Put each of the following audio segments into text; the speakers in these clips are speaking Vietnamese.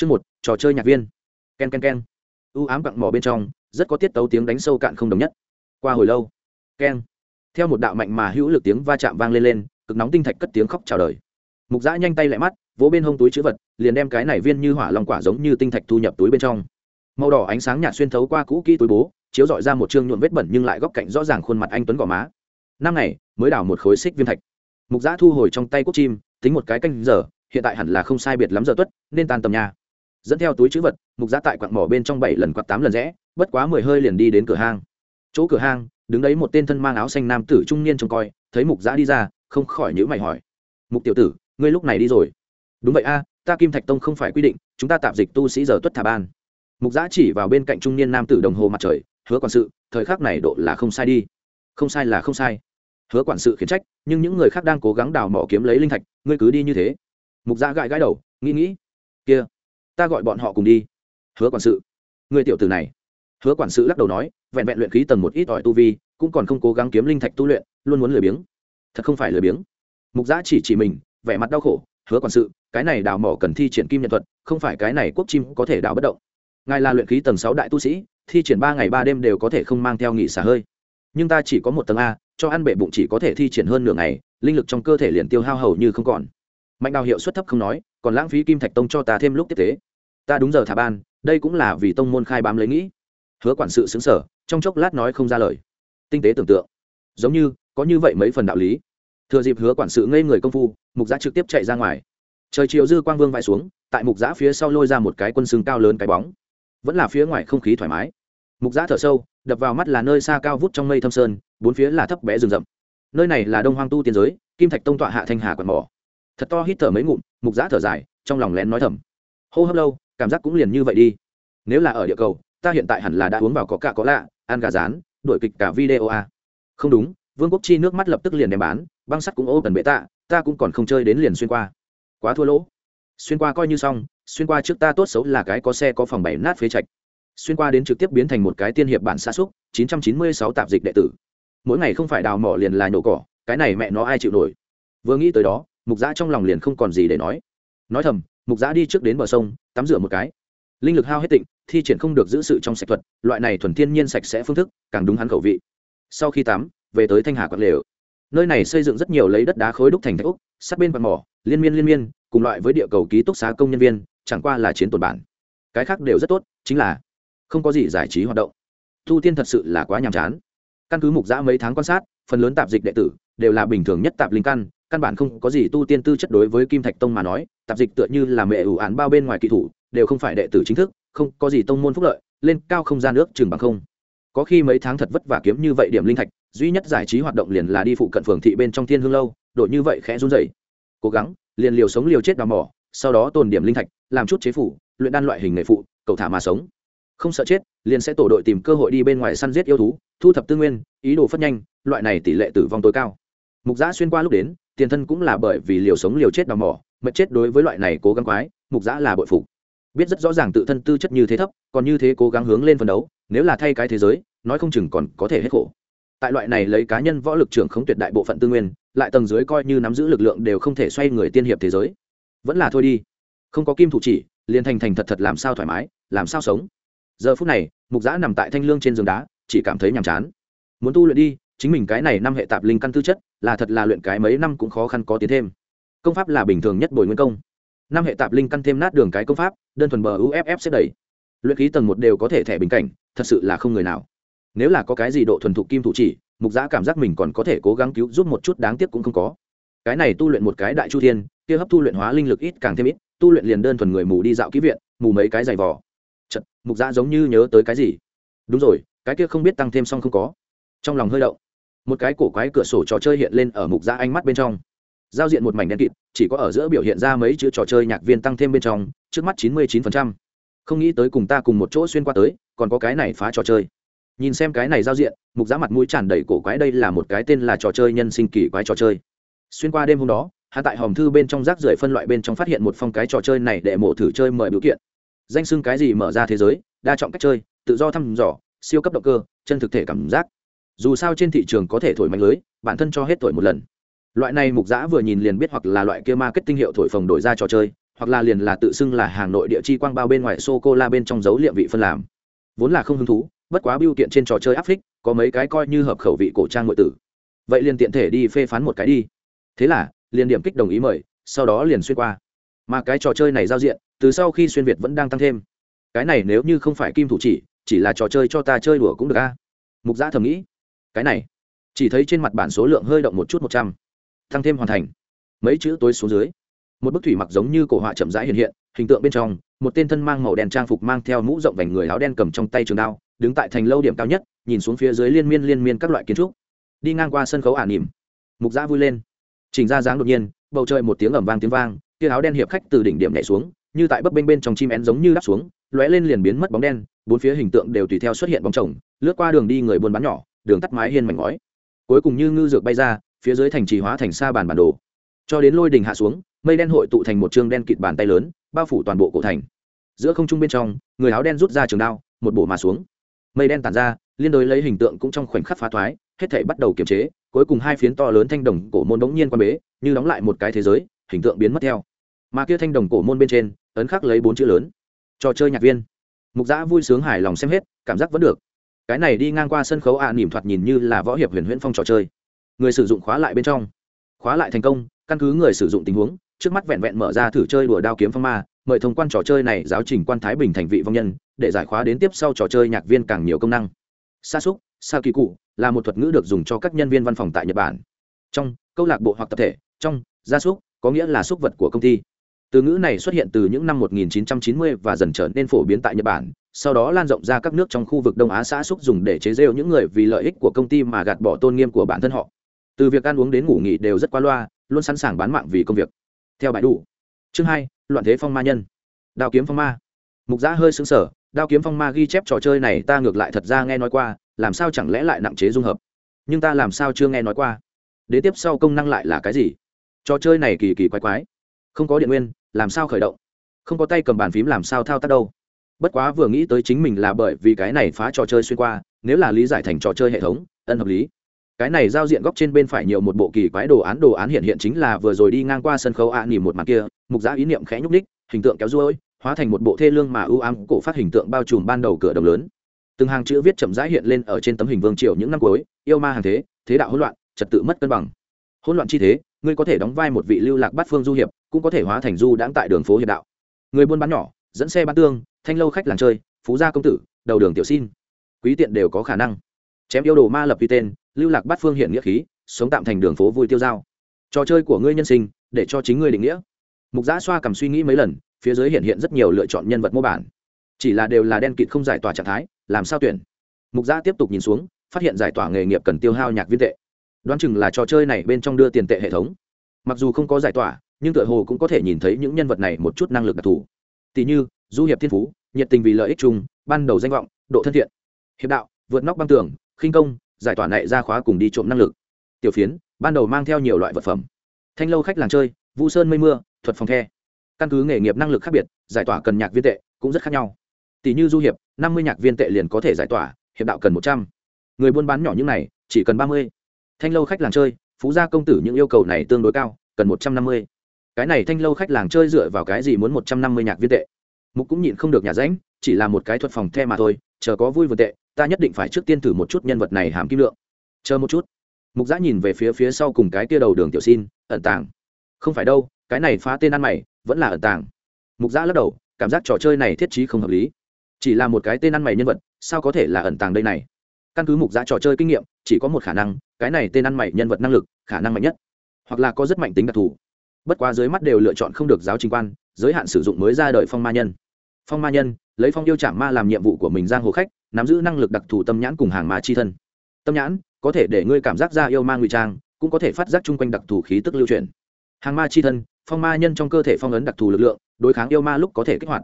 Chương một, trò chơi nhạc viên. Ken ken ken. U ám quặng mỏ bên trong, rất có tiết tấu tiếng đánh sâu cạn không đồng nhất. Qua hồi lâu, ken. Theo một đạo mạnh mà hữu lực tiếng va chạm vang lên lên, cực nóng tinh thạch cất tiếng khóc chào đời. Mục Dã nhanh tay lại mắt, vỗ bên hông túi chữ vật, liền đem cái này viên như hỏa long quả giống như tinh thạch thu nhập túi bên trong. Màu đỏ ánh sáng nhạt xuyên thấu qua cũ kỹ túi bố, chiếu rọi ra một trương nhuộm vết bẩn nhưng lại góc cạnh rõ ràng khuôn mặt anh tuấn gò má. Năm ngày mới đào một khối xích viêm thạch. Mục Dã thu hồi trong tay quốc chim, tính một cái canh giờ, hiện tại hẳn là không sai biệt lắm giờ tuất, nên tan tầm nhà dẫn theo túi chữ vật, mục giã tại quặng mỏ bên trong bảy lần quạt tám lần rẽ, bất quá mười hơi liền đi đến cửa hang. Chỗ cửa hang, đứng đấy một tên thân mang áo xanh nam tử trung niên trông coi, thấy mục giã đi ra, không khỏi nhữ mày hỏi. Mục tiểu tử, ngươi lúc này đi rồi? Đúng vậy a, ta kim thạch tông không phải quy định, chúng ta tạm dịch tu sĩ giờ tuất thả ban. Mục giã chỉ vào bên cạnh trung niên nam tử đồng hồ mặt trời, hứa quản sự, thời khắc này độ là không sai đi. Không sai là không sai. Hứa quản sự khiển trách, nhưng những người khác đang cố gắng đào mỏ kiếm lấy linh thạch, ngươi cứ đi như thế. Mục giã gãi gãi đầu, nghĩ nghĩ. Kia ta gọi bọn họ cùng đi. Hứa quản sự. Người tiểu tử này. Hứa quản sự lắc đầu nói, vẹn vẹn luyện khí tầng một ít ỏi tu vi, cũng còn không cố gắng kiếm linh thạch tu luyện, luôn muốn lười biếng. Thật không phải lười biếng. Mục giã chỉ chỉ mình, vẻ mặt đau khổ, hứa quản sự, cái này đào mỏ cần thi triển kim nhân thuật, không phải cái này quốc chim có thể đào bất động. Ngài là luyện khí tầng sáu đại tu sĩ, thi triển ba ngày ba đêm đều có thể không mang theo nghỉ xả hơi. Nhưng ta chỉ có một tầng a, cho ăn bệ bụng chỉ có thể thi triển hơn nửa ngày, linh lực trong cơ thể liền tiêu hao hầu như không còn. Mạnh đào hiệu suất thấp không nói, còn lãng phí kim thạch tông cho ta thêm lúc tiếp tế ta đúng giờ thả ban, đây cũng là vì tông môn khai bám lấy nghĩ. Hứa quản sự xứng sở trong chốc lát nói không ra lời. Tinh tế tưởng tượng. Giống như, có như vậy mấy phần đạo lý. Thừa dịp hứa quản sự ngây người công phu, mục giã trực tiếp chạy ra ngoài. Trời chiều dư quang vương vãi xuống, tại mục giã phía sau lôi ra một cái quân xương cao lớn cái bóng. Vẫn là phía ngoài không khí thoải mái. Mục giã thở sâu, đập vào mắt là nơi xa cao vút trong mây thâm sơn, bốn phía là thấp bé rừng rậm. Nơi này là đông hoang tu tiên giới, kim thạch tông tọa hạ thanh hà quạt mỏ. Thật to hít thở mấy ngụm, mục giã thở dài, trong lòng lén nói thầm. Hô hấp lâu cảm giác cũng liền như vậy đi. Nếu là ở địa cầu, ta hiện tại hẳn là đã uống vào có cả có lạ, ăn gà rán, đuổi kịch cả video a không đúng, vương quốc chi nước mắt lập tức liền đem bán, băng sắt cũng ô tần bệ tạ, ta cũng còn không chơi đến liền xuyên qua. Quá thua lỗ. Xuyên qua coi như xong, xuyên qua trước ta tốt xấu là cái có xe có phòng bảy nát phế trạch. Xuyên qua đến trực tiếp biến thành một cái tiên hiệp bản xa xúc 996 tạp dịch đệ tử. Mỗi ngày không phải đào mỏ liền là nhổ cỏ, cái này mẹ nó ai chịu nổi? Vừa nghĩ tới đó, mục giã trong lòng liền không còn gì để nói. Nói thầm, mục giã đi trước đến bờ sông tắm rửa một cái. Linh lực hao hết tịnh, thi triển không được giữ sự trong sạch thuật, loại này thuần thiên nhiên sạch sẽ phương thức, càng đúng hắn khẩu vị. Sau khi tắm, về tới thanh hà quạt lều. Nơi này xây dựng rất nhiều lấy đất đá khối đúc thành thạch úc sát bên quạt mỏ, liên miên liên miên, cùng loại với địa cầu ký túc xá công nhân viên, chẳng qua là chiến tồn bản. Cái khác đều rất tốt, chính là không có gì giải trí hoạt động. Thu tiên thật sự là quá nhàm chán. Căn cứ mục giã mấy tháng quan sát, phần lớn tạp dịch đệ tử đều là bình thường nhất tạp linh căn căn bản không có gì tu tiên tư chất đối với kim thạch tông mà nói, tạp dịch tựa như là mẹ ủ án bao bên ngoài kỳ thủ, đều không phải đệ tử chính thức, không có gì tông môn phúc lợi, lên cao không gian nước chừng bằng không. Có khi mấy tháng thật vất vả kiếm như vậy điểm linh thạch, duy nhất giải trí hoạt động liền là đi phụ cận phường thị bên trong thiên hương lâu, đội như vậy khẽ run rẩy. Cố gắng, liền liều sống liều chết đào mỏ, sau đó tồn điểm linh thạch, làm chút chế phủ, luyện đan loại hình nghề phụ, cầu thả mà sống. Không sợ chết, liền sẽ tổ đội tìm cơ hội đi bên ngoài săn giết yêu thú, thu thập tư nguyên, ý đồ phất nhanh, loại này tỷ lệ tử vong tối cao. Mục giã xuyên qua lúc đến tiền thân cũng là bởi vì liều sống liều chết đào mỏ mật chết đối với loại này cố gắng quái, mục giã là bội phục. Biết rất rõ ràng tự thân tư chất như thế thấp, còn như thế cố gắng hướng lên phân đấu, nếu là thay cái thế giới, nói không chừng còn có thể hết khổ. Tại loại này lấy cá nhân võ lực trưởng không tuyệt đại bộ phận tư nguyên, lại tầng dưới coi như nắm giữ lực lượng đều không thể xoay người tiên hiệp thế giới. Vẫn là thôi đi. Không có kim thủ chỉ, liền thành thành thật thật làm sao thoải mái, làm sao sống. Giờ phút này, mục giã nằm tại thanh lương trên giường đá, chỉ cảm thấy nhàm chán. Muốn tu luyện đi, chính mình cái này năm hệ tạp linh căn tư chất là thật là luyện cái mấy năm cũng khó khăn có tiến thêm. Công pháp là bình thường nhất bồi nguyên công. Năm hệ tạp linh căn thêm nát đường cái công pháp đơn thuần bờ uff xếp đầy. Luyện khí tầng một đều có thể thẻ bình cảnh thật sự là không người nào. Nếu là có cái gì độ thuần thục kim thủ chỉ mục giã cảm giác mình còn có thể cố gắng cứu giúp một chút đáng tiếc cũng không có. Cái này tu luyện một cái đại chu thiên kia hấp thu luyện hóa linh lực ít càng thêm ít tu luyện liền đơn thuần người mù đi dạo ký viện mù mấy cái giày vỏ Chật, mục giã giống như nhớ tới cái gì? Đúng rồi cái kia không biết tăng thêm xong không có. Trong lòng hơi đậu một cái cổ quái cửa sổ trò chơi hiện lên ở mục giã ánh mắt bên trong. Giao diện một mảnh đen kịt, chỉ có ở giữa biểu hiện ra mấy chữ trò chơi nhạc viên tăng thêm bên trong, trước mắt chín mươi chín phần trăm. Không nghĩ tới cùng ta cùng một chỗ xuyên qua tới, còn có cái này phá trò chơi. Nhìn xem cái này giao diện, mục giã mặt mũi tràn đầy cổ quái đây là một cái tên là trò chơi nhân sinh kỳ quái trò chơi. Xuyên qua đêm hôm đó hạ tại hòm thư bên trong rác rưởi phân loại bên trong phát hiện một phong cái trò chơi này để mổ thử chơi mời biểu kiện. Danh xưng cái gì mở ra thế giới, đa trọng cách chơi, tự do thăm dò, siêu cấp động cơ, chân thực thể cảm giác dù sao trên thị trường có thể thổi mạnh lưới, bản thân cho hết thổi một lần. Loại này mục giã vừa nhìn liền biết hoặc là loại kia marketing hiệu thổi phồng đổi ra trò chơi, hoặc là liền là tự xưng là hàng nội địa chi quang bao bên ngoài sô cô la bên trong dấu liệm vị phân làm. Vốn là không hứng thú, bất quá biêu kiện trên trò chơi áp phích, có mấy cái coi như hợp khẩu vị cổ trang nội tử. Vậy liền tiện thể đi phê phán một cái đi. Thế là, liền điểm kích đồng ý mời, sau đó liền xuyên qua. Mà cái trò chơi này giao diện, từ sau khi xuyên việt vẫn đang tăng thêm. Cái này nếu như không phải kim thủ chỉ chỉ là trò chơi cho ta chơi đùa cũng được a. Mục giã thầm nghĩ cái này, chỉ thấy trên mặt bản số lượng hơi động một chút một trăm, tăng thêm hoàn thành, mấy chữ tối xuống dưới, một bức thủy mặc giống như cổ họa chậm rãi hiện hiện, hình tượng bên trong, một tên thân mang màu đen trang phục mang theo mũ rộng vành người áo đen cầm trong tay trường đao, đứng tại thành lâu điểm cao nhất, nhìn xuống phía dưới liên miên liên miên các loại kiến trúc, đi ngang qua sân khấu ả nỉm, mục giã vui lên chỉnh ra dáng đột nhiên, bầu trời một tiếng ẩm vang tiếng vang, tia áo đen hiệp khách từ đỉnh điểm nhảy xuống, như tại bấp bênh bên trong chim én giống như đáp xuống, lóe lên liền biến mất bóng đen, bốn phía hình tượng đều tùy theo xuất hiện bóng chồng, lướt qua đường đi người buôn bán nhỏ đường tắt mái hiên mảnh ngói. Cuối cùng như ngư dược bay ra, phía dưới thành trì hóa thành xa bàn bản đồ. Cho đến lôi đình hạ xuống, mây đen hội tụ thành một chương đen kịt bàn tay lớn, bao phủ toàn bộ cổ thành. Giữa không trung bên trong, người áo đen rút ra trường đao, một bộ mà xuống. Mây đen tản ra, liên đối lấy hình tượng cũng trong khoảnh khắc phá thoái, hết thể bắt đầu kiềm chế, cuối cùng hai phiến to lớn thanh đồng cổ môn đống nhiên quan bế, như đóng lại một cái thế giới, hình tượng biến mất theo. Mà kia thanh đồng cổ môn bên trên, ấn khắc lấy bốn chữ lớn. Trò chơi nhạc viên. Mục giã vui sướng hài lòng xem hết, cảm giác vẫn được cái này đi ngang qua sân khấu ạ à, nỉm thoạt nhìn như là võ hiệp huyền huyễn phong trò chơi. Người sử dụng khóa lại bên trong. Khóa lại thành công căn cứ người sử dụng tình huống trước mắt vẹn vẹn mở ra thử chơi đùa đao kiếm phong ma mời thông quan trò chơi này giáo trình quan thái bình thành vị vong nhân để giải khóa đến tiếp sau trò chơi nhạc viên càng nhiều công năng. Sa súc sa kỳ cụ là một thuật ngữ được dùng cho các nhân viên văn phòng tại nhật bản. Trong câu lạc bộ hoặc tập thể trong gia súc có nghĩa là súc vật của công ty từ ngữ này xuất hiện từ những năm 1990 và dần trở nên phổ biến tại nhật bản, sau đó lan rộng ra các nước trong khu vực đông á xã xúc dùng để chế rêu những người vì lợi ích của công ty mà gạt bỏ tôn nghiêm của bản thân họ. Từ việc ăn uống đến ngủ nghỉ đều rất qua loa, luôn sẵn sàng bán mạng vì công việc. Theo bài đủ. Chương hai, loạn thế phong ma nhân. Đao kiếm phong ma. Mục giã hơi xứng sở đao kiếm phong ma ghi chép trò chơi này ta ngược lại thật ra nghe nói qua, làm sao chẳng lẽ lại nặng chế dung hợp? Nhưng ta làm sao chưa nghe nói qua? Đến tiếp sau công năng lại là cái gì? Trò chơi này kỳ kỳ quái quái không có điện nguyên làm sao khởi động? Không có tay cầm bàn phím làm sao thao tác đâu? Bất quá vừa nghĩ tới chính mình là bởi vì cái này phá trò chơi xuyên qua nếu là lý giải thành trò chơi hệ thống ân hợp lý. Cái này giao diện góc trên bên phải nhiều một bộ kỳ quái đồ án đồ án hiện hiện chính là vừa rồi đi ngang qua sân khấu ạ à, nỉ một mặt kia mục giã ý niệm khẽ nhúc ních hình tượng kéo ruôi hóa thành một bộ thê lương mà ưu ám cổ phát hình tượng bao trùm ban đầu cửa đồng lớn. Từng hàng chữ viết chậm rãi hiện lên ở trên tấm hình vương triều những năm cuối yêu ma hàng thế thế đạo hỗn loạn trật tự mất cân bằng. Hỗn loạn chi thế ngươi có thể đóng vai một vị lưu lạc bát phương du hiệp, cũng có thể hóa thành du đãng tại đường phố hiệp đạo. Người buôn bán nhỏ, dẫn xe bán tương, thanh lâu khách làng chơi, phú gia công tử, đầu đường tiểu xin. Quý tiện đều có khả năng. Chém yêu đồ ma lập vi tên, lưu lạc bát phương hiện nghĩa khí, sống tạm thành đường phố vui tiêu dao. Trò chơi của ngươi nhân sinh, để cho chính ngươi định nghĩa. Mục giã xoa cầm suy nghĩ mấy lần, phía dưới hiện hiện rất nhiều lựa chọn nhân vật mô bản. Chỉ là đều là đen kịt không giải tỏa trạng thái, làm sao tuyển? Mục giã tiếp tục nhìn xuống, phát hiện giải tỏa nghề nghiệp cần tiêu hao nhạc viên tệ đoán chừng là trò chơi này bên trong đưa tiền tệ hệ thống. Mặc dù không có giải tỏa, nhưng tựa hồ cũng có thể nhìn thấy những nhân vật này một chút năng lực đặc thù. Tỷ như, du hiệp thiên phú, nhiệt tình vì lợi ích chung, ban đầu danh vọng, độ thân thiện. Hiệp đạo, vượt nóc băng tường, khinh công, giải tỏa nệ ra khóa cùng đi trộm năng lực. Tiểu phiến, ban đầu mang theo nhiều loại vật phẩm. Thanh lâu khách làng chơi vũ sơn mây mưa, thuật phòng the. Căn cứ nghề nghiệp năng lực khác biệt, giải tỏa cần nhạc viên tệ cũng rất khác nhau. Tỷ như du hiệp, năm mươi nhạc viên tệ liền có thể giải tỏa, hiệp đạo cần một trăm. Người buôn bán nhỏ như này, chỉ cần ba mươi thanh lâu khách làng chơi, phú gia công tử những yêu cầu này tương đối cao, cần một trăm năm mươi. Cái này thanh lâu khách làng chơi dựa vào cái gì muốn một trăm năm mươi nhạc viên tệ? Mục cũng nhịn không được nhà ránh, chỉ là một cái thuật phòng the mà thôi, chờ có vui vừa tệ, ta nhất định phải trước tiên thử một chút nhân vật này hàm kim lượng. Chờ một chút. Mục giã nhìn về phía phía sau cùng cái kia đầu đường tiểu xin, ẩn tàng. Không phải đâu, cái này phá tên ăn mày, vẫn là ẩn tàng. Mục giã lắc đầu, cảm giác trò chơi này thiết trí không hợp lý. Chỉ là một cái tên ăn mày nhân vật, sao có thể là ẩn tàng đây này? Căn cứ mục giã trò chơi kinh nghiệm, chỉ có một khả năng, cái này tên ăn mày nhân vật năng lực, khả năng mạnh nhất. Hoặc là có rất mạnh tính đặc thù. Bất quá dưới mắt đều lựa chọn không được giáo trình quan, giới hạn sử dụng mới ra đời phong ma nhân. Phong ma nhân, lấy phong yêu trạm ma làm nhiệm vụ của mình giang hồ khách, nắm giữ năng lực đặc thù tâm nhãn cùng hàng ma chi thân. Tâm nhãn, có thể để ngươi cảm giác ra yêu ma ngụy trang, cũng có thể phát giác chung quanh đặc thù khí tức lưu truyền hàng ma chi thân, phong ma nhân trong cơ thể phong ấn đặc thù lực lượng, đối kháng yêu ma lúc có thể kích hoạt.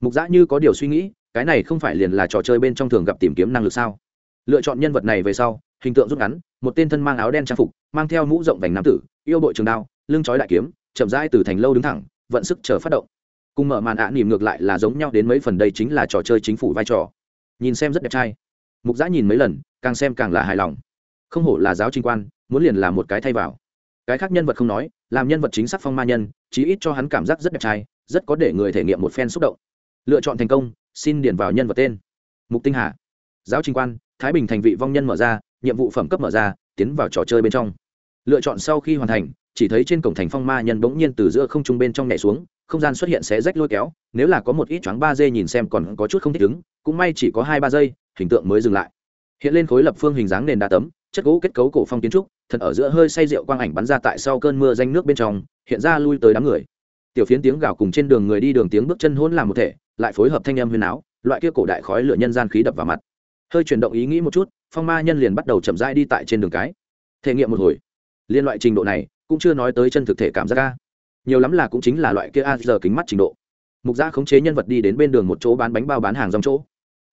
Mục giã như có điều suy nghĩ, cái này không phải liền là trò chơi bên trong thường gặp tìm kiếm năng lực sao? Lựa chọn nhân vật này về sau, hình tượng rút ngắn, một tên thân mang áo đen trang phục, mang theo mũ rộng vành nam tử, yêu bội trường đao, lưng trói đại kiếm, chậm rãi từ thành lâu đứng thẳng, vận sức chờ phát động. Cùng mở màn ạ nỉm ngược lại là giống nhau đến mấy phần đây chính là trò chơi chính phủ vai trò. Nhìn xem rất đẹp trai. Mục giã nhìn mấy lần, càng xem càng là hài lòng. Không hổ là giáo trinh quan, muốn liền là một cái thay vào. Cái khác nhân vật không nói, làm nhân vật chính xác phong ma nhân, chí ít cho hắn cảm giác rất đẹp trai, rất có để người thể nghiệm một phen xúc động. Lựa chọn thành công, xin điền vào nhân vật tên. Mục tinh hà. Giáo trình quan thái bình thành vị vong nhân mở ra, nhiệm vụ phẩm cấp mở ra, tiến vào trò chơi bên trong. Lựa chọn sau khi hoàn thành, chỉ thấy trên cổng thành phong ma nhân bỗng nhiên từ giữa không trung bên trong nhảy xuống, không gian xuất hiện xé rách lôi kéo, nếu là có một ít choáng ba giây nhìn xem còn có chút không thích ứng, cũng may chỉ có hai ba giây, hình tượng mới dừng lại. Hiện lên khối lập phương hình dáng nền đá tấm, chất gỗ kết cấu cổ phong kiến trúc, thật ở giữa hơi say rượu quang ảnh bắn ra tại sau cơn mưa danh nước bên trong, hiện ra lui tới đám người. Tiểu phiến tiếng gào cùng trên đường người đi đường tiếng bước chân hỗn làm một thể, lại phối hợp thanh âm huyền áo loại kia cổ đại khói lửa nhân gian khí đập vào mặt hơi chuyển động ý nghĩ một chút, phong ma nhân liền bắt đầu chậm rãi đi tại trên đường cái. Thể nghiệm một hồi. Liên loại trình độ này, cũng chưa nói tới chân thực thể cảm giác ca nhiều lắm là cũng chính là loại kia a giờ kính mắt trình độ. Mục gia khống chế nhân vật đi đến bên đường một chỗ bán bánh bao bán hàng dòng chỗ.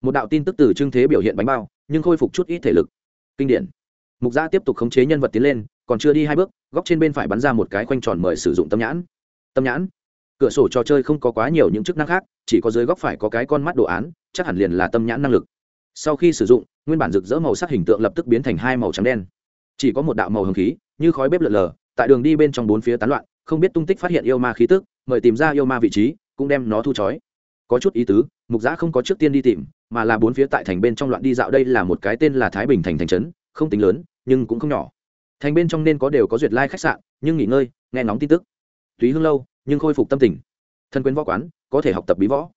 Một đạo tin tức từ trưng thế biểu hiện bánh bao, nhưng khôi phục chút ít thể lực. Kinh điển. Mục gia tiếp tục khống chế nhân vật tiến lên, còn chưa đi hai bước, góc trên bên phải bắn ra một cái khoanh tròn mời sử dụng tâm nhãn. Tâm nhãn? Cửa sổ trò chơi không có quá nhiều những chức năng khác, chỉ có dưới góc phải có cái con mắt đồ án, chắc hẳn liền là tâm nhãn năng lực sau khi sử dụng, nguyên bản rực rỡ màu sắc hình tượng lập tức biến thành hai màu trắng đen. Chỉ có một đạo màu hồng khí, như khói bếp lợn lờ, tại đường đi bên trong bốn phía tán loạn, không biết tung tích phát hiện yêu ma khí tức, mời tìm ra yêu ma vị trí, cũng đem nó thu chói. Có chút ý tứ, mục giã không có trước tiên đi tìm, mà là bốn phía tại thành bên trong loạn đi dạo đây là một cái tên là thái bình thành thành trấn, không tính lớn, nhưng cũng không nhỏ. Thành bên trong nên có đều có duyệt lai khách sạn, nhưng nghỉ ngơi, nghe nóng tin tức. Túy hương lâu, nhưng khôi phục tâm tình. Thân quyến võ quán, có thể học tập bí võ.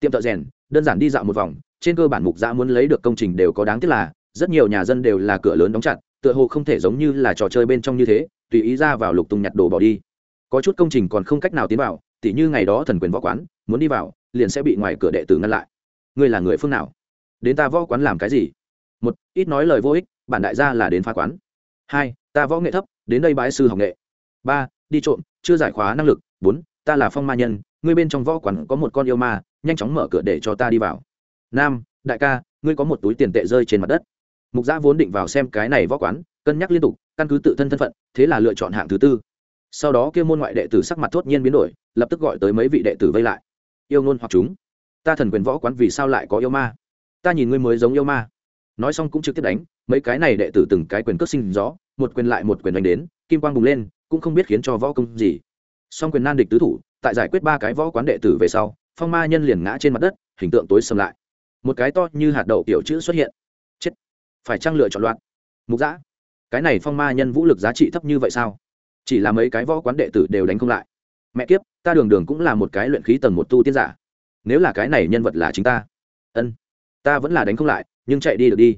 Tiệm thợ rèn, đơn giản đi dạo một vòng trên cơ bản mục giã muốn lấy được công trình đều có đáng tiếc là, rất nhiều nhà dân đều là cửa lớn đóng chặt, tựa hồ không thể giống như là trò chơi bên trong như thế, tùy ý ra vào lục tung nhặt đồ bỏ đi. Có chút công trình còn không cách nào tiến vào, tỉ như ngày đó thần quyền võ quán, muốn đi vào, liền sẽ bị ngoài cửa đệ tử ngăn lại. Ngươi là người phương nào? Đến ta võ quán làm cái gì? Một, ít nói lời vô ích, bản đại gia là đến phá quán. Hai, ta võ nghệ thấp, đến đây bái sư học nghệ. Ba, đi trộm, chưa giải khóa năng lực. Bốn, ta là phong ma nhân, ngươi bên trong võ quán có một con yêu ma, nhanh chóng mở cửa để cho ta đi vào. Nam, đại ca ngươi có một túi tiền tệ rơi trên mặt đất. Mục giã vốn định vào xem cái này võ quán cân nhắc liên tục căn cứ tự thân thân phận thế là lựa chọn hạng thứ tư. Sau đó kêu môn ngoại đệ tử sắc mặt thốt nhiên biến đổi lập tức gọi tới mấy vị đệ tử vây lại. Yêu ngôn hoặc chúng ta thần quyền võ quán vì sao lại có yêu ma? Ta nhìn ngươi mới giống yêu ma. Nói xong cũng trực tiếp đánh mấy cái này đệ tử từng cái quyền cất sinh gió một quyền lại một quyền đánh đến kim quang bùng lên cũng không biết khiến cho võ công gì. Song quyền nan địch tứ thủ tại giải quyết ba cái võ quán đệ tử về sau phong ma nhân liền ngã trên mặt đất hình tượng tối sầm lại một cái to như hạt đậu tiểu chữ xuất hiện. Chết. Phải trang lựa chọn loạn. mục giã cái này phong ma nhân vũ lực giá trị thấp như vậy sao? Chỉ là mấy cái võ quán đệ tử đều đánh không lại. Mẹ kiếp, ta đường đường cũng là một cái luyện khí tầng một tu tiên giả. Nếu là cái này nhân vật là chính ta. Ân. Ta vẫn là đánh không lại, nhưng chạy đi được đi.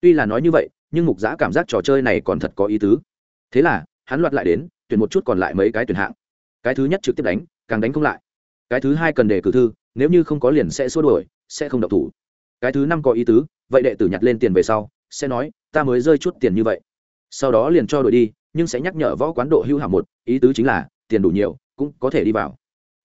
Tuy là nói như vậy, nhưng mục giã cảm giác trò chơi này còn thật có ý tứ. Thế là, hắn loạt lại đến, tuyển một chút còn lại mấy cái tuyển hạng. Cái thứ nhất trực tiếp đánh, càng đánh không lại. Cái thứ hai cần đề cử thư, nếu như không có liền sẽ xua đuổi, sẽ không độc thủ cái thứ năm có ý tứ, vậy đệ tử nhặt lên tiền về sau, sẽ nói, ta mới rơi chút tiền như vậy. Sau đó liền cho đổi đi, nhưng sẽ nhắc nhở võ quán độ hưu hạng một, ý tứ chính là, tiền đủ nhiều, cũng có thể đi vào.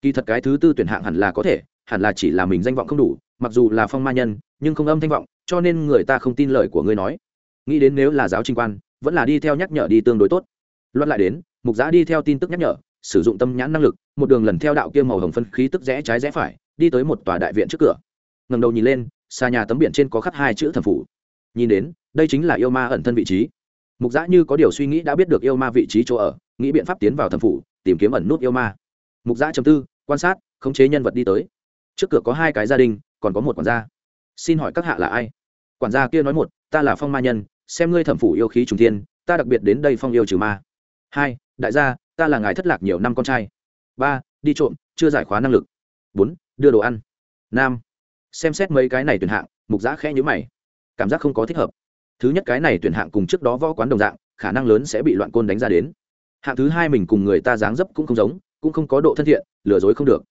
Kỳ thật cái thứ tư tuyển hạng hẳn là có thể, hẳn là chỉ là mình danh vọng không đủ, mặc dù là phong ma nhân, nhưng không âm thanh vọng, cho nên người ta không tin lời của ngươi nói. Nghĩ đến nếu là giáo trình quan, vẫn là đi theo nhắc nhở đi tương đối tốt. Loạt lại đến, mục giã đi theo tin tức nhắc nhở, sử dụng tâm nhãn năng lực, một đường lần theo đạo kia màu hồng phân khí tức rẽ trái rẽ phải, đi tới một tòa đại viện trước cửa. Ngầm đầu nhìn lên xa nhà tấm biển trên có khắc hai chữ thần phủ. Nhìn đến, đây chính là yêu ma ẩn thân vị trí. Mục giã như có điều suy nghĩ đã biết được yêu ma vị trí chỗ ở, nghĩ biện pháp tiến vào thần phủ, tìm kiếm ẩn nút yêu ma. Mục giã chấm tư, quan sát, khống chế nhân vật đi tới. Trước cửa có hai cái gia đình, còn có một quản gia. Xin hỏi các hạ là ai? Quản gia kia nói một, ta là phong ma nhân, xem ngươi thẩm phủ yêu khí trùng thiên, ta đặc biệt đến đây phong yêu trừ ma. Hai, đại gia, ta là ngài thất lạc nhiều năm con trai. Ba, đi trộm, chưa giải khóa năng lực. Bốn, đưa đồ ăn. Năm xem xét mấy cái này tuyển hạng, mục giã khẽ nhữ mày. Cảm giác không có thích hợp. Thứ nhất cái này tuyển hạng cùng trước đó võ quán đồng dạng, khả năng lớn sẽ bị loạn côn đánh ra đến. Hạng thứ hai mình cùng người ta dáng dấp cũng không giống, cũng không có độ thân thiện, lừa dối không được.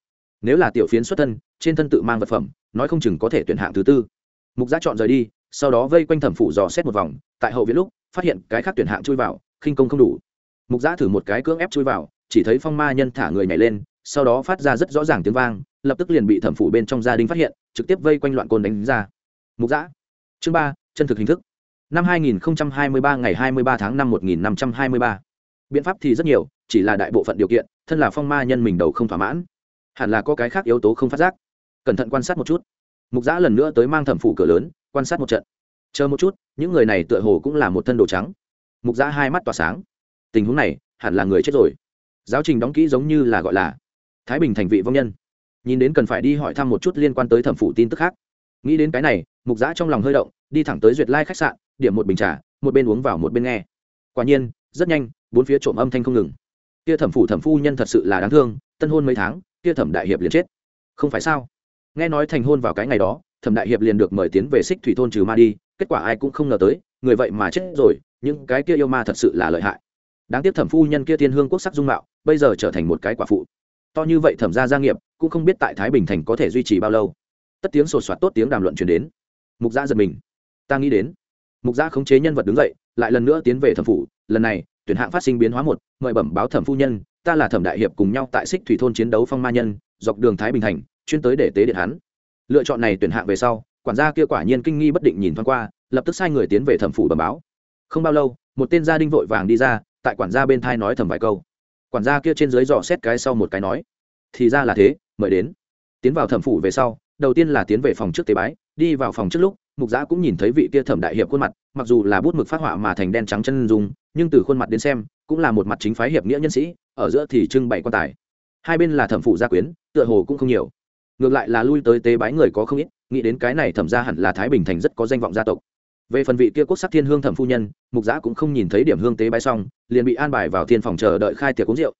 Nếu là tiểu phiến xuất thân, trên thân tự mang vật phẩm, nói không chừng có thể tuyển hạng thứ tư. Mục giã chọn rời đi, sau đó vây quanh thẩm phủ dò xét một vòng, tại hậu viện lúc, phát hiện cái khác tuyển hạng chui vào, khinh công không đủ. Mục giã thử một cái cưỡng ép chui vào, chỉ thấy phong ma nhân thả người nhảy lên, sau đó phát ra rất rõ ràng tiếng vang lập tức liền bị thẩm phủ bên trong gia đình phát hiện, trực tiếp vây quanh loạn côn đánh ra. Mục giã chương ba, chân thực hình thức. Năm 2023 ngày 23 tháng năm 1523. biện pháp thì rất nhiều, chỉ là đại bộ phận điều kiện, thân là phong ma nhân mình đầu không thỏa mãn. Hẳn là có cái khác yếu tố không phát giác. Cẩn thận quan sát một chút. Mục giã lần nữa tới mang thẩm phủ cửa lớn, quan sát một trận. Chờ một chút, những người này tựa hồ cũng là một thân đồ trắng. Mục giã hai mắt tỏa sáng. Tình huống này, hẳn là người chết rồi. Giáo trình đóng kỹ giống như là gọi là thái bình thành vị vong nhân nhìn đến cần phải đi hỏi thăm một chút liên quan tới thẩm phủ tin tức khác. Nghĩ đến cái này, mục giã trong lòng hơi động, đi thẳng tới duyệt lai khách sạn, điểm một bình trà, một bên uống vào một bên nghe. Quả nhiên, rất nhanh, bốn phía trộm âm thanh không ngừng. Kia thẩm phủ thẩm phu nhân thật sự là đáng thương, tân hôn mấy tháng, kia thẩm đại hiệp liền chết. Không phải sao? Nghe nói thành hôn vào cái ngày đó, thẩm đại hiệp liền được mời tiến về xích thủy thôn trừ ma đi, kết quả ai cũng không ngờ tới, người vậy mà chết rồi nhưng cái kia yêu ma thật sự là lợi hại. Đáng tiếc thẩm phu nhân kia thiên hương quốc sắc dung mạo, bây giờ trở thành một cái quả phụ. To như vậy thẩm ra gia nghiệp cũng không biết tại thái bình thành có thể duy trì bao lâu. Tất tiếng sột soạt tốt tiếng đàm luận chuyển đến. Mục gia giật mình. Ta nghĩ đến. Mục gia khống chế nhân vật đứng dậy, lại lần nữa tiến về thẩm phủ. Lần này, tuyển hạng phát sinh biến hóa một, mời bẩm báo thẩm phu nhân, ta là thẩm đại hiệp cùng nhau tại xích thủy thôn chiến đấu phong ma nhân, dọc đường thái bình thành, chuyên tới để tế điện hắn. Lựa chọn này tuyển hạng về sau, quản gia kia quả nhiên kinh nghi bất định nhìn thoáng qua, lập tức sai người tiến về thẩm phủ bẩm báo. Không bao lâu, một tên gia đình vội vàng đi ra, tại quản gia bên thai nói thầm vài câu. Quản gia kia trên dưới dò xét cái sau một cái nói, thì ra là thế mời đến. Tiến vào thẩm phủ về sau, đầu tiên là tiến về phòng trước tế bái, đi vào phòng trước lúc, mục giã cũng nhìn thấy vị kia thẩm đại hiệp khuôn mặt, mặc dù là bút mực phát họa mà thành đen trắng chân dùng nhưng từ khuôn mặt đến xem, cũng là một mặt chính phái hiệp nghĩa nhân sĩ, ở giữa thì trưng bày quan tài. Hai bên là thẩm phủ gia quyến, tựa hồ cũng không nhiều. Ngược lại là lui tới tế bái người có không ít, nghĩ đến cái này thẩm ra hẳn là thái bình thành rất có danh vọng gia tộc. Về phần vị kia quốc sắc thiên hương thẩm phu nhân, mục giã cũng không nhìn thấy điểm hương tế bái xong, liền bị an bài vào thiên phòng chờ đợi khai tiệc uống rượu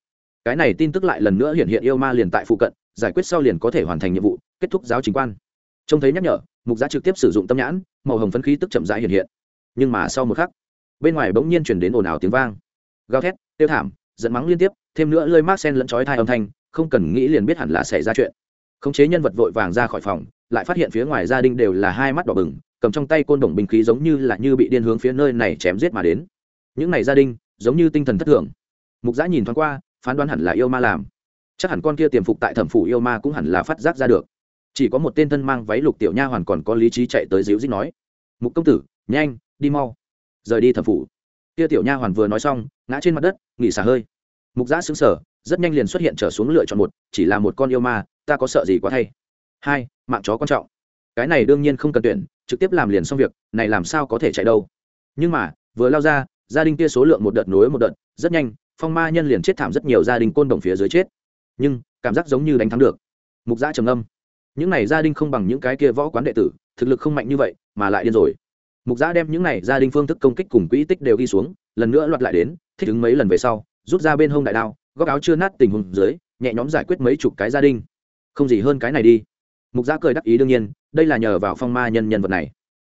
cái này tin tức lại lần nữa hiện hiện yêu ma liền tại phụ cận, giải quyết sau liền có thể hoàn thành nhiệm vụ, kết thúc giáo chính quan. Trông thấy nhắc nhở, mục giá trực tiếp sử dụng tâm nhãn, màu hồng phấn khí tức chậm rãi hiện hiện. Nhưng mà sau một khắc, bên ngoài bỗng nhiên chuyển đến ồn ào tiếng vang. Gào thét, tiêu thảm, giận mắng liên tiếp, thêm nữa lơi mát sen lẫn chói thai âm thanh, không cần nghĩ liền biết hẳn là xảy ra chuyện. Khống chế nhân vật vội vàng ra khỏi phòng, lại phát hiện phía ngoài gia đình đều là hai mắt đỏ bừng, cầm trong tay côn đồng binh khí giống như là như bị điên hướng phía nơi này chém giết mà đến. Những này gia đình, giống như tinh thần thất thường. Mục giã nhìn thoáng qua phán đoán hẳn là yêu ma làm. Chắc hẳn con kia tiềm phục tại thẩm phủ yêu ma cũng hẳn là phát giác ra được. Chỉ có một tên thân mang váy lục tiểu nha hoàn còn có lý trí chạy tới dịu dít nói, mục công tử, nhanh, đi mau. Rời đi thẩm phủ. Kia tiểu nha hoàn vừa nói xong, ngã trên mặt đất, nghỉ xả hơi. Mục giã xứng sở rất nhanh liền xuất hiện trở xuống lựa chọn một, chỉ là một con yêu ma, ta có sợ gì quá thay. Hai, mạng chó quan trọng. Cái này đương nhiên không cần tuyển, trực tiếp làm liền xong việc, này làm sao có thể chạy đâu. Nhưng mà, vừa lao ra, gia đình kia số lượng một đợt nối một đợt, rất nhanh phong ma nhân liền chết thảm rất nhiều gia đình côn đồng phía dưới chết. Nhưng, cảm giác giống như đánh thắng được. Mục giã trầm âm những này gia đình không bằng những cái kia võ quán đệ tử, thực lực không mạnh như vậy, mà lại điên rồi. Mục giã đem những này gia đình phương thức công kích cùng quỹ tích đều ghi xuống, lần nữa loạt lại đến, thích ứng mấy lần về sau, rút ra bên hông đại đao, góc áo chưa nát tình huống dưới, nhẹ nhóm giải quyết mấy chục cái gia đình. Không gì hơn cái này đi. Mục giã cười đắc ý đương nhiên, đây là nhờ vào phong ma nhân nhân vật này.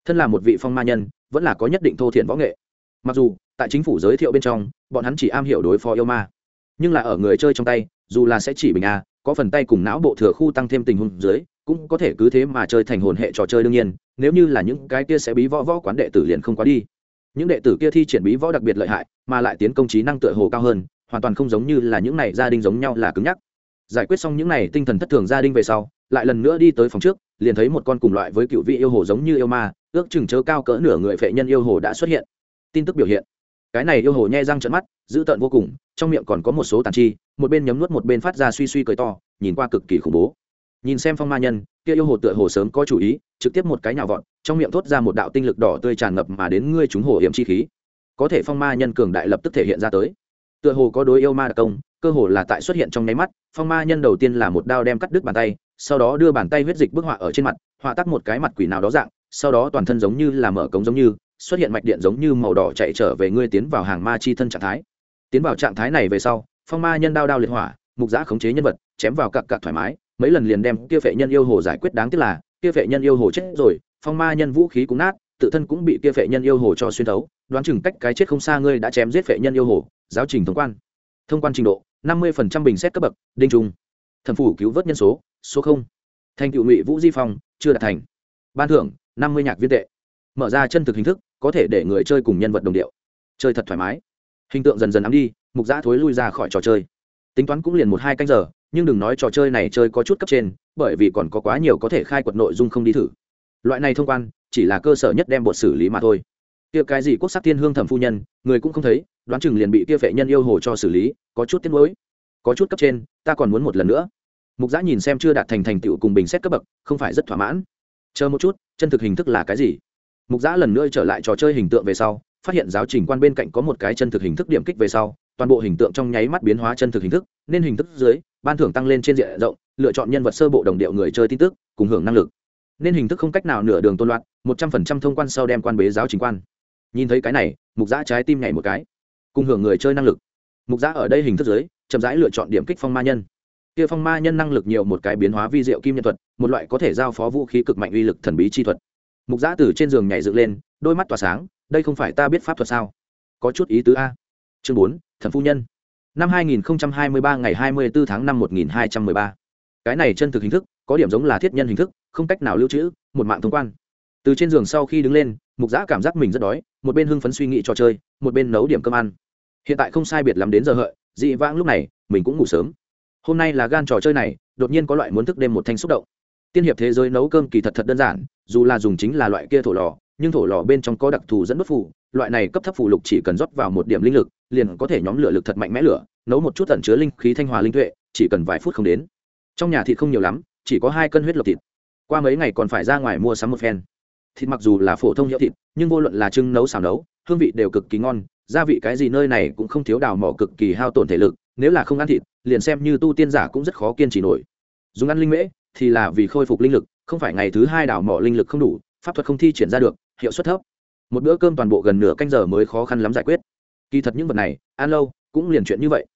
Thân là một vị phong ma nhân, vẫn là có nhất định thô thiện võ nghệ. Mặc dù tại chính phủ giới thiệu bên trong, bọn hắn chỉ am hiểu đối phó yêu ma. Nhưng là ở người chơi trong tay, dù là sẽ chỉ bình a, có phần tay cùng não bộ thừa khu tăng thêm tình huống dưới, cũng có thể cứ thế mà chơi thành hồn hệ trò chơi đương nhiên, nếu như là những cái kia sẽ bí võ võ quán đệ tử liền không quá đi. Những đệ tử kia thi triển bí võ đặc biệt lợi hại, mà lại tiến công trí năng tựa hồ cao hơn, hoàn toàn không giống như là những này gia đình giống nhau là cứng nhắc. Giải quyết xong những này tinh thần thất thường gia đình về sau, lại lần nữa đi tới phòng trước, liền thấy một con cùng loại với cựu vị yêu hồ giống như yêu ma, ước chừng chớ cao cỡ nửa người phệ nhân yêu hồ đã xuất hiện. Tin tức biểu hiện cái này yêu hồ nhe răng trận mắt, dữ tợn vô cùng, trong miệng còn có một số tàn chi, một bên nhấm nuốt một bên phát ra suy suy cười to, nhìn qua cực kỳ khủng bố. Nhìn xem phong ma nhân, kia yêu hồ tựa hồ sớm có chủ ý, trực tiếp một cái nhào vọt, trong miệng thốt ra một đạo tinh lực đỏ tươi tràn ngập mà đến ngươi chúng hồ hiểm chi khí. Có thể phong ma nhân cường đại lập tức thể hiện ra tới. Tựa hồ có đối yêu ma đặc công, cơ hồ là tại xuất hiện trong nháy mắt, phong ma nhân đầu tiên là một đao đem cắt đứt bàn tay, sau đó đưa bàn tay huyết dịch bức họa ở trên mặt, họa tắc một cái mặt quỷ nào đó dạng, sau đó toàn thân giống như là mở cống giống như xuất hiện mạch điện giống như màu đỏ chạy trở về ngươi tiến vào hàng ma chi thân trạng thái. Tiến vào trạng thái này về sau, phong ma nhân đao đao liệt hỏa, mục giã khống chế nhân vật, chém vào cặp cặp thoải mái, mấy lần liền đem kia phệ nhân yêu hồ giải quyết đáng tiếc là, kia phệ nhân yêu hồ chết rồi, phong ma nhân vũ khí cũng nát, tự thân cũng bị kia phệ nhân yêu hồ cho xuyên thấu, đoán chừng cách cái chết không xa ngươi đã chém giết phệ nhân yêu hồ, giáo trình thông quan. Thông quan trình độ, năm mươi phần trăm bình xét cấp bậc, đinh trung. Thần phủ cứu vớt nhân số số không. Thành cựu ngụy vũ di phong, chưa đạt thành. Ban thưởng, năm mươi nhạc viên tệ. Mở ra chân thực hình thức có thể để người chơi cùng nhân vật đồng điệu. Chơi thật thoải mái. Hình tượng dần dần ấm đi, mục giã thối lui ra khỏi trò chơi. Tính toán cũng liền một hai canh giờ, nhưng đừng nói trò chơi này chơi có chút cấp trên, bởi vì còn có quá nhiều có thể khai quật nội dung không đi thử. Loại này thông quan, chỉ là cơ sở nhất đem bột xử lý mà thôi. Kia cái gì quốc sắc tiên hương thẩm phu nhân, người cũng không thấy, đoán chừng liền bị kia phệ nhân yêu hồ cho xử lý, có chút tiếc nuối. Có chút cấp trên, ta còn muốn một lần nữa. Mục giã nhìn xem chưa đạt thành thành tựu cùng bình xét cấp bậc, không phải rất thỏa mãn. Chờ một chút, chân thực hình thức là cái gì? Mục giã lần nữa trở lại trò chơi hình tượng về sau, phát hiện giáo trình quan bên cạnh có một cái chân thực hình thức điểm kích về sau, toàn bộ hình tượng trong nháy mắt biến hóa chân thực hình thức, nên hình thức dưới, ban thưởng tăng lên trên diện rộng, lựa chọn nhân vật sơ bộ đồng điệu người chơi tin tức, cùng hưởng năng lực. Nên hình thức không cách nào nửa đường tôn loạn, một trăm phần trăm thông quan sau đem quan bế giáo chính quan. Nhìn thấy cái này, mục giã trái tim nhảy một cái. Cùng hưởng người chơi năng lực. Mục giã ở đây hình thức dưới, chậm rãi lựa chọn điểm kích phong ma nhân. Kia phong ma nhân năng lực nhiều một cái biến hóa vi diệu kim nhân thuật, một loại có thể giao phó vũ khí cực mạnh uy lực thần bí chi thuật mục giã từ trên giường nhảy dựng lên, đôi mắt tỏa sáng, đây không phải ta biết pháp thuật sao? Có chút ý tứ a. Chương bốn, thần phu nhân. Năm 2023 ngày 24 tháng 5 1213. cái này chân thực hình thức, có điểm giống là thiết nhân hình thức, không cách nào lưu trữ, một mạng thông quan. Từ trên giường sau khi đứng lên, mục giã cảm giác mình rất đói, một bên hưng phấn suy nghĩ trò chơi, một bên nấu điểm cơm ăn. Hiện tại không sai biệt lắm đến giờ hợi, dị vãng lúc này, mình cũng ngủ sớm. Hôm nay là gan trò chơi này, đột nhiên có loại muốn thức đêm một thanh xúc động tiên hiệp thế giới nấu cơm kỳ thật thật đơn giản, dù là dùng chính là loại kia thổ lò, nhưng thổ lò bên trong có đặc thù dẫn bất phủ loại này cấp thấp phù lục chỉ cần rót vào một điểm linh lực, liền có thể nhóm lửa lực thật mạnh mẽ lửa, nấu một chút tẩn chứa linh khí thanh hòa linh tuệ, chỉ cần vài phút không đến. Trong nhà thịt không nhiều lắm, chỉ có hai cân huyết lộc thịt. Qua mấy ngày còn phải ra ngoài mua sắm một phen. Thịt mặc dù là phổ thông hiệu thịt, nhưng vô luận là trưng nấu, xào nấu, hương vị đều cực kỳ ngon, gia vị cái gì nơi này cũng không thiếu đào mỏ cực kỳ hao tổn thể lực, nếu là không ăn thịt, liền xem như tu tiên giả cũng rất khó kiên trì nổi. Dùng ăn linh mễ thì là vì khôi phục linh lực, không phải ngày thứ hai đảo mỏ linh lực không đủ, pháp thuật không thi triển ra được, hiệu suất thấp. Một bữa cơm toàn bộ gần nửa canh giờ mới khó khăn lắm giải quyết. Kỳ thật những vật này, ăn lâu, cũng liền chuyện như vậy.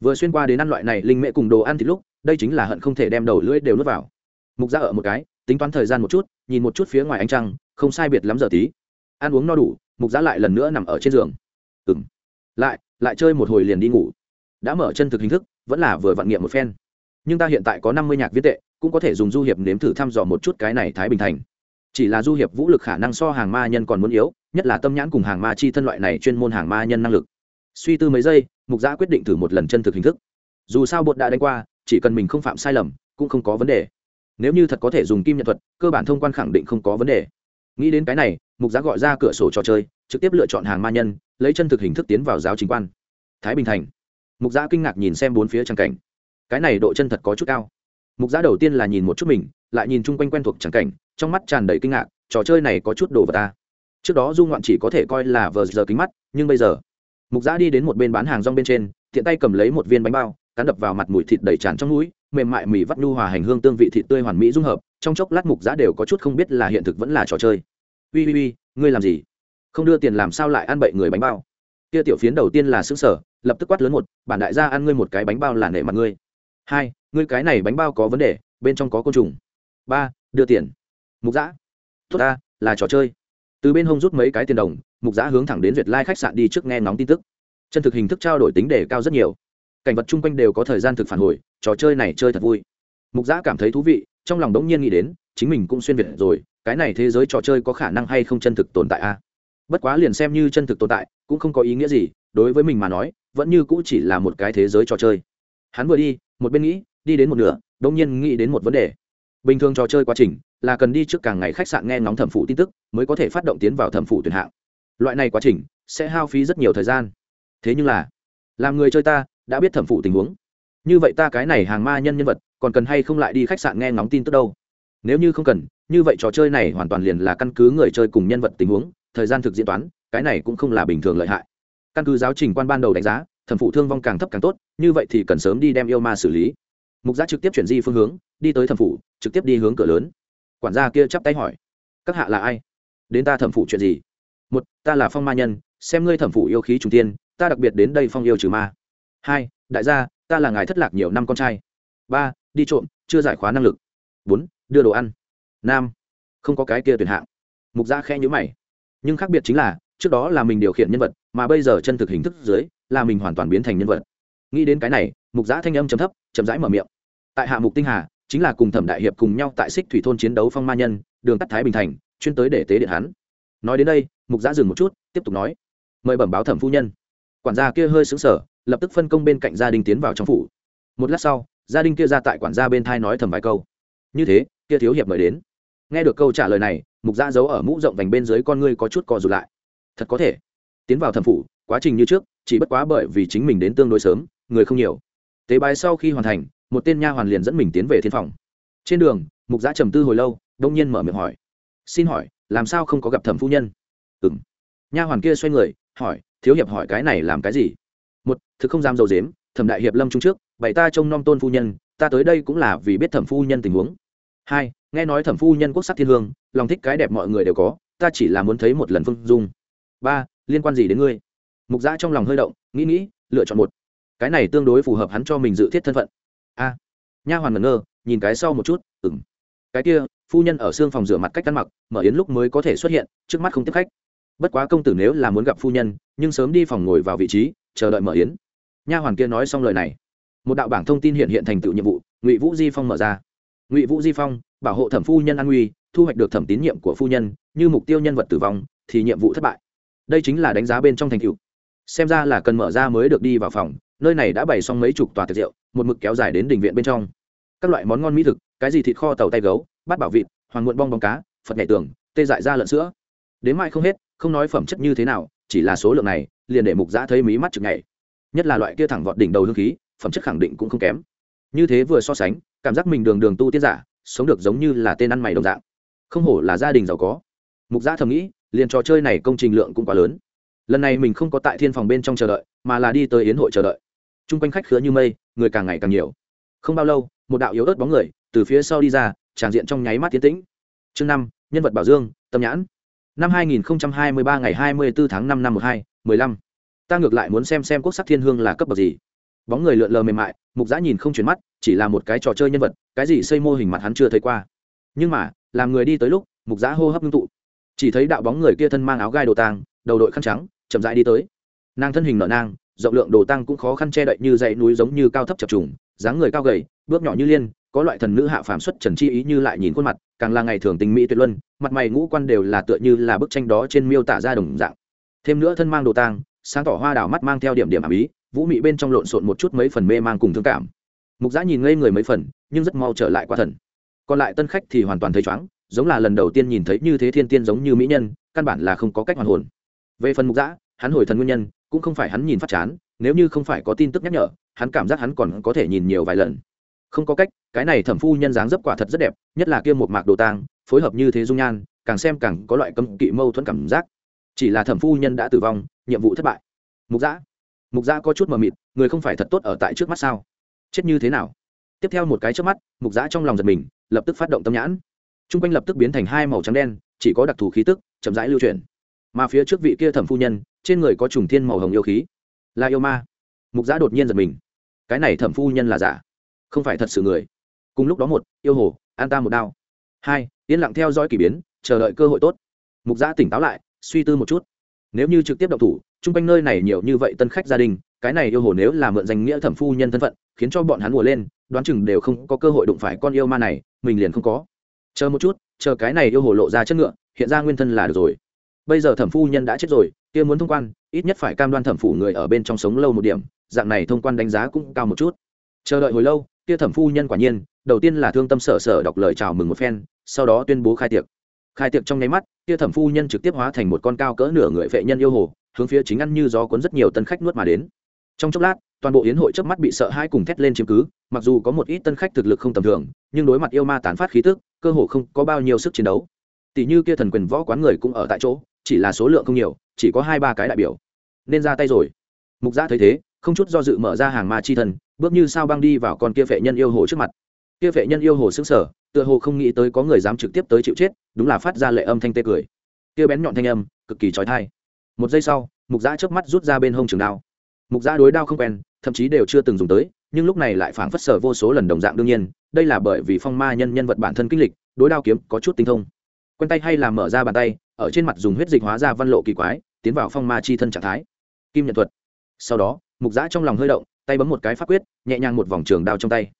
Vừa xuyên qua đến ăn loại này linh mễ cùng đồ ăn thì lúc, đây chính là hận không thể đem đầu lưỡi đều nuốt vào. Mục ra ở một cái, tính toán thời gian một chút, nhìn một chút phía ngoài ánh trăng, không sai biệt lắm giờ tí. Ăn uống no đủ, mục giã lại lần nữa nằm ở trên giường. Ừ m lại lại chơi một hồi liền đi ngủ. Đã mở chân thực hình thức, vẫn là vừa vặn nghiệm một phen nhưng ta hiện tại có năm mươi nhạc viết tệ, cũng có thể dùng du hiệp nếm thử thăm dò một chút cái này thái bình thành. Chỉ là du hiệp vũ lực khả năng so hàng ma nhân còn muốn yếu, nhất là tâm nhãn cùng hàng ma chi thân loại này chuyên môn hàng ma nhân năng lực. Suy tư mấy giây, mục giã quyết định thử một lần chân thực hình thức. Dù sao bột đã đánh qua, chỉ cần mình không phạm sai lầm, cũng không có vấn đề. Nếu như thật có thể dùng kim nhật thuật, cơ bản thông quan khẳng định không có vấn đề. Nghĩ đến cái này, mục giã gọi ra cửa sổ trò chơi, trực tiếp lựa chọn hàng ma nhân, lấy chân thực hình thức tiến vào giáo chính quan. Thái bình thành. Mục giã kinh ngạc nhìn xem bốn phía trang cảnh cái này độ chân thật có chút cao. Mục giã đầu tiên là nhìn một chút mình, lại nhìn chung quanh quen thuộc trắng cảnh, trong mắt tràn đầy kinh ngạc, trò chơi này có chút đồ vật ta. Trước đó du ngoạn chỉ có thể coi là vờ giờ kính mắt, nhưng bây giờ, mục giã đi đến một bên bán hàng rong bên trên, tiện tay cầm lấy một viên bánh bao, cắn đập vào mặt mùi thịt đầy tràn trong mũi, mềm mại mì vắt nhu hòa hành hương tương vị thịt tươi hoàn mỹ dung hợp, trong chốc lát mục giã đều có chút không biết là hiện thực vẫn là trò chơi. Ui ui ui ngươi làm gì? Không đưa tiền làm sao lại ăn bậy người bánh bao? Kia tiểu phiến đầu tiên là xứ sở lập tức quát lớn một, bản đại gia ăn ngươi một cái bánh bao là nể mặt ngươi hai, ngươi cái này bánh bao có vấn đề, bên trong có côn trùng. Ba, đưa tiền. Mục giã tốt ta, là trò chơi. Từ bên hông rút mấy cái tiền đồng, mục giã hướng thẳng đến duyệt lai khách sạn đi trước nghe ngóng tin tức. Chân thực hình thức trao đổi tính đề cao rất nhiều. Cảnh vật chung quanh đều có thời gian thực phản hồi, trò chơi này chơi thật vui. Mục giã cảm thấy thú vị, trong lòng đống nhiên nghĩ đến, chính mình cũng xuyên việt rồi, cái này thế giới trò chơi có khả năng hay không chân thực tồn tại a? Bất quá liền xem như chân thực tồn tại, cũng không có ý nghĩa gì, đối với mình mà nói, vẫn như cũ chỉ là một cái thế giới trò chơi hắn vừa đi, một bên nghĩ, đi đến một nửa, đống nhiên nghĩ đến một vấn đề. Bình thường trò chơi quá trình là cần đi trước càng ngày khách sạn nghe ngóng thẩm phụ tin tức, mới có thể phát động tiến vào thẩm phụ tuyển hạng. Loại này quá trình sẽ hao phí rất nhiều thời gian. Thế nhưng là, làm người chơi ta đã biết thẩm phụ tình huống. Như vậy ta cái này hàng ma nhân nhân vật, còn cần hay không lại đi khách sạn nghe ngóng tin tức đâu? Nếu như không cần, như vậy trò chơi này hoàn toàn liền là căn cứ người chơi cùng nhân vật tình huống, thời gian thực diễn toán, cái này cũng không là bình thường lợi hại. Căn cứ giáo trình quan ban đầu đánh giá thẩm phụ thương vong càng thấp càng tốt, như vậy thì cần sớm đi đem yêu ma xử lý. Mục gia trực tiếp chuyển di phương hướng, đi tới thẩm phụ, trực tiếp đi hướng cửa lớn. Quản gia kia chắp tay hỏi, các hạ là ai? Đến ta thẩm phụ chuyện gì? Một, ta là phong ma nhân, xem ngươi thẩm phụ yêu khí trung tiên ta đặc biệt đến đây phong yêu trừ ma. Hai, đại gia, ta là ngài thất lạc nhiều năm con trai. Ba, đi trộm, chưa giải khóa năng lực. Bốn, đưa đồ ăn. Năm không có cái kia tuyển hạng. Mục gia khe nhữ mày. Nhưng khác biệt chính là, trước đó là mình điều khiển nhân vật, mà bây giờ chân thực hình thức dưới là mình hoàn toàn biến thành nhân vật. Nghĩ đến cái này, mục giã thanh âm chấm thấp, chậm rãi mở miệng. Tại hạ mục tinh hà, chính là cùng thẩm đại hiệp cùng nhau tại xích thủy thôn chiến đấu phong ma nhân, đường tắt thái bình thành, chuyên tới để tế điện hắn. Nói đến đây, mục giã dừng một chút, tiếp tục nói. Mời bẩm báo thẩm phu nhân. Quản gia kia hơi xứng sở lập tức phân công bên cạnh gia đình tiến vào trong phủ. Một lát sau, gia đình kia ra tại quản gia bên thai nói thầm vài câu. Như thế, kia thiếu hiệp mời đến. Nghe được câu trả lời này, mục giã giấu ở mũ rộng vành bên dưới con ngươi có chút cò rụt lại. Thật có thể. Tiến vào thẩm phủ, quá trình như trước chỉ bất quá bởi vì chính mình đến tương đối sớm, người không nhiều. Tế bài sau khi hoàn thành, một tên nha hoàn liền dẫn mình tiến về thiên phòng. Trên đường, mục giã trầm tư hồi lâu, đông nhiên mở miệng hỏi. Xin hỏi, làm sao không có gặp thẩm phu nhân? Ừng nha hoàn kia xoay người, hỏi, thiếu hiệp hỏi cái này làm cái gì? Một, thực không dám dầu dếm, thẩm đại hiệp lâm trung trước bảy ta trông nom tôn phu nhân, ta tới đây cũng là vì biết thẩm phu nhân tình huống. Hai, nghe nói thẩm phu nhân quốc sắc thiên hương, lòng thích cái đẹp mọi người đều có, ta chỉ là muốn thấy một lần phương dung. Ba, liên quan gì đến ngươi? Mục giã trong lòng hơi động, nghĩ nghĩ, lựa chọn một. Cái này tương đối phù hợp hắn cho mình dự thiết thân phận. A. Nha hoàn ngẩn ngơ, nhìn cái sau một chút ừng cái kia, phu nhân ở xương phòng rửa mặt cách ăn mặc, mở yến lúc mới có thể xuất hiện, trước mắt không tiếp khách. Bất quá công tử nếu là muốn gặp phu nhân, nhưng sớm đi phòng ngồi vào vị trí, chờ đợi mở yến. Nha hoàn kia nói xong lời này. Một đạo bảng thông tin hiện hiện thành tựu nhiệm vụ, ngụy vũ di phong mở ra. Ngụy vũ di phong, bảo hộ thẩm phu nhân an nguy, thu hoạch được thẩm tín nhiệm của phu nhân, như mục tiêu nhân vật tử vong, thì nhiệm vụ thất bại. Đây chính là đánh giá bên trong thành tựu xem ra là cần mở ra mới được đi vào phòng, nơi này đã bày xong mấy chục tòa tiệc rượu, một mực kéo dài đến đình viện bên trong. Các loại món ngon mỹ thực, cái gì thịt kho, tàu tay gấu, bát bảo vịt, hoàng muộn bong bóng cá, phật nhảy tường, tê dại ra lợn sữa. Đến mai không hết, không nói phẩm chất như thế nào, chỉ là số lượng này, liền để mục giã thấy mí mắt chực nhảy. Nhất là loại kia thẳng vọt đỉnh đầu hương khí, phẩm chất khẳng định cũng không kém. Như thế vừa so sánh, cảm giác mình đường đường tu tiên giả, sống được giống như là tên ăn mày đồng dạng. Không hổ là gia đình giàu có. Mục giã thầm nghĩ, liền trò chơi này công trình lượng cũng quá lớn lần này mình không có tại thiên phòng bên trong chờ đợi, mà là đi tới yến hội chờ đợi. T r u n g quanh khách khứa như mây, người càng ngày càng nhiều. Không bao lâu, một đạo yếu ớt bóng người từ phía sau đi ra, tràn diện trong nháy mắt tiến tĩnh. Chương năm, nhân vật bảo dương, tâm nhãn. Năm hai nghìn hai mươi ba ngày hai mươi bốn tháng năm năm một hai, mười lăm. Ta ngược lại muốn xem xem quốc sắc thiên hương là cấp bậc gì. Bóng người lượn lờ mềm mại, mục giã nhìn không chuyển mắt, chỉ là một cái trò chơi nhân vật, cái gì xây mô hình mặt hắn chưa thấy qua. Nhưng mà, làm người đi tới lúc, mục giã hô hấp ngưng tụ. Chỉ thấy đạo bóng người kia thân mang áo gai đồ tàng, đầu đội khăn trắng chậm rãi đi tới. Nàng thân hình nở nang, rộng lượng đồ tăng cũng khó khăn che đậy như dãy núi giống như cao thấp chập trùng, dáng người cao gầy, bước nhỏ như liên, có loại thần nữ hạ phàm xuất trần chi ý như lại nhìn khuôn mặt, càng là ngày thường tình mỹ tuyệt luân, mặt mày ngũ quan đều là tựa như là bức tranh đó trên miêu tả ra đồng dạng. Thêm nữa thân mang đồ tang, sáng tỏ hoa đào mắt mang theo điểm điểm ảm ý, vũ mị bên trong lộn xộn một chút mấy phần mê mang cùng thương cảm. Mục giã nhìn ngây người mấy phần, nhưng rất mau trở lại qua thần. Còn lại tân khách thì hoàn toàn thấy chóng giống là lần đầu tiên nhìn thấy như thế thiên tiên giống như mỹ nhân, căn bản là không có cách hoàn hồn về phần mục giã hắn hồi thần nguyên nhân, cũng không phải hắn nhìn phát chán, nếu như không phải có tin tức nhắc nhở, hắn cảm giác hắn còn có thể nhìn nhiều vài lần. Không có cách, cái này thẩm phu nhân dáng dấp quả thật rất đẹp, nhất là kia một mạc đồ tang, phối hợp như thế dung nhan, càng xem càng có loại cấm kỵ mâu thuẫn cảm giác. Chỉ là thẩm phu nhân đã tử vong, nhiệm vụ thất bại. Mục giã mục giã có chút mờ mịt, người không phải thật tốt ở tại trước mắt sao? Chết như thế nào? Tiếp theo một cái trước mắt, mục giã trong lòng giật mình, lập tức phát động tâm nhãn. T r u n g quanh lập tức biến thành hai màu trắng đen, chỉ có đặc thù khí tức, chậm rãi lưu truyền mà phía trước vị kia thẩm phu nhân, trên người có trùng thiên màu hồng yêu khí. Là yêu ma. Mục giã đột nhiên giật mình. Cái này thẩm phu nhân là giả? Không phải thật sự người. Cùng lúc đó một, yêu hồ, an ta một đao. Hai, yên lặng theo dõi k ỳ biến, chờ đợi cơ hội tốt. Mục giã tỉnh táo lại, suy tư một chút. Nếu như trực tiếp động thủ, chung quanh nơi này nhiều như vậy tân khách gia đình, cái này yêu hồ nếu là mượn danh nghĩa thẩm phu nhân thân phận, khiến cho bọn hắn mùa lên, đoán chừng đều không có cơ hội đụng phải con yêu ma này, mình liền không có. Chờ một chút, chờ cái này yêu hồ lộ ra chất ngựa, hiện ra nguyên thân là được rồi bây giờ thẩm phu nhân đã chết rồi, kia muốn thông quan, ít nhất phải cam đoan thẩm phủ người ở bên trong sống lâu một điểm, dạng này thông quan đánh giá cũng cao một chút. Chờ đợi hồi lâu, kia thẩm phu nhân quả nhiên, đầu tiên là thương tâm sở sở đọc lời chào mừng một phen, sau đó tuyên bố khai tiệc. Khai tiệc trong nháy mắt, kia thẩm phu nhân trực tiếp hóa thành một con cao cỡ nửa người vệ nhân yêu hồ, hướng phía chính ăn như gió cuốn rất nhiều tân khách nuốt mà đến. Trong chốc lát, toàn bộ yến hội trước mắt bị sợ hãi cùng thét lên chiếm cứ, mặc dù có một ít tân khách thực lực không tầm thường, nhưng đối mặt yêu ma tán phát khí tức, cơ hồ không có bao nhiêu sức chiến đấu. Tỷ như kia thần quyền võ quán người cũng ở tại chỗ chỉ là số lượng không nhiều, chỉ có hai ba cái đại biểu. Nên ra tay rồi. Mục gia thấy thế, không chút do dự mở ra hàng ma chi thần bước như sao băng đi vào con kia vệ nhân yêu hồ trước mặt. Kia vệ nhân yêu hồ sững sờ, tựa hồ không nghĩ tới có người dám trực tiếp tới chịu chết, đúng là phát ra lệ âm thanh tê cười. Kia bén nhọn thanh âm, cực kỳ trói thai một giây sau, mục giã chớp mắt rút ra bên hông trường đao. Mục giã đối đao không quen, thậm chí đều chưa từng dùng tới, nhưng lúc này lại phảng phất sở vô số lần đồng dạng đương nhiên, đây là bởi vì phong ma nhân nhân vật bản thân kinh lịch, đối đao kiếm có chút tinh thông. Quen tay hay là mở ra bàn tay ở trên mặt dùng huyết dịch hóa ra văn lộ kỳ quái, tiến vào phong ma chi thân trạng thái. Kim nhận thuật. Sau đó, mục giã trong lòng hơi động, tay bấm một cái pháp quyết, nhẹ nhàng một vòng trường đao trong tay.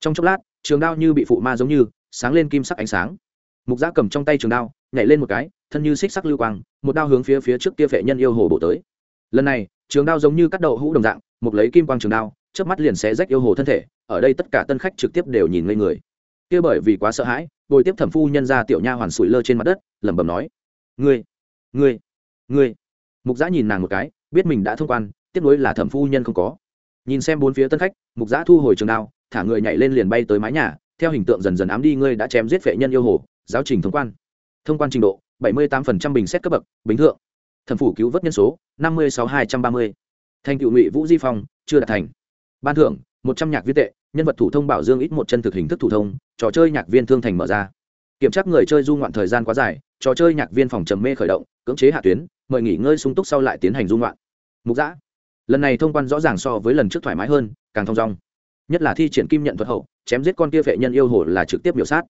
Trong chốc lát, trường đao như bị phụ ma giống như, sáng lên kim sắc ánh sáng. Mục giã cầm trong tay trường đao, nhảy lên một cái, thân như xích sắc lưu quang, một đao hướng phía phía trước kia vệ nhân yêu hồ bổ tới. Lần này, trường đao giống như cắt đậu hũ đồng dạng, mục lấy kim quang trường đao trước mắt liền xé rách yêu hồ thân thể, ở đây tất cả tân khách trực tiếp đều nhìn ngây người. Kia bởi vì quá sợ hãi, bồi tiếp thẩm phu nhân ra tiểu nha hoàn sủi lơ trên mặt đất, lẩm bẩm nói ngươi ngươi ngươi. Mục giã nhìn nàng một cái, biết mình đã thông quan tiếp nối là thẩm phu nhân không có. Nhìn xem bốn phía tân khách, mục giã thu hồi trường đao, thả người nhảy lên liền bay tới mái nhà, theo hình tượng dần dần ám đi ngươi đã chém giết vệ nhân yêu hồ, giáo trình thông quan. Thông quan trình độ 78% bình xét cấp bậc, bình thượng. Thẩm phủ cứu vớt nhân số 56 230. thành cựu ngụy vũ di phong, chưa đạt thành. Ban thưởng, một trăm nhạc viên tệ, nhân vật thủ thông bảo dương ít một chân thực hình thức thủ thông, trò chơi nhạc viên thương thành mở ra. Kiểm tra người chơi du ngoạn thời gian quá dài trò chơi nhạc viên phòng trầm mê khởi động, cưỡng chế hạ tuyến, mời nghỉ ngơi sung túc sau lại tiến hành dung loạn. Mục giã lần này thông quan rõ ràng so với lần trước thoải mái hơn, càng thong dong. Nhất là thi triển kim nhận thuật hậu, chém giết con kia vệ nhân yêu hồ là trực tiếp biểu sát.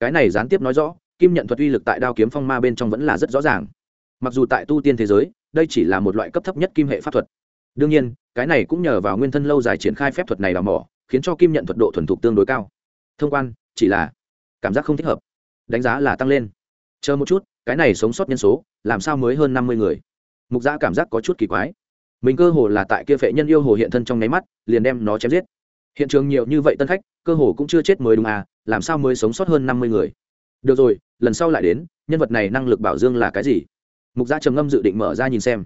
Cái này gián tiếp nói rõ, kim nhận thuật uy lực tại đao kiếm phong ma bên trong vẫn là rất rõ ràng. Mặc dù tại tu tiên thế giới, đây chỉ là một loại cấp thấp nhất kim hệ pháp thuật. Đương nhiên, cái này cũng nhờ vào nguyên thân lâu dài triển khai phép thuật này đào mỏ, khiến cho kim nhận thuật độ thuần thục tương đối cao. Thông quan, chỉ là cảm giác không thích hợp. Đánh giá là tăng lên chờ một chút, cái này sống sót nhân số, làm sao mới hơn năm mươi người? Mục gia cảm giác có chút kỳ quái. Mình cơ hồ là tại kia phệ nhân yêu hồ hiện thân trong nháy mắt, liền đem nó chém giết. Hiện trường nhiều như vậy tân khách, cơ hồ cũng chưa chết mới đúng à làm sao mới sống sót hơn năm mươi người? Được rồi, lần sau lại đến, nhân vật này năng lực bảo dương là cái gì? Mục gia trầm ngâm dự định mở ra nhìn xem.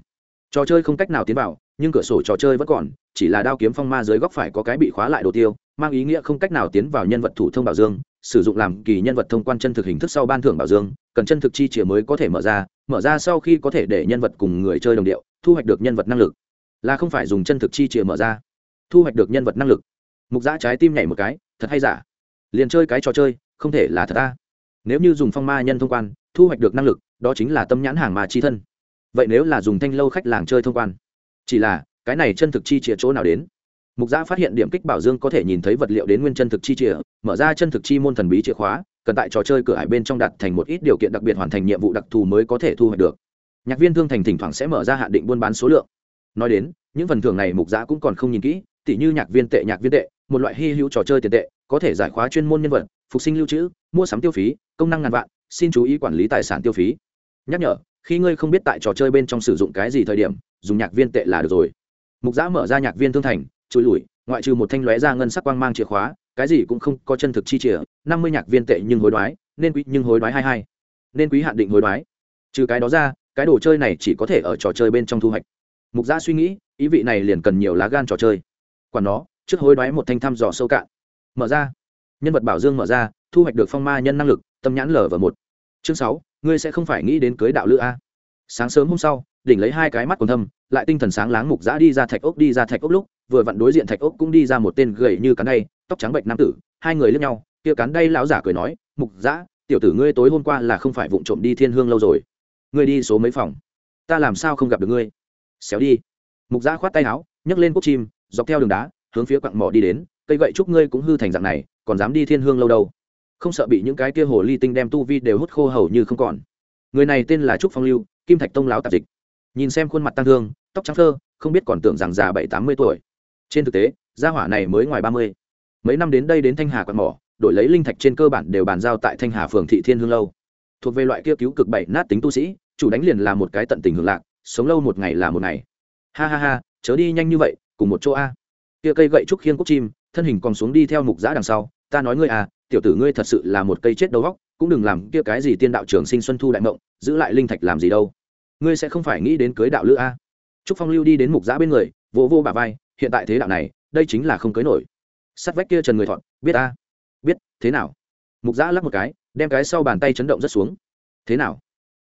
Trò chơi không cách nào tiến vào, nhưng cửa sổ trò chơi vẫn còn, chỉ là đao kiếm phong ma dưới góc phải có cái bị khóa lại đồ tiêu, mang ý nghĩa không cách nào tiến vào nhân vật thủ thông bảo dương sử dụng làm kỳ nhân vật thông quan chân thực hình thức sau ban thưởng bảo dương, cần chân thực chi chìa mới có thể mở ra mở ra sau khi có thể để nhân vật cùng người chơi đồng điệu, thu hoạch được nhân vật năng lực. Là không phải dùng chân thực chi chìa mở ra, thu hoạch được nhân vật năng lực. Mục giã trái tim nhảy một cái, thật hay giả? Liền chơi cái trò chơi, không thể là thật ta. Nếu như dùng phong ma nhân thông quan, thu hoạch được năng lực, đó chính là tâm nhãn hàng mà chi thân. Vậy nếu là dùng thanh lâu khách làng chơi thông quan, chỉ là cái này chân thực chi chìa chỗ nào đến? Mục gia phát hiện điểm kích bảo dương có thể nhìn thấy vật liệu đến nguyên chân thực chi chìa, mở ra chân thực chi môn thần bí chìa khóa, cần tại trò chơi cửa hải bên trong đặt thành một ít điều kiện đặc biệt hoàn thành nhiệm vụ đặc thù mới có thể thu hoạch được. Nhạc viên thương thành thỉnh thoảng sẽ mở ra hạn định buôn bán số lượng. Nói đến, những phần thưởng này mục gia cũng còn không nhìn kỹ, tỉ như nhạc viên tệ, nhạc viên tệ, một loại hy hữu trò chơi tiền tệ, có thể giải khóa chuyên môn nhân vật, phục sinh lưu trữ, mua sắm tiêu phí, công năng ngàn vạn, xin chú ý quản lý tài sản tiêu phí. Nhắc nhở, khi ngươi không biết tại trò chơi bên trong sử dụng cái gì thời điểm, dùng nhạc viên tệ là được rồi. Mục giã mở ra nhạc viên thương thành chui lùi ngoại trừ một thanh lóe ra ngân sắc quang mang chìa khóa, cái gì cũng không có chân thực chi chìa, năm mươi nhạc viên tệ nhưng hối đoái, nên quý nhưng hối đoái hai hai. Nên quý hạn định hối đoái. Trừ cái đó ra, cái đồ chơi này chỉ có thể ở trò chơi bên trong thu hoạch. Mục giã suy nghĩ, ý vị này liền cần nhiều lá gan trò chơi. Còn nó, trước hối đoái một thanh thăm dò sâu cạn. Mở ra. Nhân vật bảo dương mở ra, thu hoạch được phong ma nhân năng lực, tâm nhãn lở vào một. Chương sáu, ngươi sẽ không phải nghĩ đến cưới đạo lữ a. Sáng sớm hôm sau, đỉnh lấy hai cái mắt còn thâm, lại tinh thần sáng láng mục giã đi ra thạch ốc đi ra thạch ốc lúc vừa vặn đối diện thạch ốc cũng đi ra một tên gầy như cắn đay, tóc trắng bệnh nam tử, hai người lướt nhau, kia cắn đay lão giả cười nói, mục giã tiểu tử ngươi tối hôm qua là không phải vụng trộm đi thiên hương lâu rồi. Ngươi đi số mấy phòng? Ta làm sao không gặp được ngươi? Xéo đi. Mục giã khoát tay áo, nhấc lên cốc chim, dọc theo đường đá, hướng phía quặng mỏ đi đến, cây gậy trúc ngươi cũng hư thành dạng này, còn dám đi thiên hương lâu đâu? Không sợ bị những cái kia hồ ly tinh đem tu vi đều hút khô hầu như không còn. Người này tên là trúc phong lưu, kim thạch tông lão tạp dịch. Nhìn xem khuôn mặt tăng thương, tóc trắng thơ không biết còn tưởng rằng già bảy tám mươi tuổi trên thực tế, gia hỏa này mới ngoài ba mươi. Mấy năm đến đây đến thanh hà quạt mỏ, đổi lấy linh thạch trên cơ bản đều bàn giao tại thanh hà phường thị thiên hương lâu. Thuộc về loại kia cứu cực bảy nát tính tu sĩ, chủ đánh liền là một cái tận tình hưởng lạc, sống lâu một ngày là một ngày. Ha ha ha, chớ đi nhanh như vậy, cùng một chỗ a. Kia cây gậy trúc khiên cúc chim, thân hình còn xuống đi theo mục giã đằng sau, ta nói ngươi à tiểu tử ngươi thật sự là một cây chết đầu góc cũng đừng làm kia cái gì tiên đạo trường sinh xuân thu đại mộng, giữ lại linh thạch làm gì đâu. Ngươi sẽ không phải nghĩ đến cưới đạo lữ a. Trúc phong lưu đi đến mục giã bên người, vỗ vô bà vai hiện tại thế đạo này, đây chính là không cưới nổi. Sắt vách kia trần người thọn, biết a biết, thế nào? Mục giã lắc một cái, đem cái sau bàn tay chấn động rất xuống. Thế nào?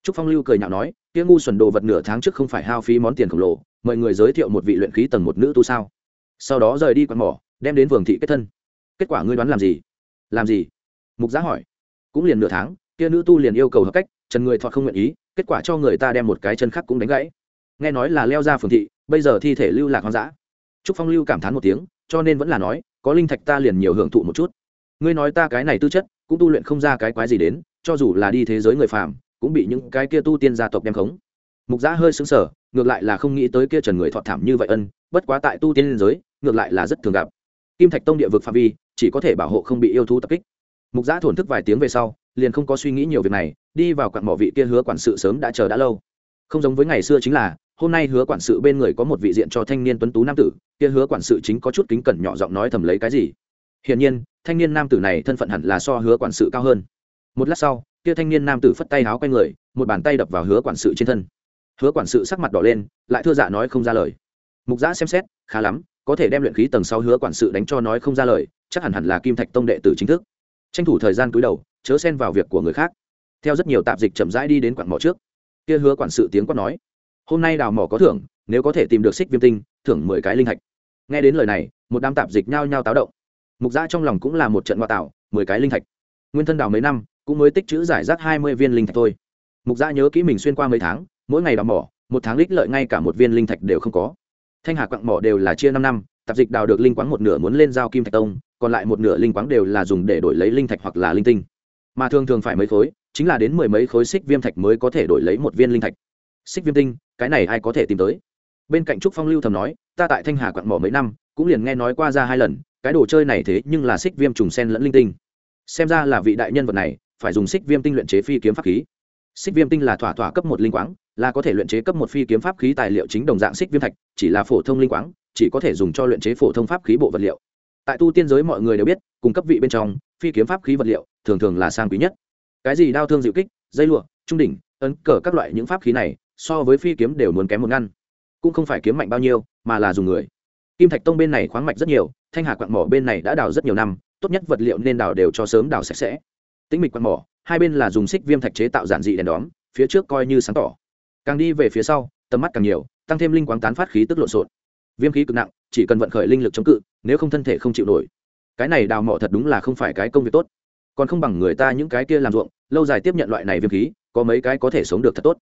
Trúc phong lưu cười nhạo nói, kia ngu xuẩn đồ vật nửa tháng trước không phải hao phí món tiền khổng lồ, mời người giới thiệu một vị luyện khí tầng một nữ tu sao? Sau đó rời đi quạt mỏ, đem đến vườn thị kết thân. Kết quả ngươi đoán làm gì? Làm gì? Mục giá hỏi. Cũng liền nửa tháng, kia nữ tu liền yêu cầu hợp cách, trần người thọt không nguyện ý, kết quả cho người ta đem một cái chân khác cũng đánh gãy. Nghe nói là leo ra phường thị, bây giờ thi thể lưu lạc hoang dã trúc phong lưu cảm thán một tiếng, cho nên vẫn là nói, có linh thạch ta liền nhiều hưởng thụ một chút. Ngươi nói ta cái này tư chất, cũng tu luyện không ra cái quái gì đến, cho dù là đi thế giới người phàm, cũng bị những cái kia tu tiên gia tộc đem khống. Mục giã hơi xứng sở ngược lại là không nghĩ tới kia trần người thọ thảm như vậy ân, bất quá tại tu tiên liên giới, ngược lại là rất thường gặp. Kim thạch tông địa vực phạm vi, chỉ có thể bảo hộ không bị yêu thú tập kích. Mục giã thổn thức vài tiếng về sau, liền không có suy nghĩ nhiều việc này, đi vào quặng mỏ vị kia hứa quản sự sớm đã chờ đã lâu. Không giống với ngày xưa chính là hôm nay hứa quản sự bên người có một vị diện cho thanh niên tuấn tú nam tử, kia hứa quản sự chính có chút kính cẩn nhỏ giọng nói thầm lấy cái gì? Hiển nhiên, thanh niên nam tử này thân phận hẳn là so hứa quản sự cao hơn. Một lát sau, kia thanh niên nam tử phất tay háo quay người, một bàn tay đập vào hứa quản sự trên thân. Hứa quản sự sắc mặt đỏ lên, lại thưa dạ nói không ra lời. Mục giã xem xét, khá lắm, có thể đem luyện khí tầng sau hứa quản sự đánh cho nói không ra lời, chắc hẳn hẳn là kim thạch tông đệ tử chính thức. Tranh thủ thời gian cúi đầu, chớ xen vào việc của người khác. Theo rất nhiều tạp dịch chậm rãi đi đến quặng mỏ trước, kia hứa quản sự tiếng quát nói hôm nay đào mỏ có thưởng, nếu có thể tìm được xích viêm tinh, thưởng mười cái linh thạch nghe đến lời này, một đám tạp dịch nhao nhao táo động. Mục giã trong lòng cũng là một trận ngoại tạo mười cái linh thạch nguyên thân đào mấy năm, cũng mới tích chữ giải rác hai mươi viên linh thạch thôi. Mục giã nhớ kỹ mình xuyên qua mấy tháng, mỗi ngày đào mỏ, một tháng lích lợi ngay cả một viên linh thạch đều không có. Thanh hà quặng mỏ đều là chia năm năm, tạp dịch đào được linh quáng một nửa muốn lên giao kim thạch tông, còn lại một nửa linh quáng đều là dùng để đổi lấy linh thạch hoặc là linh tinh. Mà thường thường phải mấy khối, chính là đến mười mấy khối xích viêm thạch mới có thể đổi lấy một viên linh thạch. Xích viêm tinh cái này ai có thể tìm tới? Bên cạnh trúc phong lưu thầm nói, ta tại thanh hà quặn mỏ mấy năm, cũng liền nghe nói qua ra hai lần, cái đồ chơi này thế nhưng là xích viêm trùng sen lẫn linh tinh. Xem ra là vị đại nhân vật này, phải dùng xích viêm tinh luyện chế phi kiếm pháp khí. Xích viêm tinh là thỏa thỏa cấp một linh quáng, là có thể luyện chế cấp một phi kiếm pháp khí tài liệu chính đồng dạng xích viêm thạch, chỉ là phổ thông linh quáng, chỉ có thể dùng cho luyện chế phổ thông pháp khí bộ vật liệu. Tại tu tiên giới mọi người đều biết, cung cấp vị bên trong, phi kiếm pháp khí vật liệu, thường thường là sang quý nhất. Cái gì đao thương dịu kích, dây lụa, trung đỉnh, ấn, cờ các loại những pháp khí này so với phi kiếm đều muốn kém một ngăn. Cũng không phải kiếm mạnh bao nhiêu, mà là dùng người. Kim thạch tông bên này khoáng mạch rất nhiều, thanh hà quạng mỏ bên này đã đào rất nhiều năm, tốt nhất vật liệu nên đào đều cho sớm đào sạch sẽ. Tĩnh mịch quạng mỏ, hai bên là dùng xích viêm thạch chế tạo giản dị đèn đóm, phía trước coi như sáng tỏ. Càng đi về phía sau, tầm mắt càng nhiều, tăng thêm linh quáng tán phát khí tức lộn xộn. Viêm khí cực nặng, chỉ cần vận khởi linh lực chống cự, nếu không thân thể không chịu nổi. Cái này đào mỏ thật đúng là không phải cái công việc tốt. Còn không bằng người ta những cái kia làm ruộng, lâu dài tiếp nhận loại này viêm khí, có mấy cái có thể sống được thật tốt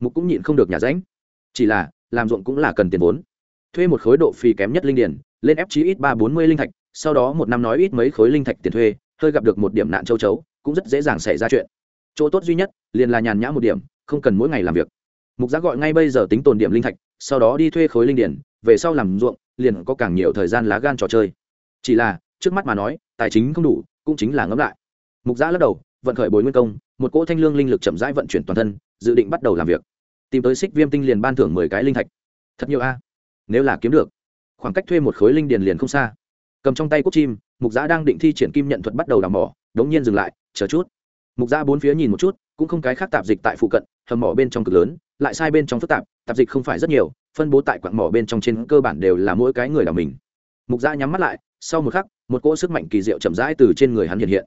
mục cũng nhịn không được nhà ránh. Chỉ là, làm ruộng cũng là cần tiền vốn. Thuê một khối độ phì kém nhất linh điển, lên ép chí ít ba bốn mươi linh thạch, sau đó một năm nói ít mấy khối linh thạch tiền thuê, hơi gặp được một điểm nạn châu chấu, cũng rất dễ dàng xảy ra chuyện. Chỗ tốt duy nhất, liền là nhàn nhã một điểm, không cần mỗi ngày làm việc. Mục giá gọi ngay bây giờ tính tồn điểm linh thạch, sau đó đi thuê khối linh điển, về sau làm ruộng, liền có càng nhiều thời gian lá gan trò chơi. Chỉ là, trước mắt mà nói, tài chính không đủ, cũng chính là ngẫm lại. Mục giá lắc đầu vận khởi bồi nguyên công, một cỗ thanh lương linh lực chậm rãi vận chuyển toàn thân, dự định bắt đầu làm việc. Tìm tới xích viêm tinh liền ban thưởng mười cái linh thạch. Thật nhiều a. Nếu là kiếm được, khoảng cách thuê một khối linh điền liền không xa. Cầm trong tay cúc chim, mục giã đang định thi triển kim nhận thuật bắt đầu đào mỏ, đống nhiên dừng lại, chờ chút. Mục giã bốn phía nhìn một chút, cũng không cái khác tạp dịch tại phụ cận, hầm mỏ bên trong cực lớn, lại sai bên trong phức tạp tạp dịch không phải rất nhiều, phân bố tại quặng mỏ bên trong trên cơ bản đều là mỗi cái người đào mình. Mục giã nhắm mắt lại, sau một khắc, một cỗ sức mạnh kỳ diệu chậm rãi từ trên người hắn hiện hiện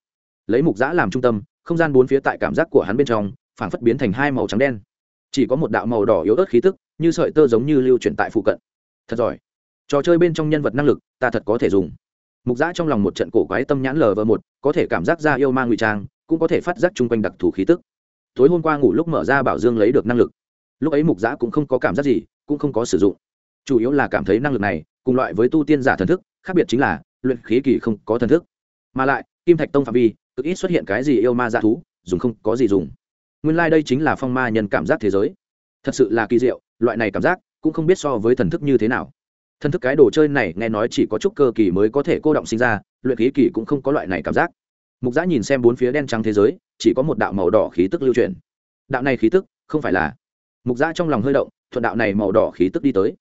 lấy mục giã làm trung tâm, không gian bốn phía tại cảm giác của hắn bên trong, phảng phất biến thành hai màu trắng đen. Chỉ có một đạo màu đỏ yếu ớt khí tức, như sợi tơ giống như lưu chuyển tại phụ cận. Thật giỏi. Trò chơi bên trong nhân vật năng lực, ta thật có thể dùng. Mục giã trong lòng một trận cổ quái tâm nhãn lờ vờ một, có thể cảm giác ra yêu ma ngụy trang, cũng có thể phát giác chung quanh đặc thù khí tức. Tối hôm qua ngủ lúc mở ra bảo dương lấy được năng lực. Lúc ấy mục giã cũng không có cảm giác gì, cũng không có sử dụng. Chủ yếu là cảm thấy năng lực này, cùng loại với tu tiên giả thần thức, khác biệt chính là, luyện khí kỳ không có thần thức. Mà lại, kim thạch tông phạm vi cực ít xuất hiện cái gì yêu ma dạ thú, dùng không có gì dùng. Nguyên lai、like、đây chính là phong ma nhân cảm giác thế giới. Thật sự là kỳ diệu, loại này cảm giác cũng không biết so với thần thức như thế nào. Thần thức cái đồ chơi này nghe nói chỉ có chút cơ kỳ mới có thể cô động sinh ra, luyện khí kỳ cũng không có loại này cảm giác. Mục giã nhìn xem bốn phía đen trắng thế giới, chỉ có một đạo màu đỏ khí tức lưu truyền. Đạo này khí tức không phải là. Mục giã trong lòng hơi động, thuận đạo này màu đỏ khí tức đi tới.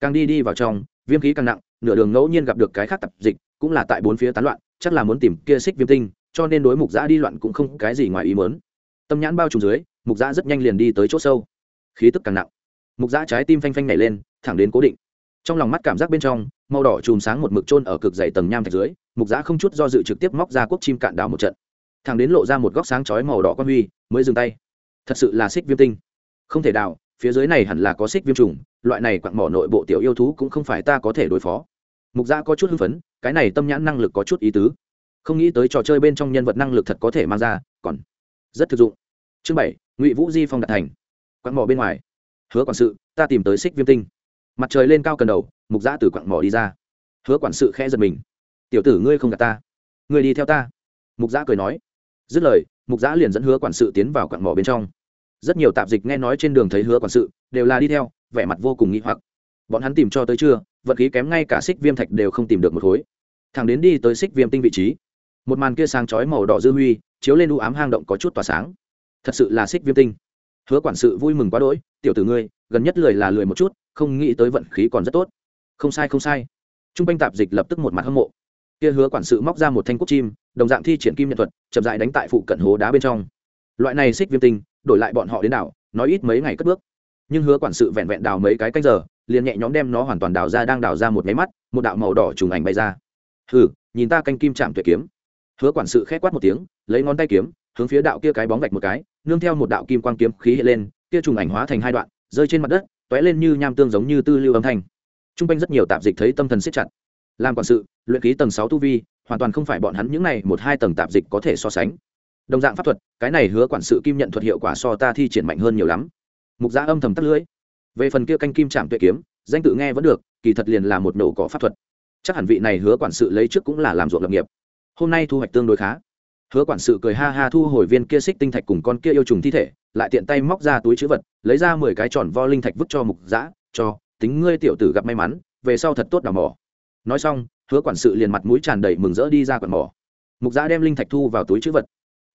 Càng đi đi vào trong, viêm khí càng nặng, nửa đường ngẫu nhiên gặp được cái khác tập dịch, cũng là tại bốn phía tán loạn, chắc là muốn tìm kia xích viêm tinh cho nên đối mục giã đi loạn cũng không cái gì ngoài ý mớn tâm nhãn bao trùm dưới, mục giã rất nhanh liền đi tới chỗ sâu. Khí tức càng nặng. Mục giã trái tim phanh phanh nhảy lên, thẳng đến cố định. Trong lòng mắt cảm giác bên trong, màu đỏ chùm sáng một mực trôn ở cực dày tầng nham thạch dưới, mục giã không chút do dự trực tiếp móc ra quốc chim cạn đào một trận. Thẳng đến lộ ra một góc sáng chói màu đỏ quan huy, mới dừng tay. Thật sự là xích viêm tinh. Không thể đào phía dưới này hẳn là có xích viêm trùng, loại này quặng mỏ nội bộ tiểu yêu thú cũng không phải ta có thể đối phó. Mục giã có chút hưng phấn, cái này tâm nhãn năng lực có chút ý tứ không nghĩ tới trò chơi bên trong nhân vật năng lực thật có thể mang ra, còn rất thực dụng. Chương bảy, ngụy vũ di phong đạt thành. Quặng mỏ bên ngoài. Hứa quản sự, ta tìm tới xích viêm tinh. Mặt trời lên cao cần đầu, mục giã từ quặng mỏ đi ra. Hứa quản sự khẽ giật mình. Tiểu tử ngươi không gạt ta. Ngươi đi theo ta. Mục giã cười nói. Dứt lời, mục giã liền dẫn hứa quản sự tiến vào quặng mỏ bên trong. Rất nhiều tạp dịch nghe nói trên đường thấy hứa quản sự, đều là đi theo, vẻ mặt vô cùng nghĩ hoặc. Bọn hắn tìm cho tới trưa, vật khí kém ngay cả xích viêm thạch đều không tìm được một khối. Thằng đến đi tới xích viêm tinh vị trí một màn kia sáng chói màu đỏ dư huy, chiếu lên u ám hang động có chút tỏa sáng. Thật sự là xích viêm tinh. Hứa quản sự vui mừng quá đỗi, tiểu tử ngươi, gần nhất lười là lười một chút, không nghĩ tới vận khí còn rất tốt. Không sai không sai. T r u n g quanh tạp dịch lập tức một mặt hâm mộ. Kia hứa quản sự móc ra một thanh cúc chim, đồng dạng thi triển kim nhận thuật, chậm dại đánh tại phụ cận hố đá bên trong. Loại này xích viêm tinh, đổi lại bọn họ đến đảo, nói ít mấy ngày cất bước. Nhưng hứa quản sự vẹn vẹn đào mấy cái canh giờ, liền nhẹ nhõm đem nó hoàn toàn đào ra đang đào ra một máy mắt, một đạo màu đỏ trùng ảnh bay ra. Hừ, nhìn ta canh kim chạm tuyệt kiếm hứa quản sự khét quát một tiếng, lấy ngón tay kiếm, hướng phía đạo kia cái bóng vạch một cái, nương theo một đạo kim quang kiếm khí hiện lên, kia trùng ảnh hóa thành hai đoạn, rơi trên mặt đất t lên như nham tương giống như tư lưu âm thanh. T r u n g quanh rất nhiều tạp dịch thấy tâm thần siết chặt. Làm quản sự, luyện ký tầng sáu tu vi, hoàn toàn không phải bọn hắn những này một hai tầng tạp dịch có thể so sánh. Đồng dạng pháp thuật, cái này hứa quản sự kim nhận thuật hiệu quả so ta thi triển mạnh hơn nhiều lắm. Mục giã âm thầm tắt lưới về phần kia canh kim trạm tuệ kiếm, danh tự nghe vẫn được, kỳ thật liền là một nổ cỏ pháp thuật. Chắc hẳn vị này hứa quản sự lấy trước cũng là làm ruộng lập nghiệp hôm nay thu hoạch tương đối khá. Hứa quản sự cười ha ha thu hồi viên kia xích tinh thạch cùng con kia yêu trùng thi thể, lại tiện tay móc ra túi chữ vật, lấy ra mười cái tròn vo linh thạch vứt cho mục giã cho, tính ngươi tiểu tử gặp may mắn, về sau thật tốt đào mỏ. Nói xong, hứa quản sự liền mặt mũi tràn đầy mừng rỡ đi ra quạt mỏ. Mục giã đem linh thạch thu vào túi chữ vật.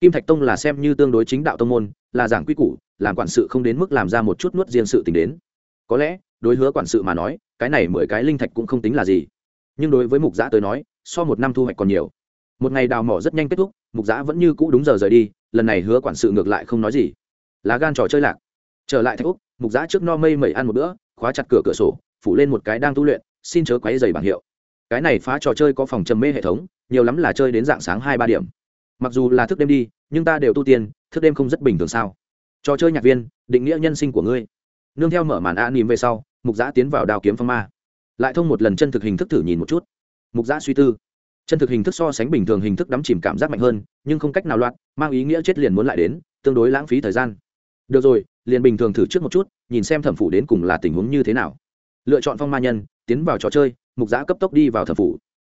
Kim thạch tông là xem như tương đối chính đạo tông môn, là giảng quy củ, làm quản sự không đến mức làm ra một chút nuốt riêng sự t đến. Có lẽ, đối hứa quản sự mà nói, cái này mười cái linh thạch cũng không tính là gì. Nhưng đối với mục giã tới nói, so một năm thu hoạch còn nhiều một ngày đào mỏ rất nhanh kết thúc, mục giã vẫn như cũ đúng giờ rời đi, lần này hứa quản sự ngược lại không nói gì. Lá gan trò chơi lạc. Trở lại thạch úc, mục giã trước no mây mẩy ăn một bữa, khóa chặt cửa cửa sổ, phủ lên một cái đang tu luyện, xin chớ quáy dày bảng hiệu. Cái này phá trò chơi có phòng trầm mê hệ thống, nhiều lắm là chơi đến dạng sáng hai ba điểm. Mặc dù là thức đêm đi, nhưng ta đều tu tiên, thức đêm không rất bình thường sao? Trò chơi nhạc viên, định nghĩa nhân sinh của ngươi. Nương theo mở màn a nìm về sau, mục giã tiến vào đào kiếm phong ma. Lại thông một lần chân thực hình thức thử nhìn một chút. Mục giã suy tư chân thực hình thức so sánh bình thường hình thức đắm chìm cảm giác mạnh hơn, nhưng không cách nào loạn, mang ý nghĩa chết liền muốn lại đến, tương đối lãng phí thời gian. Được rồi, liền bình thường thử trước một chút, nhìn xem thẩm phủ đến cùng là tình huống như thế nào. Lựa chọn phong ma nhân, tiến vào trò chơi, mục giã cấp tốc đi vào thẩm phủ.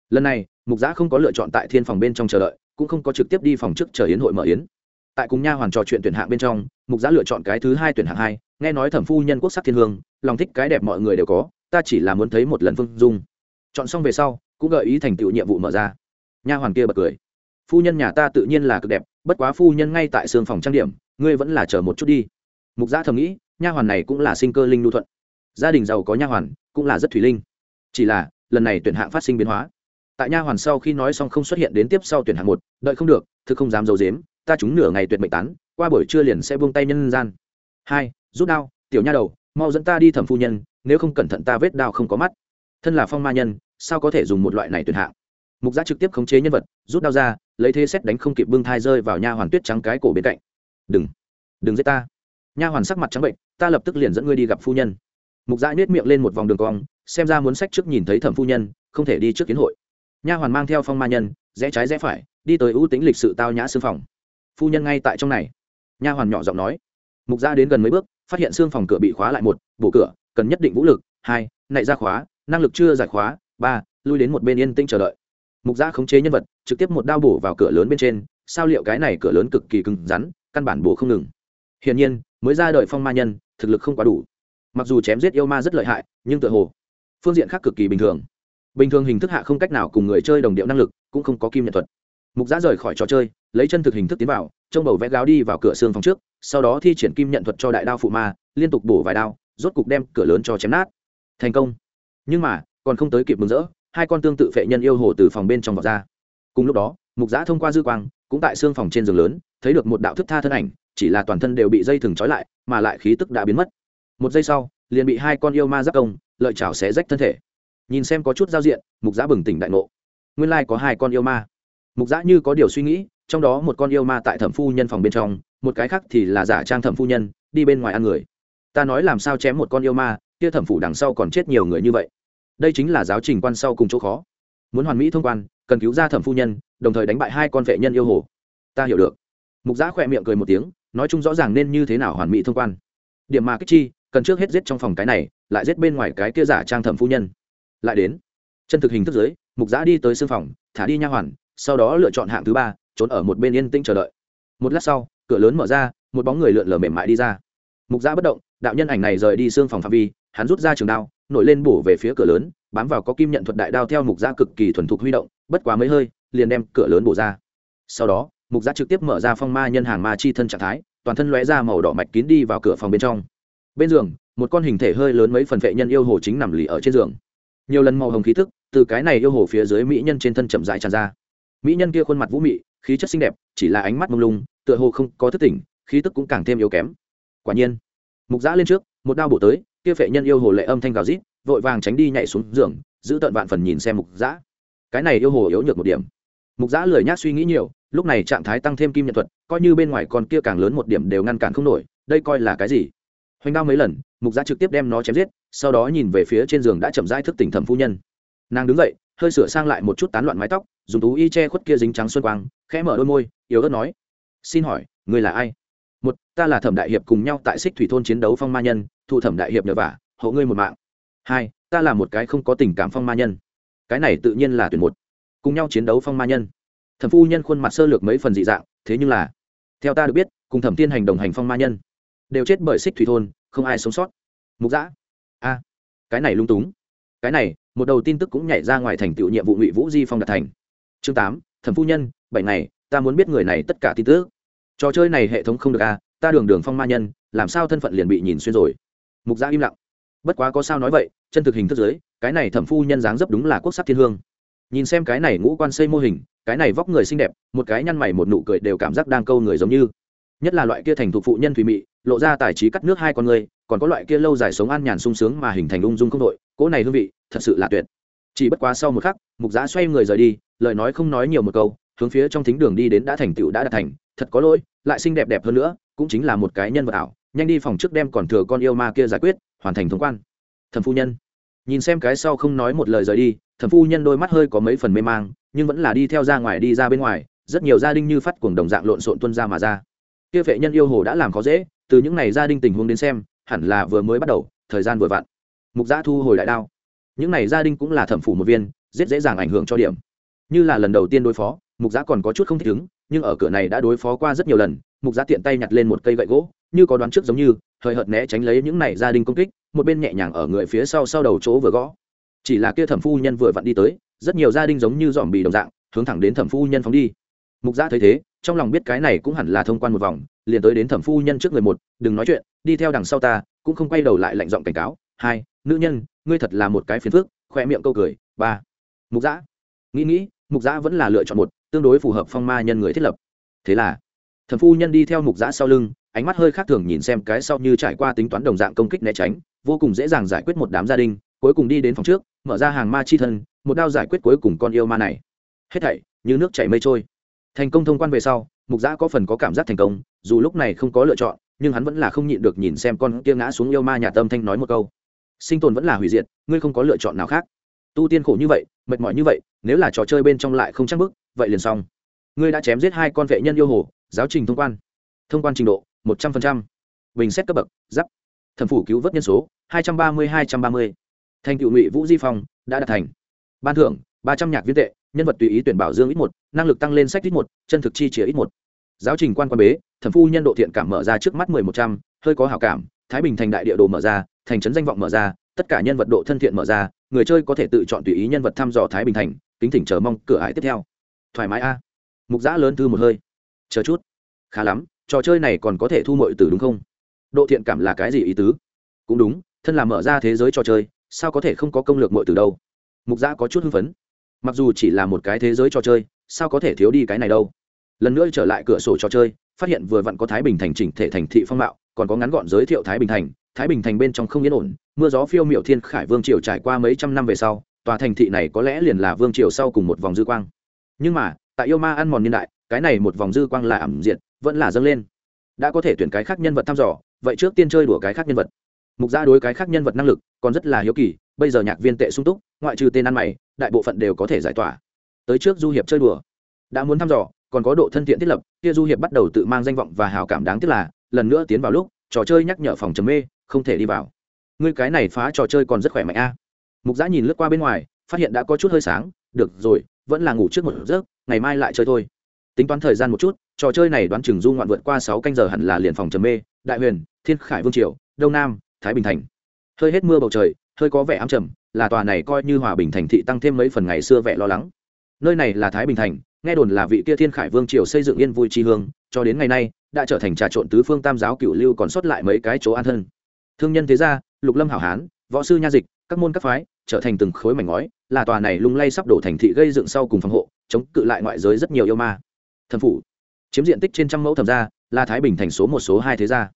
Lần này, mục giã không có lựa chọn tại thiên phòng bên trong chờ đợi, cũng không có trực tiếp đi phòng trước chờ yến hội mở yến. Tại cùng nha hoàn trò chuyện tuyển hạng bên trong, mục giã lựa chọn cái thứ hai tuyển hạng hai, nghe nói thẩm phu nhân quốc sắc thiên hương, lòng thích cái đẹp mọi người đều có, ta chỉ là muốn thấy một lần phương dung. Chọn xong về sau cũng gợi ý thành tựu nhiệm vụ mở ra. Nha hoàn kia bật cười. Phu nhân nhà ta tự nhiên là cực đẹp, bất quá phu nhân ngay tại xương phòng trang điểm, ngươi vẫn là chờ một chút đi. Mục gia thầm nghĩ, nha hoàn này cũng là sinh cơ linh lưu thuận. Gia đình giàu có nha hoàn, cũng là rất thủy linh. Chỉ là, lần này tuyển hạng phát sinh biến hóa. Tại nha hoàn sau khi nói xong không xuất hiện đến tiếp sau tuyển hạng một, đợi không được thứ không dám d i ấ u dếm ta trúng nửa ngày tuyệt mệnh tán, qua buổi trưa liền sẽ buông tay nhân gian. Hai, rút đao, tiểu nha đầu, mau dẫn ta đi thẩm phu nhân, nếu không cẩn thận ta vết đao không có mắt. Thân là phong ma nhân sao có thể dùng một loại này tuyển hạng? Mục giã trực tiếp khống chế nhân vật, rút đao ra, lấy thế xét đánh không kịp bưng thai rơi vào nha hoàn tuyết trắng cái cổ bên cạnh. Đừng đừng giết ta. Nha hoàn sắc mặt trắng bệnh, ta lập tức liền dẫn ngươi đi gặp phu nhân. Mục giã nhét miệng lên một vòng đường cong, xem ra muốn sách trước nhìn thấy thẩm phu nhân, không thể đi trước kiến hội. Nha hoàn mang theo phong ma nhân, rẽ trái rẽ phải, đi tới ưu tính lịch sự tao nhã xương phòng. Phu nhân ngay tại trong này. Nha hoàn nhỏ giọng nói. Mục giã đến gần mấy bước, phát hiện xương phòng cửa bị khóa lại một, bổ cửa, cần nhất định vũ lực. Hai, nạy ra khóa, năng lực chưa giải khóa ba, lui đến một bên yên tĩnh chờ đợi. Mục giã khống chế nhân vật, trực tiếp một đao bổ vào cửa lớn bên trên, sao liệu cái này cửa lớn cực kỳ cứng rắn, căn bản bổ không ngừng. Hiển nhiên, mới ra đời phong ma nhân, thực lực không quá đủ. Mặc dù chém giết yêu ma rất lợi hại, nhưng tự hồ, phương diện khác cực kỳ bình thường. Bình thường hình thức hạ không cách nào cùng người chơi đồng điệu năng lực, cũng không có kim nhận thuật. Mục giã rời khỏi trò chơi, lấy chân thực hình thức tiến vào, trông bầu vẽ gáo đi vào cửa xương phòng trước, sau đó thi triển kim nhận thuật cho đại đao phụ ma, liên tục bổ vài đao, rốt cục đem cửa lớn cho chém nát. Thành công. Nhưng mà còn không tới kịp mừng rỡ, hai con tương tự phệ nhân yêu hồ từ phòng bên trong vọt ra. Cùng lúc đó, mục giã thông qua dư quang, cũng tại xương phòng trên giường lớn, thấy được một đạo thức tha thân ảnh, chỉ là toàn thân đều bị dây thừng trói lại, mà lại khí tức đã biến mất. Một giây sau, liền bị hai con yêu ma giáp công, lợi chảo xé rách thân thể. Nhìn xem có chút giao diện, mục giã bừng tỉnh đại ngộ. Nguyên lai có hai con yêu ma. Mục giã như có điều suy nghĩ, trong đó một con yêu ma tại thẩm phu nhân phòng bên trong, một cái khác thì là giả trang thẩm phu nhân, đi bên ngoài ăn người. Ta nói làm sao chém một con yêu ma, kia thẩm phủ đằng sau còn chết nhiều người như vậy đây chính là giáo trình quan sau cùng chỗ khó. Muốn hoàn mỹ thông quan, cần cứu ra thẩm phu nhân, đồng thời đánh bại hai con vệ nhân yêu hồ. Ta hiểu được. Mục giã khỏe miệng cười một tiếng, nói chung rõ ràng nên như thế nào hoàn mỹ thông quan. Điểm mà kích chi, cần trước hết giết trong phòng cái này, lại giết bên ngoài cái kia giả trang thẩm phu nhân. Lại đến. Chân thực hình thức giới mục giã đi tới sư phòng, thả đi nha hoàn, sau đó lựa chọn hạng thứ ba, trốn ở một bên yên tĩnh chờ đợi. Một lát sau, cửa lớn mở ra, một bóng người lượn lờ mềm mại đi ra. Mục giã bất động, đạo nhân ảnh này rời đi xương phòng phạm vi hắn rút ra trường đao, nổi lên bổ về phía cửa lớn, bám vào có kim nhận thuật đại đao theo mục gia cực kỳ thuần thục huy động, bất quá mấy hơi, liền đem cửa lớn bổ ra. Sau đó, mục gia trực tiếp mở ra phong ma nhân hàng ma chi thân trạng thái, toàn thân lóe ra màu đỏ mạch kín đi vào cửa phòng bên trong. Bên giường, một con hình thể hơi lớn mấy phần vệ nhân yêu hồ chính nằm lì ở trên giường. Nhiều lần màu hồng khí thức từ cái này yêu hồ phía dưới mỹ nhân trên thân chậm dại tràn ra. Mỹ nhân kia khuôn mặt vũ mị, khí chất xinh đẹp, chỉ là ánh mắt mông lung, tựa hồ không có thức tỉnh, khí tức cũng càng thêm yếu kém. Quả nhiên, mục giã lên trước, một đao bổ tới kia phệ nhân yêu hồ lệ âm thanh gào rít, vội vàng tránh đi nhảy xuống giường, giữ tận vạn phần nhìn xem mục giã cái này yêu hồ yếu nhược một điểm. Mục giã lười nhác suy nghĩ nhiều, lúc này trạng thái tăng thêm kim nhận thuật, coi như bên ngoài con kia càng lớn một điểm đều ngăn cản không nổi, đây coi là cái gì? Hoành đao mấy lần, mục giã trực tiếp đem nó chém giết, sau đó nhìn về phía trên giường đã chậm rãi thức tỉnh thẩm phu nhân. Nàng đứng dậy, hơi sửa sang lại một chút tán loạn mái tóc, dùng tú y che khuất kia dính trắng xuân quang, khẽ mở đôi môi, yếu ớt nói, xin hỏi, người là ai? Một, ta là thẩm đại hiệp cùng nhau tại xích thủy thôn chiến đấu phong ma nhân, thụ thẩm đại hiệp nhờ vả, hộ ngươi một mạng. Hai, ta là một cái không có tình cảm phong ma nhân. Cái này tự nhiên là tuyển một. Cùng nhau chiến đấu phong ma nhân. Thẩm phu nhân khuôn mặt sơ lược mấy phần dị dạng, thế nhưng là, theo ta được biết, cùng thẩm tiên hành đồng hành phong ma nhân, đều chết bởi xích thủy thôn, không ai sống sót. Mục giã a, cái này lung túng. Cái này, một đầu tin tức cũng nhảy ra ngoài thành tựu nhiệm vụ ngụy vũ di phong đạt thành. Chương tám, thẩm phu nhân, bảy ngày, ta muốn biết người này tất cả tin tức trò chơi này hệ thống không được à ta đường đường phong ma nhân, làm sao thân phận liền bị nhìn xuyên rồi? Mục gia im lặng. Bất quá có sao nói vậy, chân thực hình thức giới cái này thẩm phu nhân dáng dấp đúng là quốc sắc thiên hương. Nhìn xem cái này ngũ quan xây mô hình, cái này vóc người xinh đẹp, một cái nhăn mày một nụ cười đều cảm giác đang câu người giống như. Nhất là loại kia thành thục phụ nhân thủy mị, lộ ra tài trí cắt nước hai con người, còn có loại kia lâu dài sống an nhàn sung sướng mà hình thành ung dung không đội, cỗ này hương vị, thật sự là tuyệt. Chỉ bất quá sau một khắc, mục giã xoay người rời đi, lời nói không nói nhiều một câu, hướng phía trong thính đường đi đến đã thành tựu đã đạt thành, thật có lỗi lại xinh đẹp đẹp hơn nữa, cũng chính là một cái nhân vật ảo. Nhanh đi phòng trước đem còn thừa con yêu ma kia giải quyết, hoàn thành thông quan. Thẩm phu nhân. Nhìn xem cái sau không nói một lời rời đi, thẩm phu nhân đôi mắt hơi có mấy phần mê mang, nhưng vẫn là đi theo ra ngoài đi ra bên ngoài, rất nhiều gia đình như phát cuồng đồng dạng lộn xộn tuân ra mà ra. Kia vệ nhân yêu hồ đã làm khó dễ, từ những ngày gia đình tình huống đến xem, hẳn là vừa mới bắt đầu, thời gian vừa vặn. Mục giã thu hồi đại đao. Những này gia đình cũng là thẩm phủ một viên, rất dễ dàng ảnh hưởng cho điểm. Như là lần đầu tiên đối phó, mục giã còn có chút không thích ứng nhưng ở cửa này đã đối phó qua rất nhiều lần, mục giá tiện tay nhặt lên một cây gậy gỗ, như có đoán trước giống như, hời hợt né tránh lấy những này gia đình công kích, một bên nhẹ nhàng ở người phía sau sau đầu chỗ vừa gõ. Chỉ là kia thẩm phu nhân vừa vặn đi tới, rất nhiều gia đình giống như dòm bì đồng dạng, hướng thẳng đến thẩm phu nhân phóng đi. Mục giá thấy thế, trong lòng biết cái này cũng hẳn là thông quan một vòng, liền tới đến thẩm phu nhân trước người một, đừng nói chuyện, đi theo đằng sau ta, cũng không quay đầu lại lạnh giọng cảnh cáo, hai, nữ nhân, ngươi thật là một cái phiền phức, khoe miệng câu cười, ba. Mục giã, nghĩ nghĩ, mục giã vẫn là lựa chọn một tương đối phù hợp phong ma nhân người thiết lập. Thế là thần phu nhân đi theo mục giã sau lưng, ánh mắt hơi khác thường nhìn xem cái sau như trải qua tính toán đồng dạng công kích né tránh, vô cùng dễ dàng giải quyết một đám gia đình, cuối cùng đi đến phòng trước, mở ra hàng ma chi thân, một đao giải quyết cuối cùng con yêu ma này. Hết thảy, như nước chảy mây trôi. Thành công thông quan về sau, mục giã có phần có cảm giác thành công, dù lúc này không có lựa chọn, nhưng hắn vẫn là không nhịn được nhìn xem con kia ngã xuống yêu ma nhà tâm thanh nói một câu. Sinh tồn vẫn là hủy diệt, ngươi không có lựa chọn nào khác. Tu tiên khổ như vậy, mệt mỏi như vậy, nếu là trò chơi bên trong lại không chắc bức vậy liền xong. Ngươi đã chém giết hai con vệ nhân yêu hồ, giáo trình thông quan. Thông quan trình độ, một trăm linh bình xét cấp bậc, giáp. Thần phủ cứu vớt nhân số, hai trăm ba mươi, hai trăm ba mươi. Thành cựu ngụy vũ di phong, đã đạt thành. Ban thưởng, ba trăm nhạc viên tệ, nhân vật tùy ý tuyển bảo dương ít một, năng lực tăng lên sách ít một, chân thực chi chĩa ít một. Giáo trình quan quan bế, thẩm phu nhân độ thiện cảm mở ra trước mắt mười một trăm, hơi có hảo cảm, thái bình thành đại địa đồ mở ra, thành trấn danh vọng mở ra, tất cả nhân vật độ thân thiện mở ra, người chơi có thể tự chọn tùy ý nhân vật thăm dò thái bình thành, kính thỉnh chờ mong cửa ải tiếp theo thoải mái a. Mục giã lớn thư một hơi. Chờ chút. Khá lắm, trò chơi này còn có thể thu mọi từ đúng không? Độ thiện cảm là cái gì ý tứ? Cũng đúng, thân là mở ra thế giới trò chơi, sao có thể không có công lược mọi từ đâu? Mục giã có chút hưng phấn. Mặc dù chỉ là một cái thế giới trò chơi, sao có thể thiếu đi cái này đâu? Lần nữa trở lại cửa sổ trò chơi, phát hiện vừa vặn có thái bình thành chỉnh thể thành thị phong mạo, còn có ngắn gọn giới thiệu thái bình thành. Thái bình thành bên trong không yên ổn, mưa gió phiêu miệu thiên khải vương triều trải qua mấy trăm năm về sau, tòa thành thị này có lẽ liền là vương triều sau cùng một vòng dư quang nhưng mà, tại yêu ma ăn mòn niên đại, cái này một vòng dư quang là ẩm diện vẫn là dâng lên. Đã có thể tuyển cái khác nhân vật thăm dò, vậy trước tiên chơi đùa cái khác nhân vật. Mục gia đối cái khác nhân vật năng lực còn rất là hiếu kỳ, bây giờ nhạc viên tệ sung túc, ngoại trừ tên ăn mày, đại bộ phận đều có thể giải tỏa. Tới trước du hiệp chơi đùa. Đã muốn thăm dò, còn có độ thân thiện thiết lập, kia du hiệp bắt đầu tự mang danh vọng và hào cảm đáng tiếc là, lần nữa tiến vào lúc, trò chơi nhắc nhở phòng chấm mê, không thể đi vào. Ngươi cái này phá trò chơi còn rất khỏe mạnh a. Mục giã nhìn lướt qua bên ngoài, phát hiện đã có chút hơi sáng, được rồi vẫn là ngủ trước một giấc, ngày mai lại chơi thôi. Tính toán thời gian một chút, trò chơi này đoán chừng du ngoạn vượt qua sáu canh giờ hẳn là liền phòng trầm mê, đại huyền, thiên khải vương triều, đông nam, thái bình thành. Hơi hết mưa bầu trời, hơi có vẻ ám trầm, là tòa này coi như hòa bình thành thị tăng thêm mấy phần ngày xưa vẻ lo lắng. Nơi này là thái bình thành, nghe đồn là vị kia thiên khải vương triều xây dựng yên vui tri hương, cho đến ngày nay, đã trở thành trà trộn tứ phương tam giáo cựu lưu còn sót lại mấy cái chỗ an thân. Thương nhân thế gia, lục lâm hảo hán, võ sư nha dịch các môn các phái, trở thành từng khối mảnh ngói, là tòa này lung lay sắp đổ thành thị gây dựng sau cùng phòng hộ, chống cự lại ngoại giới rất nhiều yêu ma. Thần phủ, chiếm diện tích trên trăm mẫu thẩm gia, là thái bình thành số một số hai thế gia.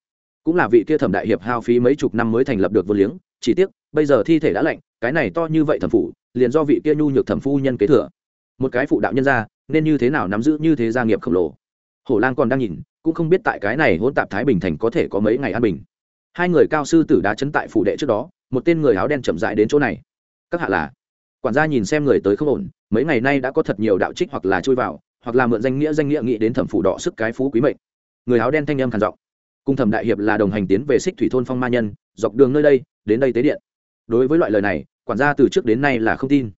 Cũng là vị kia thẩm đại hiệp hao phí mấy chục năm mới thành lập được vô liếng, chỉ tiếc, bây giờ thi thể đã lạnh, cái này to như vậy thẩm phủ, liền do vị kia nhu nhược thẩm phu nhân kế thừa. Một cái phụ đạo nhân gia, nên như thế nào nắm giữ như thế gia nghiệp khổng lồ? Hổ lang còn đang nhìn, cũng không biết tại cái này hỗn tạp thái bình thành có thể có mấy ngày an bình hai người cao sư tử đá chấn tại phủ đệ trước đó, một tên người áo đen chậm dại đến chỗ này. Các hạ là? Quản gia nhìn xem người tới không ổn, mấy ngày nay đã có thật nhiều đạo trích hoặc là chui vào, hoặc là mượn danh nghĩa danh nghĩa nghĩ đến thẩm phủ đỏ sức cái phú quý mệnh. Người áo đen thanh âm khàn giọng. Cùng thẩm đại hiệp là đồng hành tiến về xích thủy thôn phong ma nhân, dọc đường nơi đây, đến đây tế điện. Đối với loại lời này, quản gia từ trước đến nay là không tin.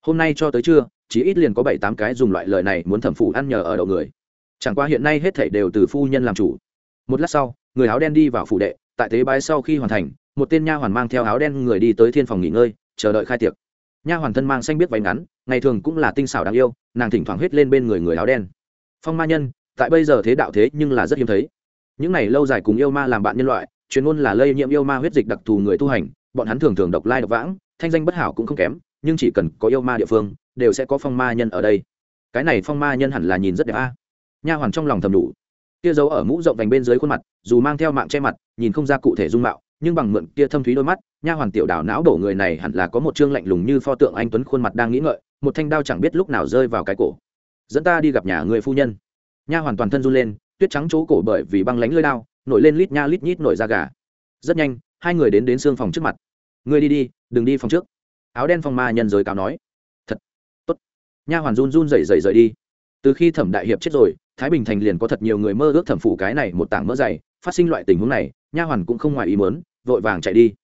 Hôm nay cho tới trưa, chỉ ít liền có bảy tám cái dùng loại lời này muốn thẩm phủ ăn nhờ ở đậu người. Chẳng qua hiện nay hết thảy đều từ phu nhân làm chủ. Một lát sau, người áo đen đi vào phủ đệ tại tế bái sau khi hoàn thành, một tên nha hoàn mang theo áo đen người đi tới thiên phòng nghỉ ngơi, chờ đợi khai tiệc. Nha hoàn thân mang xanh biết váy ngắn, ngày thường cũng là tinh xảo đáng yêu, nàng thỉnh thoảng hết lên bên người người áo đen. Phong ma nhân, tại bây giờ thế đạo thế nhưng là rất hiếm thấy. Những này lâu dài cùng yêu ma làm bạn nhân loại, chuyên môn là lây nhiễm yêu ma huyết dịch đặc thù người tu hành, bọn hắn thường thường độc lai độc vãng, thanh danh bất hảo cũng không kém, nhưng chỉ cần có yêu ma địa phương, đều sẽ có phong ma nhân ở đây. Cái này phong ma nhân hẳn là nhìn rất đẹp a. Nha hoàn trong lòng thầm đủ. Kia dấu ở mũ rộng vành bên dưới khuôn mặt, dù mang theo mạng che mặt nhìn không ra cụ thể dung mạo, nhưng bằng mượn kia thâm thúy đôi mắt, nha hoàn tiểu đảo não đổ người này hẳn là có một chương lạnh lùng như pho tượng anh tuấn khuôn mặt đang nghĩ ngợi, một thanh đao chẳng biết lúc nào rơi vào cái cổ. Dẫn ta đi gặp nhà người phu nhân. Nha hoàn toàn thân run lên, tuyết trắng chỗ cổ bởi vì băng lánh lơi đao, nổi lên lít nha lít nhít nổi da gà. Rất nhanh, hai người đến đến xương phòng trước mặt. Ngươi đi đi, đừng đi phòng trước. Áo đen phong ma nhân giới cáo nói. Thật, tốt. Nha hoàn run run rẩy rẩy rời đi. Từ khi thẩm đại hiệp chết rồi, thái bình thành liền có thật nhiều người mơ ước thẩm phủ cái này một tảng mỡ dày, phát sinh loại tình huống này nha hoàn cũng không ngoài ý mớn vội vàng chạy đi.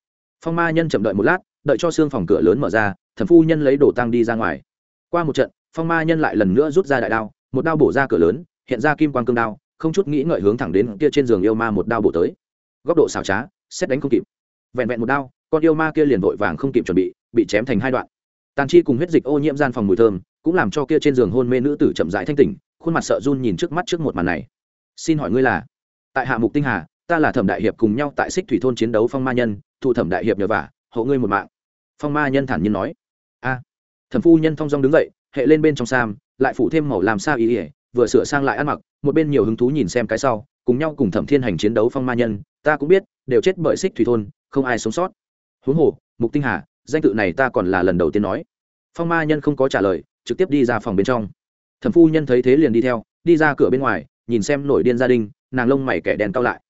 Phong ma nhân chậm đợi một lát, đợi cho xương phòng cửa lớn mở ra thẩm phu nhân lấy đồ tăng đi ra ngoài. Qua một trận, phong ma nhân lại lần nữa rút ra đại đao, một đao bổ ra cửa lớn, hiện ra kim quang cương đao, không chút nghĩ ngợi hướng thẳng đến kia trên giường yêu ma một đao bổ tới. Góc độ xảo trá, xét đánh không kịp. Vẹn vẹn một đao, con yêu ma kia liền vội vàng không kịp chuẩn bị bị chém thành hai đoạn. Tàn chi cùng huyết dịch ô nhiễm gian phòng mùi thơm, cũng làm cho kia trên giường hôn mê nữ tử chậm rãi thanh tỉnh, khuôn mặt sợ run nhìn trước mắt trước một màn này. Xin hỏi ngươi là? Tại hạ mục tinh hà ta là thẩm đại hiệp cùng nhau tại xích thủy thôn chiến đấu phong ma nhân thụ thẩm đại hiệp nhờ vả hộ ngươi một mạng phong ma nhân thản nhiên nói a thẩm phu nhân thong dong đứng dậy hệ lên bên trong sam lại phủ thêm màu làm sao ý ỉa vừa sửa sang lại ăn mặc một bên nhiều hứng thú nhìn xem cái sau cùng nhau cùng thẩm thiên hành chiến đấu phong ma nhân ta cũng biết đều chết bởi xích thủy thôn không ai sống sót huống hồ mục tinh hà danh tự này ta còn là lần đầu tiên nói phong ma nhân không có trả lời trực tiếp đi ra phòng bên trong thẩm phu nhân thấy thế liền đi theo đi ra cửa bên ngoài nhìn xem nổi điên gia đình nàng lông mày kẻ đèn cao lại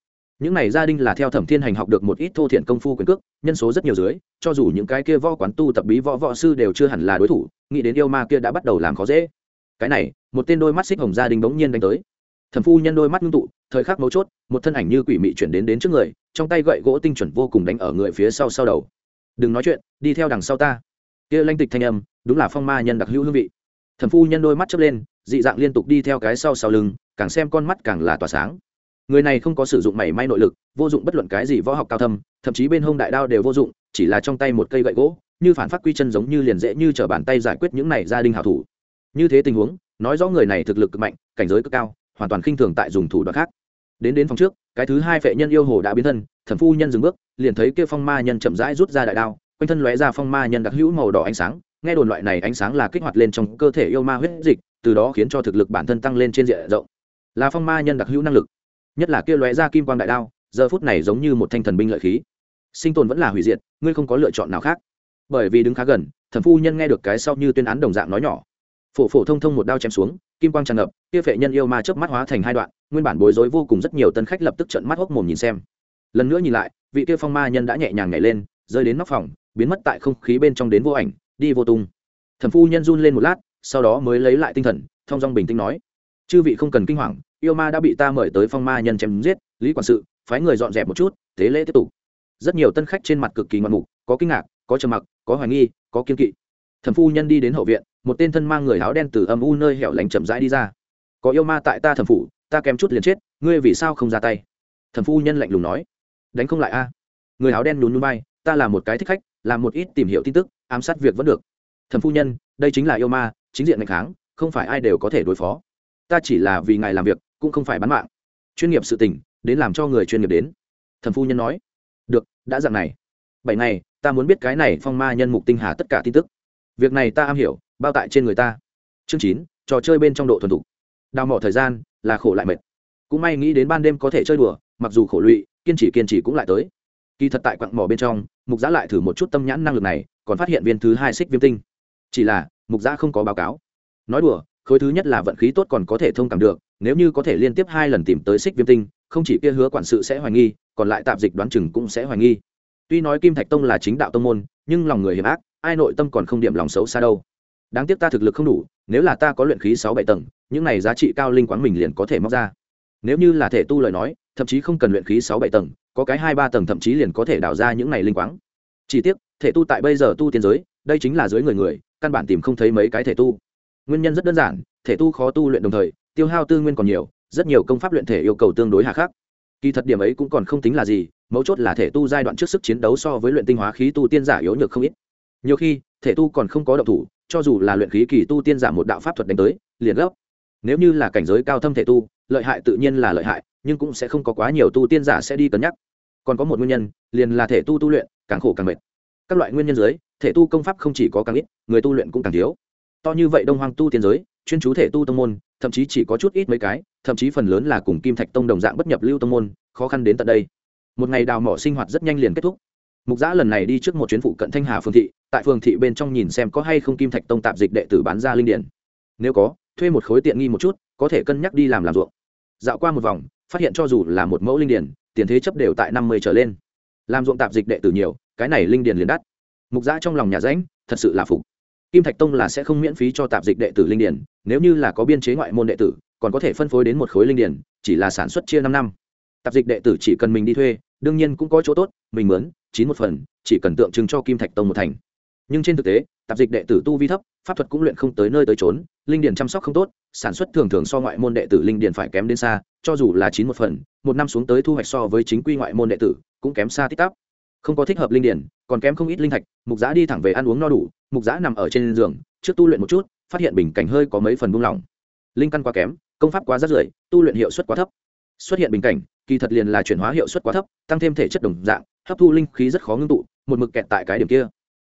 những này gia đình là theo thẩm thiên hành học được một ít thô thiện công phu quyền cước, nhân số rất nhiều dưới, cho dù những cái kia võ quán tu tập bí võ võ sư đều chưa hẳn là đối thủ, nghĩ đến yêu ma kia đã bắt đầu làm khó dễ. Cái này, một tên đôi mắt xích hồng gia đình bỗng nhiên đánh tới. Thẩm phu nhân đôi mắt ngưng tụ, thời khắc mấu chốt, một thân ảnh như quỷ mị chuyển đến đến trước người, trong tay gậy gỗ tinh chuẩn vô cùng đánh ở người phía sau sau đầu. Đừng nói chuyện, đi theo đằng sau ta. Kia lanh tịch thanh âm, đúng là phong ma nhân đặc hữu hương vị. Thẩm phu nhân đôi mắt chớp lên, dị dạng liên tục đi theo cái sau sau lưng, càng xem con mắt càng là tỏa sáng người này không có sử dụng mảy may nội lực, vô dụng bất luận cái gì võ học cao thâm, thậm chí bên hông đại đao đều vô dụng, chỉ là trong tay một cây gậy gỗ, như phản phát quy chân giống như liền dễ như t bàn tay giải quyết những này gia đình hảo thủ. Như thế tình huống, nói rõ người này thực lực cực mạnh, cảnh giới cực cao, hoàn toàn khinh thường tại dùng thủ đoạn khác. Đến đến phòng trước, cái thứ hai vệ nhân yêu hồ đã biến thân, thẩm phu nhân dừng bước, liền thấy kia phong ma nhân chậm rãi rút ra đại đao, quanh thân lóe ra phong ma nhân đặc hữu màu đỏ ánh sáng, nghe đồn loại này ánh sáng là kích hoạt lên trong cơ thể yêu ma huyết dịch, từ đó khiến cho thực lực bản thân tăng lên trên diện rộng. Là phong ma nhân đặc hữu năng lực nhất là kia lóe ra kim quang đại đao, giờ phút này giống như một thanh thần binh lợi khí. Sinh tồn vẫn là hủy diệt, ngươi không có lựa chọn nào khác. Bởi vì đứng khá gần thẩm phu nhân nghe được cái sau như tuyên án đồng dạng nói nhỏ. Phổ phổ thông thông một đao chém xuống, kim quang tràn ngập, kia phệ nhân yêu ma chớp mắt hóa thành hai đoạn, nguyên bản bối rối vô cùng rất nhiều tân khách lập tức trợn mắt hốc mồm nhìn xem. Lần nữa nhìn lại, vị kia phong ma nhân đã nhẹ nhàng nhảy lên, rơi đến nóc phòng, biến mất tại không khí bên trong đến vô ảnh, đi vô tung. Thẩm phu nhân run lên một lát, sau đó mới lấy lại tinh thần, thong dong bình tĩnh nói, chư vị không cần kinh hoàng yêu ma đã bị ta mời tới phong ma nhân chém giết, lý quản sự, phái người dọn dẹp một chút, tế lễ tiếp tục. Rất nhiều tân khách trên mặt cực kỳ ngoạn mục, có kinh ngạc, có trầm mặc, có hoài nghi, có kiên kỵ. Thẩm phu nhân đi đến hậu viện, một tên thân mang người áo đen từ âm u nơi hẻo lánh chậm rãi đi ra. Có yêu ma tại ta thẩm phủ, ta kém chút liền chết, ngươi vì sao không ra tay? Thẩm phu nhân lạnh lùng nói. Đánh không lại a. Người áo đen nhún nhún bay ta là một cái thích khách làm một ít tìm hiểu tin tức, ám sát việc vẫn được. Thẩm phu nhân, đây chính là yêu ma, chính diện ngày kháng, không phải ai đều có thể đối phó. Ta chỉ là vì ngài làm việc cũng không phải bán mạng. Chuyên nghiệp sự tình, đến làm cho người chuyên nghiệp đến. Thẩm phu nhân nói. Được, đã dặn này. Bảy ngày, ta muốn biết cái này phong ma nhân mục tinh hà tất cả tin tức. Việc này ta am hiểu, bao tại trên người ta. Chương chín, trò chơi bên trong độ thuần thục. Đào mỏ thời gian, là khổ lại mệt. Cũng may nghĩ đến ban đêm có thể chơi đùa, mặc dù khổ lụy, kiên trì kiên trì cũng lại tới. Kỳ thật tại quặng mỏ bên trong, mục giã lại thử một chút tâm nhãn năng lực này, còn phát hiện viên thứ hai xích viêm tinh. Chỉ là, mục giã không có báo cáo. Nói đùa khối thứ nhất là vận khí tốt còn có thể thông cảm được, nếu như có thể liên tiếp hai lần tìm tới xích viêm tinh, không chỉ kia hứa quản sự sẽ hoài nghi, còn lại tạp dịch đoán chừng cũng sẽ hoài nghi. Tuy nói kim thạch tông là chính đạo tông môn, nhưng lòng người hiểm ác, ai nội tâm còn không điểm lòng xấu xa đâu. Đáng tiếc ta thực lực không đủ, nếu là ta có luyện khí sáu bảy tầng, những này giá trị cao linh quán mình liền có thể móc ra. Nếu như là thể tu lời nói, thậm chí không cần luyện khí sáu bảy tầng, có cái hai ba tầng thậm chí liền có thể đào ra những này linh quáng chỉ tiếc, thể tu tại bây giờ tu tiên giới, đây chính là dưới người người, căn bản tìm không thấy mấy cái thể tu nguyên nhân rất đơn giản, thể tu khó tu luyện đồng thời, tiêu hao tư nguyên còn nhiều, rất nhiều công pháp luyện thể yêu cầu tương đối hà khắc. Kỳ thật điểm ấy cũng còn không tính là gì, mấu chốt là thể tu giai đoạn trước sức chiến đấu so với luyện tinh hóa khí tu tiên giả yếu nhược không ít. Nhiều khi, thể tu còn không có động thủ, cho dù là luyện khí kỳ tu tiên giả một đạo pháp thuật đánh tới, liền gấp. Nếu như là cảnh giới cao thâm thể tu, lợi hại tự nhiên là lợi hại, nhưng cũng sẽ không có quá nhiều tu tiên giả sẽ đi cân nhắc. Còn có một nguyên nhân, liền là thể tu tu luyện càng khổ càng mệt. Các loại nguyên nhân dưới, thể tu công pháp không chỉ có càng ít, người tu luyện cũng càng thiếu to như vậy đông hoang tu tiên giới, chuyên chú thể tu tông môn, thậm chí chỉ có chút ít mấy cái, thậm chí phần lớn là cùng kim thạch tông đồng dạng bất nhập lưu tông môn, khó khăn đến tận đây. Một ngày đào mỏ sinh hoạt rất nhanh liền kết thúc. Mục giã lần này đi trước một chuyến phụ cận thanh hà phương thị, tại phường thị bên trong nhìn xem có hay không kim thạch tông tạp dịch đệ tử bán ra linh điển nếu có, thuê một khối tiện nghi một chút, có thể cân nhắc đi làm làm ruộng. Dạo qua một vòng, phát hiện cho dù là một mẫu linh điển tiền thế chấp đều tại năm mươi trở lên. Làm ruộng tạp dịch đệ tử nhiều, cái này linh điển liền đắt. Mục giã trong lòng nhà ránh thật sự là phục kim thạch tông là sẽ không miễn phí cho tạp dịch đệ tử linh điển, nếu như là có biên chế ngoại môn đệ tử, còn có thể phân phối đến một khối linh điển, chỉ là sản xuất chia năm năm. Tạp dịch đệ tử chỉ cần mình đi thuê, đương nhiên cũng có chỗ tốt, mình mướn, chín một phần, chỉ cần tượng trưng cho kim thạch tông một thành. Nhưng trên thực tế, tạp dịch đệ tử tu vi thấp, pháp thuật cũng luyện không tới nơi tới trốn linh điển chăm sóc không tốt, sản xuất thường thường so ngoại môn đệ tử linh điển phải kém đến xa, cho dù là chín một phần, một năm xuống tới thu hoạch so với chính quy ngoại môn đệ tử cũng kém xa tích tắp. Không có thích hợp linh điển, còn kém không ít linh thạch, mục giã đi thẳng về ăn uống no đủ mục giã nằm ở trên giường, trước tu luyện một chút, phát hiện bình cảnh hơi có mấy phần buông lỏng. Linh căn quá kém, công pháp quá rất rưởi, tu luyện hiệu suất quá thấp. Xuất hiện bình cảnh, kỳ thật liền là chuyển hóa hiệu suất quá thấp, tăng thêm thể chất đồng dạng, hấp thu linh khí rất khó ngưng tụ, một mực kẹt tại cái điểm kia.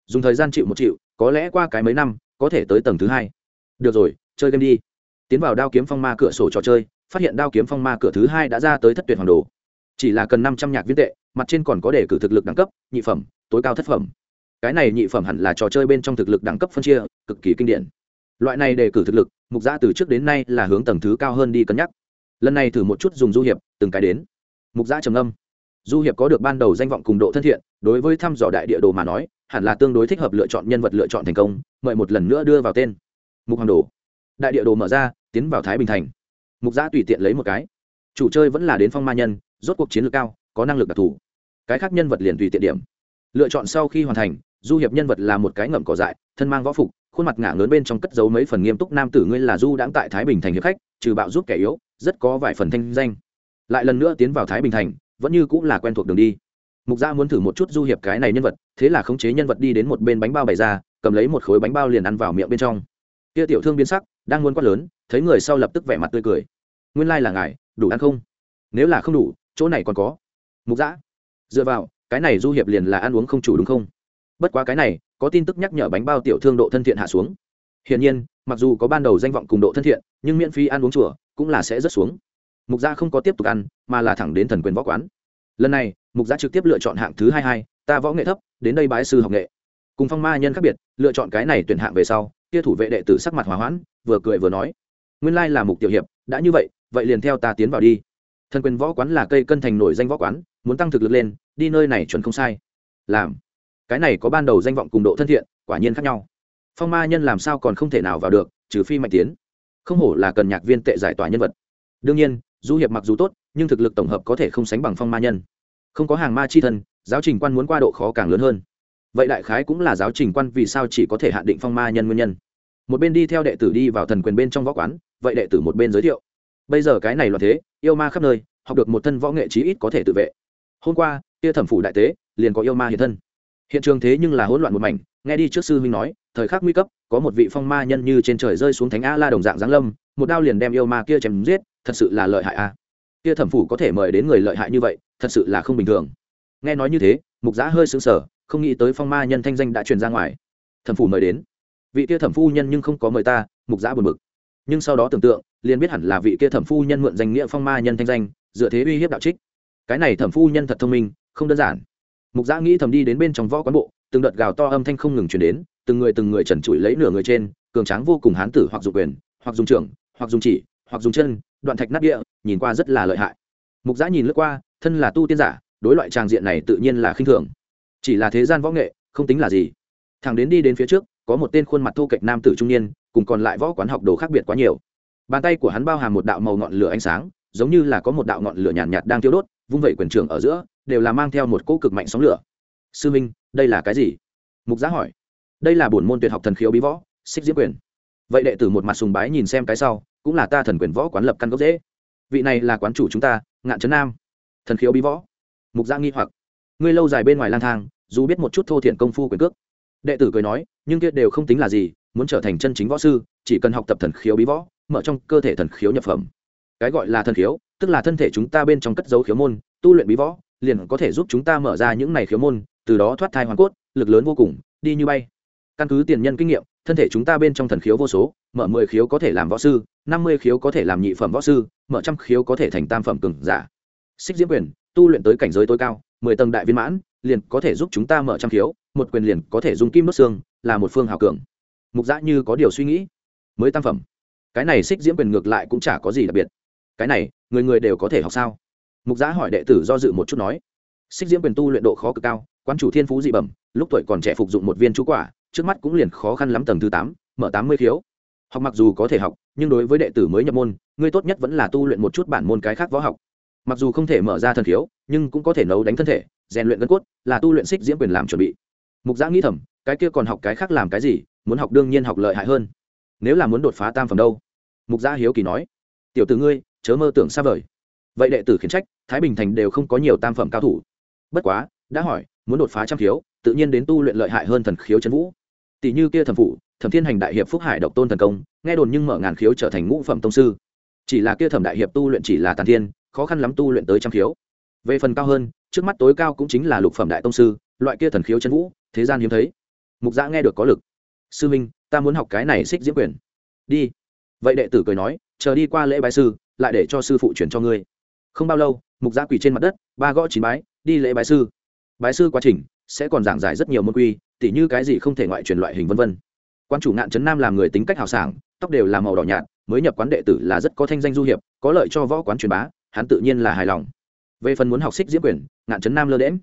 Dùng thời gian chịu một chịu, có lẽ qua cái mấy năm, có thể tới tầng thứ hai. Được rồi, chơi game đi. Tiến vào đao kiếm phong ma cửa sổ trò chơi, phát hiện đao kiếm phong ma cửa thứ hai đã ra tới thất tuyệt hoàng đồ. Chỉ là cần năm trăm nhạc viên tệ, mặt trên còn có đề cử thực lực đẳng cấp, nhị phẩm, tối cao thất phẩm cái này nhị phẩm hẳn là trò chơi bên trong thực lực đẳng cấp phân chia, cực kỳ kinh điển. Loại này đề cử thực lực, mục giã từ trước đến nay là hướng tầng thứ cao hơn đi cân nhắc. Lần này thử một chút dùng du hiệp, từng cái đến. Mục giã trầm âm du hiệp có được ban đầu danh vọng cùng độ thân thiện, đối với thăm dò đại địa đồ mà nói, hẳn là tương đối thích hợp lựa chọn nhân vật lựa chọn thành công, mời một lần nữa đưa vào tên. Mục hoàng đồ. Đại địa đồ mở ra, tiến vào thái bình thành. Mục giã tùy tiện lấy một cái. Chủ chơi vẫn là đến phong ma nhân, rốt cuộc chiến lược cao, có năng lực đặc thù. Cái khác nhân vật liền tùy tiện điểm. Lựa chọn sau khi hoàn thành du hiệp nhân vật là một cái ngậm cỏ dại, thân mang võ phục, khuôn mặt ngả lớn bên trong cất giấu mấy phần nghiêm túc nam tử ngươi là du đãng tại thái bình thành hiệp khách, trừ bạo giúp kẻ yếu, rất có vài phần thanh danh. Lại lần nữa tiến vào thái bình thành, vẫn như cũng là quen thuộc đường đi. Mục gia muốn thử một chút du hiệp cái này nhân vật, thế là khống chế nhân vật đi đến một bên bánh bao bày ra, cầm lấy một khối bánh bao liền ăn vào miệng bên trong. Kia tiểu thương biến sắc, đang muốn quát lớn, thấy người sau lập tức vẻ mặt tươi cười. Nguyên lai là ngài, đủ ăn không? Nếu là không đủ, chỗ này còn có. Mục giã dựa vào, cái này du hiệp liền là ăn uống không chủ đúng không? Bất quá cái này, có tin tức nhắc nhở bánh bao tiểu thương độ thân thiện hạ xuống. Hiển nhiên, mặc dù có ban đầu danh vọng cùng độ thân thiện, nhưng miễn phí ăn uống chùa cũng là sẽ rất xuống. Mục gia không có tiếp tục ăn, mà là thẳng đến thần quyền võ quán. Lần này, mục gia trực tiếp lựa chọn hạng thứ hai hai, ta võ nghệ thấp, đến đây bái sư học nghệ. Cùng phong ma nhân khác biệt, lựa chọn cái này tuyển hạng về sau, kia thủ vệ đệ tử sắc mặt hòa hoãn, vừa cười vừa nói. Nguyên lai là mục tiểu hiệp, đã như vậy vậy liền theo ta tiến vào đi. Thần quyền võ quán là cây cân thành nổi danh võ quán, muốn tăng thực lực lên, đi nơi này chuẩn không sai. Làm cái này có ban đầu danh vọng cùng độ thân thiện, quả nhiên khác nhau. Phong ma nhân làm sao còn không thể nào vào được, trừ phi mạnh tiến. Không hổ là cần nhạc viên tệ giải tỏa nhân vật. Đương nhiên, du hiệp mặc dù tốt, nhưng thực lực tổng hợp có thể không sánh bằng phong ma nhân. Không có hàng ma chi thân, giáo trình quan muốn qua độ khó càng lớn hơn. Vậy đại khái cũng là giáo trình quan vì sao chỉ có thể hạn định phong ma nhân nguyên nhân. Một bên đi theo đệ tử đi vào thần quyền bên trong võ quán, vậy đệ tử một bên giới thiệu. Bây giờ cái này là thế, yêu ma khắp nơi, học được một thân võ nghệ chí ít có thể tự vệ. Hôm qua tia thẩm phủ đại tế, liền có yêu ma hiện thân hiện trường thế nhưng là hỗn loạn một mảnh, nghe đi trước sư huynh nói, thời khắc nguy cấp, có một vị phong ma nhân như trên trời rơi xuống thánh a la đồng dạng giáng lâm, một đao liền đem yêu ma kia chém giết, thật sự là lợi hại a. Kia thẩm phủ có thể mời đến người lợi hại như vậy, thật sự là không bình thường. Nghe nói như thế, mục giã hơi sững sờ, không nghĩ tới phong ma nhân thanh danh đã truyền ra ngoài. Thẩm phủ mời đến. Vị kia thẩm phu nhân nhưng không có mời ta, mục giã buồn bực. Nhưng sau đó tưởng tượng, liền biết hẳn là vị kia thẩm phu nhân mượn danh nghĩa phong ma nhân thanh danh, dựa thế uy hiếp đạo trích. Cái này thẩm phu nhân thật thông minh, không đơn giản mục giã nghĩ thầm đi đến bên trong võ quán bộ từng đợt gào to âm thanh không ngừng chuyển đến từng người từng người trần trụi lấy nửa người trên cường tráng vô cùng hán tử hoặc dùng quyền hoặc dùng trưởng hoặc dùng chỉ hoặc dùng chân đoạn thạch nát địa nhìn qua rất là lợi hại. Mục giã nhìn lướt qua thân là tu tiên giả đối loại tràng diện này tự nhiên là khinh thường. Chỉ là thế gian võ nghệ không tính là gì. Thằng đến đi đến phía trước có một tên khuôn mặt thô kệch nam tử trung niên cùng còn lại võ quán học đồ khác biệt quá nhiều. Bàn tay của hắn bao hàm một đạo màu ngọn lửa ánh sáng giống như là có một đạo ngọn lửa nhàn nhạt, nhạt đang thiêu đốt vung vẩy quyền trường ở giữa đều là mang theo một cỗ cực mạnh sóng lửa. Sư minh, đây là cái gì? Mục giá hỏi. Đây là bổn môn tuyệt học thần khiếu bí võ, xích diễm quyền. Vậy đệ tử một mặt sùng bái nhìn xem cái sau, cũng là ta thần quyền võ quán lập căn gốc dễ. Vị này là quán chủ chúng ta, ngạn trấn nam. Thần khiếu bí võ? Mục giã nghi hoặc. Ngươi lâu dài bên ngoài lang thang, dù biết một chút thô thiện công phu quyền cước. Đệ tử cười nói, nhưng kia đều không tính là gì, muốn trở thành chân chính võ sư, chỉ cần học tập thần khiếu bí võ, mở trong cơ thể thần khiếu nhập phẩm. Cái gọi là thần khiếu, tức là thân thể chúng ta bên trong cất dấu khiếu môn, tu luyện bí võ liền có thể giúp chúng ta mở ra những này khiếu môn, từ đó thoát thai hoàn cốt, lực lớn vô cùng, đi như bay. Căn cứ tiền nhân kinh nghiệm, thân thể chúng ta bên trong thần khiếu vô số, mở mười khiếu có thể làm võ sư, năm mươi khiếu có thể làm nhị phẩm võ sư, mở trăm khiếu có thể thành tam phẩm cường giả. Xích diễm quyền, tu luyện tới cảnh giới tối cao, mười tầng đại viên mãn, liền có thể giúp chúng ta mở trăm khiếu, một quyền liền có thể dùng kim đốt xương, là một phương hào cường. Mục giã như có điều suy nghĩ. Mới tam phẩm. Cái này xích diễm quyền ngược lại cũng chả có gì đặc biệt. Cái này, người người đều có thể học sao? Mục giã hỏi đệ tử do dự một chút nói, xích diễm quyền tu luyện độ khó cực cao quan chủ thiên phú dị bẩm, lúc tuổi còn trẻ phục dụng một viên chú quả, trước mắt cũng liền khó khăn lắm tầng thứ tám, mở tám mươi khiếu. Học mặc dù có thể học, nhưng đối với đệ tử mới nhập môn, ngươi tốt nhất vẫn là tu luyện một chút bản môn cái khác võ học. Mặc dù không thể mở ra thần khiếu, nhưng cũng có thể nấu đánh thân thể, rèn luyện gân cốt, là tu luyện xích diễm quyền làm chuẩn bị. Mục giã nghĩ thầm, cái kia còn học cái khác làm cái gì, muốn học đương nhiên học lợi hại hơn. Nếu là muốn đột phá tam phẩm đâu? Mục giã hiếu kỳ nói, tiểu t ử ngươi, chớ mơ tưởng xa vời vậy đệ tử khiển trách, thái bình thành đều không có nhiều tam phẩm cao thủ. Bất quá, đã hỏi, muốn đột phá trăm khiếu, tự nhiên đến tu luyện lợi hại hơn thần khiếu c vũ. Tỷ như kia thần phụ thẩm thiên hành đại hiệp phúc hải độc tôn thần công, nghe đồn nhưng mở ngàn khiếu trở thành ngũ phẩm tông sư. Chỉ là kia thẩm đại hiệp tu luyện chỉ là tàn thiên, khó khăn lắm tu luyện tới trăm khiếu. Về phần cao hơn, trước mắt tối cao cũng chính là lục phẩm đại tông sư, loại kia thần khiếu chân vũ, thế gian hiếm thấy. Mục giã nghe được có lực. Sư minh, ta muốn học cái này xích diễm quyền. Đi. Vậy đệ tử cười nói, chờ đi qua lễ bái sư, lại để cho sư phụ chuyển cho ngươi không bao lâu, mục gia quỳ trên mặt đất, ba gõ chín bái, đi lễ bái sư. Bái sư quá trình sẽ còn giảng giải rất nhiều môn quy, tỉ như cái gì không thể ngoại truyền loại hình vân vân. Quan chủ ngạn trấn nam làm người tính cách hào sảng, tóc đều là màu đỏ nhạt, mới nhập quán đệ tử là rất có thanh danh du hiệp, có lợi cho võ quán truyền bá, hắn tự nhiên là hài lòng. Về phần muốn học xích diễm quyền, ngạn trấn nam lơ đễm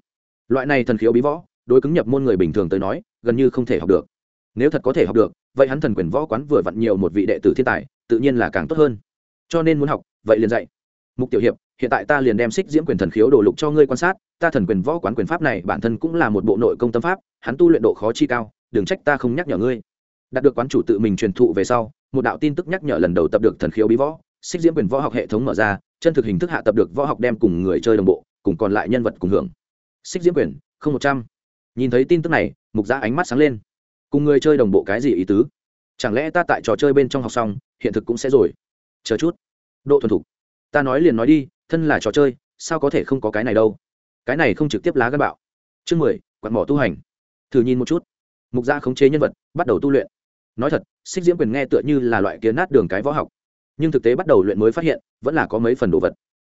loại này thần khiếu bí võ, đối cứng nhập môn người bình thường tới nói, gần như không thể học được. Nếu thật có thể học được, vậy hắn thần quyền võ quán vừa vặn nhiều một vị đệ tử thiên tài, tự nhiên là càng tốt hơn. Cho nên muốn học, vậy liền dạy. Mục tiểu hiệp hiện tại ta liền đem xích diễm quyền thần khiếu đồ lục cho ngươi quan sát, ta thần quyền võ quán quyền pháp này bản thân cũng là một bộ nội công tâm pháp, hắn tu luyện độ khó chi cao, đừng trách ta không nhắc nhở ngươi. Đạt được quán chủ tự mình truyền thụ về sau, một đạo tin tức nhắc nhở lần đầu tập được thần khiếu bí võ, xích diễm quyền võ học hệ thống mở ra, chân thực hình thức hạ tập được võ học đem cùng người chơi đồng bộ, cùng còn lại nhân vật cùng hưởng. Xích diễm quyền, không một trăm. Nhìn thấy tin tức này, mục giã ánh mắt sáng lên. Cùng người chơi đồng bộ cái gì ý tứ? Chẳng lẽ ta tại trò chơi bên trong học xong, hiện thực cũng sẽ rồi? Chờ chút. Độ thuần thục. Ta nói liền nói đi thân là trò chơi, sao có thể không có cái này đâu? Cái này không trực tiếp lá gân bạo. Chương mười, quạt mỏ tu hành. Thử nhìn một chút. Mục gia khống chế nhân vật, bắt đầu tu luyện. Nói thật, xích diễm quyền nghe tựa như là loại kiến nát đường cái võ học. Nhưng thực tế bắt đầu luyện mới phát hiện, vẫn là có mấy phần đồ vật.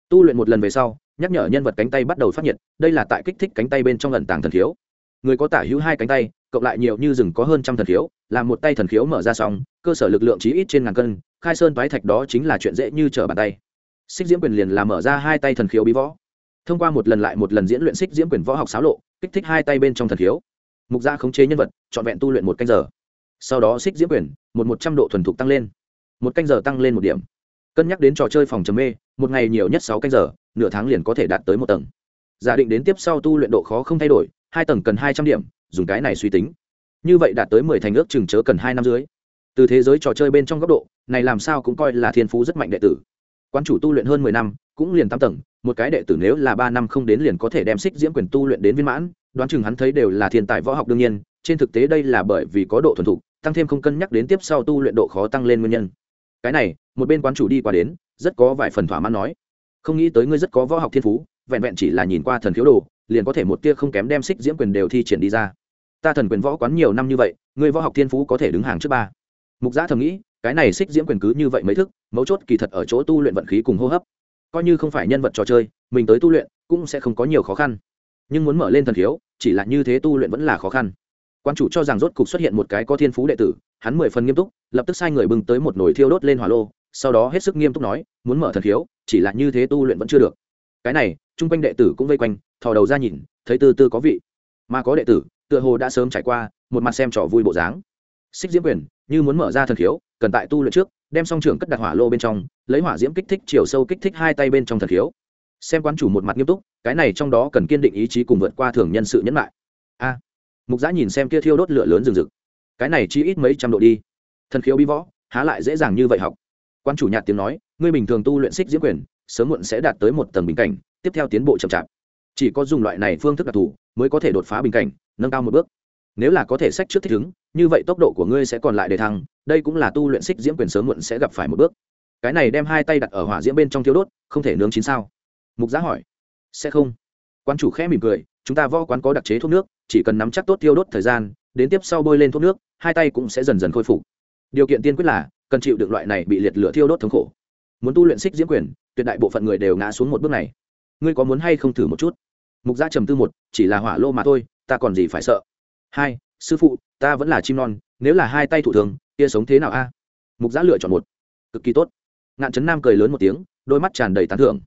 Tu luyện một lần về sau, nhắc nhở nhân vật cánh tay bắt đầu phát nhiệt, đây là tại kích thích cánh tay bên trong lần tàng thần khiếu. Người có tả hữu hai cánh tay, cộng lại nhiều như rừng có hơn trăm thần khiếu, làm một tay thần khiếu mở ra xong, cơ sở lực lượng chí ít trên ngàn cân, khai sơn toái thạch đó chính là chuyện dễ như trở bàn tay xích diễm quyền liền là mở ra hai tay thần khiếu bí võ. Thông qua một lần lại một lần diễn luyện xích diễm quyền võ học xáo lộ, kích thích hai tay bên trong thần khiếu. Mục gia khống chế nhân vật, trọn vẹn tu luyện một canh giờ. Sau đó xích diễm quyền, một một trăm độ thuần thục tăng lên. Một canh giờ tăng lên một điểm. Cân nhắc đến trò chơi phòng chấm mê, một ngày nhiều nhất sáu canh giờ, nửa tháng liền có thể đạt tới một tầng. Giả định đến tiếp sau tu luyện độ khó không thay đổi, hai tầng cần hai trăm điểm, dùng cái này suy tính. Như vậy đạt tới mười thành ước chừng chớ cần hai năm dưới. Từ thế giới trò chơi bên trong góc độ, này làm sao cũng coi là thiên phú rất mạnh đệ tử quan chủ tu luyện hơn mười năm, cũng liền tám tầng, một cái đệ tử nếu là ba năm không đến liền có thể đem xích diễm quyền tu luyện đến viên mãn, đoán chừng hắn thấy đều là thiên tài võ học đương nhiên, trên thực tế đây là bởi vì có độ thuần thục, tăng thêm không cân nhắc đến tiếp sau tu luyện độ khó tăng lên nguyên nhân. Cái này, một bên quán chủ đi qua đến, rất có vài phần thỏa mãn nói, không nghĩ tới ngươi rất có võ học thiên phú, vẹn vẹn chỉ là nhìn qua thần khiếu đồ, liền có thể một tia không kém đem xích diễm quyền đều thi triển đi ra. Ta thần quyền võ quán nhiều năm như vậy, ngươi võ học thiên phú có thể đứng hàng trước ba. Mục giã thầm nghĩ cái này xích diễm quyền cứ như vậy mấy thức, mấu chốt kỳ thật ở chỗ tu luyện vận khí cùng hô hấp. Coi như không phải nhân vật trò chơi, mình tới tu luyện cũng sẽ không có nhiều khó khăn. Nhưng muốn mở lên thần khiếu, chỉ là như thế tu luyện vẫn là khó khăn. Quan chủ cho rằng rốt cục xuất hiện một cái có thiên phú đệ tử, hắn mười phần nghiêm túc, lập tức sai người bưng tới một nồi thiêu đốt lên hỏa lô, sau đó hết sức nghiêm túc nói, muốn mở thần khiếu, chỉ là như thế tu luyện vẫn chưa được. Cái này, chung quanh đệ tử cũng vây quanh, thò đầu ra nhìn, thấy tư tư có vị. Mà có đệ tử, tựa hồ đã sớm trải qua một mặt xem trò vui bộ dáng xích diễm quyền, như muốn mở ra thần khiếu, cần tại tu luyện trước, đem song trưởng cất đặt hỏa lô bên trong, lấy hỏa diễm kích thích chiều sâu kích thích hai tay bên trong thần khiếu. Xem quán chủ một mặt nghiêm túc, cái này trong đó cần kiên định ý chí cùng vượt qua thường nhân sự nhẫn lại a. Mục giã nhìn xem kia thiêu đốt lửa lớn rừng rực. Cái này chi ít mấy trăm độ đi. Thần khiếu bi võ, há lại dễ dàng như vậy học. Quan chủ nhạt tiếng nói, ngươi bình thường tu luyện xích diễm quyền, sớm muộn sẽ đạt tới một tầng bình cảnh, tiếp theo tiến bộ chậm chạp. Chỉ có dùng loại này phương thức đặc thù, mới có thể đột phá bình cảnh, nâng cao một bước nếu là có thể sách trước thích ứng, như vậy tốc độ của ngươi sẽ còn lại để thăng, đây cũng là tu luyện xích diễm quyền sớm muộn sẽ gặp phải một bước. Cái này đem hai tay đặt ở hỏa diễm bên trong thiếu đốt, không thể nướng chín sao. Mục giá hỏi. Sẽ không. Quan chủ khẽ mỉm cười, chúng ta võ quán có đặc chế thuốc nước, chỉ cần nắm chắc tốt tiêu đốt thời gian, đến tiếp sau bôi lên thuốc nước, hai tay cũng sẽ dần dần khôi phục. Điều kiện tiên quyết là, cần chịu được loại này bị liệt lửa thiêu đốt thống khổ. Muốn tu luyện xích diễm quyền, tuyệt đại bộ phận người đều ngã xuống một bước này. Ngươi có muốn hay không thử một chút? Mục gia trầm tư một, chỉ là hỏa lô mà thôi, ta còn gì phải sợ? Hai, sư phụ, ta vẫn là chim non, nếu là hai tay thủ thường, kia sống thế nào a? Mục giã lựa chọn một. Cực kỳ tốt. Ngạn trấn nam cười lớn một tiếng, đôi mắt tràn đầy tán thưởng.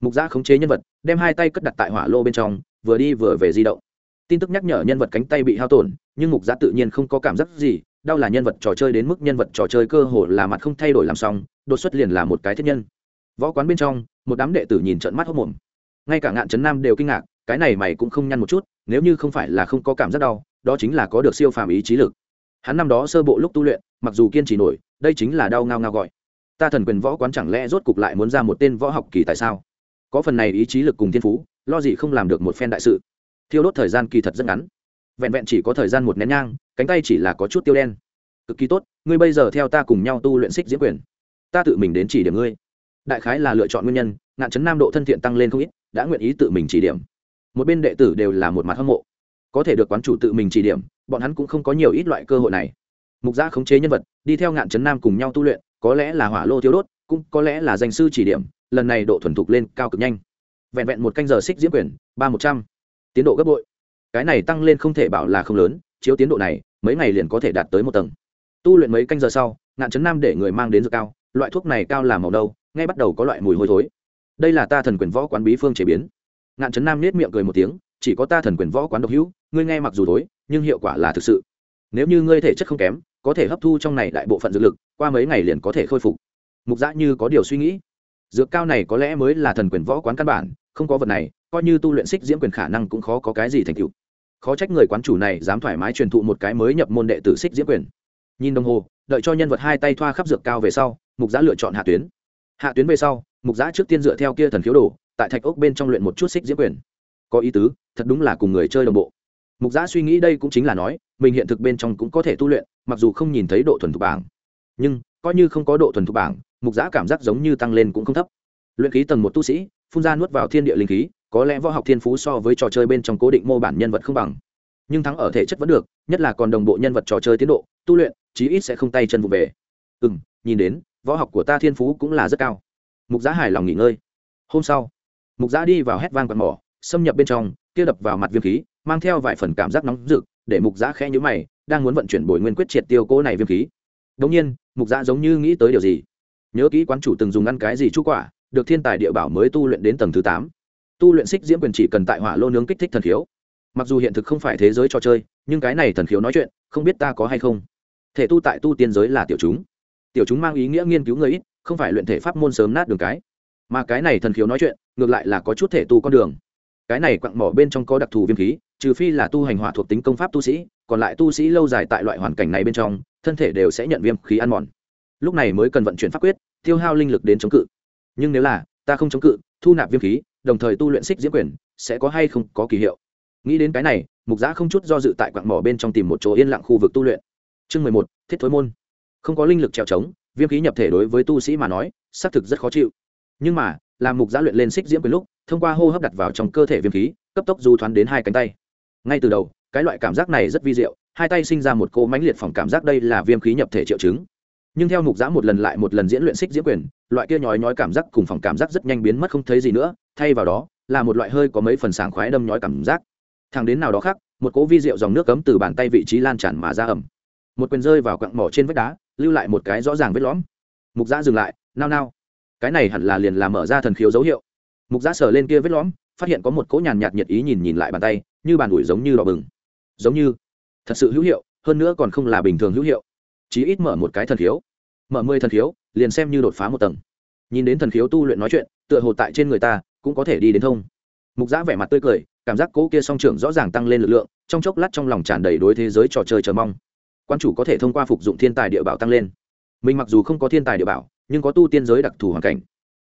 Mục giã khống chế nhân vật, đem hai tay cất đặt tại hỏa lô bên trong, vừa đi vừa về di động. Tin tức nhắc nhở nhân vật cánh tay bị hao tổn, nhưng mục giã tự nhiên không có cảm giác gì, đau là nhân vật trò chơi đến mức nhân vật trò chơi cơ hồ là mặt không thay đổi làm xong, đột xuất liền là một cái thiết nhân. Võ quán bên trong, một đám đệ tử nhìn trận mắt hốc mồm ngay cả ngạn trấn nam đều kinh ngạc, cái này mày cũng không nhăn một chút, nếu như không phải là không có cảm giác đau đó chính là có được siêu phàm ý chí lực. Hắn năm đó sơ bộ lúc tu luyện, mặc dù kiên trì nổi, đây chính là đau ngao ngao gọi. Ta thần quyền võ quán chẳng lẽ rốt cục lại muốn ra một tên võ học kỳ tại sao? Có phần này ý chí lực cùng thiên phú, lo gì không làm được một phen đại sự. Thiêu đốt thời gian kỳ thật rất ngắn. Vẹn vẹn chỉ có thời gian một nén nhang, cánh tay chỉ là có chút tiêu đen. Cực kỳ tốt, ngươi bây giờ theo ta cùng nhau tu luyện xích diễm quyền. Ta tự mình đến chỉ điểm ngươi. Đại khái là lựa chọn nguyên nhân, ngạn chấn nam độ thân thiện tăng lên không ít, đã nguyện ý tự mình chỉ điểm. Một bên đệ tử đều là một mặt hâm mộ có thể được quán chủ tự mình chỉ điểm, bọn hắn cũng không có nhiều ít loại cơ hội này. Mục gia khống chế nhân vật, đi theo ngạn chấn nam cùng nhau tu luyện, có lẽ là hỏa lô thiếu đốt, cũng có lẽ là danh sư chỉ điểm, lần này độ thuần thục lên cao cực nhanh. Vẹn vẹn một canh giờ xích diễm quyền, ba một trăm. Tiến độ gấp bội. Cái này tăng lên không thể bảo là không lớn, chiếu tiến độ này, mấy ngày liền có thể đạt tới một tầng. Tu luyện mấy canh giờ sau, ngạn chấn nam để người mang đến dược cao, loại thuốc này cao làm màu đâu ngay bắt đầu có loại mùi hôi thối. Đây là ta thần quyền võ quán bí phương chế biến. Ngạn chấn nam nết miệng cười một tiếng chỉ có ta thần quyền võ quán độc hữu, ngươi nghe mặc dù tối nhưng hiệu quả là thực sự. Nếu như ngươi thể chất không kém, có thể hấp thu trong này đại bộ phận dược lực, qua mấy ngày liền có thể khôi phục. Mục giã như có điều suy nghĩ. Dược cao này có lẽ mới là thần quyền võ quán căn bản, không có vật này, coi như tu luyện xích diễm quyền khả năng cũng khó có cái gì thành tựu. Khó trách người quán chủ này dám thoải mái truyền thụ một cái mới nhập môn đệ tử xích diễm quyền. Nhìn đồng hồ, đợi cho nhân vật hai tay thoa khắp dược cao về sau, mục giã lựa chọn hạ tuyến. Hạ tuyến về sau, mục giã trước tiên dựa theo kia thần khiếu đồ, tại thạch ốc bên trong luyện một chút xích diễm quyền có ý tứ, thật đúng là cùng người chơi đồng bộ. Mục giã suy nghĩ đây cũng chính là nói, mình hiện thực bên trong cũng có thể tu luyện, mặc dù không nhìn thấy độ thuần thục bảng. Nhưng, coi như không có độ thuần thục bảng, mục giã cảm giác giống như tăng lên cũng không thấp. Luyện khí tầng một tu sĩ, phun ra nuốt vào thiên địa linh khí, có lẽ võ học thiên phú so với trò chơi bên trong cố định mô bản nhân vật không bằng. Nhưng thắng ở thể chất vẫn được, nhất là còn đồng bộ nhân vật trò chơi tiến độ, tu luyện, chí ít sẽ không tay chân vụ về. Ừ m nhìn đến, võ học của ta thiên phú cũng là rất cao. Mục giã hài lòng nghỉ ngơi. Hôm sau, mục giã đi vào hét vang quạt mỏ xâm nhập bên trong, kia đập vào mặt viêm khí, mang theo vài phần cảm giác nóng rực, để mục giã khẽ nhữ mày, đang muốn vận chuyển bồi nguyên quyết triệt tiêu cỗ này viêm khí. Đống nhiên, mục giã giống như nghĩ tới điều gì. Nhớ kỹ quán chủ từng dùng ăn cái gì chú quả, được thiên tài địa bảo mới tu luyện đến tầng thứ tám. Tu luyện xích diễm quyền chỉ cần tại hỏa lô nướng kích thích thần khiếu. Mặc dù hiện thực không phải thế giới trò chơi, nhưng cái này thần khiếu nói chuyện, không biết ta có hay không. Thể tu tại tu tiên giới là tiểu chúng. Tiểu chúng mang ý nghĩa nghiên cứu người ít, không phải luyện thể pháp môn sớm nát đường cái. Mà cái này thần khiếu nói chuyện, ngược lại là có chút thể tu con đường cái này quặng mỏ bên trong có đặc thù viêm khí, trừ phi là tu hành hỏa thuộc tính công pháp tu sĩ, còn lại tu sĩ lâu dài tại loại hoàn cảnh này bên trong, thân thể đều sẽ nhận viêm khí ăn mòn. Lúc này mới cần vận chuyển pháp quyết, tiêu hao linh lực đến chống cự. Nhưng nếu là, ta không chống cự, thu nạp viêm khí, đồng thời tu luyện xích diễm quyền, sẽ có hay không có kỳ hiệu. Nghĩ đến cái này, mục giã không chút do dự tại quặng mỏ bên trong tìm một chỗ yên lặng khu vực tu luyện. Chương mười một, thiết thối môn. Không có linh lực trèo trống, viêm khí nhập thể đối với tu sĩ mà nói, xác thực rất khó chịu. Nhưng mà, làm mục giã luyện lên xích diễm quyền lúc thông qua hô hấp đặt vào trong cơ thể viêm khí, cấp tốc du thoán đến hai cánh tay. Ngay từ đầu, cái loại cảm giác này rất vi diệu, hai tay sinh ra một cô mãnh liệt phòng cảm giác đây là viêm khí nhập thể triệu chứng. Nhưng theo mục giã một lần lại một lần diễn luyện xích diễn quyền, loại kia nhói nhói cảm giác cùng phòng cảm giác rất nhanh biến mất không thấy gì nữa, thay vào đó, là một loại hơi có mấy phần sáng khoái đâm nhói cảm giác. Thằng đến nào đó khác, một cỗ vi rượu dòng nước cấm từ bàn tay vị trí lan tràn mà ra ẩm một quyền rơi vào quặng mỏ trên vách đá, lưu lại một cái rõ ràng vết lõm. Mục giã dừng lại, nao nao. Cái này hẳn là liền làm mở ra thần khiếu dấu hiệu mục giã sờ lên kia vết lõm, phát hiện có một cỗ nhàn nhạt nhiệt ý nhìn nhìn lại bàn tay, như bàn ủi giống như đỏ bừng. Giống như, thật sự hữu hiệu, hơn nữa còn không là bình thường hữu hiệu. Chí ít mở một cái thần khiếu. Mở mười thần khiếu, liền xem như đột phá một tầng. Nhìn đến thần khiếu tu luyện nói chuyện, tựa hồ tại trên người ta, cũng có thể đi đến thông. Mục giã vẻ mặt tươi cười, cảm giác cỗ kia song trưởng rõ ràng tăng lên lực lượng, trong chốc lát trong lòng tràn đầy đối thế giới trò chơi chờ mong. Quan chủ có thể thông qua phục dụng thiên tài địa bảo tăng lên. Mình mặc dù không có thiên tài địa bảo, nhưng có tu tiên giới đặc thù hoàn cảnh.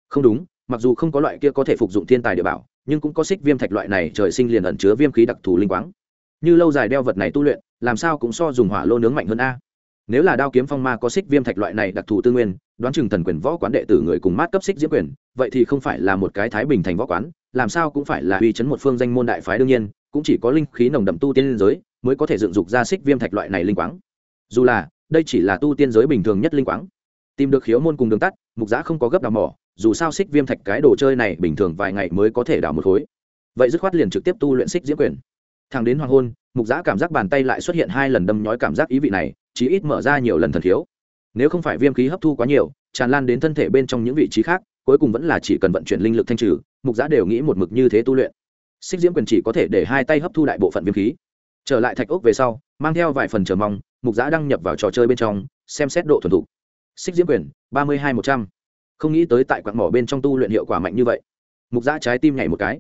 Không đúng mặc dù không có loại kia có thể phục dụng thiên tài địa bảo, nhưng cũng có xích viêm thạch loại này trời sinh liền ẩn chứa viêm khí đặc thù linh quáng. Như lâu dài đeo vật này tu luyện, làm sao cũng so dùng hỏa lô nướng mạnh hơn a. Nếu là đao kiếm phong ma có xích viêm thạch loại này đặc thù tư nguyên, đoán chừng thần quyền võ quán đệ tử người cùng mát cấp xích diễm quyền, vậy thì không phải là một cái thái bình thành võ quán, làm sao cũng phải là uy chấn một phương danh môn đại phái đương nhiên, cũng chỉ có linh khí nồng đậm tu tiên liên giới mới có thể dựng dục ra xích viêm thạch loại này linh quáng. Dù là, đây chỉ là tu tiên giới bình thường nhất linh quáng. Tìm được khiếu môn cùng đường tắt, mục giã không có gấp đào mỏ dù sao xích viêm thạch cái đồ chơi này bình thường vài ngày mới có thể đào một khối. Vậy dứt khoát liền trực tiếp tu luyện xích diễm quyền. Thằng đến hoàng hôn, mục giã cảm giác bàn tay lại xuất hiện hai lần đâm nhói cảm giác ý vị này, chí ít mở ra nhiều lần thần thiếu. nếu không phải viêm khí hấp thu quá nhiều, tràn lan đến thân thể bên trong những vị trí khác, cuối cùng vẫn là chỉ cần vận chuyển linh lực thanh trừ, mục giã đều nghĩ một mực như thế tu luyện. Xích diễm quyền chỉ có thể để hai tay hấp thu đại bộ phận viêm khí. Trở lại thạch ốc về sau, mang theo vài phần chờ mong, mục giã đăng nhập vào trò chơi bên trong, xem xét độ thuần thục. Xích diễm quyền, ba mươi hai một trăm không nghĩ tới tại quặng mỏ bên trong tu luyện hiệu quả mạnh như vậy. Mục giã trái tim nhảy một cái,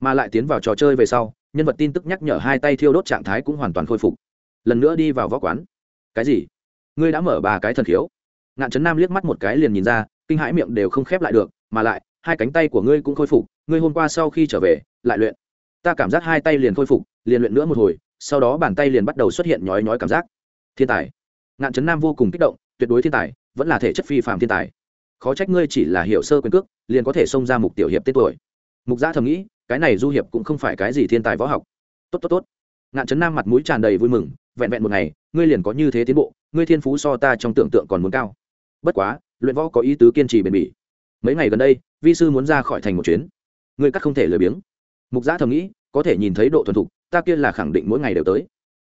mà lại tiến vào trò chơi về sau, nhân vật tin tức nhắc nhở hai tay thiêu đốt trạng thái cũng hoàn toàn khôi phục. Lần nữa đi vào võ quán. Cái gì? Ngươi đã mở ba cái thần khiếu. Ngạn trấn nam liếc mắt một cái liền nhìn ra, kinh hãi miệng đều không khép lại được, mà lại, hai cánh tay của ngươi cũng khôi phục, ngươi hôm qua sau khi trở về, lại luyện. Ta cảm giác hai tay liền khôi phục, liền luyện nữa một hồi, sau đó bàn tay liền bắt đầu xuất hiện nhói nhói cảm giác. Thiên tài. Ngạn trấn nam vô cùng kích động, tuyệt đối thiên tài, vẫn là thể chất phi phạm thiên tài khó trách ngươi chỉ là hiểu sơ quyền cước, liền có thể xông ra mục tiểu hiệp tên tuổi. Mục gia thầm nghĩ, cái này du hiệp cũng không phải cái gì thiên tài võ học. Tốt tốt tốt. Ngạn trấn nam mặt mũi tràn đầy vui mừng, vẹn vẹn một ngày, ngươi liền có như thế tiến bộ, ngươi thiên phú so ta trong tưởng tượng còn muốn cao. Bất quá, luyện võ có ý tứ kiên trì bền bỉ. Mấy ngày gần đây, vi sư muốn ra khỏi thành một chuyến. Ngươi cắt không thể lười biếng. Mục gia thầm nghĩ, có thể nhìn thấy độ thuần thục, ta kia là khẳng định mỗi ngày đều tới.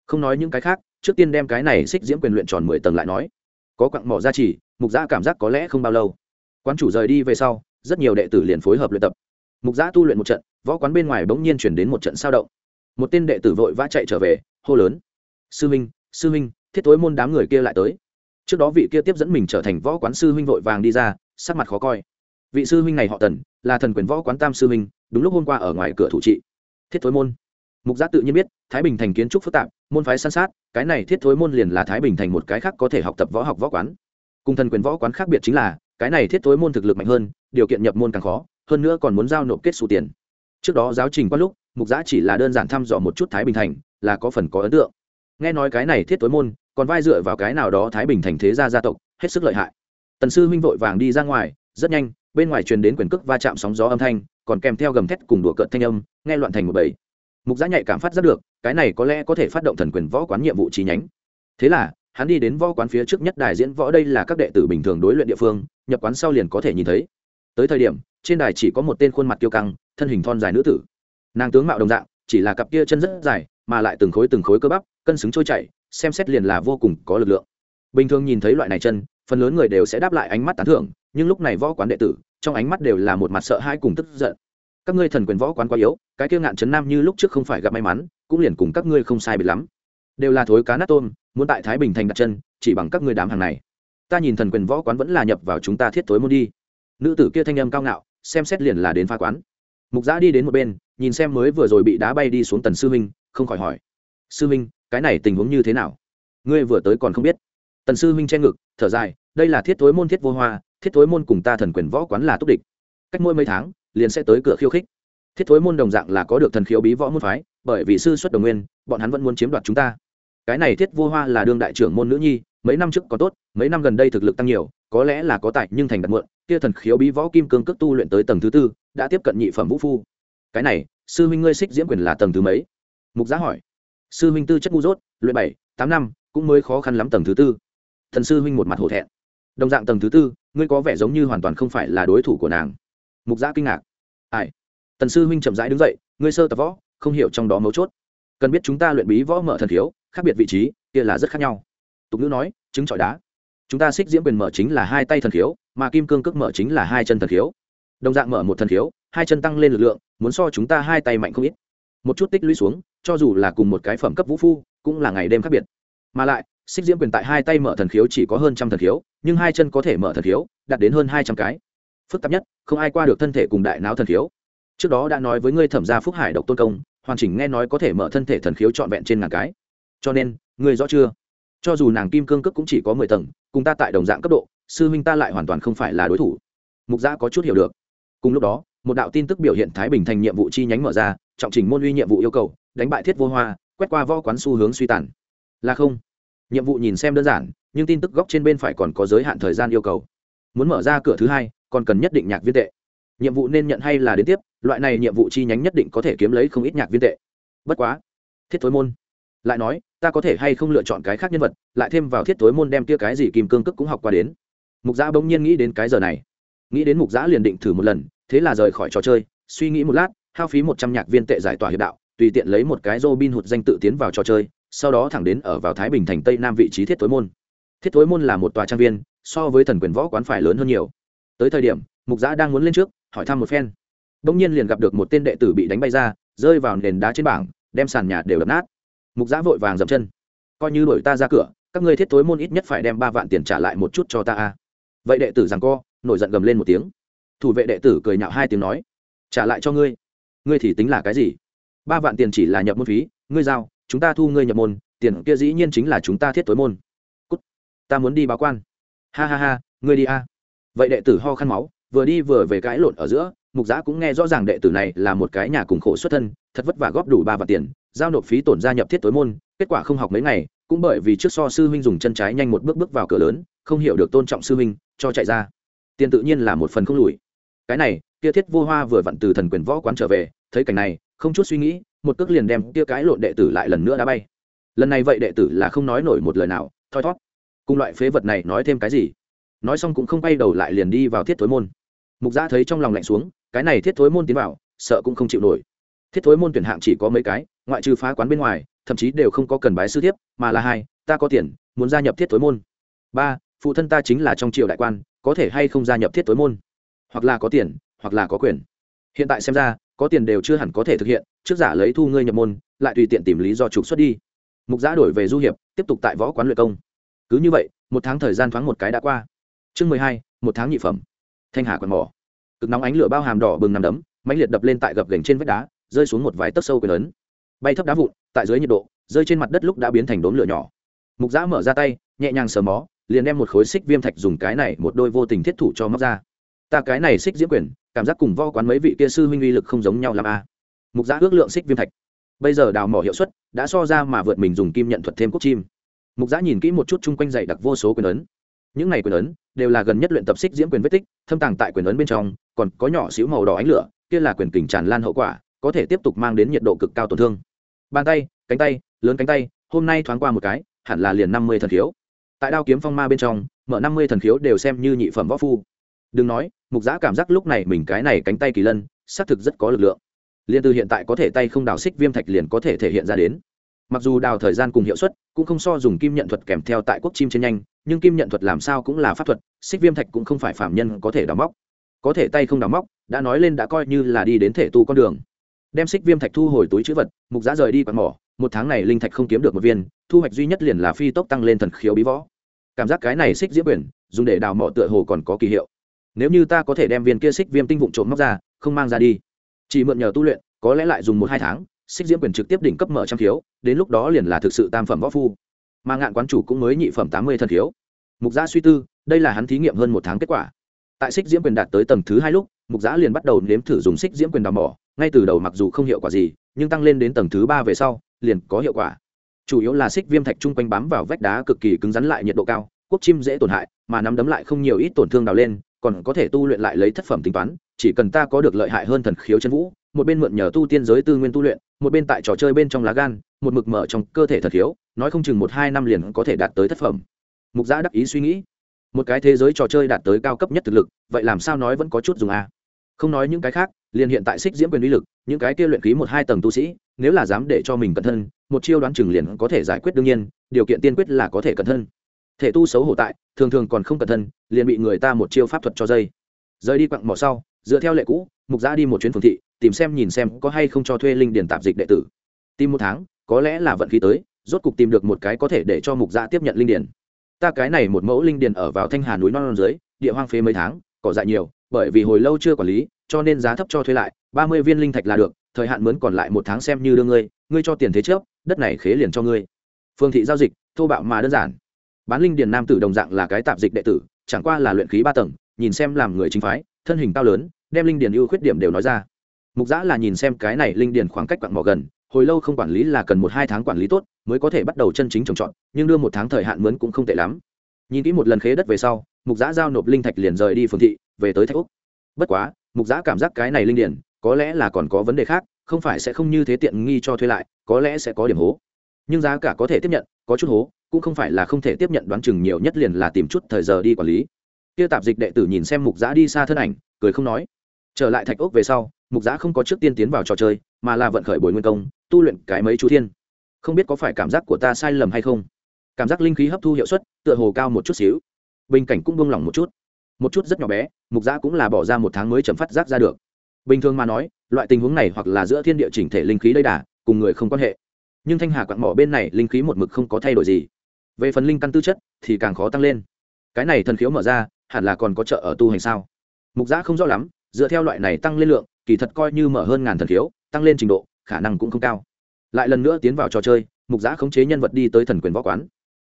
Không nói những cái khác, trước tiên đem cái này xích diễm quyền luyện tròn mười tầng lại nói. Có quặng mỏ ra chỉ mục gia cảm giác có lẽ không bao lâu quán chủ rời đi về sau, rất nhiều đệ tử liền phối hợp luyện tập. Mục giã tu luyện một trận, võ quán bên ngoài bỗng nhiên chuyển đến một trận sao động. Một tên đệ tử vội vã chạy trở về, hô lớn, sư minh sư minh thiết tối môn đám người kia lại tới. Trước đó vị kia tiếp dẫn mình trở thành võ quán sư huynh vội vàng đi ra, sắc mặt khó coi. Vị sư huynh này họ tần, là thần quyền võ quán tam sư huynh, đúng lúc hôm qua ở ngoài cửa thủ trị. Thiết thối môn. Mục giã tự nhiên biết, thái bình thành kiến trúc phức tạp, môn phái san sát, cái này thiết thối môn liền là thái bình thành một cái khác có thể học tập võ học võ quán. Cùng thần quyền võ quán khác biệt chính là cái này thiết thối môn thực lực mạnh hơn, điều kiện nhập môn càng khó, hơn nữa còn muốn giao nộp kết xù tiền. Trước đó giáo trình qua lúc, mục giã chỉ là đơn giản thăm dò một chút thái bình thành, là có phần có ấn tượng. Nghe nói cái này thiết tối môn, còn vai dựa vào cái nào đó thái bình thành thế gia gia tộc, hết sức lợi hại. Tần sư huynh vội vàng đi ra ngoài, rất nhanh, bên ngoài truyền đến quyền cước va chạm sóng gió âm thanh, còn kèm theo gầm thét cùng đùa cợt thanh âm, nghe loạn thành một bầy. Mục giã nhạy cảm phát ra được, cái này có lẽ có thể phát động thần quyền võ quán nhiệm vụ trí nhánh. Thế là hắn đi đến võ quán phía trước nhất đài diễn võ đây là các đệ tử bình thường đối luyện địa phương, nhập quán sau liền có thể nhìn thấy. Tới thời điểm, trên đài chỉ có một tên khuôn mặt kiêu căng, thân hình thon dài nữ tử. Nàng tướng mạo đồng dạng, chỉ là cặp kia chân rất dài, mà lại từng khối từng khối cơ bắp, cân xứng trôi chảy, xem xét liền là vô cùng có lực lượng. Bình thường nhìn thấy loại này chân, phần lớn người đều sẽ đáp lại ánh mắt tán thưởng, nhưng lúc này võ quán đệ tử, trong ánh mắt đều là một mặt sợ hãi cùng tức giận. Các ngươi thần quyền võ quán quá yếu, cái kia ngạn trấn nam như lúc trước không phải gặp may mắn, cũng liền cùng các ngươi không sai biệt lắm đều là thối cá nát tôm, muốn tại thái bình thành đặt chân, chỉ bằng các ngươi đám hàng này. Ta nhìn thần quyền võ quán vẫn là nhập vào chúng ta thiết thối môn đi. Nữ tử kia thanh âm cao ngạo, xem xét liền là đến phá quán. Mục giã đi đến một bên, nhìn xem mới vừa rồi bị đá bay đi xuống tần sư minh, không khỏi hỏi. Sư minh, cái này tình huống như thế nào? Ngươi vừa tới còn không biết. Tần sư minh che ngực, thở dài, đây là thiết thối môn thiết vô hoa, thiết thối môn cùng ta thần quyền võ quán là túc địch. Cách mỗi mấy tháng, liền sẽ tới cửa khiêu khích. Thiết thối môn đồng dạng là có được thần khiếu bí võ môn phái, bởi vì sư xuất đồng nguyên, bọn hắn vẫn muốn chiếm đoạt chúng ta cái này thiết vô hoa là đương đại trưởng môn nữ nhi, mấy năm trước có tốt, mấy năm gần đây thực lực tăng nhiều, có lẽ là có tài nhưng thành đặt muộn, kia thần khiếu bí võ kim cương cước tu luyện tới tầng thứ tư, đã tiếp cận nhị phẩm vũ phu. Cái này, sư huynh ngươi xích diễm quyền là tầng thứ mấy? Mục giá hỏi. Sư huynh tư chất ngu dốt, luyện bảy, tám năm, cũng mới khó khăn lắm tầng thứ tư. Thần sư huynh một mặt hổ thẹn. Đồng dạng tầng thứ tư, ngươi có vẻ giống như hoàn toàn không phải là đối thủ của nàng. Mục giã kinh ngạc. Ai? Tần sư huynh chậm rãi đứng dậy, ngươi sơ tập võ, không hiểu trong đó mấu chốt. Cần biết chúng ta luyện bí võ mở thần khiếu khác biệt vị trí, kia là rất khác nhau. Tục ngữ nói chứng trọi đá. Chúng ta xích diễm quyền mở chính là hai tay thần khiếu, mà kim cương cước mở chính là hai chân thần khiếu. Đồng dạng mở một thần khiếu, hai chân tăng lên lực lượng, muốn so chúng ta hai tay mạnh không ít. Một chút tích lũy xuống, cho dù là cùng một cái phẩm cấp vũ phu, cũng là ngày đêm khác biệt. Mà lại, xích diễm quyền tại hai tay mở thần khiếu chỉ có hơn trăm thần khiếu, nhưng hai chân có thể mở thần khiếu, đạt đến hơn hai trăm cái. Phức tạp nhất, không ai qua được thân thể cùng đại não thần khiếu. Trước đó đã nói với ngươi thẩm gia phúc hải độc tôn công, hoàn chỉnh nghe nói có thể mở thân thể thần khiếu trọn vẹn trên ngàn cái cho nên, ngươi rõ chưa? Cho dù nàng kim cương cước cũng chỉ có mười tầng, cùng ta tại đồng dạng cấp độ, sư huynh ta lại hoàn toàn không phải là đối thủ. Mục Gia có chút hiểu được. Cùng lúc đó, một đạo tin tức biểu hiện thái bình thành nhiệm vụ chi nhánh mở ra, trọng trình môn uy nhiệm vụ yêu cầu, đánh bại thiết vô hoa, quét qua võ quán xu hướng suy tàn. Là không. Nhiệm vụ nhìn xem đơn giản, nhưng tin tức góc trên bên phải còn có giới hạn thời gian yêu cầu. Muốn mở ra cửa thứ hai, còn cần nhất định nhạc viên tệ. Nhiệm vụ nên nhận hay là đến tiếp, loại này nhiệm vụ chi nhánh nhất định có thể kiếm lấy không ít nhạc viên tệ. Bất quá, thiết thối môn lại nói ta có thể hay không lựa chọn cái khác nhân vật lại thêm vào thiết tối môn đem kia cái gì kim cương cức cũng học qua đến mục giã bỗng nhiên nghĩ đến cái giờ này nghĩ đến mục giã liền định thử một lần thế là rời khỏi trò chơi suy nghĩ một lát hao phí một trăm nhạc viên tệ giải tỏa hiệp đạo tùy tiện lấy một cái Robin hụt danh tự tiến vào trò chơi, sau đó thẳng đến ở vào Thái Bình thành Tây Nam vị trí Thiết Tối môn. Thiết Tối môn là một tòa trang viên, so với thần quyền võ quán phải lớn hơn nhiều. Tới thời điểm, Mục Giã đang muốn lên trước, hỏi thăm một phen. bỗng nhiên liền gặp được một tên đệ tử bị đánh bay ra, rơi vào nền đá trên bảng, đem sàn nhà đều đập nát. Mục Giã vội vàng dậm chân. Coi như đuổi ta ra cửa, các ngươi Thiết Tối môn ít nhất phải đem ba vạn tiền trả lại một chút cho ta a. Vậy đệ tử giằng co, nổi giận gầm lên một tiếng. Thủ vệ đệ tử cười nhạo hai tiếng nói: "Trả lại cho ngươi. Ngươi thì tính là cái gì?" ba vạn tiền chỉ là nhập môn phí ngươi giao chúng ta thu ngươi nhập môn tiền kia dĩ nhiên chính là chúng ta thiết tối môn Cút. ta muốn đi báo quan ha ha ha ngươi đi a vậy đệ tử ho khăn máu vừa đi vừa về cãi lộn ở giữa mục giã cũng nghe rõ ràng đệ tử này là một cái nhà cùng khổ xuất thân thật vất vả góp đủ ba vạn tiền giao nộp phí tổn gia nhập thiết tối môn, kết quả không học mấy ngày, cũng bởi vì trước so sư huynh dùng chân trái nhanh một bước bước vào cửa lớn, không hiểu được tôn trọng sư huynh, cho chạy ra. Tiền tự nhiên là một phần không lùi. Cái này, kia thiết vô hoa vừa vặn từ thần quyền võ quán trở về, thấy cảnh này, không chút suy nghĩ, một cước liền đem kia cái lộn đệ tử lại lần nữa đã bay. Lần này vậy đệ tử là không nói nổi một lời nào, thoi thót. Cùng loại phế vật này nói thêm cái gì? Nói xong cũng không quay đầu lại liền đi vào thiết thối môn. Mục gia thấy trong lòng lạnh xuống, cái này thiết thối môn tiến vào, sợ cũng không chịu nổi. Thiết thối môn tuyển hạng chỉ có mấy cái ngoại trừ phá quán bên ngoài, thậm chí đều không có cần bái sư thiếp, mà là hai, ta có tiền, muốn gia nhập thiết tối môn. Ba, phụ thân ta chính là trong triều đại quan, có thể hay không gia nhập thiết tối môn? Hoặc là có tiền, hoặc là có quyền. Hiện tại xem ra, có tiền đều chưa hẳn có thể thực hiện, trước giả lấy thu ngươi nhập môn, lại tùy tiện tìm lý do trục xuất đi. Mục giã đổi về du hiệp, tiếp tục tại võ quán luyện công. Cứ như vậy, một tháng thời gian thoáng một cái đã qua. Chương mười hai, một tháng nhị phẩm. Thanh hà quần mỏ. Cực nóng ánh lửa bao hàm đỏ bừng nằm đấm, mãnh liệt đập lên tại gập gành trên vách đá, rơi xuống một vài tấc sâu quyền lớn bay thấp đá vụn, tại dưới nhiệt độ, rơi trên mặt đất lúc đã biến thành đốm lửa nhỏ. Mục giã mở ra tay, nhẹ nhàng sờ mó, liền đem một khối xích viêm thạch dùng cái này một đôi vô tình thiết thủ cho móc ra. Ta cái này xích diễm quyền, cảm giác cùng vo quán mấy vị kia sư huynh uy lực không giống nhau làm a. Mục giã ước lượng xích viêm thạch. Bây giờ đào mỏ hiệu suất đã so ra mà vượt mình dùng kim nhận thuật thêm cốc chim. Mục giã nhìn kỹ một chút chung quanh dày đặc vô số quyền ấn. Những này quyền ấn đều là gần nhất luyện tập xích diễm quyền vết tích, thâm tàng tại quyền ấn bên trong, còn có nhỏ xíu màu đỏ ánh lửa, kia là quyền kình tràn lan hậu quả, có thể tiếp tục mang đến nhiệt độ cực cao tổn thương bàn tay, cánh tay, lớn cánh tay, hôm nay thoáng qua một cái, hẳn là liền năm mươi thần khiếu. Tại đao kiếm phong ma bên trong, mở năm mươi thần khiếu đều xem như nhị phẩm võ phu. Đừng nói, mục giã cảm giác lúc này mình cái này cánh tay kỳ lân, xác thực rất có lực lượng. Liền từ hiện tại có thể tay không đào xích viêm thạch liền có thể thể hiện ra đến. Mặc dù đào thời gian cùng hiệu suất cũng không so dùng kim nhận thuật kèm theo tại quốc chim trên nhanh, nhưng kim nhận thuật làm sao cũng là pháp thuật, xích viêm thạch cũng không phải phạm nhân có thể đào móc. Có thể tay không đào móc, đã nói lên đã coi như là đi đến thể tu con đường đem xích viêm thạch thu hồi túi chữ vật, mục giã rời đi quạt mỏ. Một tháng này linh thạch không kiếm được một viên, thu hoạch duy nhất liền là phi tốc tăng lên thần khiếu bí võ. Cảm giác cái này xích diễm quyền, dùng để đào mỏ tựa hồ còn có kỳ hiệu. Nếu như ta có thể đem viên kia xích viêm tinh vụn trộm móc ra, không mang ra đi. Chỉ mượn nhờ tu luyện, có lẽ lại dùng một hai tháng, xích diễm quyền trực tiếp đỉnh cấp mở trăm thiếu đến lúc đó liền là thực sự tam phẩm võ phu. Mà ngạn quán chủ cũng mới nhị phẩm tám mươi thần thiếu mục gia suy tư, đây là hắn thí nghiệm hơn một tháng kết quả. Tại xích diễm quyền đạt tới tầng thứ hai lúc mục giã liền bắt đầu nếm thử dùng xích diễm quyền đào mỏ, ngay từ đầu mặc dù không hiệu quả gì, nhưng tăng lên đến tầng thứ ba về sau, liền có hiệu quả. Chủ yếu là xích viêm thạch chung quanh bám vào vách đá cực kỳ cứng rắn lại nhiệt độ cao, quốc chim dễ tổn hại, mà nắm đấm lại không nhiều ít tổn thương đào lên, còn có thể tu luyện lại lấy thất phẩm tính toán, chỉ cần ta có được lợi hại hơn thần khiếu chân vũ, một bên mượn nhờ tu tiên giới tư nguyên tu luyện, một bên tại trò chơi bên trong lá gan, một mực mở trong cơ thể thật khiếu, nói không chừng một hai năm liền có thể đạt tới thất phẩm. Mục giã đắc ý suy nghĩ một cái thế giới trò chơi đạt tới cao cấp nhất thực lực, vậy làm sao nói vẫn có chút dùng a? Không nói những cái khác, liền hiện tại xích diễm quyền uy lực, những cái kia luyện khí một hai tầng tu sĩ, nếu là dám để cho mình cẩn thân, một chiêu đoán chừng liền có thể giải quyết đương nhiên, điều kiện tiên quyết là có thể cẩn thân. Thể tu xấu hổ tại, thường thường còn không cẩn thân, liền bị người ta một chiêu pháp thuật cho dây. Rời đi quặng mỏ sau, dựa theo lệ cũ, mục giã đi một chuyến phường thị, tìm xem nhìn xem có hay không cho thuê linh điền tạp dịch đệ tử. Tìm một tháng, có lẽ là vận khí tới, rốt cục tìm được một cái có thể để cho mục giã tiếp nhận linh điền ta cái này một mẫu linh điền ở vào thanh hà núi non, non dưới địa hoang phế mấy tháng cỏ dại nhiều bởi vì hồi lâu chưa quản lý cho nên giá thấp cho thuê lại ba mươi viên linh thạch là được thời hạn mướn còn lại một tháng xem như đưa ngươi ngươi cho tiền thế trước đất này khế liền cho ngươi. Phương thị giao dịch thô bạo mà đơn giản. Bán linh điền nam tử đồng dạng là cái tạp dịch đệ tử chẳng qua là luyện khí ba tầng nhìn xem làm người chính phái thân hình cao lớn đem linh điền ưu khuyết điểm đều nói ra. Mục giã là nhìn xem cái này linh điền khoảng cách quặng mỏ gần hồi lâu không quản lý là cần một hai tháng quản lý tốt mới có thể bắt đầu chân chính trồng trọt, nhưng đưa một tháng thời hạn mướn cũng không tệ lắm. Nhìn kỹ một lần khế đất về sau, mục giã giao nộp linh thạch liền rời đi phường thị, về tới thạch úc. Bất quá, mục giã cảm giác cái này linh điển, có lẽ là còn có vấn đề khác, không phải sẽ không như thế tiện nghi cho thuê lại, có lẽ sẽ có điểm hố. Nhưng giá cả có thể tiếp nhận, có chút hố, cũng không phải là không thể tiếp nhận đoán chừng nhiều nhất liền là tìm chút thời giờ đi quản lý. Kia tạp dịch đệ tử nhìn xem mục giã đi xa thân ảnh, cười không nói. Trở lại thạch ốc về sau mục giã không có trước tiên tiến vào trò chơi, mà là vận khởi bồi nguyên công, tu luyện cái mấy chú thiên. Không biết có phải cảm giác của ta sai lầm hay không? Cảm giác linh khí hấp thu hiệu suất, tựa hồ cao một chút xíu. Bình cảnh cũng buông lỏng một chút. Một chút rất nhỏ bé, mục giã cũng là bỏ ra một tháng mới chấm phát giác ra được. Bình thường mà nói, loại tình huống này hoặc là giữa thiên địa chỉnh thể linh khí đầy đà, cùng người không quan hệ. Nhưng thanh hà quặn mỏ bên này linh khí một mực không có thay đổi gì. Về phần linh căn tư chất thì càng khó tăng lên. Cái này thần khiếu mở ra, hẳn là còn có chợ ở tu hành sao? Mục giã không rõ lắm, dựa theo loại này tăng lên lượng kỳ thật coi như mở hơn ngàn thần khiếu, tăng lên trình độ, khả năng cũng không cao. Lại lần nữa tiến vào trò chơi, mục giã khống chế nhân vật đi tới thần quyền võ quán.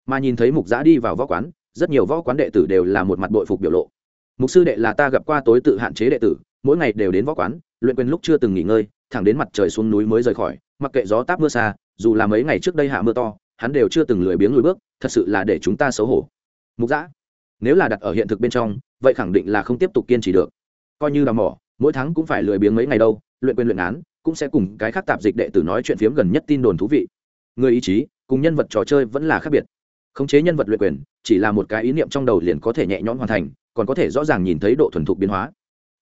Mà nhìn thấy mục giã đi vào võ quán, rất nhiều võ quán đệ tử đều là một mặt bội phục biểu lộ. Mục sư đệ là ta gặp qua tối tự hạn chế đệ tử, mỗi ngày đều đến võ quán, luyện quyền lúc chưa từng nghỉ ngơi, thẳng đến mặt trời xuống núi mới rời khỏi, mặc kệ gió táp mưa xa, dù là mấy ngày trước đây hạ mưa to, hắn đều chưa từng lười biếng lùi bước, thật sự là để chúng ta xấu hổ. Mục giã, nếu là đặt ở hiện thực bên trong, vậy khẳng định là không tiếp tục kiên trì được. Coi như là mỏ mỗi tháng cũng phải lười biếng mấy ngày đâu, luyện quyền luyện án, cũng sẽ cùng cái khác tạp dịch đệ tử nói chuyện phiếm gần nhất tin đồn thú vị. Người ý chí, cùng nhân vật trò chơi vẫn là khác biệt. Khống chế nhân vật luyện quyền, chỉ là một cái ý niệm trong đầu liền có thể nhẹ nhõm hoàn thành, còn có thể rõ ràng nhìn thấy độ thuần thục biến hóa.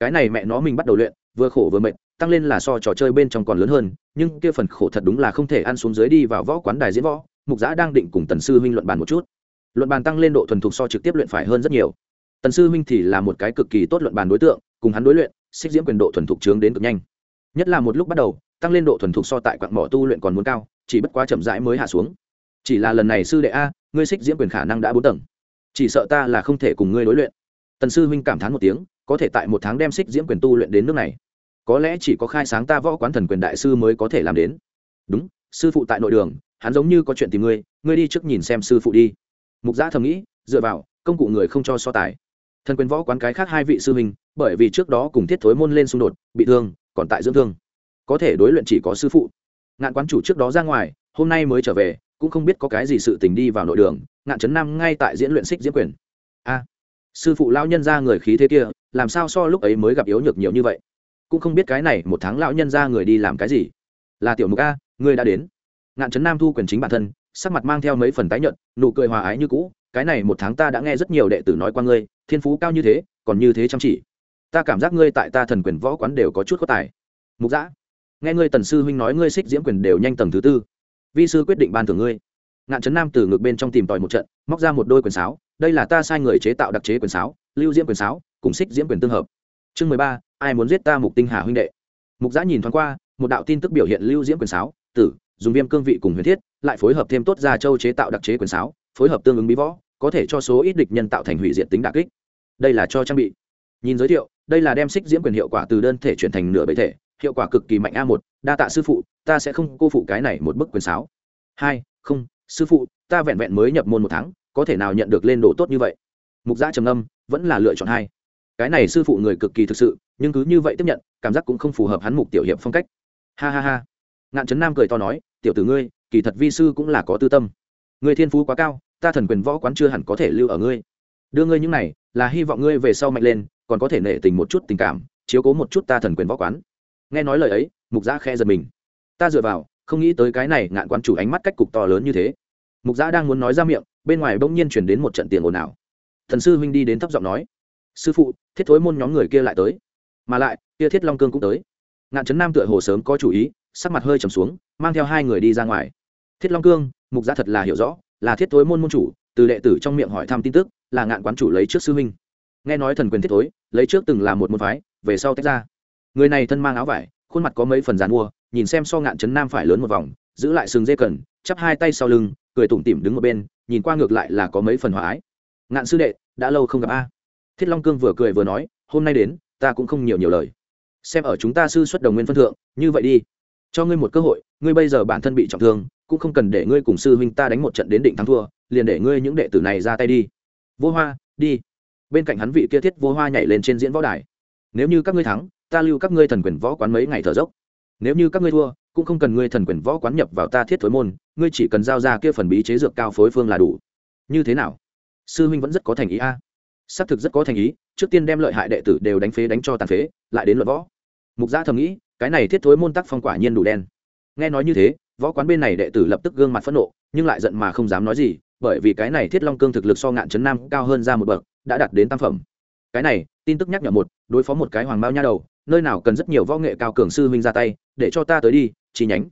Cái này mẹ nó mình bắt đầu luyện, vừa khổ vừa mệt, tăng lên là so trò chơi bên trong còn lớn hơn, nhưng kia phần khổ thật đúng là không thể ăn xuống dưới đi vào võ quán đài diễn võ, mục giã đang định cùng tần sư huynh luận bàn một chút. Luận bàn tăng lên độ thuần thục so trực tiếp luyện phải hơn rất nhiều. Tần sư huynh thì là một cái cực kỳ tốt luận bàn đối tượng, cùng hắn đối luyện xích diễm quyền độ thuần thục trướng đến cực nhanh. Nhất là một lúc bắt đầu, tăng lên độ thuần thục so tại quặng mỏ tu luyện còn muốn cao, chỉ bất quá chậm rãi mới hạ xuống. Chỉ là lần này sư đệ a, ngươi xích diễm quyền khả năng đã bốn tầng. Chỉ sợ ta là không thể cùng ngươi đối luyện. Tần sư huynh cảm thán một tiếng, có thể tại một tháng đem xích diễm quyền tu luyện đến nước này. Có lẽ chỉ có khai sáng ta võ quán thần quyền đại sư mới có thể làm đến. Đúng, sư phụ tại nội đường, hắn giống như có chuyện tìm ngươi ngươi đi trước nhìn xem sư phụ đi. Mục giã thầm nghĩ, dựa vào, công cụ người không cho so tài thần quyền võ quán cái khác hai vị sư huynh, bởi vì trước đó cùng thiết thối môn lên xung đột, bị thương, còn tại dưỡng thương. Có thể đối luyện chỉ có sư phụ. Ngạn quán chủ trước đó ra ngoài, hôm nay mới trở về, cũng không biết có cái gì sự tình đi vào nội đường, ngạn trấn nam ngay tại diễn luyện xích diễm quyền. A, sư phụ lão nhân ra người khí thế kia, làm sao so lúc ấy mới gặp yếu nhược nhiều như vậy? Cũng không biết cái này một tháng lão nhân ra người đi làm cái gì. Là tiểu mục a ngươi đã đến. Ngạn trấn nam thu quyền chính bản thân, sắc mặt mang theo mấy phần tái nhợt, nụ cười hòa ái như cũ cái này một tháng ta đã nghe rất nhiều đệ tử nói qua ngươi, thiên phú cao như thế, còn như thế chăm chỉ. Ta cảm giác ngươi tại ta thần quyền võ quán đều có chút có tài. Mục giã nghe ngươi tần sư huynh nói ngươi xích diễm quyền đều nhanh tầng thứ tư. Vi sư quyết định ban thưởng ngươi. Ngạn trấn nam từ ngược bên trong tìm tòi một trận, móc ra một đôi quyền sáo. Đây là ta sai người chế tạo đặc chế quyền sáo, lưu diễm quyền sáo, cùng xích diễm quyền tương hợp. Chương mười ba, ai muốn giết ta mục tinh hà huynh đệ? Mục giã nhìn thoáng qua, một đạo tin tức biểu hiện lưu diễm quyền sáo. Tử, dùng viêm cương vị cùng huyền thiết, lại phối hợp thêm tốt gia châu chế tạo đặc chế quyền sáo phối hợp tương ứng bí võ, có thể cho số ít địch nhân tạo thành hủy diệt tính đà kích. Đây là cho trang bị. Nhìn giới thiệu, đây là đem xích diễm quyền hiệu quả từ đơn thể chuyển thành nửa bệ thể, hiệu quả cực kỳ mạnh a một, đa tạ sư phụ, ta sẽ không cô phụ cái này một bức quyền sáo. Hai, không, sư phụ, ta vẹn vẹn mới nhập môn một tháng, có thể nào nhận được lên đồ tốt như vậy? Mục gia trầm âm vẫn là lựa chọn hai. Cái này sư phụ người cực kỳ thực sự, nhưng cứ như vậy tiếp nhận, cảm giác cũng không phù hợp hắn mục tiểu hiệp phong cách. Ha ha ha. Ngạn trấn nam cười to nói, tiểu tử ngươi, kỳ thật vi sư cũng là có tư tâm người thiên phú quá cao, ta thần quyền võ quán chưa hẳn có thể lưu ở ngươi. Đưa ngươi những này, là hy vọng ngươi về sau mạnh lên, còn có thể nể tình một chút tình cảm, chiếu cố một chút ta thần quyền võ quán. Nghe nói lời ấy, mục giã khe giật mình. Ta dựa vào, không nghĩ tới cái này ngạn quan chủ ánh mắt cách cục to lớn như thế. Mục giã đang muốn nói ra miệng, bên ngoài bỗng nhiên chuyển đến một trận tiền ồn ào. Thần sư huynh đi đến thấp giọng nói, sư phụ, thiết thối môn nhóm người kia lại tới. Mà lại, kia thiết long cương cũng tới. Ngạn trấn nam tựa hồ sớm có chủ ý, sắc mặt hơi trầm xuống, mang theo hai người đi ra ngoài. Thiết long cương mục gia thật là hiểu rõ, là thiết thối môn môn chủ, từ đệ tử trong miệng hỏi thăm tin tức, là ngạn quán chủ lấy trước sư huynh. Nghe nói thần quyền thiết thối, lấy trước từng là một môn phái, về sau tách ra. Người này thân mang áo vải, khuôn mặt có mấy phần dàn mua, nhìn xem so ngạn trấn nam phải lớn một vòng, giữ lại sừng dê cần chắp hai tay sau lưng, cười tủm tỉm đứng một bên, nhìn qua ngược lại là có mấy phần hòa ái. Ngạn sư đệ, đã lâu không gặp a. Thiết long cương vừa cười vừa nói, hôm nay đến, ta cũng không nhiều nhiều lời. Xem ở chúng ta sư xuất đồng nguyên phân thượng, như vậy đi. Cho ngươi một cơ hội, ngươi bây giờ bản thân bị trọng thương cũng không cần để ngươi cùng sư huynh ta đánh một trận đến định thắng thua, liền để ngươi những đệ tử này ra tay đi. Vô hoa, đi. Bên cạnh hắn vị kia thiết vô hoa nhảy lên trên diễn võ đài. Nếu như các ngươi thắng, ta lưu các ngươi thần quyền võ quán mấy ngày thở dốc. Nếu như các ngươi thua, cũng không cần ngươi thần quyền võ quán nhập vào ta thiết thối môn, ngươi chỉ cần giao ra kia phần bí chế dược cao phối phương là đủ. Như thế nào? Sư huynh vẫn rất có thành ý a. À? xác thực rất có thành ý, trước tiên đem lợi hại đệ tử đều đánh phế đánh cho tàn phế, lại đến luận võ. Mục gia thầm nghĩ, cái này thiết thối môn tác phong quả nhiên đủ đen. Nghe nói như thế võ quán bên này đệ tử lập tức gương mặt phẫn nộ, nhưng lại giận mà không dám nói gì, bởi vì cái này thiết long cương thực lực so ngạn trấn nam cao hơn ra một bậc, đã đạt đến tam phẩm. Cái này, tin tức nhắc nhở một, đối phó một cái hoàng bao nha đầu, nơi nào cần rất nhiều võ nghệ cao cường sư huynh ra tay, để cho ta tới đi, chi nhánh.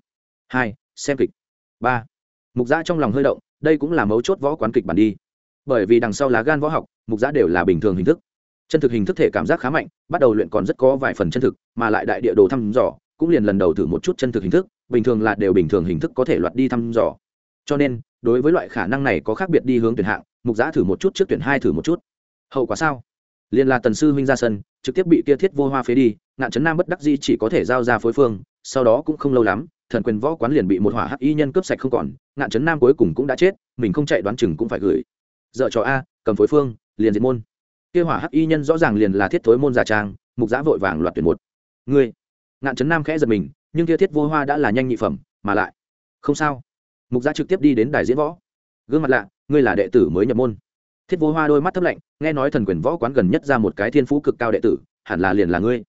Hai, xem kịch. Ba, mục giã trong lòng hơi động, đây cũng là mấu chốt võ quán kịch bản đi. Bởi vì đằng sau lá gan võ học, mục giã đều là bình thường hình thức. Chân thực hình thức thể cảm giác khá mạnh, bắt đầu luyện còn rất có vài phần chân thực, mà lại đại địa đồ thăm dò cũng liền lần đầu thử một chút chân thực hình thức, bình thường là đều bình thường hình thức có thể loạt đi thăm dò. Cho nên, đối với loại khả năng này có khác biệt đi hướng tuyển hạng, mục giã thử một chút trước tuyển hai thử một chút. Hậu quả sao? Liền là tần sư huynh ra sân, trực tiếp bị kia thiết vô hoa phế đi, ngạn trấn nam bất đắc di chỉ có thể giao ra phối phương, sau đó cũng không lâu lắm, thần quyền võ quán liền bị một hỏa hắc y nhân cướp sạch không còn, ngạn trấn nam cuối cùng cũng đã chết, mình không chạy đoán chừng cũng phải gửi. Dợ cho a, cầm phối phương, liền diệt môn. Kia hỏa hắc y nhân rõ ràng liền là thiết thối môn giả trang, mục giã vội vàng loạt tuyển một. Ngươi ngạn trấn nam khẽ giật mình, nhưng kia thiết vô hoa đã là nhanh nhị phẩm, mà lại không sao. Mục gia trực tiếp đi đến đài diễn võ. Gương mặt lạ, ngươi là đệ tử mới nhập môn. Thiết vô hoa đôi mắt thấp lạnh, nghe nói thần quyền võ quán gần nhất ra một cái thiên phú cực cao đệ tử, hẳn là liền là ngươi.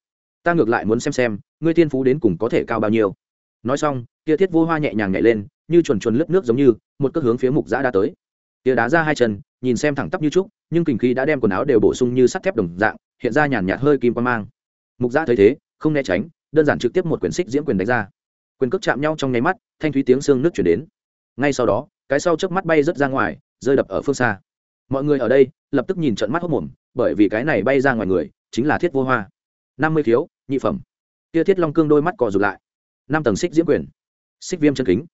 Ta ngược lại muốn xem xem, ngươi thiên phú đến cùng có thể cao bao nhiêu. Nói xong kia thiết vô hoa nhẹ nhàng nhảy lên, như chuồn chuồn lướt nước giống như, một cước hướng phía mục giã đã tới. Tia đá ra hai chân, nhìn xem thẳng tắp như trúc, nhưng kình khí đã đem quần áo đều bổ sung như sắt thép đồng dạng, hiện ra nhàn nhạt hơi kim quan mang. Mục giã thấy thế, không né tránh đơn giản trực tiếp một quyển xích diễm quyền đánh ra. Quyền cước chạm nhau trong nháy mắt, thanh thúy tiếng xương nước chuyển đến. Ngay sau đó, cái sau chớp mắt bay rớt ra ngoài, rơi đập ở phương xa. Mọi người ở đây lập tức nhìn trận mắt hốc mồm, bởi vì cái này bay ra ngoài người chính là thiết vô hoa. Năm mươi khiếu nhị phẩm. Kia thiết long cương đôi mắt cò rụt lại. Năm tầng xích diễm quyền. Xích viêm chân kính.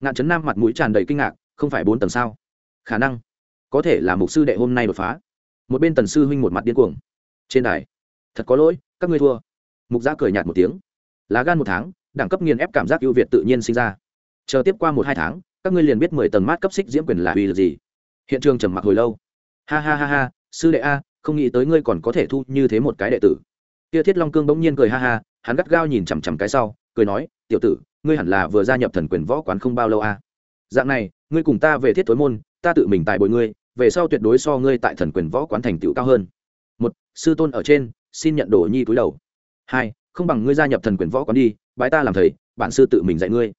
Ngạn trấn nam mặt mũi tràn đầy kinh ngạc, không phải bốn tầng sao? Khả năng. Có thể là mục sư đệ hôm nay đột phá. Một bên tần sư huynh một mặt điên cuồng. Trên đài. Thật có lỗi, các ngươi thua. Mục gia cười nhạt một tiếng lá gan một tháng, đẳng cấp nghiền ép cảm giác ưu việt tự nhiên sinh ra. Chờ tiếp qua một hai tháng, các ngươi liền biết mười tầng mát cấp xích diễm quyền là uy lực gì. Hiện trường trầm mặc hồi lâu. Ha ha ha ha, sư đệ a, không nghĩ tới ngươi còn có thể thu như thế một cái đệ tử. Kia thiết long cương bỗng nhiên cười ha ha, hắn gắt gao nhìn chằm chằm cái sau, cười nói, tiểu tử, ngươi hẳn là vừa gia nhập thần quyền võ quán không bao lâu a. Dạng này, ngươi cùng ta về thiết tối môn, ta tự mình tài bồi ngươi, về sau tuyệt đối so ngươi tại thần quyền võ quán thành tựu cao hơn. Một, sư tôn ở trên, xin nhận đồ nhi túi đầu. Hai không bằng ngươi gia nhập thần quyền võ quán đi, bái ta làm thầy, bản sư tự mình dạy ngươi.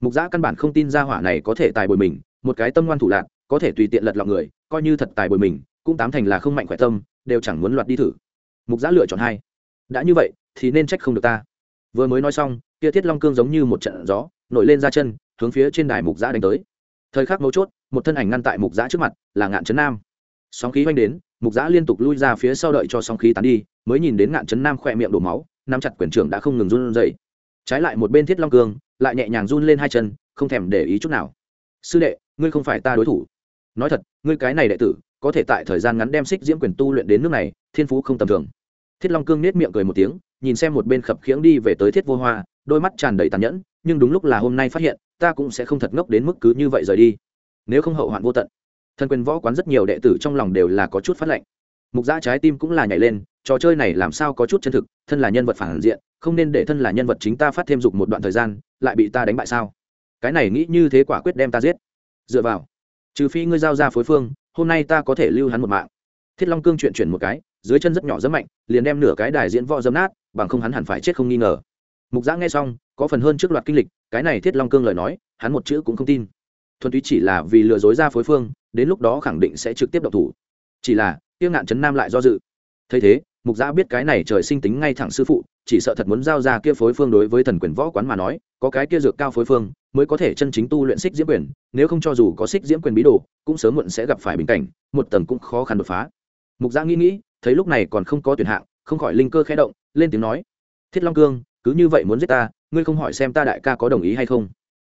Mục giã căn bản không tin gia hỏa này có thể tài bồi mình, một cái tâm ngoan thủ lạc có thể tùy tiện lật lọc người, coi như thật tài bồi mình, cũng tám thành là không mạnh khỏe tâm, đều chẳng muốn loạt đi thử. Mục giã lựa chọn hai. Đã như vậy, thì nên trách không được ta. Vừa mới nói xong, kia thiết long cương giống như một trận gió, nổi lên ra chân, hướng phía trên đài mục giã đánh tới. Thời khắc mấu chốt, một thân ảnh ngăn tại mục giã trước mặt, là ngạn trấn nam. Sóng khí oanh đến, mục giã liên tục lui ra phía sau đợi cho sóng khí tán đi, mới nhìn đến ngạn trấn nam khỏe miệng đổ máu nắm chặt quyền trưởng đã không ngừng run dậy trái lại một bên thiết long cương lại nhẹ nhàng run lên hai chân, không thèm để ý chút nào. Sư đệ, ngươi không phải ta đối thủ. Nói thật, ngươi cái này đệ tử, có thể tại thời gian ngắn đem xích diễm quyền tu luyện đến nước này, thiên phú không tầm thường. Thiết long cương nết miệng cười một tiếng, nhìn xem một bên khập khiễng đi về tới thiết vô hoa, đôi mắt tràn đầy tàn nhẫn, nhưng đúng lúc là hôm nay phát hiện, ta cũng sẽ không thật ngốc đến mức cứ như vậy rời đi. Nếu không hậu hoạn vô tận thân quyền võ quán rất nhiều đệ tử trong lòng đều là có chút phát lệnh mục giã trái tim cũng là nhảy lên, trò chơi này làm sao có chút chân thực, thân là nhân vật phản diện, không nên để thân là nhân vật chính ta phát thêm dục một đoạn thời gian, lại bị ta đánh bại sao? Cái này nghĩ như thế quả quyết đem ta giết. Dựa vào, trừ phi ngươi giao ra phối phương, hôm nay ta có thể lưu hắn một mạng. Thiết long cương chuyện chuyển một cái, dưới chân rất nhỏ rất mạnh, liền đem nửa cái đài diễn võ dấm nát, bằng không hắn hẳn phải chết không nghi ngờ. Mục giã nghe xong, có phần hơn trước loạt kinh lịch, cái này thiết long cương lời nói, hắn một chữ cũng không tin. Thuần túy chỉ là vì lừa dối ra phối phương, đến lúc đó khẳng định sẽ trực tiếp độc thủ. Chỉ là tiêu ngạn trấn nam lại do dự. Thấy thế, mục giã biết cái này trời sinh tính ngay thẳng sư phụ, chỉ sợ thật muốn giao ra kia phối phương đối với thần quyền võ quán mà nói, có cái kia dược cao phối phương, mới có thể chân chính tu luyện xích diễm quyền, nếu không cho dù có xích diễm quyền bí đồ, cũng sớm muộn sẽ gặp phải bình cảnh, một tầng cũng khó khăn đột phá. Mục giã nghĩ nghĩ, thấy lúc này còn không có tuyển hạng, không khỏi linh cơ khẽ động, lên tiếng nói, thiết long cương, cứ như vậy muốn giết ta, ngươi không hỏi xem ta đại ca có đồng ý hay không?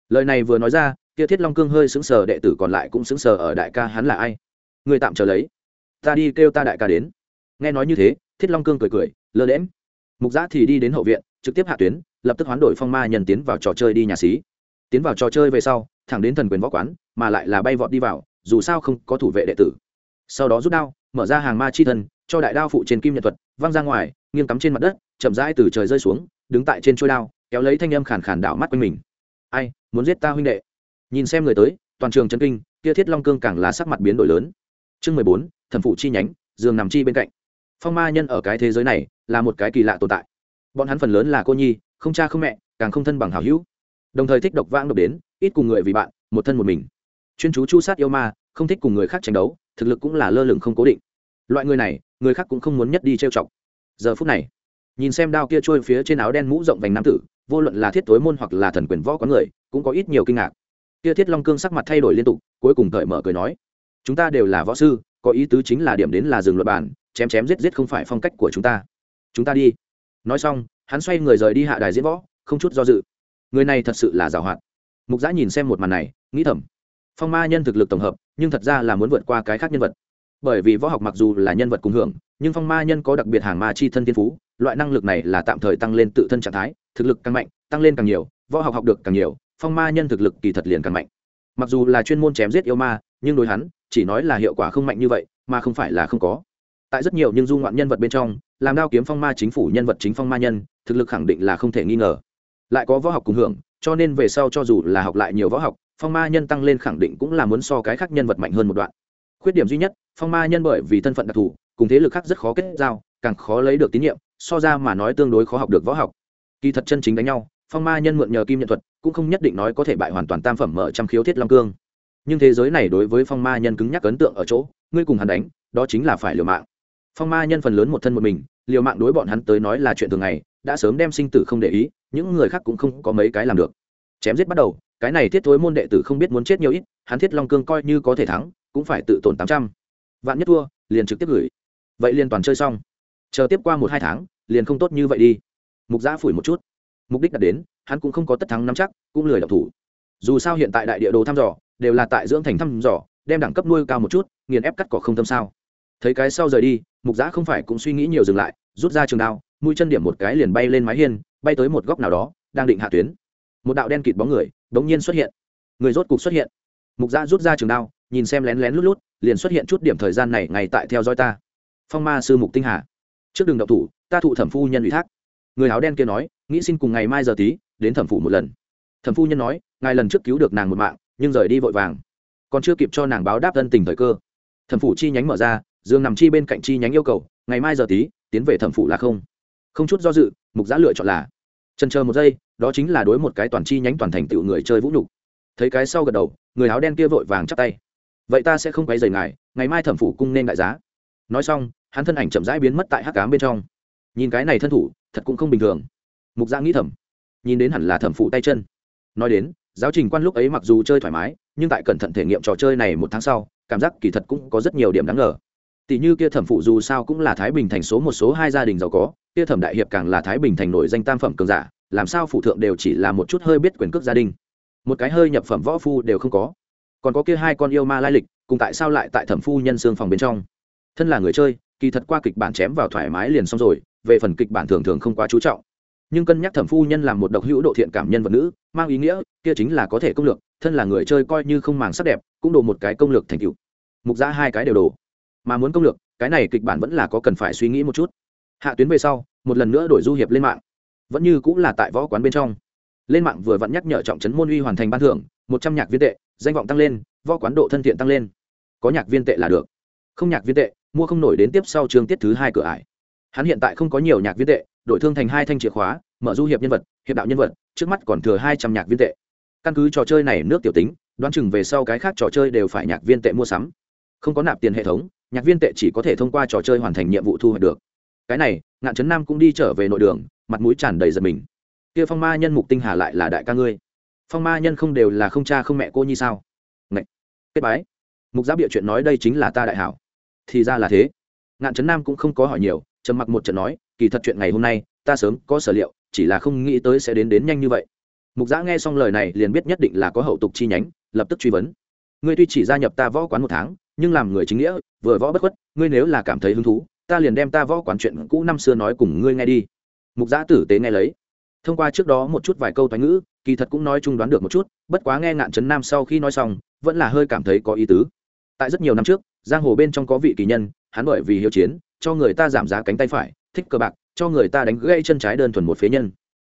Lời này vừa nói ra, kia thiết long cương hơi xứng sờ, đệ tử còn lại cũng xứng sờ ở đại ca hắn là ai? Người tạm chờ lấy ta đi kêu ta đại ca đến. Nghe nói như thế, thiết long cương cười cười, lơ lẽm mục giã thì đi đến hậu viện, trực tiếp hạ tuyến, lập tức hoán đổi phong ma nhân tiến vào trò chơi đi nhà xí. Tiến vào trò chơi về sau, thẳng đến thần quyền võ quán, mà lại là bay vọt đi vào, dù sao không có thủ vệ đệ tử. Sau đó rút đao, mở ra hàng ma chi thân cho đại đao phụ trên kim nhật thuật, văng ra ngoài, nghiêng cắm trên mặt đất, chậm rãi từ trời rơi xuống, đứng tại trên trôi đao, kéo lấy thanh âm khàn khàn đảo mắt quanh mình. Ai, muốn giết ta huynh đệ? Nhìn xem người tới, toàn trường chân kinh, kia thiết long cương càng lá sắc mặt biến đổi lớn. Chương mười bốn thần phụ chi nhánh, giường nằm chi bên cạnh. Phong ma nhân ở cái thế giới này là một cái kỳ lạ tồn tại. Bọn hắn phần lớn là cô nhi, không cha không mẹ, càng không thân bằng hào hữu. Đồng thời thích độc vãng độc đến, ít cùng người vì bạn, một thân một mình. Chuyên chú chu sát yêu ma, không thích cùng người khác tranh đấu, thực lực cũng là lơ lửng không cố định. Loại người này, người khác cũng không muốn nhất đi trêu chọc. Giờ phút này, nhìn xem đao kia trôi phía trên áo đen mũ rộng vành nam tử, vô luận là thiết tối môn hoặc là thần quyền võ có người, cũng có ít nhiều kinh ngạc. Kia thiết long cương sắc mặt thay đổi liên tục, cuối cùng cởi mở cười nói chúng ta đều là võ sư, có ý tứ chính là điểm đến là dừng luật bản, chém chém giết giết không phải phong cách của chúng ta. Chúng ta đi. Nói xong, hắn xoay người rời đi hạ đài diễn võ, không chút do dự. Người này thật sự là giàu hoạt. Mục giã nhìn xem một màn này, nghĩ thầm. Phong ma nhân thực lực tổng hợp, nhưng thật ra là muốn vượt qua cái khác nhân vật. Bởi vì võ học mặc dù là nhân vật cùng hưởng, nhưng phong ma nhân có đặc biệt hàng ma chi thân thiên phú, loại năng lực này là tạm thời tăng lên tự thân trạng thái, thực lực càng mạnh, tăng lên càng nhiều, võ học học được càng nhiều, phong ma nhân thực lực kỳ thật liền càng mạnh. Mặc dù là chuyên môn chém giết yêu ma, nhưng đối hắn chỉ nói là hiệu quả không mạnh như vậy, mà không phải là không có. Tại rất nhiều nhưng du ngoạn nhân vật bên trong, làm đao kiếm phong ma chính phủ nhân vật chính phong ma nhân, thực lực khẳng định là không thể nghi ngờ. Lại có võ học cùng hưởng, cho nên về sau cho dù là học lại nhiều võ học, phong ma nhân tăng lên khẳng định cũng là muốn so cái khác nhân vật mạnh hơn một đoạn. Khuyết điểm duy nhất, phong ma nhân bởi vì thân phận đặc thù, cùng thế lực khác rất khó kết giao, càng khó lấy được tín nhiệm, so ra mà nói tương đối khó học được võ học. Kỳ thật chân chính đánh nhau, phong ma nhân mượn nhờ kim nhận thuật, cũng không nhất định nói có thể bại hoàn toàn tam phẩm mở trăm khiếu thiết long cương nhưng thế giới này đối với phong ma nhân cứng nhắc ấn tượng ở chỗ, ngươi cùng hắn đánh, đó chính là phải liều mạng. Phong ma nhân phần lớn một thân một mình, liều mạng đối bọn hắn tới nói là chuyện thường ngày, đã sớm đem sinh tử không để ý, những người khác cũng không có mấy cái làm được. Chém giết bắt đầu, cái này thiết thối môn đệ tử không biết muốn chết nhiều ít, hắn thiết long cương coi như có thể thắng, cũng phải tự tổn tám trăm. Vạn nhất thua, liền trực tiếp gửi. Vậy liền toàn chơi xong. Chờ tiếp qua một hai tháng, liền không tốt như vậy đi. Mục giã phủi một chút. Mục đích đạt đến, hắn cũng không có tất thắng nắm chắc, cũng lười đọc thủ. Dù sao hiện tại đại địa đồ thăm dò đều là tại dưỡng thành thăm dò, đem đẳng cấp nuôi cao một chút, nghiền ép cắt cỏ không tâm sao. Thấy cái sau rời đi, mục giã không phải cũng suy nghĩ nhiều dừng lại, rút ra trường đao, mũi chân điểm một cái liền bay lên mái hiên, bay tới một góc nào đó, đang định hạ tuyến. Một đạo đen kịt bóng người bỗng nhiên xuất hiện. Người rốt cục xuất hiện. Mục giã rút ra trường đao, nhìn xem lén lén lút lút, liền xuất hiện chút điểm thời gian này ngày tại theo dõi ta. Phong ma sư mục tinh hà. Trước đường đậu thủ, ta thụ thẩm phu nhân ủy thác. Người áo đen kia nói, nghĩ xin cùng ngày mai giờ tí, đến thẩm phủ một lần. Thẩm phu nhân nói, ngài lần trước cứu được nàng một mạng nhưng rời đi vội vàng. Còn chưa kịp cho nàng báo đáp thân tình thời cơ, thẩm phủ chi nhánh mở ra, dương nằm chi bên cạnh chi nhánh yêu cầu, ngày mai giờ tí, tiến về thẩm phủ là không. Không chút do dự, mục giã lựa chọn là trần chờ một giây, đó chính là đối một cái toàn chi nhánh toàn thành tựu người chơi vũ nhục. Thấy cái sau gật đầu, người áo đen kia vội vàng chắp tay. Vậy ta sẽ không quay dày ngài, ngày mai thẩm phủ cung nên đại giá. Nói xong, hắn thân ảnh chậm rãi biến mất tại hắc cám bên trong. Nhìn cái này thân thủ, thật cũng không bình thường. Mục giã nghĩ thẩm nhìn đến hẳn là thẩm phụ tay chân. Nói đến giáo trình quan lúc ấy mặc dù chơi thoải mái, nhưng tại cẩn thận thể nghiệm trò chơi này một tháng sau, cảm giác kỳ thật cũng có rất nhiều điểm đáng ngờ. Tỷ như kia thẩm phụ dù sao cũng là thái bình thành số một, số hai gia đình giàu có, kia thẩm đại hiệp càng là thái bình thành nổi danh tam phẩm cường giả, làm sao phụ thượng đều chỉ là một chút hơi biết quyền cước gia đình. Một cái hơi nhập phẩm võ phu đều không có. Còn có kia hai con yêu ma lai lịch, cùng tại sao lại tại thẩm phu nhân xương phòng bên trong? Thân là người chơi, kỳ thật qua kịch bản chém vào thoải mái liền xong rồi, về phần kịch bản thường thường không quá chú trọng nhưng cân nhắc thẩm phu nhân làm một độc hữu độ thiện cảm nhân vật nữ, mang ý nghĩa, kia chính là có thể công lược, thân là người chơi coi như không màng sắc đẹp, cũng đồ một cái công lược thành tựu. Mục giã hai cái đều đồ. Mà muốn công lược, cái này kịch bản vẫn là có cần phải suy nghĩ một chút. Hạ tuyến về sau, một lần nữa đổi du hiệp lên mạng. Vẫn như cũng là tại võ quán bên trong. Lên mạng vừa vặn nhắc nhở trọng trấn môn uy hoàn thành ban thưởng, một trăm nhạc viên tệ, danh vọng tăng lên, võ quán độ thân thiện tăng lên. Có nhạc viên tệ là được. Không nhạc viên tệ, mua không nổi đến tiếp sau chương tiết thứ hai cửa ải. Hắn hiện tại không có nhiều nhạc viên tệ đổi thương thành hai thanh chìa khóa, mở du hiệp nhân vật, hiệp đạo nhân vật, trước mắt còn thừa hai trăm nhạc viên tệ. Căn cứ trò chơi này nước tiểu tính, đoán chừng về sau cái khác trò chơi đều phải nhạc viên tệ mua sắm. Không có nạp tiền hệ thống, nhạc viên tệ chỉ có thể thông qua trò chơi hoàn thành nhiệm vụ thu hoạch được. Cái này, ngạn trấn nam cũng đi trở về nội đường, mặt mũi tràn đầy giật mình. Kia phong ma nhân mục tinh hà lại là đại ca ngươi. Phong ma nhân không đều là không cha không mẹ cô nhi sao? Ngậy. kết bái. Mục giã bịa chuyện nói đây chính là ta đại hảo. Thì ra là thế. Ngạn trấn nam cũng không có hỏi nhiều, trầm mặc một trận nói kỳ thật chuyện ngày hôm nay, ta sớm có sở liệu, chỉ là không nghĩ tới sẽ đến đến nhanh như vậy. Mục giã nghe xong lời này liền biết nhất định là có hậu tục chi nhánh, lập tức truy vấn. Ngươi tuy chỉ gia nhập ta võ quán một tháng, nhưng làm người chính nghĩa, vừa võ bất khuất, ngươi nếu là cảm thấy hứng thú, ta liền đem ta võ quán chuyện cũ năm xưa nói cùng ngươi nghe đi. Mục giã tử tế nghe lấy. Thông qua trước đó một chút vài câu thoái ngữ, kỳ thật cũng nói chung đoán được một chút, bất quá nghe ngạn trấn nam sau khi nói xong, vẫn là hơi cảm thấy có ý tứ. Tại rất nhiều năm trước, giang hồ bên trong có vị kỳ nhân, hắn bởi vì hiếu chiến, cho người ta giảm giá cánh tay phải thích cờ bạc, cho người ta đánh gãy chân trái đơn thuần một phế nhân.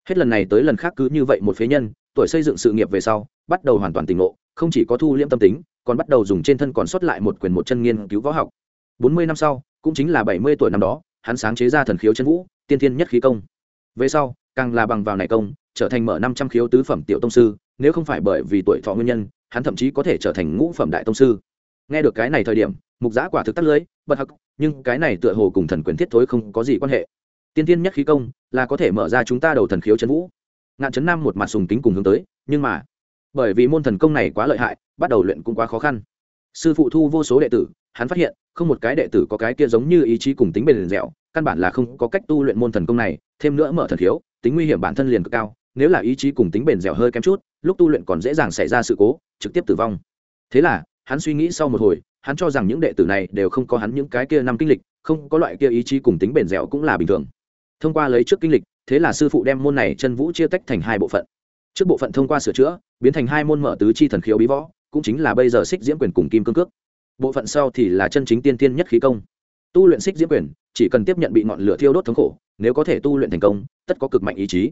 Hết lần này tới lần khác cứ như vậy một phế nhân, tuổi xây dựng sự nghiệp về sau, bắt đầu hoàn toàn tỉnh ngộ, không chỉ có thu liễm tâm tính, còn bắt đầu dùng trên thân còn sót lại một quyền một chân nghiên cứu võ học. Bốn mươi năm sau, cũng chính là bảy mươi tuổi năm đó, hắn sáng chế ra thần khiếu chân vũ, tiên thiên nhất khí công. Về sau, càng là bằng vào này công, trở thành mở năm trăm khiếu tứ phẩm tiểu tông sư, nếu không phải bởi vì tuổi thọ nguyên nhân, hắn thậm chí có thể trở thành ngũ phẩm đại tông sư. Nghe được cái này thời điểm, mục giã quả thực tắt lưới bật hặc nhưng cái này tựa hồ cùng thần quyền thiết thối không có gì quan hệ. Tiên tiên nhất khí công, là có thể mở ra chúng ta đầu thần khiếu chân vũ. Ngạn trấn nam một mặt sùng kính cùng hướng tới, nhưng mà, bởi vì môn thần công này quá lợi hại, bắt đầu luyện cũng quá khó khăn. Sư phụ thu vô số đệ tử, hắn phát hiện, không một cái đệ tử có cái kia giống như ý chí cùng tính bền dẻo, căn bản là không có cách tu luyện môn thần công này, thêm nữa mở thần khiếu, tính nguy hiểm bản thân liền cực cao, nếu là ý chí cùng tính bền dẻo hơi kém chút, lúc tu luyện còn dễ dàng xảy ra sự cố, trực tiếp tử vong. Thế là hắn suy nghĩ sau một hồi, hắn cho rằng những đệ tử này đều không có hắn những cái kia năm kinh lịch, không có loại kia ý chí cùng tính bền dẻo cũng là bình thường. Thông qua lấy trước kinh lịch, thế là sư phụ đem môn này chân vũ chia tách thành hai bộ phận. Trước bộ phận thông qua sửa chữa, biến thành hai môn mở tứ chi thần khiếu bí võ, cũng chính là bây giờ xích diễm quyền cùng kim cương cước. Bộ phận sau thì là chân chính tiên tiên nhất khí công. Tu luyện xích diễm quyền, chỉ cần tiếp nhận bị ngọn lửa thiêu đốt thống khổ, nếu có thể tu luyện thành công, tất có cực mạnh ý chí.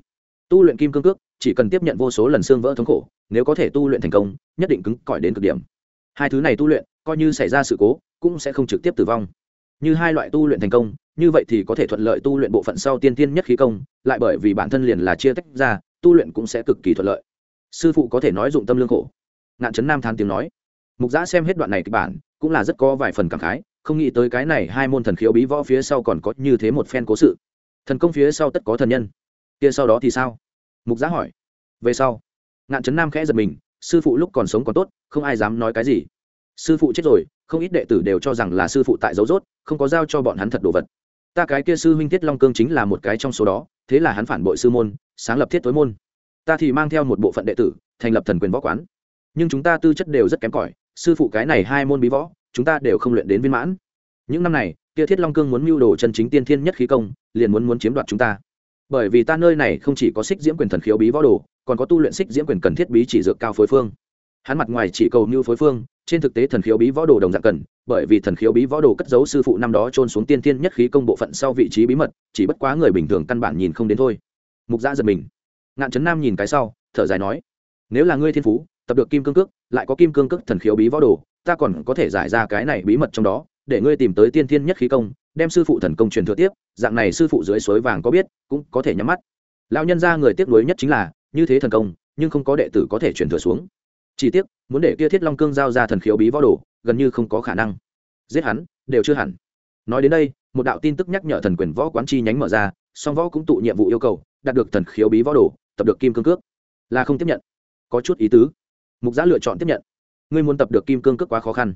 Tu luyện kim cương cước, chỉ cần tiếp nhận vô số lần xương vỡ thống khổ, nếu có thể tu luyện thành công, nhất định cứng cỏi đến cực điểm hai thứ này tu luyện, coi như xảy ra sự cố, cũng sẽ không trực tiếp tử vong. Như hai loại tu luyện thành công, như vậy thì có thể thuận lợi tu luyện bộ phận sau tiên tiên nhất khí công, lại bởi vì bản thân liền là chia tách ra, tu luyện cũng sẽ cực kỳ thuận lợi. Sư phụ có thể nói dụng tâm lương khổ. Ngạn trấn nam than tiếng nói. Mục giã xem hết đoạn này kịch bản, cũng là rất có vài phần cảm khái, không nghĩ tới cái này hai môn thần khiếu bí võ phía sau còn có như thế một phen cố sự. Thần công phía sau tất có thần nhân. Kia sau đó thì sao? Mục giã hỏi. Về sau, ngạn trấn nam khẽ giật mình sư phụ lúc còn sống còn tốt, không ai dám nói cái gì. Sư phụ chết rồi, không ít đệ tử đều cho rằng là sư phụ tại dấu rốt, không có giao cho bọn hắn thật đồ vật. Ta cái kia sư huynh thiết long cương chính là một cái trong số đó, thế là hắn phản bội sư môn, sáng lập thiết tối môn. Ta thì mang theo một bộ phận đệ tử, thành lập thần quyền võ quán. Nhưng chúng ta tư chất đều rất kém cỏi, sư phụ cái này hai môn bí võ, chúng ta đều không luyện đến viên mãn. Những năm này, kia thiết long cương muốn mưu đồ chân chính tiên thiên nhất khí công, liền muốn muốn chiếm đoạt chúng ta. Bởi vì ta nơi này không chỉ có xích diễm quyền thần khiếu bí võ đồ còn có tu luyện xích diễm quyền cần thiết bí chỉ dược cao phối phương. Hắn mặt ngoài chỉ cầu mưu phối phương, trên thực tế thần khiếu bí võ đồ đồng dạng cần, bởi vì thần khiếu bí võ đồ cất giấu sư phụ năm đó trôn xuống tiên thiên nhất khí công bộ phận sau vị trí bí mật, chỉ bất quá người bình thường căn bản nhìn không đến thôi. Mục gia giật mình. Ngạn trấn nam nhìn cái sau, thở dài nói, nếu là ngươi thiên phú, tập được kim cương cước, lại có kim cương cước thần khiếu bí võ đồ, ta còn có thể giải ra cái này bí mật trong đó, để ngươi tìm tới tiên thiên nhất khí công, đem sư phụ thần công truyền thừa tiếp, dạng này sư phụ dưới suối vàng có biết, cũng có thể nhắm mắt. Lão nhân ra người tiếc nuối nhất chính là như thế thần công, nhưng không có đệ tử có thể truyền thừa xuống. Chỉ tiếc, muốn để kia thiết long cương giao ra thần khiếu bí võ đồ, gần như không có khả năng. Giết hắn, đều chưa hẳn. Nói đến đây, một đạo tin tức nhắc nhở thần quyền võ quán chi nhánh mở ra, song võ cũng tụ nhiệm vụ yêu cầu, đạt được thần khiếu bí võ đồ, tập được kim cương cước. Là không tiếp nhận. Có chút ý tứ. Mục giã lựa chọn tiếp nhận. Ngươi muốn tập được kim cương cước quá khó khăn.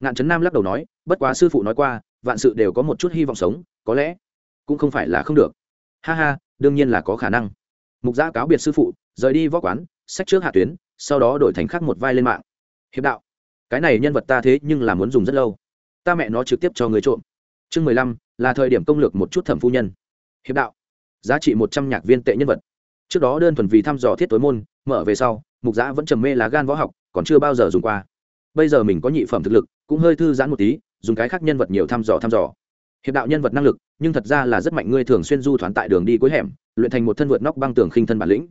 Ngạn trấn nam lắc đầu nói, bất quá sư phụ nói qua, vạn sự đều có một chút hy vọng sống, có lẽ cũng không phải là không được. Ha ha, đương nhiên là có khả năng mục gia cáo biệt sư phụ, rời đi võ quán sách trước hạ tuyến, sau đó đổi thành khắc một vai lên mạng. Hiệp đạo, cái này nhân vật ta thế nhưng là muốn dùng rất lâu. Ta mẹ nó trực tiếp cho người trộm. Chương mười lăm, là thời điểm công lược một chút thẩm phu nhân. Hiệp đạo, giá trị một trăm nhạc viên tệ nhân vật. Trước đó đơn thuần vì thăm dò thiết tối môn, mở về sau, mục giã vẫn trầm mê lá gan võ học, còn chưa bao giờ dùng qua. Bây giờ mình có nhị phẩm thực lực, cũng hơi thư giãn một tí, dùng cái khác nhân vật nhiều thăm dò thăm dò hiệp đạo nhân vật năng lực, nhưng thật ra là rất mạnh, ngươi thường xuyên du thoán tại đường đi cuối hẻm, luyện thành một thân vượt nóc băng tường khinh thân bản lĩnh.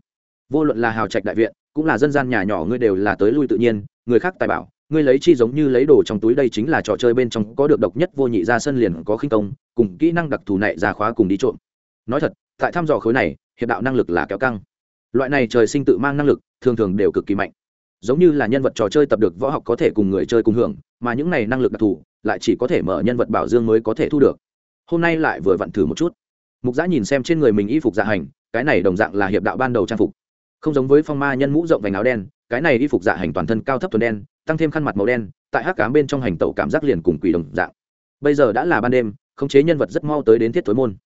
Vô luận là hào trạch đại viện, cũng là dân gian nhà nhỏ, ngươi đều là tới lui tự nhiên, người khác tài bảo, ngươi lấy chi giống như lấy đồ trong túi, đây chính là trò chơi bên trong có được độc nhất vô nhị ra sân liền có khinh công, cùng kỹ năng đặc thù này ra khóa cùng đi trộm. Nói thật, tại thăm dò khối này, hiệp đạo năng lực là kéo căng. Loại này trời sinh tự mang năng lực, thường thường đều cực kỳ mạnh. Giống như là nhân vật trò chơi tập được võ học có thể cùng người chơi cùng hưởng, mà những này năng lực đặc thù, lại chỉ có thể mở nhân vật bảo dương mới có thể thu được hôm nay lại vừa vặn thử một chút. Mục giã nhìn xem trên người mình y phục dạ hành, cái này đồng dạng là hiệp đạo ban đầu trang phục. Không giống với phong ma nhân mũ rộng vành áo đen, cái này y phục dạ hành toàn thân cao thấp thuần đen, tăng thêm khăn mặt màu đen, tại hắc cám bên trong hành tẩu cảm giác liền cùng quỷ đồng dạng. Bây giờ đã là ban đêm, khống chế nhân vật rất mau tới đến thiết thối môn.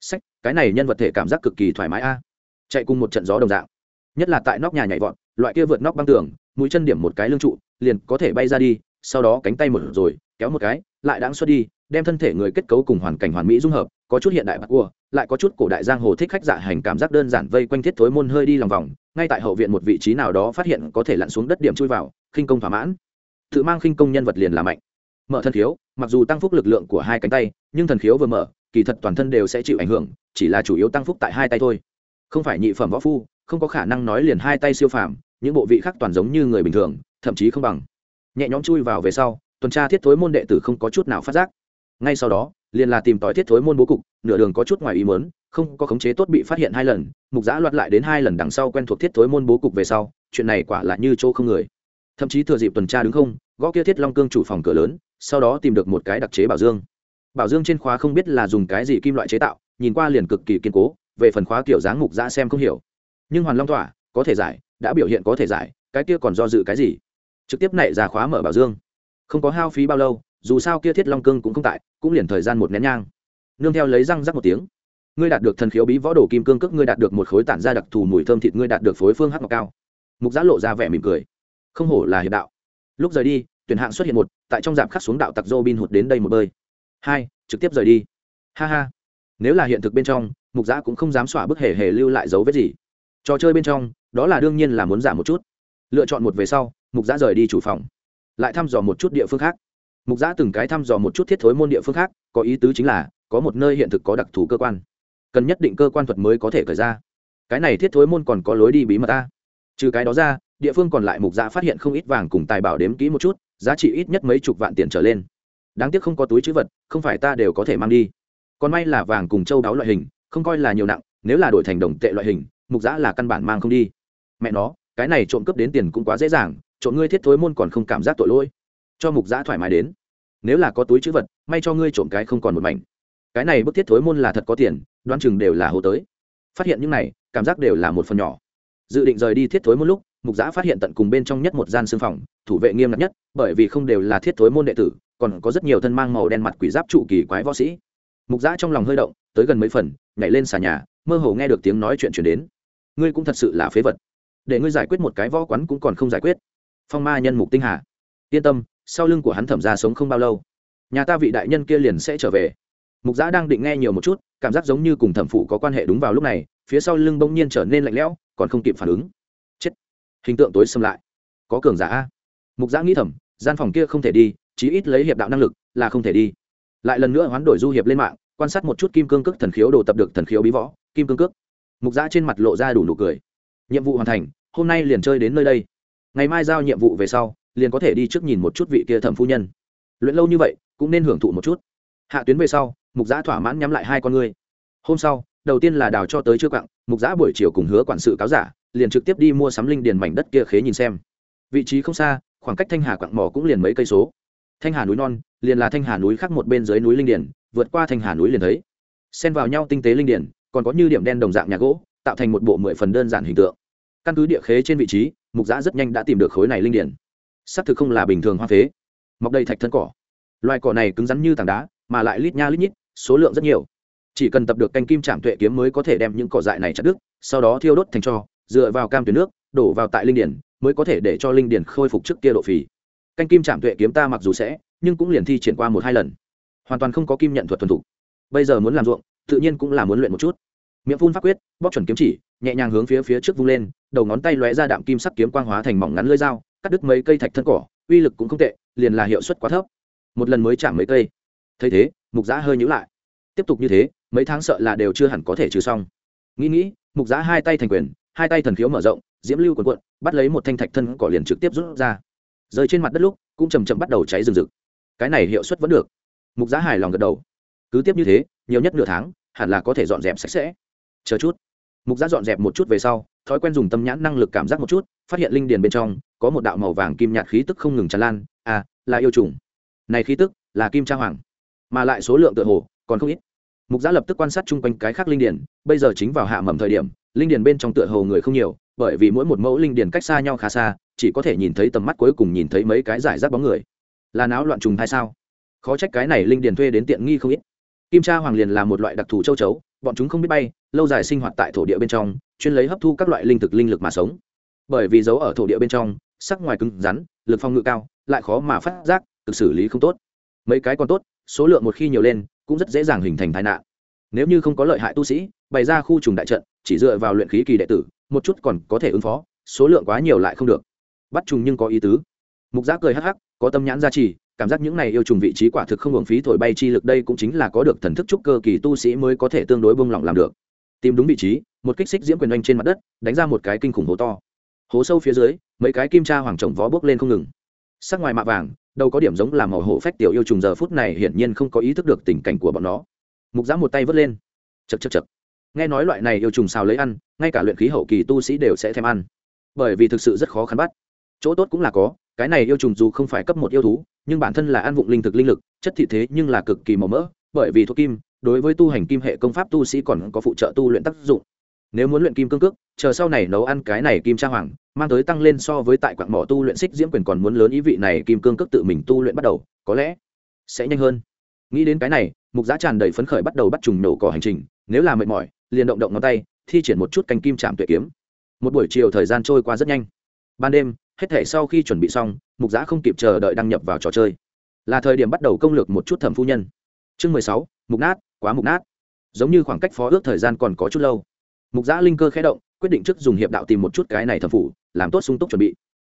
Sách, cái này nhân vật thể cảm giác cực kỳ thoải mái a. Chạy cùng một trận gió đồng dạng. Nhất là tại nóc nhà nhảy vọt, loại kia vượt nóc băng tường, mũi chân điểm một cái lưng trụ, liền có thể bay ra đi, sau đó cánh tay một rồi, kéo một cái, lại đáng xuất đi đem thân thể người kết cấu cùng hoàn cảnh hoàn mỹ dung hợp, có chút hiện đại bạc cua lại có chút cổ đại giang hồ thích khách dạ hành cảm giác đơn giản vây quanh thiết thối môn hơi đi lòng vòng, ngay tại hậu viện một vị trí nào đó phát hiện có thể lặn xuống đất điểm chui vào, khinh công thỏa mãn. Tự mang khinh công nhân vật liền là mạnh. Mở thân khiếu, mặc dù tăng phúc lực lượng của hai cánh tay, nhưng thần khiếu vừa mở, kỳ thật toàn thân đều sẽ chịu ảnh hưởng, chỉ là chủ yếu tăng phúc tại hai tay thôi. Không phải nhị phẩm võ phu, không có khả năng nói liền hai tay siêu phàm, những bộ vị khác toàn giống như người bình thường, thậm chí không bằng. Nhẹ nhõm chui vào về sau, tuần tra thiết thối môn đệ tử không có chút nào phát giác ngay sau đó, liền là tìm tòi thiết thối môn bố cục, nửa đường có chút ngoài ý mớn không có khống chế tốt bị phát hiện hai lần, mục giã loạt lại đến hai lần đằng sau quen thuộc thiết thối môn bố cục về sau, chuyện này quả là như chỗ không người. Thậm chí thừa dịp tuần tra đứng không, gõ kia thiết long cương chủ phòng cửa lớn, sau đó tìm được một cái đặc chế bảo dương. Bảo dương trên khóa không biết là dùng cái gì kim loại chế tạo, nhìn qua liền cực kỳ kiên cố, về phần khóa kiểu dáng mục giã xem không hiểu. Nhưng hoàn long tỏa, có thể giải, đã biểu hiện có thể giải, cái kia còn do dự cái gì? Trực tiếp nảy ra khóa mở bảo dương. Không có hao phí bao lâu, dù sao kia thiết long cương cũng không tại cũng liền thời gian một nén nhang. Nương theo lấy răng rắc một tiếng, ngươi đạt được thần khiếu bí võ đồ kim cương cước, ngươi đạt được một khối tản ra đặc thù mùi thơm thịt, ngươi đạt được phối phương hắc ngọc cao. Mục giã lộ ra vẻ mỉm cười. Không hổ là hiệp đạo. Lúc rời đi, tuyển hạng xuất hiện một, tại trong dạp khắc xuống đạo tặc dô bin hụt đến đây một bơi. Hai, trực tiếp rời đi. Ha ha. Nếu là hiện thực bên trong, mục giã cũng không dám xỏa bức hề hề lưu lại dấu vết gì. Trò chơi bên trong, đó là đương nhiên là muốn giảm một chút. Lựa chọn một về sau, mục giã rời đi chủ phòng, lại thăm dò một chút địa phương khác mục giã từng cái thăm dò một chút thiết thối môn địa phương khác, có ý tứ chính là, có một nơi hiện thực có đặc thù cơ quan. Cần nhất định cơ quan thuật mới có thể khởi ra. Cái này thiết thối môn còn có lối đi bí mật ta. Trừ cái đó ra, địa phương còn lại mục giã phát hiện không ít vàng cùng tài bảo đếm kỹ một chút, giá trị ít nhất mấy chục vạn tiền trở lên. Đáng tiếc không có túi chữ vật, không phải ta đều có thể mang đi. Còn may là vàng cùng châu đáo loại hình, không coi là nhiều nặng, nếu là đổi thành đồng tệ loại hình, mục giã là căn bản mang không đi. Mẹ nó, cái này trộm cướp đến tiền cũng quá dễ dàng, trộm ngươi thiết thối môn còn không cảm giác tội lỗi. Cho mục giã thoải mái đến nếu là có túi chữ vật, may cho ngươi trộm cái không còn một mảnh. Cái này bức thiết thối môn là thật có tiền, đoán chừng đều là hồ tới. Phát hiện những này, cảm giác đều là một phần nhỏ. Dự định rời đi thiết thối môn lúc, mục giã phát hiện tận cùng bên trong nhất một gian xương phòng, thủ vệ nghiêm ngặt nhất, bởi vì không đều là thiết thối môn đệ tử, còn có rất nhiều thân mang màu đen mặt quỷ giáp trụ kỳ quái võ sĩ. Mục giã trong lòng hơi động, tới gần mấy phần, nhảy lên xà nhà, mơ hồ nghe được tiếng nói chuyện chuyển đến. Ngươi cũng thật sự là phế vật. Để ngươi giải quyết một cái võ quán cũng còn không giải quyết. Phong ma nhân mục tinh hà. Yên tâm sau lưng của hắn thẩm ra sống không bao lâu. Nhà ta vị đại nhân kia liền sẽ trở về. Mục giã đang định nghe nhiều một chút, cảm giác giống như cùng thẩm phụ có quan hệ đúng vào lúc này, phía sau lưng bỗng nhiên trở nên lạnh lẽo, còn không kịp phản ứng. Chết! Hình tượng tối xâm lại. Có cường giả a. Mục giã nghĩ thầm, gian phòng kia không thể đi, chí ít lấy hiệp đạo năng lực là không thể đi. Lại lần nữa hoán đổi du hiệp lên mạng, quan sát một chút kim cương cước thần khiếu đồ tập được thần khiếu bí võ, kim cương cước. Mục giã trên mặt lộ ra đủ nụ cười. Nhiệm vụ hoàn thành, hôm nay liền chơi đến nơi đây. Ngày mai giao nhiệm vụ về sau liền có thể đi trước nhìn một chút vị kia thẩm phu nhân. Luyện lâu như vậy, cũng nên hưởng thụ một chút. Hạ tuyến về sau, mục giã thỏa mãn nhắm lại hai con ngươi. Hôm sau, đầu tiên là đào cho tới trước cặng mục giã buổi chiều cùng hứa quản sự cáo giả, liền trực tiếp đi mua sắm linh điền mảnh đất kia khế nhìn xem. Vị trí không xa, khoảng cách thanh hà quặng mỏ cũng liền mấy cây số. Thanh hà núi non, liền là thanh hà núi khác một bên dưới núi linh điền, vượt qua thanh hà núi liền thấy. Xen vào nhau tinh tế linh điền, còn có như điểm đen đồng dạng nhà gỗ, tạo thành một bộ mười phần đơn giản hình tượng. Căn cứ địa khế trên vị trí, mục giã rất nhanh đã tìm được khối này linh điền xác thực không là bình thường hoa phế. Mọc đầy thạch thân cỏ. Loài cỏ này cứng rắn như tảng đá, mà lại lít nha lít nhít, số lượng rất nhiều. Chỉ cần tập được canh kim trạm tuệ kiếm mới có thể đem những cỏ dại này chặt đứt, sau đó thiêu đốt thành cho, dựa vào cam tuyến nước, đổ vào tại linh điển, mới có thể để cho linh điển khôi phục trước kia độ phì. Canh kim trạm tuệ kiếm ta mặc dù sẽ, nhưng cũng liền thi triển qua một hai lần. Hoàn toàn không có kim nhận thuật thuần thục. Bây giờ muốn làm ruộng, tự nhiên cũng là muốn luyện một chút. Miệng phun pháp quyết bóc chuẩn kiếm chỉ, nhẹ nhàng hướng phía phía trước vung lên, đầu ngón tay lóe ra đạm kim sắc kiếm quang hóa thành mỏng ngắn lưỡi dao cắt đứt mấy cây thạch thân cỏ, uy lực cũng không tệ, liền là hiệu suất quá thấp. Một lần mới chạm mấy cây. Thấy thế, mục giã hơi nhữ lại. Tiếp tục như thế, mấy tháng sợ là đều chưa hẳn có thể trừ xong. Nghĩ nghĩ, mục giã hai tay thành quyền, hai tay thần khiếu mở rộng, diễm lưu quần quận bắt lấy một thanh thạch thân cỏ liền trực tiếp rút ra. Rơi trên mặt đất lúc, cũng chầm chậm bắt đầu cháy rừng rực. Cái này hiệu suất vẫn được. Mục giã hài lòng gật đầu. Cứ tiếp như thế, nhiều nhất nửa tháng, hẳn là có thể dọn dẹp sạch sẽ. Chờ chút mục giã dọn dẹp một chút về sau, thói quen dùng tâm nhãn năng lực cảm giác một chút, phát hiện linh điền bên trong có một đạo màu vàng kim nhạt khí tức không ngừng tràn lan. À là yêu trùng. Này khí tức là kim cha hoàng, mà lại số lượng tựa hồ còn không ít. Mục giã lập tức quan sát chung quanh cái khác linh điền, bây giờ chính vào hạ mầm thời điểm, linh điền bên trong tựa hồ người không nhiều, bởi vì mỗi một mẫu linh điền cách xa nhau khá xa, chỉ có thể nhìn thấy tầm mắt cuối cùng nhìn thấy mấy cái giải rác bóng người. Là náo loạn trùng hay sao? Khó trách cái này linh điền thuê đến tiện nghi không ít. Kim cha hoàng liền là một loại đặc thù châu chấu bọn chúng không biết bay, lâu dài sinh hoạt tại thổ địa bên trong, chuyên lấy hấp thu các loại linh thực linh lực mà sống. Bởi vì giấu ở thổ địa bên trong, sắc ngoài cứng rắn, lực phong ngự cao, lại khó mà phát giác, thực xử lý không tốt. Mấy cái còn tốt, số lượng một khi nhiều lên, cũng rất dễ dàng hình thành tai nạn. Nếu như không có lợi hại tu sĩ, bày ra khu trùng đại trận, chỉ dựa vào luyện khí kỳ đệ tử, một chút còn có thể ứng phó, số lượng quá nhiều lại không được. Bắt trùng nhưng có ý tứ. Mục giác cười hắc hắc, có tâm nhãn gia trì cảm giác những này yêu trùng vị trí quả thực không hưởng phí thổi bay chi lực đây cũng chính là có được thần thức trúc cơ kỳ tu sĩ mới có thể tương đối bông lỏng làm được. Tìm đúng vị trí, một kích xích diễm quyền oanh trên mặt đất, đánh ra một cái kinh khủng hố to. Hố sâu phía dưới, mấy cái kim cha hoàng trồng vó bước lên không ngừng. Sắc ngoài mạ vàng, đâu có điểm giống là màu hổ phách tiểu yêu trùng giờ phút này hiển nhiên không có ý thức được tình cảnh của bọn nó. Mục giã một tay vớt lên. Chật chật chật nghe nói loại này yêu trùng xào lấy ăn, ngay cả luyện khí hậu kỳ tu sĩ đều sẽ thèm ăn. Bởi vì thực sự rất khó khăn bắt. Chỗ tốt cũng là có cái này yêu trùng dù không phải cấp một yêu thú, nhưng bản thân là ăn vụng linh thực linh lực, chất thị thế nhưng là cực kỳ màu mỡ, bởi vì thuốc kim, đối với tu hành kim hệ công pháp tu sĩ còn có phụ trợ tu luyện tác dụng. Nếu muốn luyện kim cương cước, chờ sau này nấu ăn cái này kim tra hoàng, mang tới tăng lên so với tại quạng mỏ tu luyện xích diễm quyền còn muốn lớn ý vị này kim cương cước tự mình tu luyện bắt đầu, có lẽ sẽ nhanh hơn. Nghĩ đến cái này, mục giá tràn đầy phấn khởi bắt đầu bắt trùng nổ cỏ hành trình, nếu là mệt mỏi, liền động động ngón tay, thi triển một chút canh kim chạm tuệ kiếm. Một buổi chiều thời gian trôi qua rất nhanh. Ban đêm hết thể sau khi chuẩn bị xong, mục giã không kịp chờ đợi đăng nhập vào trò chơi. Là thời điểm bắt đầu công lược một chút thẩm phu nhân. Chương mười sáu, mục nát, quá mục nát. Giống như khoảng cách phó ước thời gian còn có chút lâu. Mục giã linh cơ khé động, quyết định trước dùng hiệp đạo tìm một chút cái này thẩm phủ, làm tốt sung túc chuẩn bị.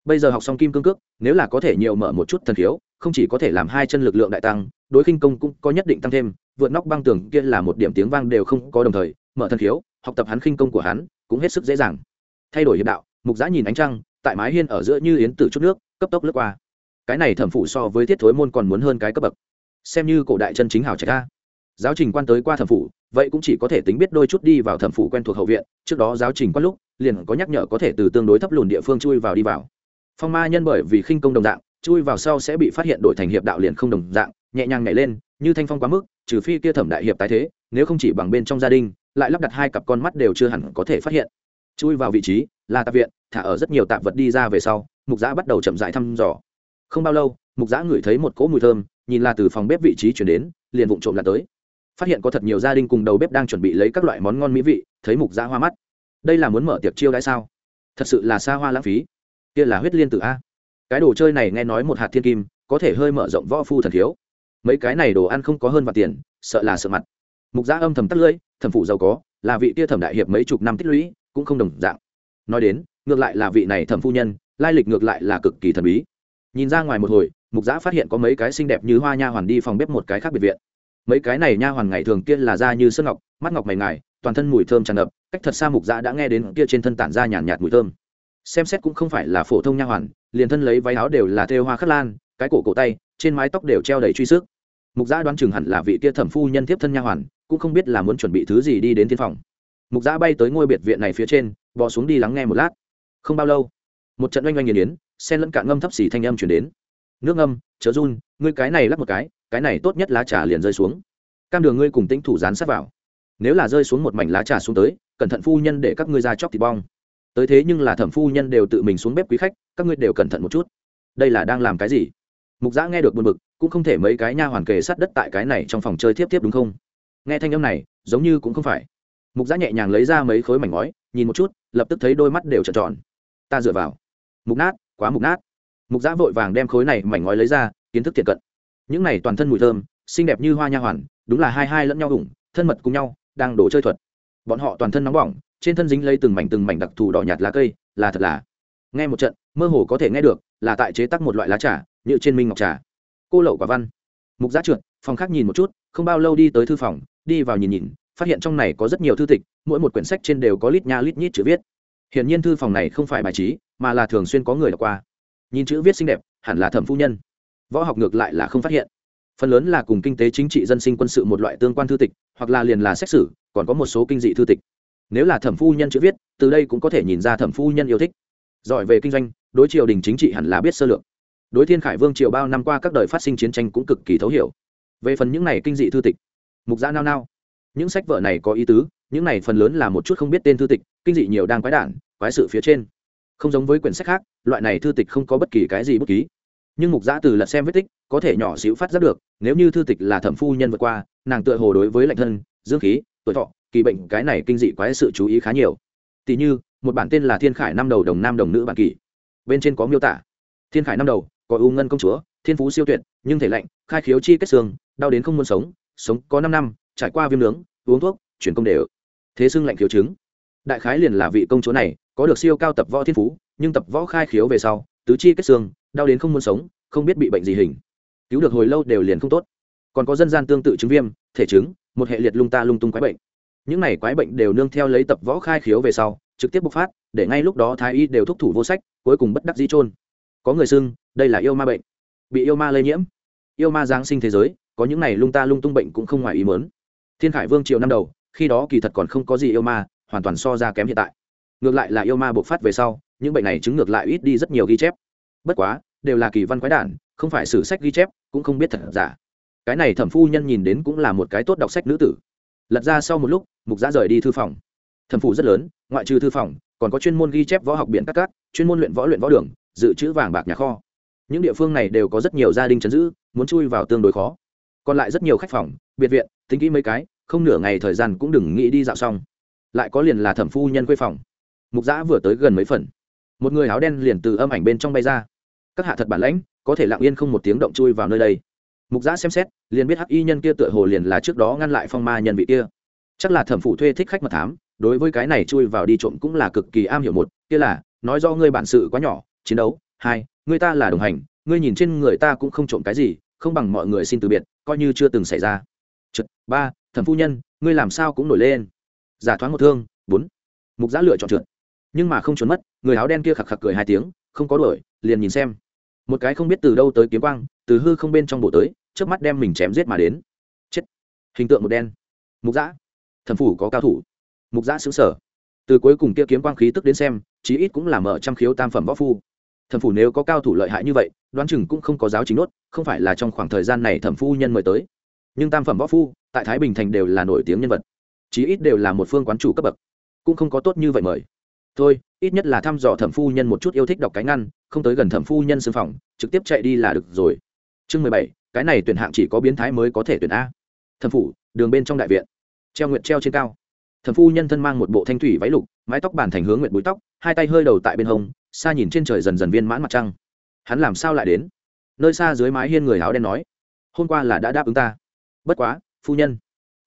Bây giờ học xong kim cương cước, nếu là có thể nhiều mở một chút thần khiếu, không chỉ có thể làm hai chân lực lượng đại tăng, đối khinh công cũng có nhất định tăng thêm, vượt nóc băng tường kia là một điểm tiếng vang đều không có đồng thời, mở thần khiếu, học tập hắn khinh công của hắn, cũng hết sức dễ dàng. Thay đổi hiệp đạo, mục giã nhìn ánh trăng tại mái hiên ở giữa như yến tử chút nước, cấp tốc lướt qua. Cái này thẩm phụ so với thiết thối môn còn muốn hơn cái cấp bậc. Xem như cổ đại chân chính hào trạch ca giáo trình quan tới qua thẩm phụ vậy cũng chỉ có thể tính biết đôi chút đi vào thẩm phụ quen thuộc hậu viện, trước đó giáo trình quan lúc, liền có nhắc nhở có thể từ tương đối thấp lùn địa phương chui vào đi vào. Phong ma nhân bởi vì khinh công đồng dạng, chui vào sau sẽ bị phát hiện đổi thành hiệp đạo liền không đồng dạng, nhẹ nhàng nhảy lên, như thanh phong quá mức, trừ phi kia thẩm đại hiệp tái thế, nếu không chỉ bằng bên trong gia đình, lại lắp đặt hai cặp con mắt đều chưa hẳn có thể phát hiện chui vào vị trí là tạp viện, thả ở rất nhiều tạp vật đi ra về sau, mục giã bắt đầu chậm dại thăm dò. Không bao lâu, mục giã ngửi thấy một cỗ mùi thơm, nhìn là từ phòng bếp vị trí chuyển đến, liền vụng trộm là tới. Phát hiện có thật nhiều gia đình cùng đầu bếp đang chuẩn bị lấy các loại món ngon mỹ vị, thấy mục giã hoa mắt. Đây là muốn mở tiệc chiêu đãi sao? Thật sự là xa hoa lãng phí. Kia là huyết liên tử a. Cái đồ chơi này nghe nói một hạt thiên kim, có thể hơi mở rộng võ phu thần thiếu. Mấy cái này đồ ăn không có hơn và tiền, sợ là sợ mặt. Mục giã âm thầm tắt lưỡi, thẩm phụ giàu có, là vị tia thẩm đại hiệp mấy chục năm tích lũy cũng không đồng dạng. Nói đến ngược lại là vị này thẩm phu nhân lai lịch ngược lại là cực kỳ thần bí. Nhìn ra ngoài một hồi mục giã phát hiện có mấy cái xinh đẹp như hoa nha hoàn đi phòng bếp một cái khác biệt viện. Mấy cái này nha hoàn ngày thường kia là da như sơn ngọc mắt ngọc mày ngài toàn thân mùi thơm tràn ngập cách thật xa mục giã đã nghe đến kia trên thân tản ra nhàn nhạt, mùi thơm. Xem xét cũng không phải là phổ thông nha hoàn liền thân lấy váy áo đều là thêu hoa khất lan cái cổ cổ tay trên mái tóc đều treo đầy truy sức. Mục giã đoán chừng hẳn là vị kia thẩm phu nhân tiếp thân nha hoàn cũng không biết là muốn chuẩn bị thứ gì đi đến thiên phòng mục giã bay tới ngôi biệt viện này phía trên, bò xuống đi lắng nghe một lát. Không bao lâu, một trận oanh oanh nghiền yến sen lẫn cạn ngâm thấp xỉ thanh âm chuyển đến. Nước ngâm, chớ run, ngươi cái này lắp một cái cái này tốt nhất lá trà liền rơi xuống. Cam đường ngươi cùng tính thủ dán sát vào. Nếu là rơi xuống một mảnh lá trà xuống tới, cẩn thận phu nhân để các ngươi ra chóc thịt bong. Tới thế nhưng là thẩm phu nhân đều tự mình xuống bếp quý khách, các ngươi đều cẩn thận một chút. Đây là đang làm cái gì? Mục giã nghe được buồn bực, cũng không thể mấy cái nha hoàn kề sát đất tại cái này trong phòng chơi tiếp tiếp đúng không? Nghe thanh âm này, giống như cũng không phải mục giã nhẹ nhàng lấy ra mấy khối mảnh ngói, nhìn một chút, lập tức thấy đôi mắt đều trợn tròn. Ta dựa vào. Mục nát, quá mục nát. Mục giã vội vàng đem khối này mảnh ngói lấy ra, kiến thức thiện cận. Những này toàn thân mùi thơm, xinh đẹp như hoa nha hoàn, đúng là hai hai lẫn nhau ủng, thân mật cùng nhau, đang đổ chơi thuật. Bọn họ toàn thân nóng bỏng, trên thân dính lấy từng mảnh từng mảnh đặc thù đỏ nhạt lá cây, là thật là. Nghe một trận, mơ hồ có thể nghe được, là tại chế tác một loại lá trà, như trên minh ngọc trà. Cô lậu quả văn. Mục giá trượt, phòng khác nhìn một chút, không bao lâu đi tới thư phòng, đi vào nhìn nhìn phát hiện trong này có rất nhiều thư tịch, mỗi một quyển sách trên đều có lít nha lít nhít chữ viết. Hiển nhiên thư phòng này không phải bài trí, mà là thường xuyên có người đọc qua. Nhìn chữ viết xinh đẹp, hẳn là thẩm phu nhân. Võ học ngược lại là không phát hiện. Phần lớn là cùng kinh tế chính trị dân sinh quân sự một loại tương quan thư tịch, hoặc là liền là xét xử, còn có một số kinh dị thư tịch. Nếu là thẩm phu nhân chữ viết, từ đây cũng có thể nhìn ra thẩm phu nhân yêu thích. Giỏi về kinh doanh, đối triều đình chính trị hẳn là biết sơ lược. Đối thiên khải vương triều bao năm qua các đời phát sinh chiến tranh cũng cực kỳ thấu hiểu. Về phần những này kinh dị thư tịch, mục giã nao nao những sách vở này có ý tứ, những này phần lớn là một chút không biết tên thư tịch, kinh dị nhiều đang quái đản, quái sự phía trên. Không giống với quyển sách khác, loại này thư tịch không có bất kỳ cái gì bất ký nhưng mục giã từ lật xem vết tích, có thể nhỏ xíu phát giác được, nếu như thư tịch là thẩm phu nhân vượt qua, nàng tựa hồ đối với lệnh thân, dương khí, tuổi thọ, kỳ bệnh, cái này kinh dị quái sự chú ý khá nhiều. Tỷ như, một bản tên là thiên khải năm đầu đồng nam đồng nữ bản kỷ. Bên trên có miêu tả. Thiên khải năm đầu, có u ngân công chúa, thiên phú siêu tuyệt, nhưng thể lạnh, khai khiếu chi kết xương, đau đến không muốn sống sống có năm năm trải qua viêm nướng, uống thuốc chuyển công đều. Thế xưng lạnh khiếu chứng đại khái liền là vị công chúa này, có được siêu cao tập võ thiên phú, nhưng tập võ khai khiếu về sau, tứ chi kết xương, đau đến không muốn sống, không biết bị bệnh gì hình. Cứu được hồi lâu đều liền không tốt. Còn có dân gian tương tự chứng viêm, thể chứng một hệ liệt lung ta lung tung quái bệnh. Những này quái bệnh đều nương theo lấy tập võ khai khiếu về sau, trực tiếp bộc phát, để ngay lúc đó thái y đều thúc thủ vô sách, cuối cùng bất đắc dĩ trôn có người xưng, đây là yêu ma bệnh. Bị yêu ma lây nhiễm. Yêu ma giáng sinh thế giới, có những này lung ta lung tung bệnh cũng không ngoài ý mớn thiên khải vương triều năm đầu, khi đó kỳ thật còn không có gì yêu ma, hoàn toàn so ra kém hiện tại. Ngược lại là yêu ma bộc phát về sau, những bệnh này chứng ngược lại ít đi rất nhiều ghi chép. Bất quá, đều là kỳ văn quái đản, không phải sử sách ghi chép, cũng không biết thật giả. Cái này thẩm phu nhân nhìn đến cũng là một cái tốt đọc sách nữ tử. Lật ra sau một lúc, mục giã rời đi thư phòng. Thẩm phủ rất lớn, ngoại trừ thư phòng, còn có chuyên môn ghi chép võ học biển các cát chuyên môn luyện võ luyện võ đường, dự trữ vàng bạc nhà kho. Những địa phương này đều có rất nhiều gia đình chấn giữ, muốn chui vào tương đối khó. Còn lại rất nhiều khách phòng, biệt viện tính kỹ mấy cái, không nửa ngày thời gian cũng đừng nghĩ đi dạo xong. Lại có liền là thẩm phu nhân quê phòng. Mục giã vừa tới gần mấy phần. Một người áo đen liền từ âm ảnh bên trong bay ra. Các hạ thật bản lãnh, có thể lặng yên không một tiếng động chui vào nơi đây. Mục giã xem xét, liền biết hắc y nhân kia tựa hồ liền là trước đó ngăn lại phong ma nhân vị kia. Chắc là thẩm phụ thuê thích khách mật thám, đối với cái này chui vào đi trộm cũng là cực kỳ am hiểu một, kia là, nói do ngươi bản sự quá nhỏ, chiến đấu, hai người ta là đồng hành, ngươi nhìn trên người ta cũng không trộm cái gì, không bằng mọi người xin từ biệt, coi như chưa từng xảy ra. Chật, ba thẩm phu nhân ngươi làm sao cũng nổi lên. Giả thoáng một thương bốn. Mục giã lựa chọn trượt. Nhưng mà không trốn mất người áo đen kia khặc khặc cười hai tiếng không có đuổi liền nhìn xem. Một cái không biết từ đâu tới kiếm quang từ hư không bên trong bộ tới trước mắt đem mình chém giết mà đến. Chết. Hình tượng một đen. Mục giã. Thần phủ có cao thủ. Mục giã sững sở từ cuối cùng kia kiếm quang khí tức đến xem chí ít cũng là mở trăm khiếu tam phẩm võ phu. Thẩm phủ nếu có cao thủ lợi hại như vậy đoán chừng cũng không có giáo chính nốt không phải là trong khoảng thời gian này thẩm phu nhân mời tới nhưng tam phẩm võ phu, tại thái bình thành đều là nổi tiếng nhân vật. Chí ít đều là một phương quán chủ cấp bậc. Cũng không có tốt như vậy mời. Thôi, ít nhất là thăm dò thẩm phu nhân một chút yêu thích đọc cái ngăn, không tới gần thẩm phu nhân xương phòng, trực tiếp chạy đi là được rồi. Chương mười bảy, cái này tuyển hạng chỉ có biến thái mới có thể tuyển a. Thẩm phủ, đường bên trong đại viện. Treo nguyện treo trên cao. Thẩm phu nhân thân mang một bộ thanh thủy váy lục, mái tóc bàn thành hướng nguyện búi tóc, hai tay hơi đầu tại bên hông, xa nhìn trên trời dần dần viên mãn mặt trăng. Hắn làm sao lại đến? Nơi xa dưới mái hiên người áo đen nói. Hôm qua là đã đáp ứng ta bất quá, phu nhân,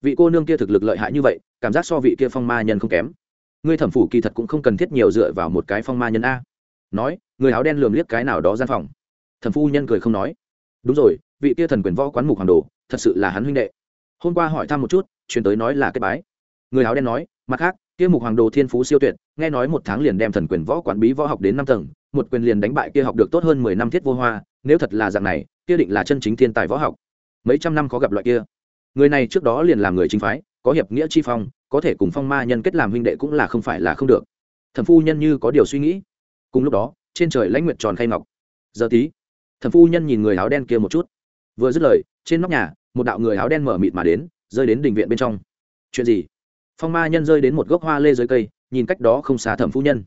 vị cô nương kia thực lực lợi hại như vậy, cảm giác so vị kia phong ma nhân không kém. Ngươi thẩm phủ kỳ thật cũng không cần thiết nhiều dựa vào một cái phong ma nhân a. Nói, người áo đen lườm liếc cái nào đó gian phòng. Thẩm phu nhân cười không nói. Đúng rồi, vị kia thần quyền võ quán mục hoàng đồ, thật sự là hắn huynh đệ. Hôm qua hỏi thăm một chút truyền tới nói là kết bái. Người áo đen nói, mặt khác, kia mục hoàng đồ thiên phú siêu tuyệt, nghe nói một tháng liền đem thần quyền võ quản bí võ học đến năm tầng, một quyền liền đánh bại kia học được tốt hơn mười năm thiết vô hoa, nếu thật là dạng này, kia định là chân chính thiên tài võ học mấy trăm năm có gặp loại kia. Người này trước đó liền làm người chính phái, có hiệp nghĩa chi phong, có thể cùng phong ma nhân kết làm huynh đệ cũng là không phải là không được. Thẩm phu nhân như có điều suy nghĩ. Cùng lúc đó, trên trời lãnh nguyệt tròn khay ngọc. Giờ tí, thẩm phu nhân nhìn người áo đen kia một chút. Vừa dứt lời, trên nóc nhà, một đạo người áo đen mở mịt mà đến, rơi đến đình viện bên trong. Chuyện gì? Phong ma nhân rơi đến một gốc hoa lê dưới cây, nhìn cách đó không xa thẩm phu nhân.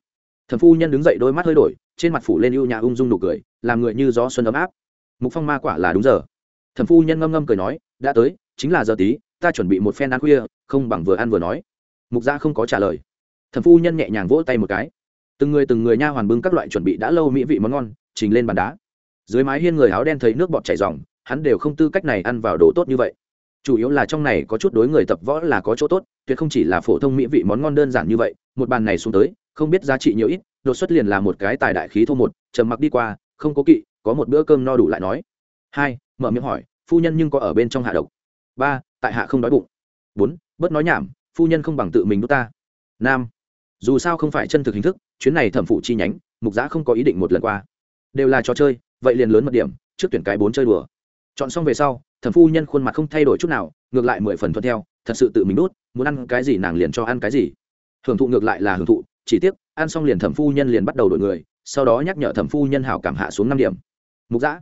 Thẩm phu nhân đứng dậy đôi mắt hơi đổi, trên mặt phủ lên ưu nhã ung dung nụ cười, làm người như gió xuân ấm áp. Mục phong ma quả là đúng giờ thẩm phu nhân ngâm ngâm cười nói, đã tới, chính là giờ tí, ta chuẩn bị một phen ăn khuya, không bằng vừa ăn vừa nói. Mục gia không có trả lời. Thẩm phu nhân nhẹ nhàng vỗ tay một cái. Từng người từng người nha hoàn bưng các loại chuẩn bị đã lâu mỹ vị món ngon, trình lên bàn đá. Dưới mái hiên người áo đen thấy nước bọt chảy dòng hắn đều không tư cách này ăn vào đồ tốt như vậy. Chủ yếu là trong này có chút đối người tập võ là có chỗ tốt, tuyệt không chỉ là phổ thông mỹ vị món ngon đơn giản như vậy, một bàn này xuống tới, không biết giá trị nhiều ít, đột xuất liền là một cái tài đại khí thô một, trầm mặc đi qua, không có kỵ, có một bữa cơm no đủ lại nói. Hai mở miệng hỏi, phu nhân nhưng có ở bên trong hạ độc. Ba, tại hạ không đói bụng. Bốn, bớt nói nhảm, phu nhân không bằng tự mình đốt ta. Nam, dù sao không phải chân thực hình thức, chuyến này thẩm phụ chi nhánh, mục giã không có ý định một lần qua. Đều là trò chơi, vậy liền lớn mật điểm, trước tuyển cái bốn chơi đùa. Chọn xong về sau, thẩm phu nhân khuôn mặt không thay đổi chút nào, ngược lại mười phần thuận theo, thật sự tự mình đốt muốn ăn cái gì nàng liền cho ăn cái gì. Hưởng thụ ngược lại là hưởng thụ, chỉ tiếc, ăn xong liền thẩm phu nhân liền bắt đầu đổi người, sau đó nhắc nhở thẩm phu nhân hảo cảm hạ xuống năm điểm. Mục giã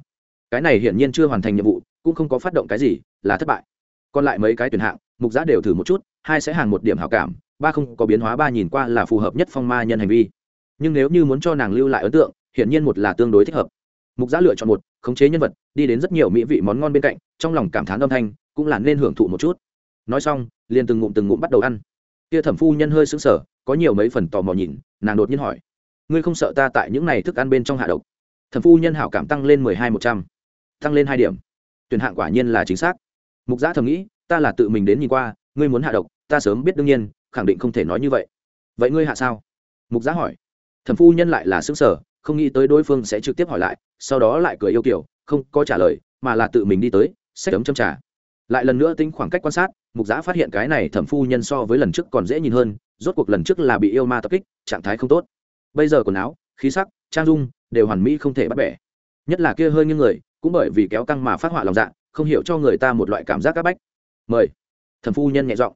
cái này hiển nhiên chưa hoàn thành nhiệm vụ, cũng không có phát động cái gì, là thất bại. Còn lại mấy cái tuyển hạng, mục giá đều thử một chút, hai sẽ hàng một điểm hảo cảm, ba không có biến hóa, ba nhìn qua là phù hợp nhất phong ma nhân hành vi. Nhưng nếu như muốn cho nàng lưu lại ấn tượng, hiển nhiên một là tương đối thích hợp. Mục giá lựa chọn một, khống chế nhân vật, đi đến rất nhiều mỹ vị món ngon bên cạnh, trong lòng cảm thán âm thanh, cũng là nên hưởng thụ một chút. Nói xong, liền từng ngụm từng ngụm bắt đầu ăn. Kia thẩm phu nhân hơi sững sờ, có nhiều mấy phần tò mò nhìn, nàng đột nhiên hỏi, ngươi không sợ ta tại những này thức ăn bên trong hạ độc? Thẩm phu nhân hảo cảm tăng lên mười hai một trăm tăng lên hai điểm. Tuyển hạng quả nhiên là chính xác. Mục giã thầm nghĩ, ta là tự mình đến nhìn qua, ngươi muốn hạ độc, ta sớm biết đương nhiên, khẳng định không thể nói như vậy. Vậy ngươi hạ sao? Mục giã hỏi. Thẩm phu nhân lại là xứng sở không nghĩ tới đối phương sẽ trực tiếp hỏi lại, sau đó lại cười yêu kiểu, không có trả lời, mà là tự mình đi tới sách ấm châm trả lại lần nữa tính khoảng cách quan sát, mục giã phát hiện cái này thẩm phu nhân so với lần trước còn dễ nhìn hơn, rốt cuộc lần trước là bị yêu ma tập kích, trạng thái không tốt. Bây giờ quần áo, khí sắc, trang dung đều hoàn mỹ không thể bắt bẻ. Nhất là kia hơi như người cũng bởi vì kéo căng mà phát họa lòng dạ không hiểu cho người ta một loại cảm giác c áp bách. Mời. Thần phu nhân nhẹ giọng.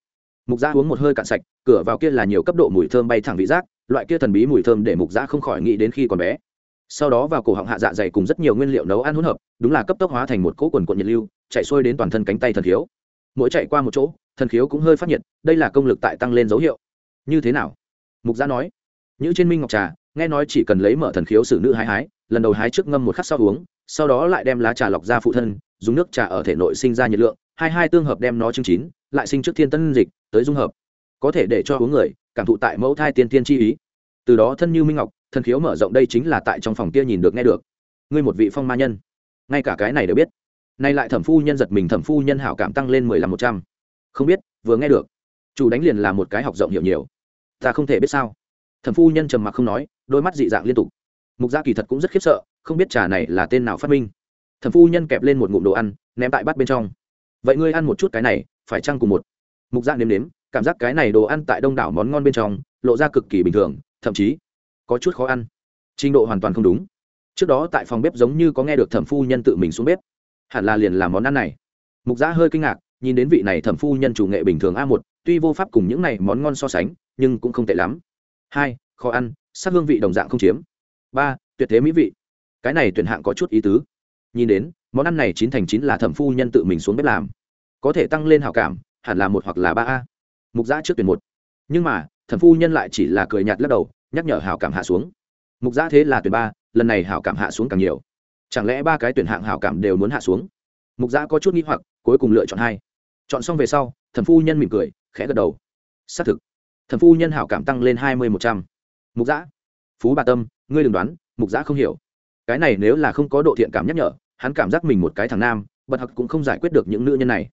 Mục giã uống một hơi cạn sạch, cửa vào kia là nhiều cấp độ mùi thơm bay thẳng vị giác, loại kia thần bí mùi thơm để mục giã không khỏi nghĩ đến khi còn bé. Sau đó vào cổ họng hạ dạ dày cùng rất nhiều nguyên liệu nấu ăn hỗn hợp, đúng là cấp tốc hóa thành một cỗ quần quận nhiệt lưu, chạy xuôi đến toàn thân cánh tay thần khiếu. Mỗi chạy qua một chỗ, thần khiếu cũng hơi phát nhiệt, đây là công lực tại tăng lên dấu hiệu. Như thế nào? Mục giã nói. Như trên minh ngọc trà, nghe nói chỉ cần lấy mở thần khiếu xử nữ hái hái, lần đầu hái trước ngâm một khắc sau uống sau đó lại đem lá trà lọc ra phụ thân, dùng nước trà ở thể nội sinh ra nhiệt lượng, hai hai tương hợp đem nó chứng chín, lại sinh trước thiên tân dịch, tới dung hợp. Có thể để cho uống người, cảm thụ tại mẫu thai tiên tiên chi ý. Từ đó thân như minh ngọc, thân khiếu mở rộng đây chính là tại trong phòng kia nhìn được nghe được. Ngươi một vị phong ma nhân. Ngay cả cái này đều biết. Nay lại thẩm phu nhân giật mình, thẩm phu nhân hảo cảm tăng lên mười lăm một trăm. Không biết, vừa nghe được, chủ đánh liền là một cái học rộng hiểu nhiều. Ta không thể biết sao. Thẩm phu nhân trầm mặc không nói, đôi mắt dị dạng liên tục. Mục gia kỳ thật cũng rất khiếp sợ không biết trà này là tên nào phát minh. Thẩm phu nhân kẹp lên một ngụm đồ ăn, ném tại bát bên trong. Vậy ngươi ăn một chút cái này, phải chăng cùng một? Mục gia nếm nếm, cảm giác cái này đồ ăn tại đông đảo món ngon bên trong, lộ ra cực kỳ bình thường, thậm chí có chút khó ăn. Trình độ hoàn toàn không đúng. Trước đó tại phòng bếp giống như có nghe được thẩm phu nhân tự mình xuống bếp. Hẳn là liền làm món ăn này. Mục giã hơi kinh ngạc, nhìn đến vị này thẩm phu nhân chủ nghệ bình thường a một, tuy vô pháp cùng những này món ngon so sánh, nhưng cũng không tệ lắm. Hai, khó ăn, sắc hương vị đồng dạng không chiếm. Ba, tuyệt thế mỹ vị cái này tuyển hạng có chút ý tứ. Nhìn đến, món ăn này chín thành chín là thẩm phu nhân tự mình xuống bếp làm. Có thể tăng lên hào cảm, hẳn là một hoặc là ba a. Mục giã trước tuyển một. Nhưng mà, thẩm phu nhân lại chỉ là cười nhạt lắc đầu, nhắc nhở hảo cảm hạ xuống. Mục giã thế là tuyển ba, lần này hảo cảm hạ xuống càng nhiều. Chẳng lẽ ba cái tuyển hạng hảo cảm đều muốn hạ xuống? Mục giã có chút nghi hoặc, cuối cùng lựa chọn hai. Chọn xong về sau, thẩm phu nhân mỉm cười, khẽ gật đầu. Xác thực. Thẩm phu nhân hảo cảm tăng lên hai mươi một trăm. Mục giã. Phú bà tâm, ngươi đừng đoán, mục giã không hiểu cái này nếu là không có độ thiện cảm nhắc nhở, hắn cảm giác mình một cái thằng nam, bật hặc cũng không giải quyết được những nữ nhân này.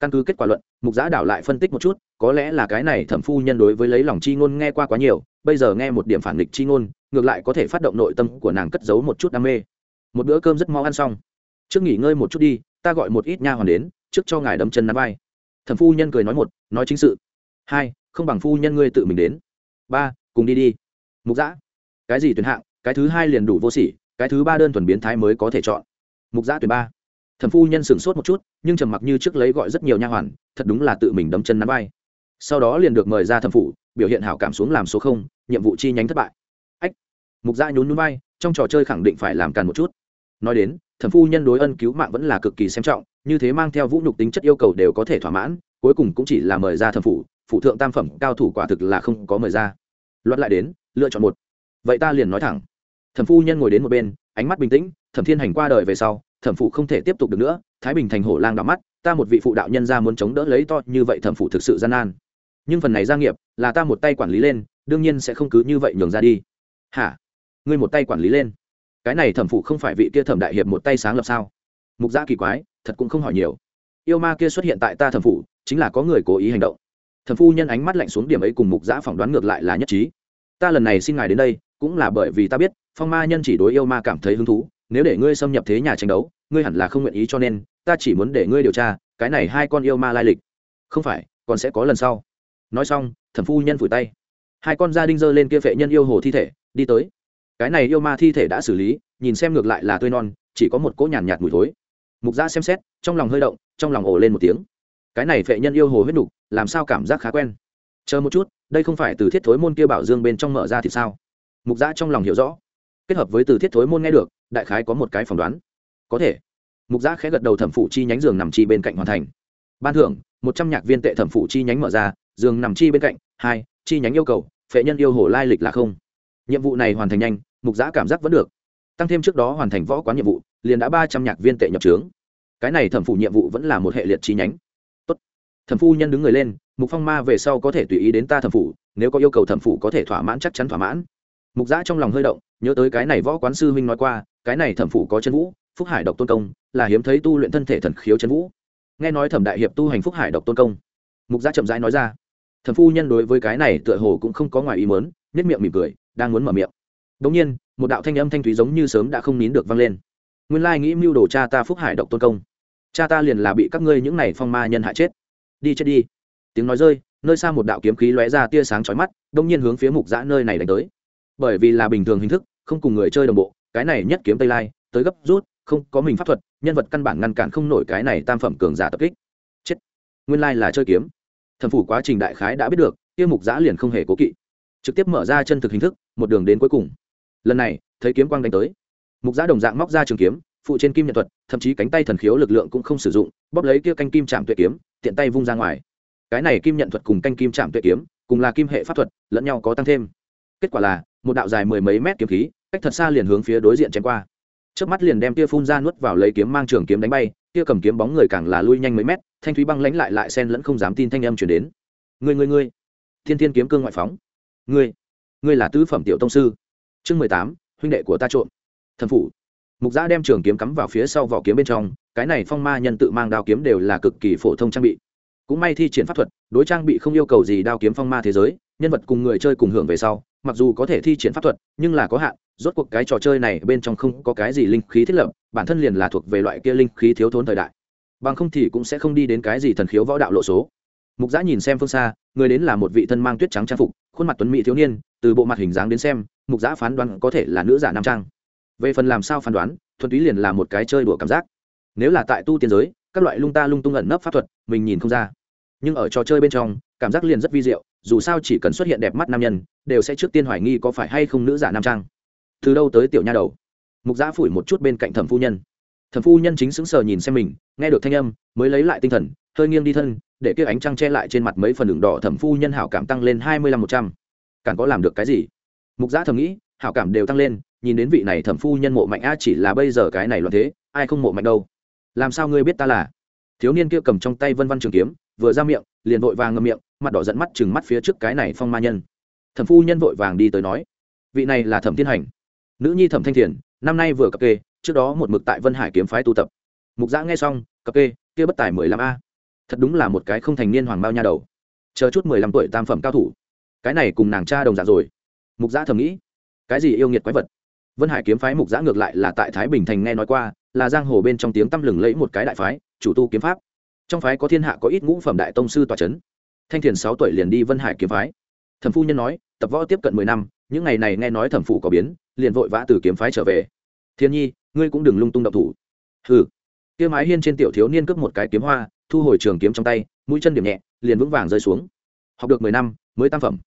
Căn cứ kết quả luận, mục giã đảo lại phân tích một chút, có lẽ là cái này thẩm phu nhân đối với lấy lòng chi ngôn nghe qua quá nhiều, bây giờ nghe một điểm phản nghịch chi ngôn, ngược lại có thể phát động nội tâm của nàng cất giấu một chút đam mê. Một bữa cơm rất mau ăn xong. Trước nghỉ ngơi một chút đi, ta gọi một ít nha hoàn đến, trước cho ngài đấm chân nắm vai. Thẩm phu nhân cười nói một, nói chính sự. Hai, không bằng phu nhân ngươi tự mình đến. Ba, cùng đi đi. Mục giã, cái gì tuyển hạng, cái thứ hai liền đủ vô sỉ cái thứ ba đơn thuần biến thái mới có thể chọn. Mục giã tuyển ba. Thẩm phu nhân sửng sốt một chút, nhưng trầm mặc như trước lấy gọi rất nhiều nha hoàn, thật đúng là tự mình đấm chân nắm vai. Sau đó liền được mời ra thẩm phủ, biểu hiện hảo cảm xuống làm số không, nhiệm vụ chi nhánh thất bại. Ách. Mục gia nhún nhún vai, trong trò chơi khẳng định phải làm càn một chút. Nói đến, thẩm phu nhân đối ân cứu mạng vẫn là cực kỳ xem trọng, như thế mang theo vũ nhục tính chất yêu cầu đều có thể thỏa mãn, cuối cùng cũng chỉ là mời ra thẩm phủ phụ thượng tam phẩm, cao thủ quả thực là không có mời ra. Loạt lại đến, lựa chọn một. Vậy ta liền nói thẳng thẩm phu nhân ngồi đến một bên, ánh mắt bình tĩnh, thẩm thiên hành qua đời về sau, thẩm phụ không thể tiếp tục được nữa, thái bình thành hổ lang đỏ mắt, ta một vị phụ đạo nhân ra muốn chống đỡ lấy to như vậy thẩm phụ thực sự gian nan. Nhưng phần này gia nghiệp, là ta một tay quản lý lên, đương nhiên sẽ không cứ như vậy nhường ra đi. Hả? Ngươi một tay quản lý lên? Cái này thẩm phụ không phải vị kia thẩm đại hiệp một tay sáng lập sao? Mục gia kỳ quái, thật cũng không hỏi nhiều. Yêu ma kia xuất hiện tại ta thẩm phụ chính là có người cố ý hành động. Thẩm phu nhân ánh mắt lạnh xuống điểm ấy cùng mục giã phỏng đoán ngược lại là nhất trí. Ta lần này xin ngài đến đây cũng là bởi vì ta biết phong ma nhân chỉ đối yêu ma cảm thấy hứng thú nếu để ngươi xâm nhập thế nhà tranh đấu ngươi hẳn là không nguyện ý cho nên ta chỉ muốn để ngươi điều tra cái này hai con yêu ma lai lịch. Không phải còn sẽ có lần sau. Nói xong thẩm phu nhân phủi tay. Hai con gia đinh dơ lên kia phệ nhân yêu hồ thi thể đi tới. Cái này yêu ma thi thể đã xử lý nhìn xem ngược lại là tươi non chỉ có một cỗ nhàn nhạt, mùi thối. Mục gia xem xét trong lòng hơi động trong lòng ổ lên một tiếng. Cái này phệ nhân yêu hồ huyết nục làm sao cảm giác khá quen? Chờ một chút đây không phải từ thiết thối môn kia bảo dương bên trong mở ra thì sao? Mục Giã trong lòng hiểu rõ. Kết hợp với từ thiết thối môn nghe được, đại khái có một cái phỏng đoán. Có thể. Mục Giã khẽ gật đầu thẩm phụ chi nhánh giường nằm chi bên cạnh hoàn thành. Ban thưởng, một trăm nhạc viên tệ thẩm phụ chi nhánh mở ra, giường nằm chi bên cạnh, hai, chi nhánh yêu cầu, phệ nhân yêu hồ lai lịch là không. Nhiệm vụ này hoàn thành nhanh, mục giã cảm giác vẫn được. Tăng thêm trước đó hoàn thành võ quán nhiệm vụ, liền đã ba trăm nhạc viên tệ nhập trướng. Cái này thẩm phụ nhiệm vụ vẫn là một hệ liệt chi nhánh. Tốt. thẩm phu nhân đứng người lên, mục phong ma về sau có thể tùy ý đến ta thẩm phụ nếu có yêu cầu thẩm phụ có thể thỏa mãn chắc chắn thỏa mãn mục giã trong lòng hơi động, nhớ tới cái này võ quán sư huynh nói qua, cái này thẩm phụ có chân vũ, phúc hải độc tôn công, là hiếm thấy tu luyện thân thể thần khiếu chân vũ. Nghe nói thẩm đại hiệp tu hành phúc hải độc tôn công, mục giã chậm rãi nói ra. Thẩm phu nhân đối với cái này tựa hồ cũng không có ngoài ý mớn nhất miệng mỉm cười, đang muốn mở miệng. Đống nhiên, một đạo thanh âm thanh thúy giống như sớm đã không nín được vang lên. Nguyên lai nghĩ mưu đồ cha ta phúc hải độc tôn công. Cha ta liền là bị các ngươi những này phong ma nhân hại chết. Đi chết đi. Tiếng nói rơi, nơi xa một đạo kiếm khí lóe ra tia sáng chói mắt đông nhiên hướng phía mục giã nơi này đánh tới bởi vì là bình thường hình thức, không cùng người chơi đồng bộ, cái này nhất kiếm tây lai, tới gấp rút, không, có mình pháp thuật, nhân vật căn bản ngăn cản không nổi cái này tam phẩm cường giả tập kích. Chết. Nguyên lai là chơi kiếm. Thần phủ quá trình đại khái đã biết được, kia mục giã liền không hề cố kỵ. Trực tiếp mở ra chân thực hình thức, một đường đến cuối cùng. Lần này, thấy kiếm quang đánh tới. Mục giã đồng dạng móc ra trường kiếm, phụ trên kim nhận thuật, thậm chí cánh tay thần khiếu lực lượng cũng không sử dụng, bóp lấy kia canh kim chạm tuệ kiếm, tiện tay vung ra ngoài. Cái này kim nhận thuật cùng canh kim chạm tuệ kiếm, cùng là kim hệ pháp thuật, lẫn nhau có tăng thêm kết quả là, một đạo dài mười mấy mét kiếm khí, cách thật xa liền hướng phía đối diện chém qua. Trước mắt liền đem tia phun ra nuốt vào lấy kiếm mang trường kiếm đánh bay Tia cầm kiếm bóng người càng là lui nhanh mấy mét, thanh thúy băng lãnh lại lại sen lẫn không dám tin thanh âm chuyển đến. Người người người thiên thiên kiếm cương ngoại phóng. Người người là tứ phẩm tiểu tông sư. Chương mười tám, huynh đệ của ta trộm. Thần phủ. Mục giã đem trường kiếm cắm vào phía sau vỏ kiếm bên trong, cái này phong ma nhân tự mang đao kiếm đều là cực kỳ phổ thông trang bị. Cũng may thi triển pháp thuật, đối trang bị không yêu cầu gì đao kiếm phong ma thế giới, nhân vật cùng người chơi cùng hưởng về sau mặc dù có thể thi triển pháp thuật, nhưng là có hạn, rốt cuộc cái trò chơi này bên trong không có cái gì linh khí thiết lập, bản thân liền là thuộc về loại kia linh khí thiếu thốn thời đại. Bằng không thì cũng sẽ không đi đến cái gì thần khiếu võ đạo lộ số. Mục giã nhìn xem phương xa, người đến là một vị thân mang tuyết trắng trang phục, khuôn mặt tuấn mỹ thiếu niên, từ bộ mặt hình dáng đến xem, mục giã phán đoán có thể là nữ giả nam trang. Về phần làm sao phán đoán, thuần túy liền là một cái chơi đùa cảm giác. Nếu là tại tu tiên giới, các loại lung ta lung tung ẩn nấp pháp thuật, mình nhìn không ra. Nhưng ở trò chơi bên trong cảm giác liền rất vi diệu, dù sao chỉ cần xuất hiện đẹp mắt nam nhân, đều sẽ trước tiên hoài nghi có phải hay không nữ giả nam trang. Từ đâu tới tiểu nha đầu? Mục giã phủi một chút bên cạnh thẩm phu nhân. Thẩm phu nhân chính sững sờ nhìn xem mình, nghe được thanh âm, mới lấy lại tinh thần, hơi nghiêng đi thân, để kia ánh trăng che lại trên mặt mấy phần đường đỏ thẩm phu nhân hảo cảm tăng lên hai mươi lăm một trăm. Càng có làm được cái gì? Mục giã thầm nghĩ, hảo cảm đều tăng lên, nhìn đến vị này thẩm phu nhân mộ mạnh a chỉ là bây giờ cái này loạn thế, ai không mộ mạnh đâu. Làm sao ngươi biết ta là? Thiếu niên kia cầm trong tay vân văn trường kiếm, vừa ra miệng, liền vội vàng ngâm miệng mặt đỏ dẫn mắt chừng mắt phía trước cái này phong ma nhân. Thẩm phu nhân vội vàng đi tới nói, vị này là thẩm thiên hành, nữ nhi thẩm thanh thiền, năm nay vừa cập kê, trước đó một mực tại vân hải kiếm phái tu tập. Mục giã nghe xong, cập kê, kia bất tài mười lăm a. Thật đúng là một cái không thành niên hoàng bao nha đầu. Chờ chút mười lăm tuổi tam phẩm cao thủ. Cái này cùng nàng cha đồng giả rồi. Mục giã thầm nghĩ, cái gì yêu nghiệt quái vật? Vân hải kiếm phái mục giã ngược lại là tại thái bình thành nghe nói qua, là giang hồ bên trong tiếng tăm lừng lẫy một cái đại phái, chủ tu kiếm pháp. Trong phái có thiên hạ có ít ngũ phẩm đại tông sư tòa c h ấ n thanh thiền sáu tuổi liền đi vân hải kiếm phái. Thẩm phu nhân nói, tập võ tiếp cận mười năm, những ngày này nghe nói thẩm phụ có biến, liền vội vã từ kiếm phái trở về. Thiên nhi, ngươi cũng đừng lung tung độc thủ. Hừ. Kia mái hiên trên tiểu thiếu niên cướp một cái kiếm hoa, thu hồi trường kiếm trong tay, mũi chân điểm nhẹ, liền vững vàng rơi xuống. Học được mười năm, mới tam phẩm.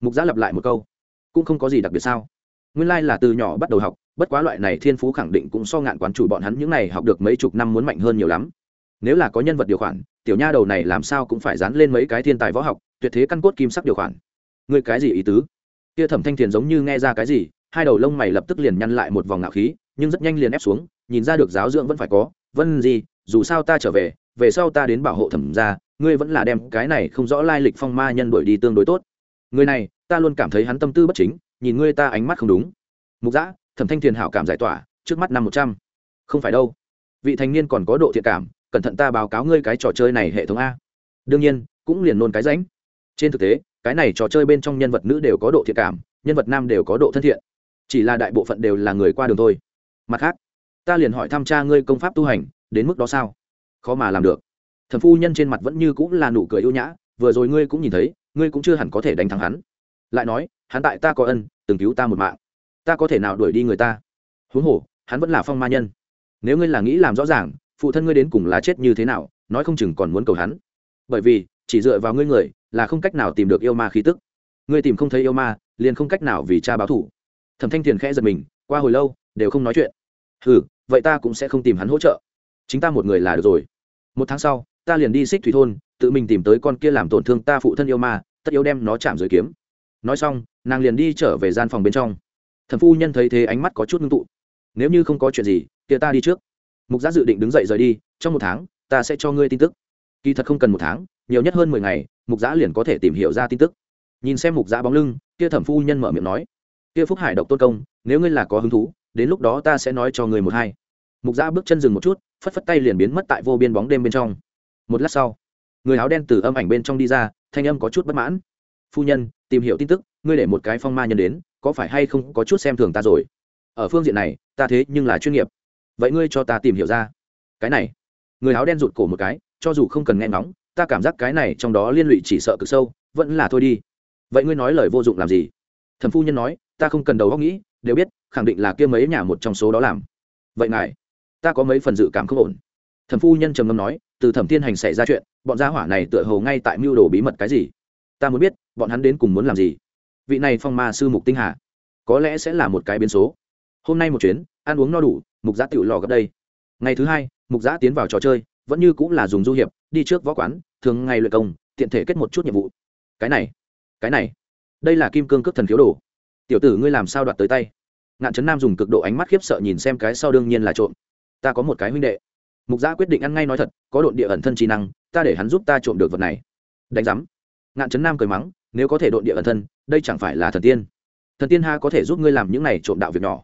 Mục giã lặp lại một câu. Cũng không có gì đặc biệt sao. Nguyên lai là từ nhỏ bắt đầu học, bất quá loại này thiên phú khẳng định cũng so ngạn quán chủ bọn hắn những này học được mấy chục năm muốn mạnh hơn nhiều lắm. Nếu là có nhân vật điều khoản tiểu nha đầu này làm sao cũng phải dán lên mấy cái thiên tài võ học, tuyệt thế căn cốt kim sắc điều khoản. Ngươi cái gì ý tứ? Kia thẩm thanh thiền giống như nghe ra cái gì, hai đầu lông mày lập tức liền nhăn lại một vòng ngạo khí, nhưng rất nhanh liền ép xuống, nhìn ra được giáo dưỡng vẫn phải có, vân gì, dù sao ta trở về về sau ta đến bảo hộ thẩm ra ngươi vẫn là đem cái này không rõ lai lịch phong ma nhân đuổi đi tương đối tốt. Người này, ta luôn cảm thấy hắn tâm tư bất chính, nhìn ngươi ta ánh mắt không đúng. Mục giã thẩm thanh thiền hảo cảm giải tỏa, trước mắt năm một trăm. Không phải đâu. Vị thanh niên còn có độ thiện cảm cẩn thận ta báo cáo ngươi cái trò chơi này hệ thống a. Đương nhiên, cũng liền nôn cái ránh. Trên thực tế, cái này trò chơi bên trong nhân vật nữ đều có độ thiện cảm, nhân vật nam đều có độ thân thiện. Chỉ là đại bộ phận đều là người qua đường thôi. Mặt khác, ta liền hỏi tham tra ngươi công pháp tu hành, đến mức đó sao? Khó mà làm được. Thần phu nhân trên mặt vẫn như cũng là nụ cười ưu nhã, vừa rồi ngươi cũng nhìn thấy, ngươi cũng chưa hẳn có thể đánh thắng hắn. Lại nói, hắn tại ta có ân, từng cứu ta một mạng. Ta có thể nào đuổi đi người ta? Huống hồ, hắn vẫn là phong ma nhân. Nếu ngươi là nghĩ làm rõ ràng phụ thân ngươi đến cùng là chết như thế nào, nói không chừng còn muốn cầu hắn. Bởi vì, chỉ dựa vào ngươi người, là không cách nào tìm được yêu ma khí tức. Ngươi tìm không thấy yêu ma, liền không cách nào vì cha báo thủ thẩm thanh thiền khẽ giật mình, qua hồi lâu, đều không nói chuyện. Ừ vậy ta cũng sẽ không tìm hắn hỗ trợ. Chính ta một người là được rồi. Một tháng sau, ta liền đi xích thủy thôn, tự mình tìm tới con kia làm tổn thương ta phụ thân yêu ma, tất yếu đem nó chạm dưới kiếm. Nói xong, nàng liền đi trở về gian phòng bên trong. Thẩm phu nhân thấy thế ánh mắt có chút ngưng tụ. Nếu như không có chuyện gì, kia ta đi trước mục giã dự định đứng dậy rời đi, trong một tháng, ta sẽ cho ngươi tin tức. Kỳ thật không cần một tháng, nhiều nhất hơn mười ngày, mục giã liền có thể tìm hiểu ra tin tức. Nhìn xem mục giã bóng lưng, kia thẩm phu nhân mở miệng nói, kia phúc hải độc tôn công, nếu ngươi là có hứng thú, đến lúc đó ta sẽ nói cho người một hai. Mục giã bước chân dừng một chút, phất phất tay liền biến mất tại vô biên bóng đêm bên trong. Một lát sau, người áo đen từ âm ảnh bên trong đi ra, thanh âm có chút bất mãn. Phu nhân, tìm hiểu tin tức, ngươi để một cái phong ma nhân đến, có phải hay không có chút xem thường ta rồi? Ở phương diện này, ta thế nhưng là chuyên nghiệp vậy ngươi cho ta tìm hiểu ra. Cái này, người áo đen rụt cổ một cái, cho dù không cần nghe ngóng, ta cảm giác cái này trong đó liên lụy chỉ sợ cực sâu, vẫn là thôi đi. Vậy ngươi nói lời vô dụng làm gì? Thẩm phu nhân nói, ta không cần đầu góc nghĩ, đều biết, khẳng định là kia mấy nhà một trong số đó làm. Vậy ngài, ta có mấy phần dự cảm không ổn. Thẩm phu nhân trầm ngâm nói, từ thẩm thiên hành xảy ra chuyện, bọn gia hỏa này tựa hồ ngay tại mưu đồ bí mật cái gì? Ta muốn biết, bọn hắn đến cùng muốn làm gì? Vị này phong ma sư mục tinh hà, có lẽ sẽ là một cái biến số. Hôm nay một chuyến, ăn uống no đủ mục giã tự lò gấp đây. Ngày thứ hai, mục giã tiến vào trò chơi, vẫn như cũng là dùng du hiệp, đi trước võ quán, thường ngày luyện công, tiện thể kết một chút nhiệm vụ. Cái này cái này, đây là kim cương cướp thần khiếu đồ. Tiểu tử ngươi làm sao đoạt tới tay? Ngạn trấn nam dùng cực độ ánh mắt khiếp sợ nhìn xem cái sau đương nhiên là trộm. Ta có một cái huynh đệ. Mục giã quyết định ăn ngay nói thật, có độn địa ẩn thân trí năng, ta để hắn giúp ta trộm được vật này. Đánh giám. Ngạn trấn nam cười mắng, nếu có thể độn địa ẩn thân, đây chẳng phải là thần tiên. Thần tiên ha có thể giúp ngươi làm những này trộm đạo việc nhỏ.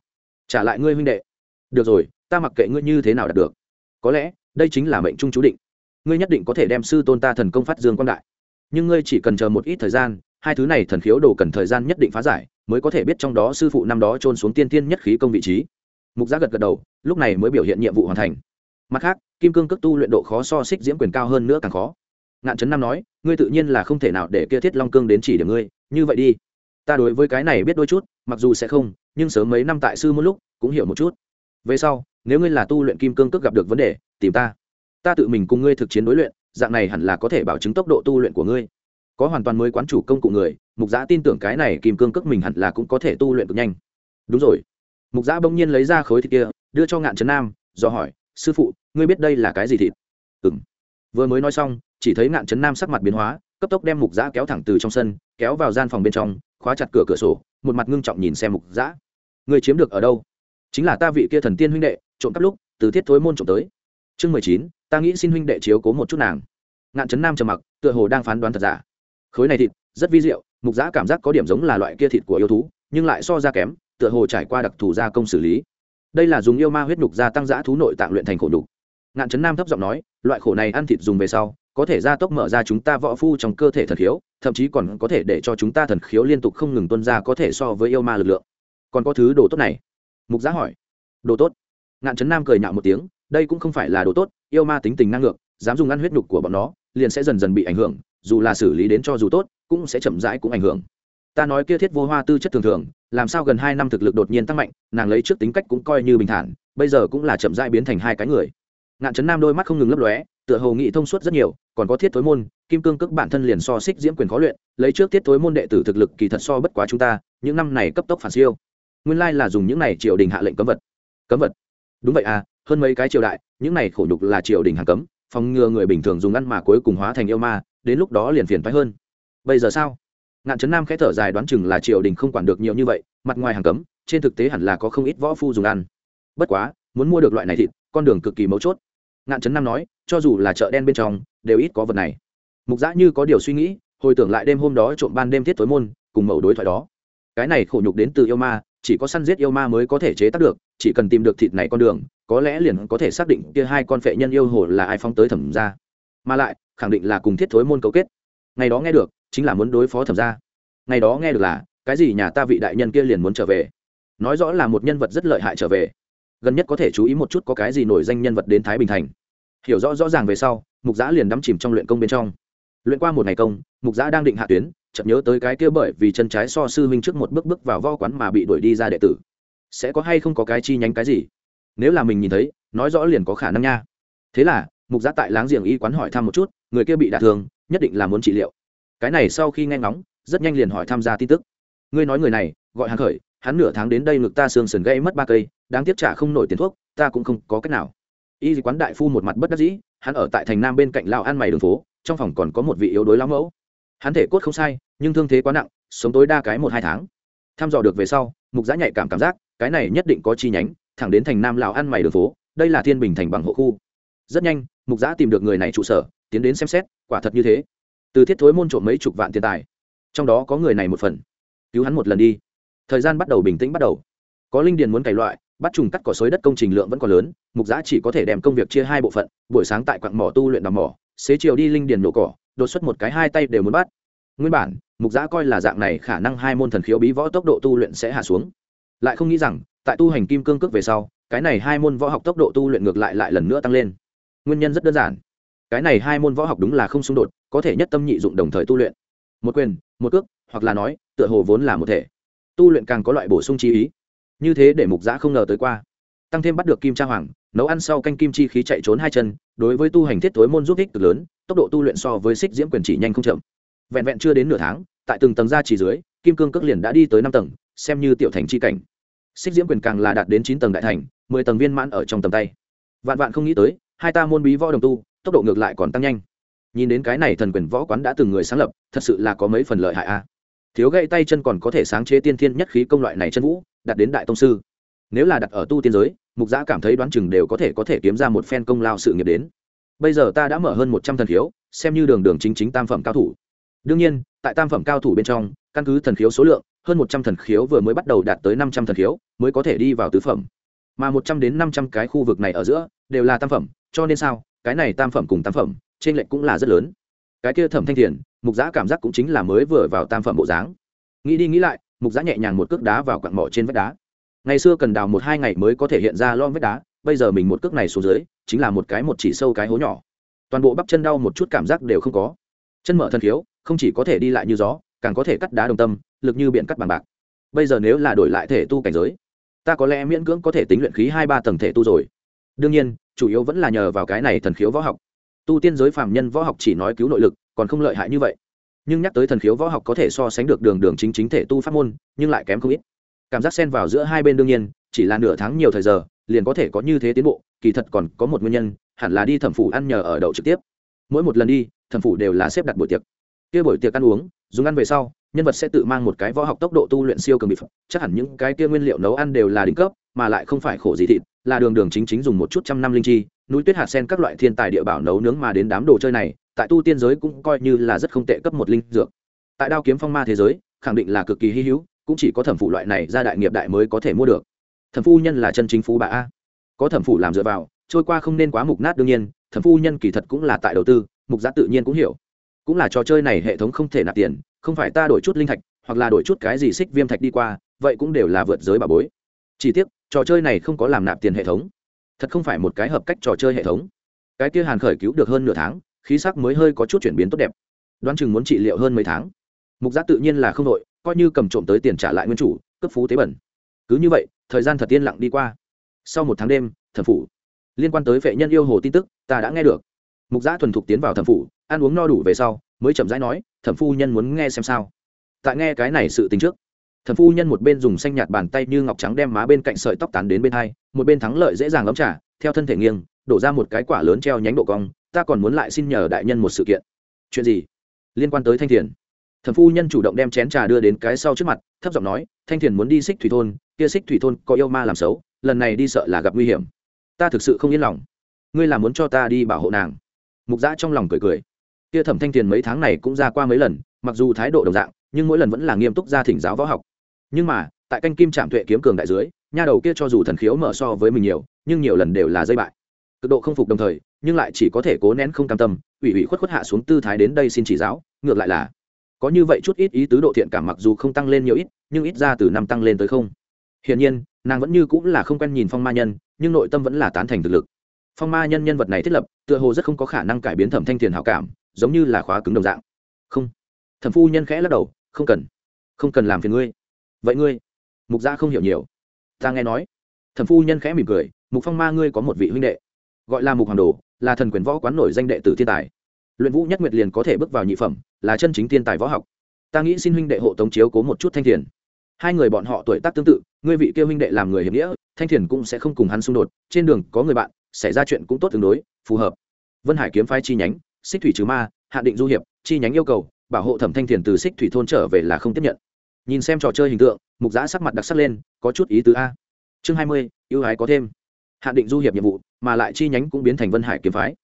Trả lại ngươi huynh đệ được rồi, ta mặc kệ ngươi như thế nào đạt được. Có lẽ, đây chính là mệnh trung chú định. Ngươi nhất định có thể đem sư tôn ta thần công phát dương quan đại. Nhưng ngươi chỉ cần chờ một ít thời gian, hai thứ này thần khiếu đồ cần thời gian nhất định phá giải, mới có thể biết trong đó sư phụ năm đó trôn xuống tiên tiên nhất khí công vị trí. Mục giác gật gật đầu, lúc này mới biểu hiện nhiệm vụ hoàn thành. Mặt khác, kim cương cước tu luyện độ khó so xích diễm quyền cao hơn nữa càng khó. Ngạn trấn nam nói, ngươi tự nhiên là không thể nào để kia thiết long cương đến chỉ được ngươi, như vậy đi. Ta đối với cái này biết đôi chút, mặc dù sẽ không, nhưng sớm mấy năm tại sư một lúc, cũng hiểu một chút về sau, nếu ngươi là tu luyện kim cương cước gặp được vấn đề, tìm ta. Ta tự mình cùng ngươi thực chiến đối luyện, dạng này hẳn là có thể bảo chứng tốc độ tu luyện của ngươi. Có hoàn toàn mới quán chủ công cụ người, mục giã tin tưởng cái này kim cương cước mình hẳn là cũng có thể tu luyện cực nhanh. Đúng rồi. Mục giã bỗng nhiên lấy ra khối thịt kia, đưa cho ngạn trấn nam, do hỏi, sư phụ, ngươi biết đây là cái gì thịt? Ừ m vừa mới nói xong, chỉ thấy ngạn trấn nam sắc mặt biến hóa, cấp tốc đem mục giã kéo thẳng từ trong sân, kéo vào gian phòng bên trong, khóa chặt cửa cửa sổ, một mặt ngưng trọng nhìn xem mục giã. Người chiếm được ở đâu? Chính là ta vị kia thần tiên huynh đệ, trộm cắp lúc, từ thiết thối môn trộm tới. Chương mười chín, ta nghĩ xin huynh đệ chiếu cố một chút nàng. Ngạn trấn nam trầm mặc, tựa hồ đang phán đoán thật giả. Khối này thịt, rất vi diệu, mục giã cảm giác có điểm giống là loại kia thịt của yêu thú, nhưng lại so ra kém, tựa hồ trải qua đặc thù gia công xử lý. Đây là dùng yêu ma huyết nhục gia tăng giã thú nội tạng luyện thành khổ nhục. Ngạn trấn nam thấp giọng nói, loại khổ này ăn thịt dùng về sau, có thể gia tốc mở ra chúng ta võ phu trong cơ thể thần khiếu, thậm chí còn có thể để cho chúng ta thần khiếu liên tục không ngừng tuân ra có thể so với yêu ma lực lượng. Còn có thứ đồ tốt này mục giá hỏi. Đồ tốt. Ngạn trấn nam cười nhạo một tiếng, đây cũng không phải là đồ tốt, yêu ma tính tình năng lượng dám dùng ăn huyết nhục của bọn nó, liền sẽ dần dần bị ảnh hưởng, dù là xử lý đến cho dù tốt, cũng sẽ chậm rãi cũng ảnh hưởng. Ta nói kia thiết vô hoa tư chất thường thường, làm sao gần hai năm thực lực đột nhiên tăng mạnh, nàng lấy trước tính cách cũng coi như bình thản, bây giờ cũng là chậm rãi biến thành hai cái người. Ngạn trấn nam đôi mắt không ngừng lấp lóe, tựa hồ nghị thông suốt rất nhiều, còn có thiết thối môn, kim cương cước bản thân liền so xích diễm quyền khó luyện, lấy trước thiết thối môn đệ tử thực lực kỳ thật so bất quá chúng ta, những năm này cấp tốc phản siêu nguyên lai là dùng những này triều đình hạ lệnh cấm vật. Cấm vật? Đúng vậy à hơn mấy cái triều đại, những này khổ nhục là triều đình hàng cấm, phòng ngừa người bình thường dùng ăn mà cuối cùng hóa thành yêu ma, đến lúc đó liền phiền phái hơn. Bây giờ sao? Ngạn trấn nam khẽ thở dài đoán chừng là triều đình không quản được nhiều như vậy, mặt ngoài hàng cấm, trên thực tế hẳn là có không ít võ phu dùng ăn. Bất quá, muốn mua được loại này thịt, con đường cực kỳ mấu chốt. Ngạn trấn nam nói, cho dù là chợ đen bên trong, đều ít có vật này. Mục giã như có điều suy nghĩ, hồi tưởng lại đêm hôm đó trộm ban đêm thiết tối môn, cùng mẫu đối thoại đó. Cái này khổ nhục đến từ yêu ma chỉ có săn giết yêu ma mới có thể chế tác được, chỉ cần tìm được thịt này con đường, có lẽ liền có thể xác định kia hai con phệ nhân yêu hồ là ai phóng tới thẩm ra mà lại, khẳng định là cùng thiết thối môn cấu kết. Ngày đó nghe được, chính là muốn đối phó thẩm ra ngày đó nghe được là, cái gì nhà ta vị đại nhân kia liền muốn trở về. Nói rõ là một nhân vật rất lợi hại trở về. Gần nhất có thể chú ý một chút có cái gì nổi danh nhân vật đến thái bình thành. Hiểu rõ rõ ràng về sau, mục giã liền đắm chìm trong luyện công bên trong. Luyện qua một ngày công, mục giã đang định hạ tuyến chợt nhớ tới cái kia bởi vì chân trái so sư huynh trước một bước bước vào võ quán mà bị đuổi đi ra đệ tử. Sẽ có hay không có cái chi nhánh cái gì? Nếu là mình nhìn thấy, nói rõ liền có khả năng nha. Thế là, mục giá tại láng giềng y quán hỏi thăm một chút, người kia bị đả thương, nhất định là muốn trị liệu. Cái này sau khi nghe ngóng, rất nhanh liền hỏi tham gia tin tức. Ngươi nói người này, gọi hàng khởi, hắn nửa tháng đến đây ngực ta xương sườn gây mất ba cây, đáng tiếc trả không nổi tiền thuốc, ta cũng không có cách nào. Y quán đại phu một mặt bất đắc dĩ, hắn ở tại thành nam bên cạnh lao ăn mày đường phố, trong phòng còn có một vị yếu đối lão mẫu. Hắn thể cốt không sai nhưng thương thế quá nặng, sống tối đa cái một hai tháng. Tham dò được về sau, mục giã nhạy cảm cảm giác, cái này nhất định có chi nhánh, thẳng đến thành nam lào ăn mày đường phố, đây là thiên bình thành bằng hộ khu. Rất nhanh, mục giã tìm được người này trụ sở, tiến đến xem xét, quả thật như thế. Từ thiết thối môn trộm mấy chục vạn tiền tài, trong đó có người này một phần. Cứu hắn một lần đi. Thời gian bắt đầu bình tĩnh bắt đầu. Có linh điền muốn cày loại, bắt trùng cắt cỏ xới đất công trình lượng vẫn còn lớn, mục giã chỉ có thể đem công việc chia hai bộ phận, buổi sáng tại quặng mỏ tu luyện đào mỏ, xế chiều đi linh điền nổ cỏ, đột xuất một cái hai tay đều muốn bắt nguyên bản, mục giã coi là dạng này khả năng hai môn thần khiếu bí võ tốc độ tu luyện sẽ hạ xuống. Lại không nghĩ rằng, tại tu hành kim cương cước về sau, cái này hai môn võ học tốc độ tu luyện ngược lại lại lần nữa tăng lên. Nguyên nhân rất đơn giản. Cái này hai môn võ học đúng là không xung đột, có thể nhất tâm nhị dụng đồng thời tu luyện. Một quyền, một cước, hoặc là nói, tựa hồ vốn là một thể. Tu luyện càng có loại bổ sung chi ý. Như thế để mục giã không ngờ tới qua. Tăng thêm bắt được kim tra hoàng, nấu ăn sau canh kim chi khí chạy trốn hai chân, đối với tu hành thiết tối môn giúp ích cực lớn, tốc độ tu luyện so với xích diễm quyền chỉ nhanh không chậm vẹn vẹn chưa đến nửa tháng, tại từng tầng gia chỉ dưới, kim cương cước liền đã đi tới năm tầng, xem như tiểu thành c h i cảnh. Xích diễm quyền càng là đạt đến chín tầng đại thành, mười tầng viên mãn ở trong tầm tay. Vạn vạn không nghĩ tới, hai ta môn bí võ đồng tu, tốc độ ngược lại còn tăng nhanh. Nhìn đến cái này thần quyền võ quán đã từng người sáng lập, thật sự là có mấy phần lợi hại a. Thiếu gậy tay chân còn có thể sáng chế tiên thiên nhất khí công loại này chân vũ, đạt đến đại tông sư. Nếu là đặt ở tu tiên giới, mục giã cảm thấy đoán chừng đều có thể có thể kiếm ra một phen công lao sự nghiệp đến. Bây giờ ta đã mở hơn một trăm thần khiếu, xem như đường đường chính chính tam phẩm cao thủ đương nhiên, tại tam phẩm cao thủ bên trong, căn cứ thần khiếu số lượng, hơn một trăm thần khiếu vừa mới bắt đầu đạt tới năm trăm thần khiếu, mới có thể đi vào tứ phẩm. Mà một trăm đến năm trăm cái khu vực này ở giữa, đều là tam phẩm, cho nên sao, cái này tam phẩm cùng tam phẩm trên lệnh cũng là rất lớn. Cái kia thẩm thanh thiền, mục giã cảm giác cũng chính là mới vừa vào tam phẩm bộ dáng. Nghĩ đi nghĩ lại, mục giã nhẹ nhàng một cước đá vào quặng mỏ trên vách đá. Ngày xưa cần đào một hai ngày mới có thể hiện ra lon vách đá, bây giờ mình một cước này xuống dưới, chính là một cái một chỉ sâu cái hố nhỏ. Toàn bộ bắp chân đau một chút cảm giác đều không có. Chân mở thần khiếu không chỉ có thể đi lại như gió, càng có thể cắt đá đồng tâm, lực như biện cắt bằng bạc. Bây giờ nếu là đổi lại thể tu cảnh giới, ta có lẽ miễn cưỡng có thể tính luyện khí hai ba tầng thể tu rồi. Đương nhiên, chủ yếu vẫn là nhờ vào cái này thần khiếu võ học. Tu tiên giới phạm nhân võ học chỉ nói cứu nội lực, còn không lợi hại như vậy. Nhưng nhắc tới thần khiếu võ học có thể so sánh được đường đường chính chính thể tu pháp môn, nhưng lại kém không ít. Cảm giác xen vào giữa hai bên đương nhiên, chỉ là nửa tháng nhiều thời giờ, liền có thể có như thế tiến bộ, kỳ thật còn có một nguyên nhân, hẳn là đi thẩm phủ ăn nhờ ở đậu trực tiếp. Mỗi một lần đi, thẩm phủ đều là xếp đặt buổi tiệc kia buổi tiệc ăn uống, dùng ăn về sau, nhân vật sẽ tự mang một cái võ học tốc độ tu luyện siêu cường bị phật. Chắc hẳn những cái kia nguyên liệu nấu ăn đều là đỉnh cấp, mà lại không phải khổ gì thịt, là đường đường chính chính dùng một chút trăm năm linh chi, núi tuyết hạt sen các loại thiên tài địa bảo nấu nướng mà đến đám đồ chơi này, tại tu tiên giới cũng coi như là rất không tệ cấp một linh dược. Tại đao kiếm phong ma thế giới, khẳng định là cực kỳ hy hữu, cũng chỉ có thẩm phụ loại này ra đại nghiệp đại mới có thể mua được. Thẩm phu nhân là chân chính phú bà a. Có thẩm phụ làm dựa vào, trôi qua không nên quá mục nát đương nhiên, thẩm phu nhân kỳ thật cũng là tại đầu tư, mục giá tự nhiên cũng hiểu cũng là trò chơi này hệ thống không thể nạp tiền, không phải ta đổi chút linh thạch, hoặc là đổi chút cái gì xích viêm thạch đi qua, vậy cũng đều là vượt giới bà bối. Chỉ tiếc, trò chơi này không có làm nạp tiền hệ thống. Thật không phải một cái hợp cách trò chơi hệ thống. Cái kia hàn khởi cứu được hơn nửa tháng, khí sắc mới hơi có chút chuyển biến tốt đẹp. Đoán chừng muốn trị liệu hơn mấy tháng. Mục giá tự nhiên là không đội coi như cầm trộm tới tiền trả lại nguyên chủ, cấp phú tế bẩn. Cứ như vậy, thời gian thật tiên lặng đi qua. Sau một tháng đêm thần phủ. Liên quan tới vệ nhân yêu hồ tin tức, ta đã nghe được. Mục giã thuần thục tiến vào thẩm phủ ăn uống no đủ về sau, mới chậm rãi nói, thẩm phu nhân muốn nghe xem sao. Tại nghe cái này sự tình trước, thẩm phu nhân một bên dùng xanh nhạt bàn tay như ngọc trắng đem má bên cạnh sợi tóc tán đến bên hai, một bên thắng lợi dễ dàng lắm trả theo thân thể nghiêng, đổ ra một cái quả lớn treo nhánh độ cong, ta còn muốn lại xin nhờ đại nhân một sự kiện. Chuyện gì? Liên quan tới thanh thiền. Thẩm phu nhân chủ động đem chén trà đưa đến cái sau trước mặt, thấp giọng nói, thanh thiền muốn đi xích thủy thôn, kia xích thủy thôn có yêu ma làm xấu, lần này đi sợ là gặp nguy hiểm. Ta thực sự không yên lòng. Ngươi là muốn cho ta đi bảo hộ nàng. Mục giã trong lòng cười cười kia thẩm thanh tiền mấy tháng này cũng ra qua mấy lần, mặc dù thái độ đồng dạng, nhưng mỗi lần vẫn là nghiêm túc ra thỉnh giáo võ học. Nhưng mà, tại canh kim trạm tuệ kiếm cường đại dưới, nha đầu kia cho dù thần khiếu mở so với mình nhiều, nhưng nhiều lần đều là dây bại. Cực độ không phục đồng thời, nhưng lại chỉ có thể cố nén không cam tâm, ủy ủy khuất khuất hạ xuống tư thái đến đây xin chỉ giáo, ngược lại là, có như vậy chút ít ý tứ độ thiện cảm mặc dù không tăng lên nhiều ít, nhưng ít ra từ năm tăng lên tới không. Hiển nhiên, nàng vẫn như cũng là không quen nhìn phong ma nhân, nhưng nội tâm vẫn là tán thành thực lực. Phong ma nhân nhân vật này thiết lập, tựa hồ rất không có khả năng cải biến thẩm thanh thiền hảo cảm giống như là khóa cứng đồng dạng. Không. Thẩm phu nhân khẽ lắc đầu, không cần. Không cần làm phiền ngươi. Vậy ngươi? Mục gia không hiểu nhiều. Ta nghe nói. Thẩm phu nhân khẽ mỉm cười, mục phong ma ngươi có một vị huynh đệ. Gọi là mục hoàng đồ, là thần quyền võ quán nổi danh đệ tử thiên tài. Luyện vũ nhất nguyệt liền có thể bước vào nhị phẩm, là chân chính thiên tài võ học. Ta nghĩ xin huynh đệ hộ tống chiếu cố một chút thanh thiền. Hai người bọn họ tuổi tác tương tự, ngươi vị kêu huynh đệ làm người hiểm nghĩa, thanh thiền cũng sẽ không cùng hắn xung đột, trên đường có người bạn, xảy ra chuyện cũng tốt tương đối, phù hợp. Vân hải kiếm phái chi nhánh xích thủy trừ ma, hạ định du hiệp, chi nhánh yêu cầu, bảo hộ thẩm thanh thiền từ xích thủy thôn trở về là không tiếp nhận. Nhìn xem trò chơi hình tượng, mục giã sắc mặt đặc sắc lên, có chút ý tứ a. Chương hai mươi, ưu ái có thêm. Hạn định du hiệp nhiệm vụ, mà lại chi nhánh cũng biến thành vân hải kiếm phái.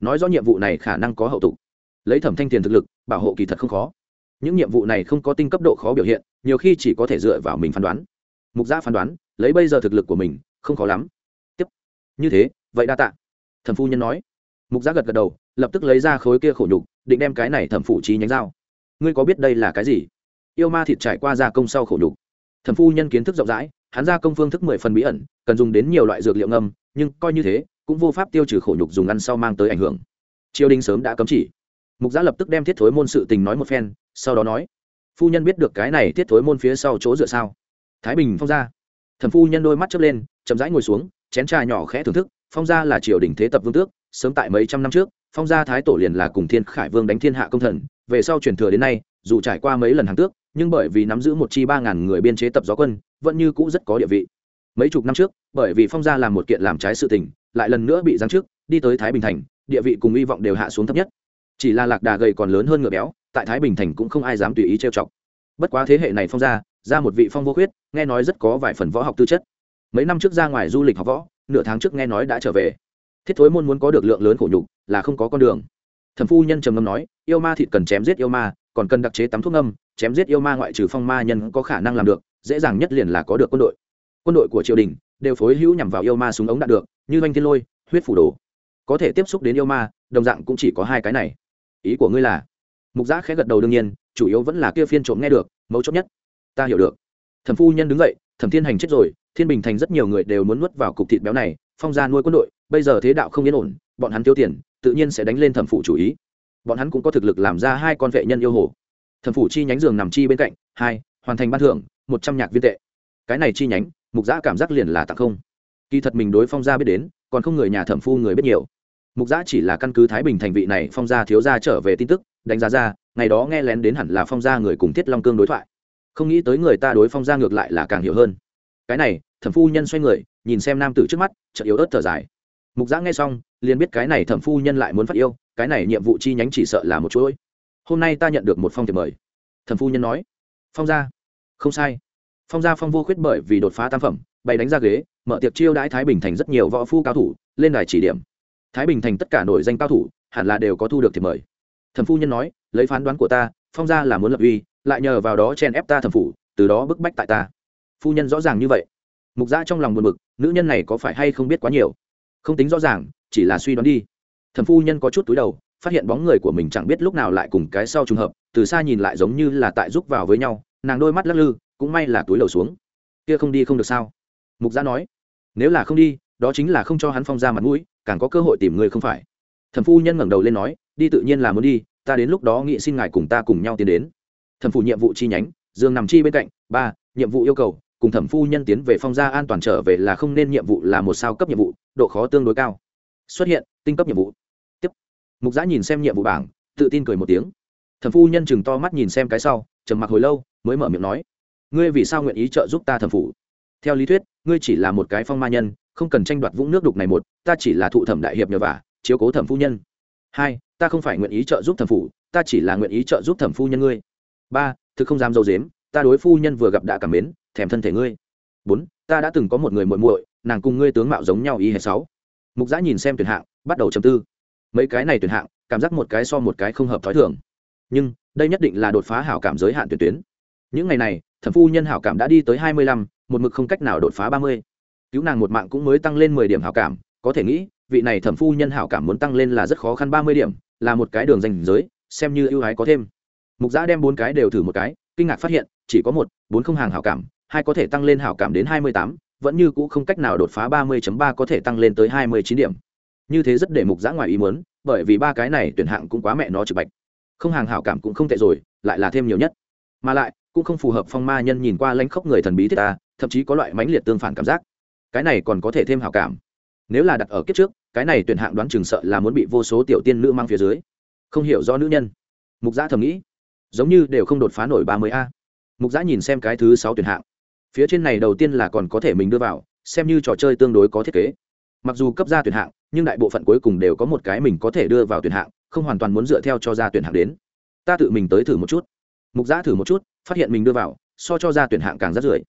Nói rõ nhiệm vụ này khả năng có hậu tục. Lấy thẩm thanh tiền thực lực, bảo hộ kỳ thật không khó. Những nhiệm vụ này không có tinh cấp độ khó biểu hiện, nhiều khi chỉ có thể dựa vào mình phán đoán. Mục giã phán đoán, lấy bây giờ thực lực của mình, không khó lắm. Tiếp. Như thế, vậy đa tạ. Thẩm phu nhân nói. Mục giã gật gật đầu lập tức lấy ra khối kia khổ nhục, định đem cái này thẩm phụ trí nhánh dao ngươi có biết đây là cái gì? Yêu ma thịt trải qua gia công sau khổ nhục. Thẩm phu nhân kiến thức rộng rãi, hắn gia công phương thức mười phần bí ẩn, cần dùng đến nhiều loại dược liệu ngâm, nhưng coi như thế, cũng vô pháp tiêu trừ khổ nhục dùng ăn sau mang tới ảnh hưởng. Triều đình sớm đã cấm chỉ. Mục giã lập tức đem thiết thối môn sự tình nói một phen, sau đó nói, phu nhân biết được cái này thiết thối môn phía sau chỗ dựa sao? Thái bình phong ra thẩm phu nhân đôi mắt chớp lên, chậm rãi ngồi xuống, chén trà nhỏ khẽ thưởng thức, phong gia là triều đình thế tập vương tước, sớm tại mấy trăm năm trước phong gia thái tổ liền là cùng thiên khải vương đánh thiên hạ công thần, về sau truyền thừa đến nay, dù trải qua mấy lần hàng tước, nhưng bởi vì nắm giữ một chi ba ngàn người biên chế tập gió quân, vẫn như cũ rất có địa vị. Mấy chục năm trước, bởi vì phong gia làm một kiện làm trái sự tình, lại lần nữa bị giáng chức, đi tới thái bình thành, địa vị cùng hy vọng đều hạ xuống thấp nhất. Chỉ là lạc đà gầy còn lớn hơn ngựa béo, tại thái bình thành cũng không ai dám tùy ý trêu chọc. Bất quá thế hệ này phong gia, ra một vị phong vô khuyết, nghe nói rất có vài phần võ học tư chất. Mấy năm trước ra ngoài du lịch học võ, nửa tháng trước nghe nói đã trở về thiết thối môn muốn có được lượng lớn khổ nhục, là không có con đường. Thẩm phu nhân trầm ngâm nói, yêu ma thịt cần chém giết yêu ma, còn cần đặc chế tắm thuốc ngâm, chém giết yêu ma ngoại trừ phong ma nhân có khả năng làm được, dễ dàng nhất liền là có được quân đội. Quân đội của triều đình đều phối hữu nhằm vào yêu ma súng ống đạt được, như oanh thiên lôi, huyết phủ đồ. Có thể tiếp xúc đến yêu ma, đồng dạng cũng chỉ có hai cái này. Ý của ngươi là? Mục giã khẽ gật đầu đương nhiên, chủ yếu vẫn là kia phiên trộm nghe được, mấu chốt nhất. Ta hiểu được. Thẩm phu nhân đứng dậy, thẩm thiên hành chết rồi, thiên bình thành rất nhiều người đều muốn nuốt vào cục thịt béo này, phong ra nuôi quân đội bây giờ thế đạo không yên ổn, bọn hắn tiêu tiền, tự nhiên sẽ đánh lên thẩm phụ chủ ý. Bọn hắn cũng có thực lực làm ra hai con vệ nhân yêu hồ. Thẩm phủ chi nhánh giường nằm chi bên cạnh, hai, hoàn thành ban thưởng, một trăm nhạc viên tệ. Cái này chi nhánh, mục giã cảm giác liền là tặng không. Kỳ thật mình đối phong gia biết đến, còn không người nhà thẩm phu người biết nhiều. Mục giã chỉ là căn cứ thái bình thành vị này phong gia thiếu gia trở về tin tức, đánh giá ra, ngày đó nghe lén đến hẳn là phong gia người cùng thiết long cương đối thoại. Không nghĩ tới người ta đối phong gia ngược lại là càng hiểu hơn. Cái này, thẩm phu nhân xoay người, nhìn xem nam tử trước mắt, chợt yếu ớt thở dài mục giã nghe xong, liền biết cái này thẩm phu nhân lại muốn phát yêu, cái này nhiệm vụ chi nhánh chỉ sợ là một chuỗi. Hôm nay ta nhận được một phong thiệp mời. Thẩm phu nhân nói, phong gia. Không sai. Phong gia phong vô khuyết bởi vì đột phá tam phẩm, bày đánh ra ghế, mở tiệc chiêu đãi thái bình thành rất nhiều võ phu cao thủ, lên đài chỉ điểm. Thái bình thành tất cả nổi danh cao thủ, hẳn là đều có thu được thiệp mời. Thẩm phu nhân nói, lấy phán đoán của ta, phong gia là muốn lập uy, lại nhờ vào đó chen ép ta thẩm phủ, từ đó bức bách tại ta. Phu nhân rõ ràng như vậy. Mục gia trong lòng buồn bực, nữ nhân này có phải hay không biết quá nhiều? Không tính rõ ràng, chỉ là suy đoán đi. Thẩm phu nhân có chút túi đầu, phát hiện bóng người của mình chẳng biết lúc nào lại cùng cái sau trùng hợp, từ xa nhìn lại giống như là tại giúp vào với nhau, nàng đôi mắt lắc lư, cũng may là túi đầu xuống. Kia không đi không được sao? Mục gia nói. Nếu là không đi, đó chính là không cho hắn phong ra mặt mũi, càng có cơ hội tìm người không phải. Thẩm phu nhân ngẩng đầu lên nói, đi tự nhiên là muốn đi, ta đến lúc đó nghị xin ngài cùng ta cùng nhau tiến đến. Thẩm phủ nhiệm vụ chi nhánh, dương nằm chi bên cạnh, ba, nhiệm vụ yêu cầu cùng thẩm phu nhân tiến về phong gia an toàn trở về là không nên nhiệm vụ là một sao cấp nhiệm vụ, độ khó tương đối cao. Xuất hiện, tinh cấp nhiệm vụ. Tiếp. Mục giã nhìn xem nhiệm vụ bảng, tự tin cười một tiếng. Thẩm phu nhân chừng to mắt nhìn xem cái sau, trầm mặc hồi lâu, mới mở miệng nói, ngươi vì sao nguyện ý trợ giúp ta thẩm phủ? Theo lý thuyết, ngươi chỉ là một cái phong ma nhân, không cần tranh đoạt vũng nước đục này một, ta chỉ là thụ thẩm đại hiệp nhờ vả, chiếu cố thẩm phu nhân. Hai, ta không phải nguyện ý trợ giúp thẩm phủ, ta chỉ là nguyện ý trợ giúp thẩm phu nhân ngươi. Ba, thực không dám dâu dếm, ta đối phu nhân vừa gặp đã cảm mến thèm thân thể ngươi. Bốn, ta đã từng có một người muội muội, nàng cùng ngươi tướng mạo giống nhau y hệ sáu. Mục giã nhìn xem tuyển hạng, bắt đầu chầm tư. Mấy cái này tuyển hạng, cảm giác một cái so một cái không hợp thói thường. Nhưng, đây nhất định là đột phá hảo cảm giới hạn tuyển tuyến. Những ngày này, thẩm phu nhân hảo cảm đã đi tới hai mươi lăm, một mực không cách nào đột phá ba mươi. Cứu nàng một mạng cũng mới tăng lên mười điểm hảo cảm, có thể nghĩ, vị này thẩm phu nhân hảo cảm muốn tăng lên là rất khó khăn ba mươi điểm, là một cái đường danh giới, xem như ưu ái có thêm. Mục giã đem bốn cái đều thử một cái, kinh ngạc phát hiện, chỉ có một, bốn không hàng hảo cảm hai có thể tăng lên hảo cảm đến hai mươi tám, vẫn như cũ không cách nào đột phá ba mươi ba có thể tăng lên tới hai mươi chín điểm. Như thế rất để mục giã ngoài ý muốn, bởi vì ba cái này tuyển hạng cũng quá mẹ nó trực bạch. Không hàng hảo cảm cũng không tệ rồi, lại là thêm nhiều nhất. Mà lại, cũng không phù hợp phong ma nhân nhìn qua lãnh khốc người thần bí thiết ta, thậm chí có loại mãnh liệt tương phản cảm giác. Cái này còn có thể thêm hảo cảm. Nếu là đặt ở kiếp trước, cái này tuyển hạng đoán chừng sợ là muốn bị vô số tiểu tiên nữ mang phía dưới. Không hiểu do nữ nhân. Mục giã thầm nghĩ. Giống như đều không đột phá nổi ba mươi a. Mục giã nhìn xem cái thứ sáu tuyển hạng phía trên này đầu tiên là còn có thể mình đưa vào, xem như trò chơi tương đối có thiết kế. Mặc dù cấp ra tuyển hạng, nhưng đại bộ phận cuối cùng đều có một cái mình có thể đưa vào tuyển hạng, không hoàn toàn muốn dựa theo cho ra tuyển hạng đến. Ta tự mình tới thử một chút. Mục giã thử một chút, phát hiện mình đưa vào, so cho ra tuyển hạng càng rất rưởi.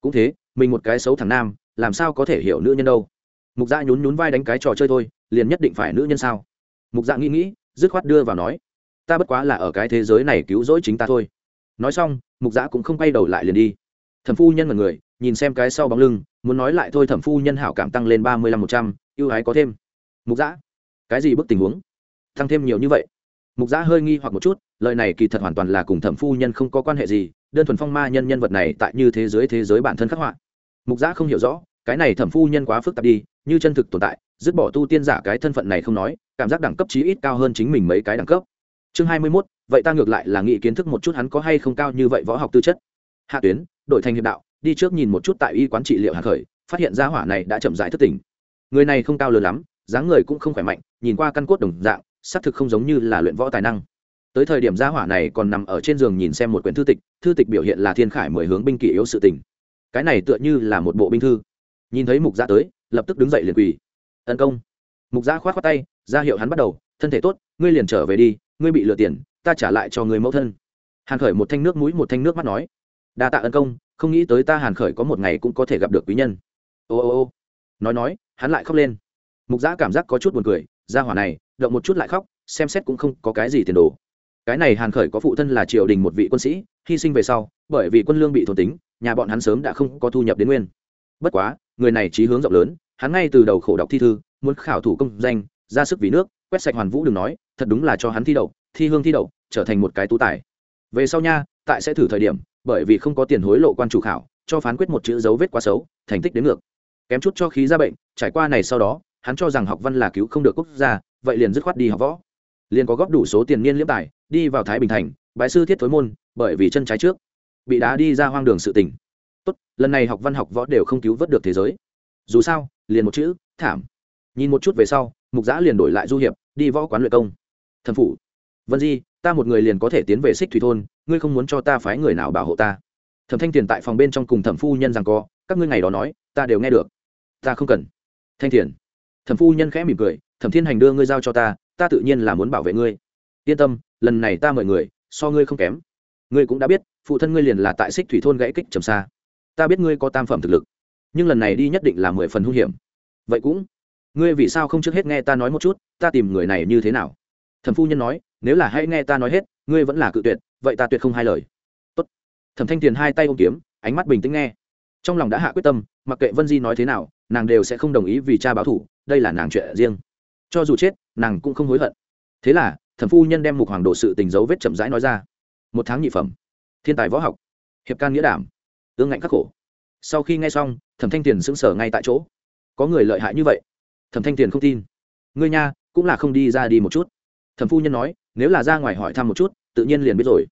Cũng thế, mình một cái xấu thằng nam, làm sao có thể hiểu nữ nhân đâu? Mục giã nhún nhún vai đánh cái trò chơi thôi, liền nhất định phải nữ nhân sao? Mục dạ nghĩ nghĩ, dứt khoát đưa vào nói, ta bất quá là ở cái thế giới này cứu rỗi chính ta thôi. Nói xong, mục dạ cũng không quay đầu lại liền đi thẩm phu nhân là người, nhìn xem cái sau bóng lưng, muốn nói lại thôi thẩm phu nhân hảo cảm tăng lên ba mươi lăm một trăm, ưu ái có thêm. Mục giã cái gì bức tình huống? Tăng thêm nhiều như vậy. Mục giã hơi nghi hoặc một chút, lời này kỳ thật hoàn toàn là cùng thẩm phu nhân không có quan hệ gì, đơn thuần phong ma nhân nhân vật này tại như thế giới thế giới bản thân khắc họa. Mục giã không hiểu rõ, cái này thẩm phu nhân quá phức tạp đi, như chân thực tồn tại, dứt bỏ tu tiên giả cái thân phận này không nói, cảm giác đẳng cấp chí ít cao hơn chính mình mấy cái đẳng cấp. Chương hai mươi mốt, vậy ta ngược lại là nghĩ kiến thức một chút hắn có hay không cao như vậy võ học tư chất. Hạ tuyến đổi thành hiệp đạo, đi trước nhìn một chút tại y quán trị liệu hà khởi, phát hiện ra hỏa này đã chậm rãi thất tình người này không cao lớn lắm, dáng người cũng không khỏe mạnh, nhìn qua căn cốt đồng dạng, xác thực không giống như là luyện võ tài năng. Tới thời điểm gia hỏa này còn nằm ở trên giường nhìn xem một quyển thư tịch thư tịch biểu hiện là thiên khải mười hướng binh kỷ yếu sự tình. Cái này tựa như là một bộ binh thư. Nhìn thấy mục gia tới, lập tức đứng dậy liền quỳ. Tấn công. Mục gia khoát khoát tay, ra hiệu hắn bắt đầu, thân thể tốt, ngươi liền trở về đi, ngươi bị lừa tiền, ta trả lại cho người mẫu thân. Hàn khởi một thanh nước mũi, một thanh nước mắt nói đa tạ ân công, không nghĩ tới ta hàn khởi có một ngày cũng có thể gặp được quý nhân. Ô ô ô. Nói nói, hắn lại khóc lên. Mục giã cảm giác có chút buồn cười, ra hỏa này, động một chút lại khóc, xem xét cũng không có cái gì tiền đồ. Cái này hàn khởi có phụ thân là triều đình một vị quân sĩ, hy sinh về sau, bởi vì quân lương bị thôn tính, nhà bọn hắn sớm đã không có thu nhập đến nguyên. Bất quá, người này trí hướng rộng lớn, hắn ngay từ đầu khổ đọc thi thư, muốn khảo thủ công danh, ra sức vì nước, quét sạch hoàn vũ đừng nói, thật đúng là cho hắn thi đậu, thi hương thi đậu, trở thành một cái tú tài. Về sau nha, tại sẽ thử thời điểm bởi vì không có tiền hối lộ quan chủ khảo, cho phán quyết một chữ dấu vết quá xấu, thành tích đến ngược. Kém chút cho khí ra bệnh, trải qua này sau đó, hắn cho rằng học văn là cứu không được quốc gia, vậy liền dứt khoát đi học võ. Liền có góp đủ số tiền niên liễm tài, đi vào thái bình thành, bái sư thiết thối môn, bởi vì chân trái trước, bị đá đi ra hoang đường sự tình. Tốt, lần này học văn học võ đều không cứu vớt được thế giới. Dù sao, liền một chữ, thảm. Nhìn một chút về sau, mục giã liền đổi lại du hiệp, đi võ quán luyện công. Thần phủ. Vân di ta một người liền có thể tiến về xích thủy thôn, ngươi không muốn cho ta phái người nào bảo hộ ta. Thẩm thanh tiền tại phòng bên trong cùng thẩm phu nhân rằng co, các ngươi ngày đó nói, ta đều nghe được. Ta không cần. Thanh tiền. Thẩm phu nhân khẽ mỉm cười, thẩm thiên hành đưa ngươi giao cho ta ta tự nhiên là muốn bảo vệ ngươi. Yên tâm, lần này ta mời người, so ngươi không kém. Ngươi cũng đã biết, phụ thân ngươi liền là tại xích thủy thôn gãy kích trầm xa. Ta biết ngươi có tam phẩm thực lực, nhưng lần này đi nhất định là mười phần hung hiểm. Vậy cũng, ngươi vì sao không trước hết nghe ta nói một chút, ta tìm người này như thế nào? Thẩm phu nhân nói nếu là hãy nghe ta nói hết, ngươi vẫn là cự tuyệt, vậy ta tuyệt không hai lời. Tốt. thẩm thanh tiền hai tay ôm kiếm, ánh mắt bình tĩnh nghe. Trong lòng đã hạ quyết tâm, mặc kệ vân di nói thế nào, nàng đều sẽ không đồng ý vì cha báo thủ đây là nàng chuyện riêng. Cho dù chết, nàng cũng không hối hận. Thế là, thẩm phu nhân đem mục hoàng đồ sự tình dấu vết chậm rãi nói ra. Một tháng nhị phẩm. Thiên tài võ học. Hiệp can nghĩa đảm. Ương ngạnh khắc khổ. Sau khi nghe xong, thẩm thanh tiền sững sờ ngay tại chỗ. Có người lợi hại như vậy? Thẩm thanh tiền không tin. Ngươi nha, cũng là không đi ra đi một chút thẩm phu nhân nói, nếu là ra ngoài hỏi thăm một chút, tự nhiên liền biết rồi.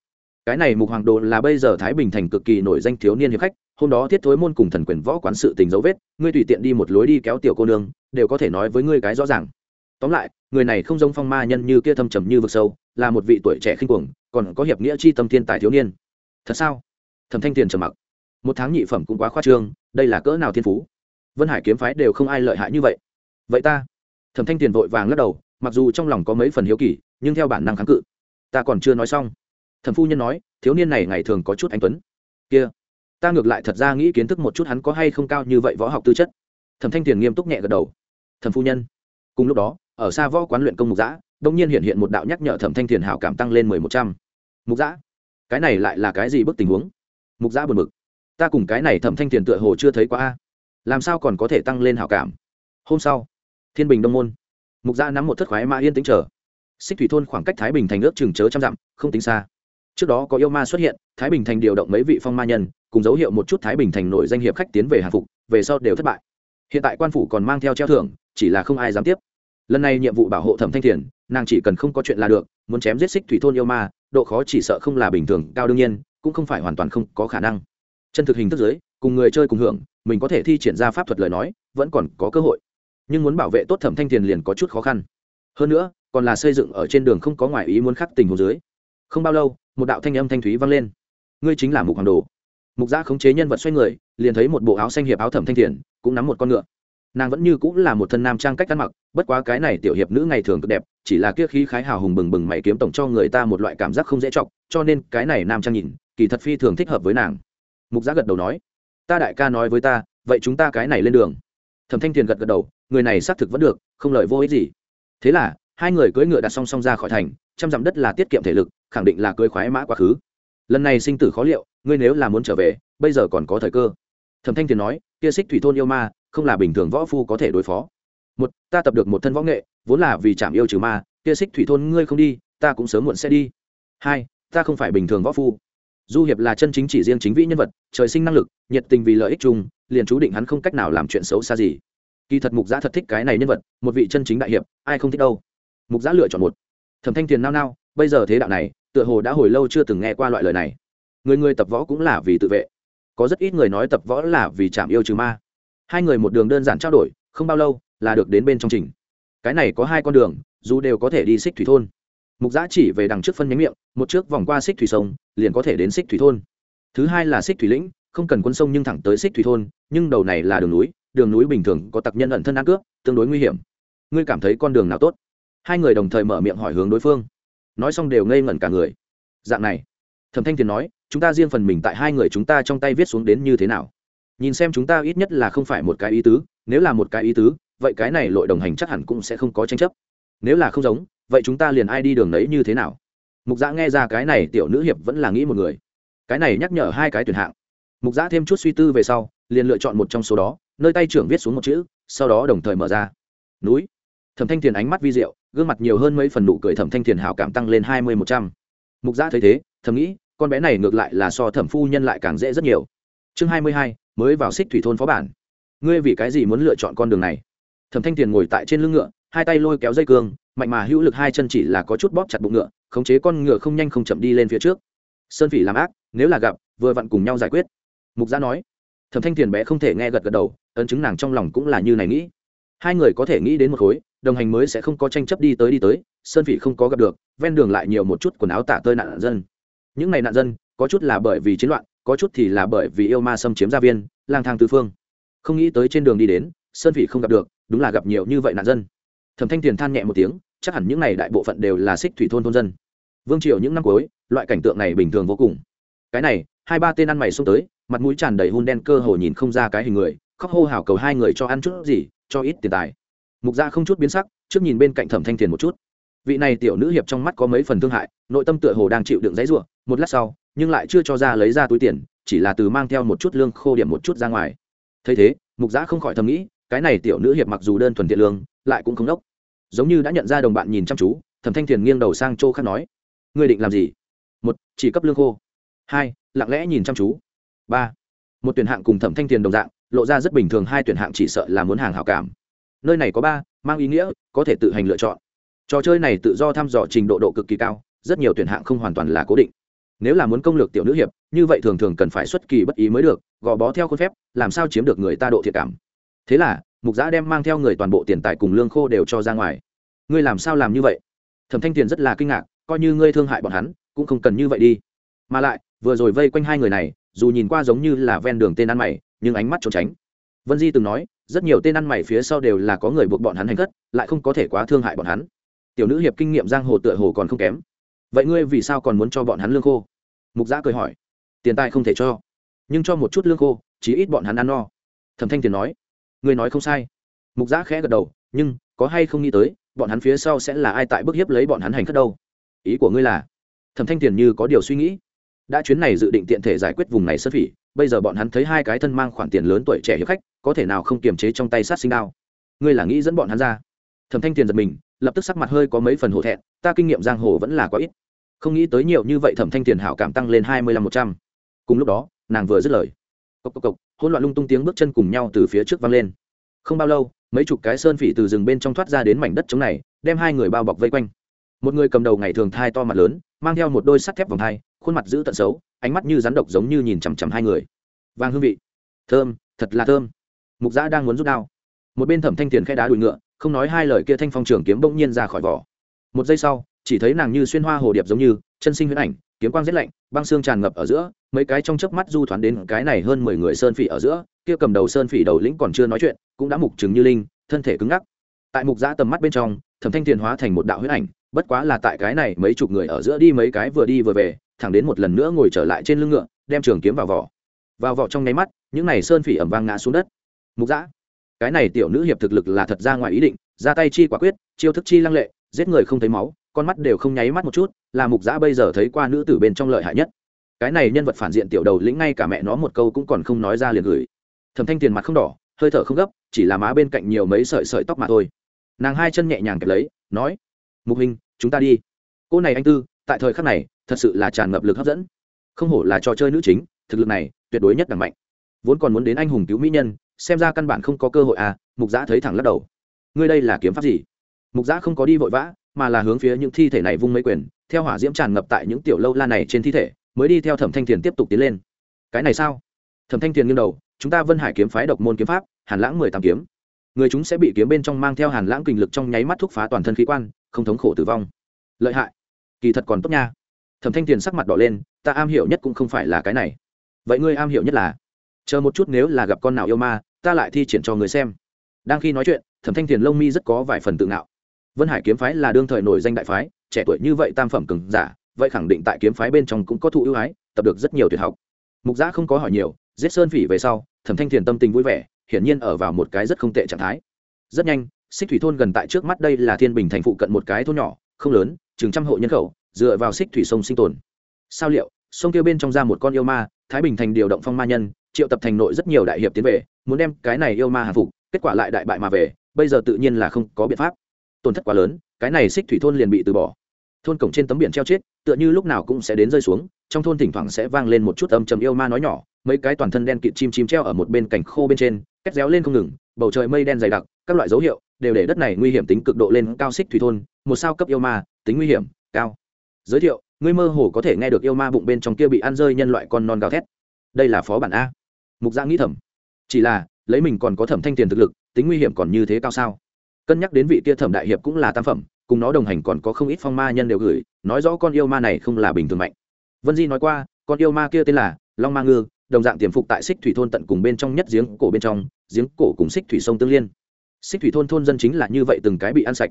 Cái này mục hoàng đồ là bây giờ thái bình thành cực kỳ nổi danh thiếu niên hiệp khách, hôm đó thiết thối môn cùng thần quyền võ quán sự tình dấu vết, ngươi tùy tiện đi một lối đi kéo tiểu cô nương, đều có thể nói với ngươi cái rõ ràng. Tóm lại, người này không giống phong ma nhân như kia thâm trầm như vực sâu, là một vị tuổi trẻ khinh cuồng, còn có hiệp nghĩa chi tâm thiên tài thiếu niên. Thật sao? Thẩm thanh tiền trầm mặc. Một tháng nhị phẩm cũng quá khoa trương, đây là cỡ nào thiên phú? Vân hải kiếm phái đều không ai lợi hại như vậy. Vậy ta. Thẩm thanh tiền vội vàng lắc đầu mặc dù trong lòng có mấy phần hiếu kỳ, nhưng theo bản năng kháng cự. Ta còn chưa nói xong. Thẩm phu nhân nói, thiếu niên này ngày thường có chút anh tuấn. Kia, ta ngược lại thật ra nghĩ kiến thức một chút hắn có hay không cao như vậy võ học tư chất. Thẩm thanh tiền nghiêm túc nhẹ gật đầu. Thẩm phu nhân, cùng lúc đó, ở xa võ quán luyện công mục giã đông nhiên hiện hiện một đạo nhắc nhở thẩm thanh tiền hảo cảm tăng lên mười một trăm. Mục giã, cái này lại là cái gì bức tình huống? Mục giã buồn mực ta cùng cái này thẩm thanh tiền tựa hồ chưa thấy qua a. Làm sao còn có thể tăng lên hảo cảm? Hôm sau, thiên bình đông môn mục gia nắm một thất khoái mã yên tính chờ. Xích thủy thôn khoảng cách thái bình thành ước chừng chớ trăm dặm, không tính xa. Trước đó có yêu ma xuất hiện, thái bình thành điều động mấy vị phong ma nhân, cùng dấu hiệu một chút thái bình thành nổi danh hiệp khách tiến về hàng phục, về sau đều thất bại. Hiện tại quan phủ còn mang theo treo thưởng, chỉ là không ai dám tiếp. Lần này nhiệm vụ bảo hộ thẩm thanh thiền, nàng chỉ cần không có chuyện là được, muốn chém giết xích thủy thôn yêu ma, độ khó chỉ sợ không là bình thường, cao đương nhiên, cũng không phải hoàn toàn không có khả năng. Chân thực hình thức giới, cùng người chơi cùng hưởng, mình có thể thi triển ra pháp thuật lời nói, vẫn còn có cơ hội nhưng muốn bảo vệ tốt thẩm thanh thiền liền có chút khó khăn. Hơn nữa, còn là xây dựng ở trên đường không có ngoại ý muốn khắc tình hồ dưới. Không bao lâu, một đạo thanh âm thanh thúy vang lên. Ngươi chính là mục hoàng đồ. Mục gia khống chế nhân vật xoay người, liền thấy một bộ áo xanh hiệp áo thẩm thanh thiền, cũng nắm một con ngựa. Nàng vẫn như cũng là một thân nam trang cách ăn mặc, bất quá cái này tiểu hiệp nữ ngày thường cực đẹp, chỉ là kia khí khái hào hùng bừng bừng mày kiếm tổng cho người ta một loại cảm giác không dễ chọc, cho nên cái này nam trang nhìn, kỳ thật phi thường thích hợp với nàng. Mục gia gật đầu nói, ta đại ca nói với ta, vậy chúng ta cái này lên đường. Thẩm thanh tiền gật gật đầu người này xác thực vẫn được, không lợi vô ích gì. Thế là, hai người cưỡi ngựa đặt song song ra khỏi thành, trăm dặm đất là tiết kiệm thể lực, khẳng định là cưỡi khoái mã quá khứ. Lần này sinh tử khó liệu, ngươi nếu là muốn trở về, bây giờ còn có thời cơ. Thẩm thanh thiền nói, kia xích thủy thôn yêu ma, không là bình thường võ phu có thể đối phó. Một, ta tập được một thân võ nghệ, vốn là vì chạm yêu trừ ma, kia xích thủy thôn ngươi không đi, ta cũng sớm muộn sẽ đi. Hai, ta không phải bình thường võ phu. Du hiệp là chân chính chỉ riêng chính vĩ nhân vật, trời sinh năng lực, nhiệt tình vì lợi ích chung, liền chú định hắn không cách nào làm chuyện xấu xa gì kỳ thật mục giã thật thích cái này nhân vật, một vị chân chính đại hiệp, ai không thích đâu. Mục giã lựa chọn một. Thẩm thanh tiền nao nao, bây giờ thế đạo này, tựa hồ đã hồi lâu chưa từng nghe qua loại lời này. Người người tập võ cũng là vì tự vệ. Có rất ít người nói tập võ là vì chạm yêu trừ ma. Hai người một đường đơn giản trao đổi, không bao lâu là được đến bên trong trình. Cái này có hai con đường, dù đều có thể đi xích thủy thôn. Mục giã chỉ về đằng trước phân nhánh miệng, một trước vòng qua xích thủy sông, liền có thể đến xích thủy thôn. Thứ hai là xích thủy lĩnh, không cần quân sông nhưng thẳng tới xích thủy thôn, nhưng đầu này là đường núi đường núi bình thường có tặc nhân ẩn thân ăn cướp, tương đối nguy hiểm. Ngươi cảm thấy con đường nào tốt? Hai người đồng thời mở miệng hỏi hướng đối phương. Nói xong đều ngây ngẩn cả người. Dạng này, thẩm thanh tiền nói, chúng ta riêng phần mình tại hai người chúng ta trong tay viết xuống đến như thế nào? Nhìn xem chúng ta ít nhất là không phải một cái ý tứ, nếu là một cái ý tứ, vậy cái này lội đồng hành chắc hẳn cũng sẽ không có tranh chấp. Nếu là không giống, vậy chúng ta liền ai đi đường đấy như thế nào? Mục giã nghe ra cái này tiểu nữ hiệp vẫn là nghĩ một người. Cái này nhắc nhở hai cái tuyển hạng. Mục giã thêm chút suy tư về sau, liền lựa chọn một trong số đó nơi tay trưởng viết xuống một chữ, sau đó đồng thời mở ra. Núi. Thẩm thanh thiền ánh mắt vi diệu, gương mặt nhiều hơn mấy phần nụ cười thẩm thanh thiền hảo cảm tăng lên hai mươi một trăm. Mục Gia thấy thế, thầm nghĩ, con bé này ngược lại là so thẩm phu nhân lại càng dễ rất nhiều. Chương hai mươi hai, mới vào xích thủy thôn phó bản. Ngươi vì cái gì muốn lựa chọn con đường này? Thẩm thanh thiền ngồi tại trên lưng ngựa, hai tay lôi kéo dây cương, mạnh mà hữu lực hai chân chỉ là có chút bóp chặt bụng ngựa, khống chế con ngựa không nhanh không chậm đi lên phía trước. Sơn phỉ làm ác, nếu là gặp, vừa vặn cùng nhau giải quyết. Mục gia nói thẩm thanh thiền bé không thể nghe gật gật đầu, ấn chứng nàng trong lòng cũng là như này nghĩ. Hai người có thể nghĩ đến một khối, đồng hành mới sẽ không có tranh chấp đi tới đi tới, sơn vị không có gặp được, ven đường lại nhiều một chút quần áo tả tơi nạn dân. Những ngày nạn dân, có chút là bởi vì chiến loạn, có chút thì là bởi vì yêu ma xâm chiếm gia viên, lang thang tư phương. Không nghĩ tới trên đường đi đến, sơn vị không gặp được, đúng là gặp nhiều như vậy nạn dân. Thẩm thanh tiền than nhẹ một tiếng, chắc hẳn những n à y đại bộ phận đều là xích thủy thôn thôn dân. Vương triều những năm cuối, loại cảnh tượng này bình thường vô cùng. Cái này, hai ba tên ăn mày xông tới mặt mũi tràn đầy hun đen cơ hồ nhìn không ra cái hình người, khóc hô hào cầu hai người cho ăn chút gì, cho ít tiền tài. Mục gia không chút biến sắc, trước nhìn bên cạnh thẩm thanh thiền một chút. Vị này tiểu nữ hiệp trong mắt có mấy phần thương hại, nội tâm tựa hồ đang chịu đựng giấy ruộng một lát sau, nhưng lại chưa cho ra lấy ra túi tiền, chỉ là từ mang theo một chút lương khô điểm một chút ra ngoài. Thấy thế, mục giã không khỏi thầm nghĩ, cái này tiểu nữ hiệp mặc dù đơn thuần thiện lương, lại cũng không đốc. Giống như đã nhận ra đồng bạn nhìn chăm chú, thẩm thanh thiền nghiêng đầu sang chỗ khác nói, ngươi định làm gì? Một, chỉ cấp lương khô. Hai, lặng lẽ nhìn chăm chú ba. Một tuyển hạng cùng thẩm thanh thiền đồng dạng, lộ ra rất bình thường, hai tuyển hạng chỉ sợ là muốn hàng hảo cảm. Nơi này có ba, mang ý nghĩa, có thể tự hành lựa chọn. Trò chơi này tự do thăm dò trình độ độ cực kỳ cao, rất nhiều tuyển hạng không hoàn toàn là cố định. Nếu là muốn công lược tiểu nữ hiệp, như vậy thường thường cần phải xuất kỳ bất ý mới được, gò bó theo khuôn phép, làm sao chiếm được người ta độ thiệt cảm. Thế là, mục giã đem mang theo người toàn bộ tiền tài cùng lương khô đều cho ra ngoài. Ngươi làm sao làm như vậy? Thẩm thanh tiền rất là kinh ngạc, coi như ngươi thương hại bọn hắn, cũng không cần như vậy đi. Mà lại, vừa rồi vây quanh hai người này dù nhìn qua giống như là ven đường tên ăn mày, nhưng ánh mắt trốn tránh. Vân di từng nói, rất nhiều tên ăn mày phía sau đều là có người buộc bọn hắn hành khất lại không có thể quá thương hại bọn hắn. Tiểu nữ hiệp kinh nghiệm giang hồ tựa hồ còn không kém. Vậy ngươi vì sao còn muốn cho bọn hắn lương khô? Mục giã cười hỏi. Tiền tài không thể cho, nhưng cho một chút lương khô, chí ít bọn hắn ăn no. Thẩm thanh tiền nói. Ngươi nói không sai. Mục giã khẽ gật đầu, nhưng có hay không nghĩ tới, bọn hắn phía sau sẽ là ai tại bức hiếp lấy bọn hắn hành khất đâu? Ý của ngươi là? Thẩm thanh tiền như có điều suy nghĩ đã chuyến này dự định tiện thể giải quyết vùng này sơn phỉ, bây giờ bọn hắn thấy hai cái thân mang khoản tiền lớn tuổi trẻ hiệp khách, có thể nào không kiềm chế trong tay sát sinh đao? Ngươi là nghĩ dẫn bọn hắn ra? Thẩm thanh tiền giật mình, lập tức sắc mặt hơi có mấy phần hổ thẹn, ta kinh nghiệm giang hồ vẫn là quá ít. Không nghĩ tới nhiều như vậy thẩm thanh tiền hảo cảm tăng lên hai mươi lăm một trăm. Cùng lúc đó, nàng vừa dứt lời. Cộc cộc cộc, hỗn loạn lung tung tiếng bước chân cùng nhau từ phía trước vang lên. Không bao lâu, mấy chục cái sơn phỉ từ rừng bên trong thoát ra đến mảnh đất trống này, đem hai người bao bọc vây quanh. Một người cầm đầu ngày thường thai to mặt lớn, mang theo một đôi sắt thép vòng thai khuôn mặt giữ tận xấu, ánh mắt như rắn độc giống như nhìn chằm chằm hai người. Vàng hương vị. Thơm, thật là thơm. Mục giã đang muốn rút đao. Một bên thẩm thanh tiền khe đá đùi ngựa, không nói hai lời kia thanh phong trường kiếm bỗng nhiên ra khỏi vỏ. Một giây sau, chỉ thấy nàng như xuyên hoa hồ điệp giống như, chân sinh huyễn ảnh, kiếm quang rét lạnh, băng xương tràn ngập ở giữa, mấy cái trong chớp mắt du thoán đến cái này hơn mười người sơn phỉ ở giữa, kia cầm đầu sơn phỉ đầu lĩnh còn chưa nói chuyện, cũng đã mục chứng như linh, thân thể cứng ngắc. Tại mục giã tầm mắt bên trong, thẩm thanh tiền hóa thành một đạo huyết ảnh, bất quá là tại cái này mấy chục người ở giữa đi mấy cái vừa đi vừa về thẳng đến một lần nữa ngồi trở lại trên lưng ngựa, đem trường kiếm vào vỏ. Vào vỏ trong nháy mắt, những này sơn phỉ ẩm vang ngã xuống đất. Mục giã cái này tiểu nữ hiệp thực lực là thật ra ngoài ý định, ra tay chi quả quyết, chiêu thức chi lăng lệ, giết người không thấy máu, con mắt đều không nháy mắt một chút, là mục giã bây giờ thấy qua nữ tử bên trong lợi hại nhất. Cái này nhân vật phản diện tiểu đầu lĩnh ngay cả mẹ nó một câu cũng còn không nói ra liền gửi. Thẩm thanh tiền mặt không đỏ, hơi thở không gấp, chỉ là má bên cạnh nhiều mấy sợi sợi tóc mà thôi. Nàng hai chân nhẹ nhàng kẹp lấy, nói, mục hình chúng ta đi. Cô này anh tư, tại thời khắc này thật sự là tràn ngập lực hấp dẫn. Không hổ là trò chơi nữ chính, thực lực này tuyệt đối nhất đẳng mạnh. Vốn còn muốn đến anh hùng cứu mỹ nhân, xem ra căn bản không có cơ hội à mục giã thấy thẳng lắc đầu. Ngươi đây là kiếm pháp gì? Mục giã không có đi vội vã, mà là hướng phía những thi thể này vung mấy quyền, theo hỏa diễm tràn ngập tại những tiểu lâu la này trên thi thể, mới đi theo thẩm thanh thiền tiếp tục tiến lên. Cái này sao? Thẩm thanh thiền nghiêng đầu, chúng ta vân hải kiếm phái độc môn kiếm pháp, hàn lãng mười tám kiếm. Người chúng sẽ bị kiếm bên trong mang theo hàn lãng kình lực trong nháy mắt thúc phá toàn thân khí quan, không thống khổ tử vong. Lợi hại. Kỳ thật còn tốt nha thẩm thanh Tiền sắc mặt đỏ lên, ta am hiểu nhất cũng không phải là cái này. Vậy ngươi am hiểu nhất là, chờ một chút nếu là gặp con nào yêu ma, ta lại thi triển cho người xem. Đang khi nói chuyện, thẩm thanh Tiền lông mi rất có vài phần tự ngạo. Vân hải kiếm phái là đương thời nổi danh đại phái, trẻ tuổi như vậy tam phẩm cừng giả, vậy khẳng định tại kiếm phái bên trong cũng có thụ ưu ái, tập được rất nhiều tuyệt học. Mục giã không có hỏi nhiều, giết sơn phỉ về sau, thẩm thanh thiền tâm tình vui vẻ, hiển nhiên ở vào một cái rất không tệ trạng thái. Rất nhanh, xích thủy thôn gần tại trước mắt đây là thiên bình thành phụ cận một cái thôn nhỏ, không lớn, chừng trăm hộ nhân khẩu dựa vào xích thủy sông sinh tồn. Sao liệu, sông kêu bên trong ra một con yêu ma, thái bình thành điều động phong ma nhân, triệu tập thành nội rất nhiều đại hiệp tiến về, muốn đem cái này yêu ma hạ phục, kết quả lại đại bại mà về, bây giờ tự nhiên là không có biện pháp. Tổn thất quá lớn, cái này xích thủy thôn liền bị từ bỏ. Thôn cổng trên tấm biển treo chết, tựa như lúc nào cũng sẽ đến rơi xuống, trong thôn thỉnh thoảng sẽ vang lên một chút âm trầm yêu ma nói nhỏ, mấy cái toàn thân đen kịt chim chim treo ở một bên cành khô bên trên két réo lên không ngừng, bầu trời mây đen dày đặc, các loại dấu hiệu đều để đất này nguy hiểm tính cực độ lên cao xích thủy thôn, một sao cấp yêu ma, tính nguy hiểm, cao giới thiệu, ngươi mơ hồ có thể nghe được yêu ma bụng bên trong kia bị ăn rơi nhân loại con non gào thét. Đây là phó bản a. Mục giã nghĩ thầm. Chỉ là, lấy mình còn có thẩm thanh tiền thực lực, tính nguy hiểm còn như thế cao sao? Cân nhắc đến vị tia thẩm đại hiệp cũng là tam phẩm, cùng nó đồng hành còn có không ít phong ma nhân đều gửi, nói rõ con yêu ma này không là bình thường mạnh. Vân di nói qua, con yêu ma kia tên là long ma ngư, đồng dạng tiềm phục tại xích thủy thôn tận cùng bên trong nhất giếng cổ bên trong, giếng cổ cùng xích thủy sông tương liên. Xích thủy thôn thôn dân chính là như vậy từng cái bị ăn sạch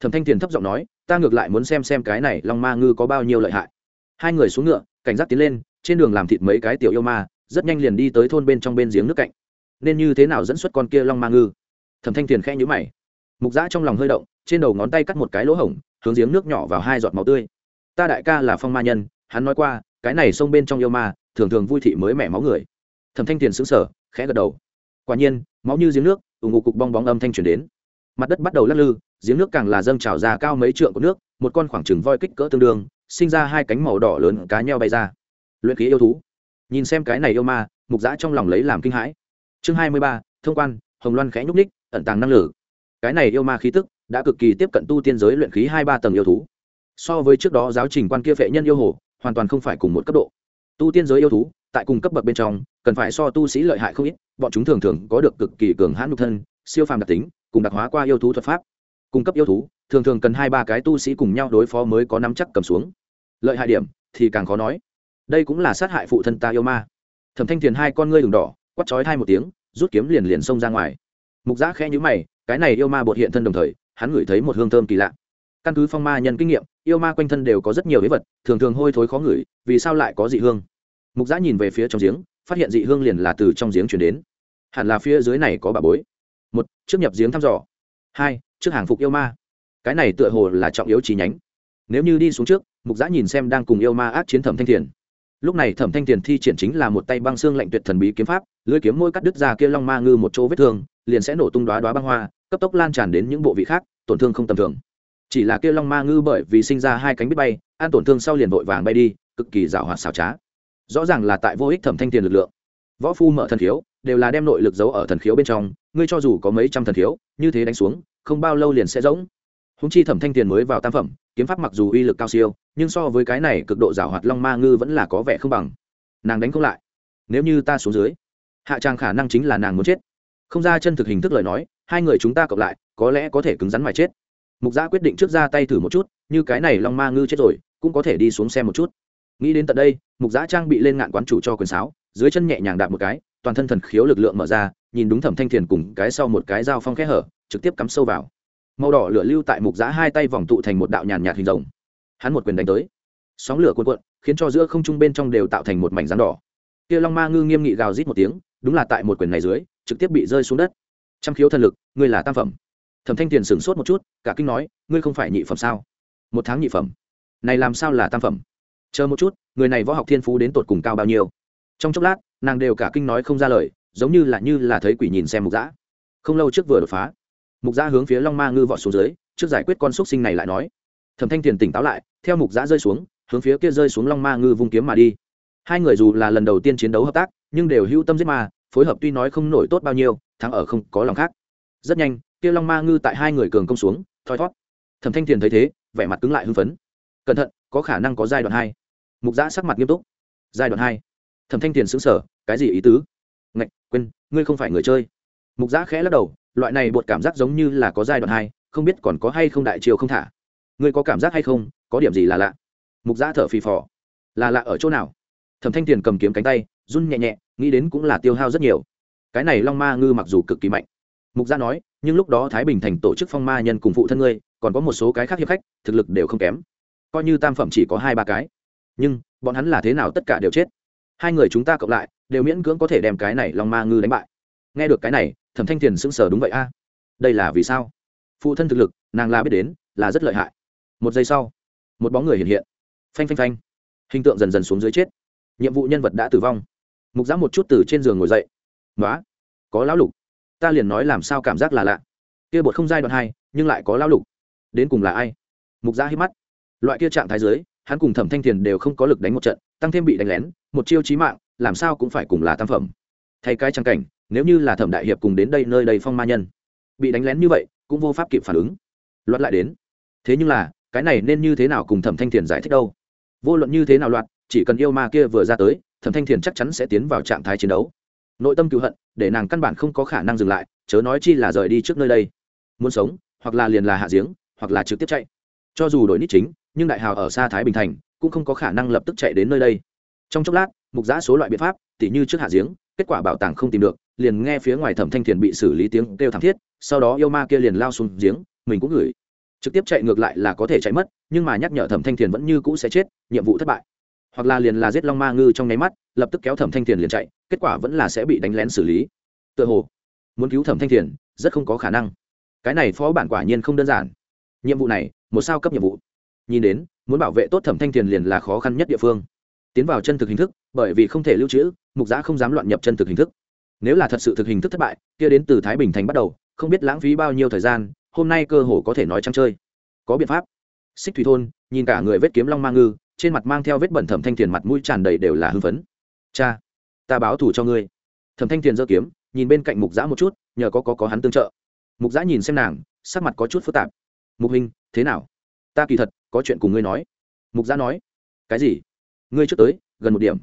thẩm thanh tiền thấp giọng nói, ta ngược lại muốn xem xem cái này long ma ngư có bao nhiêu lợi hại. Hai người xuống ngựa, cảnh giác tiến lên, trên đường làm thịt mấy cái tiểu yêu ma, rất nhanh liền đi tới thôn bên trong bên giếng nước cạnh. Nên như thế nào dẫn xuất con kia long ma ngư? Thẩm thanh tiền khẽ nhữ mày. Mục giã trong lòng hơi động, trên đầu ngón tay cắt một cái lỗ hổng, hướng giếng nước nhỏ vào hai giọt máu tươi. Ta đại ca là phong ma nhân, hắn nói qua, cái này xông bên trong yêu ma, thường thường vui thị mới mẻ máu người. Thẩm thanh tiền xứng sở khẽ gật đầu. Quả nhiên, máu như giếng nước ủng ngụ cục bong bóng âm thanh chuyển đến. Mặt đất bắt đầu lắc lư giếng nước càng là dâng trào ra cao mấy trượng của nước, một con khoảng trừng voi kích cỡ tương đương, sinh ra hai cánh màu đỏ lớn cá nheo bay ra. Luyện khí yêu thú. Nhìn xem cái này yêu ma, mục giã trong lòng lấy làm kinh hãi. Chương hai mươi ba, thông quan, hồng loan khẽ nhúc ních ẩn tàng năng lực cái này yêu ma khí tức đã cực kỳ tiếp cận tu tiên giới luyện khí hai ba tầng yêu thú. So với trước đó giáo trình quan kia phệ nhân yêu hồ, hoàn toàn không phải cùng một cấp độ. Tu tiên giới yêu thú, tại cùng cấp bậc bên trong, cần phải so tu sĩ lợi hại không ít, bọn chúng thường thường có được cực kỳ cường hãn nhục thân, siêu phàm đặc tính, cùng đặc hóa qua yêu thú thuật pháp cung cấp yêu thú, thường thường cần hai ba cái tu sĩ cùng nhau đối phó mới có nắm chắc cầm xuống. Lợi hại điểm thì càng khó nói. Đây cũng là sát hại phụ thân ta yêu ma. Thẩm thanh thiền hai con ngươi đường đỏ quắt chói hai một tiếng, rút kiếm liền liền xông ra ngoài. Mục giã khẽ nhữ mày, cái này yêu ma bột hiện thân đồng thời, hắn ngửi thấy một hương thơm kỳ lạ. Căn cứ phong ma nhân kinh nghiệm, yêu ma quanh thân đều có rất nhiều lý vật, thường thường hôi thối khó ngửi, vì sao lại có dị hương? Mục giã nhìn về phía trong giếng, phát hiện dị hương liền là từ trong giếng chuyển đến. Hẳn là phía dưới này có bà bối. Một, trước nhập giếng thăm dò. Hai trước hàng phục yêu ma. Cái này tựa hồ là trọng yếu chi nhánh. Nếu như đi xuống trước, mục giã nhìn xem đang cùng yêu ma ác chiến thẩm thanh thiền. Lúc này thẩm thanh thiền thi triển chính là một tay băng xương lạnh tuyệt thần bí kiếm pháp, lưỡi kiếm môi cắt đứt ra kia long ma ngư một chỗ vết thương, liền sẽ nổ tung đoá đoá băng hoa, cấp tốc lan tràn đến những bộ vị khác, tổn thương không tầm thường. Chỉ là kia long ma ngư bởi vì sinh ra hai cánh biết bay, an tổn thương sau liền vội vàng bay đi, cực kỳ rào hoạt xảo trá. Rõ ràng là tại vô ích thẩm thanh tiền lực lượng. Võ phu mở thần khiếu, đều là đem nội lực giấu ở thần khiếu bên trong, ngươi cho dù có mấy trăm thần khiếu, như thế đánh xuống không bao lâu liền sẽ rỗng húng chi thẩm thanh tiền mới vào tam phẩm, kiếm pháp mặc dù uy lực cao siêu, nhưng so với cái này cực độ giảo hoạt long ma ngư vẫn là có vẻ không bằng. Nàng đánh không lại. Nếu như ta xuống dưới, hạ trang khả năng chính là nàng muốn chết. Không ra chân thực hình thức lời nói, hai người chúng ta cộng lại, có lẽ có thể cứng rắn mà chết. Mục giã quyết định trước ra tay thử một chút, như cái này long ma ngư chết rồi, cũng có thể đi xuống xem một chút. Nghĩ đến tận đây, mục giã trang bị lên ngạn quán chủ cho quyền sáo, dưới chân nhẹ nhàng đạp một cái, toàn thân thần khiếu lực lượng mở ra nhìn đúng thẩm thanh thiền cùng cái sau một cái dao phong khẽ hở, trực tiếp cắm sâu vào. Màu đỏ lửa lưu tại mục giã hai tay vòng tụ thành một đạo nhàn nhạt hình rồng. Hắn một quyền đánh tới. Sóng lửa cuộn cuộn, khiến cho giữa không trung bên trong đều tạo thành một mảnh rắn đỏ. Kia long ma ngư nghiêm nghị gào rít một tiếng, đúng là tại một quyền này dưới, trực tiếp bị rơi xuống đất. Trăm khiếu thần lực, ngươi là tam phẩm. Thẩm thanh tiền sửng sốt một chút, cả kinh nói, ngươi không phải nhị phẩm sao? Một tháng nhị phẩm. Này làm sao là tam phẩm? Chờ một chút, người này võ học thiên phú đến tột cùng cao bao nhiêu? Trong chốc lát, nàng đều cả kinh nói không ra lời giống như là như là thấy quỷ nhìn xem mục giã không lâu trước vừa đột phá, mục giã hướng phía long ma ngư vọt xuống dưới, trước giải quyết con xúc sinh này lại nói. Thẩm thanh tiền tỉnh táo lại, theo mục giã rơi xuống, hướng phía kia rơi xuống long ma ngư vung kiếm mà đi. Hai người dù là lần đầu tiên chiến đấu hợp tác, nhưng đều hữu tâm giết ma, phối hợp tuy nói không nổi tốt bao nhiêu, thắng ở không có lòng khác. Rất nhanh, kia long ma ngư tại hai người cường công xuống, thoi thót. Thẩm thanh tiền thấy thế, vẻ mặt cứng lại hưng phấn. Cẩn thận, có khả năng có giai đoạn hai. Mục giã sắc mặt nghiêm túc. Giai đoạn hai. Thẩm thanh tiền xứng sở cái gì ý tứ? Ngạch quên ngươi không phải người chơi. Mục giã khẽ lắc đầu, loại này bột cảm giác giống như là có giai đoạn hai, không biết còn có hay không đại chiều không thả. Ngươi có cảm giác hay không, có điểm gì là lạ? Mục giã thở phì phò. Là lạ ở chỗ nào? Thẩm thanh tiền cầm kiếm cánh tay, run nhẹ nhẹ, nghĩ đến cũng là tiêu hao rất nhiều. Cái này long ma ngư mặc dù cực kỳ mạnh. Mục gia nói, nhưng lúc đó thái bình thành tổ chức phong ma nhân cùng phụ thân ngươi, còn có một số cái khác hiệp khách, thực lực đều không kém. Coi như tam phẩm chỉ có hai ba cái. Nhưng, bọn hắn là thế nào tất cả đều chết. Hai người chúng ta cộng lại đều miễn cưỡng có thể đem cái này long ma ngư đánh bại. Nghe được cái này, thẩm thanh thiền sững sờ đúng vậy a. Đây là vì sao? Phụ thân thực lực, nàng la biết đến, là rất lợi hại. Một giây sau, một bóng người hiện hiện. Phanh phanh phanh. Hình tượng dần dần xuống dưới chết. Nhiệm vụ nhân vật đã tử vong. Mục giã một chút từ trên giường ngồi dậy. Nói có lão lục. Ta liền nói làm sao cảm giác là lạ. Kia bột không giai đoạn hai, nhưng lại có lão lục. Đến cùng là ai? Mục giã hít mắt. Loại kia trạng thái dưới, hắn cùng thẩm thanh thiền đều không có lực đánh một trận, tăng thêm bị đánh lén một chiêu chí mạng, làm sao cũng phải cùng là tam phẩm. Thay cái trang cảnh, nếu như là thẩm đại hiệp cùng đến đây nơi đây phong ma nhân, bị đánh lén như vậy, cũng vô pháp kịp phản ứng. Loạt lại đến. Thế nhưng là, cái này nên như thế nào cùng thẩm thanh thiền giải thích đâu? Vô luận như thế nào loạt, chỉ cần yêu ma kia vừa ra tới, thẩm thanh thiền chắc chắn sẽ tiến vào trạng thái chiến đấu. Nội tâm cựu hận, để nàng căn bản không có khả năng dừng lại, chớ nói chi là rời đi trước nơi đây. Muốn sống, hoặc là liền là hạ giếng, hoặc là trực tiếp chạy. Cho dù đổi nít chính, nhưng đại hào ở xa thái bình thành, cũng không có khả năng lập tức chạy đến nơi đây trong chốc lát, mục giã số loại biện pháp, tỉ như trước hạ giếng, kết quả bảo tàng không tìm được, liền nghe phía ngoài thẩm thanh thiền bị xử lý tiếng kêu thảm thiết, sau đó yêu ma kia liền lao xuống giếng, mình cũng gửi trực tiếp chạy ngược lại là có thể chạy mất, nhưng mà nhắc nhở thẩm thanh thiền vẫn như cũ sẽ chết, nhiệm vụ thất bại. Hoặc là liền là giết long ma ngư trong nháy mắt, lập tức kéo thẩm thanh thiền liền chạy, kết quả vẫn là sẽ bị đánh lén xử lý. Tựa hồ, muốn cứu thẩm thanh thiền, rất không có khả năng. Cái này phó bản quả nhiên không đơn giản. Nhiệm vụ này, một sao cấp nhiệm vụ. Nhìn đến, muốn bảo vệ tốt thẩm thanh thiền liền là khó khăn nhất địa phương tiến vào chân thực hình thức, bởi vì không thể lưu trữ, mục giã không dám loạn nhập chân thực hình thức. Nếu là thật sự thực hình thức thất bại, kia đến từ thái bình thành bắt đầu, không biết lãng phí bao nhiêu thời gian, hôm nay cơ hồ có thể nói trăng chơi. Có biện pháp. Xích thủy thôn, nhìn cả người vết kiếm long mang ngư, trên mặt mang theo vết bẩn thẩm thanh thiền mặt mũi tràn đầy đều là hưng phấn. Cha, ta báo thù cho ngươi. Thẩm thanh thiền giơ kiếm, nhìn bên cạnh mục giã một chút, nhờ có có có hắn tương trợ. Mục giã nhìn xem nàng, sắc mặt có chút phức tạp. Mục hình thế nào? Ta kỳ thật có chuyện cùng ngươi nói. Mục giã nói. Cái gì? Ngươi trước tới, gần một điểm.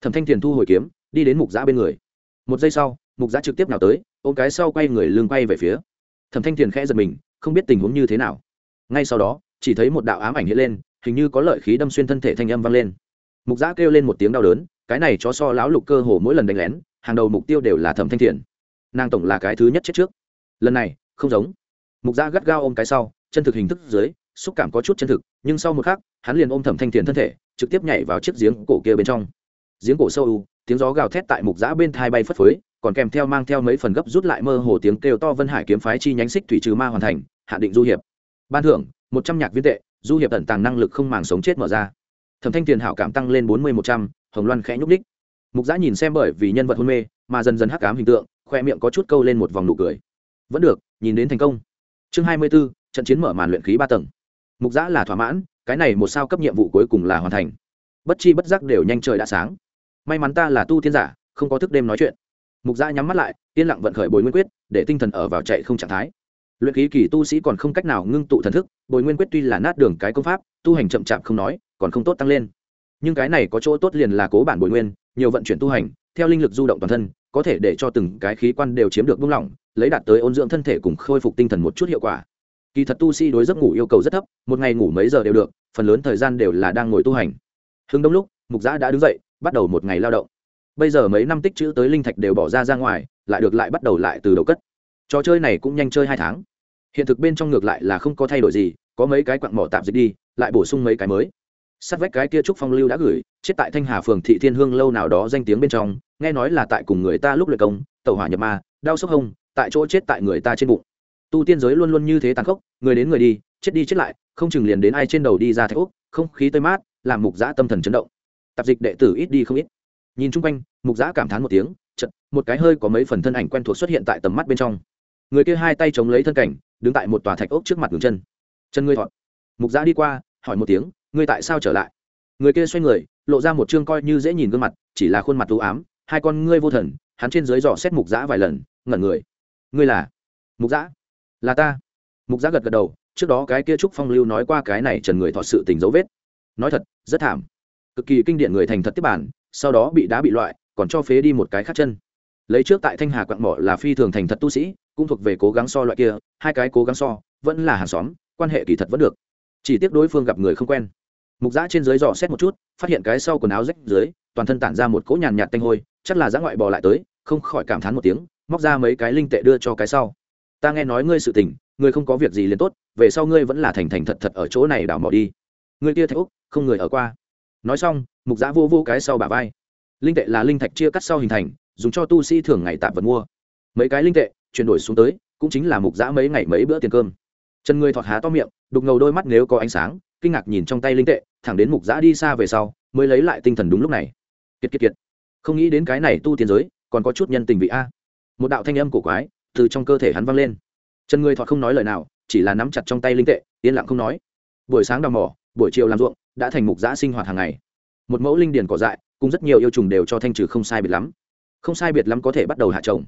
Thẩm thanh thiền thu hồi kiếm, đi đến mục giã bên người. Một giây sau, mục giã trực tiếp nào tới, ôm cái sau quay người lưng quay về phía. Thẩm thanh thiền khẽ giật mình, không biết tình huống như thế nào. Ngay sau đó, chỉ thấy một đạo ám ảnh hiện lên, hình như có lợi khí đâm xuyên thân thể thanh âm vang lên. Mục giã kêu lên một tiếng đau đớn, cái này cho so lão lục cơ hồ mỗi lần đánh lén, hàng đầu mục tiêu đều là thẩm thanh thiền. Nàng tổng là cái thứ nhất chết trước. Lần này, không giống. Mục giã gắt gao ôm cái sau, chân thực hình thức dưới, xúc cảm có chút chân thực, nhưng sau một khắc, hắn liền ôm thẩm thanh thiền thân thể trực tiếp nhảy vào chiếc giếng cổ kia bên trong. Giếng cổ sâu u, tiếng gió gào thét tại mục giã bên thai bay phất phới, còn kèm theo mang theo mấy phần gấp rút lại mơ hồ tiếng kêu to vân hải kiếm phái chi nhánh xích thủy trừ ma hoàn thành, hạ định du hiệp. Ban thưởng, một trăm nhạc viên tệ, du hiệp tận tàng năng lực không màng sống chết mở ra. Thẩm thanh tiền hảo cảm tăng lên bốn mươi một trăm, hồng loan khẽ nhúc ních mục giã nhìn xem bởi vì nhân vật hôn mê, mà dần dần hắc cám hình tượng, khoe miệng có chút câu lên một vòng nụ cười. Vẫn được, nhìn đến thành công. Chương hai mươi b ố trận chiến mở màn luyện khí ba tầng. Mục giã là thỏa mãn cái này một sao cấp nhiệm vụ cuối cùng là hoàn thành. Bất chi bất giác đều nhanh trời đã sáng. May mắn ta là tu thiên giả, không có thức đêm nói chuyện. Mục gia nhắm mắt lại, yên lặng vận khởi bồi nguyên quyết, để tinh thần ở vào chạy không trạng thái. Luyện khí kỳ tu sĩ còn không cách nào ngưng tụ thần thức, bồi nguyên quyết tuy là nát đường cái công pháp, tu hành chậm chạp không nói, còn không tốt tăng lên. Nhưng cái này có chỗ tốt liền là cố bản bồi nguyên, nhiều vận chuyển tu hành, theo linh lực du động toàn thân, có thể để cho từng cái khí quan đều chiếm được buông lỏng lấy đạt tới ôn dưỡng thân thể cùng khôi phục tinh thần một chút hiệu quả kỳ thật tu sĩ đối giấc ngủ yêu cầu rất thấp, một ngày ngủ mấy giờ đều được, phần lớn thời gian đều là đang ngồi tu hành. Hưng đông lúc, mục giã đã đứng dậy, bắt đầu một ngày lao động. Bây giờ mấy năm tích chữ tới linh thạch đều bỏ ra ra ngoài, lại được lại bắt đầu lại từ đầu cất. Trò chơi này cũng nhanh chơi hai tháng. Hiện thực bên trong ngược lại là không có thay đổi gì, có mấy cái quặng mỏ tạm dịch đi, lại bổ sung mấy cái mới. Sát vách cái kia trúc phong lưu đã gửi, chết tại thanh hà phường thị thiên hương lâu nào đó danh tiếng bên trong, nghe nói là tại cùng người ta lúc luyện công tàu hỏa nhập ma, đau sốc hông, tại chỗ chết tại người ta trên bụng tu tiên giới luôn luôn như thế tàn khốc, người đến người đi, chết đi chết lại, không chừng liền đến ai trên đầu đi ra thạch úc không khí tơi mát, làm mục giã tâm thần chấn động. Tạp dịch đệ tử ít đi không ít. Nhìn chung quanh, mục giã cảm thán một tiếng chật một cái hơi có mấy phần thân ảnh quen thuộc xuất hiện tại tầm mắt bên trong. Người kia hai tay chống lấy thân cảnh, đứng tại một tòa thạch ốc trước mặt ngừng chân. Chân ngươi thọn mục giã đi qua, hỏi một tiếng, ngươi tại sao trở lại? Người kia xoay người, lộ ra một chương coi như dễ nhìn gương mặt, chỉ là khuôn mặt u ám, hai con ngươi vô thần, hắn trên dưới dò xét mục giã vài lần, ngẩn người. Ngươi là? Mục giã là ta. Mục giã gật gật đầu, trước đó cái kia trúc phong lưu nói qua cái này trần người thọ sự tình dấu vết. Nói thật, rất thảm. Cực kỳ kinh điển người thành thật tiếp bản, sau đó bị đá bị loại, còn cho phế đi một cái khác chân. Lấy trước tại thanh hà quặng mỏ là phi thường thành thật tu sĩ, cũng thuộc về cố gắng so loại kia, hai cái cố gắng so, vẫn là hàng xóm, quan hệ kỳ thật vẫn được. Chỉ tiếc đối phương gặp người không quen. Mục giã trên dưới dò xét một chút, phát hiện cái sau quần áo rách dưới, toàn thân tản ra một cỗ nhàn nhạt tanh hôi, chắc là giã ngoại bò lại tới, không khỏi cảm thán một tiếng, móc ra mấy cái linh tệ đưa cho cái sau ta nghe nói ngươi sự tình, ngươi không có việc gì liền tốt, về sau ngươi vẫn là thành thành thật thật ở chỗ này đảo mỏ đi. Ngươi kia thạch úc, không người ở qua. Nói xong, mục giã vô vô cái sau bả vai. Linh tệ là linh thạch chia cắt sau hình thành, dùng cho tu sĩ thường ngày tạm vật mua. Mấy cái linh tệ, chuyển đổi xuống tới, cũng chính là mục giã mấy ngày mấy bữa tiền cơm. Chân người thọt há to miệng, đục ngầu đôi mắt nếu có ánh sáng, kinh ngạc nhìn trong tay linh tệ, thẳng đến mục giã đi xa về sau, mới lấy lại tinh thần đúng lúc này. Kiệt kiệt kiệt. Không nghĩ đến cái này tu tiến giới, còn có chút nhân tình vị a. Một đạo thanh âm cổ quái từ trong cơ thể hắn vang lên. Chân người thọ không nói lời nào, chỉ là nắm chặt trong tay linh tệ, yên lặng không nói. Buổi sáng đào mỏ, buổi chiều làm ruộng, đã thành mục giã sinh hoạt hàng ngày. Một mẫu linh điền cỏ dại, cùng rất nhiều yêu trùng đều cho thanh trừ không sai biệt lắm. Không sai biệt lắm có thể bắt đầu hạ trồng.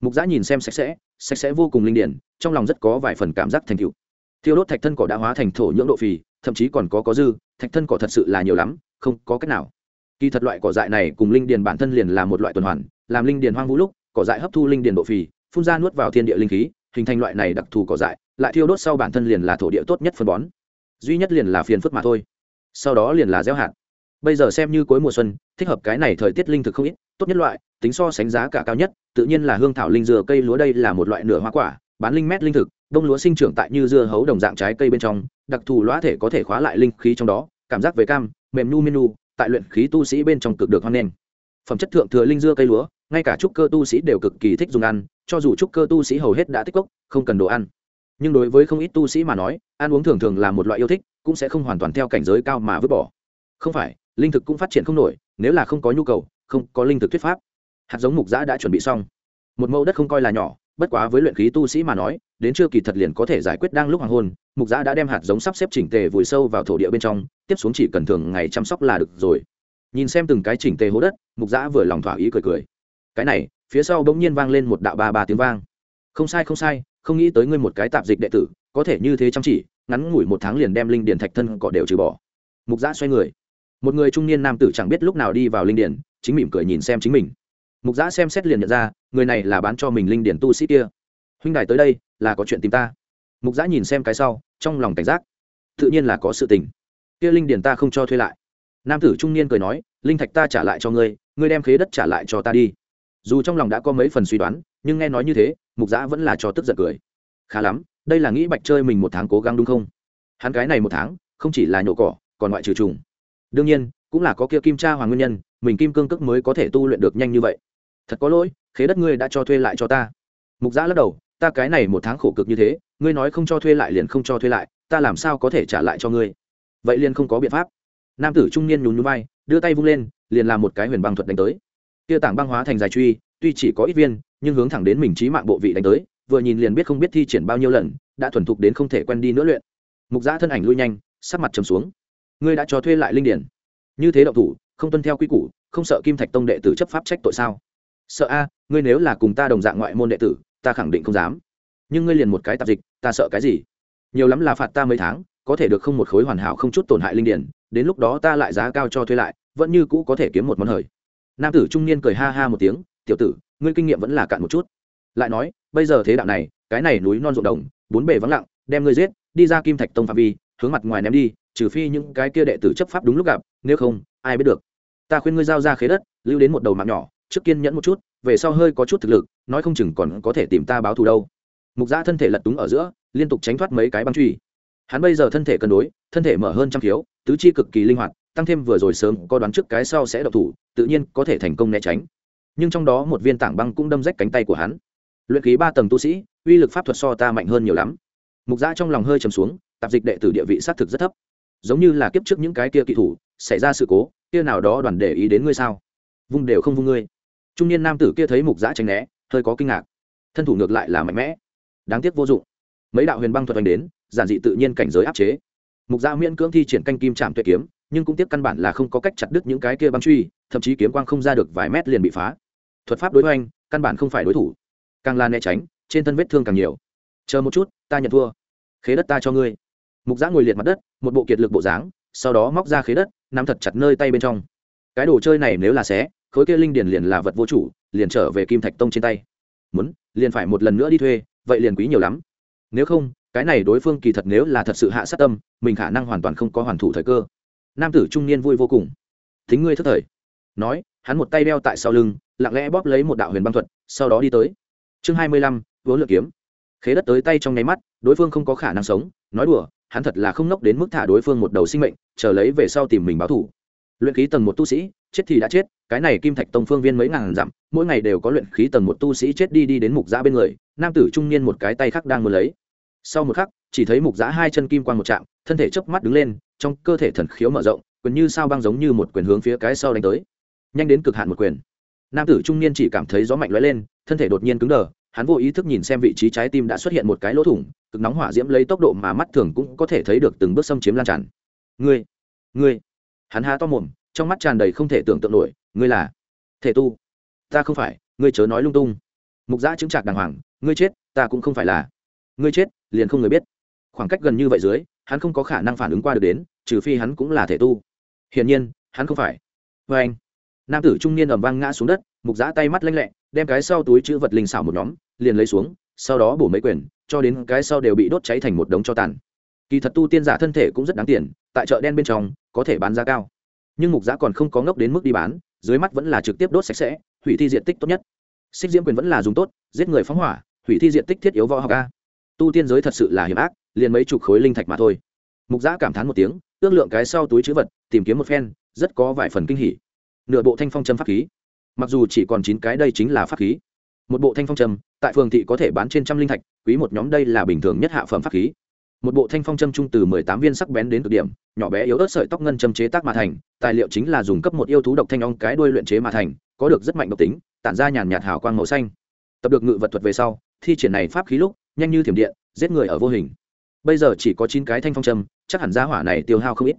Mục giã nhìn xem sạch sẽ sạch sẽ vô cùng linh điển, trong lòng rất có vài phần cảm giác thành cựu thiêu đốt thạch thân cỏ đã hóa thành thổ nhưỡng độ phì, thậm chí còn có có dư, thạch thân cỏ thật sự là nhiều lắm, không có cách nào. Kỳ thật loại cỏ dại này cùng linh điền bản thân liền là một loại tuần hoàn, làm linh điền hoang vũ lúc, cỏ dại hấp thu linh điền độ phì phun ra nuốt vào thiên địa linh khí, hình thành loại này đặc thù cỏ dại, lại thiêu đốt sau bản thân liền là thổ địa tốt nhất phân bón. Duy nhất liền là phiền phức mà thôi. Sau đó liền là gieo hạt. Bây giờ xem như cuối mùa xuân, thích hợp cái này thời tiết linh thực không ít, tốt nhất loại, tính so sánh giá cả cao nhất, tự nhiên là hương thảo linh dừa cây lúa đây là một loại nửa hoa quả, bán linh mét linh thực, đông lúa sinh trưởng tại như dưa hấu đồng dạng trái cây bên trong, đặc thù lõa thể có thể khóa lại linh khí trong đó, cảm giác về cam, mềm nu minu tại luyện khí tu sĩ bên trong cực được hoan nghênh phẩm chất thượng thừa linh dưa cây lúa, ngay cả trúc cơ tu sĩ đều cực kỳ thích dùng ăn, cho dù trúc cơ tu sĩ hầu hết đã tích cốc, không cần đồ ăn. Nhưng đối với không ít tu sĩ mà nói, ăn uống thường thường là một loại yêu thích, cũng sẽ không hoàn toàn theo cảnh giới cao mà vứt bỏ. Không phải, linh thực cũng phát triển không nổi, nếu là không có nhu cầu, không có linh thực thuyết pháp. Hạt giống mục giã đã chuẩn bị xong. Một mẫu đất không coi là nhỏ, bất quá với luyện khí tu sĩ mà nói, đến chưa kỳ thật liền có thể giải quyết đang lúc hoàng hôn, mục giã đã đem hạt giống sắp xếp chỉnh tề vùi sâu vào thổ địa bên trong, tiếp xuống chỉ cần thường ngày chăm sóc là được rồi nhìn xem từng cái chỉnh tề hố đất, mục giã vừa lòng thỏa ý cười cười. Cái này, phía sau bỗng nhiên vang lên một đạo ba ba tiếng vang. Không sai không sai, không nghĩ tới ngươi một cái tạp dịch đệ tử, có thể như thế chăm chỉ, ngắn ngủi một tháng liền đem linh điển thạch thân cọ đều trừ bỏ. Mục giã xoay người. Một người trung niên nam tử chẳng biết lúc nào đi vào linh điển, chính mỉm cười nhìn xem chính mình. Mục giã xem xét liền nhận ra, người này là bán cho mình linh điển tu sĩ kia. Huynh đài tới đây, là có chuyện tìm ta. Mục giã nhìn xem cái sau, trong lòng cảnh giác. Tự nhiên là có sự tình. Kia linh điển ta không cho thuê lại nam tử trung niên cười nói, linh thạch ta trả lại cho ngươi ngươi đem khế đất trả lại cho ta đi. Dù trong lòng đã có mấy phần suy đoán, nhưng nghe nói như thế, mục giã vẫn là cho tức giận cười. Khá lắm, đây là nghĩ bạch chơi mình một tháng cố gắng đúng không? Hắn cái này một tháng, không chỉ là nhổ cỏ, còn ngoại trừ trùng. Đương nhiên, cũng là có kia kim cha hoàng nguyên nhân, mình kim cương cước mới có thể tu luyện được nhanh như vậy. Thật có lỗi, khế đất ngươi đã cho thuê lại cho ta. Mục giã lắc đầu, ta cái này một tháng khổ cực như thế, ngươi nói không cho thuê lại liền không cho thuê lại, ta làm sao có thể trả lại cho ngươi? Vậy liền không có biện pháp nam tử trung niên nhún nhún vai, đưa tay vung lên, liền làm một cái huyền băng thuật đánh tới. Tia tảng băng hóa thành dài truy, tuy chỉ có ít viên, nhưng hướng thẳng đến mình trí mạng bộ vị đánh tới, vừa nhìn liền biết không biết thi triển bao nhiêu lần, đã thuần thục đến không thể quen đi nữa luyện. Mục giã thân ảnh lui nhanh, sắc mặt trầm xuống. Ngươi đã cho thuê lại linh điển. Như thế động thủ, không tuân theo quy củ, không sợ kim thạch tông đệ tử chấp pháp trách tội sao? Sợ a, ngươi nếu là cùng ta đồng dạng ngoại môn đệ tử, ta khẳng định không dám. Nhưng ngươi liền một cái tạp dịch, ta sợ cái gì? Nhiều lắm là phạt ta mấy tháng, có thể được không một khối hoàn hảo không chút tổn hại linh điển đến lúc đó ta lại giá cao cho thuê lại, vẫn như cũ có thể kiếm một món hời. Nam tử trung niên cười ha ha một tiếng, tiểu tử, ngươi kinh nghiệm vẫn là cạn một chút. Lại nói, bây giờ thế đạo này, cái này núi non ruộng đồng, bốn bề vắng lặng, đem ngươi giết, đi ra kim thạch tông phạm vi, hướng mặt ngoài ném đi, trừ phi những cái kia đệ tử chấp pháp đúng lúc gặp, nếu không, ai biết được. Ta khuyên ngươi giao ra khế đất, lưu đến một đầu mạng nhỏ, trước kiên nhẫn một chút, về sau hơi có chút thực lực, nói không chừng còn có thể tìm ta báo thù đâu. Mục gia thân thể lật túng ở giữa, liên tục tránh thoát mấy cái băng truy. Hắn bây giờ thân thể cân đối thân thể mở hơn trăm thiếu tứ chi cực kỳ linh hoạt, tăng thêm vừa rồi sớm có đoán trước cái sau sẽ đậu thủ, tự nhiên có thể thành công né tránh. Nhưng trong đó một viên tảng băng cũng đâm rách cánh tay của hắn. Luyện khí ba tầng tu sĩ, uy lực pháp thuật so ta mạnh hơn nhiều lắm. Mục giã trong lòng hơi trầm xuống, tạp dịch đệ tử địa vị xác thực rất thấp. Giống như là kiếp trước những cái kia kỳ thủ, xảy ra sự cố, kia nào đó đoàn để ý đến ngươi sao? Vung đều không vung ngươi. Trung niên nam tử kia thấy mục giã tránh né, hơi có kinh ngạc. Thân thủ ngược lại là mạnh mẽ. Đáng tiếc vô dụng. Mấy đạo huyền băng thuật anh đến, giản dị tự nhiên cảnh giới áp chế mục gia miễn cưỡng thi triển canh kim trạm tuyệt kiếm, nhưng cũng tiếp căn bản là không có cách chặt đứt những cái kia băng truy, thậm chí kiếm quang không ra được vài mét liền bị phá. Thuật pháp đối với căn bản không phải đối thủ. Càng là né tránh, trên thân vết thương càng nhiều. Chờ một chút, ta nhận thua. Khế đất ta cho ngươi. Mục giã ngồi liệt mặt đất, một bộ kiệt lực bộ dáng, sau đó móc ra khế đất, nắm thật chặt nơi tay bên trong. Cái đồ chơi này nếu là xé, khối kia linh điền liền là vật vô chủ, liền trở về kim thạch tông trên tay. Muốn, liền phải một lần nữa đi thuê, vậy liền quý nhiều lắm. Nếu không cái này đối phương kỳ thật nếu là thật sự hạ sát tâm, mình khả năng hoàn toàn không có hoàn thủ thời cơ. Nam tử trung niên vui vô cùng. Thính ngươi thất thời. Nói, hắn một tay đeo tại sau lưng, lặng lẽ bóp lấy một đạo huyền băng thuật, sau đó đi tới. Chương hai mươi lăm vốn lượt kiếm. Khế đất tới tay trong nháy mắt, đối phương không có khả năng sống, nói đùa, hắn thật là không nốc đến mức thả đối phương một đầu sinh mệnh, chờ lấy về sau tìm mình báo thủ. Luyện khí tầng một tu sĩ, chết thì đã chết, cái này kim thạch tông phương viên mấy ngàn dặm, mỗi ngày đều có luyện khí tầng một tu sĩ chết đi đi đến mục giã bên người, nam tử trung niên một cái tay khác đang muốn lấy sau một khắc, chỉ thấy mục giã hai chân kim quan một chạm, thân thể chớp mắt đứng lên, trong cơ thể thần khiếu mở rộng, quyền như sao băng giống như một quyền hướng phía cái sau đánh tới. Nhanh đến cực hạn một quyền. Nam tử trung niên chỉ cảm thấy gió mạnh lóe lên, thân thể đột nhiên cứng đờ, hắn vô ý thức nhìn xem vị trí trái tim đã xuất hiện một cái lỗ thủng, cực nóng hỏa diễm lấy tốc độ mà mắt thường cũng có thể thấy được từng bước xâm chiếm lan tràn. Ngươi ngươi. Hắn há to mồm, trong mắt tràn đầy không thể tưởng tượng nổi, ngươi là thể tu. Ta không phải, ngươi chớ nói lung tung. Mục giã chứng trạc đàng hoàng, ngươi chết, ta cũng không phải là ngươi chết, liền không người biết. Khoảng cách gần như vậy dưới, hắn không có khả năng phản ứng qua được đến, trừ phi hắn cũng là thể tu. Hiển nhiên, hắn không phải. Vê anh, nam tử trung niên ẩm vang ngã xuống đất, mục giã tay mắt lanh lẹ, đem cái sau túi chữ vật linh xảo một nhóm, liền lấy xuống, sau đó bổ mấy quyền cho đến cái sau đều bị đốt cháy thành một đống cho tàn. Kỳ thật tu tiên giả thân thể cũng rất đáng tiền, tại chợ đen bên trong, có thể bán giá cao. Nhưng mục giã còn không có ngốc đến mức đi bán, dưới mắt vẫn là trực tiếp đốt sạch sẽ, hủy thi diện tích tốt nhất. Xích diễm quyền vẫn là dùng tốt, giết người phóng hỏa, hủy thi diện tích thiết yếu võ học a tu tiên giới thật sự là hiểm ác, liền mấy chục khối linh thạch mà thôi. Mục giã cảm thán một tiếng, ước lượng cái sau túi chữ vật, tìm kiếm một phen, rất có vài phần kinh hỉ. Nửa bộ thanh phong châm pháp khí. Mặc dù chỉ còn chín cái đây chính là pháp khí. Một bộ thanh phong châm, tại phường thị có thể bán trên trăm linh thạch, quý một nhóm đây là bình thường nhất hạ phẩm pháp khí. Một bộ thanh phong châm trung từ mười tám viên sắc bén đến cực điểm, nhỏ bé yếu ớt sợi tóc ngân châm chế tác mà thành, tài liệu chính là dùng cấp một yêu thú độc thanh ong cái đuôi luyện chế mà thành, có được rất mạnh độc tính, tản ra nhàn nhạt hào quang màu xanh. Tập được ngự vật thuật về sau, thi triển này pháp khí lúc nhanh như thiểm điện, giết người ở vô hình. Bây giờ chỉ có chín cái thanh phong châm, chắc hẳn gia hỏa này tiêu hao không ít.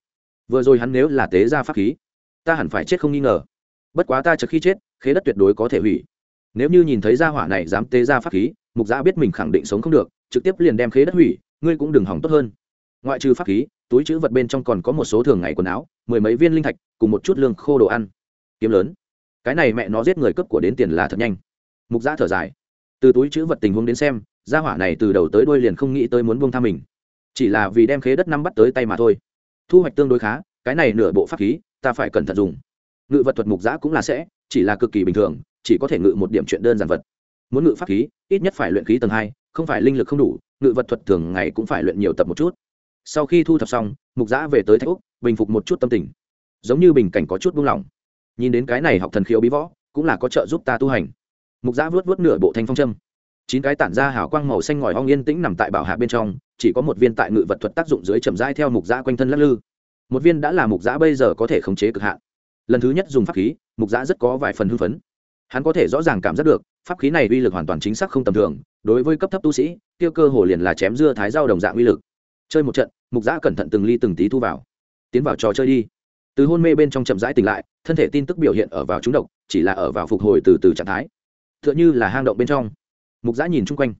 Vừa rồi hắn nếu là tế ra pháp khí, ta hẳn phải chết không nghi ngờ. Bất quá ta trước khi chết, khế đất tuyệt đối có thể hủy. Nếu như nhìn thấy gia hỏa này dám tế ra pháp khí, mục giã biết mình khẳng định sống không được, trực tiếp liền đem khế đất hủy, ngươi cũng đừng hỏng tốt hơn. Ngoại trừ pháp khí, túi chữ vật bên trong còn có một số thường ngày quần áo, mười mấy viên linh thạch, cùng một chút lương khô đồ ăn. Kiếm lớn. Cái này mẹ nó giết người cấp của đến tiền là thật nhanh. Mục giã thở dài. Từ túi chữ vật tình huống đến xem gia hỏa này từ đầu tới đuôi liền không nghĩ tới muốn buông tha mình. Chỉ là vì đem khế đất năm bắt tới tay mà thôi. Thu hoạch tương đối khá, cái này nửa bộ pháp khí, ta phải cẩn thận dùng. Ngự vật thuật mục giã cũng là sẽ, chỉ là cực kỳ bình thường, chỉ có thể ngự một điểm chuyện đơn giản vật. Muốn ngự pháp khí, ít nhất phải luyện khí tầng hai, không phải linh lực không đủ, ngự vật thuật thường ngày cũng phải luyện nhiều tập một chút. Sau khi thu thập xong, mục giã về tới thạch úc, bình phục một chút tâm tình. Giống như bình cảnh có chút buông lỏng. Nhìn đến cái này học thần khiếu bí võ, cũng là có trợ giúp ta tu hành. Mục giã vớt vớt nửa bộ thanh phong châm chín cái tản ra hào quang màu xanh ngòi ong yên tĩnh nằm tại bảo hạ bên trong, chỉ có một viên tại ngự vật thuật tác dụng dưới chậm rãi theo mục giã quanh thân lắc lư. Một viên đã là mục giã bây giờ có thể khống chế cực hạn. Lần thứ nhất dùng pháp khí, mục giã rất có vài phần hưng phấn. Hắn có thể rõ ràng cảm giác được, pháp khí này uy lực hoàn toàn chính xác không tầm thường, đối với cấp thấp tu sĩ tiêu cơ hồ liền là chém dưa thái dao đồng dạng uy lực. Chơi một trận, mục giã cẩn thận từng ly từng tí thu vào. Tiến vào trò chơi đi. Từ hôn mê bên trong chậm rãi tỉnh lại, thân thể tin tức biểu hiện ở vào trúng độc, chỉ là ở vào phục hồi từ từ trạng thái. T h ư ợ n h ư là hang động bên trong mục giã nhìn chung quanh.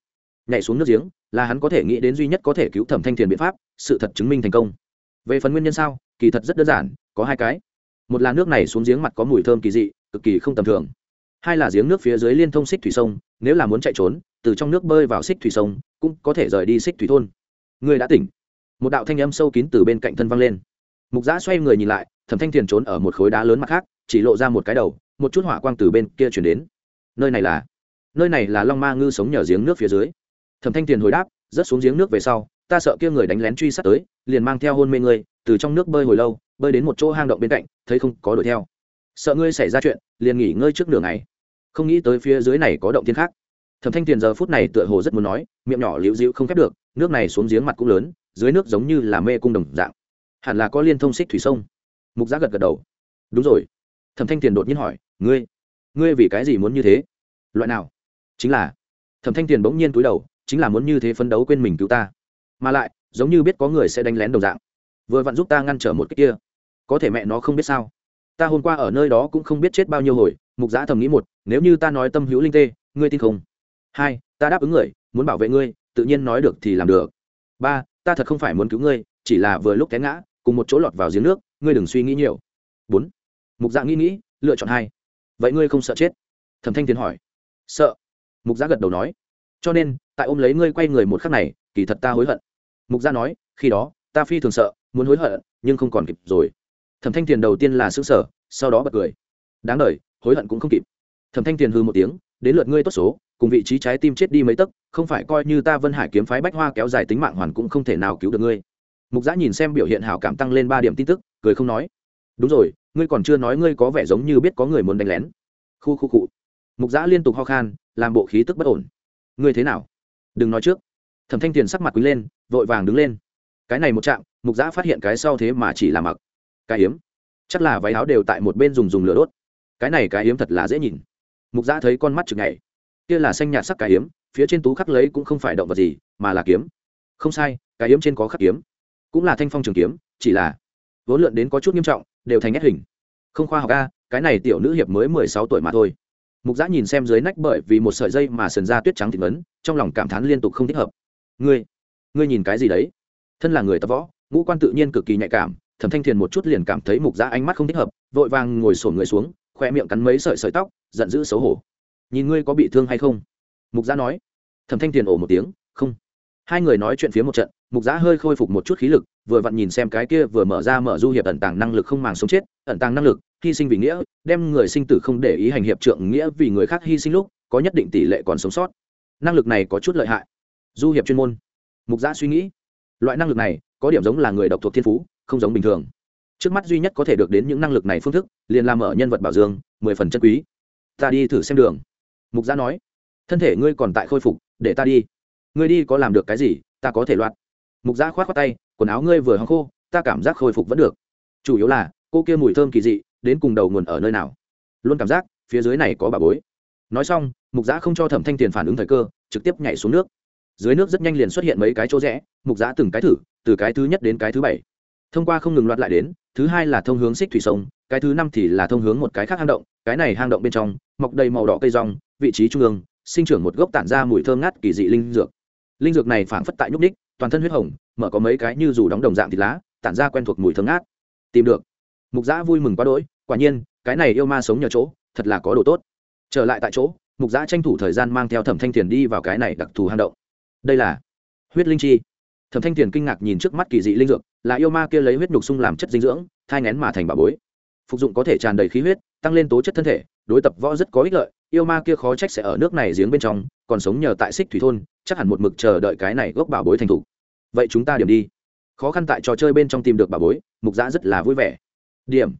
Nhảy xuống nước giếng, là hắn có thể nghĩ đến duy nhất có thể cứu thẩm thanh thiền biện pháp, sự thật chứng minh thành công. Về phần nguyên nhân sao, kỳ thật rất đơn giản, có hai cái. Một là nước này xuống giếng mặt có mùi thơm kỳ dị, cực kỳ không tầm thường. Hai là giếng nước phía dưới liên thông xích thủy sông, nếu là muốn chạy trốn, từ trong nước bơi vào xích thủy sông, cũng có thể rời đi xích thủy thôn. Người đã tỉnh. Một đạo thanh âm sâu kín từ bên cạnh thân văng lên. Mục giã xoay người nhìn lại, thẩm thanh thiền trốn ở một khối đá lớn mặt khác, chỉ lộ ra một cái đầu, một chút hỏa quang từ bên kia chuyển đến. Nơi này là nơi này là long ma ngư sống nhờ giếng nước phía dưới. Thẩm thanh Tiền hồi đáp, rớt xuống giếng nước về sau, ta sợ kia người đánh lén truy sát tới, liền mang theo hôn mê ngươi, từ trong nước bơi hồi lâu, bơi đến một chỗ hang động bên cạnh, thấy không có đuổi theo. Sợ ngươi xảy ra chuyện, liền nghỉ ngơi trước nửa ngày. Không nghĩ tới phía dưới này có động thiên khác. Thẩm thanh tiền giờ phút này tựa hồ rất muốn nói, miệng nhỏ liễu dịu không khép được, nước này xuống giếng mặt cũng lớn, dưới nước giống như là mê cung đồng dạng. Hẳn là có liên thông xích thủy sông. Mục giác gật gật đầu. Đúng rồi. Thẩm thanh tiền đột nhiên hỏi, ngươi ngươi vì cái gì muốn như thế? Loại nào? Chính là thẩm thanh tiền bỗng nhiên túi đầu chính là muốn như thế phấn đấu quên mình cứu ta mà lại giống như biết có người sẽ đánh lén đồng dạng vừa vặn giúp ta ngăn trở một cái kia có thể mẹ nó không biết sao ta hôm qua ở nơi đó cũng không biết chết bao nhiêu hồi mục giã thầm nghĩ một nếu như ta nói tâm hữu linh tê ngươi tin không hai ta đáp ứng người muốn bảo vệ ngươi tự nhiên nói được thì làm được ba ta thật không phải muốn cứu ngươi chỉ là vừa lúc té ngã cùng một chỗ lọt vào giếng nước ngươi đừng suy nghĩ nhiều bốn mục dạ nghĩ nghĩ lựa chọn hai vậy ngươi không sợ chết thẩm thanh tiến hỏi sợ mục gia gật đầu nói, cho nên, tại ôm lấy ngươi quay người một khắc này, kỳ thật ta hối hận. Mục gia nói, khi đó, ta phi thường sợ, muốn hối hận, nhưng không còn kịp rồi. Thẩm thanh tiền đầu tiên là xứ sở sau đó bật cười. Đáng đ hối hận cũng không kịp. Thẩm thanh tiền hư một tiếng, đến lượt ngươi tốt số, cùng vị trí trái tim chết đi mấy tấc, không phải coi như ta vân hải kiếm phái bách hoa kéo dài tính mạng hoàn cũng không thể nào cứu được ngươi. Mục giã nhìn xem biểu hiện hảo cảm tăng lên ba điểm tin tức, cười không nói. Đúng rồi, ngươi còn chưa nói ngươi có vẻ giống như biết có người muốn đánh lén. Khu khu cụ mục giã liên tục ho khan làm bộ khí tức bất ổn. Ngươi thế nào? Đừng nói trước. Thẩm thanh tiền sắc mặt quý lên, vội vàng đứng lên. Cái này một chạm mục giã phát hiện cái sau thế mà chỉ là mặc. Cái hiếm chắc là váy áo đều tại một bên dùng dùng lửa đốt. Cái này cái hiếm thật là dễ nhìn. Mục giã thấy con mắt chừng ngày kia là xanh nhạt sắc cái hiếm phía trên tú khắc lấy cũng không phải động vật gì, mà là kiếm. Không sai, cái hiếm trên có khắc kiếm. Cũng là thanh phong trường kiếm, chỉ là vốn lượn đến có chút nghiêm trọng, đều thành nét hình. Không khoa học a, cái này tiểu nữ hiệp mới mười sáu tuổi mà thôi mục giã nhìn xem dưới nách bởi vì một sợi dây mà sần ra tuyết trắng thịt ấn trong lòng cảm thán liên tục không thích hợp. Ngươi ngươi nhìn cái gì đấy? Thân là người tập võ, ngũ quan tự nhiên cực kỳ nhạy cảm, thẩm thanh thiền một chút liền cảm thấy mục giã ánh mắt không thích hợp, vội vàng ngồi sổn người xuống, khoe miệng cắn mấy sợi sợi tóc, giận dữ xấu hổ. Nhìn ngươi có bị thương hay không? Mục giã nói. Thẩm thanh thiền ổ một tiếng, không. Hai người nói chuyện phía một trận, mục giã hơi khôi phục một chút khí lực, vừa vặn nhìn xem cái kia vừa mở ra mở du hiệp ẩn tàng năng lực không màng sống chết, ẩn tàng năng lực hy sinh vì nghĩa, đem người sinh tử không để ý hành hiệp trượng nghĩa vì người khác hy sinh lúc, có nhất định tỷ lệ còn sống sót. Năng lực này có chút lợi hại. Du hiệp chuyên môn. Mục giã suy nghĩ. Loại năng lực này, có điểm giống là người độc thuộc thiên phú, không giống bình thường. Trước mắt duy nhất có thể được đến những năng lực này phương thức, liền làm ở nhân vật bảo dương, mười phần chân quý. Ta đi thử xem đường. Mục giã nói. Thân thể ngươi còn tại khôi phục, để ta đi. Ngươi đi có làm được cái gì, ta có thể loạt mục giã k h o á t khoác tay, quần áo ngươi vừa hăng khô, ta cảm giác khôi phục vẫn được. Chủ yếu là, cô kia mùi thơm kỳ dị đến cùng đầu nguồn ở nơi nào. Luôn cảm giác, phía dưới này có bà bối. Nói xong, mục giã không cho thẩm thanh tiền phản ứng thời cơ, trực tiếp nhảy xuống nước. Dưới nước rất nhanh liền xuất hiện mấy cái chỗ rẽ, mục giã từng cái thử, từ cái thứ nhất đến cái thứ bảy. Thông qua không ngừng loạt lại đến, thứ hai là thông hướng xích thủy sông, cái thứ năm thì là thông hướng một cái khác hang động, cái này hang động bên trong, mọc đầy màu đỏ cây rong, vị trí trung ương, sinh trưởng một gốc tản ra mùi thơm ngát kỳ dị linh dược. Linh dược này phảng phất tại nhúc ních toàn thân huyết hồng, mở có mấy cái như dù đóng đồng dạng thịt lá, tản ra quen thuộc mùi thơm ngát. Tìm được. Mục giã vui mừng quá đỗi quả nhiên, cái này yêu ma sống nhờ chỗ, thật là có đồ tốt. Trở lại tại chỗ, mục giã tranh thủ thời gian mang theo thẩm thanh thiền đi vào cái này đặc thù hang động. Đây là huyết linh chi. Thẩm thanh thiền kinh ngạc nhìn trước mắt kỳ dị linh dược, là yêu ma kia lấy huyết nhục sung làm chất dinh dưỡng, thai ngén mà thành bà bối. Phục dụng có thể tràn đầy khí huyết, tăng lên tố chất thân thể, đối tập võ rất có ích lợi, yêu ma kia khó trách sẽ ở nước này giếng bên trong, còn sống nhờ tại xích thủy thôn, chắc hẳn một mực chờ đợi cái này gốc bảo bối thành t vậy chúng ta điểm đi. Khó khăn tại trò chơi bên trong tìm được bảo bối, mục giã rất là vui vẻ. Điểm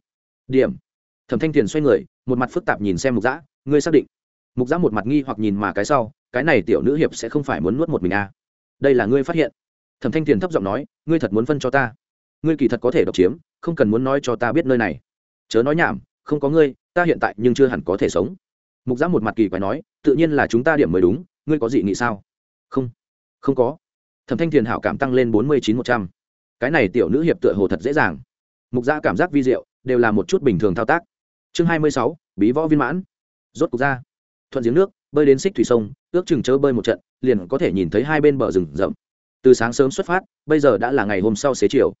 điểm. Thẩm thanh tiền xoay người, một mặt phức tạp nhìn xem mục giã ngươi xác định? Mục giã một mặt nghi hoặc nhìn mà cái sau, cái này tiểu nữ hiệp sẽ không phải muốn nuốt một mình à. đây là ngươi phát hiện. Thẩm thanh tiền thấp giọng nói, ngươi thật muốn phân cho ta? Ngươi kỳ thật có thể độc chiếm, không cần muốn nói cho ta biết nơi này. Chớ nói nhảm, không có ngươi, ta hiện tại nhưng chưa hẳn có thể sống. Mục giã một mặt kỳ quái nói, tự nhiên là chúng ta điểm mới đúng, ngươi có gì nghĩ sao? Không không có. Thẩm thanh tiền hảo cảm tăng lên bốn mươi chín một trăm. Cái này tiểu nữ hiệp tựa hồ thật dễ dàng. Mục giã cảm giác vi diệu đều là một chút bình thường thao tác. Chương hai mươi sáu, bí võ viên mãn. Rốt cục ra. Thuận giếng nước, bơi đến xích thủy sông, ước chừng chớ bơi một trận, liền có thể nhìn thấy hai bên bờ rừng rậm. Từ sáng sớm xuất phát, bây giờ đã là ngày hôm sau xế chiều.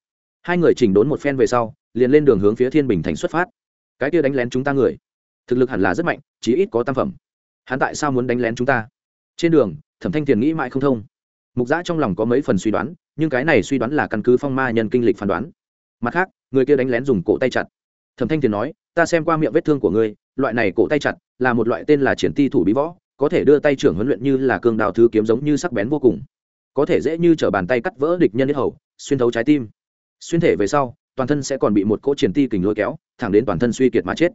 Hai người chỉnh đốn một phen về sau, liền lên đường hướng phía thiên bình thành xuất phát. Cái kia đánh lén chúng ta người, thực lực hẳn là rất mạnh, chí ít có tam phẩm. Hắn tại sao muốn đánh lén chúng ta? Trên đường, thẩm thanh tiền nghĩ mãi không thông. Mục giã trong lòng có mấy phần suy đoán, nhưng cái này suy đoán là căn cứ phong ma nhân kinh lịch phán đoán. Mặt khác, người kia đánh lén dùng cổ tay chặt thẩm thanh tiền nói, ta xem qua miệng vết thương của ngươi, loại này cổ tay chặt là một loại tên là triển ti thủ bí võ, có thể đưa tay trưởng huấn luyện như là cương đào thứ kiếm giống như sắc bén vô cùng. Có thể dễ như t r ở bàn tay cắt vỡ địch nhân nhất hầu, xuyên thấu trái tim. Xuyên thể về sau, toàn thân sẽ còn bị một cỗ triển ti kình lôi kéo, thẳng đến toàn thân suy kiệt mà chết.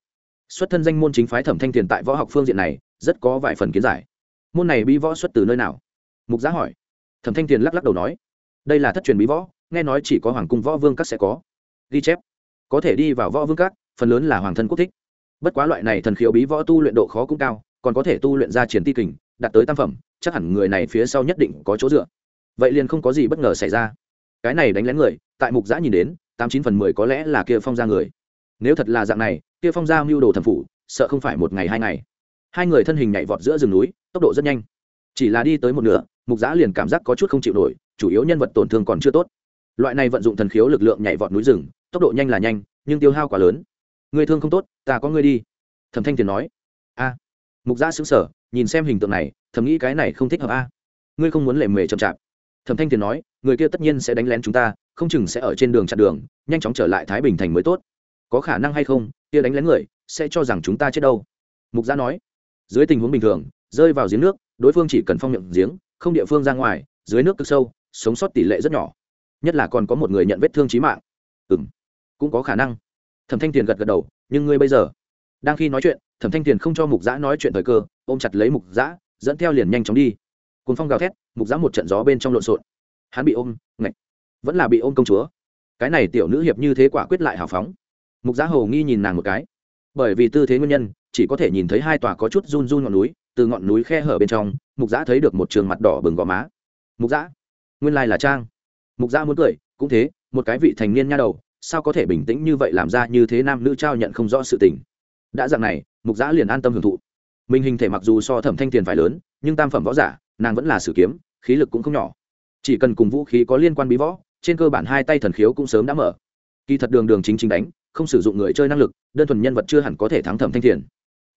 Xuất thân danh môn chính phái thẩm thanh tiền tại võ học phương diện này, rất có vài phần kiến giải. Môn này bí võ xuất từ nơi nào? Mục giá hỏi. Thẩm thanh tiền lắc lắc đầu nói, đây là thất truyền bí võ, nghe nói chỉ có hoàng cung võ vương các sẽ có. Ghi chép có thể đi vào võ vương các, phần lớn là hoàng thân quốc thích. Bất quá loại này thần khiếu bí võ tu luyện độ khó cũng cao, còn có thể tu luyện ra triển ti kình, đạt tới tam phẩm, chắc hẳn người này phía sau nhất định có chỗ dựa. Vậy liền không có gì bất ngờ xảy ra. Cái này đánh lén người, tại mục giã nhìn đến, tám chín phần mười có lẽ là kia phong ra người. Nếu thật là dạng này, kia phong ra mưu đồ thần phủ, sợ không phải một ngày hai ngày. Hai người thân hình nhảy vọt giữa rừng núi, tốc độ rất nhanh. Chỉ là đi tới một nửa, mục giã liền cảm giác có chút không chịu nổi, chủ yếu nhân vật tổn thương còn chưa tốt. Loại này vận dụng thần khiếu lực lượng nhảy vọt núi rừng tốc độ nhanh là nhanh, nhưng tiêu hao quá lớn. Người thương không tốt, ta có người đi. Thẩm thanh tiền nói. A. Mục gia xứng sở nhìn xem hình tượng này, thầm nghĩ cái này không thích hợp a. Ngươi không muốn lệ mề chậm chạp. Thẩm thanh tiền nói, người kia tất nhiên sẽ đánh lén chúng ta, không chừng sẽ ở trên đường chặn đường, nhanh chóng trở lại thái bình thành mới tốt. Có khả năng hay không, kia đánh lén người, sẽ cho rằng chúng ta chết đâu. Mục gia nói. Dưới tình huống bình thường, rơi vào giếng nước, đối phương chỉ cần phong miệng giếng, không địa phương ra ngoài, dưới nước cực sâu, sống sót tỷ lệ rất nhỏ. Nhất là còn có một người nhận vết thương trí mạng. Ừng cũng có khả năng. Thẩm thanh tiền gật gật đầu, nhưng ngươi bây giờ đang khi nói chuyện, thẩm thanh tiền không cho mục giã nói chuyện thời cơ, ôm chặt lấy mục giã dẫn theo liền nhanh chóng đi. Cùng phong gào thét, mục giã một trận gió bên trong lộn xộn. Hắn bị ôm, ngạch, vẫn là bị ôm công chúa. Cái này tiểu nữ hiệp như thế quả quyết lại hào phóng. Mục giã hầu nghi nhìn nàng một cái. Bởi vì tư thế nguyên nhân, chỉ có thể nhìn thấy hai tòa có chút run run ngọn núi, từ ngọn núi khe hở bên trong, mục giã thấy được một trường mặt đỏ bừng gò má. Mục giã nguyên lai là trang. Mục giã muốn cười, cũng thế, một cái vị thành niên nha đầu sao có thể bình tĩnh như vậy làm ra như thế nam nữ trao nhận không rõ sự tình? Đã dạng này, mục giã liền an tâm hưởng thụ. Minh hình thể mặc dù so thẩm thanh tiền phải lớn, nhưng tam phẩm võ giả, nàng vẫn là sử kiếm, khí lực cũng không nhỏ. Chỉ cần cùng vũ khí có liên quan bí võ, trên cơ bản hai tay thần khiếu cũng sớm đã mở. Kỳ thật đường đường chính chính đánh, không sử dụng người chơi năng lực, đơn thuần nhân vật chưa hẳn có thể thắng thẩm thanh tiền.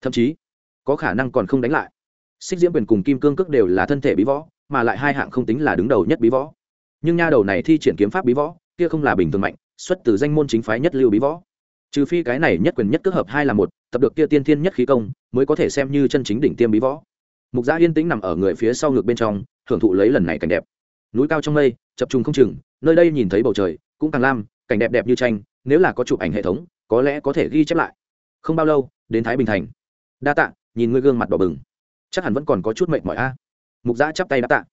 Thậm chí, có khả năng còn không đánh lại. Xích diễm quyền cùng kim cương cước đều là thân thể bí võ, mà lại hai hạng không tính là đứng đầu nhất bí võ. Nhưng nha đầu này thi triển kiếm pháp bí võ, kia không là bình thường mạnh xuất từ danh môn chính phái nhất lưu bí võ. Trừ phi cái này nhất quyền nhất kết hợp hai là một, tập được kia tiên thiên nhất khí công, mới có thể xem như chân chính đỉnh tiêm bí võ. Mục gia yên tĩnh nằm ở người phía sau ngược bên trong hưởng thụ lấy lần này cảnh đẹp. Núi cao trong mây, chập trùng không chừng, nơi đây nhìn thấy bầu trời, cũng càng lam, cảnh đẹp đẹp như tranh, nếu là có chụp ảnh hệ thống, có lẽ có thể ghi chép lại. Không bao lâu, đến thái bình thành. Đa tạ, nhìn ngươi gương mặt đỏ bừng. Chắc hẳn vẫn còn có chút mệt mỏi a. À. Mục giã chắp tay đa tạ.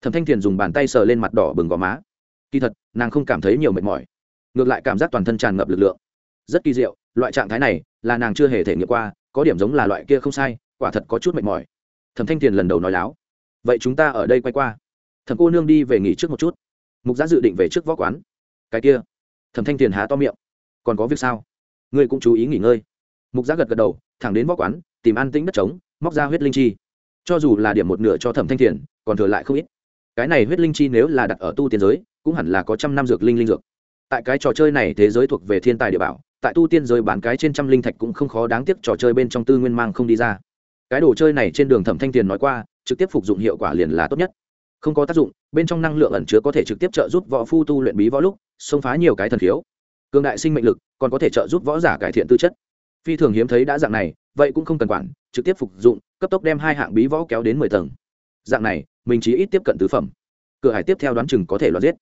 Thẩm thanh thiền dùng bàn tay sờ lên mặt đỏ bừng gò má. Kỳ thật, nàng không cảm thấy nhiều mệt mỏi ngược lại cảm giác toàn thân tràn ngập lực lượng. Rất kỳ diệu, loại trạng thái này là nàng chưa hề thể nghiệm qua, có điểm giống là loại kia không sai, quả thật có chút mệt mỏi. Thẩm thanh thiền lần đầu nói láo, vậy chúng ta ở đây quay qua. Thẩm cô nương đi về nghỉ trước một chút. Mục giá dự định về trước võ quán. Cái kia. Thẩm thanh thiền há to miệng. Còn có việc sao? Ngươi cũng chú ý nghỉ ngơi. Mục giá gật gật đầu, thẳng đến võ quán, tìm ăn tĩnh đất trống, móc ra huyết linh chi. Cho dù là điểm một nửa cho thẩm thanh thiền, còn thừa lại không ít. Cái này huyết linh chi nếu là đặt ở tu tiên giới, cũng hẳn là có trăm năm dược linh linh dược tại cái trò chơi này thế giới thuộc về thiên tài địa bảo, tại tu tiên giới bán cái trên trăm linh thạch cũng không khó đáng tiếc trò chơi bên trong tư nguyên mang không đi ra. Cái đồ chơi này trên đường thẩm thanh tiền nói qua, trực tiếp phục dụng hiệu quả liền là tốt nhất. Không có tác dụng, bên trong năng lượng ẩn chứa có thể trực tiếp trợ giúp võ phu tu luyện bí võ lúc, xông phá nhiều cái thần khiếu. Cường đại sinh mệnh lực, còn có thể trợ giúp võ giả cải thiện tư chất. Phi thường hiếm thấy đã dạng này, vậy cũng không cần quản, trực tiếp phục dụng, cấp tốc đem hai hạng bí võ kéo đến mười tầng. Dạng này, mình chỉ ít tiếp cận tứ phẩm. Cửa hải tiếp theo đoán chừng có thể loạt giết.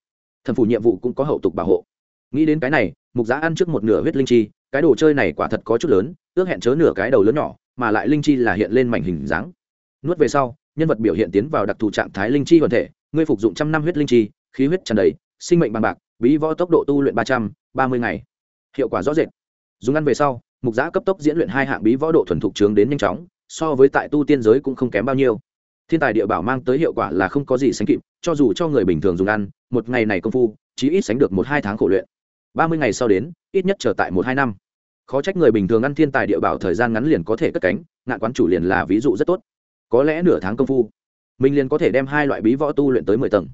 Thần phủ nhiệm vụ cũng có hậu tục bảo hộ nghĩ đến cái này, mục giá ăn trước một nửa huyết linh chi, cái đồ chơi này quả thật có chút lớn, ước hẹn chớ nửa cái đầu lớn nhỏ, mà lại linh chi là hiện lên mảnh hình dáng. Nuốt về sau, nhân vật biểu hiện tiến vào đặc thù trạng thái linh chi hoàn thể, ngươi phục dụng trăm năm huyết linh chi, khí huyết tràn đầy, sinh mệnh bằng bạc, bí võ tốc độ tu luyện ba trăm ba mươi ngày. Hiệu quả rõ rệt. Dùng ăn về sau, mục giã cấp tốc diễn luyện hai hạng bí võ độ thuần thục trướng đến nhanh chóng, so với tại tu tiên giới cũng không kém bao nhiêu. Thiên tài địa bảo mang tới hiệu quả là không có gì sánh kịp, cho dù cho người bình thường dùng ăn, một ngày này công phu chỉ ít sánh được một hai tháng khổ luyện ba mươi ngày sau đến, ít nhất trở tại một hai năm. Khó trách người bình thường ăn thiên tài địa bảo thời gian ngắn liền có thể cất cánh, ngạn quán chủ liền là ví dụ rất tốt. Có lẽ nửa tháng công phu, mình liền có thể đem hai loại bí võ tu luyện tới mười tầng.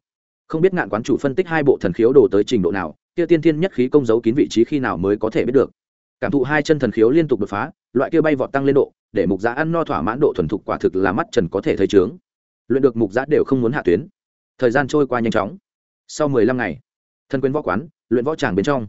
Không biết ngạn quán chủ phân tích hai bộ thần khiếu đồ tới trình độ nào, kia tiên thiên nhất khí công giấu kín vị trí khi nào mới có thể biết được. Cảm thụ hai chân thần khiếu liên tục đột phá, loại kia bay vọt tăng lên độ, để mục giá ăn no thỏa mãn độ thuần thục quả thực là mắt trần có thể thấy trướng luyện được mục giá đều không muốn hạ tuyến. Thời gian trôi qua nhanh chóng. Sau mười lăm ngày thân quyến võ quán, luyện võ tràng bên trong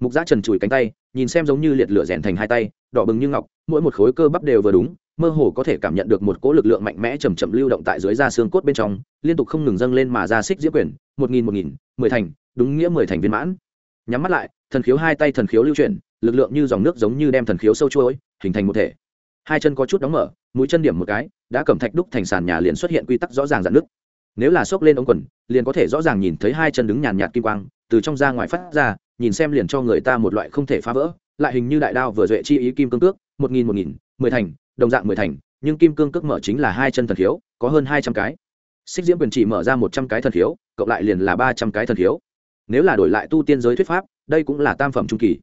mục giã trần trụi cánh tay, nhìn xem giống như liệt lửa rèn thành hai tay, đỏ bừng như ngọc, mỗi một khối cơ bắp đều vừa đúng, mơ hồ có thể cảm nhận được một cỗ lực lượng mạnh mẽ chầm chậm lưu động tại dưới da xương cốt bên trong, liên tục không ngừng dâng lên mà ra xích diễm quyền, một nghìn một nghìn, mười thành, đúng nghĩa mười thành viên mãn. Nhắm mắt lại, thần khiếu hai tay thần khiếu lưu chuyển, lực lượng như dòng nước giống như đem thần khiếu sâu chuỗi, hình thành một thể. Hai chân có chút đóng mở, mũi chân điểm một cái, đã cầm thạch đúc thành sàn nhà liền xuất hiện quy tắc rõ ràng dạn nước. Nếu là xốc lên ống quần, liền có thể rõ ràng nhìn thấy hai chân đứng nhàn nhạt kim quang, từ trong ra ngoài phát ra nhìn xem liền cho người ta một loại không thể phá vỡ, lại hình như đại đao vừa duệ chi ý kim cương cước, một nghìn một nghìn, mười thành, đồng dạng mười thành, nhưng kim cương cước mở chính là hai chân thần khiếu, có hơn hai trăm cái. Xích diễm quyền chỉ mở ra một trăm cái thần khiếu, cộng lại liền là ba trăm cái thần khiếu. Nếu là đổi lại tu tiên giới thuyết pháp, đây cũng là tam phẩm trung kỳ.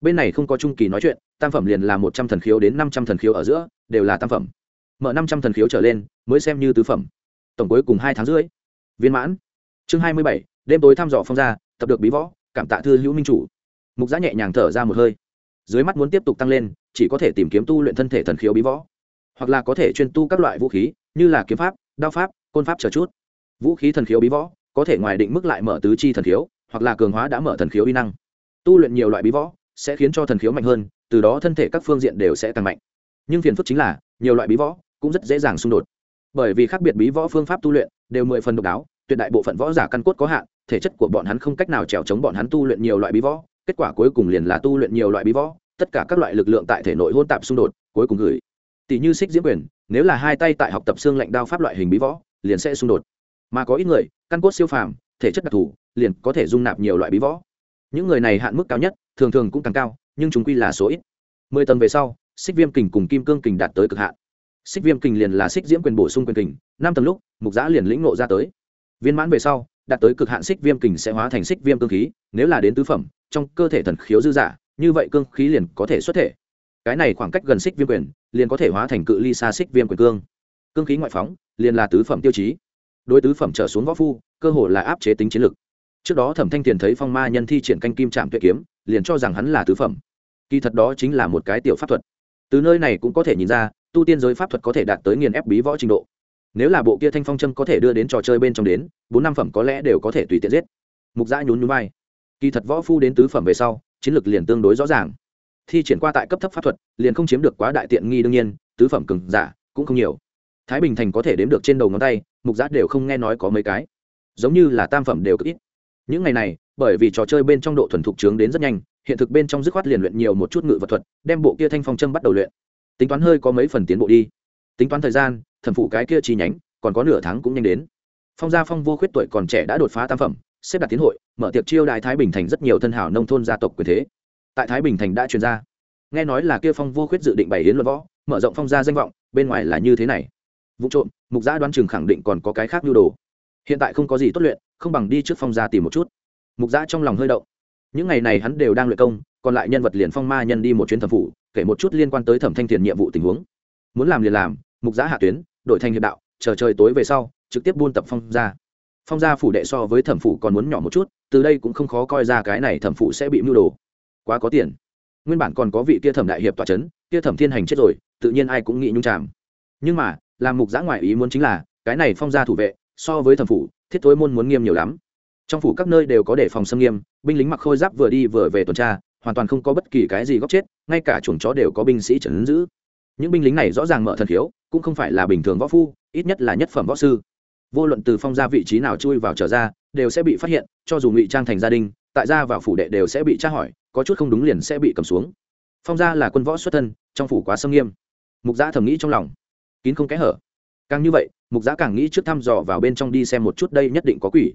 Bên này không có trung kỳ nói chuyện, tam phẩm liền là một trăm thần khiếu đến năm trăm thần khiếu ở giữa, đều là tam phẩm. Mở năm trăm thần khiếu trở lên, mới xem như tứ phẩm. Tổng cuối cùng hai tháng rưỡi. Viên mãn. Chương hai mươi bảy, đêm tối thăm dò phong gia, tập được bí võ cảm tạ thư hữu minh chủ. Mục giã nhẹ nhàng thở ra một hơi. Dưới mắt muốn tiếp tục tăng lên, chỉ có thể tìm kiếm tu luyện thân thể thần khiếu bí võ. Hoặc là có thể chuyên tu các loại vũ khí, như là kiếm pháp, đao pháp, côn pháp chờ chút. Vũ khí thần khiếu bí võ, có thể ngoài định mức lại mở tứ chi thần khiếu, hoặc là cường hóa đã mở thần khiếu uy năng. Tu luyện nhiều loại bí võ, sẽ khiến cho thần khiếu mạnh hơn, từ đó thân thể các phương diện đều sẽ tăng mạnh. Nhưng phiền phức chính là, nhiều loại bí võ cũng rất dễ dàng xung đột. Bởi vì khác biệt bí võ phương pháp tu luyện đều mười phần độc đáo, tuyệt đại bộ phận võ giả căn cốt có hạn thể chất của bọn hắn không cách nào trèo chống bọn hắn tu luyện nhiều loại bí võ, kết quả cuối cùng liền là tu luyện nhiều loại bí võ, tất cả các loại lực lượng tại thể nội hôn tạp xung đột, cuối cùng gửi. Tỷ như xích diễm quyền, nếu là hai tay tại học tập xương lạnh đao pháp loại hình bí võ, liền sẽ xung đột. Mà có ít người, căn cốt siêu phàm, thể chất đặc thù, liền có thể dung nạp nhiều loại bí võ. Những người này hạn mức cao nhất, thường thường cũng càng cao, nhưng chúng quy là số ít. Mười tầng về sau xích viêm kình cùng kim cương kình đạt tới cực hạn. Xích viêm kình liền là xích diễm quyền bổ sung quyền kình, năm tầng lúc, mục giã liền lĩnh nộ ra tới. Viên mãn về sau đạt tới cực hạn xích viêm kình sẽ hóa thành xích viêm cương khí, nếu là đến tứ phẩm, trong cơ thể thần khiếu dư giả như vậy cương khí liền có thể xuất thể. Cái này khoảng cách gần xích viêm quyền, liền có thể hóa thành cự ly xa xích viêm quyền cương. Cương khí ngoại phóng, liền là tứ phẩm tiêu chí. Đối tứ phẩm trở xuống võ phu, cơ hồ là áp chế tính chiến lực. Trước đó thẩm thanh tiền thấy phong ma nhân thi triển canh kim trạm tuyệt kiếm, liền cho rằng hắn là tứ phẩm. Kỳ thật đó chính là một cái tiểu pháp thuật. Từ nơi này cũng có thể nhìn ra, tu tiên giới pháp thuật có thể đạt tới nghiền ép bí võ trình độ nếu là bộ kia thanh phong châm có thể đưa đến trò chơi bên trong đến, bốn năm phẩm có lẽ đều có thể tùy tiện giết. Mục giã nhún nhún vai. Kỳ thật võ phu đến tứ phẩm về sau, chiến lược liền tương đối rõ ràng. Thi triển qua tại cấp thấp pháp thuật, liền không chiếm được quá đại tiện nghi đương nhiên, tứ phẩm cừng giả cũng không nhiều. Thái bình thành có thể đếm được trên đầu ngón tay, mục giã đều không nghe nói có mấy cái. Giống như là tam phẩm đều cực ít. Những ngày này, bởi vì trò chơi bên trong độ thuần thục trướng đến rất nhanh, hiện thực bên trong dứt khoát liền luyện nhiều một chút ngự vật thuật, đem bộ kia thanh phong châm bắt đầu luyện. Tính toán hơi có mấy phần tiến bộ đi. Tính toán thời gian thần phụ cái kia chi nhánh, còn có nửa tháng cũng nhanh đến. Phong gia phong vô khuyết tuổi còn trẻ đã đột phá tam phẩm, xếp đặt tiến hội, mở tiệc chiêu đại thái bình thành rất nhiều thân hảo nông thôn gia tộc quyền thế. Tại thái bình thành đã truyền ra. Nghe nói là kia phong vô khuyết dự định bày hiến luận võ, mở rộng phong gia danh vọng, bên ngoài là như thế này. Vụ trộm, mục gia đoán chừng khẳng định còn có cái khác nhu đồ. Hiện tại không có gì tốt luyện, không bằng đi trước phong gia tìm một chút. Mục gia trong lòng hơi động. Những ngày này hắn đều đang luyện công, còn lại nhân vật liền phong ma nhân đi một chuyến thẩm phủ kể một chút liên quan tới thẩm thanh thiền nhiệm vụ tình huống. Muốn làm liền làm, mục gia hạ tuyến đổi thành hiệp đạo, chờ trời tối về sau, trực tiếp buôn tập phong ra phong gia phủ đệ so với thẩm phủ còn muốn nhỏ một chút, từ đây cũng không khó coi ra cái này thẩm phủ sẽ bị mưu đồ. Quá có tiền. Nguyên bản còn có vị kia thẩm đại hiệp tòa c h ấ n kia thẩm thiên hành chết rồi, tự nhiên ai cũng nghĩ nhung tràm nhưng mà, làm mục giã ngoại ý muốn chính là, cái này phong gia thủ vệ, so với thẩm phủ, thiết thối môn muốn nghiêm nhiều lắm. Trong phủ các nơi đều có đề phòng xâm nghiêm, binh lính mặc khôi giáp vừa đi vừa về tuần tra, hoàn toàn không có bất kỳ cái gì góp chết, ngay cả chuồng chó đều có binh sĩ trần giữ những binh lính này rõ ràng mở thần khiếu, cũng không phải là bình thường võ phu, ít nhất là nhất phẩm võ sư. Vô luận từ phong ra vị trí nào chui vào trở ra, đều sẽ bị phát hiện, cho dù ngụy trang thành gia đình, tại gia vào phủ đệ đều sẽ bị tra hỏi, có chút không đúng liền sẽ bị cầm xuống. Phong gia là quân võ xuất thân, trong phủ quá sâm nghiêm. Mục giã thầm nghĩ trong lòng. Kín không kẽ hở. Càng như vậy, mục giã càng nghĩ trước thăm dò vào bên trong đi xem một chút đây nhất định có quỷ.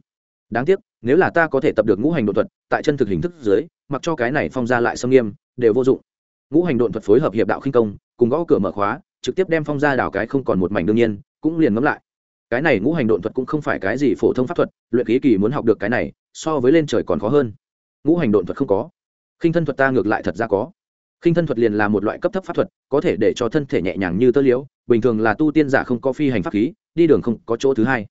Đáng tiếc, nếu là ta có thể tập được ngũ hành đột thuật, tại chân thực hình thức dưới, mặc cho cái này phong ra lại sâm nghiêm, đều vô dụng. Ngũ hành đột thuật phối hợp hiệp đạo khinh công cùng gõ cửa mở khóa, trực tiếp đem phong ra đảo cái không còn một mảnh đương nhiên, cũng liền ngấm lại. Cái này ngũ hành đột thuật cũng không phải cái gì phổ thông pháp thuật, luyện khí kỳ muốn học được cái này, so với lên trời còn khó hơn. Ngũ hành đột thuật không có. Khinh thân thuật ta ngược lại thật ra có. Khinh thân thuật liền là một loại cấp thấp pháp thuật, có thể để cho thân thể nhẹ nhàng như tơ liễu, bình thường là tu tiên giả không có phi hành pháp khí, đi đường không có chỗ thứ hai.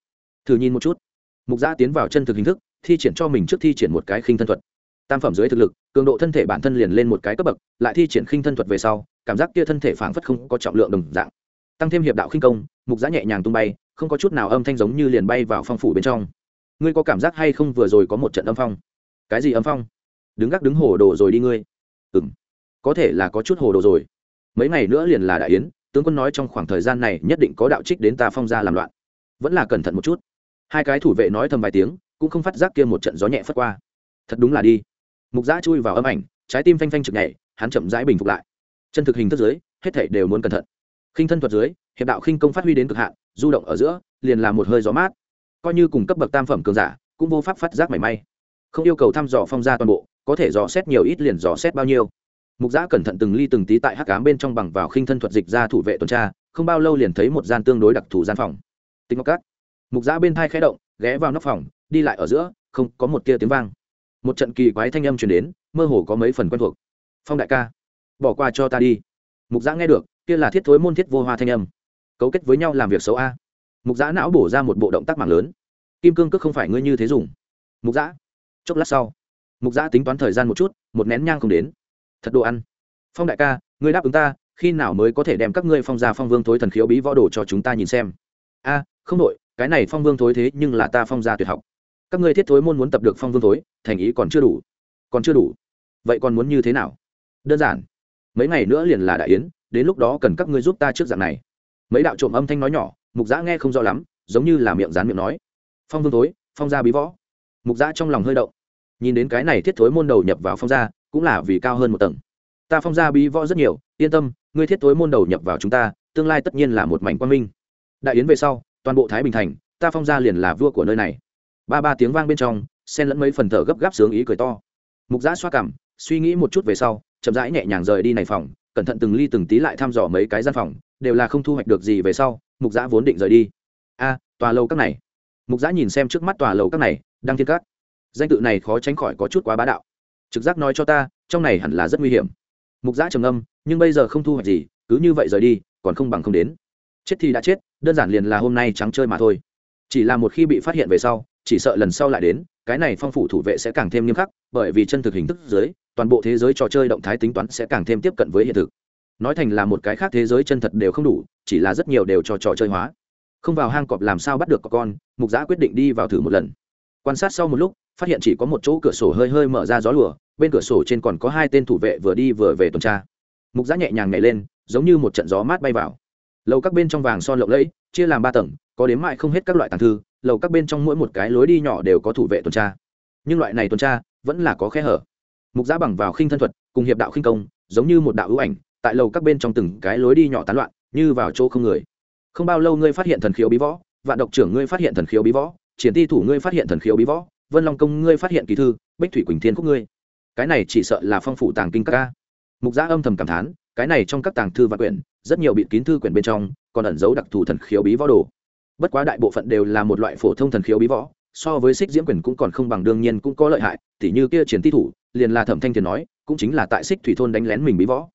Thử nhìn một chút. Mục giã tiến vào chân thực hình thức, thi triển cho mình trước thi triển một cái khinh thân thuật. Tam phẩm dưới thực lực, cường độ thân thể bản thân liền lên một cái cấp bậc, lại thi triển khinh thân thuật về sau cảm giác kia thân thể phảng phất không có trọng lượng đồng dạng. Tăng thêm hiệp đạo khinh công, mục giã nhẹ nhàng tung bay, không có chút nào âm thanh giống như liền bay vào phong phủ bên trong. Ngươi có cảm giác hay không vừa rồi có một trận âm phong? Cái gì âm phong? Đứng gác đứng hồ đồ rồi đi ngươi. Ừ m có thể là có chút hồ đồ rồi. Mấy ngày nữa liền là đại yến, tướng quân nói trong khoảng thời gian này nhất định có đạo trích đến ta phong ra làm loạn. Vẫn là cẩn thận một chút. Hai cái thủ vệ nói thầm vài tiếng, cũng không phát giác kia một trận gió nhẹ phất qua. Thật đúng là đi. Mục giã chui vào âm ảnh, trái tim phanh phanh trực nhảy, hắn chậm rãi bình phục lại chân thực hình thức dưới, hết thảy đều muốn cẩn thận. Khinh thân thuật dưới, hiệp đạo khinh công phát huy đến cực hạn, du động ở giữa, liền là một hơi gió mát. Coi như cùng cấp bậc tam phẩm cường giả, cũng vô pháp phát giác mảy may. Không yêu cầu thăm dò phong ra toàn bộ, có thể dò xét nhiều ít liền dò xét bao nhiêu. Mục giã cẩn thận từng ly từng tí tại hắc cám bên trong bằng vào khinh thân thuật dịch ra thủ vệ tuần tra, không bao lâu liền thấy một gian tương đối đặc thù gian phòng. Tinh ngọc cát. Mục giã bên thai khẽ động, ghé vào nóc phòng, đi lại ở giữa, không có một tia tiếng vang. Một trận kỳ quái thanh âm truyền đến, mơ hồ có mấy phần quen thuộc. Phong đại ca bỏ qua cho ta đi. Mục giã nghe được, kia là thiết thối môn thiết vô hoa thanh âm. Cấu kết với nhau làm việc xấu a. Mục giã não bổ ra một bộ động tác mạng lớn. Kim cương cước không phải ngươi như thế dùng. Mục giã, chốc lát sau, mục giã tính toán thời gian một chút, một nén nhang không đến. Thật đồ ăn. Phong đại ca, ngươi đáp ứng ta, khi nào mới có thể đem các ngươi phong ra phong vương thối thần khiếu bí võ đồ cho chúng ta nhìn xem? A, không đội cái này phong vương thối thế nhưng là ta phong ra tuyệt học. Các ngươi thiết thối môn muốn tập được phong vương thối, thành ý còn chưa đủ. Còn chưa đủ. Vậy còn muốn như thế nào? Đơn giản mấy ngày nữa liền là đại yến, đến lúc đó cần các ngươi giúp ta trước dạng này. Mấy đạo trộm âm thanh nói nhỏ, mục giã nghe không rõ lắm, giống như là miệng dán miệng nói. Phong vương thối, phong gia bí võ. Mục giã trong lòng hơi động. Nhìn đến cái này thiết thối môn đầu nhập vào phong gia, cũng là vì cao hơn một tầng. Ta phong gia bí võ rất nhiều, yên tâm, ngươi thiết thối môn đầu nhập vào chúng ta, tương lai tất nhiên là một mảnh quan minh. Đại yến về sau, toàn bộ thái bình thành, ta phong gia liền là vua của nơi này. Ba ba tiếng vang bên trong, xen lẫn mấy phần thở gấp gáp sướng ý cười to. Mục giã xoa cảm, suy nghĩ một chút về sau chậm rãi nhẹ nhàng rời đi này phòng, cẩn thận từng ly từng tí lại thăm dò mấy cái gian phòng, đều là không thu hoạch được gì về sau, mục giã vốn định rời đi. A, tòa lâu các này. Mục giã nhìn xem trước mắt tòa lầu các này, đăng thiên các. Danh tự này khó tránh khỏi có chút quá bá đạo. Trực giác nói cho ta, trong này hẳn là rất nguy hiểm. Mục giã trầm âm nhưng bây giờ không thu hoạch gì, cứ như vậy rời đi, còn không bằng không đến. Chết thì đã chết, đơn giản liền là hôm nay trắng chơi mà thôi. Chỉ là một khi bị phát hiện về sau, chỉ sợ lần sau lại đến, cái này phong phủ thủ vệ sẽ càng thêm nghiêm khắc, bởi vì chân thực hình thức dưới toàn bộ thế giới trò chơi động thái tính toán sẽ càng thêm tiếp cận với hiện thực. Nói thành là một cái khác thế giới chân thật đều không đủ, chỉ là rất nhiều đều cho trò chơi hóa. Không vào hang cọp làm sao bắt được có con, mục giã quyết định đi vào thử một lần. Quan sát sau một lúc, phát hiện chỉ có một chỗ cửa sổ hơi hơi mở ra gió lùa, bên cửa sổ trên còn có hai tên thủ vệ vừa đi vừa về tuần tra. Mục giã nhẹ nhàng nhảy lên, giống như một trận gió mát bay vào. Lầu các bên trong vàng son lộng lẫy, chia làm ba tầng, có đến mại không hết các loại tàng thư, lầu các bên trong mỗi một cái lối đi nhỏ đều có thủ vệ tuần tra. Nhưng loại này tuần tra vẫn là có khe hở mục giã bằng vào khinh thân thuật, cùng hiệp đạo khinh công, giống như một đạo ưu ảnh, tại lầu các bên trong từng cái lối đi nhỏ tán loạn, như vào chỗ không người. Không bao lâu ngươi phát hiện thần khiếu bí võ, vạn độc trưởng ngươi phát hiện thần khiếu bí võ, triển ti thủ ngươi phát hiện thần khiếu bí võ, vân long công ngươi phát hiện kỳ thư, bích thủy quỳnh thiên khúc ngươi. Cái này chỉ sợ là phong phủ tàng kinh các ca. Mục giã âm thầm cảm thán, cái này trong các tàng thư và quyển, rất nhiều bịt kín thư quyển bên trong, còn ẩn giấu đặc thù thần khiếu bí võ đồ. Bất quá đại bộ phận đều là một loại phổ thông thần khiếu bí võ, so với xích diễm quyển cũng còn không bằng, đương nhiên cũng có lợi hại, tỉ như kia triển ti thủ liền là thẩm thanh tiền nói, cũng chính là tại xích thủy thôn đánh lén mình bí võ.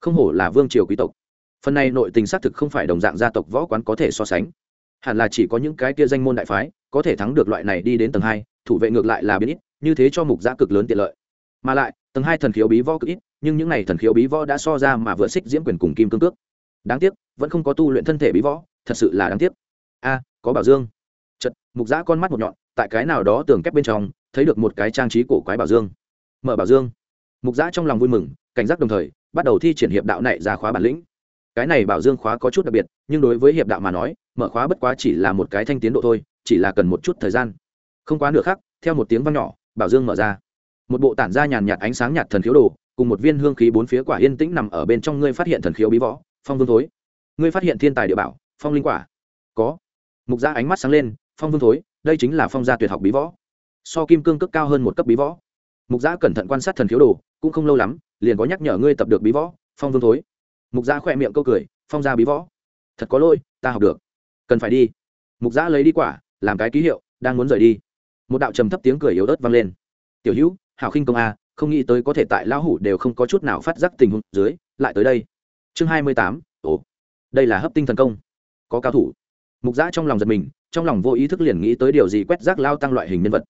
Không hổ là vương triều quý tộc. Phần này nội tình xác thực không phải đồng dạng gia tộc võ quán có thể so sánh. Hẳn là chỉ có những cái kia danh môn đại phái, có thể thắng được loại này đi đến tầng hai, thủ vệ ngược lại là biến ít, như thế cho mục giã cực lớn tiện lợi. Mà lại, tầng hai thần khiếu bí võ cực ít, nhưng những n à y thần khiếu bí võ đã so ra mà vừa xích diễm quyền cùng kim cương cước. Đáng tiếc, vẫn không có tu luyện thân thể bí võ, thật sự là đáng tiếc. A, có bảo dương. Chật mục giã con mắt một nhọn, tại cái nào đó tường kép bên trong, thấy được một cái trang trí cổ quái bảo dương mở bảo dương. Mục giã trong lòng vui mừng, cảnh giác đồng thời, bắt đầu thi triển hiệp đạo này ra khóa bản lĩnh. Cái này bảo dương khóa có chút đặc biệt, nhưng đối với hiệp đạo mà nói, mở khóa bất quá chỉ là một cái thanh tiến độ thôi, chỉ là cần một chút thời gian. Không quá nửa khắc, theo một tiếng vang nhỏ, bảo dương mở ra. Một bộ tản ra nhàn nhạt ánh sáng nhạt thần khiếu đồ, cùng một viên hương khí bốn phía quả yên tĩnh nằm ở bên trong ngươi phát hiện thần khiếu bí võ, phong vương thối. Ngươi phát hiện thiên tài địa bảo, phong linh quả. Có. Mục gia ánh mắt sáng lên, phong vương thối, đây chính là phong gia tuyệt học bí võ. So kim cương cấp cao hơn một cấp bí võ mục gia cẩn thận quan sát thần khiếu đồ, cũng không lâu lắm, liền có nhắc nhở ngươi tập được bí võ, phong vương thối. Mục gia khỏe miệng câu cười, phong gia bí võ. Thật có lỗi, ta học được. Cần phải đi. Mục gia lấy đi quả, làm cái ký hiệu, đang muốn rời đi. Một đạo trầm thấp tiếng cười yếu ớt vang lên. Tiểu hữu, hảo khinh công a, không nghĩ tới có thể tại lão hủ đều không có chút nào phát giác tình huống dưới, lại tới đây. Chương hai mươi tám, ồ, đây là hấp tinh thần công. Có cao thủ. Mục giã trong lòng giật mình, trong lòng vô ý thức liền nghĩ tới điều gì quét rác lao tăng loại hình nhân vật.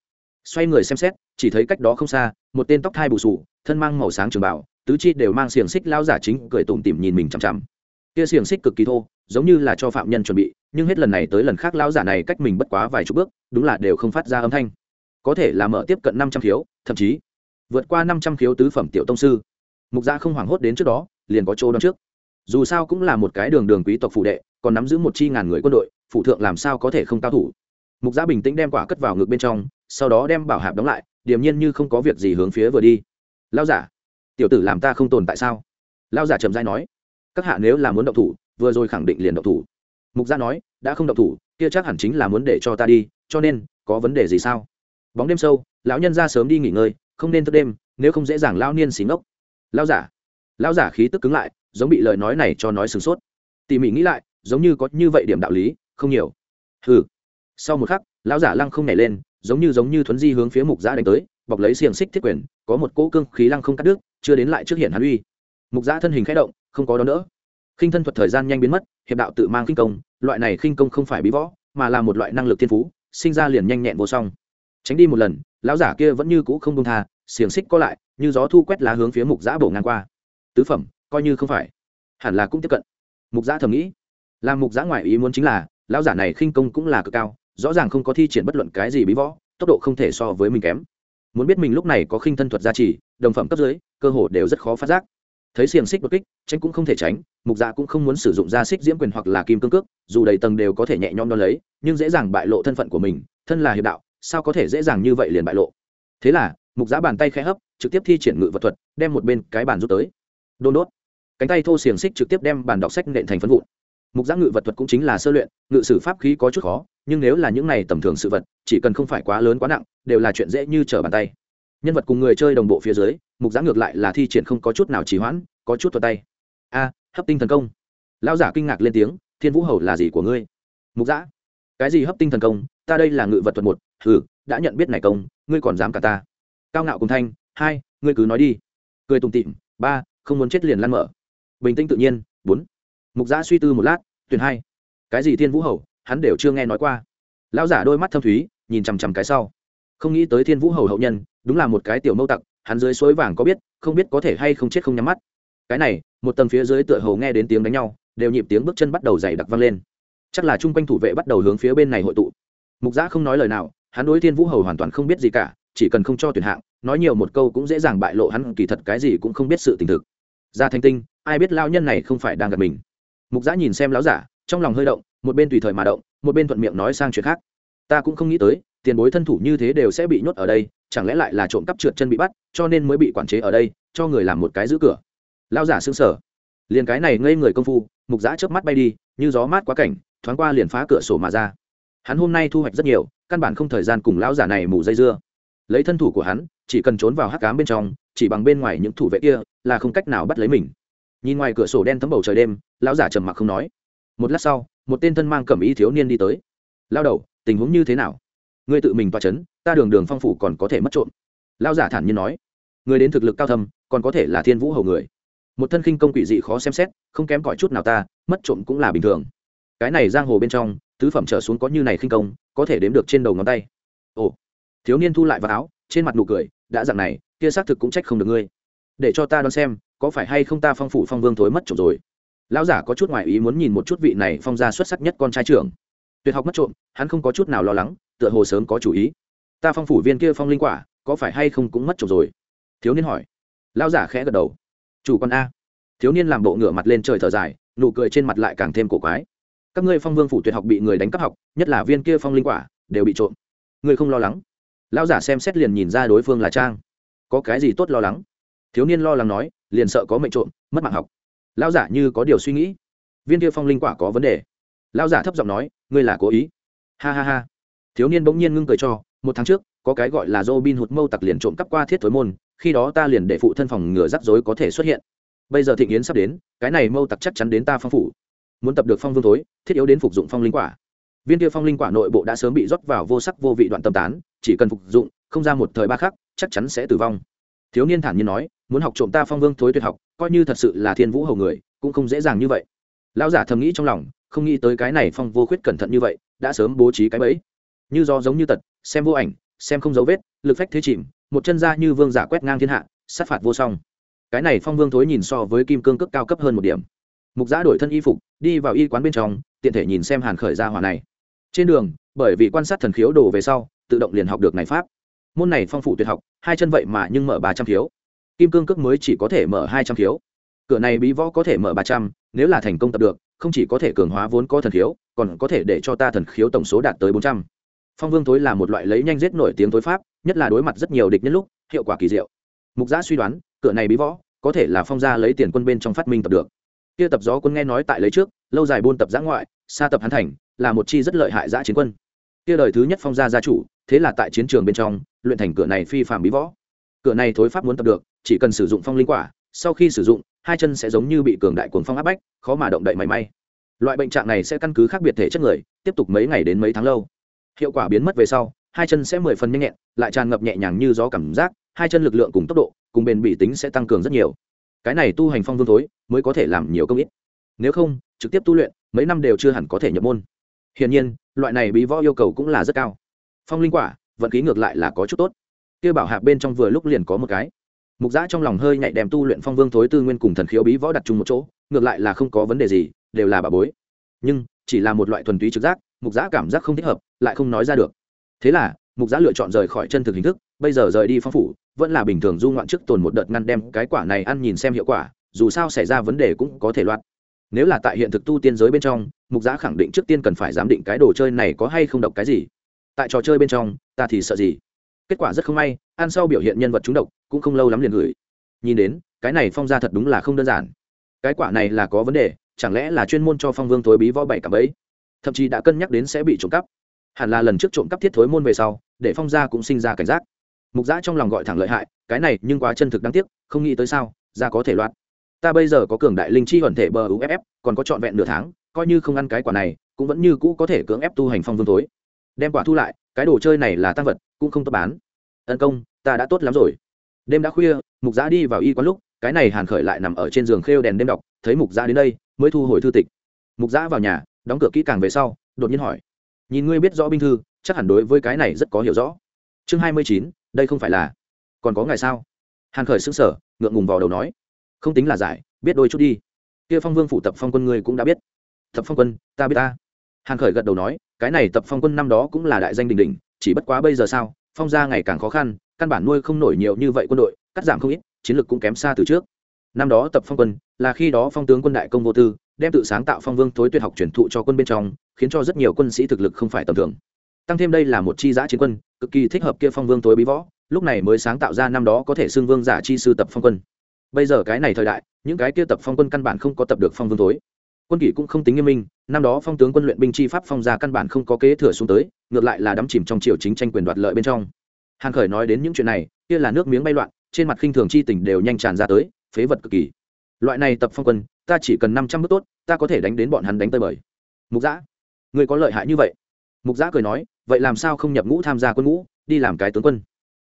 Xoay người xem xét chỉ thấy cách đó không xa, một tên tóc thai bù sù thân mang màu sáng trường bảo tứ chi đều mang xiềng xích lao giả chính cười tủm tỉm nhìn mình chằm chằm. Kia xiềng xích cực kỳ thô, giống như là cho phạm nhân chuẩn bị, nhưng hết lần này tới lần khác lao giả này cách mình bất quá vài chục bước, đúng là đều không phát ra âm thanh. Có thể là mở tiếp cận năm trăm khiếu, thậm chí vượt qua năm trăm khiếu tứ phẩm tiểu tông sư. Mục gia không hoảng hốt đến trước đó, liền có chỗ đón trước. Dù sao cũng là một cái đường đường quý tộc phụ đệ, còn nắm giữ một chi ngàn người quân đội, phụ thượng làm sao có thể không cao thủ. Mục gia bình tĩnh đem quả cất vào ngực bên trong, sau đó đem bảo hạp đóng lại điềm nhiên như không có việc gì hướng phía vừa đi. Lao giả, tiểu tử làm ta không tồn tại sao? Lao giả trầm dai nói, các hạ nếu là muốn động thủ, vừa rồi khẳng định liền động thủ. Mục gia nói, đã không động thủ, kia chắc hẳn chính là muốn để cho ta đi, cho nên, có vấn đề gì sao? Bóng đêm sâu, lão nhân ra sớm đi nghỉ ngơi, không nên thức đêm, nếu không dễ dàng lao niên xí ngốc. Lao giả lao giả khí tức cứng lại, giống bị lời nói này cho nói sửng sốt. Tỉ mỉ nghĩ lại, giống như có như vậy điểm đạo lý, không nhiều. Hừ. Sau một khắc, lão giả lăng không nhảy lên giống như giống như thuấn di hướng phía mục giã đánh tới, bọc lấy xiềng xích thiết quyền, có một cỗ cương khí lăng không cắt đứt, chưa đến lại trước hiện hắn uy. Mục giã thân hình khẽ động, không có đón đỡ. Khinh thân thuật thời gian nhanh biến mất, hiệp đạo tự mang khinh công, loại này khinh công không phải bí võ, mà là một loại năng lực thiên phú, sinh ra liền nhanh nhẹn vô song. Tránh đi một lần, lão giả kia vẫn như cũ không công tha, xiềng xích có lại, như gió thu quét lá hướng phía mục giã bổ ngang qua. Tứ phẩm, coi như không phải. Hẳn là cũng tiếp cận. Mục giã thầm nghĩ. Làm mục giã ngoại ý muốn chính là, lão giả này khinh công cũng là cực cao rõ ràng không có thi triển bất luận cái gì bí võ, tốc độ không thể so với mình kém. Muốn biết mình lúc này có khinh thân thuật gia trì, đồng phẩm cấp dưới, cơ hồ đều rất khó phát giác. Thấy xiềng xích đột kích, tránh cũng không thể tránh, mục dạ cũng không muốn sử dụng gia xích diễm quyền hoặc là kim cương cước, dù đầy tầng đều có thể nhẹ nhõm đo lấy, nhưng dễ dàng bại lộ thân phận của mình, thân là hiệp đạo, sao có thể dễ dàng như vậy liền bại lộ? Thế là, mục dạ bàn tay khẽ hấp, trực tiếp thi triển ngự vật thuật, đem một bên cái bàn rút tới. Đôn đốt. Cánh tay thô xiềng xích trực tiếp đem bàn đọc sách nện thành phân vụn. Mục dạ ngự vật thuật cũng chính là sơ luyện, ngự sử pháp khí có chút khó nhưng nếu là những này tầm thường sự vật, chỉ cần không phải quá lớn quá nặng, đều là chuyện dễ như trở bàn tay. Nhân vật cùng người chơi đồng bộ phía dưới, mục giã ngược lại là thi triển không có chút nào trì hoãn, có chút thuật tay. A, hấp tinh thần công. Lão giả kinh ngạc lên tiếng, thiên vũ hầu là gì của ngươi? Mục giã. Cái gì hấp tinh thần công? Ta đây là ngự vật thuật một, hừ, đã nhận biết này công, ngươi còn dám cả ta. Cao ngạo cùng thanh, hai, ngươi cứ nói đi. Cười tùng tịm ba, không muốn chết liền lăn mở. Bình tĩnh tự nhiên, bốn. Mục giã suy tư một lát, tuyển hai. Cái gì thiên vũ hầu? Hắn đều chưa nghe nói qua. Lão giả đôi mắt thâm thúy, nhìn chằm chằm cái sau. Không nghĩ tới thiên vũ hầu hậu nhân, đúng là một cái tiểu mâu tặc, hắn dưới suối vàng có biết, không biết có thể hay không chết không nhắm mắt. Cái này, một tầng phía dưới tựa hầu nghe đến tiếng đánh nhau, đều nhịp tiếng bước chân bắt đầu dày đặc vang lên. Chắc là chung quanh thủ vệ bắt đầu hướng phía bên này hội tụ. Mục giã không nói lời nào, hắn đối thiên vũ hầu hoàn toàn không biết gì cả, chỉ cần không cho tuyển hạng, nói nhiều một câu cũng dễ dàng bại lộ hắn, kỳ thật cái gì cũng không biết sự tình thực. Ra thanh tinh, ai biết lao nhân này không phải đang gặp mình? Mục giã nhìn xem lão giả, trong lòng hơi động một bên tùy thời mà động, một bên thuận miệng nói sang chuyện khác. Ta cũng không nghĩ tới, tiền bối thân thủ như thế đều sẽ bị nhốt ở đây, chẳng lẽ lại là trộm cắp trượt chân bị bắt, cho nên mới bị quản chế ở đây, cho người làm một cái giữ cửa. Lao giả xương sở liền cái này ngây người công phu, mục giã chớp mắt bay đi, như gió mát quá cảnh, thoáng qua liền phá cửa sổ mà ra. Hắn hôm nay thu hoạch rất nhiều, căn bản không thời gian cùng lão giả này mù dây dưa. Lấy thân thủ của hắn, chỉ cần trốn vào hắc cám bên trong, chỉ bằng bên ngoài những thủ vệ kia, là không cách nào bắt lấy mình. Nhìn ngoài cửa sổ đen thấm bầu trời đêm, lão giả trầm mặc không nói. Một lát sau một tên thân mang cẩm ý thiếu niên đi tới. Lao đầu, tình huống như thế nào? Ngươi tự mình toa c h ấ n ta đường đường phong phủ còn có thể mất trộm. Lao giả thản nhiên nói. Người đến thực lực cao thâm, còn có thể là thiên vũ hầu người. Một thân khinh công quỷ dị khó xem xét, không kém cỏi chút nào ta, mất trộm cũng là bình thường. Cái này giang hồ bên trong, tứ phẩm trở xuống có như này khinh công, có thể đếm được trên đầu ngón tay. Ồ. Thiếu niên thu lại vào áo, trên mặt nụ cười, đã dặn này, kia xác thực cũng trách không được ngươi. Để cho ta đón xem, có phải hay không ta phong phủ phong vương thối mất trộm rồi? Lão giả có chút ngoại ý muốn nhìn một chút vị này phong gia xuất sắc nhất con trai trưởng. Tuyệt học mất trộm, hắn không có chút nào lo lắng, tựa hồ sớm có chủ ý. Ta phong phủ viên kia phong linh quả, có phải hay không cũng mất trộm rồi? Thiếu niên hỏi. Lão giả khẽ gật đầu. Chủ con a. Thiếu niên làm bộ ngửa mặt lên trời thở dài, nụ cười trên mặt lại càng thêm cổ quái. Các ngươi phong vương phủ tuyệt học bị người đánh cắp học, nhất là viên kia phong linh quả, đều bị trộm. Ngươi không lo lắng. Lão giả xem xét liền nhìn ra đối phương là trang. Có cái gì tốt lo lắng? Thiếu niên lo lắng nói, liền sợ có mệnh trộm, mất mạng học lão giả như có điều suy nghĩ. Viên kia phong linh quả có vấn đề. Lão giả thấp giọng nói, ngươi là cố ý. Ha ha ha. Thiếu niên bỗng nhiên ngưng cười cho, một tháng trước, có cái gọi là dô bin hụt mâu tặc liền trộm cắp qua thiết thối môn, khi đó ta liền để phụ thân phòng ngừa rắc rối có thể xuất hiện. Bây giờ thịnh yến sắp đến, cái này mâu tặc chắc chắn đến ta phong phủ. Muốn tập được phong vương thối, thiết yếu đến phục dụng phong linh quả. Viên kia phong linh quả nội bộ đã sớm bị rót vào vô sắc vô vị đoạn tâm tán, chỉ cần phục dụng, không ra một thời ba khắc, chắc chắn sẽ tử vong. Thiếu niên thản nhiên nói, muốn học trộm ta phong vương thối tuyệt học coi như thật sự là thiên vũ hầu người, cũng không dễ dàng như vậy. Lão giả thầm nghĩ trong lòng, không nghĩ tới cái này phong vô khuyết cẩn thận như vậy, đã sớm bố trí cái bẫy. Như do giống như tật, xem vô ảnh, xem không dấu vết, lực phách thế chìm, một chân ra như vương giả quét ngang thiên hạ, sát phạt vô song. Cái này phong vương thối nhìn so với kim cương cước cao cấp hơn một điểm. Mục giã đổi thân y phục, đi vào y quán bên trong, tiện thể nhìn xem hàn khởi ra hỏa này. Trên đường, bởi vì quan sát thần khiếu đổ về sau, tự động liền học được này pháp. Môn này phong phủ tuyệt học, hai chân vậy mà nhưng mở ba trăm khiếu kim cương cước mới chỉ có thể mở hai trăm khiếu. Cửa này bí võ có thể mở ba trăm, nếu là thành công tập được, không chỉ có thể cường hóa vốn có thần khiếu, còn có thể để cho ta thần khiếu tổng số đạt tới bốn trăm. Phong vương thối là một loại lấy nhanh giết nổi tiếng thối pháp, nhất là đối mặt rất nhiều địch nhân lúc, hiệu quả kỳ diệu. Mục giã suy đoán, cửa này bí võ, có thể là phong gia lấy tiền quân bên trong phát minh tập được. Kia tập gió quân nghe nói tại lấy trước, lâu dài buôn tập giã ngoại xa tập hán thành, là một chi rất lợi hại giã chiến quân. Kia đời thứ nhất phong gia gia chủ, thế là tại chiến trường bên trong, luyện thành cửa này phi phạm bí võ. Cửa này thối pháp muốn tập được chỉ cần sử dụng phong linh quả, sau khi sử dụng, hai chân sẽ giống như bị cường đại cuồng phong áp bách, khó mà động đậy mảy may. Loại bệnh trạng này sẽ căn cứ khác biệt thể chất người, tiếp tục mấy ngày đến mấy tháng lâu. Hiệu quả biến mất về sau, hai chân sẽ mười phần nhanh nhẹn, lại tràn ngập nhẹ nhàng như gió cảm giác, hai chân lực lượng cùng tốc độ, cùng bền bỉ tính sẽ tăng cường rất nhiều. Cái này tu hành phong vương thối, mới có thể làm nhiều công ít. Nếu không, trực tiếp tu luyện, mấy năm đều chưa hẳn có thể nhập môn. Hiển nhiên, loại này bí võ yêu cầu cũng là rất cao. Phong linh quả, vận khí ngược lại là có chút tốt. Kia bảo hạp bên trong vừa lúc liền có một cái mục giã trong lòng hơi nhạy đem tu luyện phong vương thối tư nguyên cùng thần khiếu bí võ đặt chung một chỗ, ngược lại là không có vấn đề gì, đều là bà bối. Nhưng, chỉ là một loại thuần túy trực giác, mục giã cảm giác không thích hợp, lại không nói ra được. Thế là, mục giã lựa chọn rời khỏi chân thực hình thức, bây giờ rời đi phong phủ, vẫn là bình thường du ngoạn trước tồn một đợt ngăn đem cái quả này ăn nhìn xem hiệu quả, dù sao xảy ra vấn đề cũng có thể loạt nếu là tại hiện thực tu tiên giới bên trong, mục giã khẳng định trước tiên cần phải giám định cái đồ chơi này có hay không độc cái gì. Tại trò chơi bên trong, ta thì sợ gì? Kết quả rất không may, ăn sau biểu hiện nhân vật trúng độc, cũng không lâu lắm liền gửi. Nhìn đến, cái này phong ra thật đúng là không đơn giản. Cái quả này là có vấn đề, chẳng lẽ là chuyên môn cho phong vương thối bí võ bảy cảm ấy? thậm chí đã cân nhắc đến sẽ bị trộm cắp. Hẳn là lần trước trộm cắp thiết thối môn về sau, để phong gia cũng sinh ra cảnh giác. Mục giã trong lòng gọi thẳng lợi hại, cái này nhưng quá chân thực đáng tiếc, không nghĩ tới sao ra có thể loạt ta bây giờ có cường đại linh chi huẩn thể bờ uff còn có trọn vẹn nửa tháng, coi như không ăn cái quả này, cũng vẫn như cũ có thể cưỡng ép tu hành phong vương thối. đem quả thu lại cái đồ chơi này là tăng vật, cũng không tốt bán. Tấn công, ta đã tốt lắm rồi. Đêm đã khuya, mục giã đi vào y quán lúc, cái này hàn khởi lại nằm ở trên giường khêu đèn đêm đọc, thấy mục giã đến đây, mới thu hồi thư tịch. Mục giã vào nhà, đóng cửa kỹ càng về sau, đột nhiên hỏi, nhìn ngươi biết rõ binh thư, chắc hẳn đối với cái này rất có hiểu rõ. Chương hai mươi chín, đây không phải là, còn có ngày sao? Hàn khởi xứng sở ngượng ngùng vào đầu nói, không tính là giải, biết đôi chút đi. Kia phong vương phụ tập phong quân ngươi cũng đã biết. Tập phong quân, ta biết ta. Hàn khởi gật đầu nói cái này tập phong quân năm đó cũng là đại danh đình đình chỉ bất quá bây giờ sao, phong gia ngày càng khó khăn, căn bản nuôi không nổi nhiều như vậy quân đội, cắt giảm không ít, chiến lược cũng kém xa từ trước. Năm đó tập phong quân, là khi đó phong tướng quân đại công vô tư, đem tự sáng tạo phong vương tối tuyệt học truyền thụ cho quân bên trong, khiến cho rất nhiều quân sĩ thực lực không phải tầm thường. Tăng thêm đây là một chi giã chiến quân, cực kỳ thích hợp kia phong vương tối bí võ, lúc này mới sáng tạo ra năm đó có thể xưng vương giả chi sư tập phong quân. Bây giờ cái này thời đại, những cái kia tập phong quân căn bản không có tập được phong vương tối quân kỷ cũng không tính nghiêm minh, năm đó phong tướng quân luyện binh chi pháp phong ra căn bản không có kế thừa xuống tới, ngược lại là đắm chìm trong triều chính tranh quyền đoạt lợi bên trong. Hàn khởi nói đến những chuyện này, kia là nước miếng bay loạn, trên mặt khinh thường chi tình đều nhanh tràn ra tới, phế vật cực kỳ. Loại này tập phong quân, ta chỉ cần năm trăm bước tốt, ta có thể đánh đến bọn hắn đánh tơi bời. Mục giã, người có lợi hại như vậy? Mục giã cười nói, vậy làm sao không nhập ngũ tham gia quân ngũ, đi làm cái tướng quân?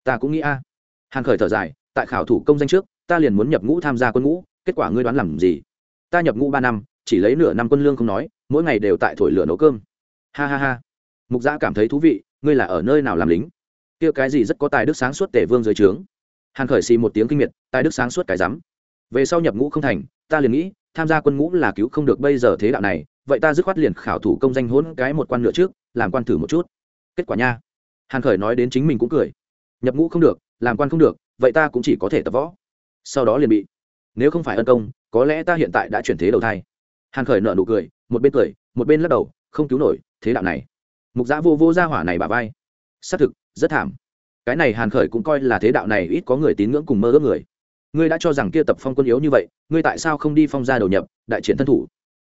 Ta cũng nghĩ a. Hàn khởi thở dài, tại khảo thủ công danh trước, ta liền muốn nhập ngũ tham gia quân ngũ, kết quả ngươi đoán làm gì? Ta nhập ngũ ba năm chỉ lấy nửa năm quân lương không nói, mỗi ngày đều tại thổi lửa nấu cơm. Ha ha ha. Mục gia cảm thấy thú vị, ngươi là ở nơi nào làm lính? Kia cái gì rất có tài đức sáng suốt tể vương dưới trướng? Hàn khởi xì một tiếng kinh miệt, tài đức sáng suốt cái rắm. Về sau nhập ngũ không thành, ta liền nghĩ, tham gia quân ngũ là cứu không được bây giờ thế đạo này, vậy ta dứt khoát liền khảo thủ công danh hôn cái một quan nữa trước, làm quan thử một chút. Kết quả nha. Hàn khởi nói đến chính mình cũng cười. Nhập ngũ không được, làm quan không được, vậy ta cũng chỉ có thể tập võ. Sau đó liền bị. Nếu không phải ân công, có lẽ ta hiện tại đã chuyển thế đầu thai hàn khởi nợ nụ cười, một bên cười, một bên lắc đầu, không cứu nổi, thế đạo này. Mục giã vô vô ra hỏa này bà vai. Xác thực, rất thảm. Cái này hàn khởi cũng coi là thế đạo này ít có người tín ngưỡng cùng mơ ước người. Ngươi đã cho rằng kia tập phong quân yếu như vậy, ngươi tại sao không đi phong gia đầu nhập, đại chiến thân thủ?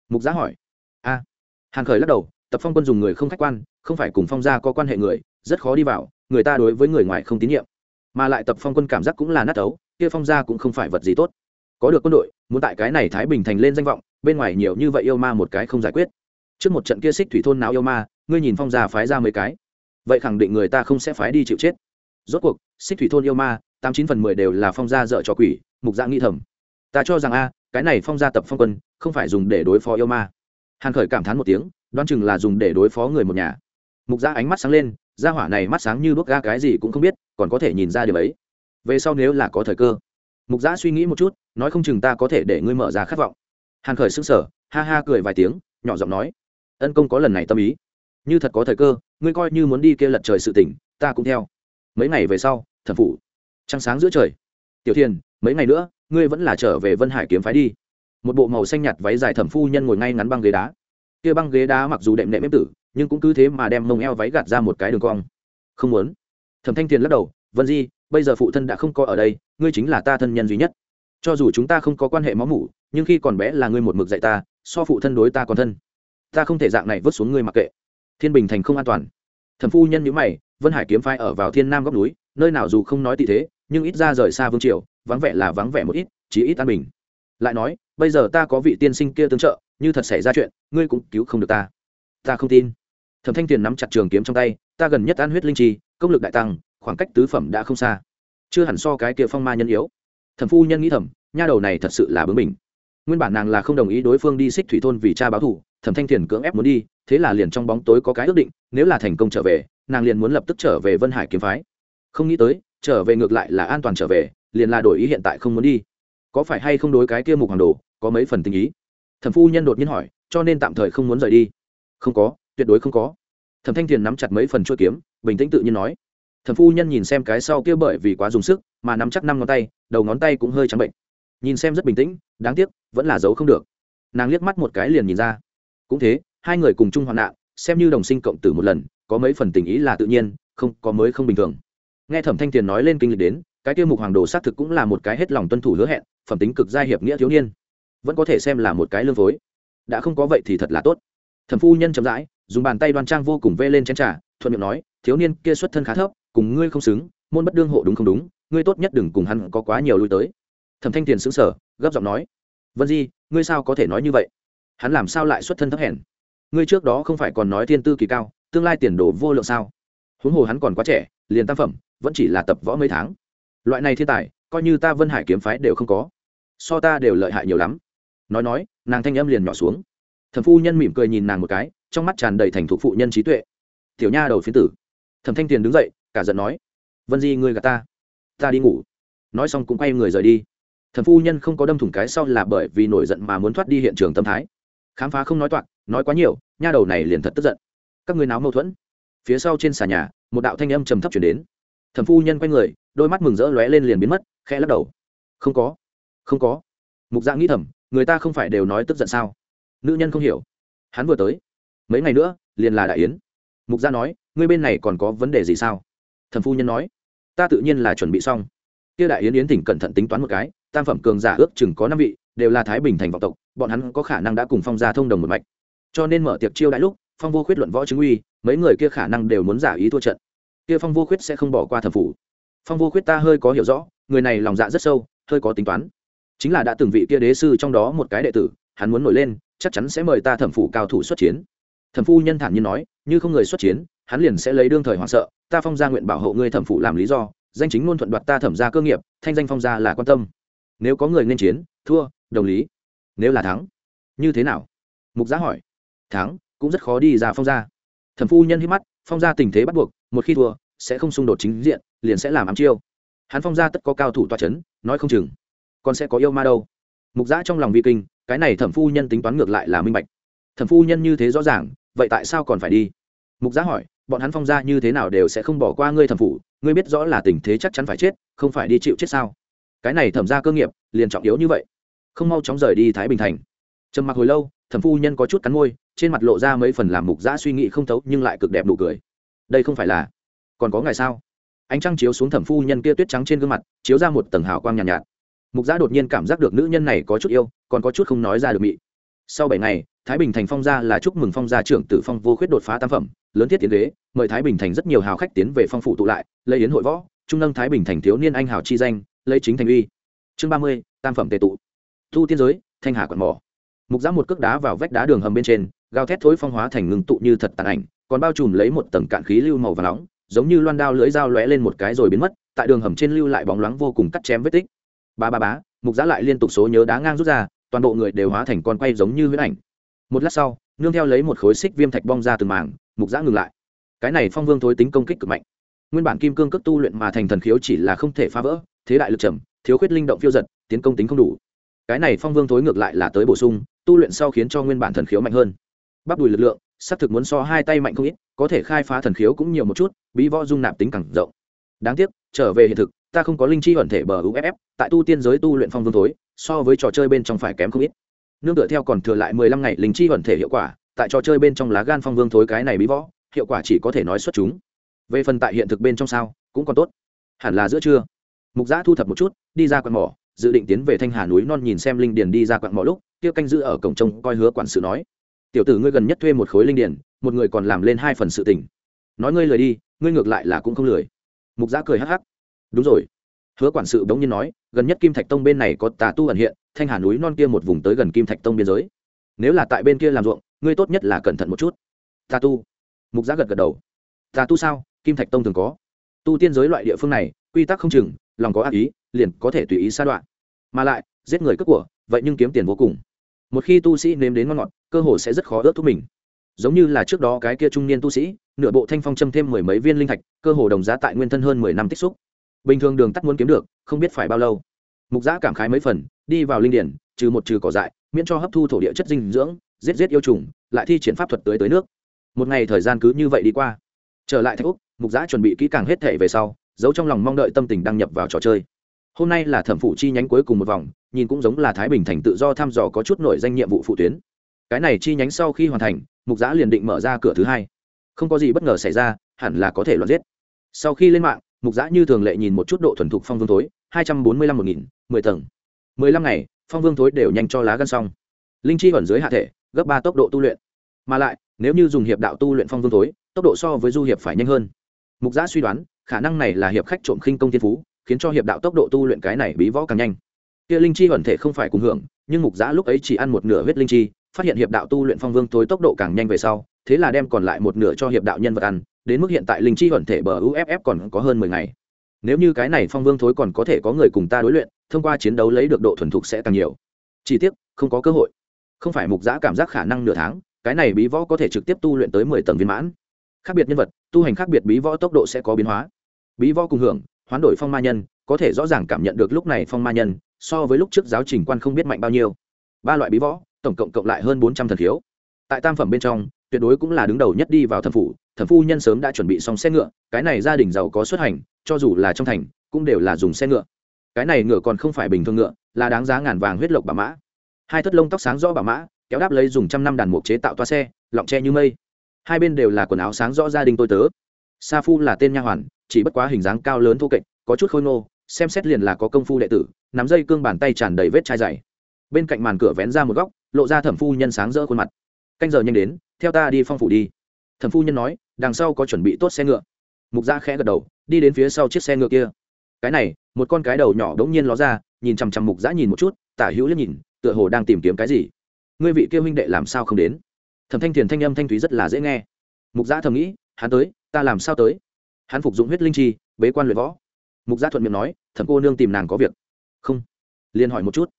Mục giã hỏi. A. Hàn khởi lắc đầu, tập phong quân dùng người không khách quan, không phải cùng phong gia có quan hệ người, rất khó đi vào, người ta đối với người ngoài không tín nhiệm. Mà lại tập phong quân cảm giác cũng là nát ấu, kia phong gia cũng không phải vật gì tốt. Có được quân đội, muốn tại cái này thái bình thành lên danh vọng bên ngoài nhiều như vậy yêu ma một cái không giải quyết. Trước một trận kia xích thủy thôn não yêu ma, ngươi nhìn phong gia phái ra mấy cái. Vậy khẳng định người ta không sẽ phái đi chịu chết. Rốt cuộc, xích thủy thôn yêu ma, tám chín phần mười đều là phong gia dợ cho quỷ, mục dạ nghĩ thầm. Ta cho rằng a, cái này phong gia tập phong quân, không phải dùng để đối phó yêu ma. Hàn khởi cảm thán một tiếng, đoán chừng là dùng để đối phó người một nhà. Mục gia ánh mắt sáng lên, gia hỏa này mắt sáng như đuốc ga cái gì cũng không biết, còn có thể nhìn ra điều ấy. Về sau nếu là có thời cơ. Mục giã suy nghĩ một chút, nói không chừng ta có thể để ngươi mở ra khát vọng hàn khởi s ư n g sở ha ha cười vài tiếng, nhỏ giọng nói, ân công có lần này tâm ý. Như thật có thời cơ, ngươi coi như muốn đi kia lật trời sự tỉnh ta cũng theo. Mấy ngày về sau thần phủ. Trăng sáng giữa trời. Tiểu thiên mấy ngày nữa, ngươi vẫn là trở về vân hải kiếm phái đi. Một bộ màu xanh nhạt váy dài thẩm phu nhân ngồi ngay ngắn băng ghế đá. Kia băng ghế đá mặc dù đệm đệm ép tử, nhưng cũng cứ thế mà đem mông eo váy gạt ra một cái đường cong. Không muốn. Thẩm thanh thiền lắc đầu, vân di, bây giờ phụ thân đã không có ở đây, ngươi chính là ta thân nhân duy nhất cho dù chúng ta không có quan hệ máu mủ, nhưng khi còn bé là ngươi một mực dạy ta, so phụ thân đối ta còn thân. Ta không thể dạng này vứt xuống ngươi mặc kệ. Thiên bình thành không an toàn. Thẩm phu nhân nhữ mày, vân hải kiếm phái ở vào thiên nam góc núi, nơi nào dù không nói tị thế, nhưng ít ra rời xa vương triều, vắng vẻ là vắng vẻ một ít chỉ ít an bình. Lại nói, bây giờ ta có vị tiên sinh kia tương trợ, như thật xảy ra chuyện, ngươi cũng cứu không được ta. Ta không tin. Thẩm thanh tiền nắm chặt trường kiếm trong tay, ta gần nhất an huyết linh trì công lực đại tăng, khoảng cách tứ phẩm đã không xa. Chưa hẳn so cái kia phong ma nhân yếu thẩm phu nhân nghĩ thầm, nha đầu này thật sự là bướng mình nguyên bản nàng là không đồng ý đối phương đi xích thủy thôn vì cha báo thù, thẩm thanh thiền cưỡng ép muốn đi, thế là liền trong bóng tối có cái ước định, nếu là thành công trở về, nàng liền muốn lập tức trở về vân hải kiếm phái. Không nghĩ tới, trở về ngược lại là an toàn trở về, liền là đổi ý hiện tại không muốn đi. Có phải hay không đối cái kia mục hoàng đồ, có mấy phần tình ý? Thẩm phu nhân đột nhiên hỏi, cho nên tạm thời không muốn rời đi. Không có, tuyệt đối không có. Thẩm thanh thiền nắm chặt mấy phần chuỗi kiếm, bình tĩnh tự nhiên nói thẩm phu nhân nhìn xem cái sau kia bởi vì quá dùng sức mà nắm chắc năm ngón tay, đầu ngón tay cũng hơi trắng bệnh. Nhìn xem rất bình tĩnh, đáng tiếc, vẫn là giấu không được. Nàng liếc mắt một cái liền nhìn ra. Cũng thế, hai người cùng chung hoạn nạn, xem như đồng sinh cộng tử một lần, có mấy phần tình ý là tự nhiên, không, có mới không bình thường. Nghe thẩm thanh tiền nói lên kinh lịch đến, cái tiêu mục hoàng đồ xác thực cũng là một cái hết lòng tuân thủ hứa hẹn, phẩm tính cực gia hiệp nghĩa thiếu niên. Vẫn có thể xem là một cái lương phối. Đã không có vậy thì thật là tốt. Thẩm phu nhân chậm rãi, dùng bàn tay đoan trang vô cùng vê lên chén trà, thuận miệng nói, thiếu niên kia xuất thân khá thấp cùng ngươi không xứng, môn bất đương hộ đúng không đúng, ngươi tốt nhất đừng cùng hắn có quá nhiều lui tới. Thẩm thanh tiền xứng sở gấp giọng nói, vân di, ngươi sao có thể nói như vậy? Hắn làm sao lại xuất thân thấp hèn? Ngươi trước đó không phải còn nói thiên tư kỳ cao, tương lai tiền đồ vô lượng sao? Huống hồ hắn còn quá trẻ, liền tam phẩm, vẫn chỉ là tập võ mấy tháng. Loại này thiên tài, coi như ta vân hải kiếm phái đều không có. So ta đều lợi hại nhiều lắm. Nói nói, nàng thanh âm liền nhỏ xuống. Thẩm phu nhân mỉm cười nhìn nàng một cái, trong mắt tràn đầy thành thục phụ nhân trí tuệ. Tiểu nha đầu phiến tử. Thẩm thanh tiền đứng dậy cả giận nói, vân di, ngươi gà ta ta đi ngủ. Nói xong cũng quay người rời đi. Thần phu nhân không có đâm thủng cái sau là bởi vì nổi giận mà muốn thoát đi hiện trường tâm thái. Khám phá không nói toạc, nói quá nhiều, nha đầu này liền thật tức giận. Các người náo mâu thuẫn. Phía sau trên xà nhà, một đạo thanh âm trầm thấp chuyển đến. Thần phu nhân quay người, đôi mắt mừng rỡ lóe lên liền biến mất, khẽ lắc đầu. Không có không có. Mục dạng nghĩ thầm, người ta không phải đều nói tức giận sao? Nữ nhân không hiểu. Hắn vừa tới. Mấy ngày nữa, liền là đại yến. Mục gia nói, ngươi bên này còn có vấn đề gì sao? Thẩm phu nhân nói, ta tự nhiên là chuẩn bị xong. Kia đại yến yến thỉnh cẩn thận tính toán một cái, tam phẩm cường giả ước chừng có năm vị, đều là thái bình thành vọng tộc, bọn hắn có khả năng đã cùng phong gia thông đồng một mạch. Cho nên mở tiệc chiêu đãi lúc, phong vô khuyết luận võ chứng uy, mấy người kia khả năng đều muốn giả ý thua trận. Kia phong vô khuyết sẽ không bỏ qua thẩm phủ. Phong vô khuyết ta hơi có hiểu rõ, người này lòng dạ rất sâu, hơi có tính toán. Chính là đã từng vị kia đế sư trong đó một cái đệ tử, hắn muốn nổi lên, chắc chắn sẽ mời ta thẩm phủ cao thủ xuất chiến. Thẩm phu nhân thản nhiên nói, như không người xuất chiến hắn liền sẽ lấy đương thời hoảng sợ, ta phong gia nguyện bảo hộ ngươi thẩm phụ làm lý do, danh chính ngôn thuận đoạt ta thẩm gia cơ nghiệp, thanh danh phong gia là quan tâm. Nếu có người nên chiến, thua, đồng lý. Nếu là thắng, như thế nào? Mục giá hỏi. Thắng, cũng rất khó đi ra phong gia. Thẩm phu nhân hít mắt, phong gia tình thế bắt buộc, một khi thua, sẽ không xung đột chính diện, liền sẽ làm ám chiêu. Hắn phong gia tất có cao thủ toa c h ấ n nói không chừng, còn sẽ có yêu ma đâu. Mục giã trong lòng vi kinh, cái này thẩm phu nhân tính toán ngược lại là minh bạch. Thẩm phu nhân như thế rõ ràng, vậy tại sao còn phải đi? Mục giã hỏi bọn hắn phong gia như thế nào đều sẽ không bỏ qua ngươi thẩm phủ ngươi biết rõ là tình thế chắc chắn phải chết không phải đi chịu chết sao? Cái này thẩm ra cơ nghiệp liền trọng yếu như vậy. Không mau chóng rời đi thái bình thành. Trầm mặc hồi lâu thẩm phu nhân có chút cắn môi trên mặt lộ ra mấy phần làm mục giã suy nghĩ không thấu nhưng lại cực đẹp nụ cười. Đây không phải là còn có ngày sao ánh trăng chiếu xuống thẩm phu nhân kia tuyết trắng trên gương mặt chiếu ra một tầng hào quang nhàn nhạt, nhạt. Mục giã đột nhiên cảm giác được nữ nhân này có chút yêu còn có chút không nói ra được mị. Sau bảy ngày thái bình thành phong gia là chúc mừng phong gia trưởng tử phong vô khuyết đột phá tam phẩm lớn thiết tiến đế mời thái bình thành rất nhiều hào khách tiến về phong phụ tụ lại, lấy yến hội võ, trung nâng thái bình thành thiếu niên anh hào chi danh, lấy chính thành uy. Chương ba mươi, tam phẩm tệ tụ. Thu tiên giới, thanh hà quận mỏ. Mục giã một cước đá vào vách đá đường hầm bên trên, gào thét thối phong hóa thành ngừng tụ như thật tàn ảnh, còn bao trùm lấy một tầng cạn khí lưu màu và nóng, giống như loan đao lưỡi dao lóe lên một cái rồi biến mất, tại đường hầm trên lưu lại bóng loáng vô cùng cắt chém vết tích. Ba ba bá mục giã lại liên tục số nhớ đá ngang rút ra, toàn bộ người đều hóa thành con quay giống như huyết ảnh. Một lát sau, nương theo lấy một khối xích viêm thạch bong ra từng mảng mục giã ngừng lại. Cái này phong vương thối tính công kích cực mạnh. Nguyên bản kim cương cấp tu luyện mà thành thần khiếu chỉ là không thể phá vỡ, thế đại lực trầm, thiếu khuyết linh động phiêu giật, tiến công tính không đủ. Cái này phong vương thối ngược lại là tới bổ sung, tu luyện sau khiến cho nguyên bản thần khiếu mạnh hơn. Bắp đùi lực lượng xác thực muốn so hai tay mạnh không ít, có thể khai phá thần khiếu cũng nhiều một chút, bí võ dung nạp tính càng rộng. Đáng tiếc, trở về hiện thực, ta không có linh chi ẩn thể bờ uff tại tu tiên giới tu luyện phong vương thối, so với trò chơi bên trong phải kém không ít. Nương tựa theo còn thừa lại mười lăm ngày linh chi ẩn thể hiệu quả tại trò chơi bên trong lá gan phong vương thối cái này bí võ, hiệu quả chỉ có thể nói xuất chúng. Về phần tại hiện thực bên trong sao, cũng còn tốt. Hẳn là giữa trưa. Mục giã thu thập một chút, đi ra quặn mỏ, dự định tiến về thanh hà núi non nhìn xem linh điền đi ra quặn mỏ lúc, kia canh giữ ở cổng trông coi hứa quản sự nói. Tiểu tử ngươi gần nhất thuê một khối linh điền, một người còn làm lên hai phần sự tình. Nói ngươi lời đi, ngươi ngược lại là cũng không lười. Mục giã cười hắc hắc. Đúng rồi. Hứa quản sự bỗng nhiên nói, gần nhất kim thạch tông bên này có tà tu ẩn hiện, thanh hà núi non kia một vùng tới gần kim thạch tông biên giới. Nếu là tại bên kia làm ruộng ngươi tốt nhất là cẩn thận một chút. Tà tu. Mục giá gật gật đầu. Tà tu sao? Kim thạch tông thường có. Tu tiên giới loại địa phương này, quy tắc không chừng, lòng có ác ý, liền có thể tùy ý sa đoạn mà lại, giết người cướp của, vậy nhưng kiếm tiền vô cùng. Một khi tu sĩ nếm đến ngon ngọt, cơ hồ sẽ rất khó ướt thuốc mình. Giống như là trước đó cái kia trung niên tu sĩ, nửa bộ thanh phong châm thêm mười mấy viên linh thạch, cơ hồ đồng giá tại nguyên thân hơn mười năm tích xúc. Bình thường đường tắt muốn kiếm được, không biết phải bao lâu. Mục giã cảm khái mấy phần, đi vào linh điển, trừ một trừ cỏ dại, miễn cho hấp thu thổ địa chất dinh dưỡng giết giết yêu trùng, lại thi triển pháp thuật tới tới nước. Một ngày thời gian cứ như vậy đi qua. Trở lại thạch úc, mục giã chuẩn bị kỹ càng hết thể về sau, giấu trong lòng mong đợi tâm tình đăng nhập vào trò chơi. Hôm nay là thẩm phụ chi nhánh cuối cùng một vòng, nhìn cũng giống là thái bình thành tự do thăm dò có chút nổi danh nhiệm vụ phụ tuyến. Cái này chi nhánh sau khi hoàn thành, mục giã liền định mở ra cửa thứ hai. Không có gì bất ngờ xảy ra, hẳn là có thể loạt giết. Sau khi lên mạng, mục giã như thường lệ nhìn một chút độ thuần thục phong vương thối, hai trăm bốn mươi lăm một nghìn, mười tầng. mười lăm ngày, phong vương thối đều nhanh cho lá gân xong. Linh chi ẩn dưới hạ thể gấp ba tốc độ tu luyện. Mà lại, nếu như dùng hiệp đạo tu luyện phong vương thối, tốc độ so với du hiệp phải nhanh hơn. Mục giã suy đoán, khả năng này là hiệp khách trộm khinh công thiên phú, khiến cho hiệp đạo tốc độ tu luyện cái này bí võ càng nhanh. Kia linh chi ẩn thể không phải cùng hưởng, nhưng mục giã lúc ấy chỉ ăn một nửa huyết linh chi, phát hiện hiệp đạo tu luyện phong vương tối tốc độ càng nhanh về sau, thế là đem còn lại một nửa cho hiệp đạo nhân vật ăn, đến mức hiện tại linh chi ẩn thể bờ uff còn có hơn mười ngày. Nếu như cái này phong vương thối còn có thể có người cùng ta đối luyện, thông qua chiến đấu lấy được độ thuần thục sẽ càng nhiều. Chi tiết không có cơ hội không phải mục giã cảm giác khả năng nửa tháng, cái này bí võ có thể trực tiếp tu luyện tới mười tầng viên mãn. Khác biệt nhân vật, tu hành khác biệt bí võ tốc độ sẽ có biến hóa. Bí võ cùng hưởng, hoán đổi phong ma nhân, có thể rõ ràng cảm nhận được lúc này phong ma nhân, so với lúc trước giáo trình quan không biết mạnh bao nhiêu. Ba loại bí võ, tổng cộng cộng lại hơn bốn trăm thần khiếu. Tại tam phẩm bên trong, tuyệt đối cũng là đứng đầu nhất đi vào thần phủ thần phu nhân sớm đã chuẩn bị xong xe ngựa, cái này gia đình giàu có xuất hành, cho dù là trong thành, cũng đều là dùng xe ngựa. Cái này ngựa còn không phải bình thường ngựa, là đáng giá ngàn vàng huyết lộc bà mã hai thất lông tóc sáng rõ bà mã, kéo đáp lấy dùng trăm năm đàn mục chế tạo toa xe, lọng tre như mây. Hai bên đều là quần áo sáng rõ gia đình tôi tớ. Sa phu là tên nha hoàn, chỉ bất quá hình dáng cao lớn thô kệch, có chút khôi ngô, xem xét liền là có công phu đệ tử, nắm dây cương bàn tay tràn đầy vết chai dày. Bên cạnh màn cửa vén ra một góc, lộ ra thẩm phu nhân sáng rỡ khuôn mặt. Canh giờ nhanh đến, theo ta đi phong phủ đi. Thẩm phu nhân nói, đằng sau có chuẩn bị tốt xe ngựa. Mục gia khẽ gật đầu, đi đến phía sau chiếc xe ngựa kia. Cái này, một con cái đầu nhỏ đống nhiên ló ra, nhìn chằm chằm mục giã nhìn một chút, tả hữu liếc nhìn tựa hồ đang tìm kiếm cái gì. Ngươi vị kia huynh đệ làm sao không đến? Thẩm thanh thiền thanh âm thanh thúy rất là dễ nghe. Mục giã thầm nghĩ, hắn tới, ta làm sao tới? Hắn phục dụng huyết linh chi, bế quan luyện võ. Mục gia thuận miệng nói, thẩm cô nương tìm nàng có việc. Không. Liền hỏi một chút.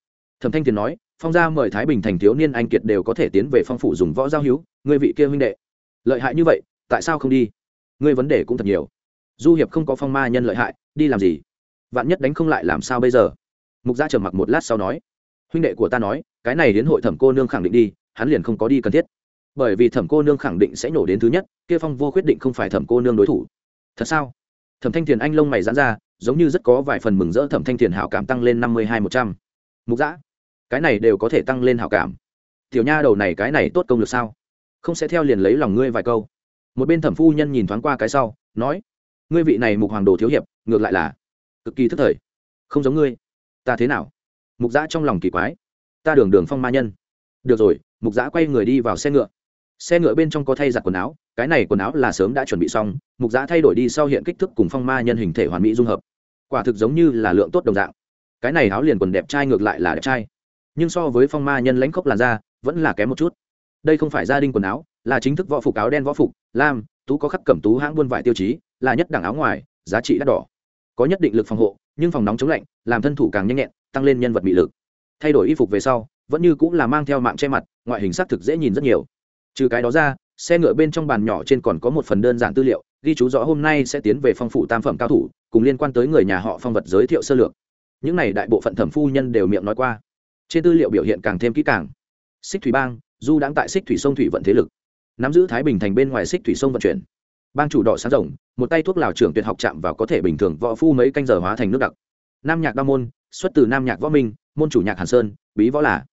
Thẩm thanh thiền nói, phong gia mời thái bình thành thiếu niên anh kiệt đều có thể tiến về phong phủ dùng võ giao hữu, ngươi vị kia huynh đệ. Lợi hại như vậy, tại sao không đi? Ngươi vấn đề cũng thật nhiều. Du hiệp không có phong ma nhân lợi hại, đi làm gì? Vạn nhất đánh không lại làm sao bây giờ? Mục gia trầm mặc một lát sau nói huynh đệ của ta nói, cái này đến hội thẩm cô nương khẳng định đi, hắn liền không có đi cần thiết. Bởi vì thẩm cô nương khẳng định sẽ nổ đến thứ nhất, kia phong vô quyết định không phải thẩm cô nương đối thủ. Thật sao? Thẩm thanh thiền anh lông mày dán ra, giống như rất có vài phần mừng rỡ thẩm thanh thiền hảo cảm tăng lên năm mươi hai một trăm. Mục giã cái này đều có thể tăng lên hảo cảm. Tiểu nha đầu này cái này tốt công lực sao? Không sẽ theo liền lấy lòng ngươi vài câu. Một bên thẩm phu nhân nhìn thoáng qua cái sau, nói, ngươi vị này mục hoàng đồ thiếu hiệp, ngược lại là cực kỳ thức thời. Không giống ngươi. Ta thế nào? Mục giã trong lòng kỳ quái. Ta đường đường phong ma nhân. Được rồi, mục giã quay người đi vào xe ngựa. Xe ngựa bên trong có thay giặt quần áo, cái này quần áo là sớm đã chuẩn bị xong, mục giã thay đổi đi sau hiện kích thước cùng phong ma nhân hình thể hoàn mỹ dung hợp. Quả thực giống như là lượng tốt đồng dạng. Cái này áo liền quần đẹp trai ngược lại là đẹp trai. Nhưng so với phong ma nhân lãnh khốc làn da, vẫn là kém một chút. Đây không phải gia đình quần áo, là chính thức võ phục áo đen võ phục, lam, tú có khắc cẩm tú hãng buôn vải tiêu chí, là nhất đẳng áo ngoài, giá trị đắt đỏ. Có nhất định lực phòng hộ nhưng phòng nóng chống lạnh làm thân thủ càng nhanh nhẹn, tăng lên nhân vật bị lực. Thay đổi y phục về sau, vẫn như cũng là mang theo mạng che mặt, ngoại hình xác thực dễ nhìn rất nhiều. Trừ cái đó ra, xe ngựa bên trong bàn nhỏ trên còn có một phần đơn giản tư liệu, ghi chú rõ hôm nay sẽ tiến về phong phủ tam phẩm cao thủ, cùng liên quan tới người nhà họ phong vật giới thiệu sơ lược. Những này đại bộ phận thẩm phu nhân đều miệng nói qua. Trên tư liệu biểu hiện càng thêm kỹ càng. Xích thủy bang, du đãng tại xích thủy sông thủy vận thế lực. Nắm giữ thái bình thành bên ngoài xích thủy sông vận chuyển bang chủ đỏ sáng rồng, một tay thuốc lào trưởng tuyệt học chạm vào có thể bình thường võ phu mấy canh giờ hóa thành nước đặc. Nam nhạc đa môn, xuất từ nam nhạc võ minh, môn chủ nhạc hàn sơn, bí võ là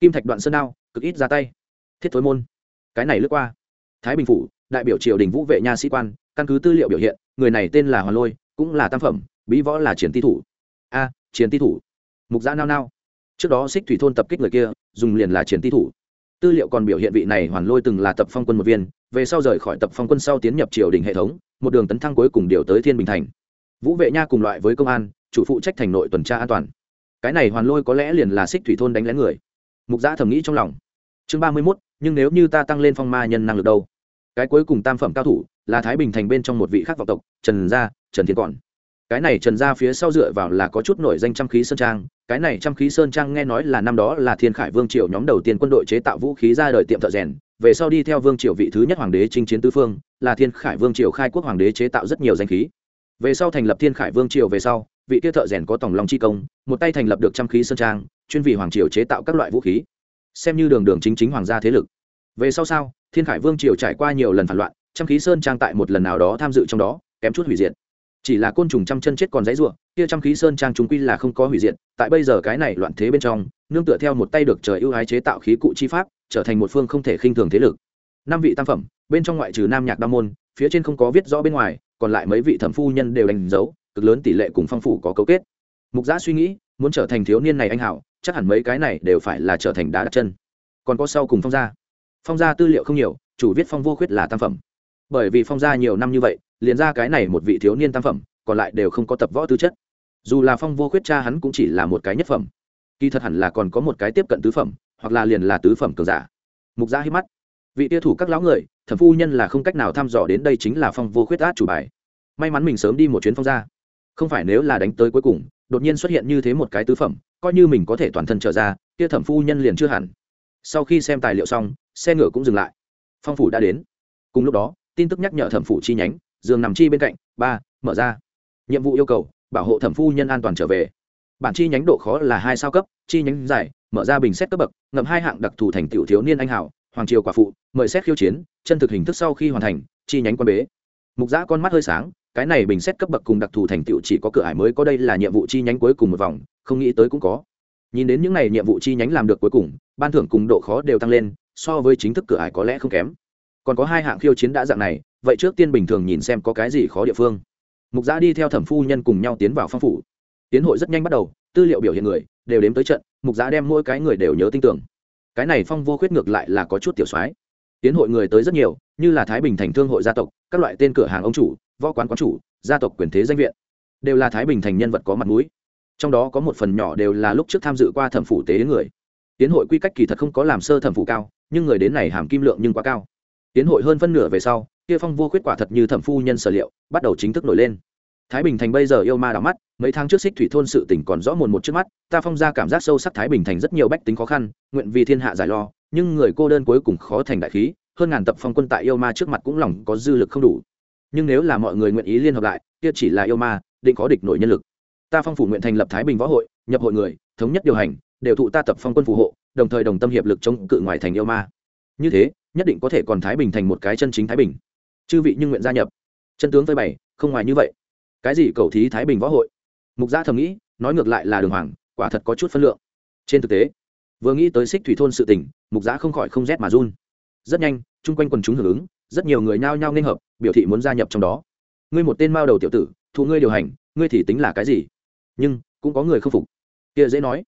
kim thạch đoạn sơn đao, cực ít ra tay. Thiết thối môn. Cái này lướt qua. Thái bình phủ, đại biểu triều đình vũ vệ nha sĩ quan, căn cứ tư liệu biểu hiện, người này tên là hoàn lôi, cũng là tam phẩm, bí võ là chiến ti thủ. A chiến ti thủ. Mục giã nao nao. Trước đó xích thủy thôn tập kích người kia, dùng liền là chiến ti thủ. Tư liệu còn biểu hiện vị này hoàn lôi từng là tập phong quân một viên về sau rời khỏi tập phong quân sau tiến nhập triều đình hệ thống, một đường tấn thăng cuối cùng điều tới thiên bình thành. Vũ vệ nha cùng loại với công an, chủ phụ trách thành nội tuần tra an toàn. Cái này hoàn lôi có lẽ liền là xích thủy thôn đánh lén người. Mục giã thầm nghĩ trong lòng. Chương ba mươi mốt, nhưng nếu như ta tăng lên phong ma nhân năng lực đâu? Cái cuối cùng tam phẩm cao thủ là thái bình thành bên trong một vị khác vọng tộc, trần gia, trần thiên còn. Cái này trần gia phía sau dựa vào là có chút nổi danh trăm khí sơn trang. Cái này trăm khí sơn trang nghe nói là năm đó là thiên khải vương triều nhóm đầu tiên quân đội chế tạo vũ khí ra đời tiệm thợ rèn về sau đi theo vương triều vị thứ nhất hoàng đế chinh chiến tứ phương, là thiên khải vương triều khai quốc hoàng đế chế tạo rất nhiều danh khí. Về sau thành lập thiên khải vương triều về sau, vị kia thợ rèn có tổng lòng chi công, một tay thành lập được trăm khí sơn trang, chuyên vì hoàng triều chế tạo các loại vũ khí. Xem như đường đường chính chính hoàng gia thế lực. Về sau sao, thiên khải vương triều trải qua nhiều lần phản loạn, trăm khí sơn trang tại một lần nào đó tham dự trong đó, kém chút hủy diệt. Chỉ là côn trùng trăm chân chết còn dãy ruộng kia trăm khí sơn trang chúng quy là không có hủy diệt, tại bây giờ cái này loạn thế bên trong, nương tựa theo một tay được trời ưu ái chế tạo khí cụ chi pháp trở thành một phương không thể khinh thường thế lực. Năm vị tam phẩm, bên trong ngoại trừ nam nhạc đa môn, phía trên không có viết rõ bên ngoài, còn lại mấy vị thẩm phu nhân đều đánh dấu, cực lớn tỷ lệ cùng phong phủ có cấu kết. Mục giã suy nghĩ, muốn trở thành thiếu niên này anh hảo, chắc hẳn mấy cái này đều phải là trở thành đá đặt chân. Còn có sau cùng phong gia. Phong gia tư liệu không nhiều, chủ viết phong vô khuyết là tam phẩm. Bởi vì phong gia nhiều năm như vậy, liền ra cái này một vị thiếu niên tam phẩm, còn lại đều không có tập võ tư chất. Dù là phong vô khuyết cha hắn cũng chỉ là một cái nhất phẩm. Kỳ thật hẳn là còn có một cái tiếp cận tứ phẩm hoặc là liền là tứ phẩm cường giả. Mục gia hít mắt. Vị tia thủ các lão người, thẩm phu nhân là không cách nào thăm dò đến đây chính là phong vô khuyết át chủ bài. May mắn mình sớm đi một chuyến phong gia. Không phải nếu là đánh tới cuối cùng, đột nhiên xuất hiện như thế một cái tứ phẩm, coi như mình có thể toàn thân trở ra, kia thẩm phu nhân liền chưa hẳn. Sau khi xem tài liệu xong, xe ngựa cũng dừng lại. Phong phủ đã đến. Cùng lúc đó, tin tức nhắc nhở thẩm phủ chi nhánh, giường nằm chi bên cạnh, ba, mở ra. Nhiệm vụ yêu cầu, bảo hộ thẩm phu nhân an toàn trở về. Bản chi nhánh độ khó là hai sao cấp, chi nhánh giải mở ra bình xét cấp bậc, ngậm hai hạng đặc thù thành tiểu thiếu niên anh hảo hoàng triều quả phụ, mời xét khiêu chiến, chân thực hình thức sau khi hoàn thành, chi nhánh quan bế. Mục giã con mắt hơi sáng, cái này bình xét cấp bậc cùng đặc thù thành tựu chỉ có cửa ải mới có đây là nhiệm vụ chi nhánh cuối cùng một vòng, không nghĩ tới cũng có. Nhìn đến những n à y nhiệm vụ chi nhánh làm được cuối cùng, ban thưởng cùng độ khó đều tăng lên, so với chính thức cửa ải có lẽ không kém. Còn có hai hạng khiêu chiến đã dạng này, vậy trước tiên bình thường nhìn xem có cái gì khó địa phương. Mục giã đi theo thẩm phu nhân cùng nhau tiến vào phong phủ. Tiến hội rất nhanh bắt đầu, tư liệu biểu hiện người đều đếm tới trận, mục giã đem mỗi cái người đều nhớ tin tưởng. Cái này phong vô khuyết ngược lại là có chút tiểu soái. Tiến hội người tới rất nhiều, như là thái bình thành thương hội gia tộc, các loại tên cửa hàng ông chủ, võ quán quán chủ, gia tộc quyền thế danh viện, đều là thái bình thành nhân vật có mặt mũi. Trong đó có một phần nhỏ đều là lúc trước tham dự qua thẩm phủ tế đến người. Tiến hội quy cách kỳ thật không có làm sơ thẩm phủ cao, nhưng người đến này hàm kim lượng nhưng quá cao. Tiến hội hơn phân nửa về sau, kia phong vô khuyết quả thật như thẩm phu nhân sở liệu, bắt đầu chính thức nổi lên thái bình thành bây giờ yêu ma đỏ mắt, mấy tháng trước xích thủy thôn sự tỉnh còn rõ mồn một trước mắt, ta phong ra cảm giác sâu sắc thái bình thành rất nhiều bách tính khó khăn, nguyện vì thiên hạ giải lo, nhưng người cô đơn cuối cùng khó thành đại khí, hơn ngàn tập phong quân tại yêu ma trước mặt cũng lòng có dư lực không đủ. Nhưng nếu là mọi người nguyện ý liên hợp lại, kia chỉ là yêu ma, định có địch nổi nhân lực. Ta phong phủ nguyện thành lập thái bình võ hội, nhập hội người, thống nhất điều hành, đều thụ ta tập phong quân phù hộ, đồng thời đồng tâm hiệp lực chống cự ngoài thành yêu ma. Như thế, nhất định có thể còn thái bình thành một cái chân chính thái bình. Chư vị nhưng nguyện gia nhập. Chân tướng phơi bày, không ngoài như vậy cái gì cầu thí thái bình võ hội? Mục gia thầm nghĩ, nói ngược lại là đường hoàng, quả thật có chút phân lượng. Trên thực tế, vừa nghĩ tới xích thủy thôn sự tình, mục gia không khỏi không rét mà run. Rất nhanh, chung quanh quần chúng hưởng ứng, rất nhiều người nhao nhao nên hợp, biểu thị muốn gia nhập trong đó. Ngươi một tên mao đầu tiểu tử, thụ ngươi điều hành, ngươi thì tính là cái gì? Nhưng, cũng có người không phục. Kia dễ nói.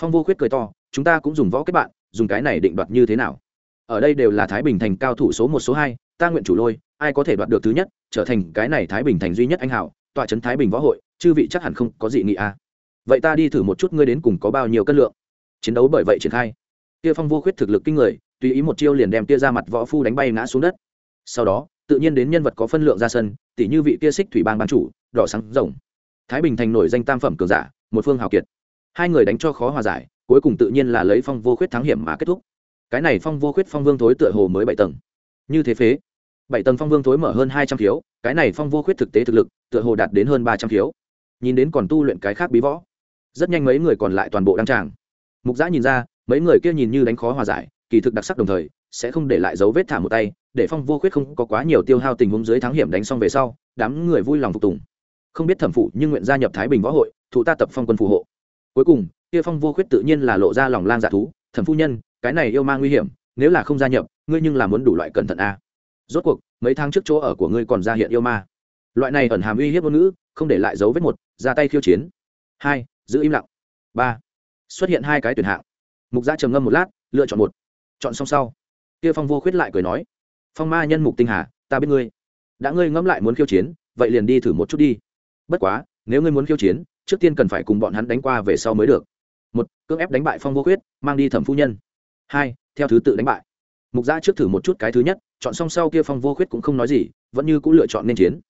Phong vô khuyết cười to, chúng ta cũng dùng võ kết bạn, dùng cái này định đoạt như thế nào? Ở đây đều là thái bình thành cao thủ số một, số hai, ta nguyện chủ lôi, ai có thể đoạt được thứ nhất, trở thành cái này thái bình thành duy nhất anh hảo tọa trấn thái bình võ hội, chư vị chắc hẳn không có gì nghị à. vậy ta đi thử một chút ngươi đến cùng có bao nhiêu cân lượng? Chiến đấu bởi vậy triển khai. Tia phong vô khuyết thực lực kinh người, tùy ý một chiêu liền đem tia ra mặt võ phu đánh bay ngã xuống đất. Sau đó, tự nhiên đến nhân vật có phân lượng ra sân tỷ như vị tia xích thủy bang ban chủ, đỏ sáng rồng. Thái bình thành nổi danh tam phẩm cường giả, một phương hào kiệt. Hai người đánh cho khó hòa giải, cuối cùng tự nhiên là lấy phong vô khuyết thắng hiểm mà kết thúc. Cái này phong vô khuyết phong vương thối tựa hồ mới bảy tầng. Như thế phế bảy tầng phong vương thối mở hơn hai trăm phiếu cái này phong vô khuyết thực tế thực lực, tựa hồ đạt đến hơn ba trăm phiếu nhìn đến còn tu luyện cái khác bí võ, rất nhanh mấy người còn lại toàn bộ đăng tràng. Mục giã nhìn ra, mấy người kia nhìn như đánh khó hòa giải, kỳ thực đặc sắc đồng thời, sẽ không để lại dấu vết thả một tay, để phong vô khuyết không có quá nhiều tiêu hao tình huống dưới thắng hiểm đánh xong về sau, đám người vui lòng phục tùng. Không biết thẩm phụ nhưng nguyện gia nhập thái bình võ hội, thụ ta tập phong quân phù hộ. Cuối cùng, kia phong vô khuyết tự nhiên là lộ ra lòng lang dạ thú, thẩm phu nhân, cái này yêu ma nguy hiểm, nếu là không gia nhập, ngươi nhưng là muốn đủ loại cẩn thận a à rốt cuộc, mấy tháng trước chỗ ở của ngươi còn ra hiện yêu ma. Loại này ẩn hàm uy hiếp ngôn ngữ, không để lại dấu vết một, ra tay khiêu chiến. Hai, giữ im lặng. Ba, xuất hiện hai cái tuyển hạng. Mục gia trầm ngâm một lát, lựa chọn một. Chọn xong sau kia phong vô khuyết lại cười nói, phong ma nhân mục tinh hà, ta biết ngươi. Đã ngươi ngẫm lại muốn khiêu chiến, vậy liền đi thử một chút đi. Bất quá, nếu ngươi muốn khiêu chiến, trước tiên cần phải cùng bọn hắn đánh qua về sau mới được. Một, cưỡng ép đánh bại phong vô khuyết, mang đi thẩm phu nhân. Hai, theo thứ tự đánh bại mục gia trước thử một chút cái thứ nhất, chọn xong sau kia phong vô khuyết cũng không nói gì, vẫn như cũng lựa chọn nên chiến.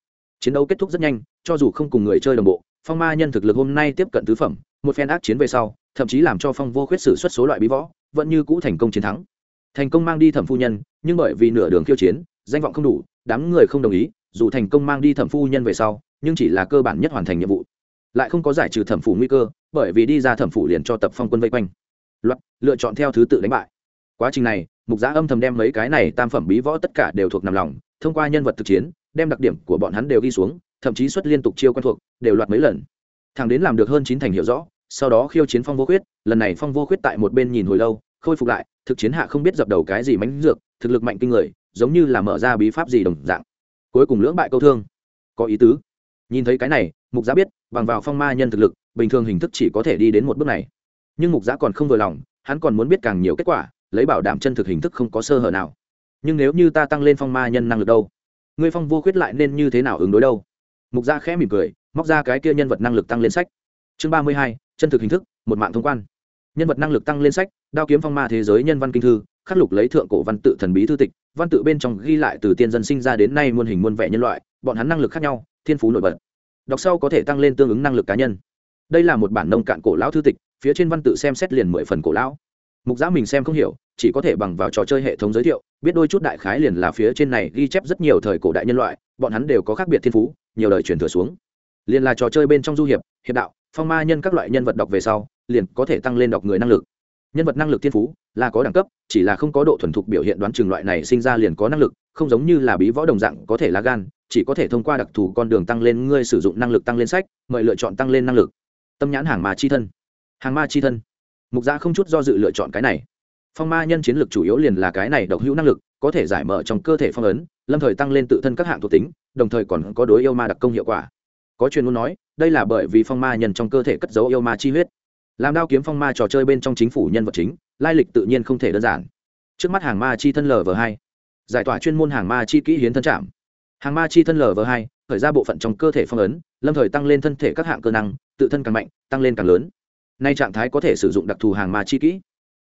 Chiến đấu kết thúc rất nhanh, cho dù không cùng người chơi đồng bộ, phong ma nhân thực lực hôm nay tiếp cận tứ phẩm, một phen ác chiến về sau, thậm chí làm cho phong vô khuyết xử xuất số loại bí võ, vẫn như cũ thành công chiến thắng. Thành công mang đi thẩm phu nhân, nhưng bởi vì nửa đường khiêu chiến, danh vọng không đủ, đám người không đồng ý, dù thành công mang đi thẩm phu nhân về sau, nhưng chỉ là cơ bản nhất hoàn thành nhiệm vụ. Lại không có giải trừ thẩm phủ nguy cơ, bởi vì đi ra thẩm phủ liền cho tập phong quân vây quanh. Luật lựa chọn theo thứ tự đánh bại quá trình này, mục giã âm thầm đem mấy cái này tam phẩm bí võ tất cả đều thuộc nằm lòng, thông qua nhân vật thực chiến, đem đặc điểm của bọn hắn đều ghi xuống, thậm chí xuất liên tục chiêu quen thuộc, đều loạt mấy lần. Thằng đến làm được hơn chín thành hiểu rõ, sau đó khiêu chiến phong vô khuyết, lần này phong vô khuyết tại một bên nhìn hồi lâu, khôi phục lại, thực chiến hạ không biết dập đầu cái gì mánh dược, thực lực mạnh kinh người, giống như là mở ra bí pháp gì đồng dạng. Cuối cùng lưỡng bại câu thương. Có ý tứ. Nhìn thấy cái này, mục giá biết, bằng vào phong ma nhân thực lực, bình thường hình thức chỉ có thể đi đến một bước này. Nhưng mục giá còn không vừa lòng, hắn còn muốn biết càng nhiều kết quả lấy bảo đảm chân thực hình thức không có sơ hở nào. Nhưng nếu như ta tăng lên phong ma nhân năng lực đâu? Ngươi phong vô khuyết lại nên như thế nào ứng đối đâu? Mục gia khẽ mỉm cười, móc ra cái kia nhân vật năng lực tăng lên sách. Chương ba mươi hai, chân thực hình thức, một mạng thông quan. Nhân vật năng lực tăng lên sách, đao kiếm phong ma thế giới nhân văn kinh thư, khắc lục lấy thượng cổ văn tự thần bí thư tịch, văn tự bên trong ghi lại từ tiên dân sinh ra đến nay muôn hình muôn vẻ nhân loại, bọn hắn năng lực khác nhau, thiên phú nổi bật. Đọc sau có thể tăng lên tương ứng năng lực cá nhân. Đây là một bản nông cạn cổ lão thư tịch, phía trên văn tự xem xét liền mười phần cổ lão mục giã mình xem không hiểu, chỉ có thể bằng vào trò chơi hệ thống giới thiệu, biết đôi chút đại khái liền là phía trên này ghi chép rất nhiều thời cổ đại nhân loại, bọn hắn đều có khác biệt thiên phú, nhiều lời truyền thừa xuống. Liền là trò chơi bên trong du hiệp hiệp đạo, phong ma nhân các loại nhân vật đọc về sau, liền có thể tăng lên đọc người năng lực. Nhân vật năng lực thiên phú là có đẳng cấp, chỉ là không có độ thuần thục biểu hiện đoán chừng loại này sinh ra liền có năng lực, không giống như là bí võ đồng dạng có thể là gan, chỉ có thể thông qua đặc thù con đường tăng lên ngươi sử dụng năng lực tăng lên sách, mời lựa chọn tăng lên năng lực. Tâm nhãn hàng ma chi thân. Hàng ma chi thân mục gia không chút do dự lựa chọn cái này. Phong ma nhân chiến lược chủ yếu liền là cái này độc hữu năng lực, có thể giải mở trong cơ thể phong ấn, lâm thời tăng lên tự thân các hạng thuộc tính, đồng thời còn có đối yêu ma đặc công hiệu quả. Có chuyên muốn nói, đây là bởi vì phong ma nhân trong cơ thể cất dấu yêu ma chi huyết. Làm đao kiếm phong ma trò chơi bên trong chính phủ nhân vật chính, lai lịch tự nhiên không thể đơn giản. Trước mắt hàng ma chi thân lv hai, giải tỏa chuyên môn hàng ma chi kỹ hiến thân trạm hàng ma chi thân lv hai, khởi ra bộ phận trong cơ thể phong ấn, lâm thời tăng lên thân thể các hạng cơ năng, tự thân càng mạnh, tăng lên càng lớn nay trạng thái có thể sử dụng đặc thù hàng ma chi kỹ.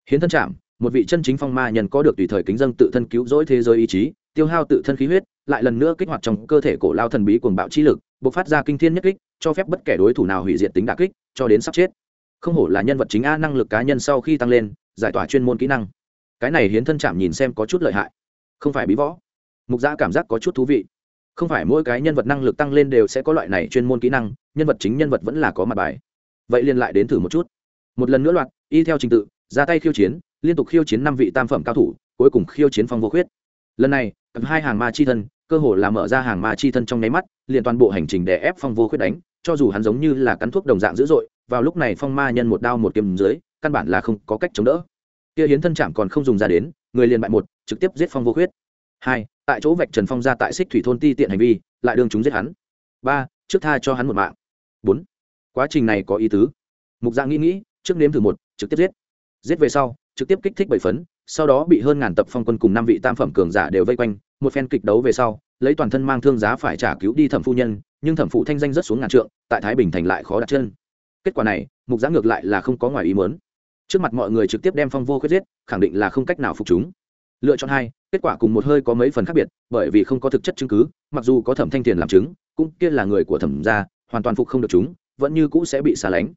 Hiến thân trạm một vị chân chính phong ma nhân có được tùy thời kính dân tự thân cứu rỗi thế giới ý chí, tiêu hao tự thân khí huyết, lại lần nữa kích hoạt trong cơ thể cổ lao thần bí cuồng bạo chi lực, bộc phát ra kinh thiên nhất kích, cho phép bất kể đối thủ nào hủy diệt tính đả kích, cho đến sắp chết. Không hổ là nhân vật chính a năng lực cá nhân sau khi tăng lên, giải tỏa chuyên môn kỹ năng. Cái này hiến thân chạm nhìn xem có chút lợi hại. Không phải bí võ. Mục gia cảm giác có chút thú vị. Không phải mỗi cái nhân vật năng lực tăng lên đều sẽ có loại này chuyên môn kỹ năng, nhân vật chính nhân vật vẫn là có mặt bài vậy liền lại đến thử một chút. Một lần nữa loạt, y theo trình tự, ra tay khiêu chiến, liên tục khiêu chiến năm vị tam phẩm cao thủ, cuối cùng khiêu chiến phong vô khuyết. Lần này cầm hai hàng ma chi thân, cơ hồ là mở ra hàng ma chi thân trong nháy mắt, liền toàn bộ hành trình để ép phong vô khuyết đánh, cho dù hắn giống như là cắn thuốc đồng dạng dữ dội, vào lúc này phong ma nhân một đao một kiếm dưới, căn bản là không có cách chống đỡ. Kia hiến thân chạm còn không dùng ra đến, người liền bại một, trực tiếp giết phong vô khuyết. Hai, tại chỗ vạch trần phong ra tại xích thủy thôn ti tiện hành vi, lại đương chúng giết hắn. Ba, trước tha cho hắn một mạng. Bốn quá trình này có ý tứ. Mục dạng nghĩ nghĩ, trước nếm thử một, trực tiếp giết. Giết về sau, trực tiếp kích thích bảy phấn, sau đó bị hơn ngàn tập phong quân cùng năm vị tam phẩm cường giả đều vây quanh, một phen kịch đấu về sau, lấy toàn thân mang thương giá phải trả cứu đi thẩm phu nhân, nhưng thẩm phụ thanh danh rất xuống ngàn trượng, tại thái bình thành lại khó đặt chân. Kết quả này, mục giã ngược lại là không có ngoài ý muốn. Trước mặt mọi người trực tiếp đem phong vô khuyết giết, khẳng định là không cách nào phục chúng. Lựa chọn hai, kết quả cùng một hơi có mấy phần khác biệt, bởi vì không có thực chất chứng cứ, mặc dù có thẩm thanh tiền làm chứng, cũng kia là người của thẩm gia, hoàn toàn phục không được chúng vẫn như cũ sẽ bị xa lánh.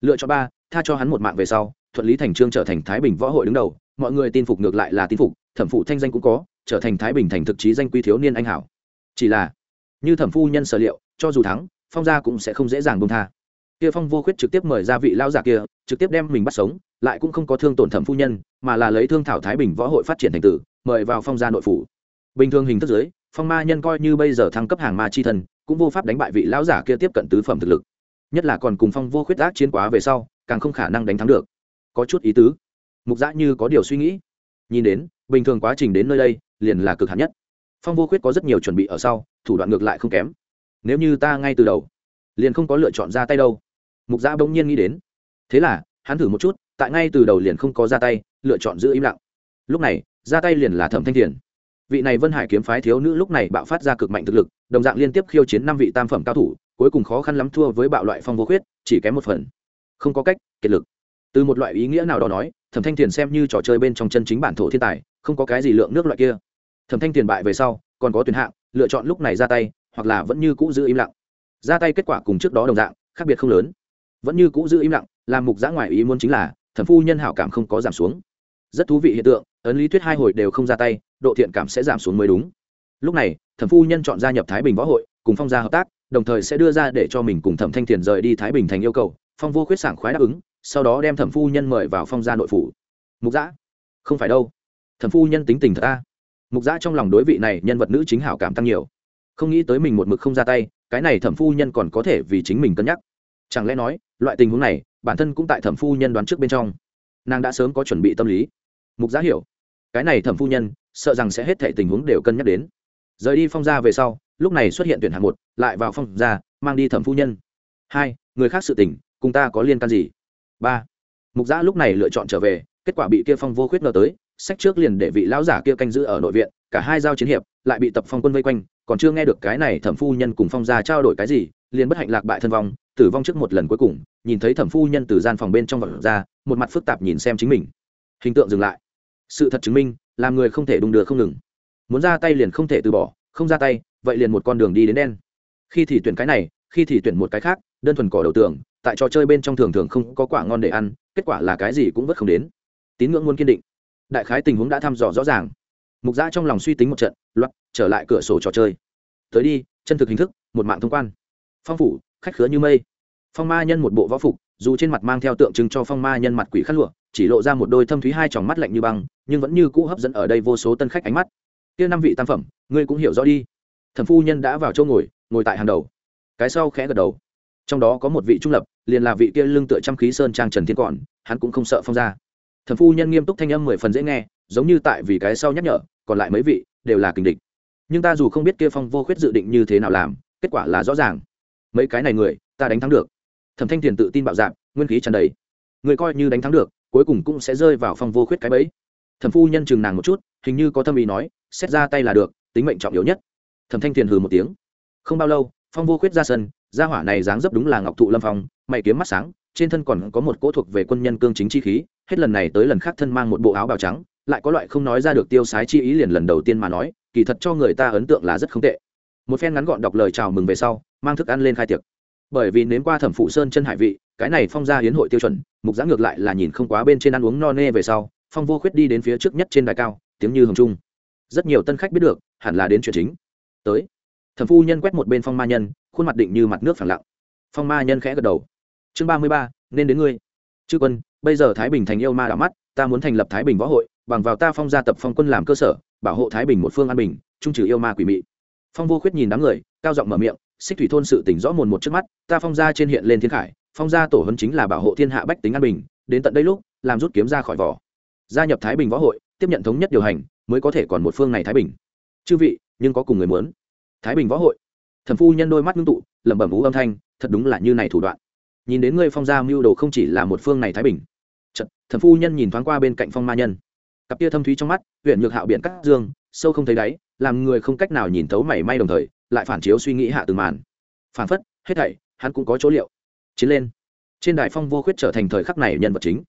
Lựa chọn ba, tha cho hắn một mạng về sau, thuận lý thành trương trở thành thái bình võ hội đứng đầu. Mọi người tin phục ngược lại là tin phục, thẩm phụ thanh danh cũng có, trở thành thái bình thành thực chí danh quy thiếu niên anh hảo. Chỉ là, như thẩm phu nhân sở liệu, cho dù thắng, phong gia cũng sẽ không dễ dàng buông tha. Kia phong vô khuyết trực tiếp mời ra vị lao giả kia, trực tiếp đem mình bắt sống, lại cũng không có thương tổn thẩm phu nhân, mà là lấy thương thảo thái bình võ hội phát triển thành tử, mời vào phong gia nội phủ. Bình thường hình thức giới phong ma nhân coi như bây giờ thăng cấp hàng ma chi thần, cũng vô pháp đánh bại vị lão giả kia tiếp cận tứ phẩm thực lực nhất là còn cùng phong vô khuyết ác chiến quá về sau, càng không khả năng đánh thắng được. Có chút ý tứ. Mục giã như có điều suy nghĩ. Nhìn đến, bình thường quá trình đến nơi đây, liền là cực hạn nhất. Phong vô khuyết có rất nhiều chuẩn bị ở sau, thủ đoạn ngược lại không kém. Nếu như ta ngay từ đầu, liền không có lựa chọn ra tay đâu. Mục giã bỗng nhiên nghĩ đến. Thế là, hắn thử một chút, tại ngay từ đầu liền không có ra tay, lựa chọn giữ im lặng. Lúc này, ra tay liền là thẩm thanh thiền. Vị này vân hải kiếm phái thiếu nữ lúc này bạo phát ra cực mạnh thực lực, đồng dạng liên tiếp khiêu chiến năm vị tam phẩm cao thủ cuối cùng khó khăn lắm thua với bạo loại phong vô khuyết, chỉ kém một phần. Không có cách, kiệt lực. Từ một loại ý nghĩa nào đó nói, thẩm thanh thiền xem như trò chơi bên trong chân chính bản thổ thiên tài, không có cái gì lượng nước loại kia. Thẩm thanh tiền bại về sau, còn có tuyển hạng, lựa chọn lúc này ra tay, hoặc là vẫn như cũ giữ im lặng. Ra tay kết quả cùng trước đó đồng dạng, khác biệt không lớn. Vẫn như cũ giữ im lặng làm mục giã ngoài ý muốn chính là, thẩm phu nhân hảo cảm không có giảm xuống. Rất thú vị hiện tượng, ấn lý thuyết hai hồi đều không ra tay, độ thiện cảm sẽ giảm xuống mới đúng. Lúc này, thẩm phu nhân chọn gia nhập thái bình võ hội, cùng phong gia hợp tác đồng thời sẽ đưa ra để cho mình cùng thẩm thanh tiền rời đi thái bình thành yêu cầu, phong vô khuyết sảng khoái đáp ứng, sau đó đem thẩm phu nhân mời vào phong gia nội phủ. Mục giã không phải đâu. Thẩm phu nhân tính tình thật ta mục giã trong lòng đối vị này nhân vật nữ chính hảo cảm tăng nhiều. Không nghĩ tới mình một mực không ra tay, cái này thẩm phu nhân còn có thể vì chính mình cân nhắc. Chẳng lẽ nói, loại tình huống này, bản thân cũng tại thẩm phu nhân đoán trước bên trong. Nàng đã sớm có chuẩn bị tâm lý. Mục giã hiểu. Cái này thẩm phu nhân, sợ rằng sẽ hết thể tình huống đều cân nhắc đến. Rời đi phong gia về sau lúc này xuất hiện tuyển hạng một, lại vào phong gia mang đi thẩm phu nhân. Hai, người khác sự tình, cùng ta có liên can gì? Ba, mục giã lúc này lựa chọn trở về, kết quả bị kia phong vô khuyết ngờ tới, sách trước liền để vị lão giả kia canh giữ ở nội viện, cả hai giao chiến hiệp, lại bị tập phong quân vây quanh, còn chưa nghe được cái này thẩm phu nhân cùng phong gia trao đổi cái gì, liền bất hạnh lạc bại thân vong, tử vong trước một lần cuối cùng, nhìn thấy thẩm phu nhân từ gian phòng bên trong vật ra, một mặt phức tạp nhìn xem chính mình. Hình tượng dừng lại. Sự thật chứng minh, làm người không thể đung đưa không ngừng. Muốn ra tay liền không thể từ bỏ, không ra tay vậy liền một con đường đi đến đen. Khi thì tuyển cái này, khi thì tuyển một cái khác, đơn thuần cỏ đầu tường, tại trò chơi bên trong thường thường không có quả ngon để ăn, kết quả là cái gì cũng vất không đến. Tín ngưỡng muốn kiên định. Đại khái tình huống đã thăm dò rõ ràng. Mục giã trong lòng suy tính một trận loạt trở lại cửa sổ trò chơi. Tới đi, chân thực hình thức, một mạng thông quan. Phong phủ, khách khứa như mây. Phong ma nhân một bộ võ phục, dù trên mặt mang theo tượng trưng cho phong ma nhân mặt quỷ khát lụa, chỉ lộ ra một đôi thâm thúy hai tròng mắt lạnh như băng, nhưng vẫn như cũ hấp dẫn ở đây vô số tân khách ánh mắt. Kia năm vị tam phẩm, ngươi cũng hiểu rõ đi thẩm phu nhân đã vào chỗ ngồi ngồi tại hàng đầu. Cái sau khẽ gật đầu. Trong đó có một vị trung lập, liền là vị kia lưng tựa trăm khí sơn trang trần thiên còn, hắn cũng không sợ phong ra. Thẩm phu nhân nghiêm túc thanh âm mười phần dễ nghe, giống như tại vì cái sau nhắc nhở, còn lại mấy vị đều là kình địch. Nhưng ta dù không biết kia phong vô khuyết dự định như thế nào làm, kết quả là rõ ràng. Mấy cái này người, ta đánh thắng được. Thẩm thanh tiền tự tin bạo dạp nguyên khí tràn đầy. Người coi như đánh thắng được, cuối cùng cũng sẽ rơi vào phong vô khuyết cái bẫy. Thẩm phu nhân chừng nàng một chút, hình như có tâm ý nói, xét ra tay là được, tính mệnh trọng yếu nhất thẩm thanh tiền hừ một tiếng. Không bao lâu, phong vô khuyết ra sân, gia hỏa này dáng dấp đúng là ngọc thụ lâm phong, mày kiếm mắt sáng, trên thân còn có một cỗ thuộc về quân nhân cương chính chi khí, hết lần này tới lần khác thân mang một bộ áo bào trắng, lại có loại không nói ra được tiêu sái chi ý liền lần đầu tiên mà nói, kỳ thật cho người ta ấn tượng là rất không tệ. Một phen ngắn gọn đọc lời chào mừng về sau, mang thức ăn lên khai tiệc. Bởi vì nếm qua thẩm phụ sơn chân hải vị, cái này phong ra hiến hội tiêu chuẩn, mục giã ngược lại là nhìn không quá bên trên ăn uống no nê về sau, phong vô khuyết đi đến phía trước nhất trên đài cao, tiếng như hồng trung. Rất nhiều tân khách biết được, hẳn là đến chuyện chính tới. Thẩm phu nhân quét một bên phong ma nhân, khuôn mặt định như mặt nước phẳng lặng. Phong ma nhân khẽ gật đầu. Chương ba mươi ba, nên đến ngươi. Chư quân, bây giờ thái bình thành yêu ma đảo mắt, ta muốn thành lập thái bình võ hội, bằng vào ta phong gia tập phong quân làm cơ sở, bảo hộ thái bình một phương an bình, trung trừ yêu ma quỷ mị. Phong vô khuyết nhìn đám người, cao giọng mở miệng, xích thủy thôn sự tỉnh rõ mồn một trước mắt, ta phong gia trên hiện lên thiên khải, phong gia tổ hấn chính là bảo hộ thiên hạ bách tính an bình, đến tận đây lúc, làm rút kiếm ra khỏi vỏ. Gia nhập thái bình võ hội, tiếp nhận thống nhất điều hành, mới có thể còn một phương này thái bình chư vị nhưng có cùng người muốn. Thái bình võ hội. Thẩm phu nhân đôi mắt ngưng tụ lẩm bẩm vũ âm thanh thật đúng là như này thủ đoạn. Nhìn đến ngươi phong gia mưu đồ không chỉ là một phương này thái bình. Chật, thẩm phu nhân nhìn thoáng qua bên cạnh phong ma nhân. Cặp kia thâm thúy trong mắt huyện nhược hạo biện cắt dương sâu không thấy đáy làm người không cách nào nhìn thấu mảy may đồng thời lại phản chiếu suy nghĩ hạ từng màn. Phản phất hết thảy hắn cũng có chỗ liệu. Chiến lên. Trên đài phong vô khuyết trở thành thời khắc này nhân vật chính.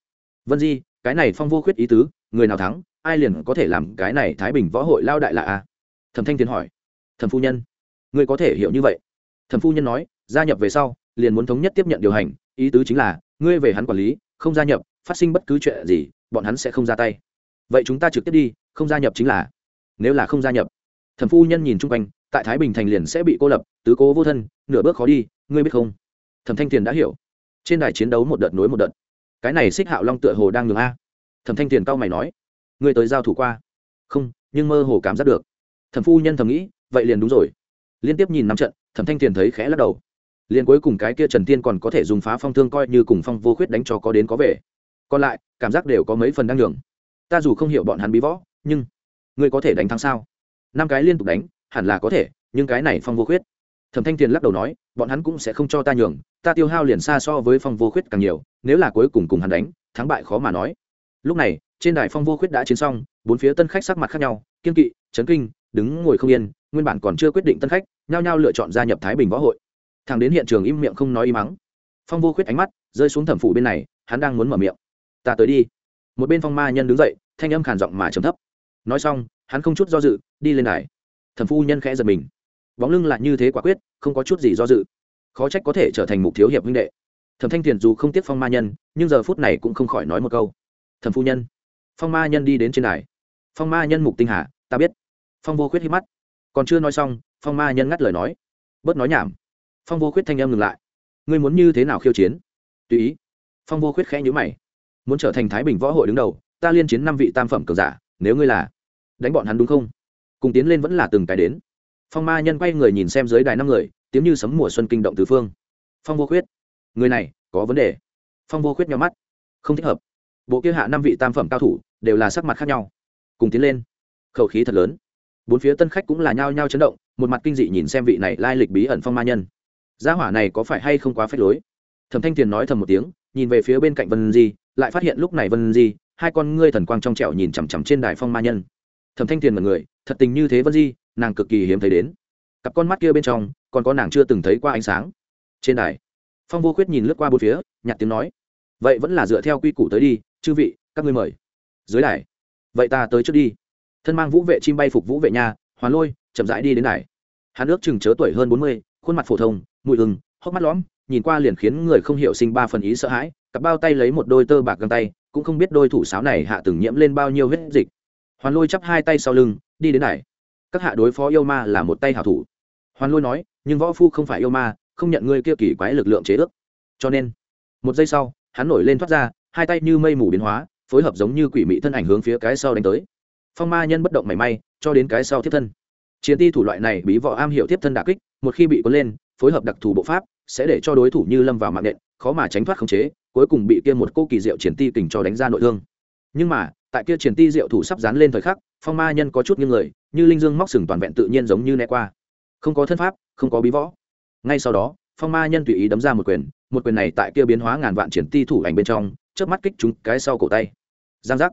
Vân di cái này phong vô khuyết ý tứ người nào thắng ai liền có thể làm cái này thái bình võ hội lao đại là a? Thẩm thanh tiến hỏi. Thẩm phu nhân người có thể hiểu như vậy. Thẩm phu nhân nói, gia nhập về sau, liền muốn thống nhất tiếp nhận điều hành, ý tứ chính là, ngươi về hắn quản lý, không gia nhập, phát sinh bất cứ chuyện gì, bọn hắn sẽ không ra tay. Vậy chúng ta trực tiếp đi, không gia nhập chính là, nếu là không gia nhập. Thẩm phu nhân nhìn chung quanh, tại thái bình thành liền sẽ bị cô lập, tứ cố vô thân, nửa bước khó đi, ngươi biết không? Thẩm thanh tiền đã hiểu. Trên đài chiến đấu một đợt nối một đợt. Cái này xích hạo long tựa hồ đang ngừng a. Thẩm thanh tiền cao mày nói, ngươi tới giao thủ qua? Không, nhưng mơ hồ cảm giác được thẩm phu nhân thầm nghĩ, vậy liền đúng rồi. Liên tiếp nhìn năm trận, thẩm thanh tiền thấy khẽ lắc đầu. Liền cuối cùng cái kia trần tiên còn có thể dùng phá phong thương coi như cùng phong vô khuyết đánh cho có đến có về. Còn lại, cảm giác đều có mấy phần đang lượng ta dù không hiểu bọn hắn bí võ, nhưng ngươi có thể đánh thắng sao? Năm cái liên tục đánh, hẳn là có thể, nhưng cái này phong vô khuyết. Thẩm thanh tiền lắc đầu nói, bọn hắn cũng sẽ không cho ta nhường, ta tiêu hao liền xa so với phong vô khuyết càng nhiều, nếu là cuối cùng cùng hắn đánh, thắng bại khó mà nói. Lúc này, trên đài phong vô khuyết đã chiến xong, bốn phía tân khách sắc mặt khác nhau, kiên kỵ, chấn kinh đứng ngồi không yên, nguyên bản còn chưa quyết định tân khách, nhao nhao lựa chọn gia nhập thái bình võ hội. Thằng đến hiện trường im miệng không nói im mắng. Phong vô khuyết ánh mắt rơi xuống thẩm phủ bên này, hắn đang muốn mở miệng. Ta tới đi. Một bên phong ma nhân đứng dậy, thanh âm khàn giọng mà trầm thấp. Nói xong, hắn không chút do dự, đi lên đài. Thẩm phu nhân khẽ giật mình. Bóng lưng lại như thế quả quyết, không có chút gì do dự. Khó trách có thể trở thành mục thiếu hiệp huynh đệ. Thẩm thanh thiền dù không tiếc phong ma nhân, nhưng giờ phút này cũng không khỏi nói một câu. Thẩm phu nhân. Phong ma nhân đi đến trên đài. Phong ma nhân mục tinh hà, ta biết phong vô khuyết hít mắt. Còn chưa nói xong, phong ma nhân ngắt lời nói. Bớt nói nhảm. Phong vô khuyết thanh âm ngừng lại. Ngươi muốn như thế nào khiêu chiến? Tùy ý. Phong vô khuyết khẽ nhữ mày. Muốn trở thành thái bình võ hội đứng đầu, ta liên chiến năm vị tam phẩm cường giả, nếu ngươi là đánh bọn hắn đúng không? Cùng tiến lên vẫn là từng cái đến. Phong ma nhân quay người nhìn xem dưới đài năm người, tiếng như sấm mùa xuân kinh động tứ phương. Phong vô khuyết, người này có vấn đề. Phong vô khuyết nhau mắt. Không thích hợp. Bộ kia hạ năm vị tam phẩm cao thủ đều là sắc mặt khác nhau. Cùng tiến lên. Khẩu khí thật lớn bốn phía tân khách cũng là nhao nhao chấn động, một mặt kinh dị nhìn xem vị này lai lịch bí ẩn phong ma nhân. Gia hỏa này có phải hay không quá phép lối? Thẩm thanh tiền nói thầm một tiếng, nhìn về phía bên cạnh vân di, lại phát hiện lúc này vân di, hai con ngươi thần quang trong trẻo nhìn chằm chằm trên đài phong ma nhân. Thẩm thanh tiền mật người thật tình như thế vân di, nàng cực kỳ hiếm thấy đến. Cặp con mắt kia bên trong, còn có nàng chưa từng thấy qua ánh sáng. Trên đài, phong vô khuyết nhìn lướt qua bốn phía nhặt tiếng nói, vậy vẫn là dựa theo quy củ tới đi, chư vị, các ngươi mời. Dưới đài, vậy ta tới trước đi thân mang vũ vệ chim bay phục vũ vệ nhà hoàn lôi, chậm rãi đi đến này. hắn ước chừng chớ tuổi hơn bốn mươi, khuôn mặt phổ thông, mùi ưng hốc mắt lõm, nhìn qua liền khiến người không hiểu sinh ba phần ý sợ hãi, cặp bao tay lấy một đôi tơ bạc găng tay, cũng không biết đôi thủ sáo này hạ từng nhiễm lên bao nhiêu huyết dịch. Hoàn lôi chắp hai tay sau lưng, đi đến này các hạ đối phó yêu ma là một tay hảo thủ. Hoàn lôi nói, nhưng võ phu không phải yêu ma, không nhận ngươi kia kỳ quái lực lượng chế ước. Cho nên, một giây sau, hắn nổi lên thoát ra, hai tay như mây mù biến hóa, phối hợp giống như quỷ mị thân ảnh hướng phía cái sau đánh tới phong ma nhân bất động mảy may, cho đến cái sau tiếp thân. Chiến ti thủ loại này bí võ am hiểu tiếp thân đà kích, một khi bị cuốn lên, phối hợp đặc thù bộ pháp, sẽ để cho đối thủ như lâm vào mạng nện, khó mà tránh thoát khống chế, cuối cùng bị kia một cô kỳ diệu triển ti kình cho đánh ra nội thương. Nhưng mà, tại kia triển ti diệu thủ sắp dán lên thời khắc, phong ma nhân có chút như người, như linh dương móc sừng toàn vẹn tự nhiên giống như né qua. Không có thân pháp, không có bí võ. Ngay sau đó, phong ma nhân tùy ý đấm ra một quyền một quyền này tại kia biến hóa ngàn vạn triển ti thủ ảnh bên trong trước mắt kích chúng cái sau cổ tay. Giang giác.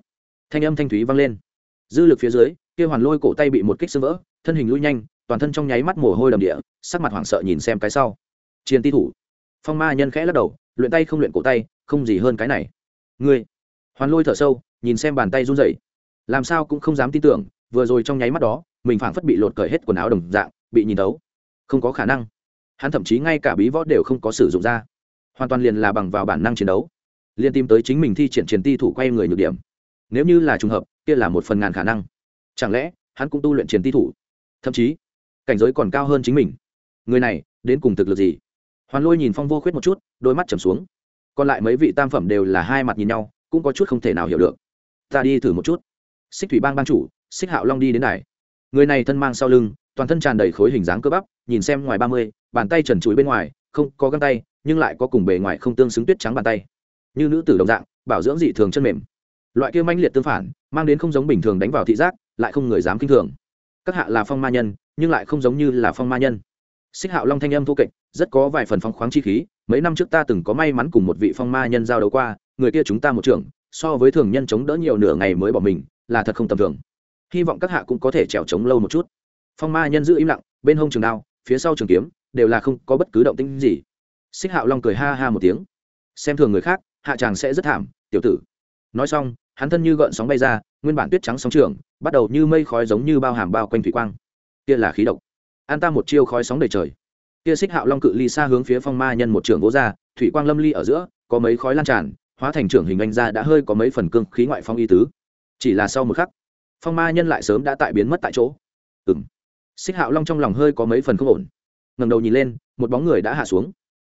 Thanh âm thanh thúy vang lên dư lực phía dưới, kia hoàn lôi cổ tay bị một kích xương vỡ, thân hình lui nhanh, toàn thân trong nháy mắt mồ hôi đầm địa, sắc mặt hoảng sợ nhìn xem cái sau. Chiến ti thủ. Phong ma nhân khẽ lắc đầu, luyện tay không luyện cổ tay, không gì hơn cái này. Ngươi. Hoàn lôi thở sâu, nhìn xem bàn tay run rẩy. Làm sao cũng không dám tin tưởng, vừa rồi trong nháy mắt đó, mình phảng phất bị lột cởi hết quần áo đồng dạng, bị nhìn đấu không có khả năng. Hắn thậm chí ngay cả bí võ đều không có sử dụng ra. Hoàn toàn liền là bằng vào bản năng chiến đấu. Liên tìm tới chính mình thi triển chiến ti thủ quay người nhược điểm. Nếu như là trùng hợp kia là một phần ngàn khả năng. Chẳng lẽ, hắn cũng tu luyện chiến ti thủ? Thậm chí, cảnh giới còn cao hơn chính mình. Người này, đến cùng thực lực gì? Hoàn lôi nhìn phong vô khuyết một chút, đôi mắt trầm xuống. Còn lại mấy vị tam phẩm đều là hai mặt nhìn nhau, cũng có chút không thể nào hiểu được. Ta đi thử một chút. Xích thủy bang Ban chủ, xích hạo long đi đến này người này thân mang sau lưng, toàn thân tràn đầy khối hình dáng cơ bắp, nhìn xem ngoài ba mươi, bàn tay trần chuối bên ngoài, không có găng tay, nhưng lại có cùng bề ngoài không tương xứng tuyết trắng bàn tay. Như nữ tử đồng dạng, bảo dưỡng dị thường chân mềm. Loại kia manh liệt tương phản mang đến không giống bình thường đánh vào thị giác, lại không người dám kinh thường. Các hạ là phong ma nhân, nhưng lại không giống như là phong ma nhân. Xích hạo long thanh âm thô kệch, rất có vài phần phong khoáng chi khí, mấy năm trước ta từng có may mắn cùng một vị phong ma nhân giao đấu qua, người kia chúng ta một trưởng, so với thường nhân chống đỡ nhiều nửa ngày mới bỏ mình, là thật không tầm thường. Hy vọng các hạ cũng có thể trèo trống lâu một chút. Phong ma nhân giữ im lặng, bên hông trường đao, phía sau trường kiếm, đều là không có bất cứ động tĩnh gì. Xích hạo long cười ha ha một tiếng. Xem thường người khác, hạ chàng sẽ rất thảm, tiểu tử. Nói xong hắn thân như gợn sóng bay ra, nguyên bản tuyết trắng sóng trường, bắt đầu như mây khói giống như bao hàm bao quanh thủy quang. Kia là khí độc. An ta một chiêu khói sóng đầy trời. Kia xích hạo long cự ly xa hướng phía phong ma nhân một trường gỗ ra, thủy quang lâm ly ở giữa, có mấy khói lan tràn, hóa thành trưởng hình anh ra đã hơi có mấy phần cương khí ngoại phong y tứ. Chỉ là sau một khắc, phong ma nhân lại sớm đã tại biến mất tại chỗ. Ừng xích hạo long trong lòng hơi có mấy phần không ổn. Ngầm đầu nhìn lên, một bóng người đã hạ xuống.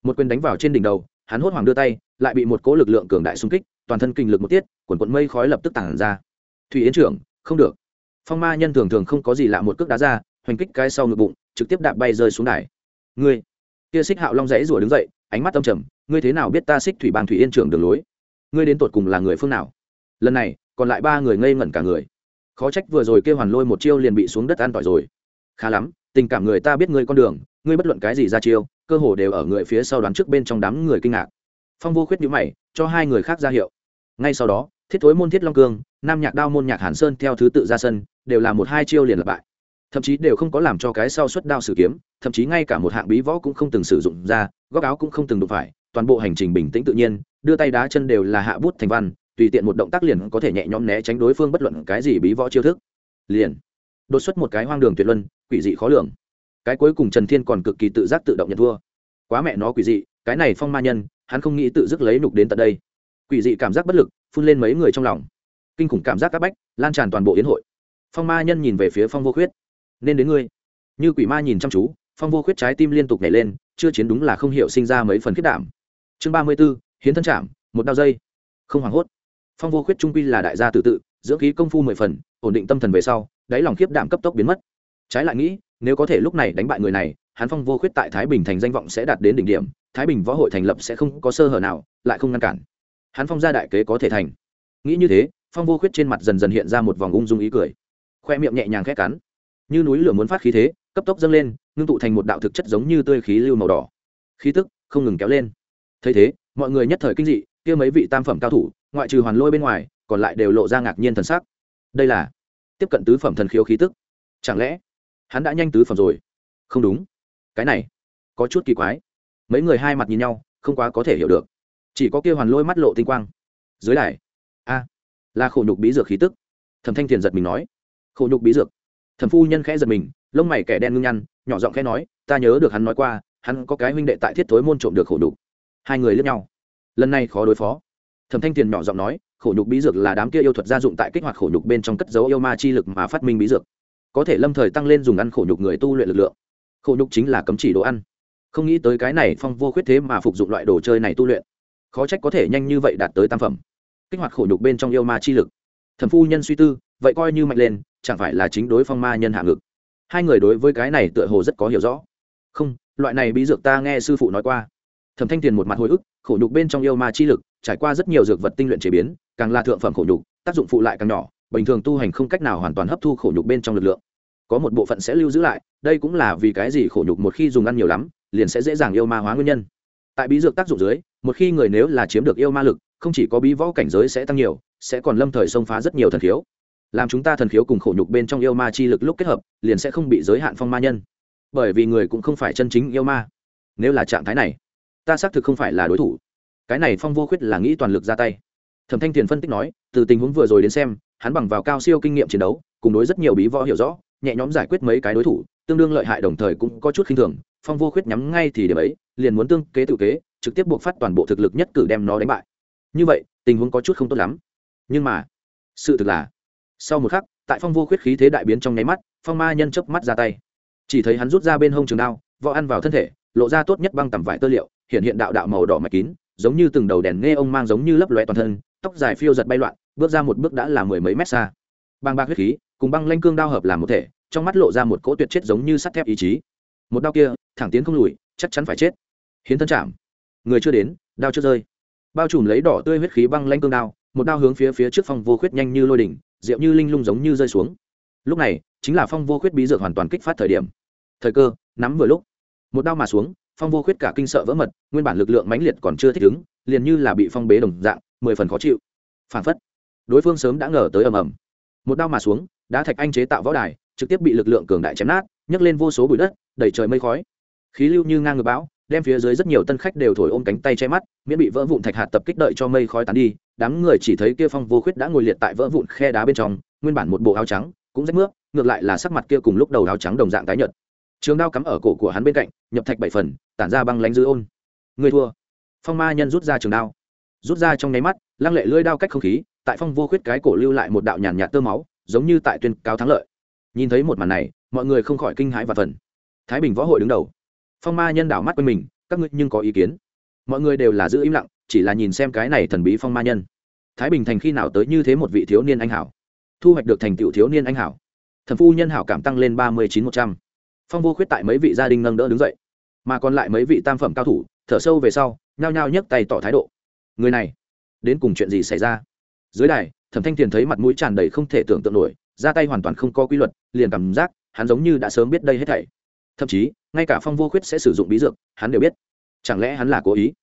Một quyền đánh vào trên đỉnh đầu, hắn hốt hoảng đưa tay, lại bị một cỗ lực lượng cường đại xung kích toàn thân kinh lực một tiết, quần quận mây khói lập tức tản ra. Thủy yến trưởng, không được. Phong ma nhân thường thường không có gì lạ một cước đá ra, hoành kích cái sau ngực bụng, trực tiếp đạp bay rơi xuống đài. Ngươi, kia xích hạo long rẽ rủa đứng dậy, ánh mắt âm trầm, ngươi thế nào biết ta xích thủy bàn thủy yên trưởng đường lối? Ngươi đến tột cùng là người phương nào? Lần này, còn lại ba người ngây ngẩn cả người. Khó trách vừa rồi kêu hoàn lôi một chiêu liền bị xuống đất an tỏi rồi. Khá lắm, tình cảm người ta biết ngươi con đường, ngươi bất luận cái gì ra chiêu, cơ hồ đều ở người phía sau đoán trước bên trong đám người kinh ngạc. Phong vô khuyết nhữ mày, cho hai người khác ra hiệu ngay sau đó, thiết thối môn thiết long cương, nam nhạc đao môn nhạc hàn sơn theo thứ tự ra sân, đều là một hai chiêu liền lập bại. Thậm chí đều không có làm cho cái sau xuất đao sử kiếm, thậm chí ngay cả một hạng bí võ cũng không từng sử dụng ra, góc áo cũng không từng đụng phải, toàn bộ hành trình bình tĩnh tự nhiên, đưa tay đá chân đều là hạ bút thành văn, tùy tiện một động tác liền có thể nhẹ nhõm né tránh đối phương bất luận cái gì bí võ chiêu thức. Liền, đột xuất một cái hoang đường tuyệt luân, quỷ dị khó lường. Cái cuối cùng trần thiên còn cực kỳ tự giác tự động nhận thua. Quá mẹ nó quỷ dị, cái này phong ma nhân, hắn không nghĩ tự dứt lấy nục đến tận đây quỷ dị cảm giác bất lực, phun lên mấy người trong lòng. Kinh khủng cảm giác áp bách, lan tràn toàn bộ yến hội. Phong ma nhân nhìn về phía phong vô khuyết. Nên đến ngươi. Như quỷ ma nhìn chăm chú, phong vô khuyết trái tim liên tục nhảy lên, chưa chiến đúng là không hiểu sinh ra mấy phần khiết đảm. Chương ba mươi b ố hiến thân chạm, một đao dây. Không hoảng hốt. Phong vô khuyết trung quy là đại gia tự tự, dưỡng khí công phu mười phần, ổn định tâm thần về sau, đáy lòng khiếp đảm cấp tốc biến mất. Trái lại nghĩ, nếu có thể lúc này đánh bại người này, hắn phong vô khuyết tại thái bình thành danh vọng sẽ đạt đến đỉnh điểm, thái bình võ hội thành lập sẽ không có sơ hở nào, lại không ngăn cản hắn phong gia đại kế có thể thành. Nghĩ như thế, phong vô khuyết trên mặt dần dần hiện ra một vòng ung dung ý cười. Khoe miệng nhẹ nhàng khét cắn. Như núi lửa muốn phát khí thế, cấp tốc dâng lên, ngưng tụ thành một đạo thực chất giống như tươi khí lưu màu đỏ. Khí tức không ngừng kéo lên. Thấy thế, mọi người nhất thời kinh dị, kia mấy vị tam phẩm cao thủ, ngoại trừ hoàn lôi bên ngoài, còn lại đều lộ ra ngạc nhiên thần sắc. Đây là tiếp cận tứ phẩm thần khiếu khí tức. Chẳng lẽ hắn đã nhanh tứ phẩm rồi? Không đúng. Cái này có chút kỳ quái. Mấy người hai mặt nhìn nhau, không quá có thể hiểu được chỉ có kia hoàn lôi mắt lộ tinh quang. Dưới đài, a, là khổ nhục bí dược khí tức. Thẩm thanh thiền giật mình nói, khổ nhục bí dược. Thẩm phu nhân khẽ giật mình, lông mày kẻ đen ngưng nhăn, nhỏ giọng khẽ nói, ta nhớ được hắn nói qua, hắn có cái huynh đệ tại thiết thối môn trộm được khổ nhục. Hai người lướt nhau. Lần này khó đối phó. Thẩm thanh tiền nhỏ giọng nói, khổ nhục bí dược là đám kia yêu thuật gia dụng tại kích hoạt khổ nhục bên trong cất dấu yêu ma chi lực mà phát minh bí dược. Có thể lâm thời tăng lên dùng ăn khổ nhục người tu luyện lực lượng. Khổ nhục chính là cấm chỉ đồ ăn. Không nghĩ tới cái này phong vô khuyết thế mà phục dụng loại đồ chơi này tu luyện khó trách có thể nhanh như vậy đạt tới tam phẩm. Kích hoạt khổ nhục bên trong yêu ma chi lực. Thẩm phu nhân suy tư, vậy coi như mạnh lên, chẳng phải là chính đối phong ma nhân hạ ngực. Hai người đối với cái này tựa hồ rất có hiểu rõ. Không, loại này bí dược ta nghe sư phụ nói qua. Thẩm thanh tiền một mặt hồi ức, khổ nhục bên trong yêu ma chi lực, trải qua rất nhiều dược vật tinh luyện chế biến, càng là thượng phẩm khổ nhục, tác dụng phụ lại càng nhỏ, bình thường tu hành không cách nào hoàn toàn hấp thu khổ nhục bên trong lực lượng. Có một bộ phận sẽ lưu giữ lại, đây cũng là vì cái gì khổ nhục một khi dùng ăn nhiều lắm, liền sẽ dễ dàng yêu ma hóa nguyên nhân. Tại bí dược tác dụng dưới một khi người nếu là chiếm được yêu ma lực, không chỉ có bí võ cảnh giới sẽ tăng nhiều, sẽ còn lâm thời xông phá rất nhiều thần khiếu. Làm chúng ta thần khiếu cùng khổ nhục bên trong yêu ma chi lực lúc kết hợp, liền sẽ không bị giới hạn phong ma nhân. Bởi vì người cũng không phải chân chính yêu ma. Nếu là trạng thái này, ta xác thực không phải là đối thủ. Cái này phong vô khuyết là nghĩ toàn lực ra tay. Thẩm thanh tiền phân tích nói, từ tình huống vừa rồi đến xem, hắn bằng vào cao siêu kinh nghiệm chiến đấu, cùng đối rất nhiều bí võ hiểu rõ, nhẹ nhõm giải quyết mấy cái đối thủ, tương đương lợi hại đồng thời cũng có chút khinh thường. Phong vô khuyết nhắm ngay thì điểm ấy, liền muốn tương kế tự kế trực tiếp buộc phát toàn bộ thực lực nhất cử đem nó đánh bại. Như vậy, tình huống có chút không tốt lắm. Nhưng mà, sự thực là, sau một khắc, tại phong vô khuyết khí thế đại biến trong nháy mắt, phong ma nhân chớp mắt ra tay. Chỉ thấy hắn rút ra bên hông trường đao, võ ăn vào thân thể, lộ ra tốt nhất băng tầm vải tơ liệu, hiện hiện đạo đạo màu đỏ mạch kín, giống như từng đầu đèn nghe ông mang giống như lấp loe toàn thân, tóc dài phiêu giật bay loạn, bước ra một bước đã là mười mấy mét xa. Băng bạc huyết khí cùng băng lanh cương đao hợp làm một thể, trong mắt lộ ra một cỗ tuyệt chết giống như sắt thép ý chí. Một đao kia, thẳng tiến không lùi, chắc chắn phải chết. Hiến thân chạm người chưa đến, đao chưa rơi. Bao trùm lấy đỏ tươi huyết khí băng lanh cương đao, một đao hướng phía phía trước phong vô khuyết nhanh như lôi đỉnh diệu như linh lung giống như rơi xuống. Lúc này, chính là phong vô khuyết bí dược hoàn toàn kích phát thời điểm. Thời cơ, nắm vừa lúc. Một đao mà xuống, phong vô khuyết cả kinh sợ vỡ mật, nguyên bản lực lượng mãnh liệt còn chưa thích ứng, liền như là bị phong bế đồng dạng, mười phần khó chịu. Phản phất, đối phương sớm đã ngờ tới ầm ầm. Một đao mà xuống, đá thạch anh chế tạo võ đài, trực tiếp bị lực lượng cường đại chém nát, nhấc lên vô số bụi đất, đẩy trời mây khói. Khí lưu như ngang ngược bão đem phía dưới rất nhiều tân khách đều thổi ôm cánh tay che mắt, miễn bị vỡ vụn thạch hạt tập kích đợi cho mây khói tán đi, đám người chỉ thấy kia phong vô khuyết đã ngồi liệt tại vỡ vụn khe đá bên trong, nguyên bản một bộ áo trắng, cũng rách nước ngược lại là sắc mặt kia cùng lúc đầu áo trắng đồng dạng tái nhợt. Trường đao cắm ở cổ của hắn bên cạnh, nhập thạch bảy phần, tản ra băng lánh dư ôn. Người thua. Phong ma nhân rút ra trường đao. Rút ra trong nháy mắt, lăng lệ lưỡi đao cách không khí, tại phong vô khuyết cái cổ lưu lại một đạo nhàn nhạt tơ máu, giống như tại tuyên cao thắng lợi. Nhìn thấy một màn này, mọi người không khỏi kinh hãi và phần. Thái bình võ hội đứng đầu phong ma nhân đảo mắt quanh mình, các ngươi nhưng có ý kiến? Mọi người đều là giữ im lặng, chỉ là nhìn xem cái này thần bí phong ma nhân. Thái bình thành khi nào tới như thế một vị thiếu niên anh hảo? Thu hoạch được thành tựu thiếu niên anh hảo. Thần phu nhân hảo cảm tăng lên ba mươi chín một trăm. Phong vô khuyết tại mấy vị gia đình nâng đỡ đứng dậy. Mà còn lại mấy vị tam phẩm cao thủ, thở sâu về sau, nhao nhao nhấc tay tỏ thái độ. Người này, đến cùng chuyện gì xảy ra? Dưới đài, thẩm thanh tiền thấy mặt mũi tràn đầy không thể tưởng tượng nổi, ra tay hoàn toàn không có quy luật, liền cảm giác hắn giống như đã sớm biết đây hết thảy thậm chí, ngay cả phong vô khuyết sẽ sử dụng bí dược, hắn đều biết. Chẳng lẽ hắn là cố ý?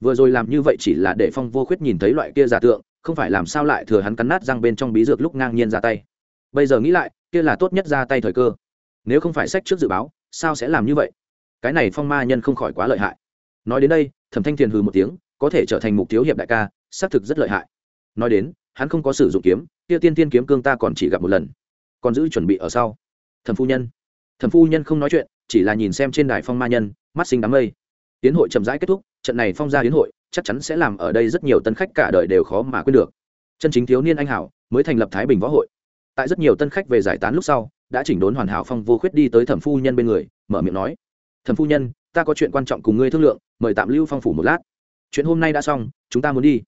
Vừa rồi làm như vậy chỉ là để phong vô khuyết nhìn thấy loại kia giả tượng, không phải làm sao lại thừa hắn cắn nát răng bên trong bí dược lúc ngang nhiên ra tay. Bây giờ nghĩ lại, kia là tốt nhất ra tay thời cơ. Nếu không phải sách trước dự báo, sao sẽ làm như vậy? Cái này phong ma nhân không khỏi quá lợi hại. Nói đến đây, thẩm thanh thiền hừ một tiếng, có thể trở thành mục tiêu hiệp đại ca, xác thực rất lợi hại. Nói đến, hắn không có sử dụng kiếm, kia tiên tiên kiếm cương ta còn chỉ gặp một lần. Còn giữ chuẩn bị ở sau. Thẩm phu nhân. Thẩm phu nhân không nói chuyện chỉ là nhìn xem trên đài phong ma nhân, mắt sinh đám mây. Tiến hội chậm rãi kết thúc, trận này phong ra hiến hội chắc chắn sẽ làm ở đây rất nhiều tân khách cả đời đều khó mà quên được. Chân chính thiếu niên anh hảo mới thành lập thái bình võ hội. Tại rất nhiều tân khách về giải tán lúc sau, đã chỉnh đốn hoàn hảo phong vô khuyết đi tới thẩm phu nhân bên người, mở miệng nói, thẩm phu nhân, ta có chuyện quan trọng cùng ngươi thương lượng, mời tạm lưu phong phủ một lát. Chuyện hôm nay đã xong, chúng ta muốn đi.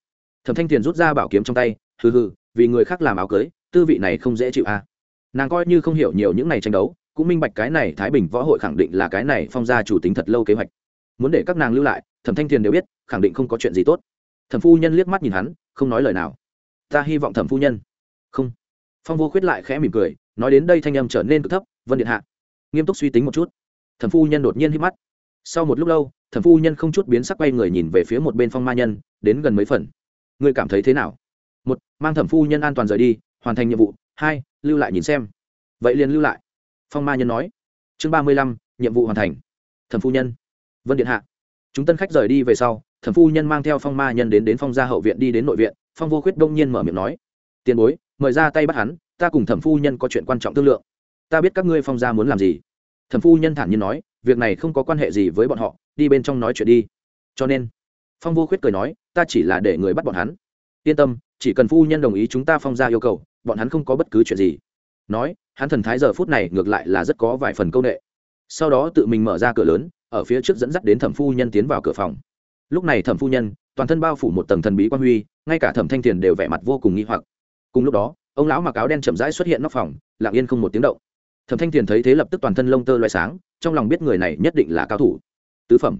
Thẩm thanh tiền rút ra bảo kiếm trong tay, hừ hừ, vì người khác làm áo cưới, tư vị này không dễ chịu à. nàng coi như không hiểu nhiều những ngày tranh đấu cũng minh bạch cái này thái bình võ hội khẳng định là cái này phong gia chủ tính thật lâu kế hoạch. Muốn để các nàng lưu lại, thẩm thanh thiền đều biết, khẳng định không có chuyện gì tốt. Thẩm phu nhân liếc mắt nhìn hắn, không nói lời nào. Ta hy vọng thẩm phu nhân. Không. Phong vô khuyết lại khẽ mỉm cười, nói đến đây thanh âm trở nên cực thấp, vân điện hạ. Nghiêm túc suy tính một chút. Thẩm phu nhân đột nhiên hít mắt. Sau một lúc lâu, thẩm phu nhân không chút biến sắc quay người nhìn về phía một bên phong ma nhân, đến gần mấy phần. Ngươi cảm thấy thế nào? Một, mang thẩm phu nhân an toàn rời đi, hoàn thành nhiệm vụ. Hai, lưu lại nhìn xem. Vậy liền lưu lại phong ma nhân nói. Chương ba mươi lăm, nhiệm vụ hoàn thành. Thẩm phu nhân. Vân điện hạ. Chúng tân khách rời đi về sau, thẩm phu nhân mang theo phong ma nhân đến đến phong gia hậu viện đi đến nội viện, phong vô khuyết đông nhiên mở miệng nói. Tiền bối, mời ra tay bắt hắn, ta cùng thẩm phu nhân có chuyện quan trọng thương lượng. Ta biết các ngươi phong gia muốn làm gì. Thẩm phu nhân thản nhiên nói, việc này không có quan hệ gì với bọn họ, đi bên trong nói chuyện đi. Cho nên, phong vô khuyết cười nói, ta chỉ là để người bắt bọn hắn. Yên tâm, chỉ cần phu nhân đồng ý chúng ta phong ra yêu cầu, bọn hắn không có bất cứ chuyện gì. Nói hắn thần thái giờ phút này ngược lại là rất có vài phần công nghệ. Sau đó tự mình mở ra cửa lớn, ở phía trước dẫn dắt đến thẩm phu nhân tiến vào cửa phòng. Lúc này thẩm phu nhân, toàn thân bao phủ một tầng thần bí quan huy, ngay cả thẩm thanh tiền đều vẻ mặt vô cùng nghi hoặc. Cùng lúc đó, ông lão mặc áo đen chậm rãi xuất hiện nóc phòng, lặng yên không một tiếng động. Thẩm thanh tiền thấy thế lập tức toàn thân lông tơ loay sáng, trong lòng biết người này nhất định là cao thủ. Tứ phẩm.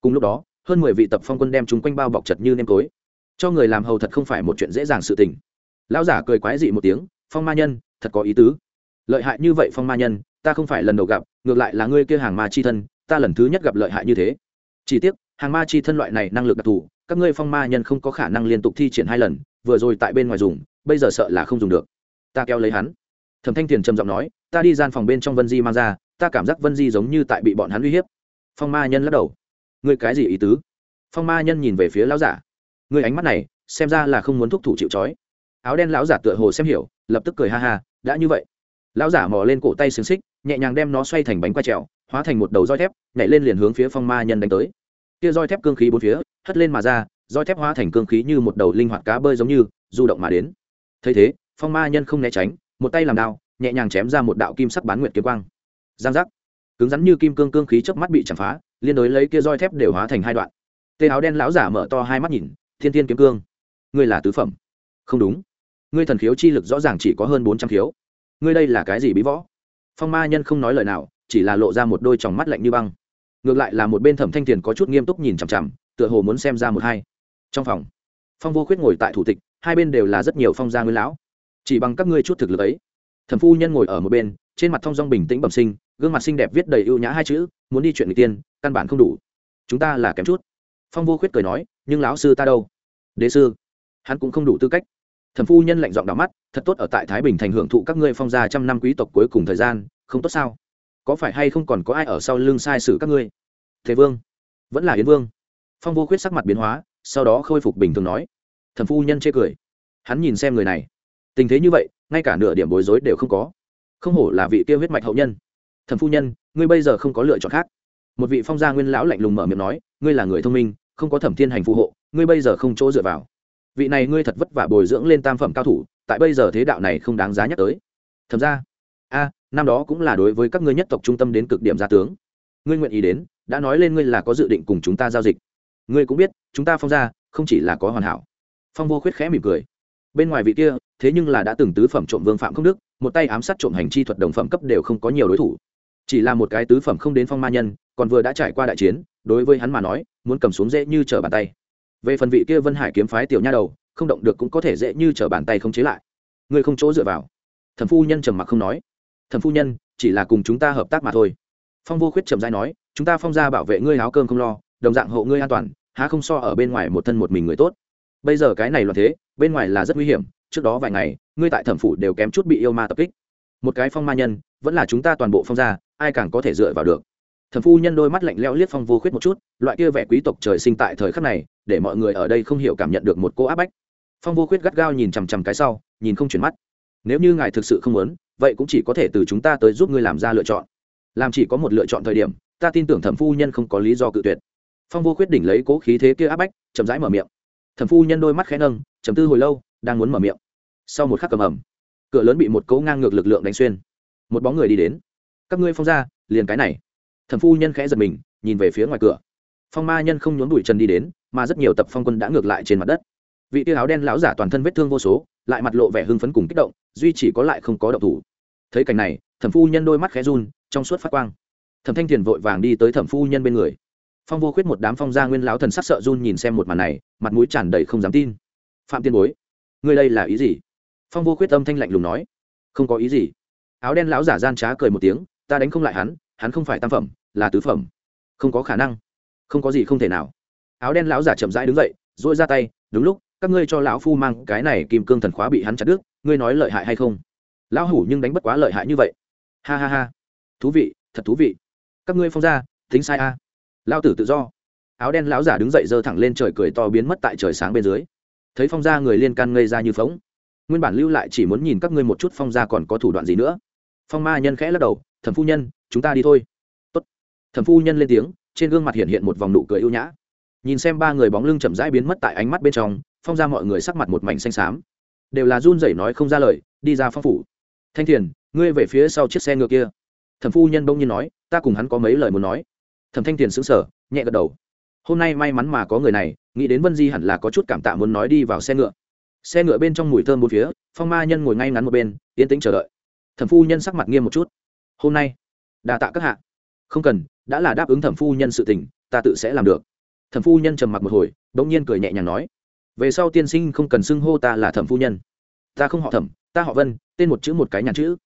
Cùng lúc đó, hơn mười vị tập phong quân đem chúng quanh bao bọc chật như nêm tối. Cho người làm hầu thật không phải một chuyện dễ dàng sự tình. Lão giả cười quái dị một tiếng, phong ma nhân, thật có ý tứ lợi hại như vậy phong ma nhân, ta không phải lần đầu gặp, ngược lại là ngươi kia hàng ma chi thân, ta lần thứ nhất gặp lợi hại như thế. Chỉ tiếc, hàng ma chi thân loại này năng lực đặc thù, các ngươi phong ma nhân không có khả năng liên tục thi triển hai lần, vừa rồi tại bên ngoài dùng, bây giờ sợ là không dùng được. Ta kéo lấy hắn. Thẩm thanh tiền trầm giọng nói, ta đi gian phòng bên trong vân di mang ra, ta cảm giác vân di giống như tại bị bọn hắn uy hiếp. Phong ma nhân lắc đầu. Ngươi cái gì ý tứ? Phong ma nhân nhìn về phía lão giả. Ngươi ánh mắt này, xem ra là không muốn thúc thủ chịu trói. Áo đen lão giả tựa hồ xem hiểu, lập tức cười ha ha, đã như vậy lão giả mò lên cổ tay xiềng xích, nhẹ nhàng đem nó xoay thành bánh quay trèo, hóa thành một đầu roi thép, nhảy lên liền hướng phía phong ma nhân đánh tới. Kia roi thép cương khí bốn phía, hất lên mà ra, roi thép hóa thành cương khí như một đầu linh hoạt cá bơi giống như, du động mà đến. Thấy thế, phong ma nhân không né tránh, một tay làm đao, nhẹ nhàng chém ra một đạo kim sắc bán nguyệt kiếm quang. Giang giác. Cứng rắn như kim cương cương khí chớp mắt bị chạm phá, liên đối lấy kia roi thép đều hóa thành hai đoạn. Tê áo đen lão giả mở to hai mắt nhìn, thiên thiên kiếm cương. Ngươi là tứ phẩm. Không đúng. Ngươi thần khiếu chi lực rõ ràng chỉ có hơn bốn trăm khiếu ngươi đây là cái gì bí võ? Phong ma nhân không nói lời nào, chỉ là lộ ra một đôi tròng mắt lạnh như băng. Ngược lại là một bên thẩm thanh tiền có chút nghiêm túc nhìn chằm chằm, tựa hồ muốn xem ra một hai. Trong phòng, phong vô khuyết ngồi tại thủ tịch, hai bên đều là rất nhiều phong gia nguyên lão. Chỉ bằng các ngươi chút thực lực ấy. Thẩm phu nhân ngồi ở một bên, trên mặt thong dong bình tĩnh bẩm sinh, gương mặt xinh đẹp viết đầy ưu nhã hai chữ, muốn đi chuyện người tiên, căn bản không đủ. Chúng ta là kém chút. Phong vô khuyết cười nói, nhưng lão sư ta đâu? Đế sư. Hắn cũng không đủ tư cách thẩm phu nhân lạnh giọng đỏ mắt, thật tốt ở tại thái bình thành hưởng thụ các ngươi phong gia trăm năm quý tộc cuối cùng thời gian, không tốt sao? Có phải hay không còn có ai ở sau lưng sai sử các ngươi? Thế vương, vẫn là yến vương. Phong vô khuyết sắc mặt biến hóa, sau đó khôi phục bình thường nói. Thẩm phu nhân chê cười. Hắn nhìn xem người này. Tình thế như vậy, ngay cả nửa điểm bối rối đều không có. Không hổ là vị tiêu huyết mạch hậu nhân. Thẩm phu nhân, ngươi bây giờ không có lựa chọn khác. Một vị phong gia nguyên lão lạnh lùng mở miệng nói, ngươi là người thông minh, không có thẩm thiên hành phù hộ, ngươi bây giờ không chỗ dựa vào vị này ngươi thật vất vả bồi dưỡng lên tam phẩm cao thủ, tại bây giờ thế đạo này không đáng giá nhắc tới. Thẩm ra a, năm đó cũng là đối với các ngươi nhất tộc trung tâm đến cực điểm gia tướng. Ngươi nguyện ý đến, đã nói lên ngươi là có dự định cùng chúng ta giao dịch. Ngươi cũng biết, chúng ta phong ra không chỉ là có hoàn hảo. Phong vô khuyết khẽ mỉm cười. Bên ngoài vị kia, thế nhưng là đã từng tứ phẩm trộm vương phạm không đức, một tay ám sát trộm hành chi thuật đồng phẩm cấp đều không có nhiều đối thủ. Chỉ là một cái tứ phẩm không đến phong ma nhân, còn vừa đã trải qua đại chiến, đối với hắn mà nói, muốn cầm xuống dễ như trở bàn tay về phần vị kia vân hải kiếm phái tiểu nha đầu, không động được cũng có thể dễ như trở bàn tay không chế lại. Ngươi không chỗ dựa vào. Thần phu nhân trầm mặc không nói. Thần phu nhân, chỉ là cùng chúng ta hợp tác mà thôi. Phong vô khuyết trầm dai nói, chúng ta phong ra bảo vệ ngươi áo cơm không lo, đồng dạng hộ ngươi an toàn, há không so ở bên ngoài một thân một mình người tốt. Bây giờ cái này loạn thế, bên ngoài là rất nguy hiểm, trước đó vài ngày, ngươi tại thẩm phủ đều kém chút bị yêu ma tập kích. Một cái phong ma nhân, vẫn là chúng ta toàn bộ phong gia, ai càng có thể dựa vào được? Thẩm phu nhân đôi mắt lạnh lẽo liếc phong vô khuyết một chút, loại kia vẻ quý tộc trời sinh tại thời khắc này để mọi người ở đây không hiểu cảm nhận được một cô áp bách. Phong vô khuyết gắt gao nhìn chằm chằm cái sau, nhìn không chuyển mắt. Nếu như ngài thực sự không muốn, vậy cũng chỉ có thể từ chúng ta tới giúp ngươi làm ra lựa chọn. Làm chỉ có một lựa chọn thời điểm, ta tin tưởng thẩm phu nhân không có lý do cự tuyệt. Phong vô khuyết đỉnh lấy cố khí thế kia áp bách, chậm rãi mở miệng. Thẩm phu nhân đôi mắt khẽ nâng chấm tư hồi lâu, đang muốn mở miệng. Sau một khắc cầm ẩm, cửa lớn bị một cấu ngang ngược lực lượng đánh xuyên. Một bóng người đi đến. Các ngươi phong ra liền cái này. Thẩm phu nhân khẽ giật mình, nhìn về phía ngoài cửa. Phong ma nhân không nhốn bụi chân đi đến mà rất nhiều tập phong quân đã ngược lại trên mặt đất. Vị tiêu áo đen lão giả toàn thân vết thương vô số, lại mặt lộ vẻ hưng phấn cùng kích động, duy chỉ có lại không có động thủ. Thấy cảnh này, thẩm phu nhân đôi mắt khẽ run, trong suốt phát quang. Thẩm thanh thiền vội vàng đi tới thẩm phu nhân bên người. Phong vô khuyết một đám phong gia nguyên lão thần sắc sợ run nhìn xem một màn này, mặt mũi tràn đầy không dám tin. Phạm tiên bối, ngươi đây là ý gì? Phong vô khuyết âm thanh lạnh lùng nói. Không có ý gì. Áo đen lão giả gian trá cười một tiếng, ta đánh không lại hắn hắn không phải tam phẩm, là tứ phẩm. Không có khả năng. Không có gì không thể nào áo đen lão giả chậm rãi đứng dậy dội ra tay, đúng lúc, các ngươi cho lão phu mang cái này kim cương thần khóa bị hắn chặt đứt, ngươi nói lợi hại hay không? Lão hủ nhưng đánh bất quá lợi hại như vậy. Ha ha ha, thú vị, thật thú vị. Các ngươi phong ra tính sai a. À. lao tử tự do. Áo đen lão giả đứng dậy giơ thẳng lên trời cười to biến mất tại trời sáng bên dưới. Thấy phong gia người liên can ngây ra như phóng nguyên bản lưu lại chỉ muốn nhìn các ngươi một chút phong gia còn có thủ đoạn gì nữa. Phong ma nhân khẽ lắc đầu, thẩm phu nhân, chúng ta đi thôi. Tốt. thẩm phu nhân lên tiếng, trên gương mặt hiện hiện một vòng nụ cười ưu nhã nhìn xem ba người bóng lưng chậm rãi biến mất tại ánh mắt bên trong, phong ra mọi người sắc mặt một mảnh xanh xám. Đều là run rẩy nói không ra lời, đi ra phong phủ. Thanh thiền, ngươi về phía sau chiếc xe ngựa kia. Thẩm phu nhân bỗng nhiên nói, ta cùng hắn có mấy lời muốn nói. Thẩm thanh thiền sững sờ, nhẹ gật đầu. Hôm nay may mắn mà có người này, nghĩ đến vân di hẳn là có chút cảm tạ muốn nói đi vào xe ngựa. Xe ngựa bên trong mùi thơm một phía, phong ma nhân ngồi ngay ngắn một bên, yên tĩnh chờ đợi. Thẩm phu nhân sắc mặt nghiêm một chút. Hôm nay đà tạ các hạ. Không cần, đã là đáp ứng thẩm phu nhân sự tình, ta tự sẽ làm được thẩm phu nhân trầm mặc một hồi đ ỗ n g nhiên cười nhẹ nhàng nói, về sau tiên sinh không cần xưng hô ta là thẩm phu nhân. Ta không họ thẩm, ta họ vân, tên một chữ một cái nhàn chữ.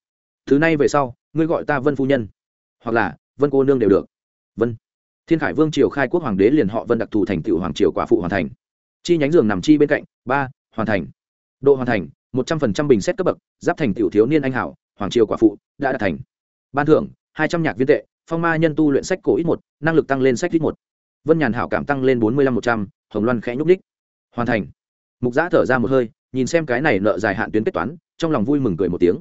Thứ này về sau, ngươi gọi ta vân phu nhân, hoặc là vân cô nương đều được. Vân. Thiên khải vương triều khai quốc hoàng đế liền họ vân đặc thù thành tựu hoàng triều quả phụ hoàn thành. Chi nhánh giường nằm chi bên cạnh, ba, hoàn thành. Độ hoàn thành, một trăm phần trăm bình xét cấp bậc, giáp thành tựu thiếu niên anh hảo, hoàng triều quả phụ đã đạt thành. Ban thưởng, hai trăm nhạc viên tệ, phong ma nhân tu luyện sách cổ ít một, năng lực tăng lên sách ít một vân nhàn hảo cảm tăng lên bốn mươi lăm một trăm, hồng loan khẽ nhúc ních hoàn thành. Mục giã thở ra một hơi, nhìn xem cái này nợ dài hạn tuyến kết toán, trong lòng vui mừng cười một tiếng.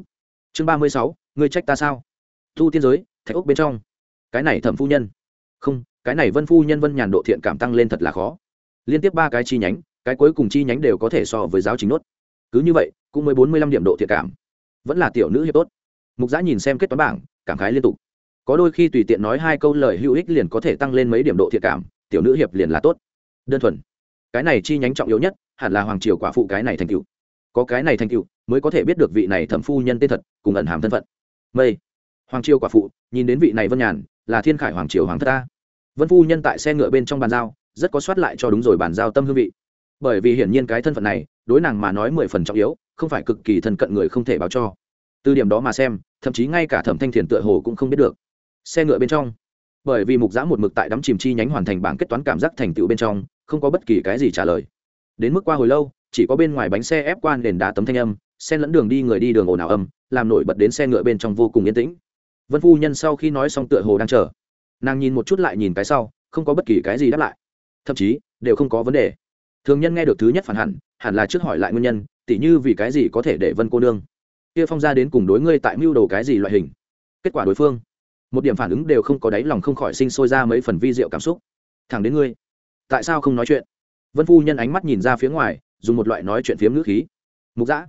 Chương ba mươi sáu người trách ta sao? Thu tiên giới, thạch ốc bên trong. Cái này thẩm phu nhân. Không, cái này vân phu nhân vân nhàn độ thiện cảm tăng lên thật là khó. Liên tiếp ba cái chi nhánh, cái cuối cùng chi nhánh đều có thể so với giáo chính nốt. Cứ như vậy, cũng mới bốn mươi lăm điểm độ thiện cảm. Vẫn là tiểu nữ hiệp tốt. Mục giã nhìn xem kết toán bảng, cảm khái liên tục có đôi khi tùy tiện nói hai câu lời hữu ích liền có thể tăng lên mấy điểm độ thiện cảm, tiểu nữ hiệp liền là tốt. Đơn thuần. Cái này chi nhánh trọng yếu nhất, hẳn là hoàng triều quả phụ cái này thành cựu có cái này thành cựu mới có thể biết được vị này thẩm phu nhân tên thật, cùng ẩn hàm thân phận. Mây. Hoàng triều quả phụ, nhìn đến vị này vân nhàn, là thiên khải hoàng triều hoàng thất ta vân phu nhân tại xe ngựa bên trong bàn giao, rất có soát lại cho đúng rồi bàn giao tâm hương vị. Bởi vì hiển nhiên cái thân phận này, đối nàng mà nói mười phần trọng yếu, không phải cực kỳ thân cận người không thể báo cho. Từ điểm đó mà xem, thậm chí ngay cả thẩm thanh thiền tựa hồ cũng không biết được xe ngựa bên trong. Bởi vì mục giã một mực tại đắm chìm chi nhánh hoàn thành bảng kết toán cảm giác thành tựu bên trong, không có bất kỳ cái gì trả lời. Đến mức qua hồi lâu, chỉ có bên ngoài bánh xe ép quan nền đá tấm thanh âm xen lẫn đường đi người đi đường ồn ào âm, làm nổi bật đến xe ngựa bên trong vô cùng yên tĩnh. Vân phu nhân sau khi nói xong tựa hồ đang chờ. Nàng nhìn một chút lại nhìn cái sau, không có bất kỳ cái gì đáp lại. Thậm chí, đều không có vấn đề. Thường nhân nghe được thứ nhất phản hẳn hẳn là trước hỏi lại nguyên nhân, tỉ như vì cái gì có thể để vân cô nương? Kia phong ra đến cùng đối ngươi tại mưu đồ cái gì loại hình? Kết quả đối phương một điểm phản ứng đều không có đáy lòng không khỏi sinh sôi ra mấy phần vi diệu cảm xúc. Thẳng đến ngươi. Tại sao không nói chuyện? Vân phu nhân ánh mắt nhìn ra phía ngoài, dùng một loại nói chuyện phiếm ngữ khí. Mục giã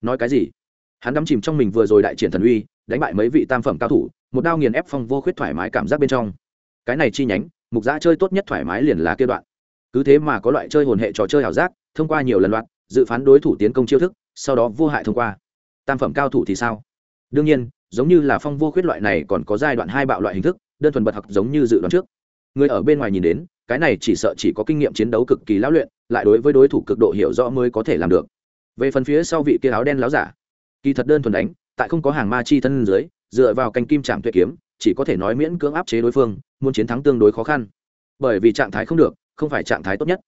nói cái gì? Hắn đắm chìm trong mình vừa rồi đại triển thần uy, đánh bại mấy vị tam phẩm cao thủ, một đao nghiền ép phong vô khuyết thoải mái cảm giác bên trong. Cái này chi nhánh, mục giã chơi tốt nhất thoải mái liền là kia đoạn. Cứ thế mà có loại chơi hồn hệ trò chơi ảo giác, thông qua nhiều lần loạt dự phán đối thủ tiến công chiêu thức, sau đó vô hại thông qua. Tam phẩm cao thủ thì sao? Đương nhiên giống như là phong vô khuyết loại này còn có giai đoạn hai bạo loại hình thức, đơn thuần bật học giống như dự đoán trước. Người ở bên ngoài nhìn đến, cái này chỉ sợ chỉ có kinh nghiệm chiến đấu cực kỳ lão luyện, lại đối với đối thủ cực độ hiểu rõ mới có thể làm được. Về phần phía sau vị kia áo đen láo giả, kỳ thật đơn thuần đánh, tại không có hàng ma chi thân dưới, dựa vào canh kim trạm tuyệt kiếm, chỉ có thể nói miễn cưỡng áp chế đối phương, muốn chiến thắng tương đối khó khăn. Bởi vì trạng thái không được, không phải trạng thái tốt nhất.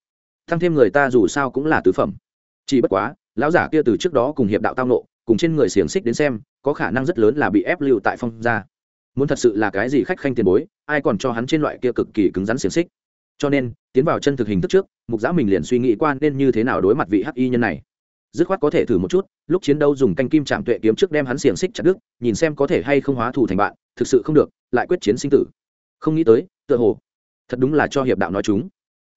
Thăng thêm người ta dù sao cũng là tứ phẩm. Chỉ bất quá, lão giả kia từ trước đó cùng hiệp đạo tao nộ cùng trên người xiềng xích đến xem, có khả năng rất lớn là bị ép lưu tại phong gia. Muốn thật sự là cái gì khách khanh tiền bối, ai còn cho hắn trên loại kia cực kỳ cứng rắn xiềng xích? Cho nên, tiến vào chân thực hình thức trước, mục giã mình liền suy nghĩ quan nên như thế nào đối mặt vị hắc y nhân này. Dứt khoát có thể thử một chút, lúc chiến đấu dùng canh kim chạm tuệ kiếm trước đem hắn xiềng xích chặt đứt, nhìn xem có thể hay không hóa thù thành bạn, thực sự không được, lại quyết chiến sinh tử. Không nghĩ tới, tựa hồ, thật đúng là cho hiệp đạo nói chúng.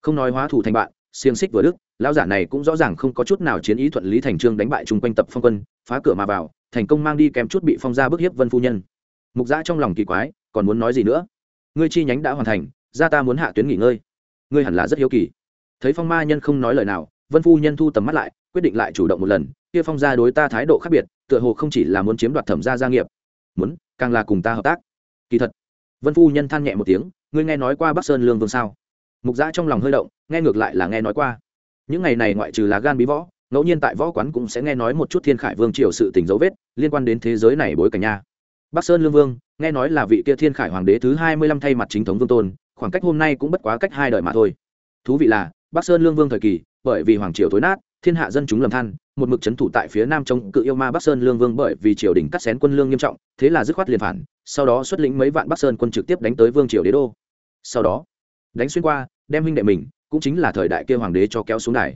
Không nói hóa thù thành bạn, xiềng xích vừa đức lão giả này cũng rõ ràng không có chút nào chiến ý thuận lý thành trương đánh bại chung quanh tập phong quân, phá cửa mà vào, thành công mang đi kèm chút bị phong ra bức hiếp vân phu nhân. Mục giã trong lòng kỳ quái, còn muốn nói gì nữa? Ngươi chi nhánh đã hoàn thành, ra ta muốn hạ tuyến nghỉ ngơi. Ngươi hẳn là rất hiếu kỳ. Thấy phong ma nhân không nói lời nào, vân phu nhân thu tầm mắt lại, quyết định lại chủ động một lần, kia phong gia đối ta thái độ khác biệt, tựa hồ không chỉ là muốn chiếm đoạt thẩm gia gia nghiệp. Muốn, càng là cùng ta hợp tác. Kỳ thật, vân phu nhân than nhẹ một tiếng, ngươi nghe nói qua bắc sơn lương vương sao? Mục giã trong lòng hơi động, nghe ngược lại là nghe nói qua những ngày này ngoại trừ lá gan bí võ, ngẫu nhiên tại võ quán cũng sẽ nghe nói một chút thiên khải vương triều sự tình dấu vết liên quan đến thế giới này bối cảnh nha. Bắc sơn lương vương, nghe nói là vị kia thiên khải hoàng đế thứ hai mươi lăm thay mặt chính thống vương tôn, khoảng cách hôm nay cũng bất quá cách hai đời mà thôi. Thú vị là, bắc sơn lương vương thời kỳ, bởi vì hoàng triều tối nát, thiên hạ dân chúng lầm than, một mực c h ấ n thủ tại phía nam chống cự yêu ma bắc sơn lương vương bởi vì triều đình cắt xén quân lương nghiêm trọng, thế là dứt khoát liền phản, sau đó xuất lĩnh mấy vạn bắc sơn quân trực tiếp đánh tới vương triều đế đô. Sau đó, đánh xuyên qua, đem huynh đệ mình cũng chính là thời đại kia hoàng đế cho kéo xuống đài.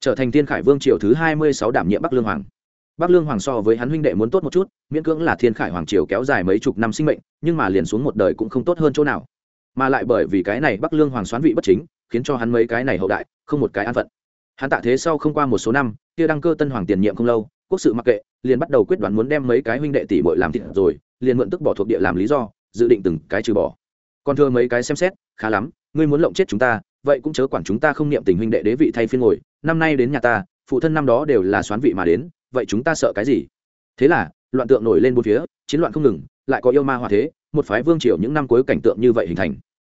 Trở thành thiên khải vương triều thứ hai mươi sáu đảm nhiệm bắc lương hoàng. Bắc lương hoàng so với hắn huynh đệ muốn tốt một chút, miễn cưỡng là thiên khải hoàng triều kéo dài mấy chục năm sinh mệnh, nhưng mà liền xuống một đời cũng không tốt hơn chỗ nào. Mà lại bởi vì cái này bắc lương hoàng xoán vị bất chính, khiến cho hắn mấy cái này hậu đại, không một cái an phận. Hắn tạ thế sau không qua một số năm, kia đăng cơ tân hoàng tiền nhiệm không lâu, quốc sự mặc kệ, liền bắt đầu quyết đoán muốn đem mấy cái huynh đệ tỷ bội làm thịt rồi, liền mượn tức bỏ thuộc địa làm lý do, dự định từng cái trừ bỏ. Còn thưa mấy cái xem xét, khá lắm, ngươi muốn lộng chết chúng ta vậy cũng chớ quản chúng ta không niệm tình huynh đệ đế vị thay phiên ngồi, năm nay đến nhà ta, phụ thân năm đó đều là xoán vị mà đến, vậy chúng ta sợ cái gì? Thế là, loạn tượng nổi lên bốn phía, chiến loạn không ngừng, lại có yêu ma hòa thế, một phái vương triều những năm cuối cảnh tượng như vậy hình thành.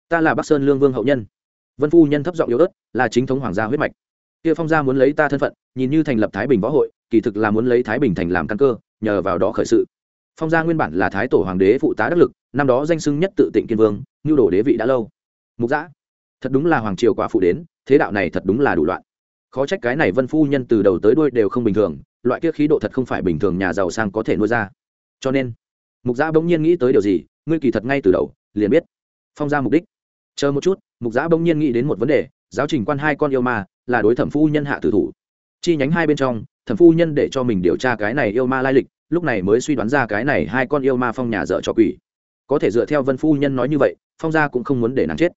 Ta là bắc sơn lương vương hậu nhân. Vân phu nhân thấp giọng yếu ớt, là chính thống hoàng gia huyết mạch. Kia phong gia muốn lấy ta thân phận, nhìn như thành lập thái bình võ hội, kỳ thực là muốn lấy thái bình thành làm căn cơ, nhờ vào đó khởi sự. Phong gia nguyên bản là thái tổ hoàng đế phụ tá đắc lực, năm đó danh sưng nhất tự tịnh kiên vương nhu đồ đế vị đã lâu. Mục giã thật đúng là hoàng triều quá phụ đến, thế đạo này thật đúng là đủ loạn. Khó trách cái này vân phu nhân từ đầu tới đuôi đều không bình thường, loại kia khí độ thật không phải bình thường nhà giàu sang có thể nuôi ra. Cho nên, mục giã bỗng nhiên nghĩ tới điều gì, ngươi kỳ thật ngay từ đầu, liền biết. Phong ra mục đích. Chờ một chút, mục giã bỗng nhiên nghĩ đến một vấn đề, giáo trình quan hai con yêu ma, là đối thẩm phu nhân hạ tử thủ. Chi nhánh hai bên trong, thẩm phu nhân để cho mình điều tra cái này yêu ma lai lịch, lúc này mới suy đoán ra cái này hai con yêu ma phong nhà dở cho quỷ. Có thể dựa theo vân phu nhân nói như vậy, phong gia cũng không muốn để nàng chết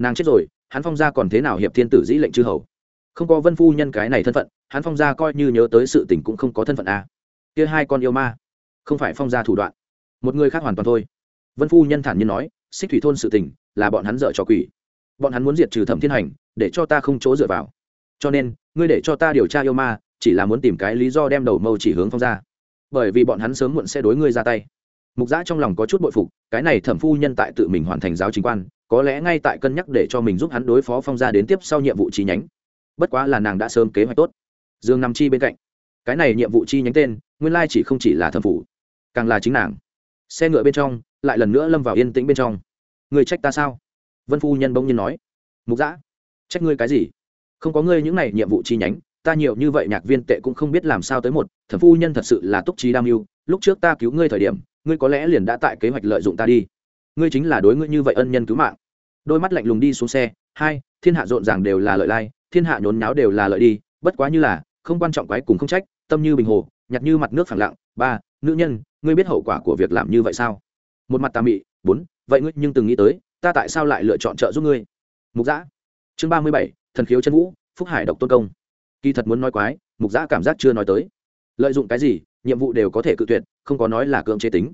nàng chết rồi, hắn phong gia còn thế nào hiệp thiên tử dĩ lệnh chư hầu? Không có vân phu nhân cái này thân phận, hắn phong gia coi như nhớ tới sự tình cũng không có thân phận a kia hai con yêu ma, không phải phong gia thủ đoạn. Một người khác hoàn toàn thôi. Vân phu nhân thản nhiên nói, xích thủy thôn sự tình, là bọn hắn dở cho quỷ. Bọn hắn muốn diệt trừ thẩm thiên hành, để cho ta không chỗ dựa vào. Cho nên, ngươi để cho ta điều tra yêu ma, chỉ là muốn tìm cái lý do đem đầu mâu chỉ hướng phong ra bởi vì bọn hắn sớm muộn sẽ đối ngươi ra tay. Mục giã trong lòng có chút bội phục, cái này thẩm phu nhân tại tự mình hoàn thành giáo chính quan có lẽ ngay tại cân nhắc để cho mình giúp hắn đối phó phong gia đến tiếp sau nhiệm vụ chi nhánh. Bất quá là nàng đã sớm kế hoạch tốt. Dương nằm chi bên cạnh. Cái này nhiệm vụ chi nhánh tên, nguyên lai chỉ không chỉ là thẩm phủ, càng là chính nàng. Xe ngựa bên trong, lại lần nữa lâm vào yên tĩnh bên trong. Người trách ta sao? Vân phu nhân bỗng nhiên nói. Mục giã trách ngươi cái gì? Không có ngươi những này nhiệm vụ chi nhánh, ta nhiều như vậy nhạc viên tệ cũng không biết làm sao tới một, thẩm phu nhân thật sự là túc trí đam mưu, lúc trước ta cứu ngươi thời điểm, ngươi có lẽ liền đã tại kế hoạch lợi dụng ta đi ngươi chính là đối ngươi như vậy ân nhân cứu mạng. Đôi mắt lạnh lùng đi xuống xe, hai, thiên hạ rộn ràng đều là lợi lai, thiên hạ nhốn nháo đều là lợi đi, bất quá như là, không quan trọng quái cùng không trách, tâm như bình hồ, nhặt như mặt nước phẳng lặng. Ba, nữ nhân, ngươi biết hậu quả của việc làm như vậy sao? Một mặt tà mị, bốn, vậy ngươi nhưng từng nghĩ tới, ta tại sao lại lựa chọn trợ giúp ngươi? Mục giã chương ba mươi bảy, thần khiếu chân vũ, phúc hải độc tôn công. Kỳ thật muốn nói quái, mục giã cảm giác chưa nói tới. Lợi dụng cái gì, nhiệm vụ đều có thể cự tuyệt, không có nói là cưỡng chế tính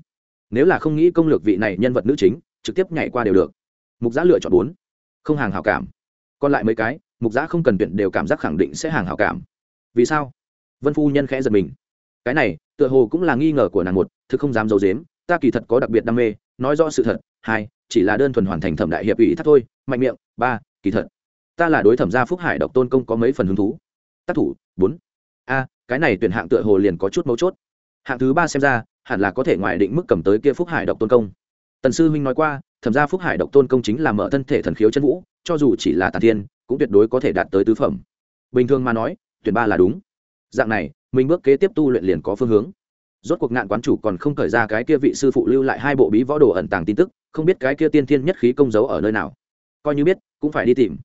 nếu là không nghĩ công lược vị này nhân vật nữ chính, trực tiếp nhảy qua đều được. Mục giã lựa chọn bốn. Không hàng hảo cảm. Còn lại mấy cái, mục giã không cần tuyển đều cảm giác khẳng định sẽ hàng hảo cảm. Vì sao? Vân phu nhân khẽ giật mình. Cái này, tựa hồ cũng là nghi ngờ của nàng một, thực không dám d i ấ u dếm ta kỳ thật có đặc biệt đam mê, nói rõ sự thật, hai, chỉ là đơn thuần hoàn thành thẩm đại hiệp ủy thắt thôi, mạnh miệng, ba, kỳ thật, ta là đối thẩm gia phúc hải độc tôn công có mấy phần hứng thú. Tác thủ, bốn. A, cái này tuyển hạng tựa hồ liền có chút mấu chốt. Hạng thứ ba xem ra hẳn là có thể ngoài định mức cầm tới kia phúc hải độc tôn công. Tần sư huynh nói qua, thẩm ra phúc hải độc tôn công chính là mở thân thể thần khiếu chân vũ, cho dù chỉ là tàn thiên cũng tuyệt đối có thể đạt tới tứ phẩm. Bình thường mà nói, tuyển ba là đúng. Dạng này, mình bước kế tiếp tu luyện liền có phương hướng. Rốt cuộc ngạn quán chủ còn không khởi ra cái kia vị sư phụ lưu lại hai bộ bí võ đồ ẩn tàng tin tức, không biết cái kia tiên thiên nhất khí công giấu ở nơi nào. Coi như biết, cũng phải đi tìm.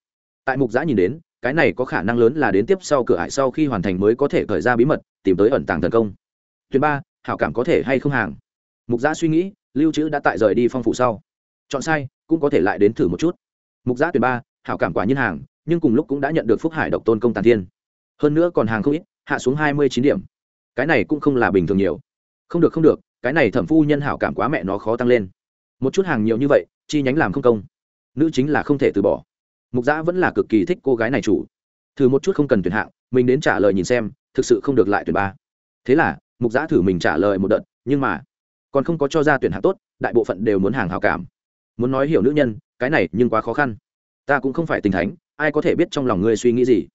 Tại mục giã nhìn đến, cái này có khả năng lớn là đến tiếp sau cửa ải sau khi hoàn thành mới có thể khởi ra bí mật, tìm tới ẩn tàng thần công. Tuyển ba hảo cảm có thể hay không hàng. Mục giã suy nghĩ, lưu trữ đã tại rời đi phong phụ sau. Chọn sai, cũng có thể lại đến thử một chút. Mục giã tuyển ba, hảo cảm quả nhiên hàng, nhưng cùng lúc cũng đã nhận được phúc hải độc tôn công tàn thiên. Hơn nữa còn hàng không ít, hạ xuống hai mươi chín điểm. Cái này cũng không là bình thường nhiều. Không được không được, cái này thẩm phu nhân hảo cảm quá mẹ nó khó tăng lên. Một chút hàng nhiều như vậy, chi nhánh làm không công. Nữ chính là không thể từ bỏ. Mục giã vẫn là cực kỳ thích cô gái này chủ. Thử một chút không cần tuyển hạng, mình đến trả lời nhìn xem, thực sự không được lại tuyển ba. Thế là mục giã thử mình trả lời một đợt, nhưng mà còn không có cho ra tuyển hạng tốt, đại bộ phận đều muốn hàng hào cảm. Muốn nói hiểu nữ nhân, cái này nhưng quá khó khăn. Ta cũng không phải tình thánh, ai có thể biết trong lòng ngươi suy nghĩ gì.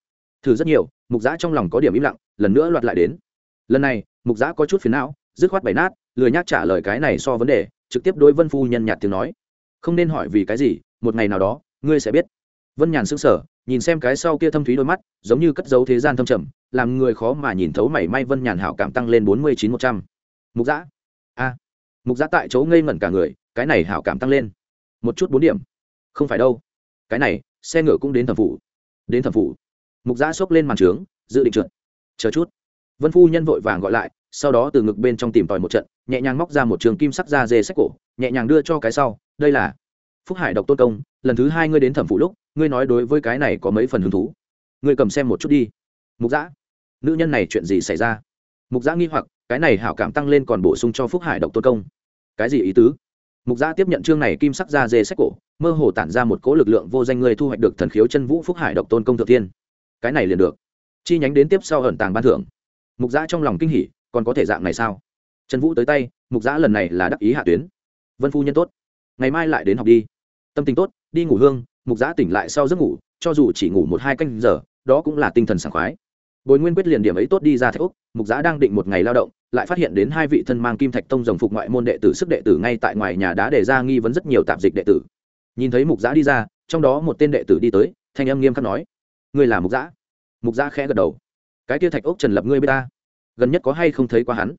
Thử rất nhiều, mục giã trong lòng có điểm im lặng, lần nữa loạt lại đến. Lần này, mục giã có chút phiền não, dứt khoát bày nát, lười nhác trả lời cái này so vấn đề, trực tiếp đối vân phu nhân nhạt tiếng nói. Không nên hỏi vì cái gì, một ngày nào đó, ngươi sẽ biết. Vân nhàn xương sở nhìn xem cái sau kia thâm thúy đôi mắt, giống như cất dấu thế gian thâm trầm, làm người khó mà nhìn thấu mảy may vân nhàn hảo cảm tăng lên bốn mươi chín một trăm. Mục giã a. Mục giã tại chỗ ngây ngẩn cả người, cái này hảo cảm tăng lên. Một chút bốn điểm. Không phải đâu. Cái này, xe ngựa cũng đến thẩm phủ. Đến thẩm phủ. Mục giã xốc lên màn trướng, dự định trượt. Chờ chút. Vân phu nhân vội vàng gọi lại, sau đó từ ngực bên trong tìm tòi một trận, nhẹ nhàng móc ra một trường kim sắc da dê sách cổ, nhẹ nhàng đưa cho cái sau, đây là phúc hải độc tôn công, lần thứ hai ngươi đến thẩm phủ lúc ngươi nói đối với cái này có mấy phần hứng thú? Ngươi cầm xem một chút đi. Mục giã nữ nhân này chuyện gì xảy ra? Mục giã nghi hoặc, cái này hảo cảm tăng lên còn bổ sung cho phúc hải độc tôn công. Cái gì ý tứ? Mục giã tiếp nhận chương này kim sắc ra dê sách cổ, mơ hồ tản ra một cỗ lực lượng vô danh ngươi thu hoạch được thần khiếu chân vũ phúc hải độc tôn công thượng tiên cái này liền được. Chi nhánh đến tiếp sau ẩn tàng ban thưởng. Mục giã trong lòng kinh hỉ, còn có thể dạng này sao? Trần vũ tới tay, mục giã lần này là đắc ý hạ tuyến. Vân phu nhân tốt. Ngày mai lại đến học đi. Tâm tình tốt, đi ngủ hương mục giã tỉnh lại sau giấc ngủ, cho dù chỉ ngủ một hai canh giờ, đó cũng là tinh thần sảng khoái. Bồi nguyên quyết liền điểm ấy tốt đi ra thạch úc mục giã đang định một ngày lao động, lại phát hiện đến hai vị thân mang kim thạch tông dòng phục ngoại môn đệ tử sức đệ tử ngay tại ngoài nhà đá để ra nghi vấn rất nhiều tạp dịch đệ tử. Nhìn thấy mục giã đi ra, trong đó một tên đệ tử đi tới, thanh âm nghiêm khắc nói, ngươi là mục giã? Mục giã khẽ gật đầu, cái kia thạch ốc trần lập ngươi biết ta? Gần nhất có hay không thấy qua hắn?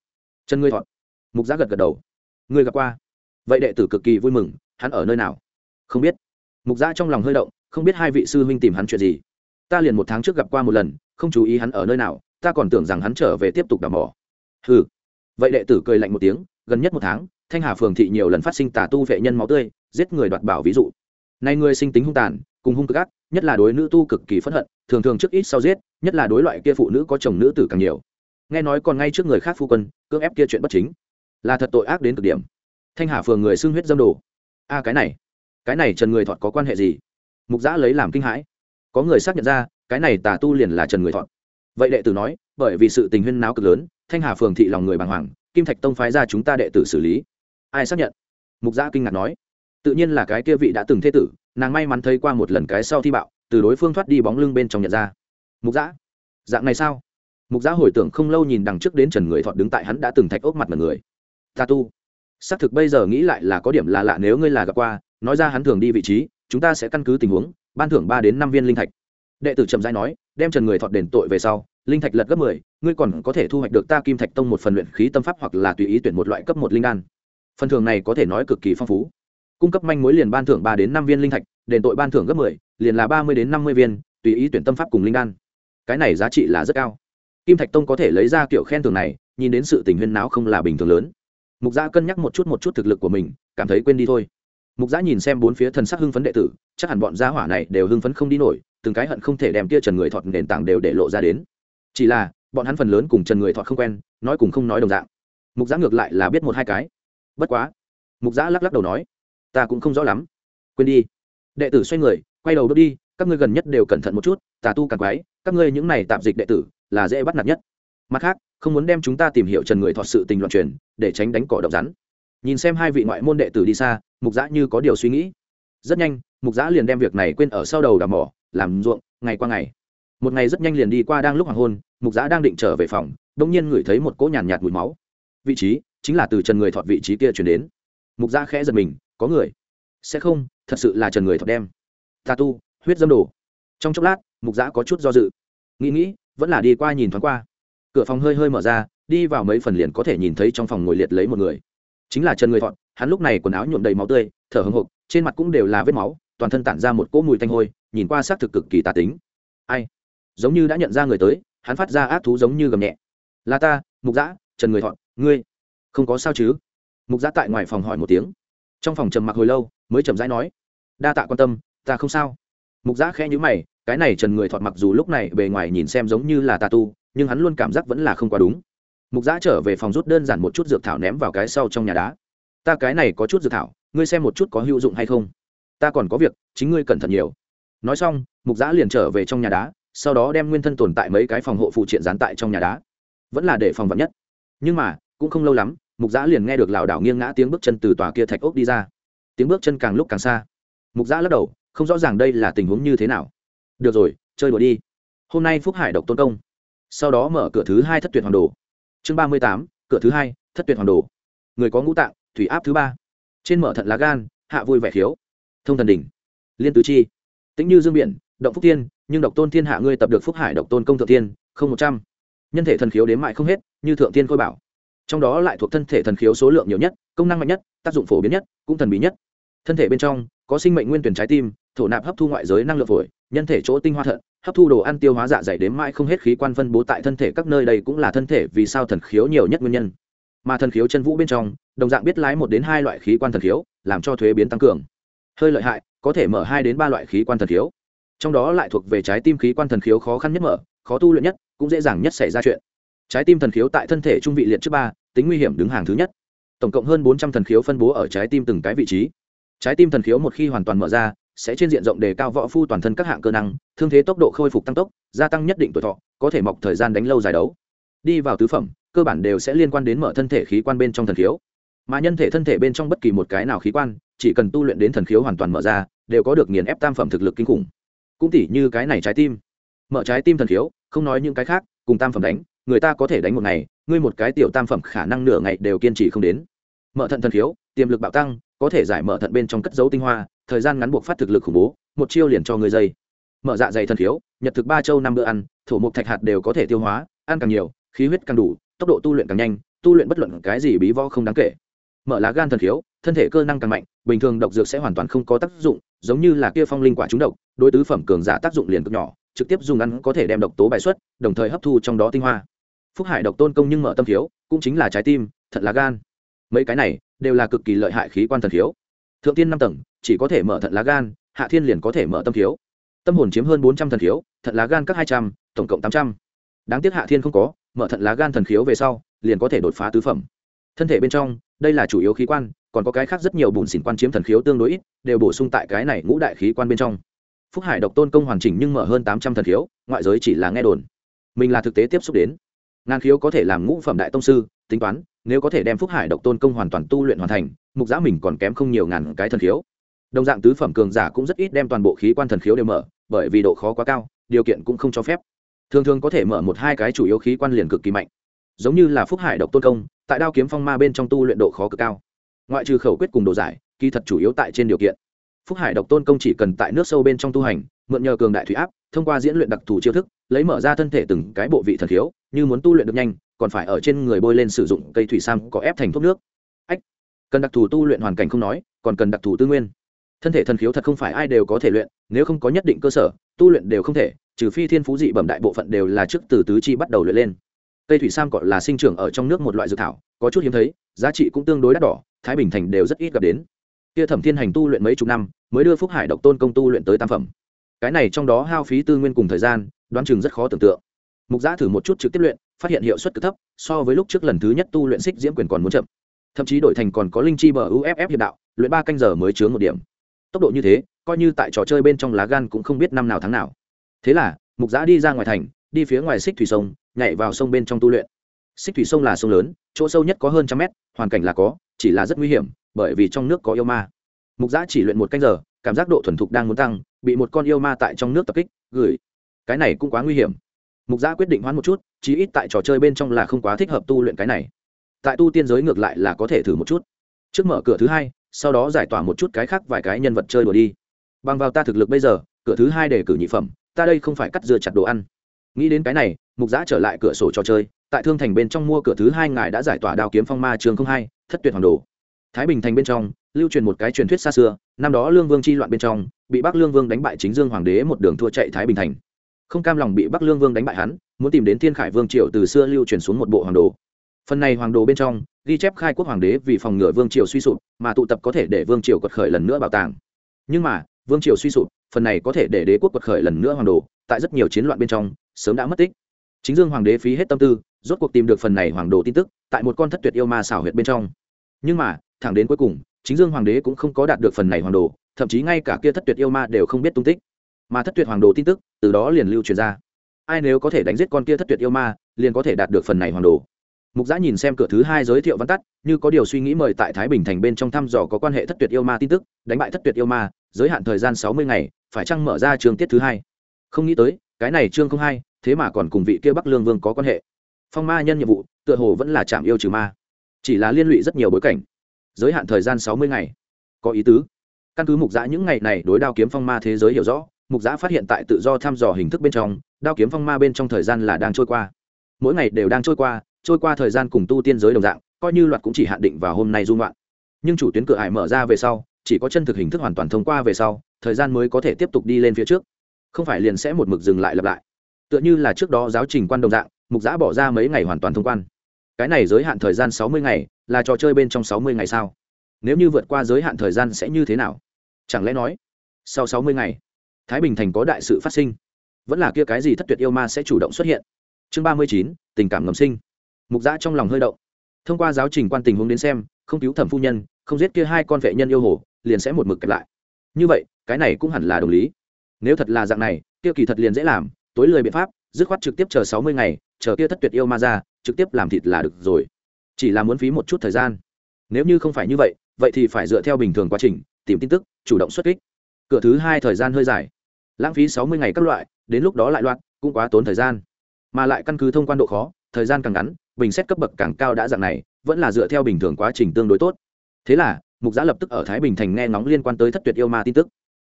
Trần ngươi thọn mục giã gật gật đầu, ngươi gặp qua? Vậy đệ tử cực kỳ vui mừng, hắn ở nơi nào? Không biết mục giã trong lòng hơi động, không biết hai vị sư huynh tìm hắn chuyện gì. Ta liền một tháng trước gặp qua một lần, không chú ý hắn ở nơi nào, ta còn tưởng rằng hắn trở về tiếp tục đào mỏ. Ừ vậy đệ tử cười lạnh một tiếng, gần nhất một tháng, thanh hà phường thị nhiều lần phát sinh tà tu vệ nhân máu tươi, giết người đoạt bảo ví dụ. Nay ngươi sinh tính hung tàn, cùng hung cực ác, nhất là đối nữ tu cực kỳ phẫn hận, thường thường trước ít sau giết, nhất là đối loại kia phụ nữ có chồng nữ tử càng nhiều. Nghe nói còn ngay trước người khác phu quân, cưỡng ép kia chuyện bất chính. Là thật tội ác đến cực điểm. Thanh hà phường người xưng huyết dâm đồ. A, cái này cái này trần người thọt có quan hệ gì? Mục giã lấy làm kinh hãi. Có người xác nhận ra, cái này tà tu liền là trần người thọt. Vậy đệ tử nói, bởi vì sự tình huyên náo cực lớn, thanh hà phường thị lòng người bàng hoàng, kim thạch tông phái ra chúng ta đệ tử xử lý. Ai xác nhận? Mục giã kinh ngạc nói. Tự nhiên là cái kia vị đã từng thế tử, nàng may mắn thấy qua một lần cái sau thi bạo, từ đối phương thoát đi bóng lưng bên trong nhận ra. Mục giã, dạng này sao? Mục giã hồi tưởng không lâu nhìn đằng trước đến trần người thọt đứng tại hắn đã từng thạch ốc mặt mật người. Ta tu. Xác thực bây giờ nghĩ lại là có điểm là lạ nếu ngươi là gặp qua nói ra hắn thường đi vị trí, chúng ta sẽ căn cứ tình huống, ban thưởng ba đến năm viên linh thạch. Đệ tử trầm rãi nói, đem trần người thọt đền tội về sau, linh thạch lật gấp mười, ngươi còn có thể thu hoạch được ta kim thạch tông một phần luyện khí tâm pháp hoặc là tùy ý tuyển một loại cấp một linh đan. Phần thưởng này có thể nói cực kỳ phong phú. Cung cấp manh mối liền ban thưởng ba đến năm viên linh thạch, đền tội ban thưởng gấp mười, liền là ba mươi đến năm mươi viên, tùy ý tuyển tâm pháp cùng linh đan. Cái này giá trị là rất cao. Kim thạch tông có thể lấy ra kiểu khen thưởng này, nhìn đến sự tình huyên não không là bình thường lớn. Mục gia cân nhắc một chút một chút thực lực của mình, cảm thấy quên đi thôi mục giã nhìn xem bốn phía thần sắc hưng phấn đệ tử, chắc hẳn bọn gia hỏa này đều hưng phấn không đi nổi, từng cái hận không thể đem kia trần người thọt nền tảng đều để lộ ra đến. Chỉ là, bọn hắn phần lớn cùng trần người thọt không quen, nói cùng không nói đồng dạng. Mục giã ngược lại là biết một hai cái. Bất quá, mục giã lắc lắc đầu nói, ta cũng không rõ lắm. Quên đi. Đệ tử xoay người, quay đầu bước đi, các ngươi gần nhất đều cẩn thận một chút, tà tu càng quái, các ngươi những này tạm dịch đệ tử là dễ bắt nạt nhất. Mặt khác, không muốn đem chúng ta tìm hiểu trần người thọt sự tình loạn truyền, để tránh đánh cỏ độc rắn nhìn xem hai vị ngoại môn đệ tử đi xa mục giã như có điều suy nghĩ. Rất nhanh mục giã liền đem việc này quên ở sau đầu đào mỏ làm ruộng ngày qua ngày. Một ngày rất nhanh liền đi qua đang lúc hoàng hôn mục giã đang định trở về phòng đ ỗ n g nhiên ngửi thấy một cỗ nhàn nhạt, nhạt mùi máu. Vị trí chính là từ trần người thọt vị trí kia chuyển đến. Mục giã khẽ giật mình có người? Sẽ không thật sự là trần người thọt đem. Ta tu huyết dâm đồ. Trong chốc lát mục giã có chút do dự. Nghĩ nghĩ vẫn là đi qua nhìn thoáng qua. Cửa phòng hơi hơi mở ra đi vào mấy phần liền có thể nhìn thấy trong phòng ngồi liệt lấy một người chính là trần người thọn hắn lúc này quần áo nhuộm đầy máu tươi, thở hồng hộc trên mặt cũng đều là vết máu, toàn thân tản ra một cỗ mùi tanh hôi, nhìn qua xác thực cực kỳ tà tính. Ai? Giống như đã nhận ra người tới, hắn phát ra ác thú giống như gầm nhẹ. Là ta, mục giã trần người thọn ngươi. Không có sao chứ? Mục giã tại ngoài phòng hỏi một tiếng. Trong phòng trầm mặc hồi lâu, mới chậm rãi nói. Đa tạ quan tâm, ta không sao. Mục giã khẽ nhữ mày, cái này trần người thọt mặc dù lúc này bề ngoài nhìn xem giống như là tà tu, nhưng hắn luôn cảm giác vẫn là không quá đúng mục giã trở về phòng rút đơn giản một chút dược thảo ném vào cái sau trong nhà đá. Ta cái này có chút dược thảo, ngươi xem một chút có hữu dụng hay không? Ta còn có việc, chính ngươi cẩn thận nhiều. Nói xong, mục giã liền trở về trong nhà đá, sau đó đem nguyên thân tồn tại mấy cái phòng hộ phụ triện dán tại trong nhà đá. Vẫn là để phòng vật nhất. Nhưng mà, cũng không lâu lắm, mục giã liền nghe được lảo đảo nghiêng ngã tiếng bước chân từ tòa kia thạch ốc đi ra. Tiếng bước chân càng lúc càng xa. Mục giã lắc đầu, không rõ ràng đây là tình huống như thế nào. Được rồi, chơi đùa đi. Hôm nay phúc hải độc tôn công. Sau đó mở cửa thứ hai thất tuyệt hoàng đồ chương ba mươi tám, cửa thứ hai, thất tuyệt hoàng đồ. Người có ngũ tạng, thủy áp thứ ba. Trên mở thận lá gan, hạ vui vẻ khiếu. Thông thần đỉnh. Liên tứ chi. Tính như dương biển, động phúc tiên nhưng độc tôn thiên hạ ngươi tập được phúc hải độc tôn công thượng tiên không một trăm. Nhân thể thần khiếu đến mại không hết, như thượng tiên khôi bảo. Trong đó lại thuộc thân thể thần khiếu số lượng nhiều nhất, công năng mạnh nhất, tác dụng phổ biến nhất, cũng thần bí nhất. Thân thể bên trong, có sinh mệnh nguyên tuyển trái tim, thổ nạp hấp thu ngoại giới năng lượng phổi nhân thể chỗ tinh hoa thận, hấp thu đồ ăn tiêu hóa dạ dày đến mãi không hết khí quan phân bố tại thân thể các nơi đây cũng là thân thể vì sao thần khiếu nhiều nhất nguyên nhân. Mà thần khiếu chân vũ bên trong, đồng dạng biết lái một đến hai loại khí quan thần khiếu, làm cho thuế biến tăng cường. Hơi lợi hại, có thể mở hai đến ba loại khí quan thần khiếu. Trong đó lại thuộc về trái tim khí quan thần khiếu khó khăn nhất mở, khó tu luyện nhất, cũng dễ dàng nhất xảy ra chuyện. Trái tim thần khiếu tại thân thể trung vị liệt trước ba, tính nguy hiểm đứng hàng thứ nhất. Tổng cộng hơn bốn trăm thần khiếu phân bố ở trái tim từng cái vị trí. Trái tim thần khiếu một khi hoàn toàn mở ra sẽ trên diện rộng đề cao võ phu toàn thân các hạng cơ năng, thương thế tốc độ khôi phục tăng tốc, gia tăng nhất định tuổi thọ, có thể mọc thời gian đánh lâu dài đấu. Đi vào tứ phẩm, cơ bản đều sẽ liên quan đến mở thân thể khí quan bên trong thần khiếu. Mà nhân thể thân thể bên trong bất kỳ một cái nào khí quan, chỉ cần tu luyện đến thần khiếu hoàn toàn mở ra, đều có được nghiền ép tam phẩm thực lực kinh khủng. Cũng tỉ như cái này trái tim. Mở trái tim thần khiếu, không nói những cái khác, cùng tam phẩm đánh, người ta có thể đánh một ngày, ngươi một cái tiểu tam phẩm khả năng nửa ngày đều kiên trì không đến. Mở thận thần khiếu, tiềm lực bạo tăng có thể giải mở thận bên trong cất dấu tinh hoa, thời gian ngắn buộc phát thực lực khủng bố, một chiêu liền cho người dây. Mở dạ dày thần khiếu, nhật thực ba châu năm bữa ăn, thổ mục thạch hạt đều có thể tiêu hóa, ăn càng nhiều, khí huyết càng đủ, tốc độ tu luyện càng nhanh, tu luyện bất luận cái gì bí võ không đáng kể. Mở lá gan thần khiếu, thân thể cơ năng càng mạnh, bình thường độc dược sẽ hoàn toàn không có tác dụng, giống như là kia phong linh quả trúng độc, đối tứ phẩm cường giả tác dụng liền cực nhỏ, trực tiếp dùng ăn có thể đem độc tố bài xuất, đồng thời hấp thu trong đó tinh hoa. Phúc hải độc tôn công nhưng mở tâm thiếu cũng chính là trái tim, thận lá gan mấy cái này đều là cực kỳ lợi hại khí quan thần thiếu. Thượng tiên năm tầng, chỉ có thể mở thận lá gan, hạ thiên liền có thể mở tâm thiếu. Tâm hồn chiếm hơn bốn trăm thần thiếu, thận lá gan các hai trăm, tổng cộng tám trăm. Đáng tiếc hạ thiên không có, mở thận lá gan thần khiếu về sau, liền có thể đột phá tứ phẩm. Thân thể bên trong, đây là chủ yếu khí quan, còn có cái khác rất nhiều bùn xỉn quan chiếm thần khiếu tương đối ít, đều bổ sung tại cái này ngũ đại khí quan bên trong. Phúc hải độc tôn công hoàn chỉnh nhưng mở hơn tám trăm thần khiếu, ngoại giới chỉ là nghe đồn. Mình là thực tế tiếp xúc đến. Ngàn khiếu có thể làm ngũ phẩm đại tông sư, tính toán nếu có thể đem phúc hải độc tôn công hoàn toàn tu luyện hoàn thành, mục giã mình còn kém không nhiều ngàn cái thần khiếu. Đồng dạng tứ phẩm cường giả cũng rất ít đem toàn bộ khí quan thần khiếu đều mở, bởi vì độ khó quá cao, điều kiện cũng không cho phép. Thường thường có thể mở một hai cái chủ yếu khí quan liền cực kỳ mạnh. Giống như là phúc hải độc tôn công, tại đao kiếm phong ma bên trong tu luyện độ khó cực cao. Ngoại trừ khẩu quyết cùng đồ giải, kỳ thật chủ yếu tại trên điều kiện. Phúc hải độc tôn công chỉ cần tại nước sâu bên trong tu hành, mượn nhờ cường đại thủy áp, thông qua diễn luyện đặc thù chiêu thức, lấy mở ra thân thể từng cái bộ vị thần khiếu, như muốn tu luyện được nhanh còn phải ở trên người bôi lên sử dụng cây thủy sam có ép thành thuốc nước. Ách, cần đặc thù tu luyện hoàn cảnh không nói, còn cần đặc thù tư nguyên. Thân thể thần khiếu thật không phải ai đều có thể luyện, nếu không có nhất định cơ sở, tu luyện đều không thể, trừ phi thiên phú dị bẩm đại bộ phận đều là trước từ tứ chi bắt đầu luyện lên. Cây thủy sam gọi là sinh trưởng ở trong nước một loại dược thảo, có chút hiếm thấy, giá trị cũng tương đối đắt đỏ, thái bình thành đều rất ít gặp đến. Kia thẩm thiên hành tu luyện mấy chục năm, mới đưa phúc hải độc tôn công tu luyện tới tam phẩm. Cái này trong đó hao phí tư nguyên cùng thời gian, đoán chừng rất khó tưởng tượng. Mục giã thử một chút trực tiếp luyện phát hiện hiệu suất cực thấp, so với lúc trước lần thứ nhất tu luyện xích diễm quyền còn muốn chậm. Thậm chí đổi thành còn có linh chi bờ uff hiệp đạo, luyện ba canh giờ mới chướng một điểm. Tốc độ như thế, coi như tại trò chơi bên trong lá gan cũng không biết năm nào tháng nào. Thế là, mục giã đi ra ngoài thành, đi phía ngoài xích thủy sông, nhảy vào sông bên trong tu luyện. Xích thủy sông là sông lớn, chỗ sâu nhất có hơn trăm mét, hoàn cảnh là có, chỉ là rất nguy hiểm, bởi vì trong nước có yêu ma. Mục giã chỉ luyện một canh giờ, cảm giác độ thuần thục đang muốn tăng, bị một con yêu ma tại trong nước tập kích, gửi. Cái này cũng quá nguy hiểm mục gia quyết định hoãn một chút, chí ít tại trò chơi bên trong là không quá thích hợp tu luyện cái này. Tại tu tiên giới ngược lại là có thể thử một chút. Trước mở cửa thứ hai, sau đó giải tỏa một chút cái khác vài cái nhân vật chơi đùa đi. Bằng vào ta thực lực bây giờ, cửa thứ hai để cử nhị phẩm, ta đây không phải cắt dưa chặt đồ ăn. Nghĩ đến cái này, mục giã trở lại cửa sổ trò chơi, tại thương thành bên trong mua cửa thứ hai ngài đã giải tỏa đao kiếm phong ma trường không hai, thất tuyệt hoàng đồ. Thái bình thành bên trong, lưu truyền một cái truyền thuyết xa xưa, năm đó lương vương chi loạn bên trong, bị bắc lương vương đánh bại chính dương hoàng đế một đường thua chạy thái bình thành không cam lòng bị bắc lương vương đánh bại hắn muốn tìm đến thiên khải vương triều từ xưa lưu truyền xuống một bộ hoàng đồ phần này hoàng đồ bên trong ghi chép khai quốc hoàng đế vì phòng ngừa vương triều suy sụp mà tụ tập có thể để vương triều quật khởi lần nữa bảo tàng nhưng mà vương triều suy sụp phần này có thể để đế quốc quật khởi lần nữa hoàng đồ tại rất nhiều chiến loạn bên trong sớm đã mất tích chính dương hoàng đế phí hết tâm tư rốt cuộc tìm được phần này hoàng đồ tin tức tại một con thất tuyệt yêu ma xảo huyệt bên trong nhưng mà thẳng đến cuối cùng chính dương hoàng đế cũng không có đạt được phần này hoàng đồ thậm chí ngay cả kia thất tuyệt yêu ma đều không biết tung tích mà thất tuyệt hoàng đồ tin tức từ đó liền lưu truyền ra. Ai nếu có thể đánh giết con kia thất tuyệt yêu ma, liền có thể đạt được phần này hoàng đồ. Mục giã nhìn xem cửa thứ hai giới thiệu văn tắt, như có điều suy nghĩ mời tại thái bình thành bên trong thăm dò có quan hệ thất tuyệt yêu ma tin tức, đánh bại thất tuyệt yêu ma, giới hạn thời gian sáu mươi ngày, phải chăng mở ra trường tiết thứ hai? Không nghĩ tới, cái này chương không hai, thế mà còn cùng vị kia bắc lương vương có quan hệ. Phong ma nhân nhiệm vụ, tựa hồ vẫn là chạm yêu trừ ma. Chỉ là liên lụy rất nhiều bối cảnh. Giới hạn thời gian sáu mươi ngày. Có ý tứ. Căn cứ mục giã những ngày này đối đao kiếm phong ma thế giới hiểu rõ mục giã phát hiện tại tự do thăm dò hình thức bên trong, đao kiếm phong ma bên trong thời gian là đang trôi qua. Mỗi ngày đều đang trôi qua trôi qua thời gian cùng tu tiên giới đồng dạng, coi như loạt cũng chỉ hạn định vào hôm nay dung loạn. Nhưng chủ tuyến cửa hải mở ra về sau, chỉ có chân thực hình thức hoàn toàn thông qua về sau, thời gian mới có thể tiếp tục đi lên phía trước. Không phải liền sẽ một mực dừng lại lặp lại. Tựa như là trước đó giáo trình quan đồng dạng, mục giã bỏ ra mấy ngày hoàn toàn thông quan. Cái này giới hạn thời gian sáu mươi ngày, là trò chơi bên trong sáu mươi ngày sao? Nếu như vượt qua giới hạn thời gian sẽ như thế nào? Chẳng lẽ nói, sau sáu mươi ngày thái bình thành có đại sự phát sinh. Vẫn là kia cái gì thất tuyệt yêu ma sẽ chủ động xuất hiện. Chương ba mươi chín, tình cảm ngầm sinh. Mục giã trong lòng hơi động. Thông qua giáo trình quan tình huống đến xem, không cứu thẩm phu nhân, không giết kia hai con vệ nhân yêu hồ, liền sẽ một mực kẹp lại. Như vậy, cái này cũng hẳn là đồng lý. Nếu thật là dạng này, kia kỳ thật liền dễ làm, tối lười biện pháp, dứt khoát trực tiếp chờ sáu mươi ngày, chờ kia thất tuyệt yêu ma ra, trực tiếp làm thịt là được rồi. Chỉ là muốn phí một chút thời gian. Nếu như không phải như vậy vậy thì phải dựa theo bình thường quá trình, tìm tin tức, chủ động xuất kích. Cửa thứ hai thời gian hơi dài lãng phí sáu mươi ngày các loại, đến lúc đó lại loạt cũng quá tốn thời gian. Mà lại căn cứ thông quan độ khó, thời gian càng ngắn, bình xét cấp bậc càng cao đã dạng này, vẫn là dựa theo bình thường quá trình tương đối tốt. Thế là, mục giã lập tức ở thái bình thành nghe ngóng liên quan tới thất tuyệt yêu ma tin tức.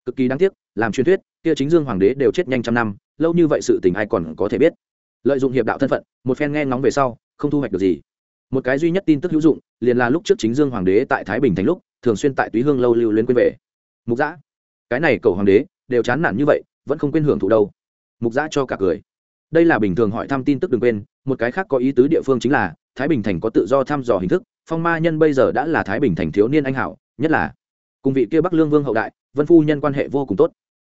Cực kỳ đáng tiếc, làm truyền thuyết, kia chính dương hoàng đế đều chết nhanh trăm năm, lâu như vậy sự tình ai còn có thể biết. Lợi dụng hiệp đạo thân phận, một phen nghe ngóng về sau, không thu hoạch được gì. Một cái duy nhất tin tức hữu dụng, liền là lúc trước chính dương hoàng đế tại thái bình thành lúc, thường xuyên tại túy hương lâu lưu luyến quên về. Mục giã, cái này cầu hoàng đế đều chán nản như vậy, vẫn không quên hưởng thụ đâu. Mục giã cho cả cười. Đây là bình thường hỏi thăm tin tức đừng quên, một cái khác có ý tứ địa phương chính là, thái bình thành có tự do thăm dò hình thức, phong ma nhân bây giờ đã là thái bình thành thiếu niên anh hảo, nhất là cùng vị kia bắc lương vương hậu đại, vân phu nhân quan hệ vô cùng tốt.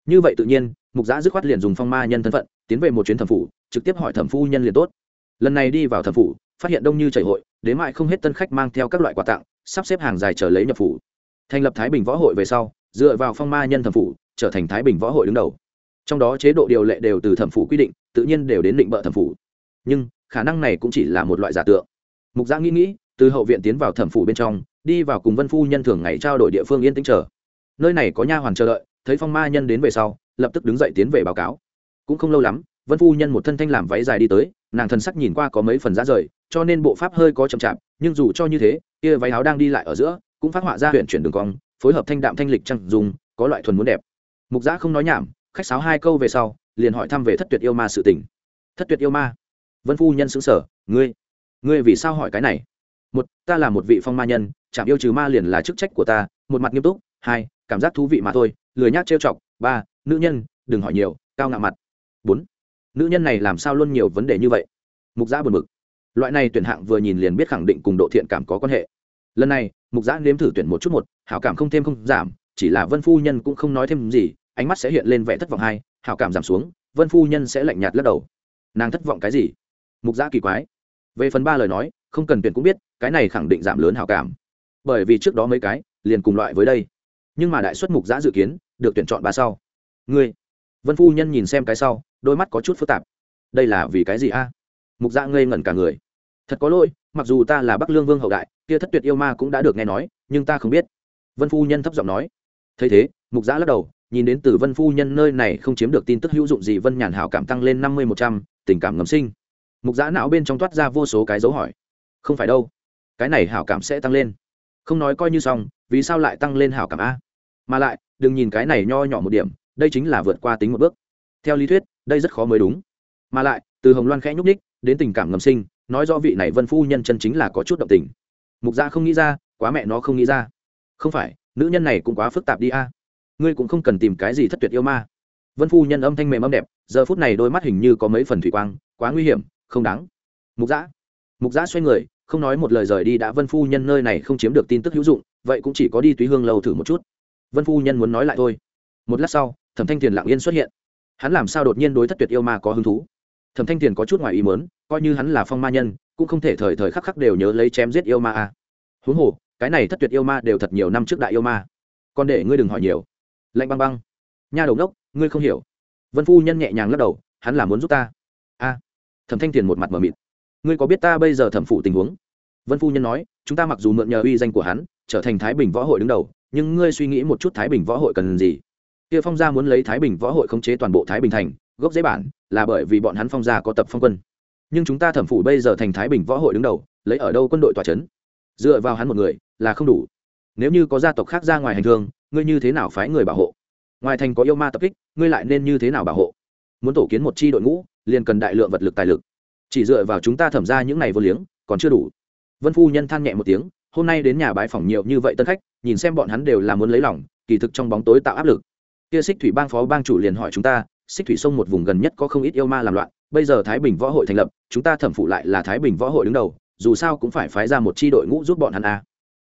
Như vậy tự nhiên, mục giã dứt khoát liền dùng phong ma nhân thân phận, tiến về một chuyến thẩm phủ, trực tiếp hỏi thẩm phu nhân liền tốt. Lần này đi vào thẩm phủ, phát hiện đông như chảy hội, đến mại không hết tân khách mang theo các loại quà tặng, sắp xếp hàng dài chờ lấy nhập phủ. Thành lập thái bình võ hội về sau, dựa vào phong ma nhân thẩm phủ trở thành thái bình võ hội đứng đầu. Trong đó chế độ điều lệ đều từ thẩm phủ quy định, tự nhiên đều đến định bợ thẩm phủ. Nhưng, khả năng này cũng chỉ là một loại giả tượng. Mục giã nghĩ nghĩ, từ hậu viện tiến vào thẩm phủ bên trong, đi vào cùng vân phu nhân thường ngày trao đổi địa phương yên tĩnh chờ. Nơi này có nha hoàn chờ đợi, thấy phong ma nhân đến về sau, lập tức đứng dậy tiến về báo cáo. Cũng không lâu lắm, vân phu nhân một thân thanh làm váy dài đi tới, nàng thần sắc nhìn qua có mấy phần giá rời, cho nên bộ pháp hơi có chậm chạp, nhưng dù cho như thế, kia váy áo đang đi lại ở giữa, cũng phát họa ra huyện chuyển đường cong, phối hợp thanh đạm thanh lịch trăng dùng, có loại thuần muốn đẹp mục giã không nói nhảm, khách sáo hai câu về sau, liền hỏi thăm về thất tuyệt yêu ma sự tình. Thất tuyệt yêu ma? Vân phu nhân xứng sở ngươi ngươi vì sao hỏi cái này? Một, ta là một vị phong ma nhân, chạm yêu trừ ma liền là chức trách của ta, một mặt nghiêm túc, hai, cảm giác thú vị mà thôi, lười nhác trêu chọc, ba, nữ nhân, đừng hỏi nhiều, cao ngạo mặt. Bốn, nữ nhân này làm sao luôn nhiều vấn đề như vậy? Mục giã buồn mực loại này tuyển hạng vừa nhìn liền biết khẳng định cùng độ thiện cảm có quan hệ. Lần này, mục giã nếm thử tuyển một chút một, hảo cảm không thêm không giảm chỉ là vân phu nhân cũng không nói thêm gì, ánh mắt sẽ hiện lên vẻ thất vọng hai hào cảm giảm xuống, vân phu nhân sẽ lạnh nhạt lắc đầu. Nàng thất vọng cái gì? Mục giã kỳ quái. Về phần ba lời nói, không cần tuyển cũng biết, cái này khẳng định giảm lớn hào cảm. Bởi vì trước đó mấy cái, liền cùng loại với đây. Nhưng mà đại xuất mục giã dự kiến, được tuyển chọn ba sau. Ngươi. Vân phu nhân nhìn xem cái sau, đôi mắt có chút phức tạp. Đây là vì cái gì a? Mục giã ngây ngẩn cả người. Thật có lỗi, mặc dù ta là bắc lương vương hậu đại, kia thất tuyệt yêu ma cũng đã được nghe nói, nhưng ta không biết. Vân phu nhân thấp giọng nói thấy thế, mục giã lắc đầu, nhìn đến từ vân phu nhân nơi này không chiếm được tin tức hữu dụng gì, vân nhàn hảo cảm tăng lên năm mươi một trăm, tình cảm ngầm sinh. Mục giã não bên trong toát ra vô số cái dấu hỏi. Không phải đâu, cái này hảo cảm sẽ tăng lên. Không nói coi như xong, vì sao lại tăng lên hảo cảm a? Mà lại, đừng nhìn cái này nho nhỏ một điểm, đây chính là vượt qua tính một bước. Theo lý thuyết, đây rất khó mới đúng. Mà lại, từ hồng loan khẽ nhúc ních đến tình cảm ngầm sinh, nói do vị này vân phu nhân chân chính là có chút động tình. Mục gia không nghĩ ra, quá mẹ nó không nghĩ ra. Không phải nữ nhân này cũng quá phức tạp đi a. Ngươi cũng không cần tìm cái gì thất tuyệt yêu ma. Vân phu nhân âm thanh mềm âm đẹp, giờ phút này đôi mắt hình như có mấy phần thủy quang, quá nguy hiểm, không đáng. Mục giã mục giã xoay người, không nói một lời rời đi đã vân phu nhân nơi này không chiếm được tin tức hữu dụng, vậy cũng chỉ có đi túy hương lâu thử một chút. Vân phu nhân muốn nói lại thôi. Một lát sau, thẩm thanh tiền lặng yên xuất hiện. Hắn làm sao đột nhiên đối thất tuyệt yêu ma có hứng thú? Thẩm thanh tiền có chút ngoài ý mớn coi như hắn là phong ma nhân, cũng không thể thời thời khắc khắc đều nhớ lấy chém giết yêu ma a. Huống hồ cái này thất tuyệt yêu ma đều thật nhiều năm trước đại yêu ma. Còn để ngươi đừng hỏi nhiều. Lạnh băng băng. Nha đầu đốc ngươi không hiểu. Vân phu nhân nhẹ nhàng lắc đầu, hắn là muốn giúp ta. A. Thẩm thanh tiền một mặt mờ mịt. Ngươi có biết ta bây giờ thẩm phụ tình huống? Vân phu nhân nói, chúng ta mặc dù mượn nhờ uy danh của hắn, trở thành thái bình võ hội đứng đầu, nhưng ngươi suy nghĩ một chút thái bình võ hội cần gì? Kia phong gia muốn lấy thái bình võ hội khống chế toàn bộ thái bình thành, gốc dễ bản, là bởi vì bọn hắn phong gia có tập phong quân. Nhưng chúng ta thẩm phủ bây giờ thành thái bình võ hội đứng đầu, lấy ở đâu quân đội tòa c h ấ n dựa vào hắn một người là không đủ. Nếu như có gia tộc khác ra ngoài hành thương, ngươi như thế nào phái người bảo hộ? Ngoài thành có yêu ma tập kích, ngươi lại nên như thế nào bảo hộ? Muốn tổ kiến một c h i đội ngũ, liền cần đại lượng vật lực tài lực. Chỉ dựa vào chúng ta thẩm ra những ngày vô liếng, còn chưa đủ. Vân phu nhân than nhẹ một tiếng, hôm nay đến nhà bãi phỏng nhiều như vậy tân khách, nhìn xem bọn hắn đều là muốn lấy lòng, kỳ thực trong bóng tối tạo áp lực. Kia xích thủy bang phó bang chủ liền hỏi chúng ta, xích thủy sông một vùng gần nhất có không ít yêu ma làm loạn, bây giờ thái bình võ hội thành lập, chúng ta thẩm phụ lại là thái bình võ hội đứng đầu dù sao cũng phải phái ra một chi đội ngũ giúp bọn hắn a. À.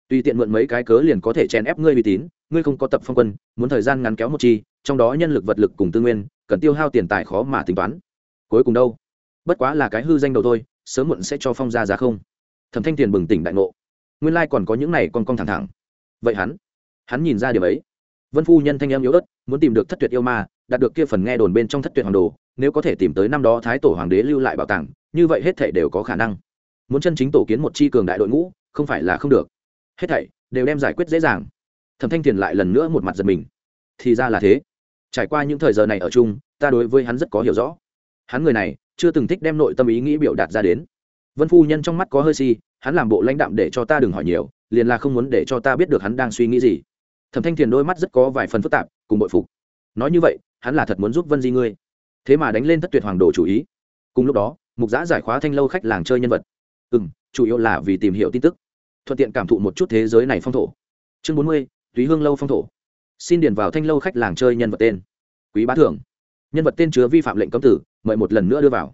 tùy tiện mượn mấy cái cớ liền có thể chèn ép ngươi uy tín, ngươi không có tập phong quân, muốn thời gian ngắn kéo một chi, trong đó nhân lực vật lực cùng tư nguyên, cần tiêu hao tiền tài khó mà tính toán. Cuối cùng đâu? Bất quá là cái hư danh đầu thôi, sớm muộn sẽ cho phong ra giá không. Thẩm thanh tiền bừng tỉnh đại ngộ. Nguyên lai còn có những này còn con thẳng thẳng. Vậy hắn? Hắn nhìn ra điều ấy. Vân phu nhân thanh em yếu ớt, muốn tìm được thất tuyệt yêu ma, đạt được kia phần nghe đồn bên trong thất tuyệt hoàng đồ, nếu có thể tìm tới năm đó thái tổ hoàng đế lưu lại bảo tàng, như vậy hết thể đều có khả năng muốn chân chính tổ kiến một chi cường đại đội ngũ, không phải là không được. Hết thảy đều đem giải quyết dễ dàng. Thẩm thanh tiền lại lần nữa một mặt giật mình. Thì ra là thế. Trải qua những thời giờ này ở chung, ta đối với hắn rất có hiểu rõ. Hắn người này chưa từng thích đem nội tâm ý nghĩ biểu đạt ra đến. Vân phu nhân trong mắt có hơi si, hắn làm bộ lãnh đạm để cho ta đừng hỏi nhiều, liền là không muốn để cho ta biết được hắn đang suy nghĩ gì. Thẩm thanh thiền đôi mắt rất có vài phần phức tạp, cùng bội phục. Nói như vậy, hắn là thật muốn giúp vân di ngươi. Thế mà đánh lên thất tuyệt hoàng đồ chủ ý. Cùng lúc đó, mục giã giải khóa thanh lâu khách làng chơi nhân vật ừ m chủ yếu là vì tìm hiểu tin tức. Thuận tiện cảm thụ một chút thế giới này phong thổ. Chương bốn mươi, túy hương lâu phong thổ. Xin điền vào thanh lâu khách làng chơi nhân vật tên. Quý bá thưởng. Nhân vật tên chứa vi phạm lệnh cấm tử, mời một lần nữa đưa vào.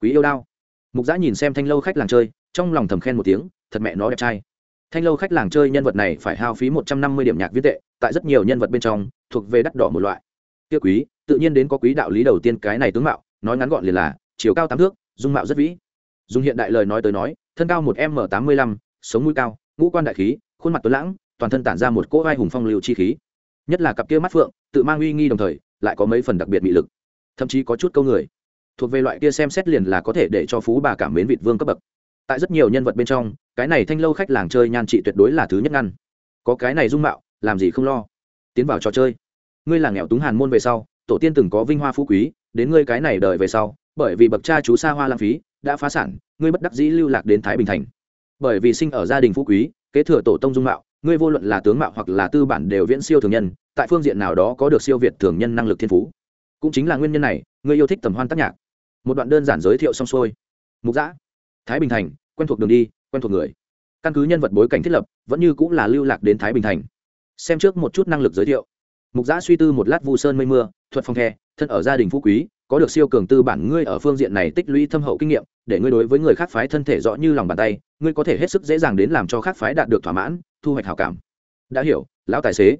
Quý yêu đao. Mục giã nhìn xem thanh lâu khách làng chơi, trong lòng thầm khen một tiếng, thật mẹ nó đẹp trai. Thanh lâu khách làng chơi nhân vật này phải hao phí một trăm năm mươi điểm nhạc viết tệ, tại rất nhiều nhân vật bên trong, thuộc về đắt đỏ một loại. Tiêu quý, tự nhiên đến có quý đạo lý đầu tiên cái này tướng mạo, nói ngắn gọn liền là, chiều cao tám thước, dung mạo rất vĩ dùng hiện đại lời nói tới nói, thân cao một m tám mươi lăm, sống mũi cao, ngũ quan đại khí, khuôn mặt tuấn lãng, toàn thân tản ra một cỗ vai hùng phong lưu chi khí. Nhất là cặp kia mắt phượng, tự mang uy nghi đồng thời, lại có mấy phần đặc biệt bị lực. Thậm chí có chút câu người. Thuộc về loại kia xem xét liền là có thể để cho phú bà cảm mến vị vương cấp bậc. Tại rất nhiều nhân vật bên trong, cái này thanh lâu khách làng chơi nhan trị tuyệt đối là thứ nhất ngăn. Có cái này dung mạo, làm gì không lo. Tiến vào trò chơi. Ngươi là nghèo túng hàn môn về sau, tổ tiên từng có vinh hoa phú quý, đến ngươi cái này đời về sau, bởi vì bậc cha chú xa hoa lãng phí đã phá sản, ngươi bất đắc dĩ lưu lạc đến thái bình thành. Bởi vì sinh ở gia đình phú quý, kế thừa tổ tông dung mạo, ngươi vô luận là tướng mạo hoặc là tư bản đều viễn siêu thường nhân, tại phương diện nào đó có được siêu việt thường nhân năng lực thiên phú. Cũng chính là nguyên nhân này, ngươi yêu thích tầm hoan tác nhạc. Một đoạn đơn giản giới thiệu xong xuôi. Mục giã thái bình thành, quen thuộc đường đi, quen thuộc người. Căn cứ nhân vật bối cảnh thiết lập, vẫn như cũng là lưu lạc đến thái bình thành. Xem trước một chút năng lực giới thiệu. Mục giã suy tư một lát vu sơn mây mưa, thuật phong khe thân ở gia đình phú quý, có được siêu cường tư bản, ngươi ở phương diện này tích lũy thâm hậu kinh nghiệm, để ngươi đối với người khác phái thân thể rõ như lòng bàn tay, ngươi có thể hết sức dễ dàng đến làm cho khác phái đạt được thỏa mãn, thu hoạch hảo cảm. Đã hiểu, lão tài xế.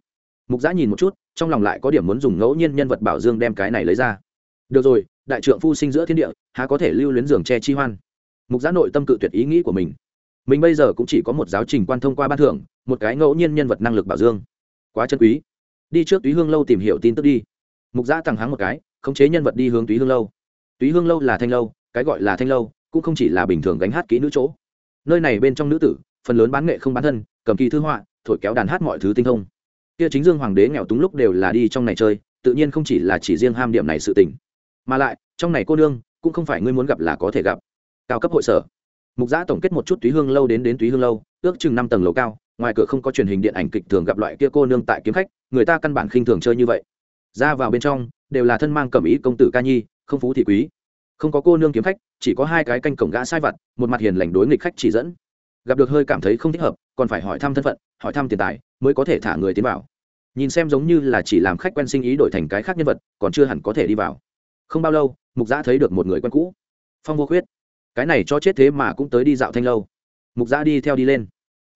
Mục giã nhìn một chút, trong lòng lại có điểm muốn dùng ngẫu nhiên nhân vật bảo dương đem cái này lấy ra. Được rồi, đại trượng phu sinh giữa thiên địa, há có thể lưu luyến giường che chi hoan? Mục giã nội tâm cự tuyệt ý nghĩ của mình. Mình bây giờ cũng chỉ có một giáo trình quan thông qua ban thưởng, một cái ngẫu nhiên nhân vật năng lực bảo dương. Quá chân quý. Đi trước túy hương lâu tìm hiểu tin tức đi mục giã thẳng háng một cái, khống chế nhân vật đi hướng túy hương lâu. Túy hương lâu là thanh lâu, cái gọi là thanh lâu, cũng không chỉ là bình thường gánh hát kỹ nữ chỗ. Nơi này bên trong nữ tử, phần lớn bán nghệ không bán thân, cầm kỳ thư họa, thổi kéo đàn hát mọi thứ tinh thông. Kia chính dương hoàng đế nghèo túng lúc đều là đi trong này chơi, tự nhiên không chỉ là chỉ riêng ham điểm này sự tình. Mà lại, trong này cô nương, cũng không phải ngươi muốn gặp là có thể gặp. Cao cấp hội sở. Mục giã tổng kết một chút túy hương lâu đến đến túy hương lâu, ước chừng năm tầng lầu cao, ngoài cửa không có truyền hình điện ảnh kịch thường gặp loại kia cô nương tại kiếm khách, người ta căn bản khinh thường chơi như vậy ra vào bên trong, đều là thân mang cẩm ý công tử ca nhi, không phú thị quý. Không có cô nương kiếm khách, chỉ có hai cái canh cổng gã sai vặt, một mặt hiền lành đối nghịch khách chỉ dẫn. Gặp được hơi cảm thấy không thích hợp, còn phải hỏi thăm thân phận, hỏi thăm tiền tài, mới có thể thả người tiến vào. Nhìn xem giống như là chỉ làm khách quen sinh ý đổi thành cái khác nhân vật, còn chưa hẳn có thể đi vào. Không bao lâu, mục giã thấy được một người quen cũ. Phong vô khuyết. Cái này cho chết thế mà cũng tới đi dạo thanh lâu. Mục giã đi theo đi lên.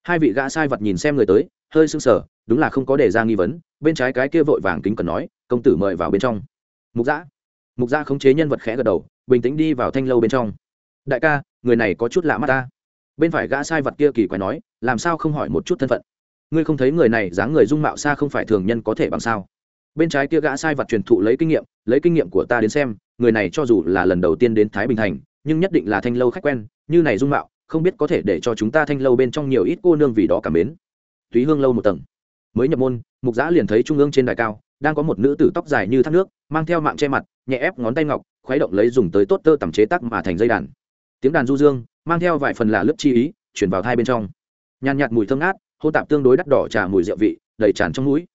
Hai vị gã sai vật nhìn xem người tới, hơi sưng sờ, đúng là không có đề ra nghi vấn, bên trái cái kia vội vàng kính cần nói công tử mời vào bên trong. Mục giã mục giã khống chế nhân vật khẽ gật đầu, bình tĩnh đi vào thanh lâu bên trong. Đại ca, người này có chút lạ mắt ta. Bên phải gã sai vật kia kỳ quái nói, làm sao không hỏi một chút thân phận? Ngươi không thấy người này dáng người dung mạo xa không phải thường nhân có thể bằng sao? Bên trái kia gã sai vật truyền thụ lấy kinh nghiệm, lấy kinh nghiệm của ta đến xem, người này cho dù là lần đầu tiên đến thái bình thành, nhưng nhất định là thanh lâu khách quen, như này dung mạo, không biết có thể để cho chúng ta thanh lâu bên trong nhiều ít cô nương vì đó cảm mến. Túy hương lâu một tầng. Mới nhập môn, mục giã liền thấy trung ương trên đài cao đang có một nữ tử tóc dài như thác nước, mang theo mạng che mặt, nhẹ ép ngón tay ngọc, khuấy động lấy dùng tới tốt tơ tẩm chế tắc mà thành dây đàn. Tiếng đàn du dương, mang theo vài phần là lớp chi ý, chuyển vào hai bên trong. Nhàn nhạt mùi thơm ngát, hô tạp tương đối đắt đỏ trà mùi rượu vị, đầy tràn trong mũi.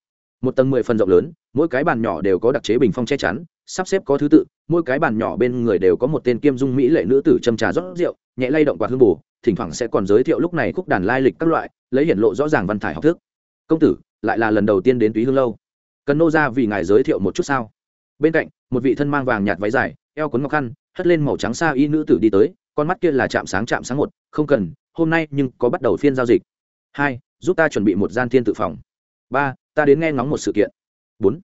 Một tầng mười phần rộng lớn, mỗi cái bàn nhỏ đều có đặc chế bình phong che chắn, sắp xếp có thứ tự, mỗi cái bàn nhỏ bên người đều có một tên kiêm dung mỹ lệ nữ tử châm trà rót rượu, nhẹ lay động quạt hương bù, thỉnh thoảng sẽ còn giới thiệu lúc này khúc đàn lai lịch các loại, lấy hiển lộ rõ ràng văn thải học thức. Công tử, lại là lần đầu tiên đến túy hương lâu cần nô ra vì ngài giới thiệu một chút sao? Bên cạnh, một vị thân mang vàng nhạt váy dài, eo quấn ngọc khăn, hất lên màu trắng xa y nữ tử đi tới, con mắt kia là chạm sáng chạm sáng một, không cần, hôm nay nhưng có bắt đầu phiên giao dịch. Hai, giúp ta chuẩn bị một gian thiên tự phòng. Ba, ta đến nghe ngóng một sự kiện. Bốn,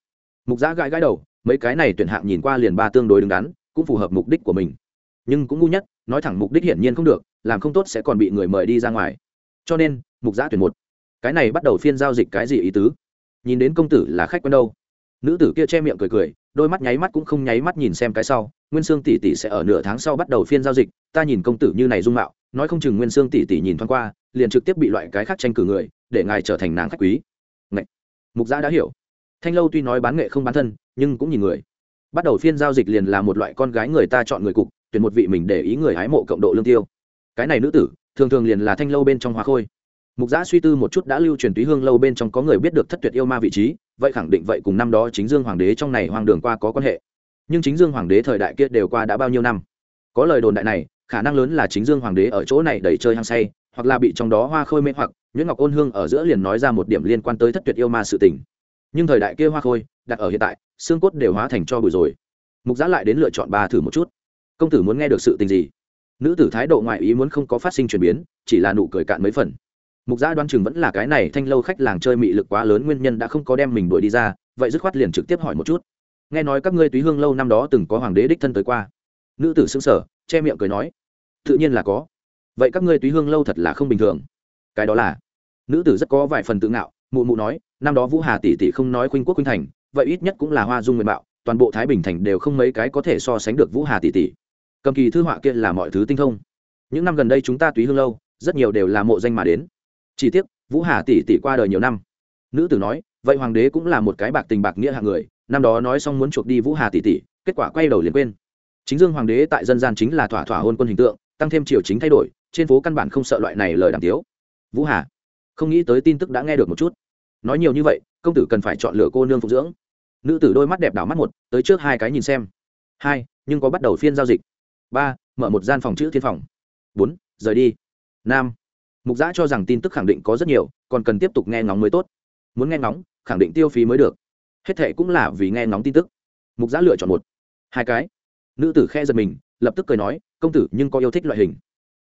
mục giã gãi gãi đầu, mấy cái này tuyển hạng nhìn qua liền ba tương đối đứng đắn, cũng phù hợp mục đích của mình. Nhưng cũng ngu nhất, nói thẳng mục đích hiển nhiên không được, làm không tốt sẽ còn bị người mời đi ra ngoài. Cho nên, mục giã tuyển một. Cái này bắt đầu phiên giao dịch cái gì ý tứ? Nhìn đến công tử là khách quen đâu. Nữ tử kia che miệng cười cười, đôi mắt nháy mắt cũng không nháy mắt nhìn xem cái sau, nguyên sương tỷ tỷ sẽ ở nửa tháng sau bắt đầu phiên giao dịch, ta nhìn công tử như này dung mạo, nói không chừng nguyên sương tỷ tỷ nhìn thoáng qua, liền trực tiếp bị loại cái khác tranh cử người, để ngài trở thành nàng khách quý. Ngậy! mục gia đã hiểu. Thanh lâu tuy nói bán nghệ không bán thân, nhưng cũng nhìn người. Bắt đầu phiên giao dịch liền là một loại con gái người ta chọn người cục, tuyển một vị mình để ý người hái mộ cộng độ lương tiêu. Cái này nữ tử, thường thường liền là thanh lâu bên trong hoa khôi mục giã suy tư một chút đã lưu truyền túy hương lâu bên trong có người biết được thất tuyệt yêu ma vị trí, vậy khẳng định vậy cùng năm đó chính dương hoàng đế trong này hoang đường qua có quan hệ. Nhưng chính dương hoàng đế thời đại kia đều qua đã bao nhiêu năm? Có lời đồn đại này, khả năng lớn là chính dương hoàng đế ở chỗ này đẩy chơi hăng say, hoặc là bị trong đó hoa khôi mê hoặc, nguyễn ngọc ôn hương ở giữa liền nói ra một điểm liên quan tới thất tuyệt yêu ma sự tình. Nhưng thời đại kia hoa khôi, đặt ở hiện tại, xương cốt đều hóa thành cho bụi rồi. Mục giã lại đến lựa chọn ba thử một chút. Công tử muốn nghe được sự tình gì? Nữ tử thái độ ngoại ý muốn không có phát sinh chuyển biến, chỉ là nụ cười cạn mấy phần mục giã đoan chừng vẫn là cái này thanh lâu khách làng chơi mị lực quá lớn nguyên nhân đã không có đem mình đuổi đi ra, vậy dứt khoát liền trực tiếp hỏi một chút. Nghe nói các ngươi túy hương lâu năm đó từng có hoàng đế đích thân tới qua. Nữ tử xưng sở che miệng cười nói, tự nhiên là có. Vậy các ngươi túy hương lâu thật là không bình thường. Cái đó là. Nữ tử rất có vài phần tự ngạo, mụ mụ nói, năm đó vũ hà tỷ tỷ không nói khuynh quốc khuynh thành, vậy ít nhất cũng là hoa dung nguyện bạo, toàn bộ thái bình thành đều không mấy cái có thể so sánh được vũ hà tỷ tỷ. Cầm kỳ thư họa kia là mọi thứ tinh thông. Những năm gần đây chúng ta túy hương lâu, rất nhiều đều là mộ danh mà đến chỉ tiếc, vũ hà tỷ tỷ qua đời nhiều năm. Nữ tử nói, vậy hoàng đế cũng là một cái bạc tình bạc nghĩa hạng người, năm đó nói xong muốn chuộc đi vũ hà tỷ tỷ, kết quả quay đầu liền quên. Chính dương hoàng đế tại dân gian chính là thỏa thỏa hôn quân hình tượng, tăng thêm triều chính thay đổi, trên phố căn bản không sợ loại này lời đàm tiếu. Vũ hà, không nghĩ tới tin tức đã nghe được một chút. Nói nhiều như vậy, công tử cần phải chọn lựa cô nương phục dưỡng. Nữ tử đôi mắt đẹp đảo mắt một, tới trước hai cái nhìn xem. Hai, nhưng có bắt đầu phiên giao dịch. Ba, mở một gian phòng chữ thiên phòng. Bốn, rời đi. Năm mục giã cho rằng tin tức khẳng định có rất nhiều, còn cần tiếp tục nghe ngóng mới tốt. Muốn nghe ngóng, khẳng định tiêu phí mới được. Hết thệ cũng là vì nghe ngóng tin tức. Mục giã lựa chọn một. Hai cái. Nữ tử khe giật mình, lập tức cười nói, công tử, nhưng có yêu thích loại hình.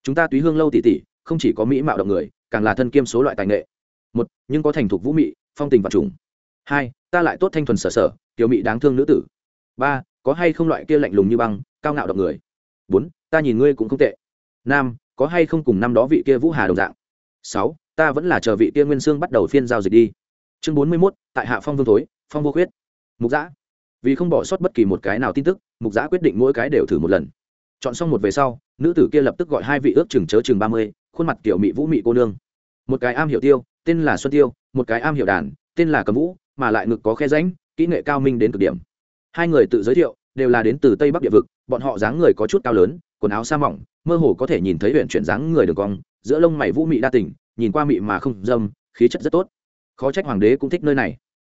Chúng ta túy hương lâu tỉ tỉ không chỉ có mỹ mạo động người, càng là thân kiêm số loại tài nghệ. Một, nhưng có thành thục vũ mị, phong tình và trùng. Hai, ta lại tốt thanh thuần sở sở, kiểu mị đáng thương nữ tử. Ba, có hay không loại kia lạnh lùng như băng, cao ngạo động người. Bốn, ta nhìn ngươi cũng không tệ. Năm có hay không cùng năm đó vị kia vũ hà đồng dạng? Sáu, ta vẫn là chờ vị kia nguyên sương bắt đầu phiên giao dịch đi. Chương bốn mươi mốt, tại hạ phong vương thối, phong vô khuyết. Mục giã. Vì không bỏ sót bất kỳ một cái nào tin tức, mục giã quyết định mỗi cái đều thử một lần. Chọn xong một về sau, nữ tử kia lập tức gọi hai vị ước chừng chớ chừng ba mươi, khuôn mặt kiểu mị vũ mị cô nương. Một cái am hiểu tiêu, tên là xuân tiêu, một cái am hiểu đàn, tên là cầm vũ, mà lại ngực có khe ránh kỹ nghệ cao minh đến cực điểm. Hai người tự giới thiệu, đều là đến từ tây bắc địa vực, bọn họ dáng người có chút cao lớn, quần áo sa mỏng mơ hồ có thể nhìn thấy huyện chuyển dáng người đường cong, giữa lông mày vũ mị đa tỉnh nhìn qua mị mà không dâm, khí chất rất tốt. Khó trách hoàng đế cũng thích nơi này.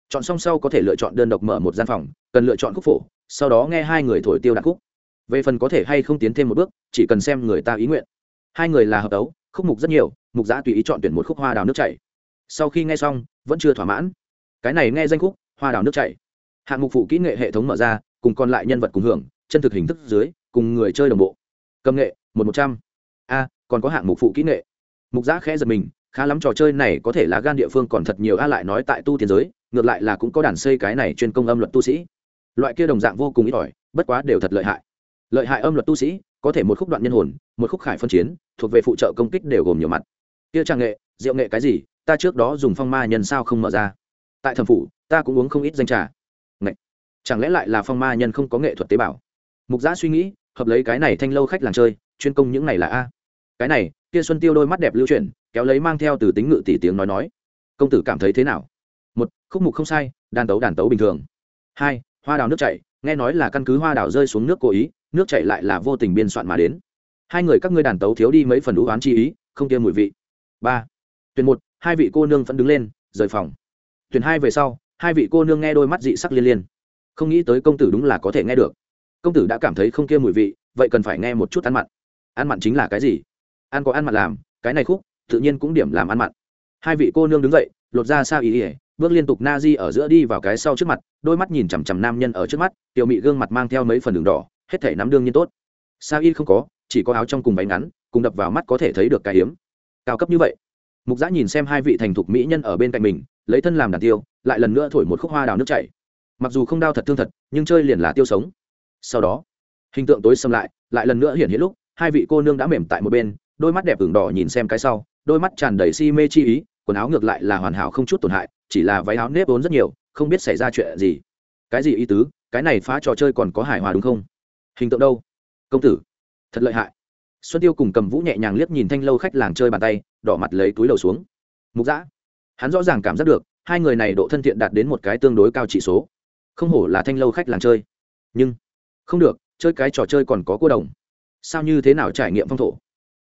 Chọn xong sau có thể lựa chọn đơn độc mở một gian phòng, cần lựa chọn khúc phổ, sau đó nghe hai người thổi tiêu đạn khúc. Về phần có thể hay không tiến thêm một bước, chỉ cần xem người ta ý nguyện. Hai người là hợp tấu, khúc mục rất nhiều, mục giã tùy ý chọn tuyển một khúc hoa đào nước chảy. Sau khi nghe xong, vẫn chưa thỏa mãn. Cái này nghe danh khúc, hoa đào nước chảy. Hạng mục phụ kỹ nghệ hệ thống mở ra, cùng còn lại nhân vật cùng hưởng, chân thực hình thức dưới, cùng người chơi đồng bộ cầm nghệ, một một trăm. A, còn có hạng mục phụ kỹ nghệ. Mục giã khẽ giật mình, khá lắm trò chơi này có thể là gan địa phương còn thật nhiều a lại nói tại tu tiến giới, ngược lại là cũng có đàn xây cái này chuyên công âm luật tu sĩ. Loại kia đồng dạng vô cùng ít ỏi, bất quá đều thật lợi hại. Lợi hại âm luật tu sĩ, có thể một khúc đoạn nhân hồn, một khúc khải phân chiến, thuộc về phụ trợ công kích đều gồm nhiều mặt. Kia trang nghệ diệu nghệ cái gì, ta trước đó dùng phong ma nhân sao không mở ra. Tại thẩm phủ, ta cũng uống không ít danh trà. Ngậy. chẳng lẽ lại là phong ma nhân không có nghệ thuật tế bào? Mục giã suy nghĩ hợp lấy cái này thanh lâu khách làng chơi, chuyên công những này là a. Cái này, kia xuân tiêu đôi mắt đẹp lưu chuyển, kéo lấy mang theo từ tính ngự tỷ tiếng nói nói. Công tử cảm thấy thế nào? Một, khúc mục không sai, đàn tấu đàn tấu bình thường. Hai, hoa đào nước chảy, nghe nói là căn cứ hoa đào rơi xuống nước cố ý, nước chảy lại là vô tình biên soạn mà đến. Hai người các ngươi đàn tấu thiếu đi mấy phần đũ oán chi ý, không kia mùi vị. Ba, tuyển một, hai vị cô nương vẫn đứng lên, rời phòng. Tuyển hai về sau, hai vị cô nương nghe đôi mắt dị sắc liên liên. Không nghĩ tới công tử đúng là có thể nghe được công tử đã cảm thấy không kia mùi vị, vậy cần phải nghe một chút ăn mặn. Ăn mặn chính là cái gì? Ăn có ăn mặn làm, cái này khúc, tự nhiên cũng điểm làm ăn mặn. Hai vị cô nương đứng dậy, lột ra sao ý ỉa bước liên tục na di ở giữa đi vào cái sau trước mặt, đôi mắt nhìn chằm chằm nam nhân ở trước mắt, tiểu mị gương mặt mang theo mấy phần đường đỏ, hết thể nắm đương nhiên tốt. Sa y không có, chỉ có áo trong cùng váy ngắn, cùng đập vào mắt có thể thấy được cái hiếm. Cao cấp như vậy. Mục giã nhìn xem hai vị thành thục mỹ nhân ở bên cạnh mình, lấy thân làm đàn tiêu, lại lần nữa thổi một khúc hoa đào nước chảy. Mặc dù không đau thật thương thật, nhưng chơi liền là tiêu sống sau đó, hình tượng tối xâm lại lại lần nữa hiện hiện lúc, hai vị cô nương đã mềm tại một bên, đôi mắt đẹp ửng đỏ nhìn xem cái sau, đôi mắt tràn đầy si mê chi ý, quần áo ngược lại là hoàn hảo không chút tổn hại, chỉ là váy áo nếp vốn rất nhiều, không biết xảy ra chuyện gì. Cái gì ý tứ? Cái này phá trò chơi còn có hài hòa đúng không? Hình tượng đâu? Công tử, thật lợi hại. Xuân tiêu cùng cầm vũ nhẹ nhàng liếc nhìn thanh lâu khách làng chơi bàn tay, đỏ mặt lấy túi đầu xuống. Mục giã hắn rõ ràng cảm giác được, hai người này độ thân thiện đạt đến một cái tương đối cao chỉ số. Không hổ là thanh lâu khách làng chơi. Nhưng không được, chơi cái trò chơi còn có cô đồng. Sao như thế nào trải nghiệm phong thổ?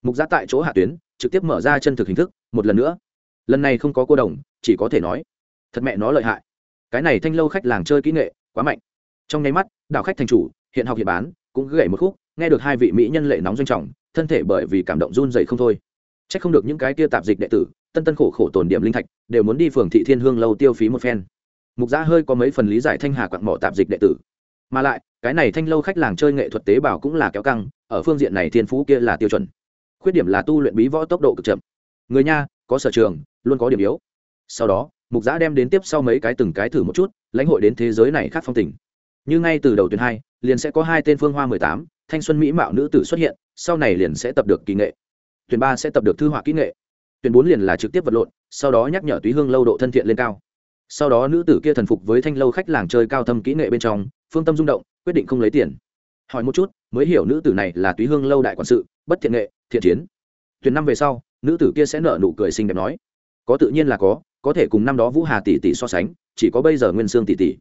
Mục giã tại chỗ hạ tuyến, trực tiếp mở ra chân thực hình thức, một lần nữa. Lần này không có cô đồng, chỉ có thể nói, thật mẹ nó lợi hại. Cái này thanh lâu khách làng chơi kỹ nghệ, quá mạnh. Trong nháy mắt, đảo khách thành chủ, hiện học hiện bán, cũng gãy một khúc, nghe được hai vị mỹ nhân lệ nóng doanh trọng, thân thể bởi vì cảm động run dày không thôi. C h ắ c không được những cái kia tạp dịch đệ tử, tân tân khổ khổ tồn điểm linh thạch, đều muốn đi phường thị thiên hương lâu tiêu phí một phen. Mục giã hơi có mấy phần lý giải thanh hà quặng mỏ tạp dịch đệ tử. Mà lại cái này thanh lâu khách làng chơi nghệ thuật tế bào cũng là kéo căng, ở phương diện này thiên phú kia là tiêu chuẩn. Khuyết điểm là tu luyện bí võ tốc độ cực chậm. Người nha, có sở trường, luôn có điểm yếu. Sau đó, mục giã đem đến tiếp sau mấy cái từng cái thử một chút, lãnh hội đến thế giới này khác phong tình. Như ngay từ đầu tuyến hai, liền sẽ có hai tên phương hoa mười tám, thanh xuân mỹ mạo nữ tử xuất hiện, sau này liền sẽ tập được kỳ nghệ. Tuyển ba sẽ tập được thư họa kỹ nghệ. Tuyển bốn liền là trực tiếp vật lộn, sau đó nhắc nhở túy hương lâu độ thân thiện lên cao. Sau đó nữ tử kia thần phục với thanh lâu khách làng chơi cao thâm kỹ nghệ bên trong, phương tâm rung động quyết định không lấy tiền. Hỏi một chút, mới hiểu nữ tử này là túy hương lâu đại quản sự, bất thiện nghệ, thiện chiến. Tuyển năm về sau, nữ tử kia sẽ nở nụ cười xinh đẹp nói. Có tự nhiên là có có thể cùng năm đó vũ hà tỷ tỷ so sánh, chỉ có bây giờ nguyên sương tỷ tỷ.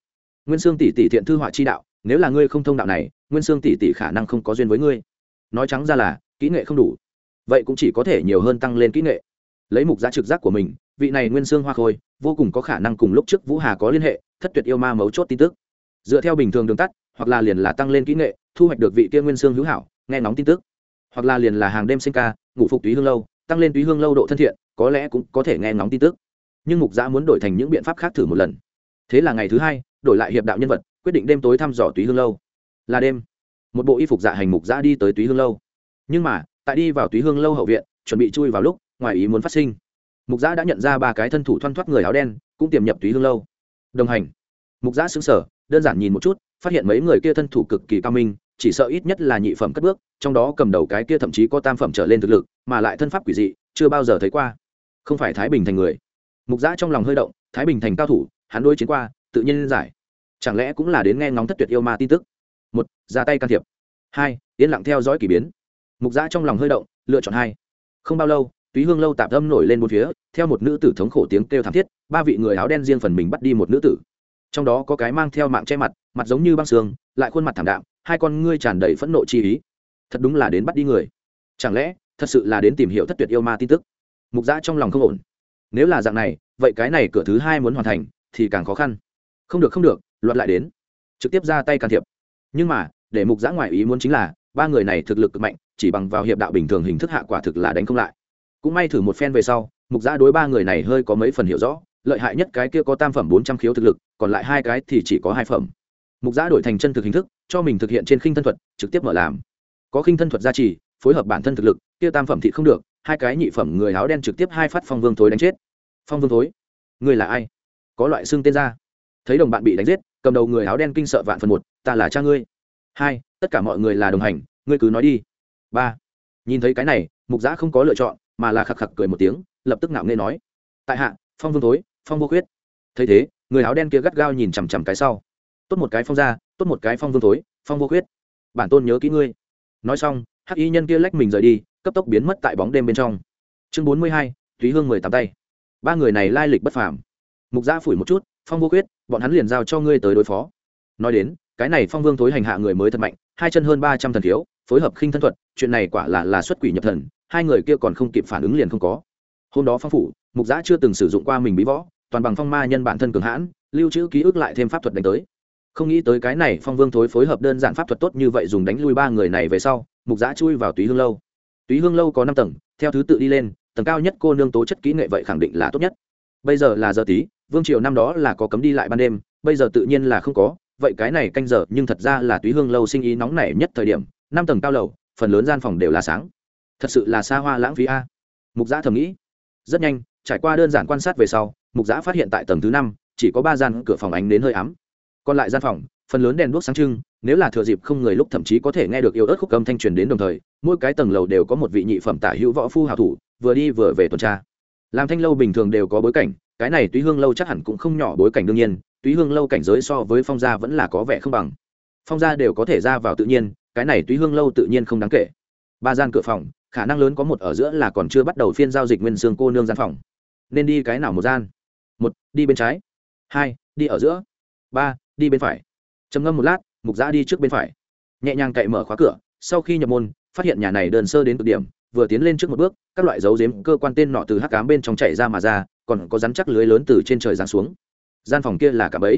Nguyên sương tỷ tỷ thiện thư họa chi đạo, nếu là ngươi không thông đạo này, nguyên sương tỷ tỷ khả năng không có duyên với ngươi. Nói trắng ra là, kỹ nghệ không đủ. Vậy cũng chỉ có thể nhiều hơn tăng lên kỹ nghệ. Lấy mục giá trực giác của mình, vị này nguyên sương hoa khôi, vô cùng có khả năng cùng lúc trước vũ hà có liên hệ, thất tuyệt yêu ma mấu chốt tin tức. Dựa theo bình thường đường tắt hoặc là liền là tăng lên kỹ nghệ, thu hoạch được vị kia nguyên sương hữu hảo, nghe ngóng tin tức. Hoặc là liền là hàng đêm sinh ca, ngủ phục túy hương lâu, tăng lên túy hương lâu độ thân thiện, có lẽ cũng có thể nghe ngóng tin tức. Nhưng mục giã muốn đổi thành những biện pháp khác thử một lần. Thế là ngày thứ hai, đổi lại hiệp đạo nhân vật, quyết định đêm tối thăm dò túy hương lâu. Là đêm, một bộ y phục dạ hành mục giã đi tới túy hương lâu. Nhưng mà, tại đi vào túy hương lâu hậu viện, chuẩn bị chui vào lúc, ngoài ý muốn phát sinh. Mục giã đã nhận ra ba cái thân thủ thoăn thoắt người áo đen, cũng tiềm nhập túy hương lâu. Đồng hành. Mục giã xứng sở đơn giản nhìn một chút phát hiện mấy người kia thân thủ cực kỳ cao minh, chỉ sợ ít nhất là nhị phẩm cất bước, trong đó cầm đầu cái kia thậm chí có tam phẩm trở lên thực lực, mà lại thân pháp quỷ dị, chưa bao giờ thấy qua. Không phải thái bình thành người. Mục giã trong lòng hơi động, thái bình thành cao thủ, hắn đôi chiến qua, tự nhiên giải. Chẳng lẽ cũng là đến nghe ngóng thất tuyệt yêu ma tin tức? Một, ra tay can thiệp. Hai, yên lặng theo dõi k ỳ biến. Mục giã trong lòng hơi động, lựa chọn hai. Không bao lâu, túy hương lâu tạp âm nổi lên một phía, theo một nữ tử thống khổ tiếng kêu thảm thiết, ba vị người áo đen riêng phần mình bắt đi một nữ tử. Trong đó có cái mang theo mạng che mặt mặt giống như băng xương, lại khuôn mặt thảm đạm, hai con ngươi tràn đầy phẫn nộ chi ý. Thật đúng là đến bắt đi người. Chẳng lẽ, thật sự là đến tìm hiểu thất tuyệt yêu ma tin tức? Mục giã trong lòng không ổn. Nếu là dạng này, vậy cái này cửa thứ hai muốn hoàn thành, thì càng khó khăn. Không được không được loạt lại đến. Trực tiếp ra tay can thiệp. Nhưng mà, để mục giã ngoại ý muốn chính là, ba người này thực lực cực mạnh, chỉ bằng vào hiệp đạo bình thường hình thức hạ quả thực là đánh không lại. Cũng may thử một phen về sau, mục giã đối ba người này hơi có mấy phần hiểu rõ, lợi hại nhất cái kia có tam phẩm bốn trăm khiếu thực lực, còn lại hai cái thì chỉ có hai phẩm mục giã đổi thành chân thực hình thức, cho mình thực hiện trên khinh thân thuật, trực tiếp mở làm. Có khinh thân thuật gia trì, phối hợp bản thân thực lực, kia tam phẩm thị không được, hai cái nhị phẩm người áo đen trực tiếp hai phát phong vương thối đánh chết. Phong vương thối? Người là ai? Có loại xương tên ra. Thấy đồng bạn bị đánh giết, cầm đầu người áo đen kinh sợ vạn phần một, ta là cha ngươi. Hai, tất cả mọi người là đồng hành, ngươi cứ nói đi. Ba, nhìn thấy cái này, mục giã không có lựa chọn, mà là khạc khạc cười một tiếng, lập tức ngạo nghê nói. Tại hạ, phong vương thối, phong vô khuyết. Thấy thế, người áo đen kia gắt gao nhìn chằm chằm cái sau tốt một cái phong ra tốt một cái phong vương thối, phong vô khuyết. Bản tôn nhớ kỹ ngươi. Nói xong, hắc y nhân kia lách mình rời đi, cấp tốc biến mất tại bóng đêm bên trong. Chương bốn mươi hai, thúy hương mười tám tay. Ba người này lai lịch bất phàm. Mục gia phủi một chút, phong vô khuyết, bọn hắn liền giao cho ngươi tới đối phó. Nói đến, cái này phong vương thối hành hạ người mới thật mạnh, hai chân hơn ba trăm thần thiếu, phối hợp khinh thân thuật, chuyện này quả là là xuất quỷ nhập thần, hai người kia còn không kịp phản ứng liền không có. Hôm đó phong phủ, mục giã chưa từng sử dụng qua mình bí võ, toàn bằng phong ma nhân bản thân cường hãn, lưu trữ ký ức lại thêm pháp thuật đánh tới không nghĩ tới cái này phong vương thối phối hợp đơn giản pháp thuật tốt như vậy dùng đánh lui ba người này về sau, mục giã chui vào túy hương lâu. Túy hương lâu có năm tầng, theo thứ tự đi lên, tầng cao nhất cô nương tố chất kỹ nghệ vậy khẳng định là tốt nhất. Bây giờ là giờ tí, vương triều năm đó là có cấm đi lại ban đêm, bây giờ tự nhiên là không có, vậy cái này canh giờ, nhưng thật ra là túy hương lâu sinh ý nóng nảy nhất thời điểm, năm tầng cao lầu, phần lớn gian phòng đều là sáng. Thật sự là xa hoa lãng phí a. Mục giã thầm nghĩ. Rất nhanh, trải qua đơn giản quan sát về sau, mục giã phát hiện tại tầng thứ năm, chỉ có ba gian cửa phòng ánh đến hơi ấm còn lại gian phòng, phần lớn đèn đuốc sáng trưng, nếu là thừa dịp không người lúc thậm chí có thể nghe được yêu ớt khúc âm thanh truyền đến đồng thời, mỗi cái tầng lầu đều có một vị nhị phẩm tả hữu võ phu hảo thủ, vừa đi vừa về tuần tra. Làm thanh lâu bình thường đều có bối cảnh, cái này túy hương lâu chắc hẳn cũng không nhỏ bối cảnh đương nhiên, túy hương lâu cảnh giới so với phong gia vẫn là có vẻ không bằng. Phong gia đều có thể ra vào tự nhiên, cái này túy hương lâu tự nhiên không đáng kể. Ba gian cửa phòng, khả năng lớn có một ở giữa là còn chưa bắt đầu phiên giao dịch nguyên xương cô nương gian phòng. Nên đi cái nào một gian? Một, đi bên trái. Hai, đi ở giữa. Ba đi bên phải. Trầm ngâm một lát, mục giã đi trước bên phải. Nhẹ nhàng cậy mở khóa cửa, sau khi nhập môn, phát hiện nhà này đơn sơ đến cực điểm, vừa tiến lên trước một bước, các loại dấu dếm cơ quan tên nọ từ hắc cám bên trong chạy ra mà ra, còn có rắn chắc lưới lớn từ trên trời giáng xuống. Gian phòng kia là cả bẫy.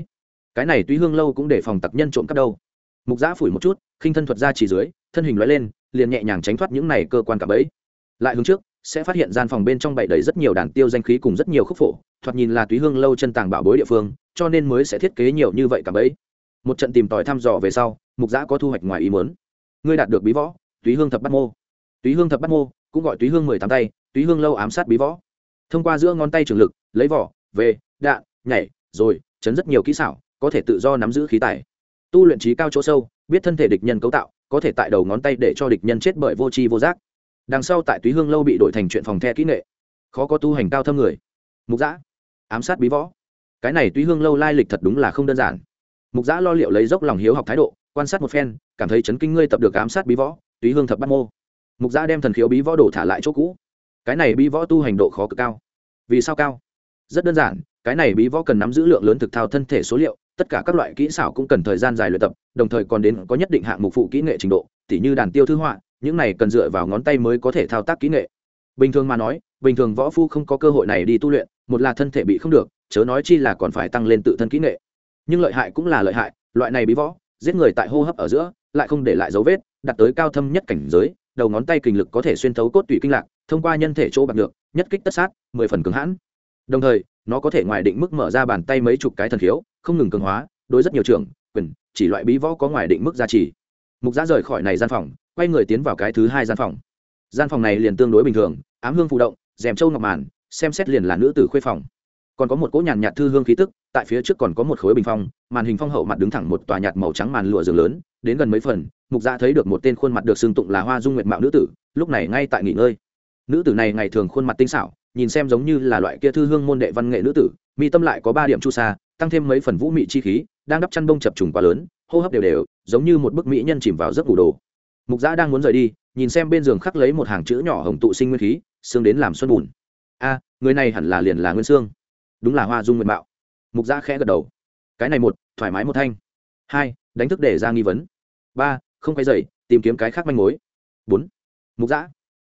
Cái này tuy hương lâu cũng để phòng tặc nhân trộm cắp đâu. Mục giã phủi một chút, khinh thân thuật ra chỉ dưới, thân hình loại lên, liền nhẹ nhàng tránh thoát những này cơ quan cả bẫy. Lại hướng trước sẽ phát hiện gian phòng bên trong bày đầy rất nhiều đàn tiêu danh khí cùng rất nhiều khúc phổ, thoạt nhìn là túy hương lâu chân tàng bảo bối địa phương, cho nên mới sẽ thiết kế nhiều như vậy cả bấy. một trận tìm tòi thăm dò về sau, mục giã có thu hoạch ngoài ý muốn. Ngươi đạt được bí võ, túy hương thập bắt mô. Túy hương thập bắt mô, cũng gọi túy hương mười tám tay, túy hương lâu ám sát bí võ. Thông qua giữa ngón tay trường lực, lấy vỏ, về, đạn, nhảy, rồi, chấn rất nhiều kỹ xảo, có thể tự do nắm giữ khí tài. Tu luyện trí cao chỗ sâu, biết thân thể địch nhân cấu tạo, có thể tại đầu ngón tay để cho địch nhân chết bởi vô tri vô giác đằng sau tại túy hương lâu bị đổi thành chuyện phòng the kỹ nghệ. Khó có tu hành cao thâm người. Mục giã ám sát bí võ. Cái này túy hương lâu lai lịch thật đúng là không đơn giản. Mục giã lo liệu lấy dốc lòng hiếu học thái độ, quan sát một phen, cảm thấy chấn kinh ngươi tập được ám sát bí võ, túy hương thập bắt mô. Mục giã đem thần khiếu bí võ đổ thả lại chỗ cũ. Cái này bí võ tu hành độ khó cực cao. Vì sao cao? Rất đơn giản, cái này bí võ cần nắm giữ lượng lớn thực thao thân thể số liệu, tất cả các loại kỹ xảo cũng cần thời gian dài luyện tập, đồng thời còn đến có nhất định hạng mục phụ kỹ nghệ trình độ, tỉ như đàn tiêu thư họa những này cần dựa vào ngón tay mới có thể thao tác kỹ nghệ. Bình thường mà nói, bình thường võ phu không có cơ hội này đi tu luyện, một là thân thể bị không được, chớ nói chi là còn phải tăng lên tự thân kỹ nghệ. Nhưng lợi hại cũng là lợi hại, loại này bí võ, giết người tại hô hấp ở giữa, lại không để lại dấu vết đặt tới cao thâm nhất cảnh giới, đầu ngón tay kình lực có thể xuyên thấu cốt tủy kinh lạc, thông qua nhân thể chỗ bạc được, nhất kích tất sát, mười phần cứng hãn. Đồng thời, nó có thể ngoài định mức mở ra bàn tay mấy chục cái thần khiếu, không ngừng cường hóa, đối rất nhiều trường, quyền, chỉ loại bí võ có ngoài định mức giá trị. mục giá rời khỏi này gian phòng quay người tiến vào cái thứ hai gian phòng. Gian phòng này liền tương đối bình thường, ám hương phụ động, rèm trâu ngọc màn, xem xét liền là nữ tử khuê phòng. Còn có một cỗ nhàn nhạt thư hương khí tức, tại phía trước còn có một khối bình phong, màn hình phong hậu mặt đứng thẳng một tòa nhạt màu trắng màn lụa giường lớn, đến gần mấy phần, mục gia thấy được một tên khuôn mặt được xưng tụng là hoa dung nguyệt mạo nữ tử, lúc này ngay tại nghỉ ngơi. Nữ tử này ngày thường khuôn mặt tinh xảo, nhìn xem giống như là loại kia thư hương môn đệ văn nghệ nữ tử, mi tâm lại có ba điểm chu sa, tăng thêm mấy phần vũ mị chi khí, đang đắp chăn bông chập trùng quá lớn, hô hấp đều đều, giống như một bức mỹ nhân chìm vào giấc ngủ đồ mục giã đang muốn rời đi, nhìn xem bên giường khắc lấy một hàng chữ nhỏ hồng tụ sinh nguyên khí, xương đến làm xuân bùn. A, người này hẳn là liền là nguyên xương đúng là hoa dung nguyện bạo. mục giã khẽ gật đầu. Cái này một, thoải mái một thanh. Hai, đánh thức để ra nghi vấn. Ba, không quay dậy, tìm kiếm cái khác manh mối. Bốn, mục giã,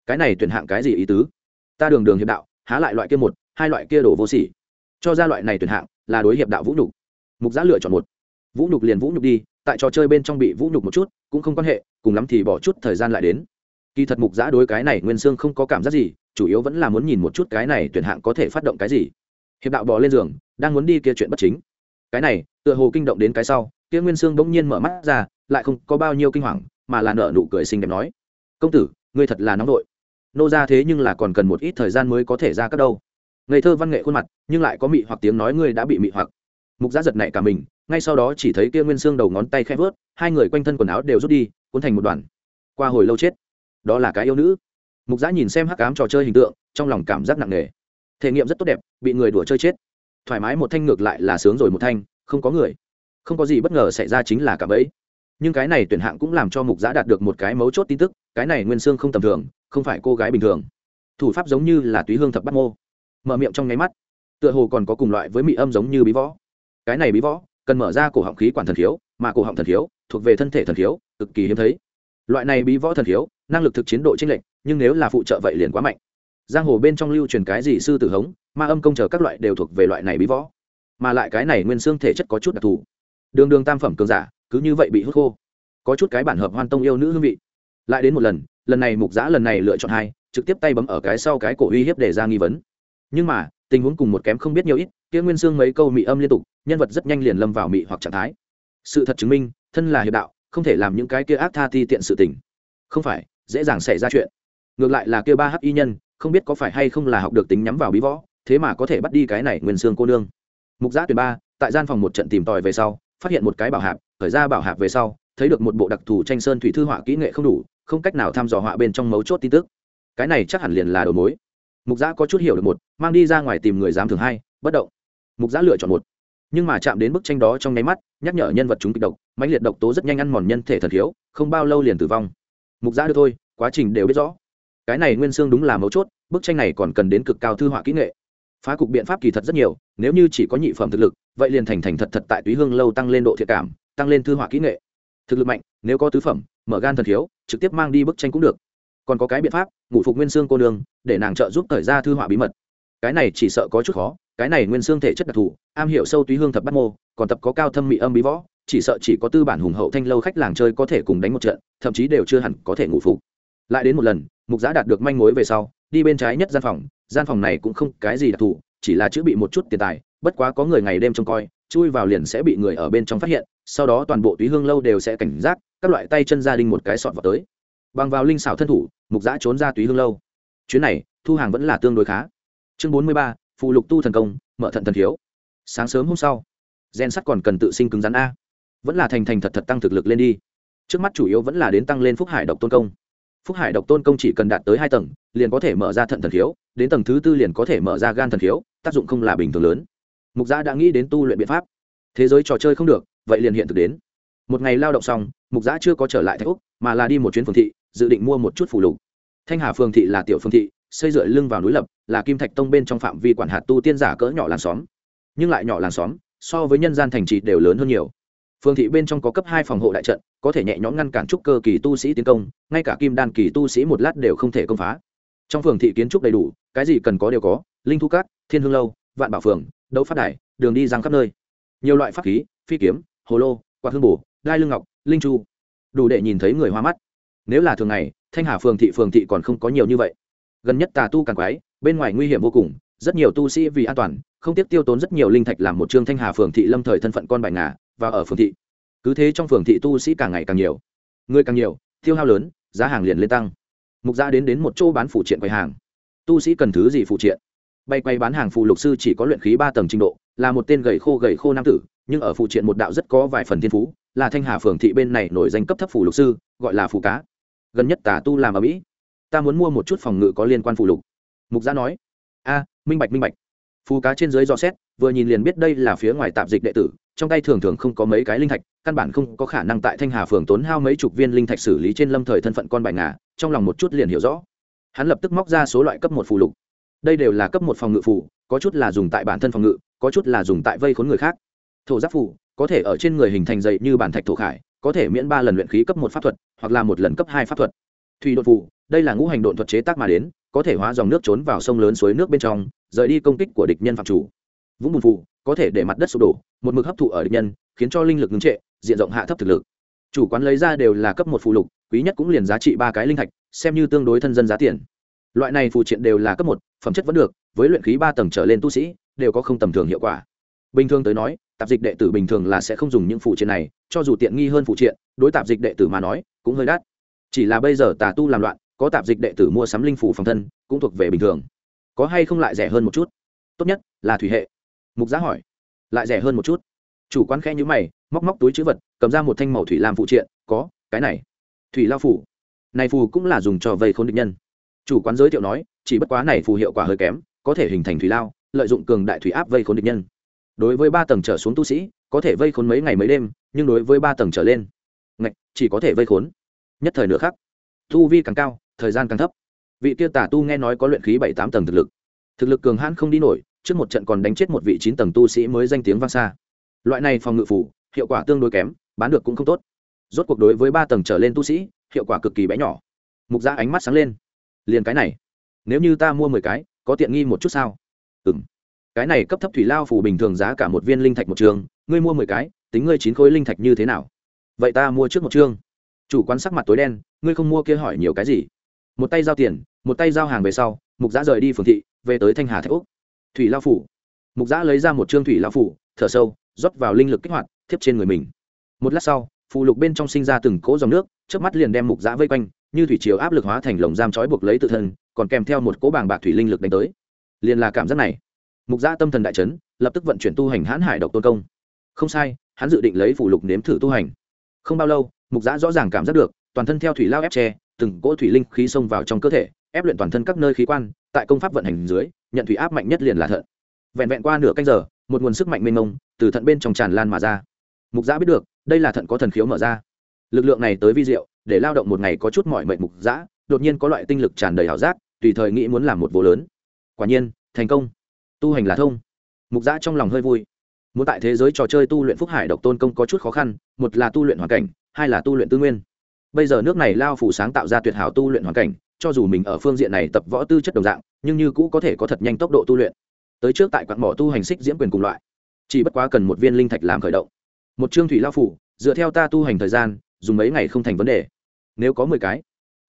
cái này tuyển hạng cái gì ý tứ? Ta đường đường hiệp đạo, há lại loại kia một, hai loại kia đổ vô sỉ. Cho ra loại này tuyển hạng là đối hiệp đạo vũ nhục. Mục giã lựa chọn một. Vũ nhục liền vũ nhục đi tại trò chơi bên trong bị vũ nhục một chút, cũng không quan hệ, cùng lắm thì bỏ chút thời gian lại đến. Kỳ thật mục giã đối cái này nguyên sương không có cảm giác gì, chủ yếu vẫn là muốn nhìn một chút cái này tuyển hạng có thể phát động cái gì. Hiệp đạo bỏ lên giường, đang muốn đi kia chuyện bất chính. Cái này, tựa hồ kinh động đến cái sau, kia nguyên sương bỗng nhiên mở mắt ra, lại không có bao nhiêu kinh hoàng, mà là nở nụ cười xinh đẹp nói, công tử, ngươi thật là nóng vội. Nô ra thế nhưng là còn cần một ít thời gian mới có thể ra các đâu. Ngây thơ văn nghệ khuôn mặt, nhưng lại có mị hoặc tiếng nói ngươi đã bị mị hoặc. Mục giã giật này cả mình ngay sau đó chỉ thấy kia nguyên xương đầu ngón tay khẽ vớt, hai người quanh thân quần áo đều rút đi, cuốn thành một đoàn. Qua hồi lâu chết. Đó là cái yêu nữ. Mục giã nhìn xem hắc cám trò chơi hình tượng, trong lòng cảm giác nặng nề. Thể nghiệm rất tốt đẹp, bị người đùa chơi chết. Thoải mái một thanh ngược lại là sướng rồi một thanh, không có người. Không có gì bất ngờ xảy ra chính là cả bẫy. Nhưng cái này tuyển hạng cũng làm cho mục giã đạt được một cái mấu chốt tin tức, cái này nguyên xương không tầm thường, không phải cô gái bình thường. Thủ pháp giống như là túy hương thập bắt mô. Mở miệng trong nháy mắt. Tựa hồ còn có cùng loại với mị âm giống như bí võ. Cái này bí võ cần mở ra cổ họng khí quản thần khiếu, mà cổ họng thần khiếu thuộc về thân thể thần khiếu, cực kỳ hiếm thấy. Loại này bí võ thần khiếu, năng lực thực chiến độ chênh lệch, nhưng nếu là phụ trợ vậy liền quá mạnh. Giang hồ bên trong lưu truyền cái gì sư tử hống, ma âm công chờ các loại đều thuộc về loại này bí võ. Mà lại cái này nguyên xương thể chất có chút đặc thù. Đường đường tam phẩm cường giả, cứ như vậy bị hút khô. Có chút cái bản hợp hoan tông yêu nữ hương vị. Lại đến một lần lần này mục giã lần này lựa chọn hai, trực tiếp tay bấm ở cái sau cái cổ uy hiếp để ra nghi vấn nhưng mà, tình huống cùng một kém không biết nhiều ít, kia nguyên xương mấy câu mị âm liên tục, nhân vật rất nhanh liền lâm vào mị hoặc trạng thái. Sự thật chứng minh, thân là hiệp đạo, không thể làm những cái kia ác tha ti tiện sự tình. Không phải, dễ dàng xảy ra chuyện. Ngược lại là kia ba hắc y nhân, không biết có phải hay không là học được tính nhắm vào bí võ, thế mà có thể bắt đi cái này nguyên xương cô nương. Mục giã tuyển ba, tại gian phòng một trận tìm tòi về sau, phát hiện một cái bảo hạp, khởi ra bảo hạp về sau, thấy được một bộ đặc thù tranh sơn thủy thư họa kỹ nghệ không đủ, không cách nào thăm dò họa bên trong mấu chốt tin tức. Cái này chắc hẳn liền là đầu mối mục giã có chút hiểu được một, mang đi ra ngoài tìm người dám thường hai, bất động. Mục giã lựa chọn một. Nhưng mà chạm đến bức tranh đó trong nháy mắt, nhắc nhở nhân vật chúng kịch độc, mãnh liệt độc tố rất nhanh ăn mòn nhân thể thật thiếu không bao lâu liền tử vong. Mục giã được thôi, quá trình đều biết rõ. Cái này nguyên xương đúng là mấu chốt, bức tranh này còn cần đến cực cao thư họa kỹ nghệ. Phá cục biện pháp kỳ thật rất nhiều, nếu như chỉ có nhị phẩm thực lực, vậy liền thành thành thật thật tại túy hương lâu tăng lên độ thiệt cảm, tăng lên thư họa kỹ nghệ. Thực lực mạnh, nếu có tứ phẩm, mở gan thần thiếu trực tiếp mang đi bức tranh cũng được còn có cái biện pháp, ngủ phục nguyên xương cô nương, để nàng trợ giúp thời ra thư họa bí mật. Cái này chỉ sợ có chút khó, cái này nguyên xương thể chất đặc thù, am hiểu sâu túy hương thập bắt mô, còn tập có cao thâm mỹ âm bí võ, chỉ sợ chỉ có tư bản hùng hậu thanh lâu khách làng chơi có thể cùng đánh một trận, thậm chí đều chưa hẳn có thể ngủ phục. Lại đến một lần, mục giã đạt được manh mối về sau, đi bên trái nhất gian phòng gian phòng này cũng không cái gì đặc thù, chỉ là chữ bị một chút tiền tài, bất quá có người ngày đêm trông coi, chui vào liền sẽ bị người ở bên trong phát hiện, sau đó toàn bộ túy hương lâu đều sẽ cảnh giác, các loại tay chân gia đình một cái sọt vào tới. Bằng vào linh xảo thân thủ mục giã trốn ra túy hương lâu. Chuyến này, thu hàng vẫn là tương đối khá. Chương bốn mươi ba, phụ lục tu thần công, mở thận thần thiếu. Sáng sớm hôm sau, gen sắt còn cần tự sinh cứng rắn a. Vẫn là thành thành thật thật tăng thực lực lên đi. Trước mắt chủ yếu vẫn là đến tăng lên phúc hải độc tôn công. Phúc hải độc tôn công chỉ cần đạt tới hai tầng, liền có thể mở ra thận thần thiếu, đến tầng thứ tư liền có thể mở ra gan thần thiếu, tác dụng không là bình thường lớn. Mục gia đã nghĩ đến tu luyện biện pháp. Thế giới trò chơi không được, vậy liền hiện thực đến. Một ngày lao động xong, mục giã chưa có trở lại thạch úc, mà là đi một chuyến phường thị dự định mua một chút phụ lục. Thanh hà phường thị là tiểu phường thị, xây dựa lưng vào núi lập, là kim thạch tông bên trong phạm vi quản hạt tu tiên giả cỡ nhỏ làng xóm. Nhưng lại nhỏ làng xóm, so với nhân gian thành trì đều lớn hơn nhiều. Phường thị bên trong có cấp hai phòng hộ đại trận, có thể nhẹ nhõm ngăn cản trúc cơ kỳ tu sĩ tiến công, ngay cả kim đan kỳ tu sĩ một lát đều không thể công phá. Trong phường thị kiến trúc đầy đủ, cái gì cần có đều có, linh thu cát, thiên hương lâu, vạn bảo phường, đấu phát đài, đường đi giang khắp nơi. Nhiều loại pháp khí, phi kiếm, hồ lô, quạt hương bổ, đai lưng ngọc, linh chu. Đủ để nhìn thấy người hoa mắt nếu là thường ngày, thanh hà phường thị phường thị còn không có nhiều như vậy. Gần nhất tà tu càng quái, bên ngoài nguy hiểm vô cùng, rất nhiều tu sĩ vì an toàn, không tiếc tiêu tốn rất nhiều linh thạch làm một trương thanh hà phường thị lâm thời thân phận con bài ngà, và ở phường thị. Cứ thế trong phường thị tu sĩ càng ngày càng nhiều. Người càng nhiều, tiêu hao lớn, giá hàng liền lên tăng. Mục gia đến đến một chỗ bán phụ triện quầy hàng. Tu sĩ cần thứ gì phụ triện? Bay quay bán hàng phụ lục sư chỉ có luyện khí ba tầng trình độ, là một tên gầy khô gầy khô nam tử, nhưng ở phụ triện một đạo rất có vài phần thiên phú, là thanh hà phường thị bên này nổi danh cấp thấp phủ lục sư, gọi là phù cá gần nhất tà tu làm ở mỹ, ta muốn mua một chút phòng ngự có liên quan phụ lục. Mục gia nói, a, minh bạch minh bạch. Phù cá trên dưới dò xét, vừa nhìn liền biết đây là phía ngoài tạp dịch đệ tử, trong tay thường thường không có mấy cái linh thạch, căn bản không có khả năng tại thanh hà phường tốn hao mấy chục viên linh thạch xử lý trên lâm thời thân phận con bài ngà, trong lòng một chút liền hiểu rõ. Hắn lập tức móc ra số loại cấp một phù lục. Đây đều là cấp một phòng ngự phù, có chút là dùng tại bản thân phòng ngự, có chút là dùng tại vây khốn người khác. Thổ giáp phù, có thể ở trên người hình thành dày như bản thạch thổ khải có thể miễn ba lần luyện khí cấp một pháp thuật hoặc là một lần cấp hai pháp thuật. Thủy đột phù đây là ngũ hành độn thuật chế tác mà đến có thể hóa dòng nước trốn vào sông lớn suối nước bên trong rời đi công kích của địch nhân phạm chủ. Vũng bùn phù, có thể để mặt đất sụp đổ một mực hấp thụ ở địch nhân khiến cho linh lực ngưng trệ diện rộng hạ thấp thực lực. Chủ quán lấy ra đều là cấp một phù lục quý nhất cũng liền giá trị ba cái linh thạch xem như tương đối thân dân giá tiền. Loại này phù triện đều là cấp một phẩm chất vẫn được với luyện khí ba tầng trở lên tu sĩ đều có không tầm thường hiệu quả. Bình thường tới nói tạp dịch đệ tử bình thường là sẽ không dùng những phụ triện này, cho dù tiện nghi hơn phụ triện, đối tạp dịch đệ tử mà nói, cũng hơi đắt. Chỉ là bây giờ tà tu làm loạn, có tạp dịch đệ tử mua sắm linh phủ phòng thân, cũng thuộc về bình thường. Có hay không lại rẻ hơn một chút? Tốt nhất là thủy hệ. Mục giá hỏi. Lại rẻ hơn một chút. Chủ quán khẽ nhữ mày, móc móc túi chữ vật, cầm ra một thanh màu thủy làm phụ triện, có, cái này. Thủy lao phủ này phù cũng là dùng cho vây khốn địch nhân. Chủ quán giới thiệu nói, chỉ bất quá này phù hiệu quả hơi kém, có thể hình thành thủy lao, lợi dụng cường đại thủy áp vây khốn địch nhân đối với ba tầng trở xuống tu sĩ, có thể vây khốn mấy ngày mấy đêm, nhưng đối với ba tầng trở lên, ngạch, chỉ có thể vây khốn. Nhất thời nửa khắc, tu vi càng cao, thời gian càng thấp. Vị tiêu tả tu nghe nói có luyện khí bảy tám tầng thực lực. Thực lực cường hãn không đi nổi, trước một trận còn đánh chết một vị chín tầng tu sĩ mới danh tiếng vang xa. Loại này phòng ngự phủ, hiệu quả tương đối kém, bán được cũng không tốt. Rốt cuộc đối với ba tầng trở lên tu sĩ, hiệu quả cực kỳ bé nhỏ. Mục ra ánh mắt sáng lên. Liền cái này, nếu như ta mua mười cái, có tiện nghi một chút sao? Ừ m cái này cấp thấp thủy lao phủ bình thường giá cả một viên linh thạch một trường, ngươi mua mười cái, tính ngươi chín khối linh thạch như thế nào? Vậy ta mua trước một chương. Chủ quán sắc mặt tối đen, ngươi không mua kia hỏi nhiều cái gì? Một tay giao tiền, một tay giao hàng về sau, mục giã rời đi phường thị, về tới thanh hà thạch úc. Thủy lao phủ mục giã lấy ra một chương thủy lao phủ thở sâu, rót vào linh lực kích hoạt thiếp trên người mình. Một lát sau, phù lục bên trong sinh ra từng cỗ dòng nước trước mắt liền đem mục giã vây quanh, như thủy chiều áp lực hóa thành lồng giam trói buộc lấy tự thân, còn kèm theo một cỗ bàng bạc thủy linh lực đánh tới. Liền là cảm giác này mục gia tâm thần đại chấn, lập tức vận chuyển tu hành hãn hải độc tôn công. Không sai, hắn dự định lấy phủ lục nếm thử tu hành. Không bao lâu, mục giã rõ ràng cảm giác được, toàn thân theo thủy lao ép tre từng cỗ thủy linh khí xông vào trong cơ thể, ép luyện toàn thân các nơi khí quan, tại công pháp vận hành dưới, nhận thủy áp mạnh nhất liền là thận. Vẹn vẹn qua nửa canh giờ, một nguồn sức mạnh mênh mông từ thận bên trong tràn lan mà ra. Mục giã biết được, đây là thận có thần khiếu mở ra. Lực lượng này tới vi diệu, để lao động một ngày có chút mỏi mệnh mục giã đột nhiên có loại tinh lực tràn đầy ảo giác, tùy thời nghĩ muốn làm một vô lớn. Quả nhiên, thành công tu hành là thông. Mục giã trong lòng hơi vui. Muốn tại thế giới trò chơi tu luyện phúc hải độc tôn công có chút khó khăn, một là tu luyện hoàn cảnh, hai là tu luyện tư nguyên. Bây giờ nước này lao phủ sáng tạo ra tuyệt hảo tu luyện hoàn cảnh, cho dù mình ở phương diện này tập võ tư chất đồng dạng, nhưng như cũ có thể có thật nhanh tốc độ tu luyện. Tới trước tại quạt mỏ tu hành xích diễm quyền cùng loại. Chỉ bất quá cần một viên linh thạch làm khởi động. Một chương thủy lao phủ, dựa theo ta tu hành thời gian, dùng mấy ngày không thành vấn đề. Nếu có mười cái,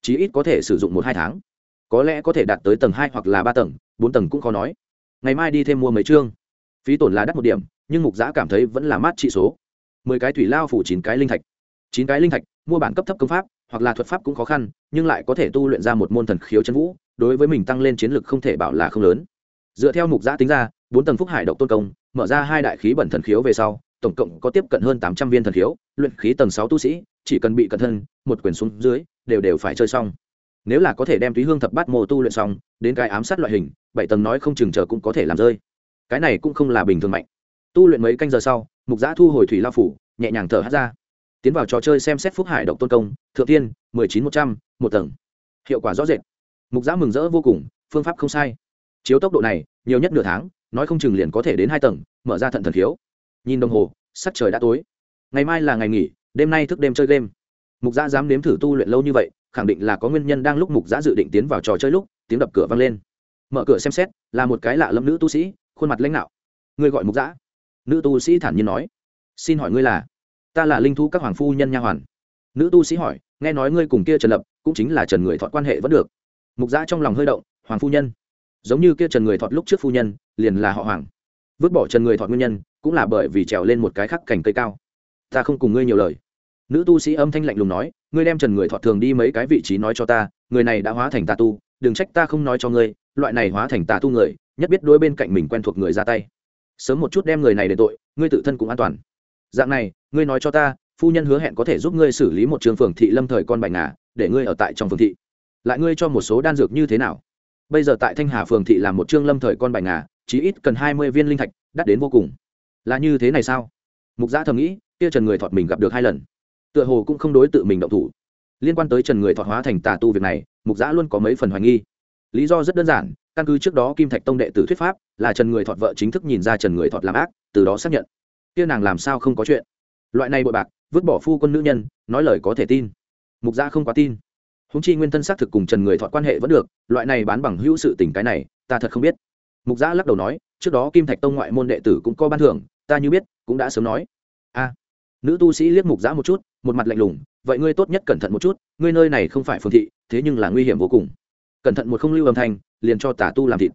chí ít có thể sử dụng một hai tháng. Có lẽ có thể đạt tới tầng hai hoặc là ba tầng, bốn tầng cũng khó nói ngày mai đi thêm mua mấy chương. Phí tổn là đắt một điểm, nhưng mục giã cảm thấy vẫn là mát trị số. Mười cái thủy lao phủ chín cái linh thạch. Chín cái linh thạch, mua bản cấp thấp công pháp, hoặc là thuật pháp cũng khó khăn, nhưng lại có thể tu luyện ra một môn thần khiếu chân vũ, đối với mình tăng lên chiến lực không thể bảo là không lớn. Dựa theo mục giã tính ra, bốn tầng phúc hải độc tôn công, mở ra hai đại khí bẩn thần khiếu về sau, tổng cộng có tiếp cận hơn tám trăm viên thần khiếu, luyện khí tầng sáu tu sĩ, chỉ cần bị cẩn thân, một quyền xuống dưới, đều đều phải chơi xong nếu là có thể đem túy hương thập bát mô tu luyện xong, đến cái ám sát loại hình, bảy tầng nói không chừng chờ cũng có thể làm rơi. Cái này cũng không là bình thường mạnh. Tu luyện mấy canh giờ sau, mục giã thu hồi thủy lao phủ, nhẹ nhàng thở hát ra. Tiến vào trò chơi xem xét phúc hải động tôn công, thượng tiên, mười chín một trăm, một tầng. Hiệu quả rõ rệt. Mục giã mừng rỡ vô cùng, phương pháp không sai. Chiếu tốc độ này, nhiều nhất nửa tháng, nói không chừng liền có thể đến hai tầng, mở ra thận thần khiếu. Nhìn đồng hồ, sắc trời đã tối. Ngày mai là ngày nghỉ, đêm nay thức đêm chơi game. Mục giã dám nếm thử tu luyện lâu như vậy khẳng định là có nguyên nhân đang lúc mục giã dự định tiến vào trò chơi lúc, tiếng đập cửa vang lên. Mở cửa xem xét, là một cái lạ lâm nữ tu sĩ, khuôn mặt lãnh đạo. Ngươi gọi mục giã. Nữ tu sĩ thản nhiên nói. Xin hỏi ngươi là? Ta là linh thu các hoàng phu nhân nha hoàn. Nữ tu sĩ hỏi, nghe nói ngươi cùng kia trần lập, cũng chính là trần người thọ quan hệ vẫn được. Mục giã trong lòng hơi động, hoàng phu nhân. Giống như kia trần người thọ lúc trước phu nhân, liền là họ hoàng. Vứt bỏ trần người thọ nguyên nhân, cũng là bởi vì trèo lên một cái khắc cành cây cao. Ta không cùng ngươi nhiều lời nữ tu sĩ âm thanh lạnh lùng nói, ngươi đem trần người thọ thường đi mấy cái vị trí nói cho ta, người này đã hóa thành tà tu, đừng trách ta không nói cho ngươi, loại này hóa thành tà tu người, nhất biết đôi bên cạnh mình quen thuộc người ra tay. Sớm một chút đem người này để tội, ngươi tự thân cũng an toàn. Dạng này, ngươi nói cho ta, phu nhân hứa hẹn có thể giúp ngươi xử lý một trường phường thị lâm thời con bạch ngà, để ngươi ở tại trong phường thị. Lại ngươi cho một số đan dược như thế nào? Bây giờ tại thanh hà phường thị làm một trương lâm thời con bạch ngà, chí ít cần hai mươi viên linh thạch, đắt đến vô cùng. Là như thế này sao? Mục gia thầm nghĩ, kia trần người thọt mình gặp được hai lần tựa hồ cũng không đối tự mình động thủ. Liên quan tới trần người thọ hóa thành tà tu việc này, mục giã luôn có mấy phần hoài nghi. Lý do rất đơn giản, căn cứ trước đó kim thạch tông đệ tử thuyết pháp, là trần người thọt vợ chính thức nhìn ra trần người thọt làm ác, từ đó xác nhận. Kia nàng làm sao không có chuyện? Loại này bội bạc, vứt bỏ phu quân nữ nhân, nói lời có thể tin. Mục gia không quá tin. Húng chi nguyên thân xác thực cùng trần người thọ quan hệ vẫn được, loại này bán bằng hữu sự tình cái này, ta thật không biết. Mục giã lắc đầu nói, trước đó kim thạch tông ngoại môn đệ tử cũng có ban thưởng, ta như biết, cũng đã sớm nói. A, nữ tu sĩ liếc mục giã một chút một mặt lạnh lùng, vậy ngươi tốt nhất cẩn thận một chút, ngươi nơi này không phải phương thị, thế nhưng là nguy hiểm vô cùng. Cẩn thận một không lưu âm thanh, liền cho tả tu làm thịt.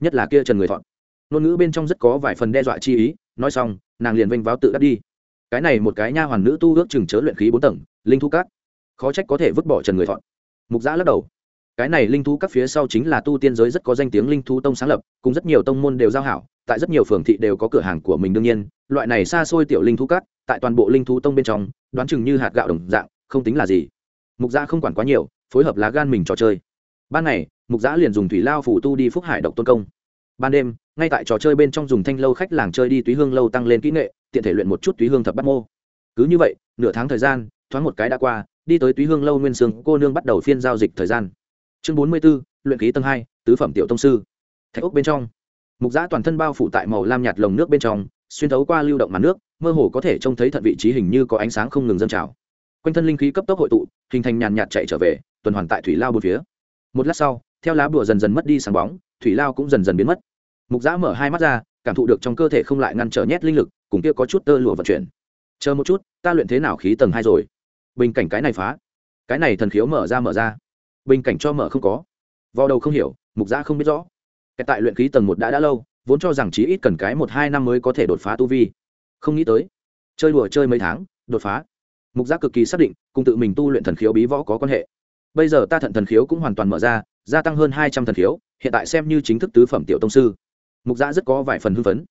Nhất là kia trần người thọn ngôn ngữ bên trong rất có vài phần đe dọa chi ý, nói xong, nàng liền vênh váo tự đắc đi. Cái này một cái nha hoàn nữ tu ước chừng chớ luyện khí bốn tầng, linh thu cát khó trách có thể vứt bỏ trần người thọn mục giã lắc đầu. Cái này linh thú các phía sau chính là tu tiên giới rất có danh tiếng linh thú tông sáng lập, cùng rất nhiều tông môn đều giao hảo tại rất nhiều phường thị đều có cửa hàng của mình đương nhiên, loại này xa xôi tiểu linh thú cắt tại toàn bộ linh thú tông bên trong, đoán chừng như hạt gạo đồng dạng, không tính là gì. Mục giã không quản quá nhiều, phối hợp lá gan mình trò chơi. Ban ngày, mục giã liền dùng thủy lao phủ tu đi phúc hải độc tôn công. Ban đêm, ngay tại trò chơi bên trong dùng thanh lâu khách làng chơi đi túy hương lâu tăng lên kỹ nghệ, tiện thể luyện một chút túy hương thập bắt mô. Cứ như vậy, nửa tháng thời gian, thoáng một cái đã qua, đi tới túy hương lâu nguyên sương cô nương bắt đầu phiên giao dịch thời gian. Chương bốn mươi b ố luyện khí tầng hai, tứ phẩm tiểu tông sư. Thạch ốc bên trong mục giã toàn thân bao phủ tại màu lam nhạt lồng nước bên trong, xuyên thấu qua lưu động màn nước, mơ hồ có thể trông thấy thận vị trí hình như có ánh sáng không ngừng dâng trào. Quanh thân linh khí cấp tốc hội tụ, hình thành nhàn nhạt chạy trở về, tuần hoàn tại thủy lao bốn phía. Một lát sau, theo lá bùa dần dần mất đi sáng bóng, thủy lao cũng dần dần biến mất. Mục giã mở hai mắt ra, cảm thụ được trong cơ thể không lại ngăn trở nhét linh lực, cùng kia có chút tơ lụa vận chuyển. Chờ một chút, ta luyện thế nào khí tầng hai rồi? Bình cảnh cái này phá. Cái này thần khiếu mở ra mở ra. Bình cảnh cho mở không có. Vào đầu không hiểu, mục giã không biết rõ cái tại luyện khí tầng một đã đã lâu, vốn cho rằng chỉ ít cần cái một hai năm mới có thể đột phá tu vi. Không nghĩ tới, chơi đùa chơi mấy tháng, đột phá. Mục giác cực kỳ xác định, cùng tự mình tu luyện thần khiếu bí võ có quan hệ. Bây giờ ta thận thần khiếu cũng hoàn toàn mở ra, gia tăng hơn hai trăm thần khiếu, hiện tại xem như chính thức tứ phẩm tiểu tông sư. Mục giã rất có vài phần hưng phấn.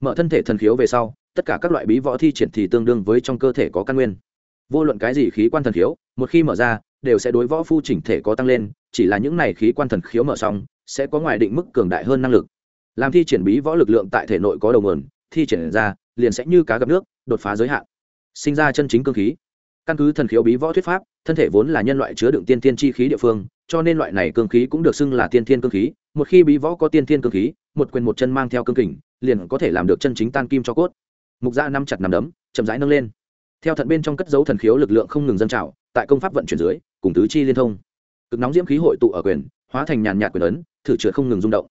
Mở thân thể thần khiếu về sau, tất cả các loại bí võ thi triển thì tương đương với trong cơ thể có căn nguyên. Vô luận cái gì khí quan thần khiếu, một khi mở ra, đều sẽ đối võ phu chỉnh thể có tăng lên, chỉ là những này khí quan thần khiếu mở xong sẽ có ngoài định mức cường đại hơn năng lực. Làm thi triển bí võ lực lượng tại thể nội có đầu nguồn, thi triển ra, liền sẽ như cá gặp nước, đột phá giới hạn. Sinh ra chân chính cơ khí. Căn cứ thần khiếu bí võ thuyết pháp, thân thể vốn là nhân loại chứa đựng tiên thiên chi khí địa phương, cho nên loại này cương khí cũng được xưng là tiên thiên cương khí. Một khi bí võ có tiên thiên cương khí, một quyền một chân mang theo cương kình, liền có thể làm được chân chính tan kim cho cốt. Mục dạ gia năm chặt nằm đấm, chậm rãi nâng lên. Theo thận bên trong cất dấu thần khiếu lực lượng không ngừng dân trào, tại công pháp vận chuyển dưới, cùng tứ chi liên thông. Cực nóng diễm khí hội tụ ở quyền hóa thành nhàn nhạt quyền ấn, thử trượt không ngừng rung động.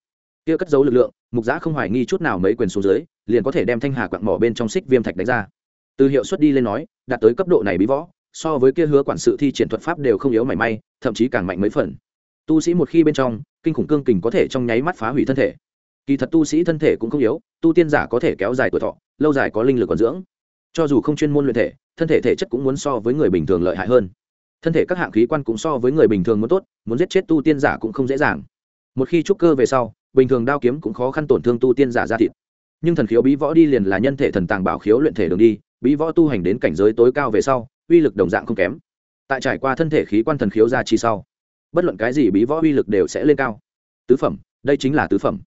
Kia cất giấu lực lượng, mục giã không hoài nghi chút nào mấy quyền xuống dưới, liền có thể đem thanh hà quặng mỏ bên trong xích viêm thạch đánh ra. Từ hiệu suất đi lên nói, đạt tới cấp độ này bí võ, so với kia hứa quản sự thi triển thuật pháp đều không yếu mảy may, thậm chí càng mạnh mấy phần. Tu sĩ một khi bên trong, kinh khủng cương kình có thể trong nháy mắt phá hủy thân thể. Kỳ thật tu sĩ thân thể cũng không yếu, tu tiên giả có thể kéo dài tuổi thọ, lâu dài có linh lực còn dưỡng. Cho dù không chuyên môn luyện thể, thân thể thể chất cũng muốn so với người bình thường lợi hại hơn thân thể các hạng khí quan cũng so với người bình thường muốn tốt, muốn giết chết tu tiên giả cũng không dễ dàng. Một khi trúc cơ về sau, bình thường đao kiếm cũng khó khăn tổn thương tu tiên giả ra thịt. Nhưng thần khiếu bí võ đi liền là nhân thể thần tàng bảo khiếu luyện thể đường đi, bí võ tu hành đến cảnh giới tối cao về sau, uy lực đồng dạng không kém. Tại trải qua thân thể khí quan thần khiếu ra chi sau, bất luận cái gì bí võ uy lực đều sẽ lên cao. Tứ phẩm, đây chính là tứ phẩm.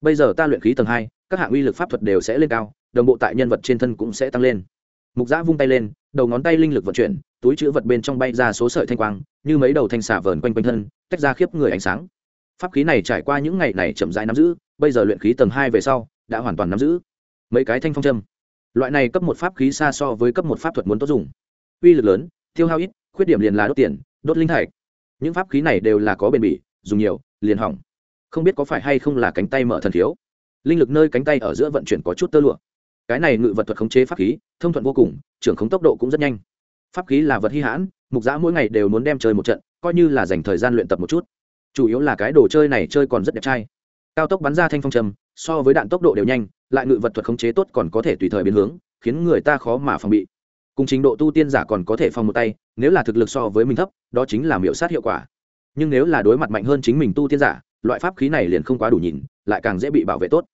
Bây giờ ta luyện khí tầng hai, các hạng uy lực pháp thuật đều sẽ lên cao, đồng bộ tại nhân vật trên thân cũng sẽ tăng lên. Mục giã vung tay lên, đầu ngón tay linh lực vận chuyển túi chữ vật bên trong bay ra số sợi thanh quang, như mấy đầu thanh xả vờn quanh quanh thân, tách ra khiếp người ánh sáng. Pháp khí này trải qua những ngày này chậm rãi nắm giữ, bây giờ luyện khí tầng hai về sau, đã hoàn toàn nắm giữ. Mấy cái thanh phong châm. Loại này cấp một pháp khí xa so với cấp một pháp thuật muốn tốt dùng. Uy lực lớn, tiêu hao ít, khuyết điểm liền là đốt tiền, đốt linh thạch. Những pháp khí này đều là có bền bỉ, dùng nhiều, liền hỏng. Không biết có phải hay không là cánh tay mở thần thiếu. Linh lực nơi cánh tay ở giữa vận chuyển có chút tơ lụa. Cái này ngự vật thuật khống chế pháp khí, thông thuận vô cùng, trưởng khống tốc độ cũng rất nhanh pháp khí là vật hy hãn, mục giã mỗi ngày đều muốn đem chơi một trận, coi như là dành thời gian luyện tập một chút. Chủ yếu là cái đồ chơi này chơi còn rất đẹp trai. Cao tốc bắn ra thanh phong trầm, so với đạn tốc độ đều nhanh, lại ngự vật thuật khống chế tốt còn có thể tùy thời biến hướng, khiến người ta khó mà phòng bị. Cùng trình độ tu tiên giả còn có thể phòng một tay, nếu là thực lực so với mình thấp, đó chính là miểu sát hiệu quả. Nhưng nếu là đối mặt mạnh hơn chính mình tu tiên giả, loại pháp khí này liền không quá đủ nhìn, lại càng dễ bị bảo vệ tốt.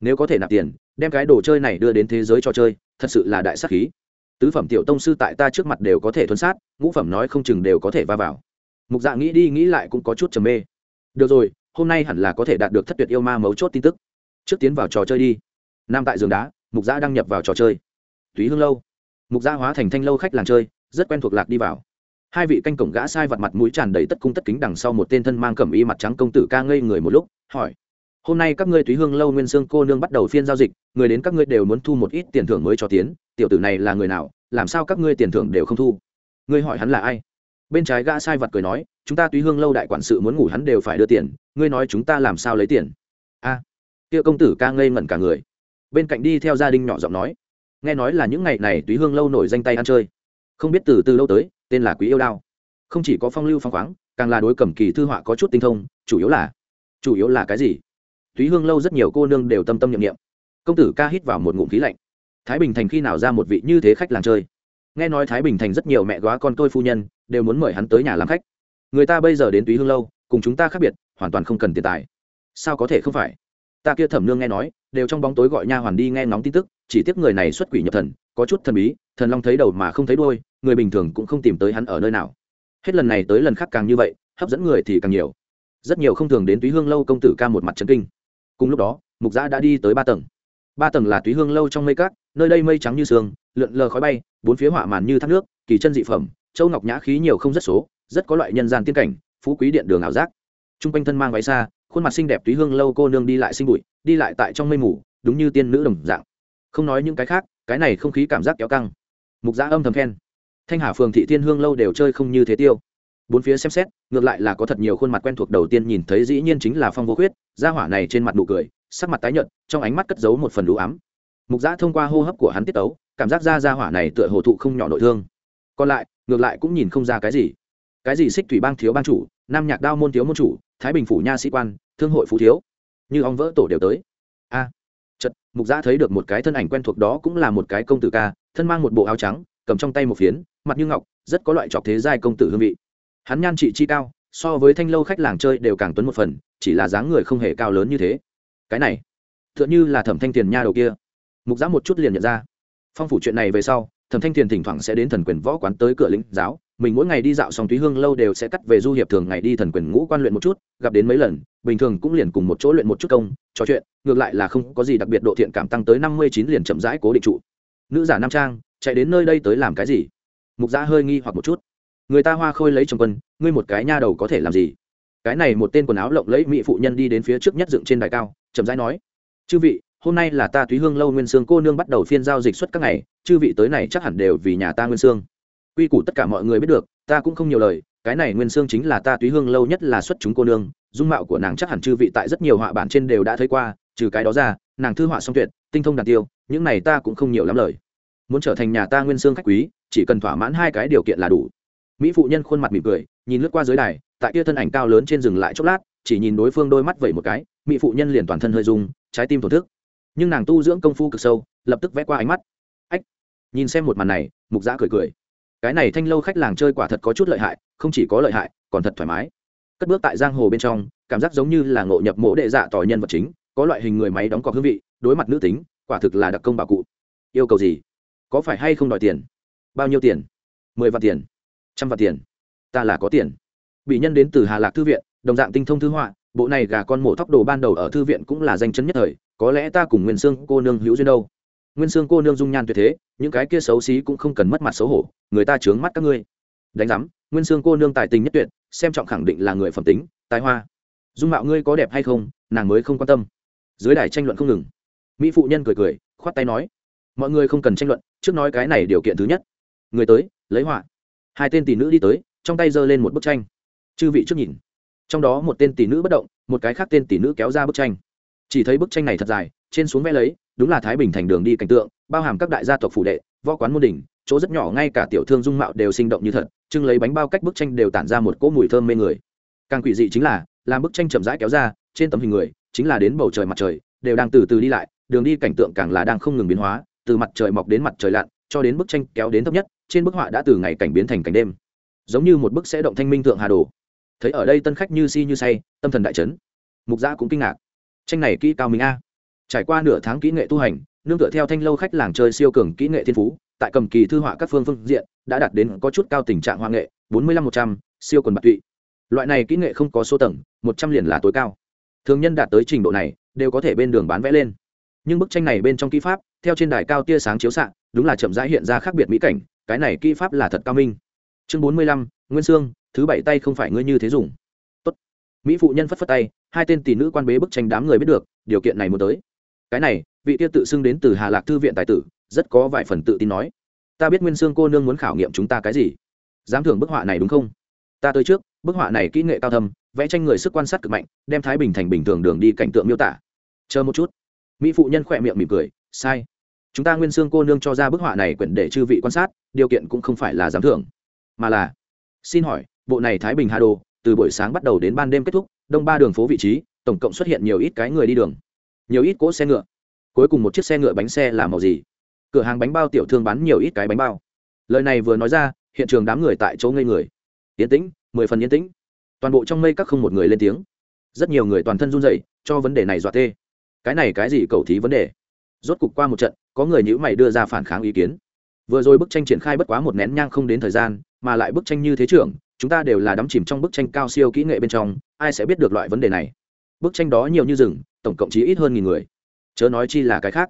Nếu có thể nạp tiền, đem cái đồ chơi này đưa đến thế giới trò chơi, thật sự là đại sắc khí tứ phẩm tiểu tông sư tại ta trước mặt đều có thể thuấn sát, ngũ phẩm nói không chừng đều có thể va vào. Mục dạ nghĩ đi nghĩ lại cũng có chút trầm mê. Được rồi, hôm nay hẳn là có thể đạt được thất tuyệt yêu ma mấu chốt tin tức. Trước tiến vào trò chơi đi. Nam tại giường đá, mục dạ đăng nhập vào trò chơi. Túy hương lâu. Mục dạ hóa thành thanh lâu khách làng chơi, rất quen thuộc lạc đi vào. Hai vị canh cổng gã sai vặt mặt mũi tràn đầy tất cung tất kính đằng sau một tên thân mang cẩm y mặt trắng công tử ca ngây người một lúc, hỏi hôm nay các ngươi túy hương lâu nguyên sương cô nương bắt đầu phiên giao dịch, người đến các ngươi đều muốn thu một ít tiền thưởng mới cho tiến, tiểu tử này là người nào, làm sao các ngươi tiền thưởng đều không thu? Ngươi hỏi hắn là ai? Bên trái gã sai vật cười nói, chúng ta túy hương lâu đại quản sự muốn ngủ hắn đều phải đưa tiền, ngươi nói chúng ta làm sao lấy tiền? A, kia công tử ca ngây ngẩn cả người. Bên cạnh đi theo gia đình nhỏ giọng nói, nghe nói là những ngày này túy hương lâu nổi danh tay ăn chơi. Không biết từ từ lâu tới, tên là quý yêu đao. Không chỉ có phong lưu phong khoáng, càng là đối cầm kỳ thư họa có chút tinh thông, chủ yếu là, chủ yếu là cái gì? Túy hương lâu rất nhiều cô nương đều tâm tâm nhiệm nghiệm công tử ca hít vào một ngụm khí lạnh. Thái bình thành khi nào ra một vị như thế khách làng chơi? Nghe nói thái bình thành rất nhiều mẹ góa con tôi phu nhân đều muốn mời hắn tới nhà làm khách. Người ta bây giờ đến túy hương lâu, cùng chúng ta khác biệt, hoàn toàn không cần tiền tài. Sao có thể không phải? Ta kia thẩm nương nghe nói, đều trong bóng tối gọi nha hoàn đi nghe ngóng tin tức, chỉ tiếc người này xuất quỷ nhập thần, có chút thần bí, thần long thấy đầu mà không thấy đuôi, người bình thường cũng không tìm tới hắn ở nơi nào. Hết lần này tới lần khác càng như vậy, hấp dẫn người thì càng nhiều. Rất nhiều không thường đến túy hương lâu công tử ca một mặt trấn kinh cùng lúc đó, mục giã đã đi tới ba tầng. Ba tầng là túy hương lâu trong mây cát, nơi đây mây trắng như sương, lượn lờ khói bay, bốn phía họa màn như thác nước, kỳ chân dị phẩm, châu ngọc nhã khí nhiều không rất số, rất có loại nhân gian tiên cảnh, phú quý điện đường ảo giác. T r u n g quanh thân mang váy xa khuôn mặt xinh đẹp túy hương lâu cô nương đi lại sinh bụi, đi lại tại trong mây mù, đúng như tiên nữ đồng dạng. Không nói những cái khác, cái này không khí cảm giác kéo căng. Mục giã âm thầm khen. Thanh hà, phường thị thiên hương lâu đều chơi không như thế tiêu bốn phía xem xét ngược lại là có thật nhiều khuôn mặt quen thuộc đầu tiên nhìn thấy dĩ nhiên chính là phong vô khuyết gia hỏa này trên mặt nụ cười sắc mặt tái nhợt trong ánh mắt cất giấu một phần đủ ám. Mục giã thông qua hô hấp của hắn tiết tấu cảm giác ra gia hỏa này tựa hồ thụ không nhỏ nội thương. Còn lại ngược lại cũng nhìn không ra cái gì. Cái gì xích thủy bang thiếu bang chủ nam nhạc đao môn thiếu môn chủ thái bình phủ nha sĩ quan thương hội phú thiếu. Như ong vỡ tổ đều tới. A à, chật mục giã thấy được một cái thân ảnh quen thuộc đó cũng là một cái công tử ca thân mang một bộ áo trắng cầm trong tay một phiến mặt như ngọc rất có loại trọc thế giai công tử hương vị hắn nhan trị chi cao, so với thanh lâu khách làng chơi đều càng tuấn một phần, chỉ là dáng người không hề cao lớn như thế. Cái này t h ư ợ n h ư là thẩm thanh tiền nha đầu kia. Mục giã một chút liền nhận ra. Phong phủ chuyện này về sau, thẩm thanh tiền thỉnh thoảng sẽ đến thần quyền võ quán tới cửa lĩnh giáo. Mình mỗi ngày đi dạo xong túy hương lâu đều sẽ cắt về du hiệp thường ngày đi thần quyền ngũ quan luyện một chút, gặp đến mấy lần, bình thường cũng liền cùng một chỗ luyện một chút công, trò chuyện, ngược lại là không có gì đặc biệt độ thiện cảm tăng tới năm mươi chín liền chậm rãi cố định trụ. Nữ giả nam trang, chạy đến nơi đây tới làm cái gì? Mục giã hơi nghi hoặc một chút người ta hoa khôi lấy chồng quân, ngươi một cái nha đầu có thể làm gì? Cái này một tên quần áo lộng lẫy mỹ phụ nhân đi đến phía trước nhất dựng trên đài cao, chậm rãi nói, chư vị, hôm nay là ta túy hương lâu nguyên sương cô nương bắt đầu phiên giao dịch suốt các ngày, chư vị tới này chắc hẳn đều vì nhà ta nguyên sương quy củ tất cả mọi người biết được, ta cũng không nhiều lời, cái này nguyên sương chính là ta túy hương lâu nhất là xuất chúng cô nương, dung mạo của nàng chắc hẳn chư vị tại rất nhiều họa bản trên đều đã thấy qua, trừ cái đó ra, nàng thư họa song tuyệt, tinh thông đàn tiêu, những này ta cũng không nhiều lắm lời. Muốn trở thành nhà ta nguyên sương khách quý, chỉ cần thỏa mãn hai cái điều kiện là đủ mỹ phụ nhân khuôn mặt mỉm cười, nhìn lướt qua dưới đài, tại kia thân ảnh cao lớn trên rừng lại chốc lát, chỉ nhìn đối phương đôi mắt vẩy một cái, mỹ phụ nhân liền toàn thân hơi rung, trái tim thổn thức. Nhưng nàng tu dưỡng công phu cực sâu, lập tức vẽ qua ánh mắt. Ách, nhìn xem một màn này, mục giã cười cười. Cái này thanh lâu khách làng chơi quả thật có chút lợi hại, không chỉ có lợi hại, còn thật thoải mái. Cất bước tại giang hồ bên trong, cảm giác giống như là ngộ nhập mộ đệ dạ tỏi nhân vật chính, có loại hình người máy đóng cọc hương vị, đối mặt nữ tính, quả thực là đặc công bà cụ. Yêu cầu gì? Có phải hay không đòi tiền? Bao nhiêu tiền? Mười vạn tiền trăm vạn tiền. Ta là có tiền. Bị nhân đến từ hà lạc thư viện, đồng dạng tinh thông thư họa, bộ này gà con mổ thóc đồ ban đầu ở thư viện cũng là danh chấn nhất thời, có lẽ ta cùng nguyên sương cô nương hữu duyên đâu. Nguyên sương cô nương dung nhan tuyệt thế, những cái kia xấu xí cũng không cần mất mặt xấu hổ, người ta chướng mắt các ngươi. Đánh giám, nguyên sương cô nương tài tình nhất tuyệt, xem trọng khẳng định là người phẩm tính, tài hoa. Dung mạo ngươi có đẹp hay không, nàng mới không quan tâm. Dưới đài tranh luận không ngừng. Mỹ phụ nhân cười cười, khoát tay nói, mọi người không cần tranh luận, trước nói cái này điều kiện thứ nhất. Người tới, lấy họa hai tên tỷ nữ đi tới, trong tay giơ lên một bức tranh. Chư vị trước nhìn. Trong đó một tên tỷ nữ bất động, một cái khác tên tỷ nữ kéo ra bức tranh. Chỉ thấy bức tranh này thật dài, trên xuống vẽ lấy, đúng là thái bình thành đường đi cảnh tượng, bao hàm các đại gia tộc phủ đệ, võ quán môn đình chỗ rất nhỏ ngay cả tiểu thương dung mạo đều sinh động như thật trưng lấy bánh bao cách bức tranh đều tản ra một cỗ mùi thơm mê người. Càng quỷ dị chính là, làm bức tranh chậm rãi kéo ra, trên tấm hình người, chính là đến bầu trời mặt trời, đều đang từ từ đi lại, đường đi cảnh tượng càng là đang không ngừng biến hóa, từ mặt trời mọc đến mặt trời lặn, cho đến bức tranh kéo đến thấp nhất trên bức họa đã từ ngày cảnh biến thành cảnh đêm, giống như một bức sẽ động thanh minh thượng hà đồ. Thấy ở đây tân khách như si như say, tâm thần đại trấn mục gia cũng kinh ngạc. Tranh này kỹ cao minh a. Trải qua nửa tháng kỹ nghệ tu hành, nương tựa theo thanh lâu khách làng chơi siêu cường kỹ nghệ thiên phú, tại cầm kỳ thư họa các phương phương diện, đã đạt đến có chút cao tình trạng hoa nghệ, bốn mươi lăm một trăm, siêu quần bạc tụy. Loại này kỹ nghệ không có số tầng, một trăm liền là tối cao. Thường nhân đạt tới trình độ này, đều có thể bên đường bán vẽ lên. Nhưng bức tranh này bên trong kỹ pháp, theo trên đài cao tia sáng chiếu xạ, đúng là chậm rãi hiện ra khác biệt mỹ cảnh cái này kỹ pháp là thật cao minh. Chương bốn mươi lăm, nguyên sương, thứ bảy tay không phải ngươi như thế dùng. Tốt. mỹ phụ nhân phất phất tay, hai tên tỷ nữ quan bế bức tranh đám người biết được, điều kiện này muốn tới. Cái này, vị tiêu tự xưng đến từ hà lạc thư viện tài tử, rất có vài phần tự tin nói. Ta biết nguyên sương cô nương muốn khảo nghiệm chúng ta cái gì. Dám thưởng bức họa này đúng không? Ta tới trước, bức họa này kỹ nghệ cao thâm, vẽ tranh người sức quan sát cực mạnh, đem thái bình thành bình thường đường đi cảnh tượng miêu tả. Chờ một chút. Mỹ phụ nhân khỏe miệng mỉm cười, sai chúng ta nguyên xương cô nương cho ra bức họa này quyển để chư vị quan sát, điều kiện cũng không phải là giám thưởng, mà là, xin hỏi, bộ này thái bình hà đồ, từ buổi sáng bắt đầu đến ban đêm kết thúc, đông ba đường phố vị trí, tổng cộng xuất hiện nhiều ít cái người đi đường, nhiều ít cỗ xe ngựa. Cuối cùng một chiếc xe ngựa bánh xe là màu gì? Cửa hàng bánh bao tiểu thương bán nhiều ít cái bánh bao. Lời này vừa nói ra, hiện trường đám người tại chỗ ngây người. Yên tĩnh, mười phần yên tĩnh. Toàn bộ trong mây các không một người lên tiếng. Rất nhiều người toàn thân run rẩy, cho vấn đề này dọa tê cái này cái gì cầu thí vấn đề? Rốt cục qua một trận có người nhữ mày đưa ra phản kháng ý kiến. Vừa rồi bức tranh triển khai bất quá một nén nhang không đến thời gian, mà lại bức tranh như thế trưởng, chúng ta đều là đắm chìm trong bức tranh cao siêu kỹ nghệ bên trong, ai sẽ biết được loại vấn đề này? Bức tranh đó nhiều như rừng, tổng cộng chí ít hơn nghìn người. Chớ nói chi là cái khác.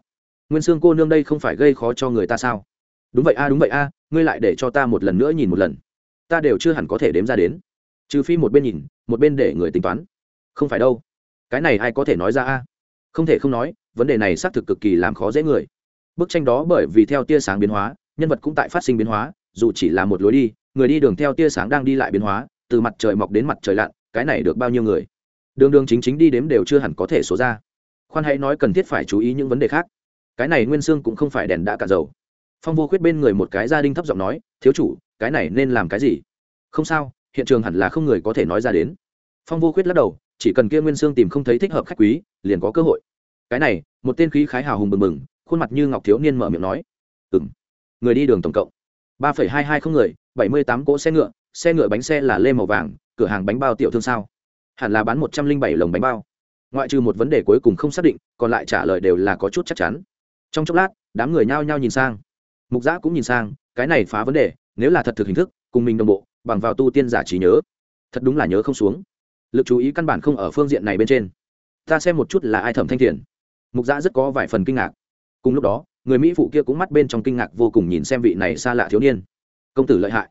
Nguyên xương cô nương đây không phải gây khó cho người ta sao? Đúng vậy a, đúng vậy a, ngươi lại để cho ta một lần nữa nhìn một lần. Ta đều chưa hẳn có thể đếm ra đến. Trừ phi một bên nhìn, một bên để người tính toán. Không phải đâu. Cái này ai có thể nói ra a? Không thể không nói, vấn đề này xác thực cực kỳ làm khó dễ người bức tranh đó bởi vì theo tia sáng biến hóa, nhân vật cũng tại phát sinh biến hóa, dù chỉ là một lối đi, người đi đường theo tia sáng đang đi lại biến hóa, từ mặt trời mọc đến mặt trời lặn, cái này được bao nhiêu người? Đường đường chính chính đi đếm đều chưa hẳn có thể số ra. Khoan hãy nói cần thiết phải chú ý những vấn đề khác. Cái này nguyên xương cũng không phải đèn đã cả dầu. Phong vô khuyết bên người một cái gia đình thấp giọng nói, thiếu chủ, cái này nên làm cái gì? Không sao, hiện trường hẳn là không người có thể nói ra đến. Phong vô khuyết lắc đầu, chỉ cần kia nguyên xương tìm không thấy thích hợp khách quý, liền có cơ hội. Cái này, một tên khí khái hào hùng bừng bừng khuôn mặt như ngọc thiếu niên mở miệng nói. Ừng người đi đường tổng cộng. ba phẩy hai hai không người, bảy mươi tám cỗ xe ngựa xe ngựa bánh xe là lê màu vàng, cửa hàng bánh bao tiểu thương sao? Hẳn là bán một trăm linh bảy lồng bánh bao. Ngoại trừ một vấn đề cuối cùng không xác định, còn lại trả lời đều là có chút chắc chắn. Trong chốc lát, đám người nhao nhao nhìn sang. Mục giã cũng nhìn sang, cái này phá vấn đề, nếu là thật thực hình thức, cùng mình đồng bộ, bằng vào tu tiên giả trí nhớ. Thật đúng là nhớ không xuống. Lực chú ý căn bản không ở phương diện này bên trên. Ta xem một chút là ai thẩm thanh thiền mục giã rất có vài phần kinh ngạc cùng lúc đó, người mỹ phụ kia cũng mắt bên trong kinh ngạc vô cùng nhìn xem vị này xa lạ thiếu niên. Công tử lợi hại.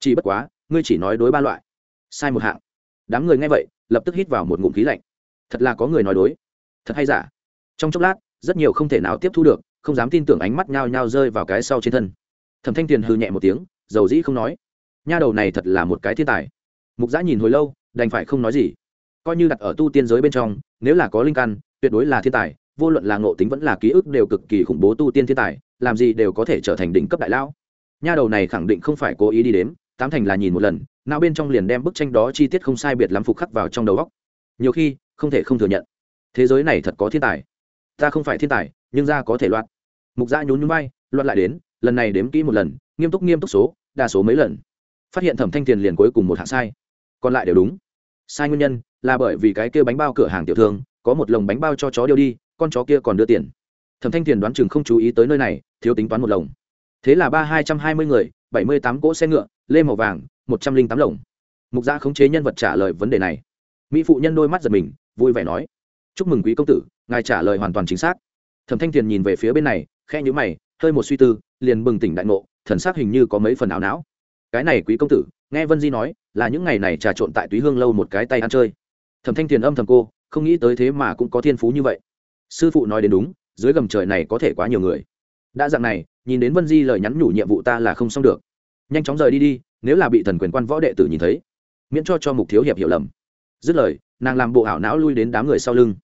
Chỉ bất quá, ngươi chỉ nói đối ba loại. Sai một hạng. Đám người nghe vậy, lập tức hít vào một ngụm khí lạnh. Thật là có người nói đối. Thật hay giả? Trong chốc lát, rất nhiều không thể nào tiếp thu được, không dám tin tưởng ánh mắt nhao nhao rơi vào cái sau trên thân. Thẩm thanh tiền hư nhẹ một tiếng, dầu dĩ không nói. Nha đầu này thật là một cái thiên tài. Mục giã nhìn hồi lâu, đành phải không nói gì. Coi như đặt ở tu tiên giới bên trong, nếu là có linh căn, tuyệt đối là thiên tài vô luận là ngộ tính vẫn là ký ức đều cực kỳ khủng bố tu tiên thiên tài, làm gì đều có thể trở thành đỉnh cấp đại lão. Nha đầu này khẳng định không phải cố ý đi đếm, tám thành là nhìn một lần nào bên trong liền đem bức tranh đó chi tiết không sai biệt lắm phục khắc vào trong đầu góc nhiều khi, không thể không thừa nhận. Thế giới này thật có thiên tài. Ta không phải thiên tài, nhưng ra có thể loạn. Mục gia nhún nhún bay loạn lại đến, lần này đếm kỹ một lần, nghiêm túc nghiêm túc số, đa số mấy lần. Phát hiện thẩm thanh tiền liền cuối cùng một hạng sai. Còn lại đều đúng. Sai nguyên nhân là bởi vì cái kia bánh bao cửa hàng tiểu thương, có một lồng bánh bao cho chó điêu đi con chó kia còn đưa tiền. Thẩm thanh tiền đoán chừng không chú ý tới nơi này, thiếu tính toán một lồng. Thế là ba hai trăm hai mươi người, bảy mươi tám cỗ xe ngựa, lê màu vàng, một trăm linh tám lồng. Mục gia khống chế nhân vật trả lời vấn đề này. Mỹ phụ nhân đôi mắt giật mình, vui vẻ nói, chúc mừng quý công tử, ngài trả lời hoàn toàn chính xác. Thẩm thanh tiền nhìn về phía bên này khe nhữ mày, hơi một suy tư, liền bừng tỉnh đại ngộ, thần sắc hình như có mấy phần ảo não. Cái này quý công tử, nghe vân di nói, là những ngày này trà trộn tại túy hương lâu một cái tay ăn chơi. Thẩm thanh tiền âm thầm cô, không nghĩ tới thế mà cũng có thiên phú như vậy sư phụ nói đến đúng, dưới gầm trời này có thể quá nhiều người. Đã dạng này, nhìn đến vân di lời nhắn nhủ nhiệm vụ ta là không xong được. Nhanh chóng rời đi đi, nếu là bị thần quyền quan võ đệ tử nhìn thấy, miễn cho cho mục thiếu hiệp hiểu lầm. Dứt lời, nàng làm bộ ảo não lui đến đám người sau lưng.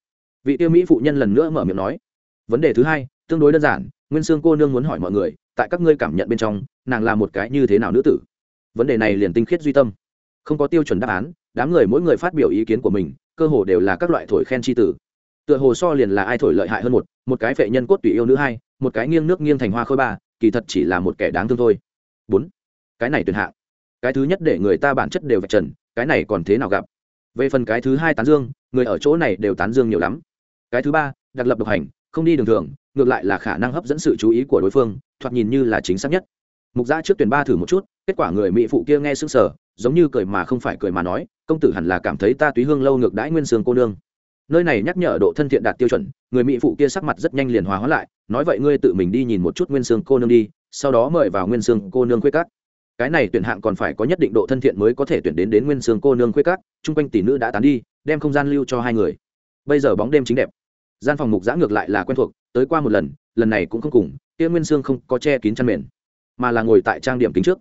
Vị tiêu mỹ phụ nhân lần nữa mở miệng nói, vấn đề thứ hai, tương đối đơn giản, nguyên sương cô nương muốn hỏi mọi người, tại các ngươi cảm nhận bên trong, nàng là một cái như thế nào nữ tử? Vấn đề này liền tinh khiết duy tâm. Không có tiêu chuẩn đáp án, đám người mỗi người phát biểu ý kiến của mình, cơ hồ đều là các loại thổi khen tri tử tựa hồ so liền là ai thổi lợi hại hơn một một cái vệ nhân cốt tùy yêu nữ hai, một cái nghiêng nước nghiêng thành hoa khôi ba, kỳ thật chỉ là một kẻ đáng thương thôi. Bốn, cái này tuyệt hạng. Cái thứ nhất để người ta bản chất đều vạch trần, cái này còn thế nào gặp? Về phần cái thứ hai tán dương, người ở chỗ này đều tán dương nhiều lắm. Cái thứ ba, đặc lập độc hành, không đi đường thường, ngược lại là khả năng hấp dẫn sự chú ý của đối phương, thoạt nhìn như là chính xác nhất. Mục gia trước tuyển ba thử một chút, kết quả người mỹ phụ kia nghe sững sờ, giống như cười mà không phải cười mà nói, công tử hẳn là cảm thấy ta túy hương lâu ngược đãi nguyên sương cô nương nơi này nhắc nhở độ thân thiện đạt tiêu chuẩn, người mỹ phụ kia sắc mặt rất nhanh liền hòa hóa lại, nói vậy ngươi tự mình đi nhìn một chút nguyên sương cô nương đi, sau đó mời vào nguyên sương cô nương khuê cát cái này tuyển hạng còn phải có nhất định độ thân thiện mới có thể tuyển đến đến nguyên sương cô nương khuê cát chung quanh tỷ nữ đã tán đi, đem không gian lưu cho hai người. Bây giờ bóng đêm chính đẹp. Gian phòng mục giã ngược lại là quen thuộc, tới qua một lần lần này cũng không cùng, kia nguyên sương không có che kín chăn mền, mà là ngồi tại trang điểm kính trước.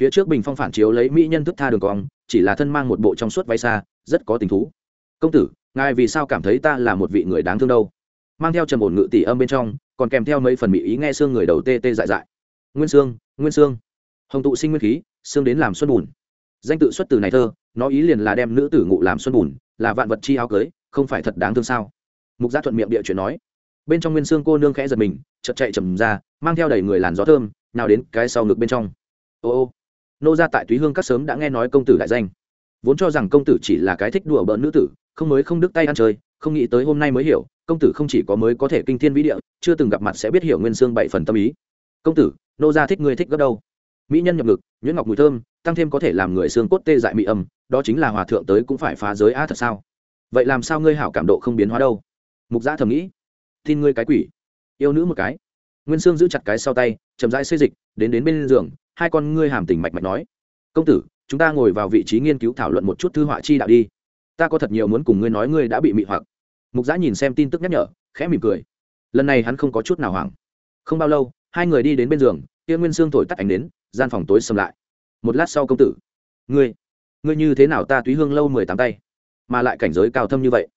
Phía trước bình phong phản chiếu lấy mỹ nhân thức tha đường cong, chỉ là thân mang một bộ trong suốt váy xa rất có tình thú. Công tử ngài vì sao cảm thấy ta là một vị người đáng thương đâu? Mang theo trầm ổn ngự tỷ âm bên trong, còn kèm theo mấy phần mỹ ý nghe xương người đầu tê tê dại dại. Nguyên xương nguyên xương hồng tụ sinh nguyên khí xương đến làm xuân bùn. Danh tự xuất từ này thơ, nó ý liền là đem nữ tử ngụ làm xuân bùn, là vạn vật chi áo cưới, không phải thật đáng thương sao? Mục gia thuận miệng địa chuyện nói. Bên trong nguyên xương cô nương khẽ giật mình chật chạy trầm ra, mang theo đầy người làn gió thơm, nào đến cái sau ngực bên trong. Ô ô. Nô gia tại túy hương các sớm đã nghe nói công tử đại danh vốn cho rằng công tử chỉ là cái thích đùa bỡn nữ tử, không mới không đứt tay ăn chơi, không nghĩ tới hôm nay mới hiểu, công tử không chỉ có mới có thể kinh thiên vĩ địa, chưa từng gặp mặt sẽ biết hiểu nguyên xương bảy phần tâm ý. Công tử, nô gia thích người thích gấp đâu? Mỹ nhân nhập ngực, nhuyễn ngọc mùi thơm, tăng thêm có thể làm người xương cốt tê dại mỹ âm, đó chính là hòa thượng tới cũng phải phá giới a thật sao? Vậy làm sao ngươi hảo cảm độ không biến hóa đâu? Mục gia thầm nghĩ. Tin ngươi cái quỷ. Yêu nữ một cái. Nguyên sương giữ chặt cái sau tay, chậm rãi xây dịch, đến đến bên giường, hai con ngươi hàm tình mạch mạch nói. Công tử chúng ta ngồi vào vị trí nghiên cứu thảo luận một chút thư họa chi đạo đi. Ta có thật nhiều muốn cùng ngươi nói ngươi đã bị mị hoặc. Mục giã nhìn xem tin tức nhắc nhở, khẽ mỉm cười. Lần này hắn không có chút nào hoảng. Không bao lâu, hai người đi đến bên giường, kia nguyên sương thổi tắt ánh đến gian phòng tối xâm lại. Một lát sau công tử. Ngươi ngươi như thế nào ta túy hương lâu mười tám tay, mà lại cảnh giới cao thâm như vậy?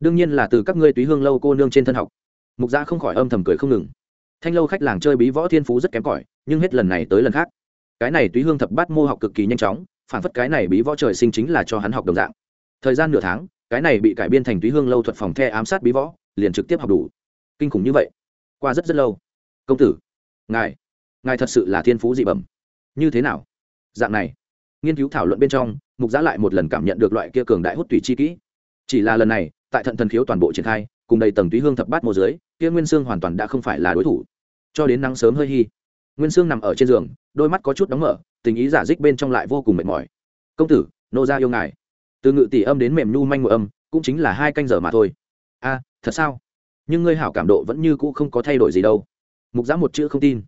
Đương nhiên là từ các ngươi túy hương lâu cô nương trên thân học. Mục gia không khỏi âm thầm cười không ngừng. Thanh lâu khách làng chơi bí võ thiên phú rất kém cỏi, nhưng hết lần này tới lần khác. Cái này túy hương thập bát mô học cực kỳ nhanh chóng phản phất cái này bí võ trời sinh chính là cho hắn học đồng dạng. Thời gian nửa tháng, cái này bị cải biên thành túy hương lâu thuật phòng the ám sát bí võ, liền trực tiếp học đủ. Kinh khủng như vậy. Qua rất rất lâu. Công tử. Ngài. Ngài thật sự là thiên phú dị bẩm. Như thế nào? Dạng này. Nghiên cứu thảo luận bên trong, mục giã lại một lần cảm nhận được loại kia cường đại hút tùy chi kỹ. Chỉ là lần này, tại thận thần khiếu toàn bộ triển khai, cùng đầy tầng túy hương thập bát mô dưới, kia nguyên xương hoàn toàn đã không phải là đối thủ. Cho đến nắng sớm hơi hy nguyên sương nằm ở trên giường, đôi mắt có chút đóng mở, tình ý giả dích bên trong lại vô cùng mệt mỏi. Công tử, nô ra yêu ngài. Từ ngự tỷ âm đến mềm nhu manh ngộ âm, cũng chính là hai canh giờ mà thôi. A, thật sao? Nhưng ngươi hảo cảm độ vẫn như cũ không có thay đổi gì đâu. Mục giã một chữ không tin.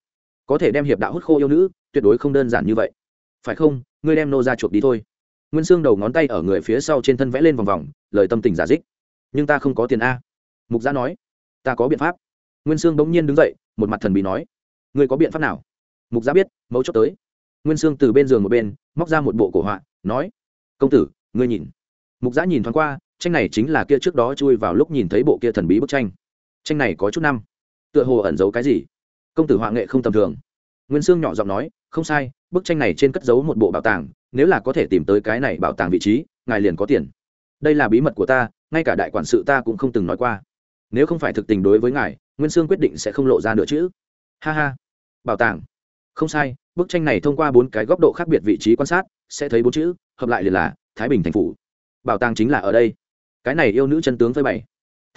Có thể đem hiệp đạo hút khô yêu nữ, tuyệt đối không đơn giản như vậy. Phải không? Ngươi đem nô ra chuộc đi thôi. Nguyên xương đầu ngón tay ở người phía sau trên thân vẽ lên vòng vòng, lời tâm tình giả dích. Nhưng ta không có tiền a. Mục giã nói. Ta có biện pháp. Nguyên sương bỗng nhiên đứng dậy, một mặt thần bí nói ngươi có biện pháp nào? Mục giã biết, mấu chốt tới. Nguyên sương từ bên giường một bên, móc ra một bộ cổ họa, nói, công tử, ngươi nhìn. Mục giã nhìn thoáng qua, tranh này chính là kia trước đó chui vào lúc nhìn thấy bộ kia thần bí bức tranh. Tranh này có chút năm. Tựa hồ ẩn giấu cái gì? Công tử họa nghệ không tầm thường. Nguyên sương nhỏ giọng nói, không sai, bức tranh này trên cất giấu một bộ bảo tàng, nếu là có thể tìm tới cái này bảo tàng vị trí, ngài liền có tiền. Đây là bí mật của ta, ngay cả đại quản sự ta cũng không từng nói qua. Nếu không phải thực tình đối với ngài, nguyên sương quyết định sẽ không lộ ra nữa chứ. ha ha bảo tàng. Không sai, bức tranh này thông qua bốn cái góc độ khác biệt vị trí quan sát, sẽ thấy bốn chữ, hợp lại liền là thái bình thành phủ. Bảo tàng chính là ở đây. Cái này yêu nữ chân tướng với bảy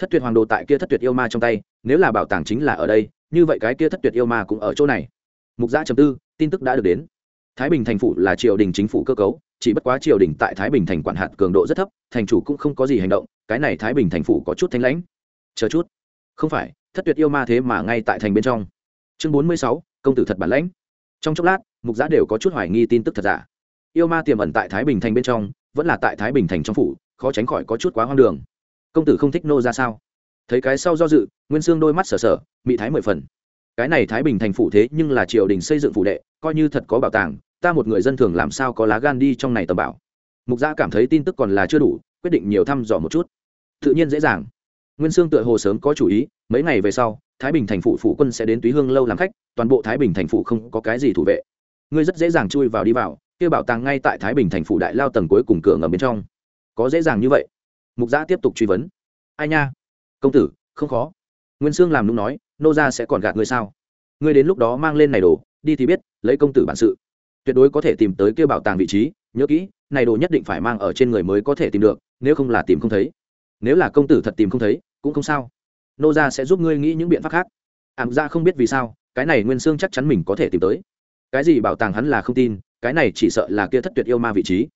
thất tuyệt hoàng đồ tại kia thất tuyệt yêu ma trong tay, nếu là bảo tàng chính là ở đây, như vậy cái kia thất tuyệt yêu ma cũng ở chỗ này. Mục dạ giã chấm tư, tin tức đã được đến. Thái bình thành phủ là triều đình chính phủ cơ cấu, chỉ bất quá triều đình tại thái bình thành quản hạt cường độ rất thấp, thành chủ cũng không có gì hành động, cái này thái bình thành phủ có chút thanh lãnh. Chờ chút. Không phải, thất tuyệt yêu ma thế mà ngay tại thành bên trong. Chương bốn mươi sáu công tử thật bản lãnh. Trong chốc lát, mục giã đều có chút hoài nghi tin tức thật giả. Yêu ma tiềm ẩn tại thái bình thành bên trong, vẫn là tại thái bình thành trong phủ, khó tránh khỏi có chút quá hoang đường. Công tử không thích nô ra sao? Thấy cái sau do dự, nguyên xương đôi mắt sở sở mị thái mười phần. Cái này thái bình thành phủ thế nhưng là triều đình xây dựng phủ đệ, coi như thật có bảo tàng, ta một người dân thường làm sao có lá gan đi trong này tầm bảo? Mục gia cảm thấy tin tức còn là chưa đủ, quyết định nhiều thăm dò một chút. Tự nhiên dễ dàng. Nguyên sương tựa hồ sớm có chủ ý, mấy ngày về sau thái bình thành phủ phủ quân sẽ đến túy hương lâu làm khách, toàn bộ thái bình thành phủ không có cái gì thủ vệ. Ngươi rất dễ dàng chui vào đi vào, kia bảo tàng ngay tại thái bình thành phủ đại lao tầng cuối cùng cửa ngầm bên trong. Có dễ dàng như vậy? Mục giã tiếp tục truy vấn. Ai nha? Công tử, không khó. Nguyên sương làm đúng nói, nô gia sẽ còn gạt ngươi sao? Ngươi đến lúc đó mang lên này đồ, đi thì biết, lấy công tử bản sự. Tuyệt đối có thể tìm tới kêu bảo tàng vị trí, nhớ kỹ, này đồ nhất định phải mang ở trên người mới có thể tìm được, nếu không là tìm không thấy. Nếu là công tử thật tìm không thấy, cũng không sao nô gia sẽ giúp ngươi nghĩ những biện pháp khác. Ảm ra không biết vì sao, cái này nguyên xương chắc chắn mình có thể tìm tới. Cái gì bảo tàng hắn là không tin, cái này chỉ sợ là kia thất tuyệt yêu ma vị trí.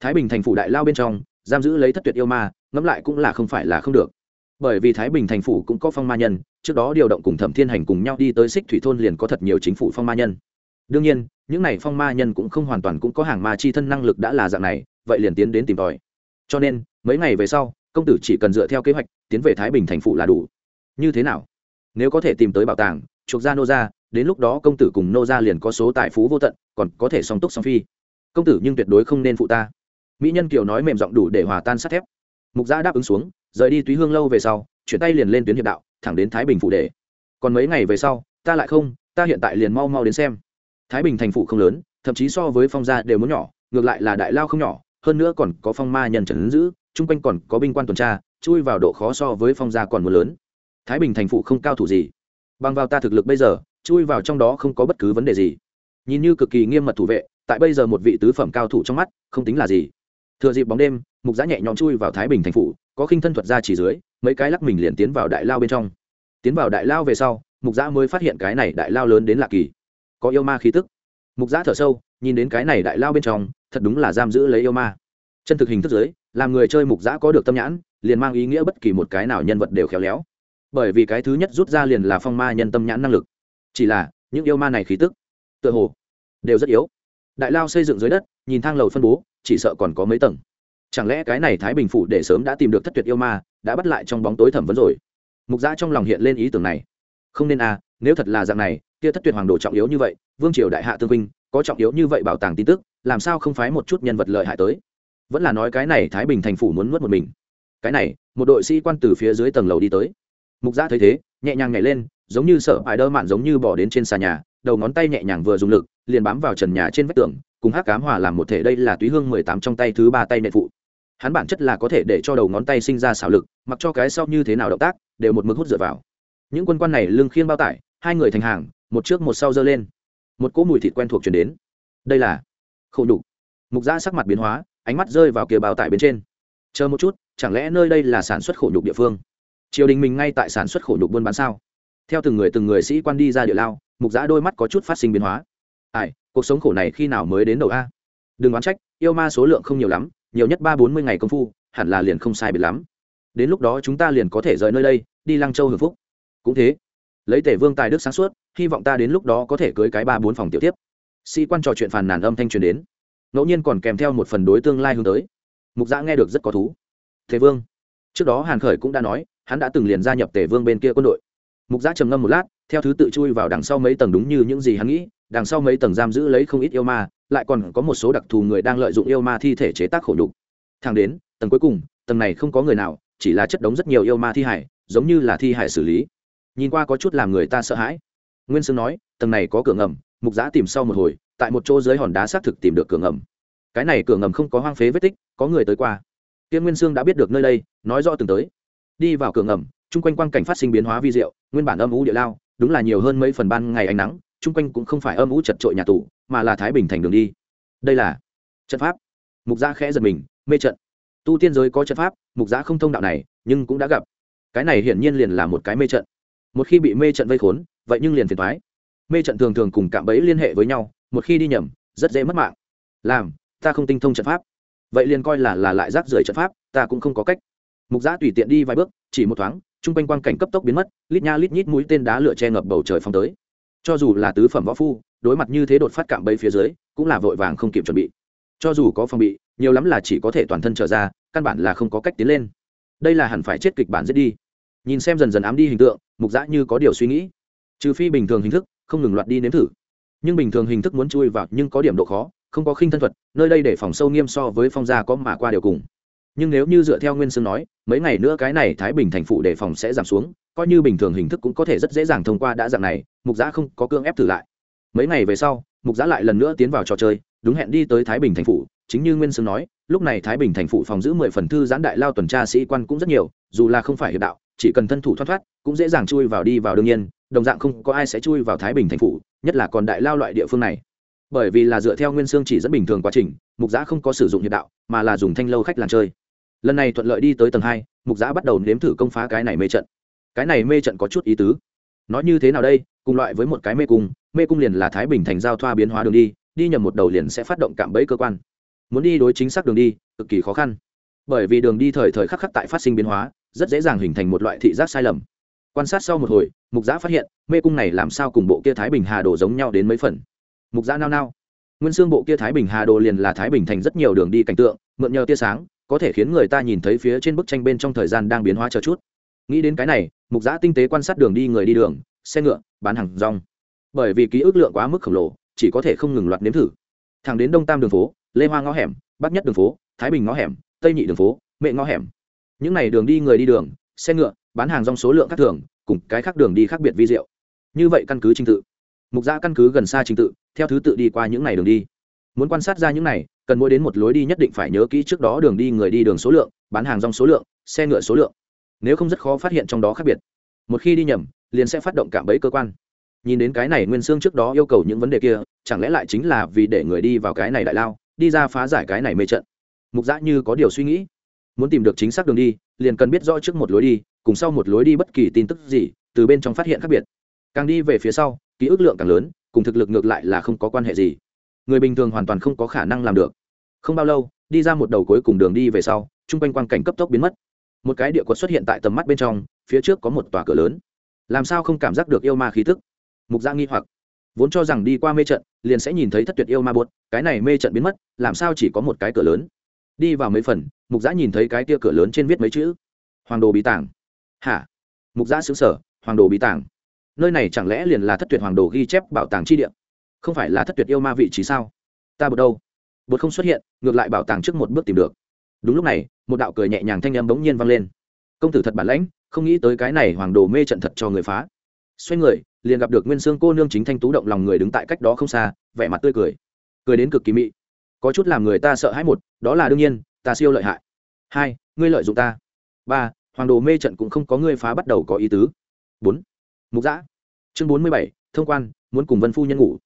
Thái bình thành phủ đại lao bên trong, giam giữ lấy thất tuyệt yêu ma, ngẫm lại cũng là không phải là không được. Bởi vì thái bình thành phủ cũng có phong ma nhân, trước đó điều động cùng thẩm thiên hành cùng nhau đi tới xích thủy thôn liền có thật nhiều chính phủ phong ma nhân. Đương nhiên, những này phong ma nhân cũng không hoàn toàn cũng có hàng ma chi thân năng lực đã là dạng này, vậy liền tiến đến tìm tòi. Cho nên, mấy ngày về sau, công tử chỉ cần dựa theo kế hoạch, tiến về thái bình thành phủ là đủ như thế nào? Nếu có thể tìm tới bảo tàng, chuộc ra nô ra đến lúc đó công tử cùng nô ra liền có số tài phú vô tận, còn có thể song túc song phi. Công tử nhưng tuyệt đối không nên phụ ta. Mỹ nhân kiều nói mềm giọng đủ để hòa tan sắt thép. Mục gia đáp ứng xuống, rời đi túy hương lâu về sau, chuyển tay liền lên tuyến hiệp đạo, thẳng đến thái bình phụ đề còn mấy ngày về sau, ta lại không, ta hiện tại liền mau mau đến xem. Thái bình thành phụ không lớn, thậm chí so với phong gia đều muốn nhỏ, ngược lại là đại lao không nhỏ, hơn nữa còn có phong ma nhân trần giữ, chung quanh còn có binh quan tuần tra, chui vào độ khó so với phong gia còn muốn lớn thái bình thành phụ không cao thủ gì. Bằng vào ta thực lực bây giờ, chui vào trong đó không có bất cứ vấn đề gì. Nhìn như cực kỳ nghiêm mật thủ vệ, tại bây giờ một vị tứ phẩm cao thủ trong mắt, không tính là gì. Thừa dịp bóng đêm, mục giã nhẹ nhõm chui vào thái bình thành phụ có khinh thân thuật ra chỉ dưới, mấy cái lắc mình liền tiến vào đại lao bên trong. Tiến vào đại lao về sau, mục giã mới phát hiện cái này đại lao lớn đến lạ kỳ. Có yêu ma khí tức. Mục giã thở sâu, nhìn đến cái này đại lao bên trong, thật đúng là giam giữ lấy yêu ma. Chân thực hình thức giới làm người chơi mục giã có được tâm nhãn, liền mang ý nghĩa bất kỳ một cái nào nhân vật đều khéo léo bởi vì cái thứ nhất rút ra liền là phong ma nhân tâm nhãn năng lực. Chỉ là, những yêu ma này khí tức, tựa hồ, đều rất yếu. Đại lao xây dựng dưới đất, nhìn thang lầu phân bố, chỉ sợ còn có mấy tầng. Chẳng lẽ cái này thái bình phủ để sớm đã tìm được thất tuyệt yêu ma, đã bắt lại trong bóng tối thẩm vấn rồi? Mục giã trong lòng hiện lên ý tưởng này. Không nên à nếu thật là dạng này, kia thất tuyệt hoàng đồ trọng yếu như vậy, vương triều đại hạ tương huynh, có trọng yếu như vậy bảo tàng tin tức, làm sao không phái một chút nhân vật lợi hại tới? Vẫn là nói cái này thái bình thành phủ muốn nuốt một mình. Cái này, một đội sĩ quan từ phía dưới tầng lầu đi tới mục giã thấy thế, nhẹ nhàng nhảy lên, giống như sợ ải đơ mạn giống như bỏ đến trên xà nhà, đầu ngón tay nhẹ nhàng vừa dùng lực, liền bám vào trần nhà trên vách tường, cùng hát cám hòa làm một thể đây là túy hương mười tám trong tay thứ ba tay nệ phụ. Hắn bản chất là có thể để cho đầu ngón tay sinh ra xảo lực, mặc cho cái sau như thế nào động tác, đều một mực hút dựa vào. Những quân quan này lưng khiên bao tải, hai người thành hàng, một trước một sau giơ lên. Một cỗ mùi thịt quen thuộc chuyển đến. Đây là khổ nhục. Mục giã sắc mặt biến hóa, ánh mắt rơi vào kia bao tải bên trên. Chờ một chút, chẳng lẽ nơi đây là sản xuất khổ nhục địa phương? Triều đình mình ngay tại sản xuất khổ nhục buôn bán sao? Theo từng người từng người sĩ quan đi ra địa lao, mục giã đôi mắt có chút phát sinh biến hóa. Ai, cuộc sống khổ này khi nào mới đến đầu a? Đừng oán trách, yêu ma số lượng không nhiều lắm, nhiều nhất ba bốn mươi ngày công phu, hẳn là liền không sai biệt lắm. Đến lúc đó chúng ta liền có thể rời nơi đây, đi lăng châu hưởng phúc. Cũng thế, lấy tể vương tài đức sáng suốt, hy vọng ta đến lúc đó có thể cưới cái ba bốn phòng tiểu tiếp. Sĩ quan trò chuyện phàn nàn âm thanh truyền đến. Ngẫu nhiên còn kèm theo một phần đối tương lai hướng tới. Mục giã nghe được rất có thú. Thế vương, trước đó hàn khởi cũng đã nói hắn đã từng liền gia nhập tể vương bên kia quân đội. Mục giã trầm ngâm một lát, theo thứ tự chui vào đằng sau mấy tầng đúng như những gì hắn nghĩ, đằng sau mấy tầng giam giữ lấy không ít yêu ma, lại còn có một số đặc thù người đang lợi dụng yêu ma thi thể chế tác khổ nhục. Thang đến, tầng cuối cùng, tầng này không có người nào, chỉ là chất đống rất nhiều yêu ma thi hải, giống như là thi hải xử lý. Nhìn qua có chút làm người ta sợ hãi. Nguyên sương nói, tầng này có cửa ngầm. Mục giã tìm sau một hồi, tại một chỗ dưới hòn đá xác thực tìm được cửa ngầm. Cái này cửa ngầm không có hoang phế vết tích, có người tới qua. Tiên nguyên sương đã biết được nơi đây, nói rõ từng tới đi vào cửa ngầm, chung quanh quang cảnh phát sinh biến hóa vi diệu, nguyên bản âm ú địa lao, đúng là nhiều hơn mấy phần ban ngày ánh nắng, chung quanh cũng không phải âm ú chật trội nhà tù, mà là thái bình thành đường đi. Đây là trận pháp. Mục gia khẽ giật mình, mê trận. Tu tiên giới có trận pháp, mục gia không thông đạo này, nhưng cũng đã gặp. Cái này hiển nhiên liền là một cái mê trận. Một khi bị mê trận vây khốn, vậy nhưng liền phiền thoái mê trận thường thường cùng cạm bẫy liên hệ với nhau, một khi đi nhầm, rất dễ mất mạng. Làm, ta không tinh thông trận pháp. Vậy liền coi là là lại rác rưởi trận pháp, ta cũng không có cách mục giã tùy tiện đi vài bước, chỉ một thoáng, chung quanh quang cảnh cấp tốc biến mất, lít nha lít nhít mũi tên đá lửa che ngập bầu trời phong tới. Cho dù là tứ phẩm võ phu, đối mặt như thế đột phát cạm bẫy phía dưới, cũng là vội vàng không kịp chuẩn bị. Cho dù có phòng bị, nhiều lắm là chỉ có thể toàn thân trở ra, căn bản là không có cách tiến lên. Đây là hẳn phải chết kịch bản giết đi. Nhìn xem dần dần ám đi hình tượng, mục giã như có điều suy nghĩ. Trừ phi bình thường hình thức, không ngừng loạt đi nếm thử. Nhưng bình thường hình thức muốn chui vào nhưng có điểm độ khó, không có khinh thân thuật, nơi đây để phòng sâu nghiêm so với phong gia có mà qua đều cùng nhưng nếu như dựa theo nguyên sương nói, mấy ngày nữa cái này thái bình thành phụ đề phòng sẽ giảm xuống, coi như bình thường hình thức cũng có thể rất dễ dàng thông qua đã dạng này, mục giã không có cương ép thử lại. Mấy ngày về sau, mục giã lại lần nữa tiến vào trò chơi, đúng hẹn đi tới thái bình thành phụ chính như nguyên sương nói, lúc này thái bình thành phụ phòng giữ mười phần thư giãn đại lao tuần tra sĩ quan cũng rất nhiều, dù là không phải hiệp đạo, chỉ cần thân thủ thoát thoát, cũng dễ dàng chui vào đi vào đương nhiên, đồng dạng không có ai sẽ chui vào thái bình thành phụ nhất là còn đại lao loại địa phương này. Bởi vì là dựa theo nguyên sương chỉ dẫn bình thường quá trình, mục giã không có sử dụng hiệp đạo, mà là dùng thanh lâu khách làm chơi lần này thuận lợi đi tới tầng hai, mục giã bắt đầu nếm thử công phá cái này mê trận. Cái này mê trận có chút ý tứ. Nói như thế nào đây, cùng loại với một cái mê cung mê cung liền là thái bình thành giao thoa biến hóa đường đi đi nhầm một đầu liền sẽ phát động cạm bẫy cơ quan. Muốn đi đối chính xác đường đi, cực kỳ khó khăn. Bởi vì đường đi thời thời khắc khắc tại phát sinh biến hóa, rất dễ dàng hình thành một loại thị giác sai lầm. Quan sát sau một hồi, mục giã phát hiện, mê cung này làm sao cùng bộ kia thái bình hà đồ giống nhau đến mấy phần. Mục giã nao nao. Nguyên xương bộ kia thái bình hà đồ liền là thái bình thành rất nhiều đường đi cảnh tượng, mượn nhờ tia sáng có thể khiến người ta nhìn thấy phía trên bức tranh bên trong thời gian đang biến hóa chờ chút. Nghĩ đến cái này, mục giã tinh tế quan sát đường đi người đi đường, xe ngựa, bán hàng rong. Bởi vì ký ức lượng quá mức khổng lồ, chỉ có thể không ngừng loạt nếm thử. Thẳng đến đông tam đường phố, lê hoa ngõ hẻm, bắc nhất đường phố, thái bình ngõ hẻm, tây nhị đường phố mệ ngõ hẻm. Những này đường đi người đi đường, xe ngựa, bán hàng rong số lượng khác thường, cùng cái khác đường đi khác biệt vi diệu. Như vậy căn cứ trình tự. Mục giã căn cứ gần xa trình tự, theo thứ tự đi qua những này đường đi. Muốn quan sát ra những này cần mỗi đến một lối đi nhất định phải nhớ kỹ trước đó đường đi người đi đường số lượng, bán hàng rong số lượng, xe ngựa số lượng. Nếu không rất khó phát hiện trong đó khác biệt. Một khi đi nhầm, liền sẽ phát động cảm bẫy cơ quan. Nhìn đến cái này nguyên xương trước đó yêu cầu những vấn đề kia, chẳng lẽ lại chính là vì để người đi vào cái này đại lao, đi ra phá giải cái này mê trận? Mục dã như có điều suy nghĩ. Muốn tìm được chính xác đường đi, liền cần biết rõ trước một lối đi, cùng sau một lối đi bất kỳ tin tức gì, từ bên trong phát hiện khác biệt. Càng đi về phía sau, ký ức lượng càng lớn, cùng thực lực ngược lại là không có quan hệ gì người bình thường hoàn toàn không có khả năng làm được. Không bao lâu, đi ra một đầu cuối cùng đường đi về sau, chung quanh quang cảnh cấp tốc biến mất. Một cái địa quật xuất hiện tại tầm mắt bên trong, phía trước có một tòa cửa lớn. Làm sao không cảm giác được yêu ma khí thức mục gia nghi hoặc. Vốn cho rằng đi qua mê trận, liền sẽ nhìn thấy thất tuyệt yêu ma buốt, cái này mê trận biến mất, làm sao chỉ có một cái cửa lớn? Đi vào mấy phần, mục giã nhìn thấy cái tia cửa lớn trên viết mấy chữ. Hoàng đồ bí tàng. Hả? Mục giã xứng sở hoàng đồ bí tàng. Nơi này chẳng lẽ liền là thất tuyệt hoàng đồ ghi chép bảo tàng chi địa? Không phải là thất tuyệt yêu ma vị trí sao? Ta bột đâu? Bột không xuất hiện, ngược lại bảo tàng trước một bước tìm được. Đúng lúc này, một đạo cười nhẹ nhàng thanh âm bỗng nhiên vang lên. Công tử thật bản lãnh, không nghĩ tới cái này hoàng đồ mê trận thật cho người phá. Xoay người, liền gặp được nguyên sương cô nương chính thanh tú động lòng người đứng tại cách đó không xa, vẻ mặt tươi cười. Cười đến cực kỳ mị. Có chút làm người ta sợ hãi một, đó là đương nhiên, ta siêu lợi hại. Hai, ngươi lợi dụng ta. Ba, hoàng đồ mê trận cũng không có ngươi phá bắt đầu có ý tứ. Bốn, mục giã chương bốn mươi bảy, thông quan, muốn cùng vân phu nhân ngủ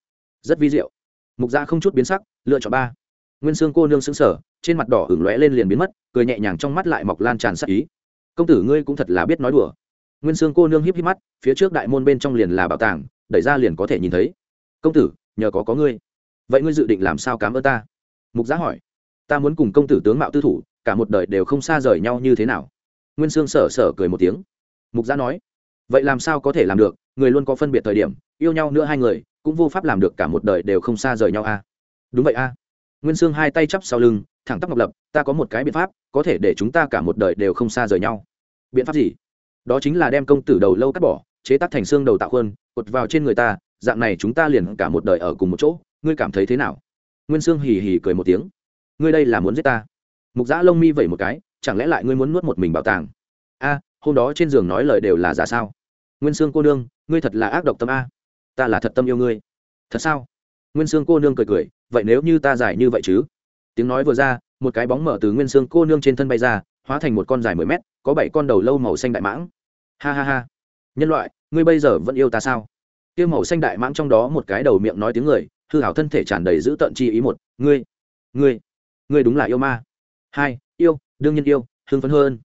rất vi diệu. Mục gia không chút biến sắc, lựa chọn ba. Nguyên sương cô nương xứng sở trên mặt đỏ hửng lóe lên liền biến mất, cười nhẹ nhàng trong mắt lại mọc lan tràn sắc ý. Công tử ngươi cũng thật là biết nói đùa. Nguyên sương cô nương híp híp mắt, phía trước đại môn bên trong liền là bảo tàng, đẩy ra liền có thể nhìn thấy. Công tử, nhờ có có ngươi. Vậy ngươi dự định làm sao cám ơn ta? Mục giá hỏi. Ta muốn cùng công tử tướng mạo tư thủ, cả một đời đều không xa rời nhau như thế nào? Nguyên sương sở sở cười một tiếng. Mục giá nói. Vậy làm sao có thể làm được? Người luôn có phân biệt thời điểm, yêu nhau nữa hai người cũng vô pháp làm được cả một đời đều không xa rời nhau a. À? đúng vậy a. À? nguyên sương hai tay chắp sau lưng, thẳng tắp ngọc lập, ta có một cái biện pháp, có thể để chúng ta cả một đời đều không xa rời nhau. Biện pháp gì? Đó chính là đem công tử đầu lâu cắt bỏ, chế tác thành xương đầu tạo khuôn, cột vào trên người ta, dạng này chúng ta liền cả một đời ở cùng một chỗ, ngươi cảm thấy thế nào? Nguyên sương hì hì cười một tiếng. Ngươi đây là muốn giết ta? Mục giã lông mi vẩy một cái, chẳng lẽ lại ngươi muốn nuốt một mình bảo tàng? A, hôm đó trên giường nói lời đều là giả sao? Nguyên sương cô đương ngươi thật là ác độc tâm a ta là thật tâm yêu ngươi. Thật sao? Nguyên sương cô nương cười cười, vậy nếu như ta giải như vậy chứ? Tiếng nói vừa ra, một cái bóng mở từ nguyên sương cô nương trên thân bay ra, hóa thành một con dài mười mét, có bảy con đầu lâu màu xanh đại mãng. Ha ha ha. Nhân loại, ngươi bây giờ vẫn yêu ta sao? Tiêu màu xanh đại mãng trong đó một cái đầu miệng nói tiếng người, hư hảo thân thể tràn đầy giữ tận chi ý một. Ngươi ngươi ngươi đúng là yêu ma. Hai, yêu, đương nhiên yêu, hưng phấn hơn.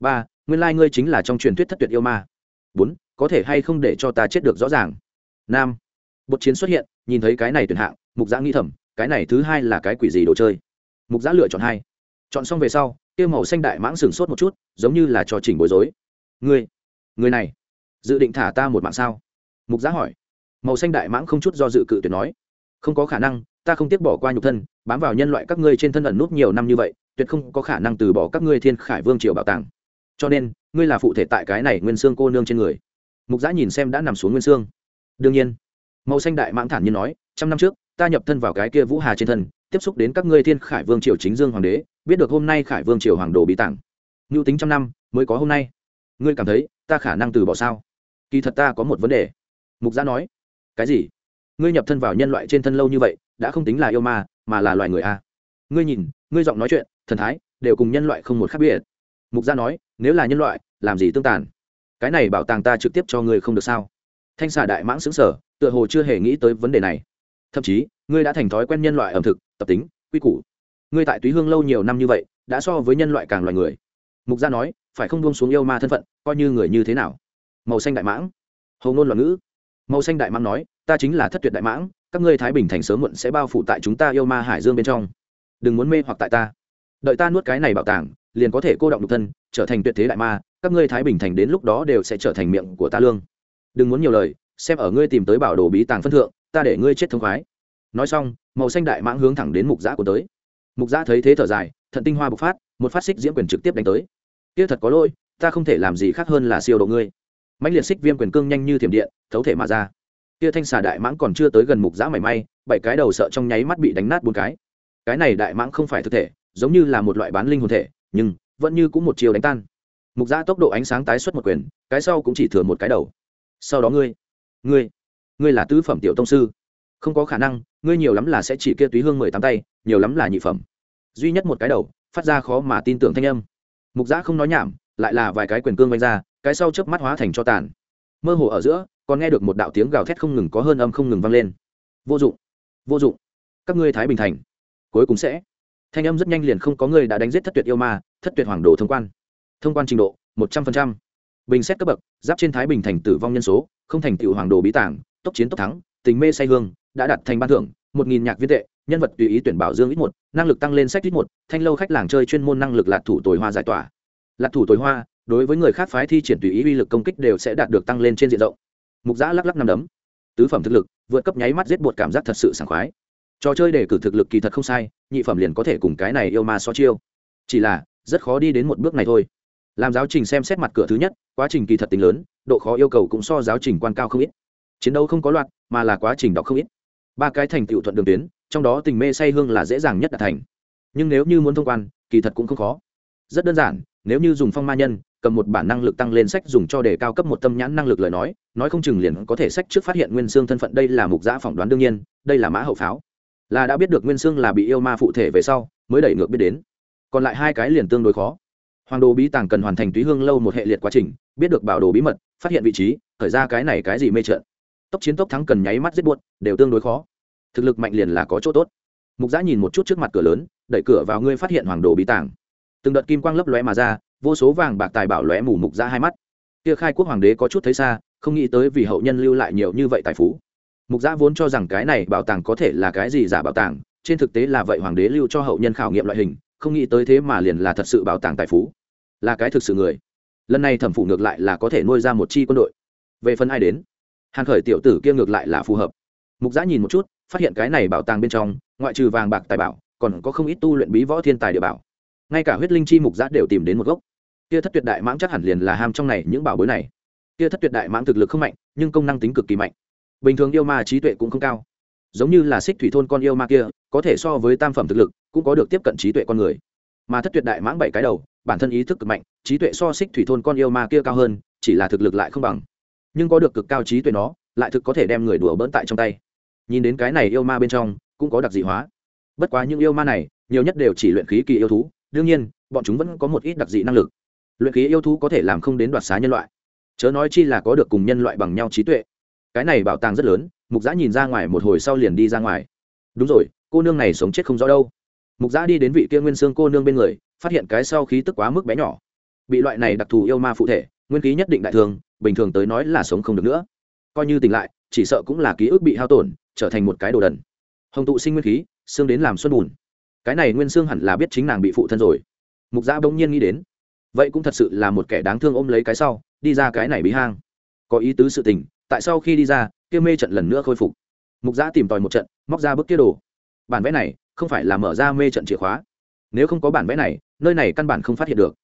Ba, nguyên lai ngươi chính là trong truyền thuyết thất tuyệt yêu ma. Bốn, có thể hay không để cho ta chết được rõ ràng? Nam, bột chiến xuất hiện nhìn thấy cái này tuyển hạng mục giã nghĩ thầm cái này thứ hai là cái quỷ gì đồ chơi? Mục giã lựa chọn hai. Chọn xong về sau tiêu màu xanh đại mãng sừng sốt một chút giống như là trò chỉnh bối rối. Ngươi người này dự định thả ta một mạng sao? Mục giã hỏi. Màu xanh đại mãng không chút do dự cự tuyệt nói. Không có khả năng ta không tiếc bỏ qua nhục thân bám vào nhân loại các ngươi trên thân ẩn nút nhiều năm như vậy tuyệt không có khả năng từ bỏ các ngươi thiên khải vương triều bảo tàng. Cho nên ngươi là phụ thể tại cái này nguyên xương cô nương trên người. Mục giã nhìn xem đã nằm xuống nguyên xương đương nhiên. Màu xanh đại mãng thản nhiên nói, trăm năm trước, ta nhập thân vào cái kia vũ hà trên thân, tiếp xúc đến các ngươi thiên khải vương triều chính dương hoàng đế, biết được hôm nay khải vương triều hoàng đồ bị tặng ngưu tính trăm năm, mới có hôm nay. Ngươi cảm thấy, ta khả năng từ bỏ sao? Kỳ thật ta có một vấn đề. Mục gia nói, cái gì? Ngươi nhập thân vào nhân loại trên thân lâu như vậy, đã không tính là yêu ma, mà là loài người a ngươi nhìn, ngươi giọng nói chuyện, thần thái, đều cùng nhân loại không một khác biệt. Mục gia nói, nếu là nhân loại, làm gì tương tàn? Cái này bảo tàng ta trực tiếp cho ngươi không được sao? Thanh xà đại mãng xứng sở, tựa hồ chưa hề nghĩ tới vấn đề này. Thậm chí, ngươi đã thành thói quen nhân loại ẩm thực, tập tính, quy củ. Ngươi tại túy hương lâu nhiều năm như vậy, đã so với nhân loại càng loài người. Mục gia nói, phải không buông xuống yêu ma thân phận, coi như người như thế nào? Màu xanh đại mãng. Hầu ngôn loạn ngữ. Màu xanh đại mãng nói, ta chính là thất tuyệt đại mãng, các ngươi thái bình thành sớm muộn sẽ bao phủ tại chúng ta yêu ma hải dương bên trong. Đừng muốn mê hoặc tại ta. Đợi ta nuốt cái này bảo tàng, liền có thể cô động độc thân, trở thành tuyệt thế đại ma, các ngươi thái bình thành đến lúc đó đều sẽ trở thành miệng của ta lương đừng muốn nhiều lời, xem ở ngươi tìm tới bảo đồ bí tàng phân thượng, ta để ngươi chết thông khoái. Nói xong, màu xanh đại mãng hướng thẳng đến mục giã của tới. Mục giã thấy thế thở dài, thận tinh hoa bộc phát, một phát xích diễm quyền trực tiếp đánh tới. Kia thật có lỗi, ta không thể làm gì khác hơn là siêu độ ngươi. Mạnh liệt xích viêm quyền cương nhanh như thiểm điện, thấu thể mà ra. Kia thanh xà đại mãng còn chưa tới gần mục giã mảy may, bảy cái đầu sợ trong nháy mắt bị đánh nát bốn cái. Cái này đại mãng không phải thực thể, giống như là một loại bán linh hồn thể, nhưng vẫn như cũng một chiều đánh tan. Mục giã tốc độ ánh sáng tái xuất một quyền, cái sau cũng chỉ thừa một cái đầu sau đó ngươi ngươi ngươi là tứ phẩm tiểu tông sư. Không có khả năng, ngươi nhiều lắm là sẽ chỉ kia túy hương mười tám tay, nhiều lắm là nhị phẩm. Duy nhất một cái đầu, phát ra khó mà tin tưởng thanh âm. Mục giã không nói nhảm, lại là vài cái quyền cương vanh ra, cái sau chớp mắt hóa thành cho tàn. Mơ hồ ở giữa, còn nghe được một đạo tiếng gào thét không ngừng có hơn âm không ngừng vang lên. Vô dụng vô dụng. Các ngươi thái bình thành, cuối cùng sẽ. Thanh âm rất nhanh liền không có người đã đánh giết thất tuyệt yêu ma, thất tuyệt hoàng đồ thông quan. Thông quan trình độ, một trăm phần trăm bình xét cấp bậc, giáp trên thái bình thành tử vong nhân số, không thành tựu hoàng đồ bí tàng, tốc chiến tốc thắng, tình mê say hương, đã đặt thành ban thưởng, một nghìn nhạc viên tệ, nhân vật tùy ý tuyển bảo dương ít một, năng lực tăng lên sách ít một, thanh lâu khách làng chơi chuyên môn năng lực lạc thủ tồi hoa giải tỏa. Lạc thủ tồi hoa, đối với người khác phái thi triển tùy ý uy lực công kích đều sẽ đạt được tăng lên trên diện rộng. Mục giã lắc lắc năm đấm. Tứ phẩm thực lực, vượt cấp nháy mắt giết bột cảm giác thật sự sảng khoái. Trò chơi để cử thực lực kỳ thật không sai, nhị phẩm liền có thể cùng cái này yêu ma so chiêu. Chỉ là, rất khó đi đến một bước này thôi làm giáo trình xem xét mặt cửa thứ nhất, quá trình kỳ thật tính lớn, độ khó yêu cầu cũng so giáo trình quan cao không ít. Chiến đấu không có loạt, mà là quá trình đọc không ít. Ba cái thành tựu thuận đường tuyến, trong đó tình mê say hương là dễ dàng nhất đạt thành. Nhưng nếu như muốn thông quan, kỳ thật cũng không khó. Rất đơn giản, nếu như dùng phong ma nhân, cầm một bản năng lực tăng lên sách dùng cho đề cao cấp một tâm nhãn năng lực lời nói nói không chừng liền có thể sách trước phát hiện nguyên xương thân phận đây là mục giã phỏng đoán đương nhiên, đây là mã hậu pháo. Là đã biết được nguyên xương là bị yêu ma phụ thể về sau, mới đẩy ngược biết đến. Còn lại hai cái liền tương đối khó hoàng đồ bí tàng cần hoàn thành túy hương lâu một hệ liệt quá trình, biết được bảo đồ bí mật, phát hiện vị trí, khởi ra cái này cái gì mê trợn. Tốc chiến tốc thắng cần nháy mắt giết buốt đều tương đối khó. Thực lực mạnh liền là có chỗ tốt. Mục giã nhìn một chút trước mặt cửa lớn, đẩy cửa vào ngươi phát hiện hoàng đồ bí tàng. Từng đợt kim quang lấp lóe mà ra, vô số vàng bạc tài bảo lóe mù mục giã hai mắt. Kia khai quốc hoàng đế có chút thấy xa, không nghĩ tới vì hậu nhân lưu lại nhiều như vậy tài phú. Mục giã vốn cho rằng cái này bảo tàng có thể là cái gì giả bảo tàng, trên thực tế là vậy hoàng đế lưu cho hậu nhân khảo nghiệm loại hình, không nghĩ tới thế mà liền là thật sự bảo tàng tài phú là cái thực sự người. Lần này thẩm phụ ngược lại là có thể nuôi ra một chi quân đội. Về phần ai đến? Hàn khởi tiểu tử kia ngược lại là phù hợp. Mục giã nhìn một chút, phát hiện cái này bảo tàng bên trong, ngoại trừ vàng bạc tài bảo, còn có không ít tu luyện bí võ thiên tài địa bảo. Ngay cả huyết linh chi mục giã đều tìm đến một gốc. Kia thất tuyệt đại mãng chắc hẳn liền là ham trong này những bảo bối này. Kia thất tuyệt đại mãng thực lực không mạnh, nhưng công năng tính cực kỳ mạnh. Bình thường yêu ma trí tuệ cũng không cao. Giống như là xích thủy thôn con yêu ma kia, có thể so với tam phẩm thực lực, cũng có được tiếp cận trí tuệ con người. Mà thất tuyệt đại mãng bảy cái đầu bản thân ý thức cực mạnh, trí tuệ so xích thủy thôn con yêu ma kia cao hơn, chỉ là thực lực lại không bằng. Nhưng có được cực cao trí tuệ nó, lại thực có thể đem người đùa bỡn tại trong tay. Nhìn đến cái này yêu ma bên trong, cũng có đặc dị hóa. Bất quá những yêu ma này, nhiều nhất đều chỉ luyện khí kỳ yêu thú, đương nhiên, bọn chúng vẫn có một ít đặc dị năng lực. Luyện khí yêu thú có thể làm không đến đoạt xá nhân loại. Chớ nói chi là có được cùng nhân loại bằng nhau trí tuệ. Cái này bảo tàng rất lớn, mục giã nhìn ra ngoài một hồi sau liền đi ra ngoài. Đúng rồi, cô nương này sống chết không rõ đâu. Mục giã đi đến vị kia nguyên xương cô nương bên người phát hiện cái sau khí tức quá mức bé nhỏ. Bị loại này đặc thù yêu ma phụ thể, nguyên khí nhất định đại thường, bình thường tới nói là sống không được nữa. Coi như tỉnh lại, chỉ sợ cũng là ký ức bị hao tổn, trở thành một cái đồ đần. Hồng tụ sinh nguyên khí, xương đến làm xuân bùn. Cái này nguyên xương hẳn là biết chính nàng bị phụ thân rồi. Mục giã bỗng nhiên nghĩ đến, vậy cũng thật sự là một kẻ đáng thương ôm lấy cái sau, đi ra cái này bí hang. Có ý tứ sự tình, tại sau khi đi ra, kia mê trận lần nữa khôi phục. Mục giã tìm tòi một trận, móc ra bức kia đồ. Bản vẽ này không phải là mở ra mê trận chìa khóa nếu không có bản vẽ này, nơi này căn bản không phát hiện được.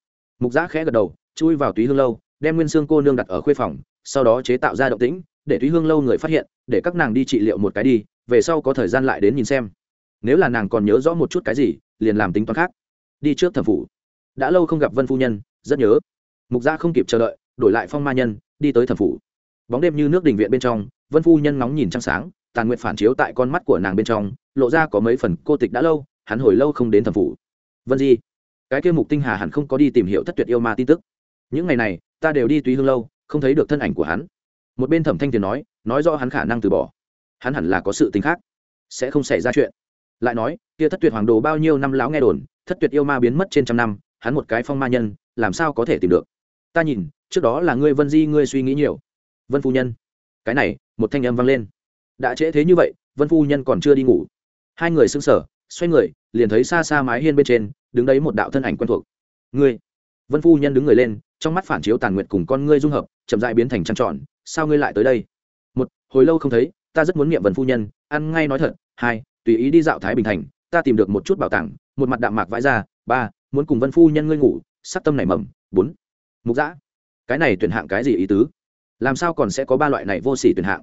Mục giã khẽ gật đầu, chui vào túy hương lâu, đem nguyên xương cô nương đặt ở khuê phòng, sau đó chế tạo ra động tĩnh, để túy hương lâu người phát hiện, để các nàng đi trị liệu một cái đi, về sau có thời gian lại đến nhìn xem. Nếu là nàng còn nhớ rõ một chút cái gì, liền làm tính toán khác. Đi trước thẩm phủ. Đã lâu không gặp vân phu nhân, rất nhớ. Mục gia không kịp chờ đợi, đổi lại phong ma nhân, đi tới thẩm phủ. Bóng đêm như nước đình viện bên trong, vân phu nhân ngóng nhìn trăng sáng, tàn nguyện phản chiếu tại con mắt của nàng bên trong, lộ ra có mấy phần cô tịch đã lâu, hắn hồi lâu không đến thẩm phủ vân di, cái kia mục tinh hà hẳn không có đi tìm hiểu thất tuyệt yêu ma tin tức. Những ngày này, ta đều đi túy hương lâu, không thấy được thân ảnh của hắn. Một bên thẩm thanh tiền nói nói rõ hắn khả năng từ bỏ. Hắn hẳn là có sự tính khác. Sẽ không xảy ra chuyện. Lại nói, kia thất tuyệt hoàng đồ bao nhiêu năm lão nghe đồn, thất tuyệt yêu ma biến mất trên trăm năm, hắn một cái phong ma nhân, làm sao có thể tìm được? Ta nhìn, trước đó là ngươi vân di, ngươi suy nghĩ nhiều. Vân phu nhân. Cái này, một thanh âm vang lên. Đã trễ thế như vậy, vân phu nhân còn chưa đi ngủ. Hai người xưng sở xoay người, liền thấy xa xa mái hiên bên trên, đứng đấy một đạo thân ảnh quen thuộc. Ngươi. Vân phu nhân đứng người lên, trong mắt phản chiếu tàn nguyệt cùng con ngươi dung hợp, chậm dại biến thành trăng tròn. Sao ngươi lại tới đây? Một, hồi lâu không thấy, ta rất muốn niệm vân phu nhân, ăn ngay nói thật. Hai, tùy ý đi dạo thái bình thành, ta tìm được một chút bảo tàng, một mặt đạm mạc vãi ra ba, muốn cùng vân phu nhân ngươi ngủ, sắc tâm nảy mầm. Bốn, mục giã cái này tuyển hạng cái gì ý tứ? Làm sao còn sẽ có ba loại này vô sỉ tuyển hạng?